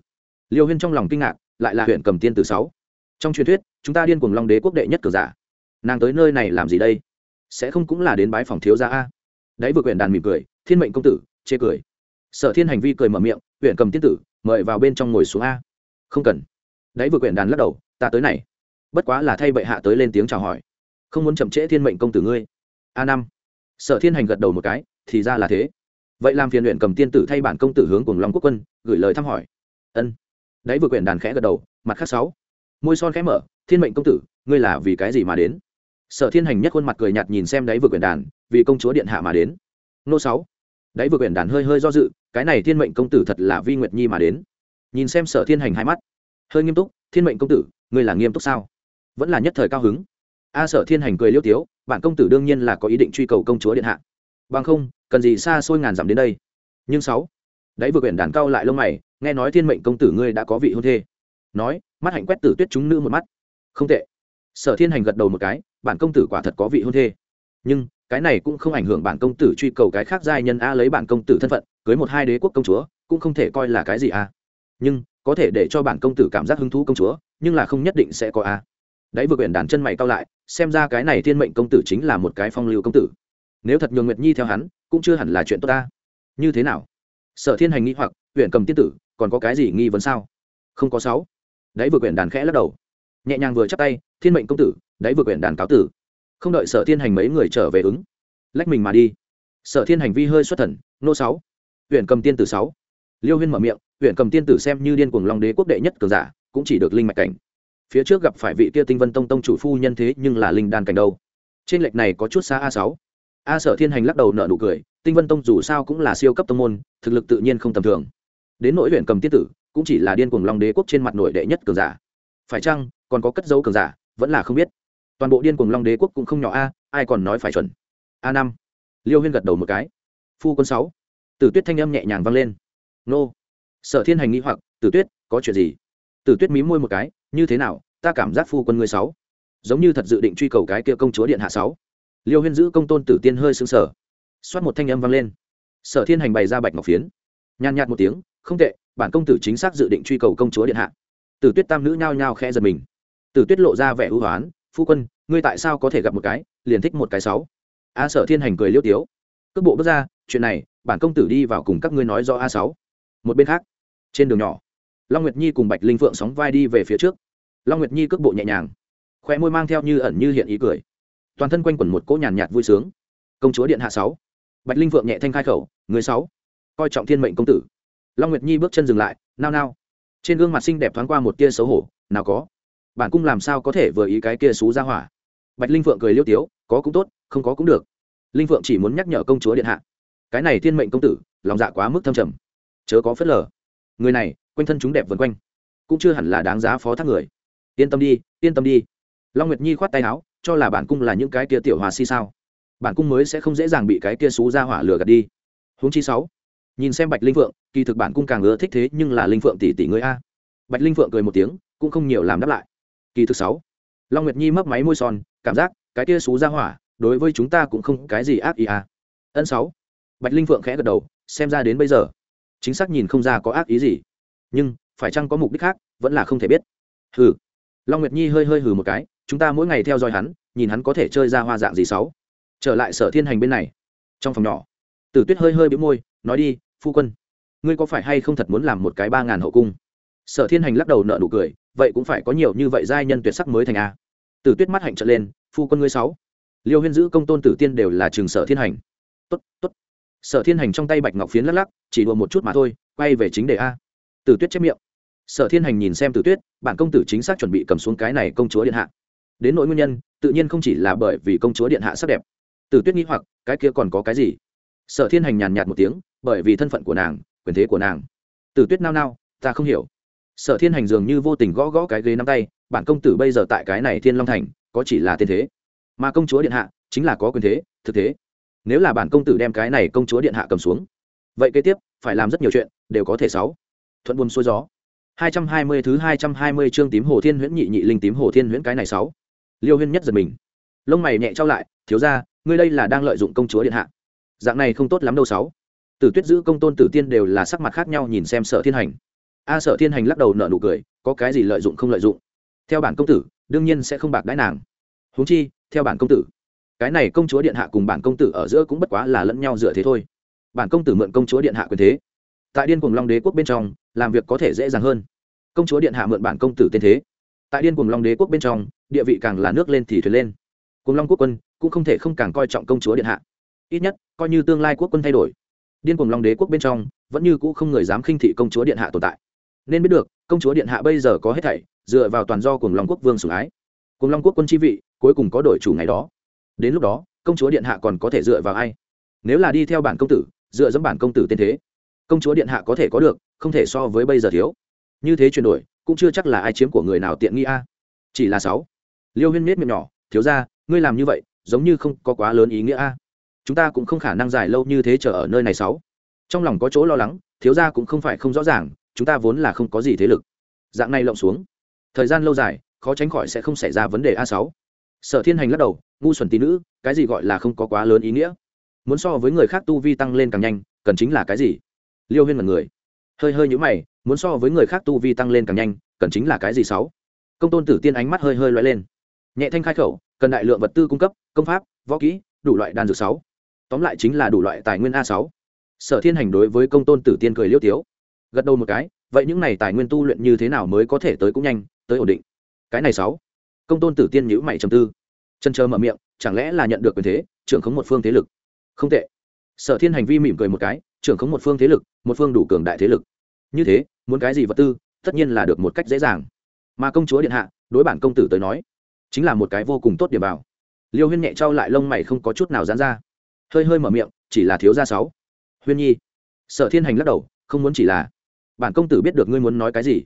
A: Liêu huyên trong lòng kinh ngạc, lại là huyện cầm tiên tử sáu trong truyền thuyết, chúng ta điên cuồng long đế quốc đệ nhất cờ giả. Nàng tới nơi này làm gì đây? Sẽ không cũng là đến bái phòng thiếu gia a? Đấy, vừa quyển đàn mỉm cười, thiên mệnh công tử, chê cười. Sở thiên hành vi cười mở miệng huyện cầm tiên tử, mời vào bên trong ngồi xuống a. Không cần. Đấy, vừa quyển đàn lắc đầu, ta tới này. Bất quá là thay bệ hạ tới lên tiếng chào hỏi. Không muốn chậm trễ thiên mệnh công tử ngươi. A năm. Sở thiên hành gật đầu một cái, thì ra là thế. Vậy làm phiền luyện cầm tiên tử thay bản công tử hướng cùng long quốc quân, gửi lời thăm hỏi. Ân. Đấy, vừa quyển đàn khẽ gật đầu, mặt khác sáu môi son khẽ mở, thiên mệnh công tử, ngươi là vì cái gì mà đến? Sở thiên hành nhất khuôn mặt cười nhạt nhìn xem đấy vừa quyển đàn, vì công chúa điện hạ mà đến. Nô sáu đấy vừa quyển đàn hơi hơi do dự, cái này thiên mệnh công tử thật là vi nguyệt nhi mà đến. Nhìn xem sở thiên hành hai mắt, hơi nghiêm túc, thiên mệnh công tử, ngươi là nghiêm túc sao? Vẫn là nhất thời cao hứng. A sở thiên hành cười liêu tiếu, bạn công tử đương nhiên là có ý định truy cầu công chúa điện hạ. Bằng không, cần gì xa xôi ngàn dặm đến đây? Nhưng sáu đấy vừa quyển đàn cao lại lông mày, nghe nói thiên mệnh công tử ngươi đã có vị hôn thê nói, mắt hạnh quét tử tuyết chúng nữ một mắt. Không tệ. Sở thiên hành gật đầu một cái, bản công tử quả thật có vị hôn thê. Nhưng, cái này cũng không ảnh hưởng bản công tử truy cầu cái khác giai nhân a lấy bản công tử thân phận, cưới một hai đế quốc công chúa, cũng không thể coi là cái gì a. Nhưng, có thể để cho bản công tử cảm giác hứng thú công chúa, nhưng là không nhất định sẽ có a. Đấy vừa quyển đàn chân mày cao lại, xem ra cái này thiên mệnh công tử chính là một cái phong lưu công tử. Nếu thật nhường nguyệt nhi theo hắn, cũng chưa hẳn là chuyện tốt ta như thế nào? Sở thiên hành nghĩ hoặc huyện cầm tiên tử, còn có cái gì nghi vấn sao? Không có sáu đấy vừa quyển đàn khẽ lắc đầu. Nhẹ nhàng vừa chắp tay, thiên mệnh công tử đấy vừa quyển đàn cáo tử. Không đợi sở thiên hành mấy người trở về ứng, lách mình mà đi. Sở thiên hành vi hơi xuất thần, nô sáu, huyện cầm tiên tử sáu. Liêu huyên mở miệng, huyện cầm tiên tử xem như điên cuồng long đế quốc đệ nhất cường giả, cũng chỉ được linh mạch cảnh. Phía trước gặp phải vị kia tinh vân tông tông chủ phu nhân thế nhưng là linh đan cảnh đâu. Trên lệch này có chút xa a sáu. A sở thiên hành lắc đầu nợ nụ cười, tinh vân tông dù sao cũng là siêu cấp tông môn, thực lực tự nhiên không tầm thường. Đến nỗi huyện cầm tiên tử cũng chỉ là điên cuồng long đế quốc trên mặt nội đệ nhất cường giả. Phải chăng, còn có cất dấu cường giả, vẫn là không biết. Toàn bộ điên cuồng long đế quốc cũng không nhỏ a, ai còn nói phải chuẩn. A năm. Liêu huyên gật đầu một cái. Phu quân sáu. Tử tuyết thanh âm nhẹ nhàng vang lên. Nô. Sở thiên hành nghi hoặc, tử tuyết, có chuyện gì? Tử tuyết mí môi một cái, như thế nào, ta cảm giác phu quân ngươi sáu, giống như thật dự định truy cầu cái kia công chúa điện hạ sáu. Liêu huyên giữ công tôn tử tiên hơi xứng sở xoát một thanh âm vang lên. Sở thiên hành bày ra bạch ngọc phiến. Nhàn nhạt một tiếng, không tệ bản công tử chính xác dự định truy cầu công chúa điện hạ. Tử tuyết tam nữ nhao nhao khẽ giật mình. Tử tuyết lộ ra vẻ ưu hoán, phu quân, ngươi tại sao có thể gặp một cái, liền thích một cái sáu? A sở thiên hành cười liêu tiếu. Cước bộ bước ra, chuyện này, bản công tử đi vào cùng các ngươi nói do a sáu. Một bên khác, trên đường nhỏ, long nguyệt nhi cùng bạch linh phượng sóng vai đi về phía trước. Long nguyệt nhi cước bộ nhẹ nhàng, khoe môi mang theo như ẩn như hiện ý cười. Toàn thân quanh quẩn một cỗ nhàn nhạt vui sướng. Công chúa điện hạ sáu. Bạch linh phượng nhẹ thanh khai khẩu người sáu, coi trọng thiên mệnh công tử long nguyệt nhi bước chân dừng lại, nao nao. Trên gương mặt xinh đẹp thoáng qua một tia xấu hổ, nào có. Bản cung làm sao có thể vừa ý cái kia xú ra hỏa? Bạch linh phượng cười liêu tiếu, có cũng tốt, không có cũng được. Linh phượng chỉ muốn nhắc nhở công chúa điện hạ. Cái này thiên mệnh công tử, lòng dạ quá mức thâm trầm. Chớ có phớt lờ. Người này, quanh thân chúng đẹp vần quanh, cũng chưa hẳn là đáng giá phó thác người. Yên tâm đi, yên tâm đi. Long nguyệt nhi khoát tay áo, cho là bản cung là những cái kia tiểu hòa si sao? Bản cung mới sẽ không dễ dàng bị cái kia xú ra hỏa lừa gạt đi. Huống chi sáu nhìn xem bạch linh phượng, kỳ thực bản cung càng ưa thích thế, nhưng là linh phượng tỷ tỷ người a. Bạch linh phượng cười một tiếng, cũng không nhiều làm đáp lại. Kỳ thực sáu, long nguyệt nhi mấp máy môi son, cảm giác, cái kia xú ra hỏa, đối với chúng ta cũng không cái gì ác ý a. Ân sáu, bạch linh phượng khẽ gật đầu, xem ra đến bây giờ, chính xác nhìn không ra có ác ý gì. Nhưng, phải chăng có mục đích khác, vẫn là không thể biết. Hừ. Long nguyệt nhi hơi hơi hừ một cái, chúng ta mỗi ngày theo dõi hắn, nhìn hắn có thể chơi ra hoa dạng gì sáu. Trở lại sở thiên hành bên này, trong phòng nhỏ. Tử tuyết hơi hơi bĩu môi, nói đi phu quân, ngươi có phải hay không thật muốn làm một cái ba ngàn hậu cung? Sở thiên hành lắc đầu nợ nụ cười, vậy cũng phải có nhiều như vậy giai nhân tuyệt sắc mới thành a. Tử tuyết mắt hạnh trở lên, phu quân ngươi sáu. Liêu huyên giữ công tôn tử tiên đều là trường sở thiên hành. Tốt tốt. Sở thiên hành trong tay bạch ngọc phiến lắc lắc, chỉ đùa một chút mà thôi, quay về chính đề a. Tử tuyết chép miệng. Sở thiên hành nhìn xem tử tuyết, bản công tử chính xác chuẩn bị cầm xuống cái này công chúa điện hạ. Đến nỗi nguyên nhân, tự nhiên không chỉ là bởi vì công chúa điện hạ sắc đẹp. Tử tuyết nghĩ hoặc, cái kia còn có cái gì? Sở thiên hành nhàn nhạt một tiếng, bởi vì thân phận của nàng, quyền thế của nàng. Tử tuyết nao nao, ta không hiểu. Sở thiên hành dường như vô tình gõ gõ cái ghế nắm tay, bản công tử bây giờ tại cái này thiên long thành, có chỉ là tên thế. Mà công chúa điện hạ, chính là có quyền thế, thực thế. Nếu là bản công tử đem cái này công chúa điện hạ cầm xuống, vậy kế tiếp, phải làm rất nhiều chuyện, đều có thể sáu. Thuận buồn xuôi gió. 220 thứ 220 chương tím hồ thiên huyễn nhị nhị linh tím hồ thiên huyễn cái này sáu. Liêu huyên nhất giật mình. Lông mày nhẹ trao lại, thiếu ra ngươi đây là đang lợi dụng công chúa điện hạ dạng này không tốt lắm đâu sáu. Tử tuyết giữ công tôn tử tiên đều là sắc mặt khác nhau nhìn xem sở thiên hành. A sở thiên hành lắc đầu nợ nụ cười, có cái gì lợi dụng không lợi dụng. Theo bản công tử, đương nhiên sẽ không bạc đãi nàng. Huống chi, theo bản công tử, cái này công chúa điện hạ cùng bản công tử ở giữa cũng bất quá là lẫn nhau dựa thế thôi. Bản công tử mượn công chúa điện hạ quyền thế. Tại điên cùng long đế quốc bên trong, làm việc có thể dễ dàng hơn. Công chúa điện hạ mượn bản công tử tên thế. Tại điên cùng long đế quốc bên trong, địa vị càng là nước lên thì thuyền lên. Cùng long quốc quân cũng không thể không càng coi trọng công chúa điện hạ ít nhất, coi như tương lai quốc quân thay đổi, điên cùng long đế quốc bên trong, vẫn như cũ không người dám khinh thị công chúa điện hạ tồn tại. Nên biết được, công chúa điện hạ bây giờ có hết thảy, dựa vào toàn do cùng long quốc vương sủng ái. Cùng long quốc quân chi vị, cuối cùng có đổi chủ ngày đó. Đến lúc đó, công chúa điện hạ còn có thể dựa vào ai? Nếu là đi theo bản công tử, dựa dẫm bản công tử tên thế, công chúa điện hạ có thể có được, không thể so với bây giờ thiếu. Như thế chuyển đổi, cũng chưa chắc là ai chiếm của người nào tiện nghi a. Chỉ là sáu. Liêu huyên miết miệng nhỏ, thiếu ra ngươi làm như vậy, giống như không có quá lớn ý nghĩa a chúng ta cũng không khả năng dài lâu như thế chờ ở nơi này sáu. Trong lòng có chỗ lo lắng, thiếu gia cũng không phải không rõ ràng, chúng ta vốn là không có gì thế lực. Dạng này lộng xuống. Thời gian lâu dài, khó tránh khỏi sẽ không xảy ra vấn đề a sáu. Sở thiên hành lắc đầu, ngu xuẩn tí nữ, cái gì gọi là không có quá lớn ý nghĩa? Muốn so với người khác tu vi tăng lên càng nhanh, cần chính là cái gì? Liêu huyên mật người. Hơi hơi nhũ mày, muốn so với người khác tu vi tăng lên càng nhanh, cần chính là cái gì sáu? Công tôn tử tiên ánh mắt hơi hơi lóe lên. Nhẹ thanh khai khẩu, cần đại lượng vật tư cung cấp, công pháp, võ kỹ, đủ loại đan dược sáu tóm lại chính là đủ loại tài nguyên a sáu. Sở thiên hành đối với công tôn tử tiên cười liêu tiếu. Gật đầu một cái, vậy những này tài nguyên tu luyện như thế nào mới có thể tới cũng nhanh, tới ổn định? Cái này sáu. Công tôn tử tiên nhữ mày trầm tư. Chân chờ mở miệng, chẳng lẽ là nhận được quyền thế, trưởng khống một phương thế lực? Không tệ. Sở thiên hành vi mỉm cười một cái, trưởng khống một phương thế lực, một phương đủ cường đại thế lực. Như thế, muốn cái gì vật tư, tất nhiên là được một cách dễ dàng. Mà công chúa điện hạ, đối bản công tử tới nói, chính là một cái vô cùng tốt điểm vào. Liêu huyên nhẹ trao lại lông mày không có chút nào dán ra hơi hơi mở miệng, chỉ là thiếu gia sáu. Huyên nhi, sở thiên hành lắc đầu, không muốn chỉ là. Bản công tử biết được ngươi muốn nói cái gì.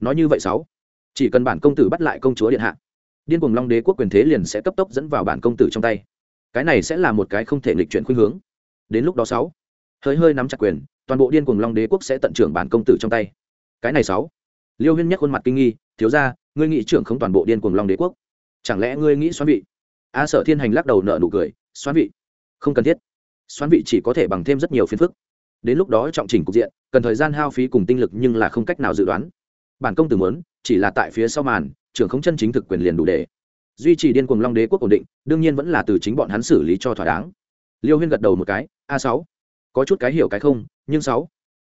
A: Nói như vậy sáu. Chỉ cần bản công tử bắt lại công chúa điện hạ, điên cuồng long đế quốc quyền thế liền sẽ cấp tốc dẫn vào bản công tử trong tay. Cái này sẽ là một cái không thể nghịch chuyển khuynh hướng. Đến lúc đó sáu, hơi hơi nắm chặt quyền, toàn bộ điên cuồng long đế quốc sẽ tận trưởng bản công tử trong tay. Cái này sáu. Liêu huyên nhắc khuôn mặt kinh nghi, thiếu ra ngươi nghĩ trưởng không toàn bộ điên cuồng long đế quốc? Chẳng lẽ ngươi nghĩ xoắn vị? A sở thiên hành lắc đầu nợ nụ cười xoắn vị không cần thiết. Xoắn vị chỉ có thể bằng thêm rất nhiều phiền phức. Đến lúc đó trọng chỉnh cục diện, cần thời gian hao phí cùng tinh lực nhưng là không cách nào dự đoán. Bản công tử muốn, chỉ là tại phía sau màn, trưởng không chân chính thực quyền liền đủ để. Duy trì điên cuồng long đế quốc ổn định, đương nhiên vẫn là từ chính bọn hắn xử lý cho thỏa đáng. Liêu huyên gật đầu một cái, a sáu, có chút cái hiểu cái không, nhưng sáu,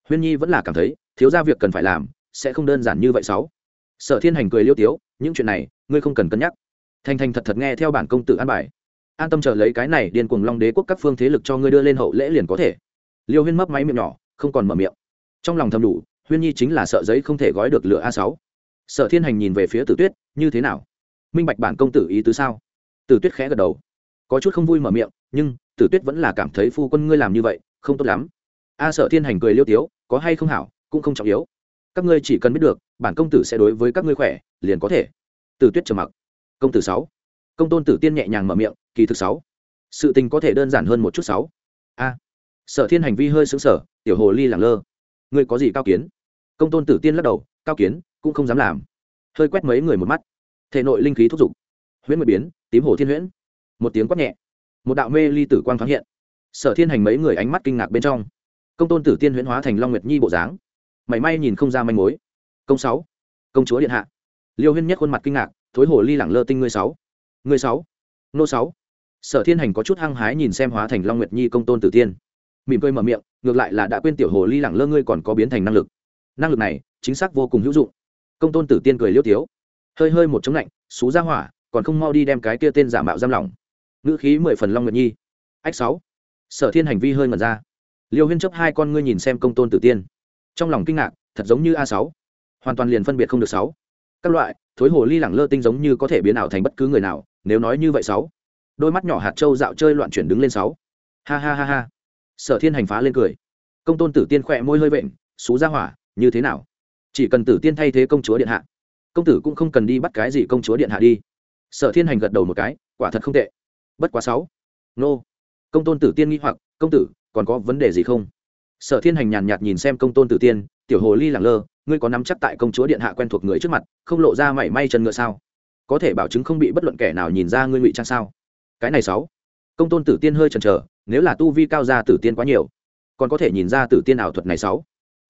A: huyên nhi vẫn là cảm thấy, thiếu ra việc cần phải làm, sẽ không đơn giản như vậy sáu. Sở thiên hành cười liêu tiếu, những chuyện này, ngươi không cần cân nhắc. Thành thành thật thật nghe theo bản công tử an bài an tâm chờ lấy cái này điên cuồng long đế quốc các phương thế lực cho ngươi đưa lên hậu lễ liền có thể. Liêu huyên mấp máy miệng nhỏ, không còn mở miệng. Trong lòng thầm đủ, huyên nhi chính là sợ giấy không thể gói được lửa a sáu. Sở thiên hành nhìn về phía tử tuyết, như thế nào? Minh bạch bản công tử ý tứ sao? Tử tuyết khẽ gật đầu. Có chút không vui mở miệng, nhưng tử tuyết vẫn là cảm thấy phu quân ngươi làm như vậy, không tốt lắm. A sở thiên hành cười liêu tiếu, có hay không hảo, cũng không trọng yếu. Các ngươi chỉ cần biết được, bản công tử sẽ đối với các ngươi khỏe, liền có thể. Tử tuyết trầm mặc. Công tử sáu công tôn tử tiên nhẹ nhàng mở miệng, kỳ thực sáu. Sự tình có thể đơn giản hơn một chút sáu. A. Sở thiên hành vi hơi xứng sở tiểu hồ ly lẳng lơ. Ngươi có gì cao kiến? Công tôn tử tiên lắc đầu, cao kiến, cũng không dám làm. Hơi quét mấy người một mắt. Thể nội linh khí thúc giục. Huyễn nguyệt biến, tím hồ thiên huyễn. Một tiếng quát nhẹ. Một đạo mê ly tử quang thoáng hiện. Sở thiên hành mấy người ánh mắt kinh ngạc bên trong. Công tôn tử tiên huyễn hóa thành long nguyệt nhi bộ dáng. Mảy may nhìn không ra manh mối. Công sáu. Công chúa điện hạ. Liêu huyên nhất khuôn mặt kinh ngạc, thối hồ ly lẳng lơ tinh ngươi sáu ngươi sáu. Nô sáu. Sở thiên hành có chút hăng hái nhìn xem hóa thành long nguyệt nhi công tôn tử tiên. Mỉm cười mở miệng ngược lại là đã quên tiểu hồ ly lẳng lơ ngươi còn có biến thành năng lực. Năng lực này chính xác vô cùng hữu dụng. Công tôn tử tiên cười liêu thiếu, hơi hơi một chống lạnh xú ra hỏa còn không mau đi đem cái kia tên giả mạo giam lỏng. Ngữ khí mười phần long nguyệt nhi. Ách sáu. Sở thiên hành vi hơi ngẩn ra. Liêu huyên chấp hai con ngươi nhìn xem công tôn tử tiên. Trong lòng kinh ngạc thật giống như a sáu. Hoàn toàn liền phân biệt không được sáu. Các loại thối hồ ly lẳng lơ tinh giống như có thể biến ảo thành bất cứ người nào nếu nói như vậy sáu. Đôi mắt nhỏ hạt trâu dạo chơi loạn chuyển đứng lên sáu. Ha ha ha ha. Sở thiên hành phá lên cười. Công tôn tử tiên khỏe môi hơi vện, xú ra hỏa, như thế nào? Chỉ cần tử tiên thay thế công chúa điện hạ, công tử cũng không cần đi bắt cái gì công chúa điện hạ đi. Sở thiên hành gật đầu một cái, quả thật không tệ. Bất quá sáu. Nô. Công tôn tử tiên nghĩ hoặc, công tử, còn có vấn đề gì không? Sở thiên hành nhàn nhạt nhìn xem công tôn tử tiên, tiểu hồ ly lẳng lơ, ngươi có nắm chắc tại công chúa điện hạ quen thuộc người trước mặt, không lộ ra mảy may chân ngựa sao? Có thể bảo chứng không bị bất luận kẻ nào nhìn ra ngươi ngụy trang sao? Cái này sáu. Công tôn tử tiên hơi chần chờ, nếu là tu vi cao ra tử tiên quá nhiều, còn có thể nhìn ra tử tiên ảo thuật này sáu.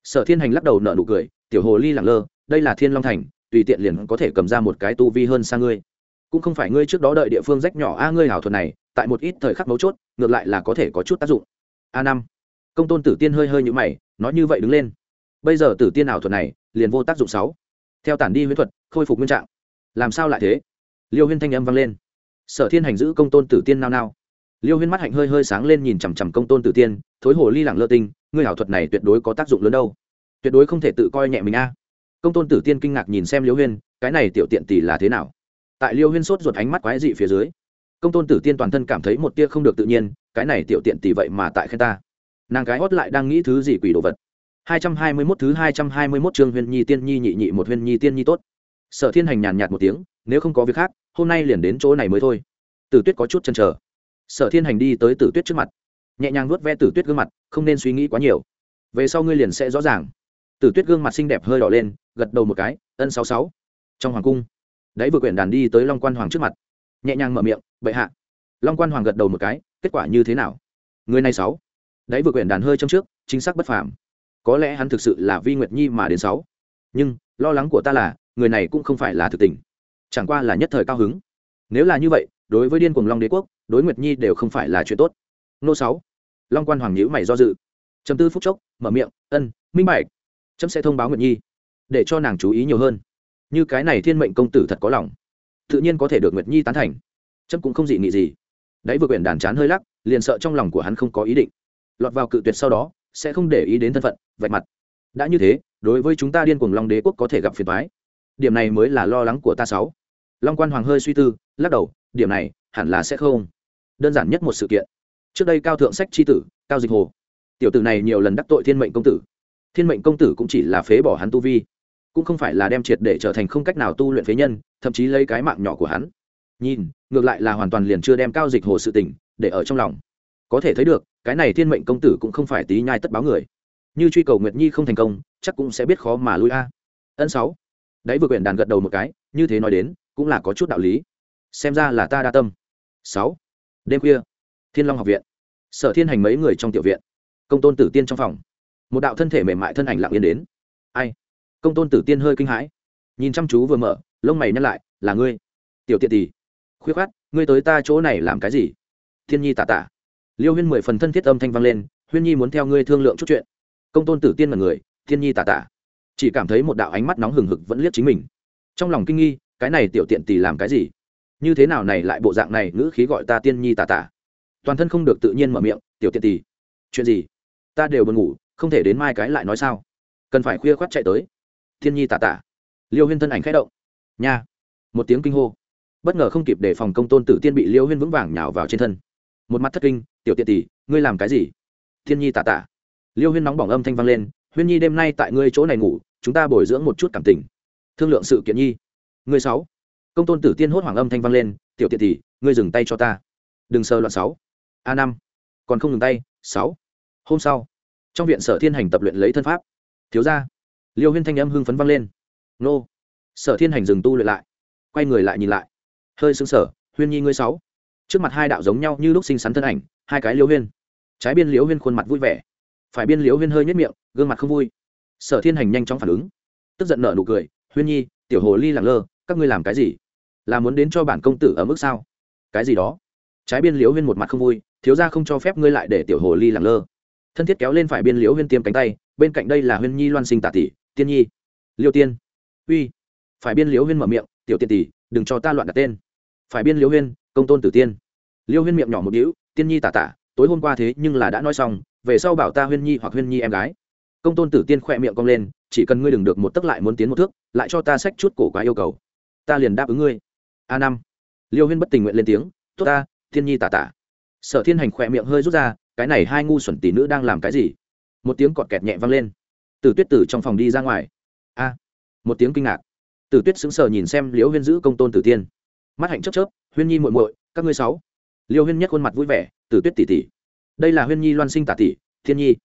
A: Sở thiên hành lắc đầu nợ nụ cười, tiểu hồ ly lẳng lơ, đây là thiên long thành, tùy tiện liền có thể cầm ra một cái tu vi hơn xa ngươi. Cũng không phải ngươi trước đó đợi địa phương rách nhỏ a, ngươi ảo thuật này, tại một ít thời khắc mấu chốt, ngược lại là có thể có chút tác dụng. A năm. Công tôn tử tiên hơi hơi như mày, nói như vậy đứng lên. Bây giờ tử tiên ảo thuật này, liền vô tác dụng sáu. Theo tản đi huyễn thuật, khôi phục nguyên trạng làm sao lại thế? Liêu huyên thanh âm vang lên. Sở thiên hành giữ công tôn tử tiên nao nao. Liêu huyên mắt hạnh hơi hơi sáng lên nhìn chằm chằm công tôn tử tiên, thối hồ ly lẳng lơ tinh, ngươi ảo thuật này tuyệt đối có tác dụng lớn đâu. Tuyệt đối không thể tự coi nhẹ mình a. Công tôn tử tiên kinh ngạc nhìn xem liêu huyên, cái này tiểu tiện tỷ là thế nào? Tại liêu huyên sốt ruột ánh mắt quái dị phía dưới, công tôn tử tiên toàn thân cảm thấy một tia không được tự nhiên, cái này tiểu tiện tỷ vậy mà tại khen ta. Nàng gái hót lại đang nghĩ thứ gì quỷ đồ vật. 221 thứ 221 chương Huyền Nhi Tiên Nhi nhị nhị một Huyền Nhi Tiên Nhi tốt. Sở Thiên Hành nhàn nhạt một tiếng, nếu không có việc khác, hôm nay liền đến chỗ này mới thôi. Tử Tuyết có chút chần trở Sở Thiên Hành đi tới Tử Tuyết trước mặt, nhẹ nhàng vuốt ve Tử Tuyết gương mặt, không nên suy nghĩ quá nhiều. Về sau ngươi liền sẽ rõ ràng. Tử Tuyết gương mặt xinh đẹp hơi đỏ lên, gật đầu một cái, ân sáu sáu. Trong hoàng cung, đấy vừa quyển đàn đi tới Long Quan Hoàng trước mặt, nhẹ nhàng mở miệng, "Bệ hạ." Long Quan Hoàng gật đầu một cái, kết quả như thế nào? Người này sáu. Đấy vừa quyển đàn hơi trong trước, chính xác bất phàm có lẽ hắn thực sự là vi nguyệt nhi mà đến sáu nhưng lo lắng của ta là người này cũng không phải là thực tình. Chẳng qua là nhất thời cao hứng. Nếu là như vậy, đối với điên cuồng long đế quốc, đối nguyệt nhi đều không phải là chuyện tốt. Nô sáu. Long quan hoàng nhữ mày do dự. Chấm tư phúc chốc, mở miệng, ân, minh bạch. Chấm sẽ thông báo nguyệt nhi, để cho nàng chú ý nhiều hơn. Như cái này thiên mệnh công tử thật có lòng. Tự nhiên có thể được nguyệt nhi tán thành. Chấm cũng không dị nghị gì. Đấy vừa quyển đàn chán hơi lắc, liền sợ trong lòng của hắn không có ý định. Lọt vào cự tuyệt sau đó, sẽ không để ý đến thân phận, vạch mặt. Đã như thế, đối với chúng ta điên cuồng long đế quốc có thể gặp phiền thoái điểm này mới là lo lắng của ta sáu. Long quan hoàng hơi suy tư, lắc đầu, điểm này, hẳn là sẽ không. Đơn giản nhất một sự kiện. Trước đây cao thượng sách tri tử, cao dịch hồ. Tiểu tử này nhiều lần đắc tội thiên mệnh công tử. Thiên mệnh công tử cũng chỉ là phế bỏ hắn tu vi, cũng không phải là đem triệt để trở thành không cách nào tu luyện phế nhân, thậm chí lấy cái mạng nhỏ của hắn. Nhìn, ngược lại là hoàn toàn liền chưa đem cao dịch hồ sự tình để ở trong lòng. Có thể thấy được, cái này thiên mệnh công tử cũng không phải tí nhai tất báo người. Như truy cầu nguyệt nhi không thành công, chắc cũng sẽ biết khó mà lui a. Ân sáu đấy vừa quyển đàn gật đầu một cái, như thế nói đến, cũng là có chút đạo lý. Xem ra là ta đa tâm. Sáu. Đêm khuya, thiên long học viện. Sở thiên hành mấy người trong tiểu viện. Công tôn tử tiên trong phòng. Một đạo thân thể mềm mại thân ảnh lặng yên đến. Ai? Công tôn tử tiên hơi kinh hãi. Nhìn chăm chú vừa mở, lông mày nhăn lại, là ngươi. Tiểu tiện tỷ khuyết khát, ngươi tới ta chỗ này làm cái gì? Thiên nhi tà tà liêu huyên mười phần thân thiết âm thanh vang lên, huyên nhi muốn theo ngươi thương lượng chút chuyện. Công tôn tử tiên là người, thiên nhi tà tà chỉ cảm thấy một đạo ánh mắt nóng hừng hực vẫn liếc chính mình. Trong lòng kinh nghi, cái này tiểu tiện tỷ làm cái gì? Như thế nào này lại bộ dạng này, ngữ khí gọi ta tiên nhi tà tà. Toàn thân không được tự nhiên mở miệng, tiểu tiện tỷ chuyện gì? Ta đều buồn ngủ, không thể đến mai cái lại nói sao? Cần phải khuya khoát chạy tới. Thiên nhi tà tà. Liêu huyên thân ảnh khẽ động. Nha. Một tiếng kinh hô. Bất ngờ không kịp để phòng công tôn tử tiên bị liêu huyên vững vàng nhào vào trên thân. Một mắt thất kinh, tiểu tiện tỷ ngươi làm cái gì? Thiên nhi tà tà. Liêu huyên nóng bỏng âm thanh vang lên, huyên nhi đêm nay tại ngươi chỗ này ngủ chúng ta bồi dưỡng một chút cảm tình. Thương lượng sự kiện nhi. Ngươi sáu. Công tôn tử tiên hốt hoảng âm thanh vang lên, tiểu tiện tỷ ngươi dừng tay cho ta. Đừng sơ loạn sáu. A năm. Còn không ngừng tay. Sáu. Hôm sau. Trong viện sở thiên hành tập luyện lấy thân pháp. Thiếu ra liêu huyên thanh âm hưng phấn vang lên. Nô. Sở thiên hành dừng tu luyện lại. Quay người lại nhìn lại. Hơi xứng sở huyên nhi ngươi sáu. Trước mặt hai đạo giống nhau như lúc xinh xắn thân ảnh, hai cái liêu huyên. Trái biên liễu huyên khuôn mặt vui vẻ. Phải biên liễu huyên hơi nhất miệng, gương mặt không vui sở thiên hành nhanh chóng phản ứng. Tức giận nợ nụ cười, huyên nhi, tiểu hồ ly lẳng lơ, các ngươi làm cái gì? Là muốn đến cho bản công tử ở mức sao? Cái gì đó? Trái biên liễu huyên một mặt không vui, thiếu ra không cho phép ngươi lại để tiểu hồ ly lẳng lơ. Thân thiết kéo lên phải biên liễu huyên tiêm cánh tay, bên cạnh đây là huyên nhi loan sinh tạ tỷ, tiên nhi, liêu tiên, uy. Phải biên liễu huyên mở miệng, tiểu tiên tỷ, đừng cho ta loạn đặt tên. Phải biên liễu huyên, công tôn tử tiên. Liêu huyên miệng nhỏ một đĩu tiên nhi tả tả, tối hôm qua thế nhưng là đã nói xong, về sau bảo ta huyên nhi hoặc huyên nhi em gái công tôn tử tiên khỏe miệng cong lên, chỉ cần ngươi đừng được một tấc lại muốn tiến một thước, lại cho ta sách chút cổ quá yêu cầu. Ta liền đáp ứng ngươi. A năm. Liêu huyên bất tình nguyện lên tiếng, tốt ta, thiên nhi tả tả sở thiên hành khỏe miệng hơi rút ra, cái này hai ngu xuẩn tỷ nữ đang làm cái gì? Một tiếng cọt kẹt nhẹ vang lên. Từ tuyết tử trong phòng đi ra ngoài. A. Một tiếng kinh ngạc. Từ tuyết sững sờ nhìn xem liễu huyên giữ công tôn tử tiên. Mắt hạnh chớp chớp, huyên nhi muội muội, các ngươi sáu. Liêu huyên nhất khuôn mặt vui vẻ từ tuyết tỷ tỷ. Đây là huyên nhi loan sinh tả tỷ, thiên nhi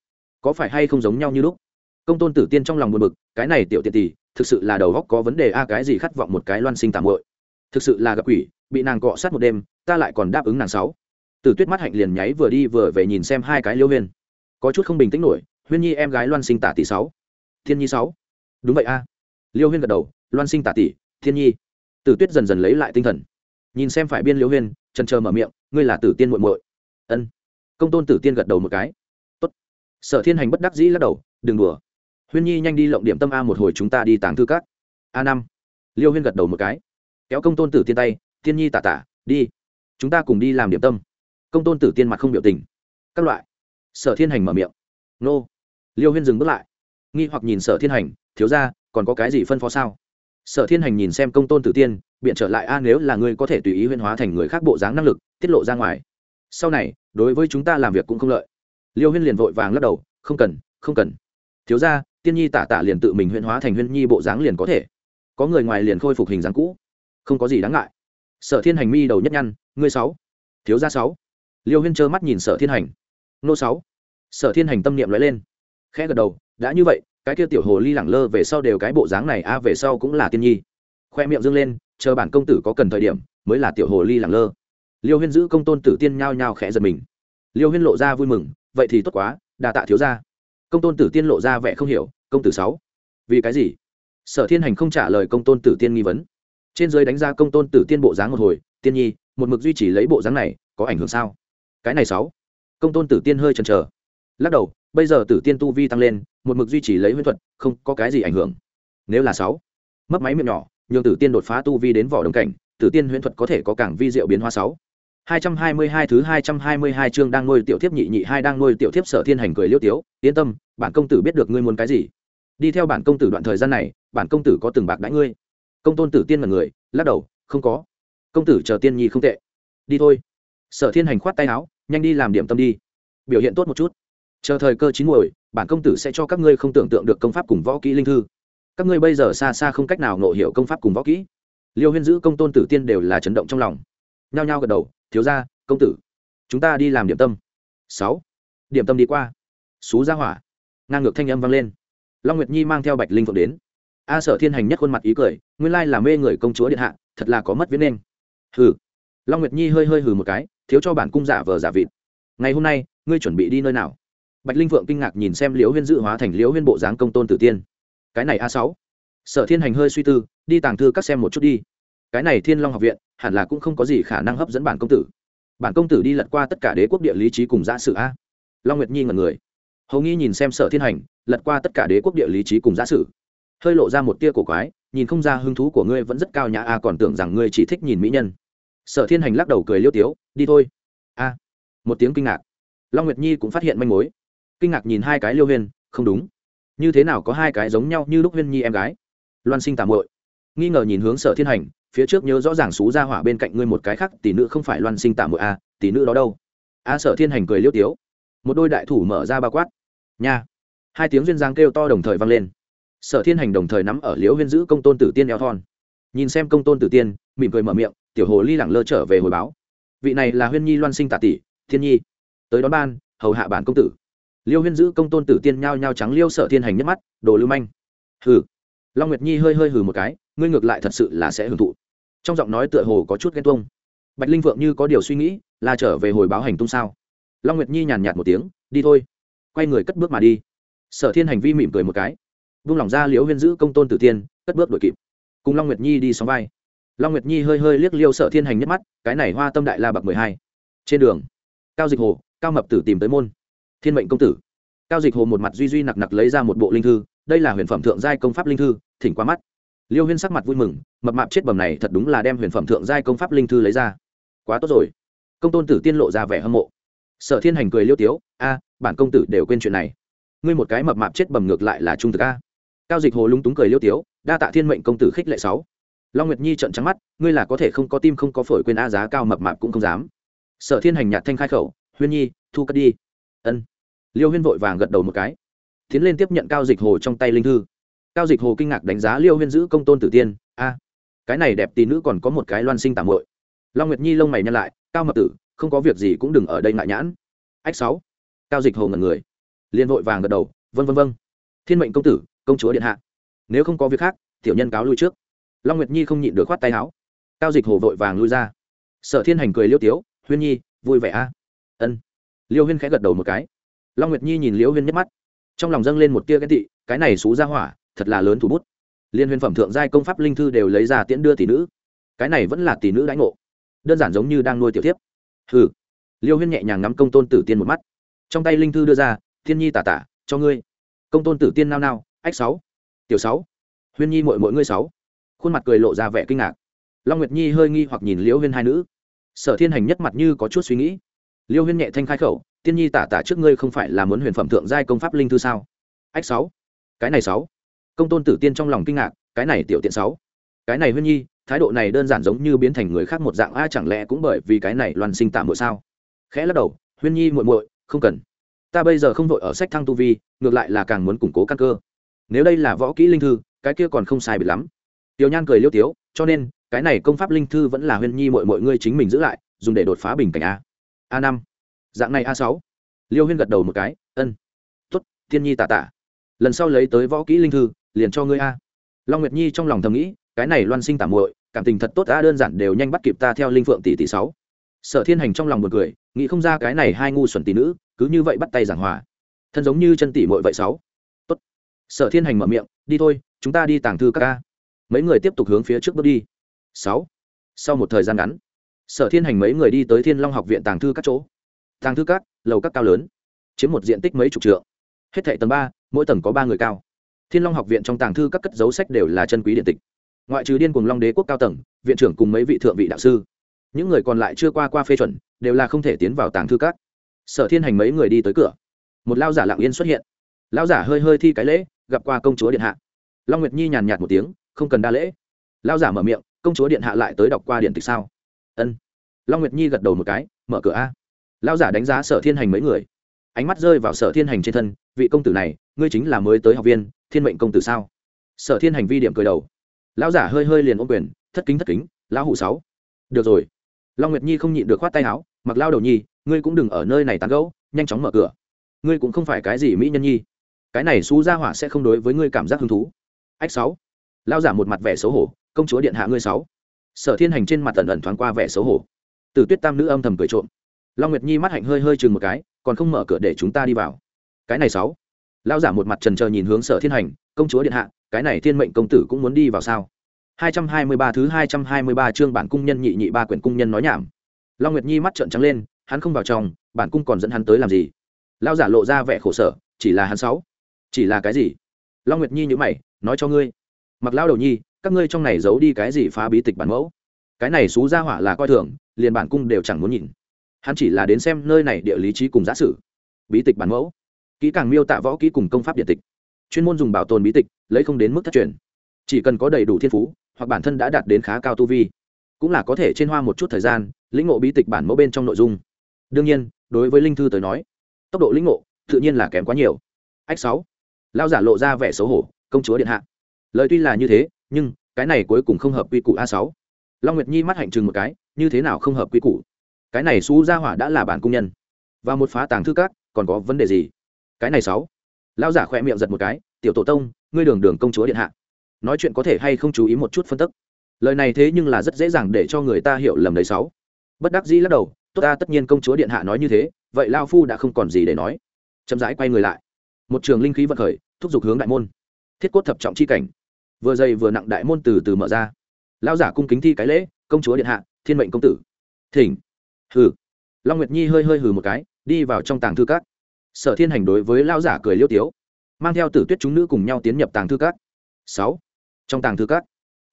A: có phải hay không giống nhau như lúc? Công tôn tử tiên trong lòng buồn bực, cái này tiểu tiện tỷ thực sự là đầu góc có vấn đề a, cái gì khát vọng một cái loan sinh tạm muội. Thực sự là gặp quỷ, bị nàng cọ sát một đêm, ta lại còn đáp ứng nàng sáu. Từ tuyết mắt hạnh liền nháy vừa đi vừa về nhìn xem hai cái liêu huyên. Có chút không bình tĩnh nổi, huyên nhi em gái loan sinh tả tỷ sáu. Thiên nhi sáu. Đúng vậy a. Liêu huyên gật đầu, loan sinh tả tỷ thiên nhi. Từ tuyết dần dần lấy lại tinh thần. Nhìn xem phải biên liêu huyên, trần chờ mở miệng, ngươi là tử tiên muội muội. Ân. Công tôn tử tiên gật đầu một cái sở thiên hành bất đắc dĩ lắc đầu, đừng đùa. Huyên nhi nhanh đi lộng điểm tâm a một hồi chúng ta đi tàng thư cát a năm. Liêu huyên gật đầu một cái. Kéo công tôn tử tiên tay, tiên nhi tả tả, đi. Chúng ta cùng đi làm điểm tâm. Công tôn tử tiên mặt không biểu tình. Các loại. Sở thiên hành mở miệng. Nô. Liêu huyên dừng bước lại. Nghi hoặc nhìn sở thiên hành, thiếu ra còn có cái gì phân phó sao? Sở thiên hành nhìn xem công tôn tử tiên, biện trở lại, a, nếu là ngươi có thể tùy ý huyên hóa thành người khác bộ dáng năng lực, tiết lộ ra ngoài. Sau này, đối với chúng ta làm việc cũng không lợi liêu huyên liền vội vàng lắc đầu, không cần không cần. Thiếu ra tiên nhi tả tả liền tự mình huyên hóa thành huyên nhi bộ dáng liền có thể. Có người ngoài liền khôi phục hình dáng cũ. Không có gì đáng ngại. Sở thiên hành mi đầu nhất nhăn, ngươi sáu. Thiếu gia sáu. Liêu huyên trơ mắt nhìn sở thiên hành. Nô sáu. Sở thiên hành tâm niệm lóe lên, khẽ gật đầu, đã như vậy, cái kia tiểu hồ ly lẳng lơ về sau đều cái bộ dáng này, a, về sau cũng là tiên nhi. Khoe miệng dâng lên, chờ bản công tử có cần thời điểm, mới là tiểu hồ ly lẳng lơ. Liêu huyên giữ công tôn tử tiên nhao nhao khẽ giật mình. Liêu huyên lộ ra vui mừng vậy thì tốt quá đà tạ thiếu ra công tôn tử tiên lộ ra vẻ không hiểu, công tử sáu. Vì cái gì? Sở thiên hành không trả lời công tôn tử tiên nghi vấn. Trên giới đánh ra công tôn tử tiên bộ dáng một hồi, tiên nhi, một mực duy trì lấy bộ dáng này, có ảnh hưởng sao? Cái này sáu. Công tôn tử tiên hơi chần chờ. Lắc đầu, bây giờ tử tiên tu vi tăng lên, một mực duy trì lấy huyễn thuật, không có cái gì ảnh hưởng. Nếu là sáu mất máy miệng nhỏ, nhường tử tiên đột phá tu vi đến vỏ đồng cảnh, tử tiên huyễn thuật có thể có càng vi diệu biến hóa sáu hai trăm hai mươi hai thứ hai trăm hai mươi hai chương đang nuôi tiểu thiếp nhị nhị hai đang nuôi tiểu thiếp sở thiên hành cười liêu tiếu, yên tâm, bản công tử biết được ngươi muốn cái gì. Đi theo bản công tử đoạn thời gian này, bản công tử có từng bạc đãi ngươi. Công tôn tử tiên là người, lắc đầu, không có. Công tử chờ tiên nhi không tệ. Đi thôi. Sở thiên hành khoát tay áo, nhanh đi làm điểm tâm đi. Biểu hiện tốt một chút. Chờ thời cơ chín muồi, bản công tử sẽ cho các ngươi không tưởng tượng được công pháp cùng võ kỹ linh thư. Các ngươi bây giờ xa xa không cách nào ngộ hiểu công pháp cùng võ kỹ. Liêu huyên giữ công tôn tử tiên đều là chấn động trong lòng nhao nhao gật đầu, thiếu ra công tử, chúng ta đi làm điểm tâm. Sáu, điểm tâm đi qua. Xú ra hỏa, ngang ngược thanh âm vang lên. Long nguyệt nhi mang theo bạch linh phượng đến. A sở thiên hành nhất khuôn mặt ý cười, nguyên lai là mê người công chúa điện hạ, thật là có mất viễn nên. Hừ. Long nguyệt nhi hơi hơi hừ một cái, thiếu cho bản cung giả vờ giả vịt. Ngày hôm nay, ngươi chuẩn bị đi nơi nào? Bạch linh phượng kinh ngạc nhìn xem liễu huyên dự hóa thành liễu huyên bộ dáng công tôn tử tiên. Cái này a sáu. Sở thiên hành hơi suy tư, đi tàng thư các xem một chút đi cái này thiên long học viện hẳn là cũng không có gì khả năng hấp dẫn bản công tử. Bản công tử đi lật qua tất cả đế quốc địa lý trí cùng giã sử a. Long nguyệt nhi ngần người. Hầu nghi nhìn xem sở thiên hành, lật qua tất cả đế quốc địa lý trí cùng giã sử hơi lộ ra một tia cổ quái, nhìn không ra hứng thú của ngươi vẫn rất cao nhã a, còn tưởng rằng ngươi chỉ thích nhìn mỹ nhân. Sở thiên hành lắc đầu cười liêu tiếu, đi thôi. A. Một tiếng kinh ngạc. Long nguyệt nhi cũng phát hiện manh mối. Kinh ngạc nhìn hai cái liêu huyên, không đúng. Như thế nào có hai cái giống nhau như lúc huyên nhi em gái? Loan sinh tạm hội nghi ngờ nhìn hướng sở thiên hành phía trước nhớ rõ ràng xú ra hỏa bên cạnh ngươi một cái khác tỷ nữ không phải loan sinh tạm mội a à, tỷ nữ đó đâu? A sở thiên hành cười liêu tiếu. Một đôi đại thủ mở ra bao quát. Nha. Hai tiếng duyên giang kêu to đồng thời vang lên. Sở thiên hành đồng thời nắm ở liễu huyên giữ công tôn tử tiên eo thon. Nhìn xem công tôn tử tiên mỉm cười mở miệng tiểu hồ ly lẳng lơ trở về hồi báo. Vị này là huyên nhi loan sinh tạ tỷ thiên nhi. Tới đón ban hầu hạ bản công tử. Liêu huyên giữ công tôn tử tiên nhao nhao trắng liêu sở thiên hành nhấc mắt đồ lưu manh. Hừ. Long nguyệt nhi hơi hơi hừ một cái ngươi ngược lại thật sự là sẽ hưởng thụ trong giọng nói tựa hồ có chút ghen tuông. Bạch linh vượng như có điều suy nghĩ là trở về hồi báo hành tung sao? Long nguyệt nhi nhàn nhạt một tiếng, đi thôi. Quay người cất bước mà đi. Sở thiên hành vi mỉm cười một cái. Vung lòng ra liễu huyên giữ công tôn tử tiên, cất bước đuổi kịp. Cùng long nguyệt nhi đi sóng vai. Long nguyệt nhi hơi hơi liếc liêu sở thiên hành nhất mắt, cái này hoa tâm đại la bậc mười hai. Trên đường, cao dịch hồ, cao mập tử tìm tới môn. Thiên mệnh công tử. Cao dịch hồ một mặt duy duy nặc nặc lấy ra một bộ linh thư, đây là huyền phẩm thượng giai công pháp linh thư, thỉnh qua mắt liêu huyên sắc mặt vui mừng, mập mạp chết bầm này thật đúng là đem huyền phẩm thượng giai công pháp linh thư lấy ra. Quá tốt rồi. Công tôn tử tiên lộ ra vẻ hâm mộ. Sở thiên hành cười liêu tiếu, a, bản công tử đều quên chuyện này. Ngươi một cái mập mạp chết bầm ngược lại là trung thực a. Cao dịch hồ lúng túng cười liêu tiếu, đa tạ thiên mệnh công tử khích lệ sáu. Long nguyệt nhi trận trắng mắt, ngươi là có thể không có tim không có phổi quên a giá cao mập mạp cũng không dám. Sở thiên hành nhạt thanh khai khẩu, huyên nhi, thu cất đi. Ân. Liêu huyên vội vàng gật đầu một cái, tiến lên tiếp nhận cao dịch hồ trong tay linh thư cao dịch hồ kinh ngạc đánh giá liêu huyên giữ công tôn tử tiên. A, cái này đẹp tí nữ còn có một cái loan sinh tạm hội long nguyệt nhi lông mày nhăn lại, cao mập tử, không có việc gì cũng đừng ở đây ngại nhãn. Ách sáu, cao dịch hồ ngẩn người liên vội vàng gật đầu, vân vân vân. Thiên mệnh công tử, công chúa điện hạ. Nếu không có việc khác, tiểu nhân cáo lui trước. Long nguyệt nhi không nhịn được khoát tay áo. Cao dịch hồ vội vàng lui ra. Sở thiên hành cười liêu tiếu, huyên nhi, vui vẻ a. Ân. Liêu huyên khẽ gật đầu một cái. Long nguyệt nhi nhìn liêu huyên nhắc mắt, trong lòng dâng lên một tia ghen tị, cái này xú ra hỏa thật là lớn thủ bút. Liên huyền phẩm thượng giai công pháp linh thư đều lấy ra tiễn đưa tỷ nữ. Cái này vẫn là tỷ nữ đãi ngộ. Đơn giản giống như đang nuôi tiểu tiếp hừ. Liêu huyên nhẹ nhàng ngắm công tôn tử tiên một mắt. Trong tay linh thư đưa ra, thiên nhi tả tả, cho ngươi. Công tôn tử tiên nao nao, ách sáu. Tiểu sáu. Huyên nhi mội mỗi ngươi sáu. Khuôn mặt cười lộ ra vẻ kinh ngạc. Long nguyệt nhi hơi nghi hoặc nhìn liễu huyên hai nữ. Sở thiên hành nhất mặt như có chút suy nghĩ. Liêu huyên nhẹ thanh khai khẩu, tiên nhi tả tả trước ngươi không phải là muốn huyền phẩm thượng giai công pháp linh thư sao? Ách sáu. Cái này sáu công tôn tử tiên trong lòng kinh ngạc, cái này tiểu tiện sáu. Cái này huyên nhi, thái độ này đơn giản giống như biến thành người khác một dạng, a, chẳng lẽ cũng bởi vì cái này loan sinh tạm muội sao? Khẽ lắc đầu, huyên nhi muội muội, không cần. Ta bây giờ không vội ở sách thăng tu vi, ngược lại là càng muốn củng cố căn cơ. Nếu đây là võ kỹ linh thư, cái kia còn không sai biệt lắm. Tiểu nhan cười liêu tiếu, cho nên, cái này công pháp linh thư vẫn là huyên nhi mọi mọi ngươi chính mình giữ lại, dùng để đột phá bình cảnh a. A năm. Dạng này a sáu. Liêu huyên gật đầu một cái, ân. Tuất thiên nhi tả tả lần sau lấy tới võ kỹ linh thư, liền cho ngươi a. Long nguyệt nhi trong lòng thầm nghĩ, cái này loan sinh tạm muội, cảm tình thật tốt đã đơn giản đều nhanh bắt kịp ta theo linh phượng tỷ tỷ sáu. Sở thiên hành trong lòng một cười, nghĩ không ra cái này hai ngu xuẩn tỷ nữ, cứ như vậy bắt tay giảng hòa. Thân giống như chân tỷ muội vậy sáu. Tốt. Sở thiên hành mở miệng, đi thôi, chúng ta đi tàng thư các ca mấy người tiếp tục hướng phía trước bước đi. Sáu. Sau một thời gian ngắn, sở thiên hành mấy người đi tới thiên long học viện tàng thư các chỗ. Tàng thư các, lầu các cao lớn, chiếm một diện tích mấy chục trượng. Hết thệ tầng ba mỗi tầng có ba người cao. Thiên long học viện trong tàng thư các cất dấu sách đều là chân quý điện tịch. Ngoại trừ điên cùng long đế quốc cao tầng, viện trưởng cùng mấy vị thượng vị đạo sư, những người còn lại chưa qua qua phê chuẩn, đều là không thể tiến vào tàng thư các. Sở thiên hành mấy người đi tới cửa. Một lao giả lặng yên xuất hiện. Lao giả hơi hơi thi cái lễ, gặp qua công chúa điện hạ. Long nguyệt nhi nhàn nhạt một tiếng, không cần đa lễ. Lao giả mở miệng, công chúa điện hạ lại tới đọc qua điện tịch sao? Ân. Long nguyệt nhi gật đầu một cái, mở cửa a. Lao giả đánh giá sở thiên hành mấy người ánh mắt rơi vào sở thiên hành trên thân, vị công tử này, ngươi chính là mới tới học viên, thiên mệnh công tử sao? Sở thiên hành vi điểm cười đầu. Lão giả hơi hơi liền ôm quyền, thất kính thất kính, lão hụ sáu. Được rồi. Long nguyệt nhi không nhịn được khoát tay áo, mặc lao đầu nhi, ngươi cũng đừng ở nơi này tán gẫu, nhanh chóng mở cửa. Ngươi cũng không phải cái gì mỹ nhân nhi. Cái này xú ra hỏa sẽ không đối với ngươi cảm giác hứng thú. Ách sáu. Lao giả một mặt vẻ xấu hổ, công chúa điện hạ ngươi sáu. Sở thiên hành trên mặt tần ẩn thoáng qua vẻ xấu hổ. Từ tuyết tam nữ âm thầm cười trộm long nguyệt nhi mắt hạnh hơi hơi chừng một cái, còn không mở cửa để chúng ta đi vào. Cái này sáu. Lao giả một mặt trần trờ nhìn hướng sở thiên hành, công chúa điện hạ, cái này thiên mệnh công tử cũng muốn đi vào sao? 223 thứ 223 chương bản cung nhân nhị nhị ba quyển cung nhân nói nhảm. Long nguyệt nhi mắt trợn trắng lên, hắn không vào trong, bản cung còn dẫn hắn tới làm gì? Lao giả lộ ra vẻ khổ sở, chỉ là hắn sáu. Chỉ là cái gì? Long nguyệt nhi nhữ mày, nói cho ngươi. Mặc lao đầu nhi, các ngươi trong này giấu đi cái gì phá bí tịch bản mẫu? Cái này xú ra hỏa là coi thường, liền bản cung đều chẳng muốn nhìn hắn chỉ là đến xem nơi này địa lý trí cùng giả sử. Bí tịch bản mẫu. Kỹ càng miêu tả võ kỹ cùng công pháp điện tịch. Chuyên môn dùng bảo tồn bí tịch, lấy không đến mức thất truyền. Chỉ cần có đầy đủ thiên phú, hoặc bản thân đã đạt đến khá cao tu vi, cũng là có thể trên hoa một chút thời gian, lĩnh ngộ bí tịch bản mẫu bên trong nội dung. Đương nhiên, đối với linh thư tới nói, tốc độ lĩnh ngộ tự nhiên là kém quá nhiều. Ách sáu. Lao giả lộ ra vẻ xấu hổ, công chúa điện hạ. Lời tuy là như thế, nhưng cái này cuối cùng không hợp quy củ a sáu. Long nguyệt nhi mắt hạnh chừng một cái, như thế nào không hợp quy củ? Cái này xú gia hỏa đã là bản cung nhân. Và một phá tàng thư các, còn có vấn đề gì? Cái này sáu. Lão giả khỏe miệng giật một cái, tiểu tổ tông, ngươi đường đường công chúa điện hạ. Nói chuyện có thể hay không chú ý một chút phân tức lời này thế nhưng là rất dễ dàng để cho người ta hiểu lầm đấy sáu. Bất đắc dĩ lắc đầu, tốt ta, tất nhiên công chúa điện hạ nói như thế, vậy lao phu đã không còn gì để nói. Chậm rãi quay người lại. Một trường linh khí vận khởi, thúc giục hướng đại môn. Thiết cốt thập trọng chi cảnh. Vừa dày vừa nặng đại môn từ từ mở ra. Lao giả cung kính thi cái lễ, công chúa điện hạ, thiên mệnh công tử. Thỉnh hừ. Long nguyệt nhi hơi hơi hừ một cái, đi vào trong tàng thư các. Sở thiên hành đối với lao giả cười liêu tiếu, mang theo tử tuyết chúng nữ cùng nhau tiến nhập tàng thư các. Sáu. Trong tàng thư các,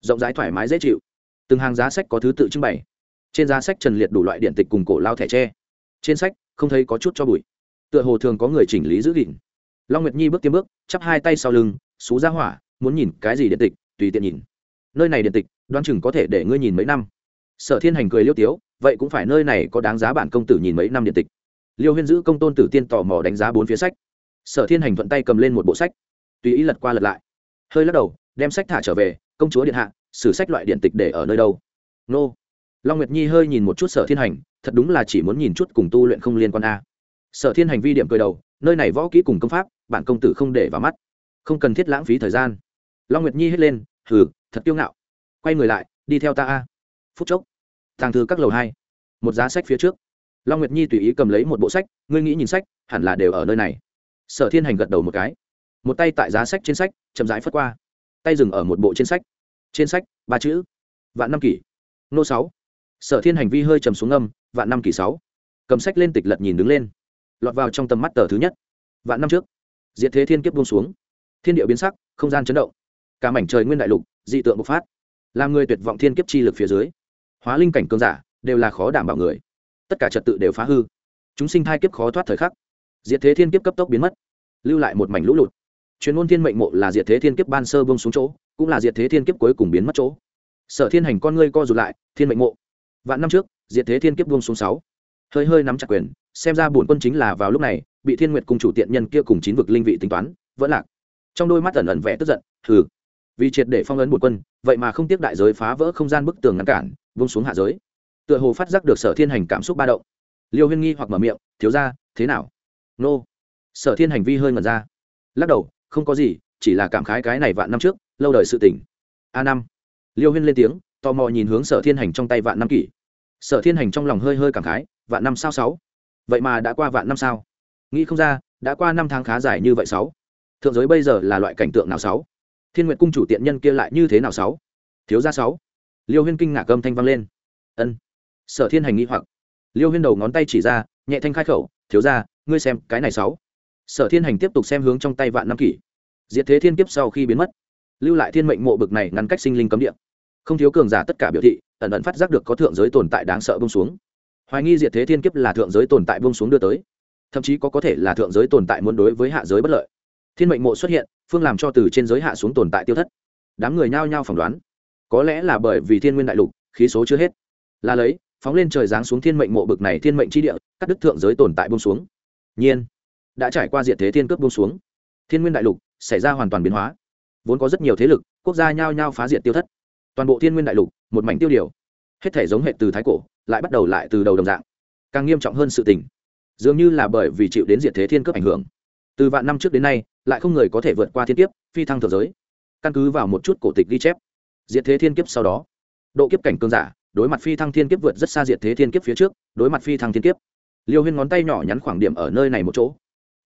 A: rộng rãi thoải mái dễ chịu, từng hàng giá sách có thứ tự trưng bày. Trên giá sách trần liệt đủ loại điện tịch cùng cổ lao thẻ tre. Trên sách, không thấy có chút cho bụi. Tựa hồ thường có người chỉnh lý giữ gìn. Long nguyệt nhi bước tiến bước, chắp hai tay sau lưng xú ra hỏa, muốn nhìn cái gì điện tịch, tùy tiện nhìn. Nơi này điện tịch, đoán chừng có thể để ngươi nhìn mấy năm sở thiên hành cười liêu tiếu, vậy cũng phải nơi này có đáng giá bản công tử nhìn mấy năm điện tịch. Liêu huyên giữ công tôn tử tiên tò mò đánh giá bốn phía sách. Sở thiên hành thuận tay cầm lên một bộ sách, tùy ý lật qua lật lại. Hơi lắc đầu, đem sách thả trở về, công chúa điện hạ, sử sách loại điện tịch để ở nơi đâu? Nô. Long nguyệt nhi hơi nhìn một chút sở thiên hành, thật đúng là chỉ muốn nhìn chút cùng tu luyện không liên quan a. Sở thiên hành vi điểm cười đầu, nơi này võ kỹ cùng công pháp, bản công tử không để vào mắt. Không cần thiết lãng phí thời gian. Long nguyệt nhi hết lên, hừ, thật kiêu ngạo. Quay người lại, đi theo ta a. Phút chốc tàng thư các lầu hai. Một giá sách phía trước. Long nguyệt nhi tùy ý cầm lấy một bộ sách, ngươi nghĩ nhìn sách, hẳn là đều ở nơi này. Sở thiên hành gật đầu một cái. Một tay tại giá sách trên sách, chậm rãi phất qua. Tay dừng ở một bộ trên sách. Trên sách, ba chữ. Vạn năm kỷ. Nô sáu. Sở thiên hành vi hơi trầm xuống âm vạn năm kỷ sáu. Cầm sách lên tịch lật nhìn đứng lên. Lọt vào trong tầm mắt tờ thứ nhất. Vạn năm trước, diệt thế thiên kiếp buông xuống. Thiên địa biến sắc, không gian chấn động. Cả mảnh trời nguyên đại lục, dị tượng bộc phát. Làm người tuyệt vọng thiên kiếp chi lực phía dưới hóa linh cảnh cường giả đều là khó đảm bảo người. Tất cả trật tự đều phá hư. Chúng sinh thai kiếp khó thoát thời khắc. Diệt thế thiên kiếp cấp tốc biến mất. Lưu lại một mảnh lũ lụt. Chuyên môn thiên mệnh mộ là diệt thế thiên kiếp ban sơ bông xuống chỗ, cũng là diệt thế thiên kiếp cuối cùng biến mất chỗ. Sở thiên hành con ngươi co rụt lại, thiên mệnh mộ. Vạn năm trước, diệt thế thiên kiếp buông xuống sáu. Hơi hơi nắm chặt quyền, xem ra bổn quân chính là vào lúc này, bị thiên nguyệt cùng chủ tiện nhân kia cùng chín vực linh vị tính toán, vẫn lạc. Trong đôi mắt ẩn ẩn vẻ tức giận thử vì triệt để phong ấn bổn quân, vậy mà không tiếc đại giới phá vỡ không gian bức tường ngăn cản vung xuống hạ giới. Tựa hồ phát giác được sở thiên hành cảm xúc ba động. Liêu huyên nghi hoặc mở miệng, thiếu ra thế nào? Nô. Sở thiên hành vi hơi ngẩn ra. Lắc đầu, không có gì, chỉ là cảm khái cái này vạn năm trước, lâu đời sự tỉnh a năm. Liêu huyên lên tiếng, tò mò nhìn hướng sở thiên hành trong tay vạn năm kỷ. Sở thiên hành trong lòng hơi hơi cảm khái, vạn năm sao sáu? Vậy mà đã qua vạn năm sao? Nghĩ không ra, đã qua năm tháng khá dài như vậy sáu. Thượng giới bây giờ là loại cảnh tượng nào sáu? Thiên nguyệt cung chủ tiện nhân kia lại như thế nào sáu? Thiếu gia sáu liêu huyên kinh ngạc âm thanh vang lên. Ân. Sở thiên hành nghi hoặc. Liêu huyên đầu ngón tay chỉ ra, nhẹ thanh khai khẩu, thiếu gia, ngươi xem cái này sáu. Sở thiên hành tiếp tục xem hướng trong tay vạn năm kỷ. Diệt thế thiên kiếp sau khi biến mất, lưu lại thiên mệnh mộ bực này ngăn cách sinh linh cấm địa. Không thiếu cường giả tất cả biểu thị, ẩn ẩn phát giác được có thượng giới tồn tại đáng sợ bông xuống. Hoài nghi diệt thế thiên kiếp là thượng giới tồn tại bông xuống đưa tới, thậm chí có có thể là thượng giới tồn tại muốn đối với hạ giới bất lợi. Thiên mệnh mộ xuất hiện, phương làm cho từ trên giới hạ xuống tồn tại tiêu thất. Đám người nhao nhao phỏng đoán có lẽ là bởi vì thiên nguyên đại lục, khí số chưa hết. Là lấy, phóng lên trời giáng xuống thiên mệnh mộ bực này thiên mệnh chi địa các đức thượng giới tồn tại bông xuống. Nhiên, đã trải qua diện thế thiên cướp bông xuống. Thiên nguyên đại lục xảy ra hoàn toàn biến hóa. Vốn có rất nhiều thế lực, quốc gia nhao nhao phá diệt tiêu thất. Toàn bộ thiên nguyên đại lục, một mảnh tiêu điều. Hết thể giống hệ từ thái cổ, lại bắt đầu lại từ đầu đồng dạng. Càng nghiêm trọng hơn sự tình. Dường như là bởi vì chịu đến diệt thế thiên cướp ảnh hưởng. Từ vạn năm trước đến nay, lại không người có thể vượt qua thiên kiếp, phi thăng thượng giới. Căn cứ vào một chút cổ tịch ghi chép diệt thế thiên kiếp sau đó. Độ kiếp cảnh cương giả, đối mặt phi thăng thiên kiếp vượt rất xa diệt thế thiên kiếp phía trước, đối mặt phi thăng thiên kiếp. Liêu huyên ngón tay nhỏ nhắn khoảng điểm ở nơi này một chỗ.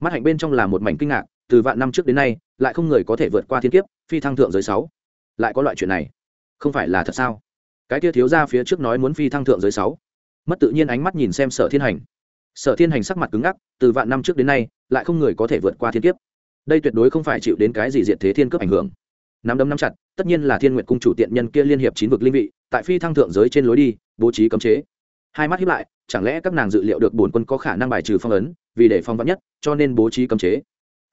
A: Mắt hạnh bên trong là một mảnh kinh ngạc, từ vạn năm trước đến nay, lại không người có thể vượt qua thiên kiếp, phi thăng thượng giới sáu. Lại có loại chuyện này, không phải là thật sao? Cái kia thiếu ra phía trước nói muốn phi thăng thượng giới sáu. Mất tự nhiên ánh mắt nhìn xem sở thiên hành. Sở thiên hành sắc mặt cứng ngắc, từ vạn năm trước đến nay, lại không người có thể vượt qua thiên kiếp. Đây tuyệt đối không phải chịu đến cái gì diện thế thiên cướp ảnh hưởng nắm đấm nắm chặt, tất nhiên là thiên nguyện cung chủ tiện nhân kia liên hiệp chín vực linh vị, tại phi thăng thượng giới trên lối đi, bố trí cấm chế. Hai mắt hiếp lại, chẳng lẽ các nàng dự liệu được bổn quân có khả năng bài trừ phong ấn, vì để phong vắn nhất, cho nên bố trí cấm chế?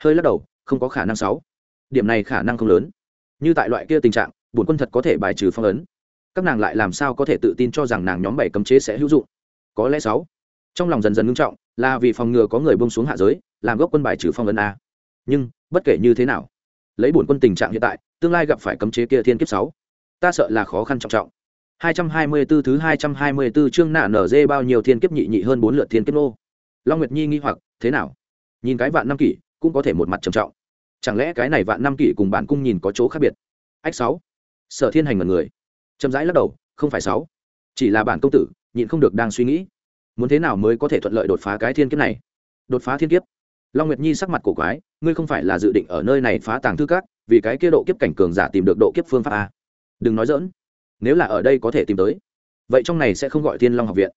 A: Hơi lắc đầu, không có khả năng sáu. Điểm này khả năng không lớn. Như tại loại kia tình trạng, bổn quân thật có thể bài trừ phong ấn. Các nàng lại làm sao có thể tự tin cho rằng nàng nhóm bảy cấm chế sẽ hữu dụng? Có lẽ sáu. Trong lòng dần dần ngưng trọng, là vì phòng ngừa có người bông xuống hạ giới, làm gốc quân bài trừ phong ấn a. Nhưng, bất kể như thế nào, lấy bổn quân tình trạng hiện tại tương lai gặp phải cấm chế kia thiên kiếp sáu ta sợ là khó khăn trọng trọng 224 thứ 224 chương nạ nở dê bao nhiêu thiên kiếp nhị nhị hơn bốn lượt thiên kiếp nô. Long Nguyệt Nhi nghi hoặc, thế nào? Nhìn cái vạn năm kỷ, cũng có thể một mặt trầm trọng. Chẳng lẽ cái này vạn năm kỷ cùng bản cung nhìn có chỗ khác biệt? Ách 6. Sở Thiên Hành mặt người. Trầm rãi lắc đầu, không phải 6. Chỉ là bản công tử, nhịn không được đang suy nghĩ, muốn thế nào mới có thể thuận lợi đột phá cái thiên kiếp này? Đột phá thiên kiếp? Long Nguyệt Nhi sắc mặt cổ quái, ngươi không phải là dự định ở nơi này phá tàng thư các, vì cái kia độ kiếp cảnh cường giả tìm được độ kiếp phương pháp a? Đừng nói giỡn. Nếu là ở đây có thể tìm tới, vậy trong này sẽ không gọi thiên long học viện.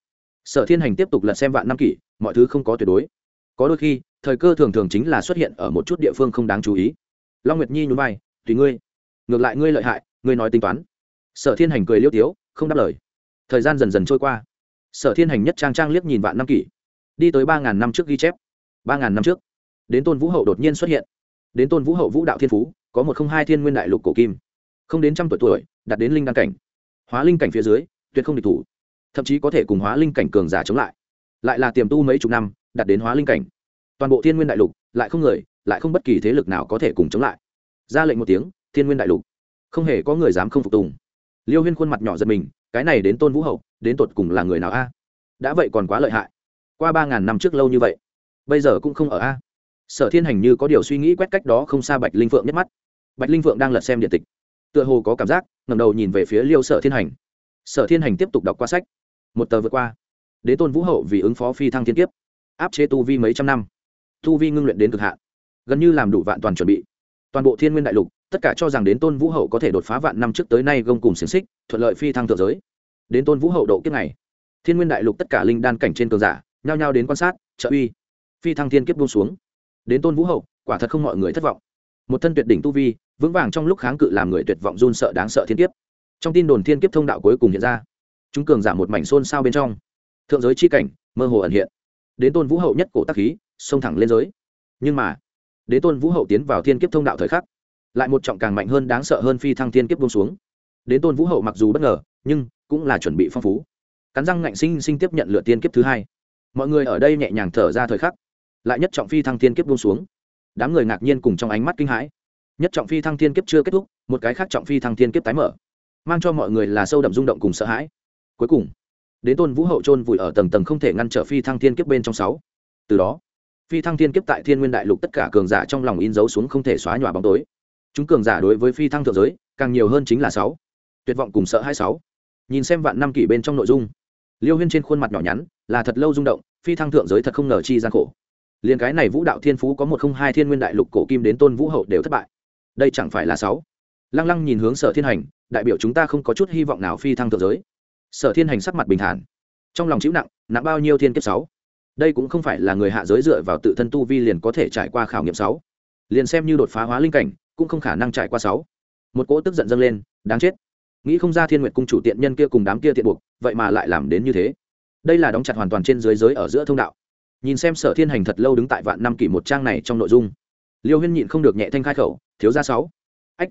A: Sở thiên hành tiếp tục lật xem vạn năm kỷ, mọi thứ không có tuyệt đối. Có đôi khi, thời cơ thường thường chính là xuất hiện ở một chút địa phương không đáng chú ý. Long nguyệt nhi nhún vai, tùy ngươi. Ngược lại ngươi lợi hại, ngươi nói tính toán. Sở thiên hành cười liêu tiếu, không đáp lời. Thời gian dần dần trôi qua. Sở thiên hành nhất trang trang liếc nhìn vạn năm kỷ. Đi tới ba ngàn năm trước ghi chép. Ba ngàn năm trước, đến tôn vũ hậu đột nhiên xuất hiện. Đến tôn vũ hậu vũ đạo thiên phú có một không hai thiên nguyên đại lục cổ kim. Không đến trăm tuổi tuổi, đạt đến linh đăng cảnh. Hóa linh cảnh phía dưới, tuyệt không địch thủ. Thậm chí có thể cùng hóa linh cảnh cường giả chống lại. Lại là tiềm tu mấy chục năm, đạt đến hóa linh cảnh. Toàn bộ thiên nguyên đại lục, lại không người, lại không bất kỳ thế lực nào có thể cùng chống lại. Ra lệnh một tiếng, thiên nguyên đại lục. Không hề có người dám không phục tùng. Liêu huyên khuôn mặt nhỏ giật mình, cái này đến tôn vũ hậu, đến tột cùng là người nào a? Đã vậy còn quá lợi hại. Qua ba ngàn năm trước lâu như vậy, bây giờ cũng không ở a. Sở thiên hành như có điều suy nghĩ quét cách đó không xa bạch linh phượng nhất mắt bạch linh Vượng đang lật xem điện tịch. Tựa hồ có cảm giác ngầm đầu nhìn về phía liêu sở thiên hành. Sở thiên hành tiếp tục đọc qua sách. Một tờ vượt qua. Đế tôn vũ hậu vì ứng phó phi thăng thiên kiếp. Áp chế tu vi mấy trăm năm. Tu vi ngưng luyện đến cực hạn. Gần như làm đủ vạn toàn chuẩn bị. Toàn bộ thiên nguyên đại lục, tất cả cho rằng đến tôn vũ hậu có thể đột phá vạn năm trước tới nay gông cùng xiềng xích, thuận lợi phi thăng thượng giới. Đến tôn vũ hậu độ kiếp này. Thiên nguyên đại lục tất cả linh đan cảnh trên cường giả, nhao nhao đến quan sát, trợ uy. Phi thăng thiên kiếp buông xuống. Đến tôn vũ hậu, quả thật không mọi người thất vọng một thân tuyệt đỉnh tu vi, vững vàng trong lúc kháng cự làm người tuyệt vọng run sợ đáng sợ thiên kiếp. Trong tin đồn thiên kiếp thông đạo cuối cùng hiện ra. Chúng cường giảm một mảnh xôn xao bên trong. Thượng giới chi cảnh, mơ hồ ẩn hiện. Đến tôn vũ hậu nhất cổ tắc khí, xông thẳng lên giới. Nhưng mà, đến tôn vũ hậu tiến vào thiên kiếp thông đạo thời khắc, lại một trọng càng mạnh hơn đáng sợ hơn phi thăng thiên kiếp buông xuống. Đến tôn vũ hậu mặc dù bất ngờ, nhưng cũng là chuẩn bị phong phú. Cắn răng ngạnh sinh sinh tiếp nhận lựa tiên kiếp thứ hai. Mọi người ở đây nhẹ nhàng thở ra thời khắc, lại nhất trọng phi thăng thiên kiếp buông xuống đám người ngạc nhiên cùng trong ánh mắt kinh hãi. Nhất trọng phi thăng thiên kiếp chưa kết thúc, một cái khác trọng phi thăng thiên kiếp tái mở. Mang cho mọi người là sâu đậm rung động cùng sợ hãi. Cuối cùng, đến tôn vũ hậu trôn vùi ở tầng tầng không thể ngăn trở phi thăng thiên kiếp bên trong sáu. Từ đó, phi thăng thiên kiếp tại thiên nguyên đại lục tất cả cường giả trong lòng in dấu xuống không thể xóa nhòa bóng tối. Chúng cường giả đối với phi thăng thượng giới, càng nhiều hơn chính là sáu. Tuyệt vọng cùng sợ hai sáu. Nhìn xem vạn năm kỷ bên trong nội dung, liêu huyên trên khuôn mặt nhỏ nhắn, là thật lâu rung động, phi thăng thượng giới thật không ngờ chi gian khổ liền cái này vũ đạo thiên phú có một không hai thiên nguyên đại lục cổ kim đến tôn vũ hậu đều thất bại. Đây chẳng phải là sáu? Lăng lăng nhìn hướng sở thiên hành, đại biểu chúng ta không có chút hy vọng nào phi thăng thượng giới. Sở thiên hành sắc mặt bình thản. Trong lòng chịu nặng nặng bao nhiêu thiên kiếp sáu? Đây cũng không phải là người hạ giới dựa vào tự thân tu vi liền có thể trải qua khảo nghiệm sáu. Liền xem như đột phá hóa linh cảnh, cũng không khả năng trải qua sáu. Một cỗ tức giận dâng lên, đáng chết. Nghĩ không ra thiên nguyệt cung chủ tiện nhân kia cùng đám kia tiện buộc, vậy mà lại làm đến như thế. Đây là đóng chặt hoàn toàn trên dưới giới ở giữa thông đạo nhìn xem sở thiên hành thật lâu đứng tại vạn năm kỷ một trang này trong nội dung. Liêu huyên nhịn không được nhẹ thanh khai khẩu, thiếu ra sáu. Ách,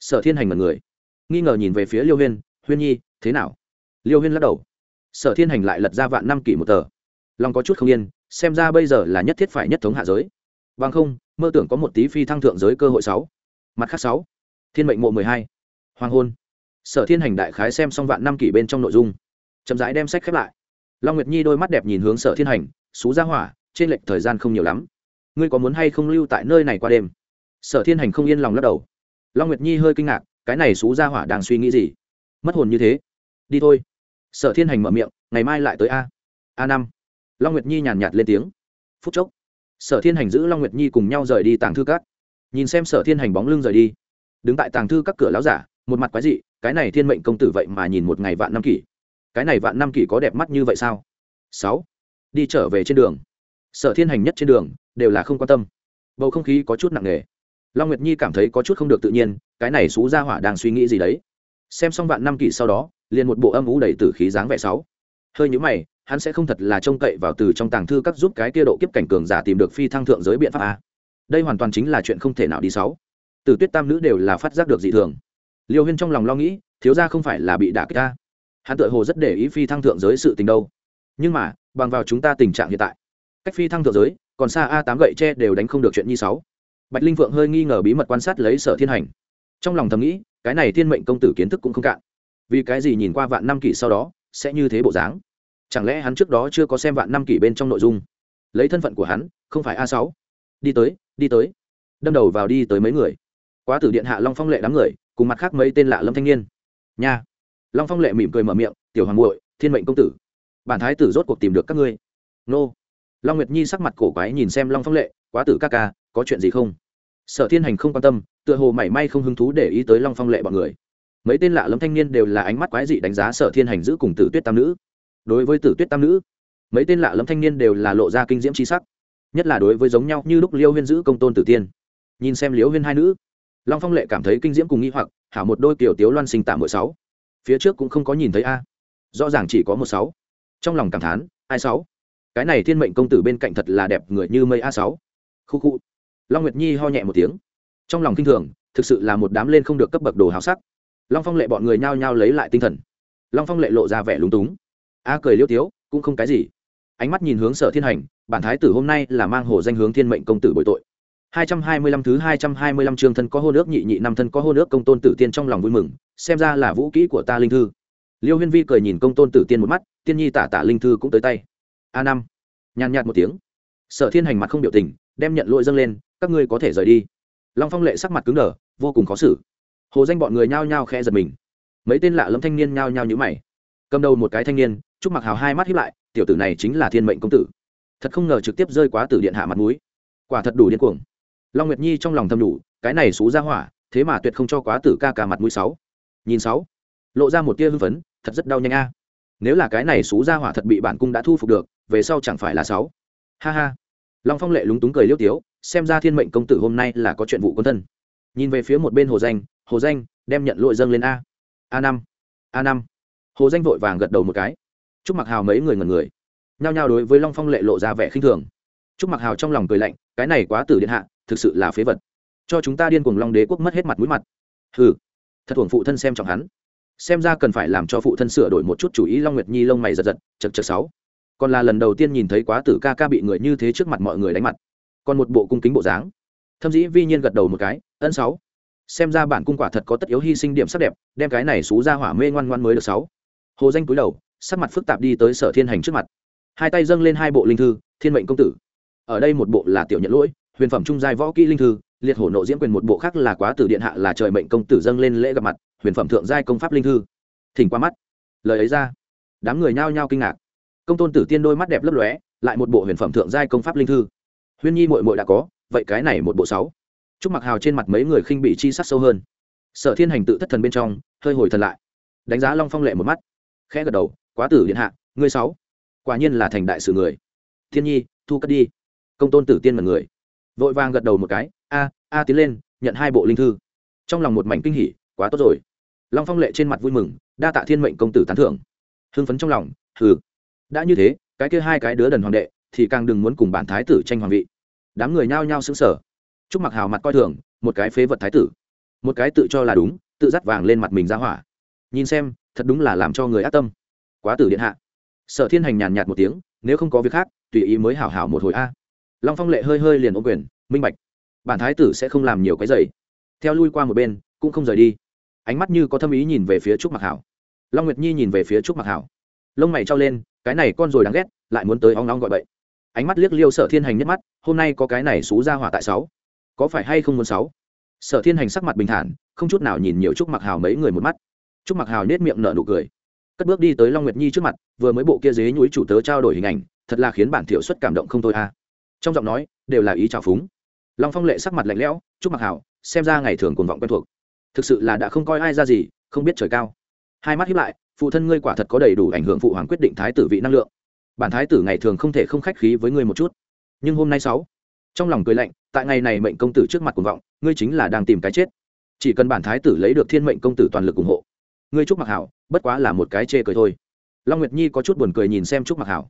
A: sở thiên hành mật người. Nghi ngờ nhìn về phía liêu huyên huyên nhi, thế nào? Liêu huyên lắc đầu. Sở thiên hành lại lật ra vạn năm kỷ một tờ. Lòng có chút không yên, xem ra bây giờ là nhất thiết phải nhất thống hạ giới. Bằng không, mơ tưởng có một tí phi thăng thượng giới cơ hội sáu. Mặt khác sáu. Thiên mệnh mộ mười hai. Hoàng hôn. Sở thiên hành đại khái xem xong vạn năm kỷ bên trong nội dung. Chậm rãi đem sách khép lại. Long nguyệt nhi đôi mắt đẹp nhìn hướng sở thiên hành xú ra hỏa, trên lệch thời gian không nhiều lắm. Ngươi có muốn hay không lưu tại nơi này qua đêm? Sở thiên hành không yên lòng lắc đầu. Long nguyệt nhi hơi kinh ngạc, cái này xú ra hỏa đang suy nghĩ gì? Mất hồn như thế. Đi thôi. Sở thiên hành mở miệng, ngày mai lại tới a. A năm. Long nguyệt nhi nhàn nhạt lên tiếng. Phút chốc, sở thiên hành giữ long nguyệt nhi cùng nhau rời đi tàng thư các. Nhìn xem sở thiên hành bóng lưng rời đi. Đứng tại tàng thư các cửa láo giả, một mặt quái dị, cái này thiên mệnh công tử vậy mà nhìn một ngày vạn năm kỷ. Cái này vạn năm kỷ có đẹp mắt như vậy sao? Sáu đi trở về trên đường. Sở thiên hành nhất trên đường, đều là không quan tâm. Bầu không khí có chút nặng nề. Long nguyệt nhi cảm thấy có chút không được tự nhiên, cái này xú ra hỏa đang suy nghĩ gì đấy? Xem xong vạn năm kỷ sau đó, liền một bộ âm ú đầy t ử khí dáng vẻ sáu. Hơi nhữ mày, hắn sẽ không thật là trông cậy vào từ trong tàng thư các giúp cái kia độ kiếp cảnh cường giả tìm được phi thăng thượng giới biện pháp a đây hoàn toàn chính là chuyện không thể nào đi sáu. Từ tuyết tam nữ đều là phát giác được dị thường. Liêu huyên trong lòng lo nghĩ, thiếu ra không phải là bị đả kích ta. Hắn tự hồ rất để ý phi thăng thượng giới sự tình đâu. Nhưng mà bằng vào chúng ta tình trạng hiện tại. Cách phi thăng thượng giới, còn xa a tám gậy tre đều đánh không được chuyện nhi sáu. Bạch linh vượng hơi nghi ngờ bí mật quan sát lấy sở thiên hành. Trong lòng thầm nghĩ, cái này thiên mệnh công tử kiến thức cũng không cạn. Vì cái gì nhìn qua vạn năm kỷ sau đó, sẽ như thế bộ dáng? Chẳng lẽ hắn trước đó chưa có xem vạn năm kỷ bên trong nội dung? Lấy thân phận của hắn, không phải a sáu. Đi tới đi tới. Đâm đầu vào đi tới mấy người. Quá tử điện hạ long phong lệ đám người, cùng mặt khác mấy tên lạ lâm thanh niên. Nha. Long phong lệ mỉm cười mở miệng, tiểu hoàng muội, thiên mệnh công tử bản thái tử rốt cuộc tìm được các ngươi. Nô. Long nguyệt nhi sắc mặt cổ quái nhìn xem long phong lệ, quá tử ca ca, có chuyện gì không? Sở thiên hành không quan tâm, tựa hồ mảy may không hứng thú để ý tới long phong lệ bọn người. Mấy tên lạ lẫm thanh niên đều là ánh mắt quái dị đánh giá sở thiên hành giữ cùng tử tuyết tam nữ. Đối với tử tuyết tam nữ, mấy tên lạ lẫm thanh niên đều là lộ ra kinh diễm c sắc, nhất là đối với giống nhau như lúc liêu huyên giữ công tôn tử tiên. Nhìn xem liêu huyên hai nữ, long phong lệ cảm thấy kinh diễm cùng nghi hoặc, hảo một đôi kiểu tiếu loan sinh tạm mười sáu. Phía trước cũng không có nhìn thấy a. Rõ ràng chỉ có một sáu trong lòng cảm thán ai sáu. Cái này thiên mệnh công tử bên cạnh thật là đẹp người như mây a sáu. Khu khu. Long nguyệt nhi ho nhẹ một tiếng. Trong lòng kinh thường thực sự là một đám lên không được cấp bậc đồ hào sắc. Long phong lệ bọn người nhao nhao lấy lại tinh thần. Long phong lệ lộ ra vẻ lúng túng. A cười liêu tiếu cũng không cái gì. Ánh mắt nhìn hướng sở thiên hành bản thái tử hôm nay là mang hồ danh hướng thiên mệnh công tử bội tội. 225 thứ 225 chương thân có hôn ước nhị nhị năm thân có hôn ước công tôn tử tiên trong lòng vui mừng, xem ra là vũ kỹ của ta linh thư. Liêu Huyên Vi cười nhìn công tôn tử tiên một mắt, tiên nhi tả tả linh thư cũng tới tay. A năm, nhàn nhạt một tiếng. Sở Thiên hành mặt không biểu tình, đem nhận lỗi dâng lên, các ngươi có thể rời đi. Long Phong lệ sắc mặt cứng đờ, vô cùng khó xử. Hồ danh bọn người nhao nhao khe giật mình. Mấy tên lạ lẫm thanh niên nhao nhao nhữ mày. Cầm đầu một cái thanh niên, Trúc Mặc Hào hai mắt híp lại, tiểu tử này chính là Thiên Mệnh công tử. Thật không ngờ trực tiếp rơi quá tử điện hạ mặt mũi. Quả thật đủ điên cuồng long nguyệt nhi trong lòng thầm đủ cái này xú ra hỏa thế mà tuyệt không cho quá tử ca ca mặt mũi sáu nhìn sáu lộ ra một tia hưng phấn thật rất đau nhanh a. Nếu là cái này xú ra hỏa thật bị bản cung đã thu phục được, về sau chẳng phải là sáu ha ha. Long phong lệ lúng túng cười liêu tiếu, xem ra thiên mệnh công tử hôm nay là có chuyện vụ quân thân. Nhìn về phía một bên hồ danh hồ danh, đem nhận lội dâng lên a. A năm a năm. Hồ danh vội vàng gật đầu một cái. Chúc mặc hào mấy người ngần người. Nhao nhao đối với long phong lệ lộ ra vẻ khinh thường. Chúc mặc hào trong lòng cười lạnh, cái này quá tử điện hạ, thực sự là phế vật. Cho chúng ta điên cuồng long đế quốc mất hết mặt mũi mặt. Hừ. Thật thuồng phụ thân xem trọng hắn xem ra cần phải làm cho phụ thân sửa đổi một chút chủ ý long nguyệt nhi lông mày giật giật chật chật sáu. Còn là lần đầu tiên nhìn thấy quá tử ca ca bị người như thế trước mặt mọi người đánh mặt. Còn một bộ cung kính bộ dáng. Thâm dĩ vi nhiên gật đầu một cái, ân sáu. Xem ra bản cung quả thật có tất yếu hy sinh điểm sắc đẹp, đem cái này xú ra hỏa mê ngoan ngoan mới được sáu. Hồ danh cúi đầu, sắc mặt phức tạp đi tới sở thiên hành trước mặt. Hai tay dâng lên hai bộ linh thư, thiên mệnh công tử. Ở đây một bộ là tiểu nhận lỗi, huyền phẩm trung giai võ kỹ linh thư, liệt hổ nộ diễm quyền một bộ khác là quá tử điện hạ là trời mệnh công tử dâng lên lễ gặp mặt huyền phẩm thượng giai công pháp linh thư. Thỉnh qua mắt. Lời ấy ra. Đám người nhao nhao kinh ngạc. Công tôn tử tiên đôi mắt đẹp lấp lóe, lại một bộ huyền phẩm thượng giai công pháp linh thư. Huyên nhi mội mội đã có, vậy cái này một bộ sáu. Chúc mặc hào trên mặt mấy người khinh bị chi sắc sâu hơn. Sở thiên hành tự thất thần bên trong, hơi hồi thần lại. Đánh giá long phong lệ một mắt. Khẽ gật đầu, quá tử điện hạ, ngươi sáu, quả nhiên là thành đại sự người. Thiên nhi, thu cất đi. Công tôn tử tiên mật người. Vội vàng gật đầu một cái, a a tiến lên, nhận hai bộ linh thư. Trong lòng một mảnh kinh hỉ, quá tốt rồi long phong lệ trên mặt vui mừng, đa tạ thiên mệnh công tử tán thưởng. Hưng phấn trong lòng, hừ. Đã như thế, cái kia hai cái đứa đần hoàng đệ thì càng đừng muốn cùng bản thái tử tranh hoàng vị. Đám người nhao nhao xứng sở chúc mặc hào mặt coi thường, một cái phế vật thái tử. Một cái tự cho là đúng, tự dắt vàng lên mặt mình ra hỏa. Nhìn xem, thật đúng là làm cho người ác tâm. Quá tử điện hạ. Sở thiên hành nhàn nhạt một tiếng, nếu không có việc khác, tùy ý mới hảo hảo một hồi a. Long phong lệ hơi hơi liền ô quyền, minh bạch. Bản thái tử sẽ không làm nhiều cái giày theo lui qua một bên, cũng không rời đi ánh mắt như có thâm ý nhìn về phía trúc mặc hảo. Long nguyệt nhi nhìn về phía trúc mặc hảo. Lông mày trao lên, cái này con rồi đáng ghét, lại muốn tới ong nóng gọi bậy. Ánh mắt liếc liêu sở thiên hành nhất mắt, hôm nay có cái này xú ra hỏa tại sáu. Có phải hay không muốn sáu? Sở thiên hành sắc mặt bình thản, không chút nào nhìn nhiều trúc mặc hào mấy người một mắt. Trúc mặc hào nết miệng nở nụ cười. Cất bước đi tới long nguyệt nhi trước mặt, vừa mới bộ kia dế nhúi chủ tớ trao đổi hình ảnh, thật là khiến bản thiểu xuất cảm động không thôi a. Trong giọng nói, đều là ý trào phúng. Long phong lệ sắc mặt lạnh lẽo, Trúc mặc hảo, xem ra ngày thường cuồng vọng quen thuộc thực sự là đã không coi ai ra gì không biết trời cao. Hai mắt hiếp lại phụ thân ngươi quả thật có đầy đủ ảnh hưởng phụ hoàng quyết định thái tử vị năng lượng. Bản thái tử ngày thường không thể không khách khí với ngươi một chút. Nhưng hôm nay sáu trong lòng cười lạnh tại ngày này mệnh công tử trước mặt cuồng vọng ngươi chính là đang tìm cái chết. Chỉ cần bản thái tử lấy được thiên mệnh công tử toàn lực ủng hộ ngươi trúc mặc hảo bất quá là một cái chê cười thôi. Long nguyệt nhi có chút buồn cười nhìn xem trúc mặc hảo.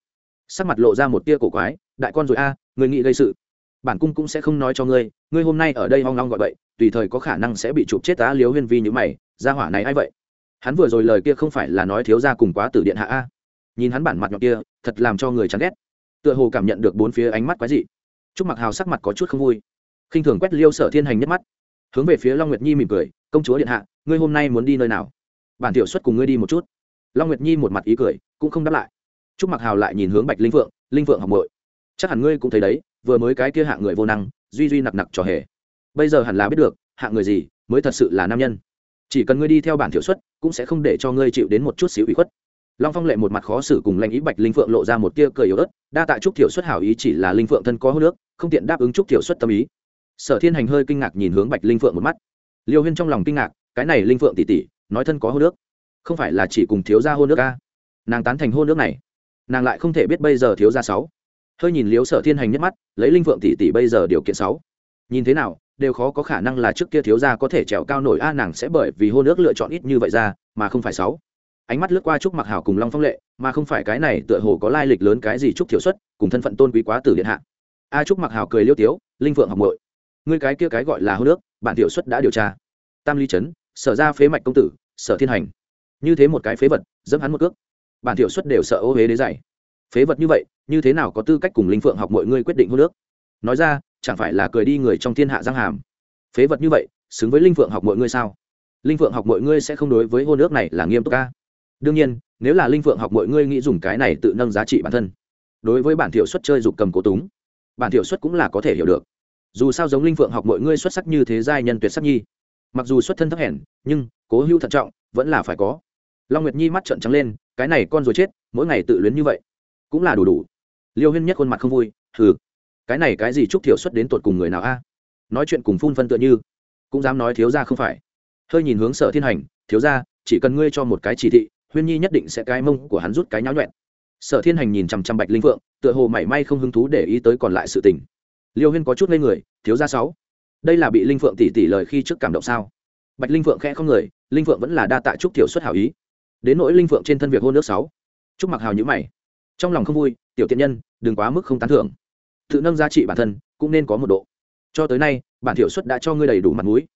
A: Sắc mặt lộ ra một tia cổ quái đại con rồi a à, người nghĩ gây sự. Bản cung cũng sẽ không nói cho ngươi ngươi hôm nay ở đây hoang long gọi bậy tùy thời có khả năng sẽ bị chụp chết tá liếu huyên vi như mày ra hỏa này a i vậy? Hắn vừa rồi lời kia không phải là nói thiếu ra cùng quá tử điện hạ a nhìn hắn bản mặt nhọn kia, thật làm cho người chán ghét. Tựa hồ cảm nhận được bốn phía ánh mắt quái dị. Trúc mặc hào sắc mặt có chút không vui. Khinh thường quét liêu sở thiên hành nhất mắt. Hướng về phía long nguyệt nhi mỉm cười, công chúa điện hạ, ngươi hôm nay muốn đi nơi nào? Bản tiểu xuất cùng ngươi đi một chút. Long nguyệt nhi một mặt ý cười, cũng không đáp lại. Trúc mặc hào lại nhìn hướng bạch linh vượng linh vượng học bội chắc hẳn ngươi cũng thấy đấy, vừa mới cái kia hạng người vô năng, duy duy nặc nặc trò hề bây giờ hẳn là biết được, hạng người gì mới thật sự là nam nhân. Chỉ cần ngươi đi theo bản tiểu xuất, cũng sẽ không để cho ngươi chịu đến một chút xíu ủy khuất. Long phong lệ một mặt khó xử cùng lãnh ý bạch linh phượng lộ ra một tia cười yếu ớt, đa tại trúc thiểu xuất hảo ý chỉ là linh phượng thân có hô nước, không tiện đáp ứng trúc thiểu xuất tâm ý. Sở thiên hành hơi kinh ngạc nhìn hướng bạch linh phượng một mắt. Liêu huyên trong lòng kinh ngạc, cái này linh phượng tỉ tỉ nói thân có hô nước, không phải là chỉ cùng thiếu gia hô nước ca nàng tán thành hô nước này, nàng lại không thể biết bây giờ thiếu gia sáu. Hơi nhìn liếu sở thiên hành nhất mắt, lấy linh phượng tỷ tỷ bây giờ điều kiện sáu. Nhìn thế nào đều khó có khả năng là trước kia thiếu gia có thể trèo cao nổi a, nàng sẽ bởi vì hôn nước lựa chọn ít như vậy ra, mà không phải sáu. Ánh mắt lướt qua trúc mặc hảo cùng long phong lệ, mà không phải cái này tựa hồ có lai lịch lớn cái gì trúc thiểu xuất, cùng thân phận tôn quý quá tử điện hạ. A trúc mặc hảo cười liêu tiếu, linh phượng học muội, ngươi cái kia cái gọi là hôn nước bản tiểu xuất đã điều tra. Tam ly trấn, sở ra phế mạch công tử, sở thiên hành. Như thế một cái phế vật, dẫm hắn một cước. Bản tiểu xuất đều sợ ô huế đế dạy. Phế vật như vậy, như thế nào có tư cách cùng linh phượng học mọi ngươi quyết định hôn nước nói ra chẳng phải là cười đi người trong thiên hạ giang hàm. Phế vật như vậy, xứng với linh phượng học mọi ngươi sao? Linh phượng học mọi ngươi sẽ không đối với hôn nước này là nghiêm túc ca? Đương nhiên, nếu là linh phượng học mọi ngươi nghĩ dùng cái này tự nâng giá trị bản thân, đối với bản thiểu xuất chơi dục cầm cố túng, bản thiểu xuất cũng là có thể hiểu được. Dù sao giống linh phượng học mọi ngươi xuất sắc như thế giai nhân tuyệt sắc nhi. Mặc dù xuất thân thấp hèn, nhưng cố hữu thận trọng vẫn là phải có. Long nguyệt nhi mắt trợn trắng lên, cái này con rồi chết, mỗi ngày tự luyến như vậy, cũng là đủ đủ. Liêu huyên nhất khuôn mặt không vui thử cái này cái gì chúc thiểu xuất đến tột cùng người nào a? Nói chuyện cùng phun phân tựa như, cũng dám nói thiếu ra không phải. Hơi nhìn hướng sở thiên hành, thiếu ra chỉ cần ngươi cho một cái chỉ thị, huyên nhi nhất định sẽ cái mông của hắn rút cái nháo nhuẹn. Sở thiên hành nhìn chằm chằm bạch linh phượng, tựa hồ mảy may không hứng thú để ý tới còn lại sự tình. Liêu huyên có chút ngây người, thiếu ra sáu, đây là bị linh phượng tỉ tỉ lời khi trước cảm động sao? Bạch linh phượng khẽ không người, linh phượng vẫn là đa tạ trúc thiểu xuất hảo ý. Đến nỗi linh phượng trên thân việc hôn nước sáu trúc mặc hào nhữ mày. Trong lòng không vui, tiểu tiện nhân, đừng quá mức không tán thưởng tự nâng giá trị bản thân, cũng nên có một độ. Cho tới nay, bản thiểu suất đã cho ngươi đầy đủ mặt mũi.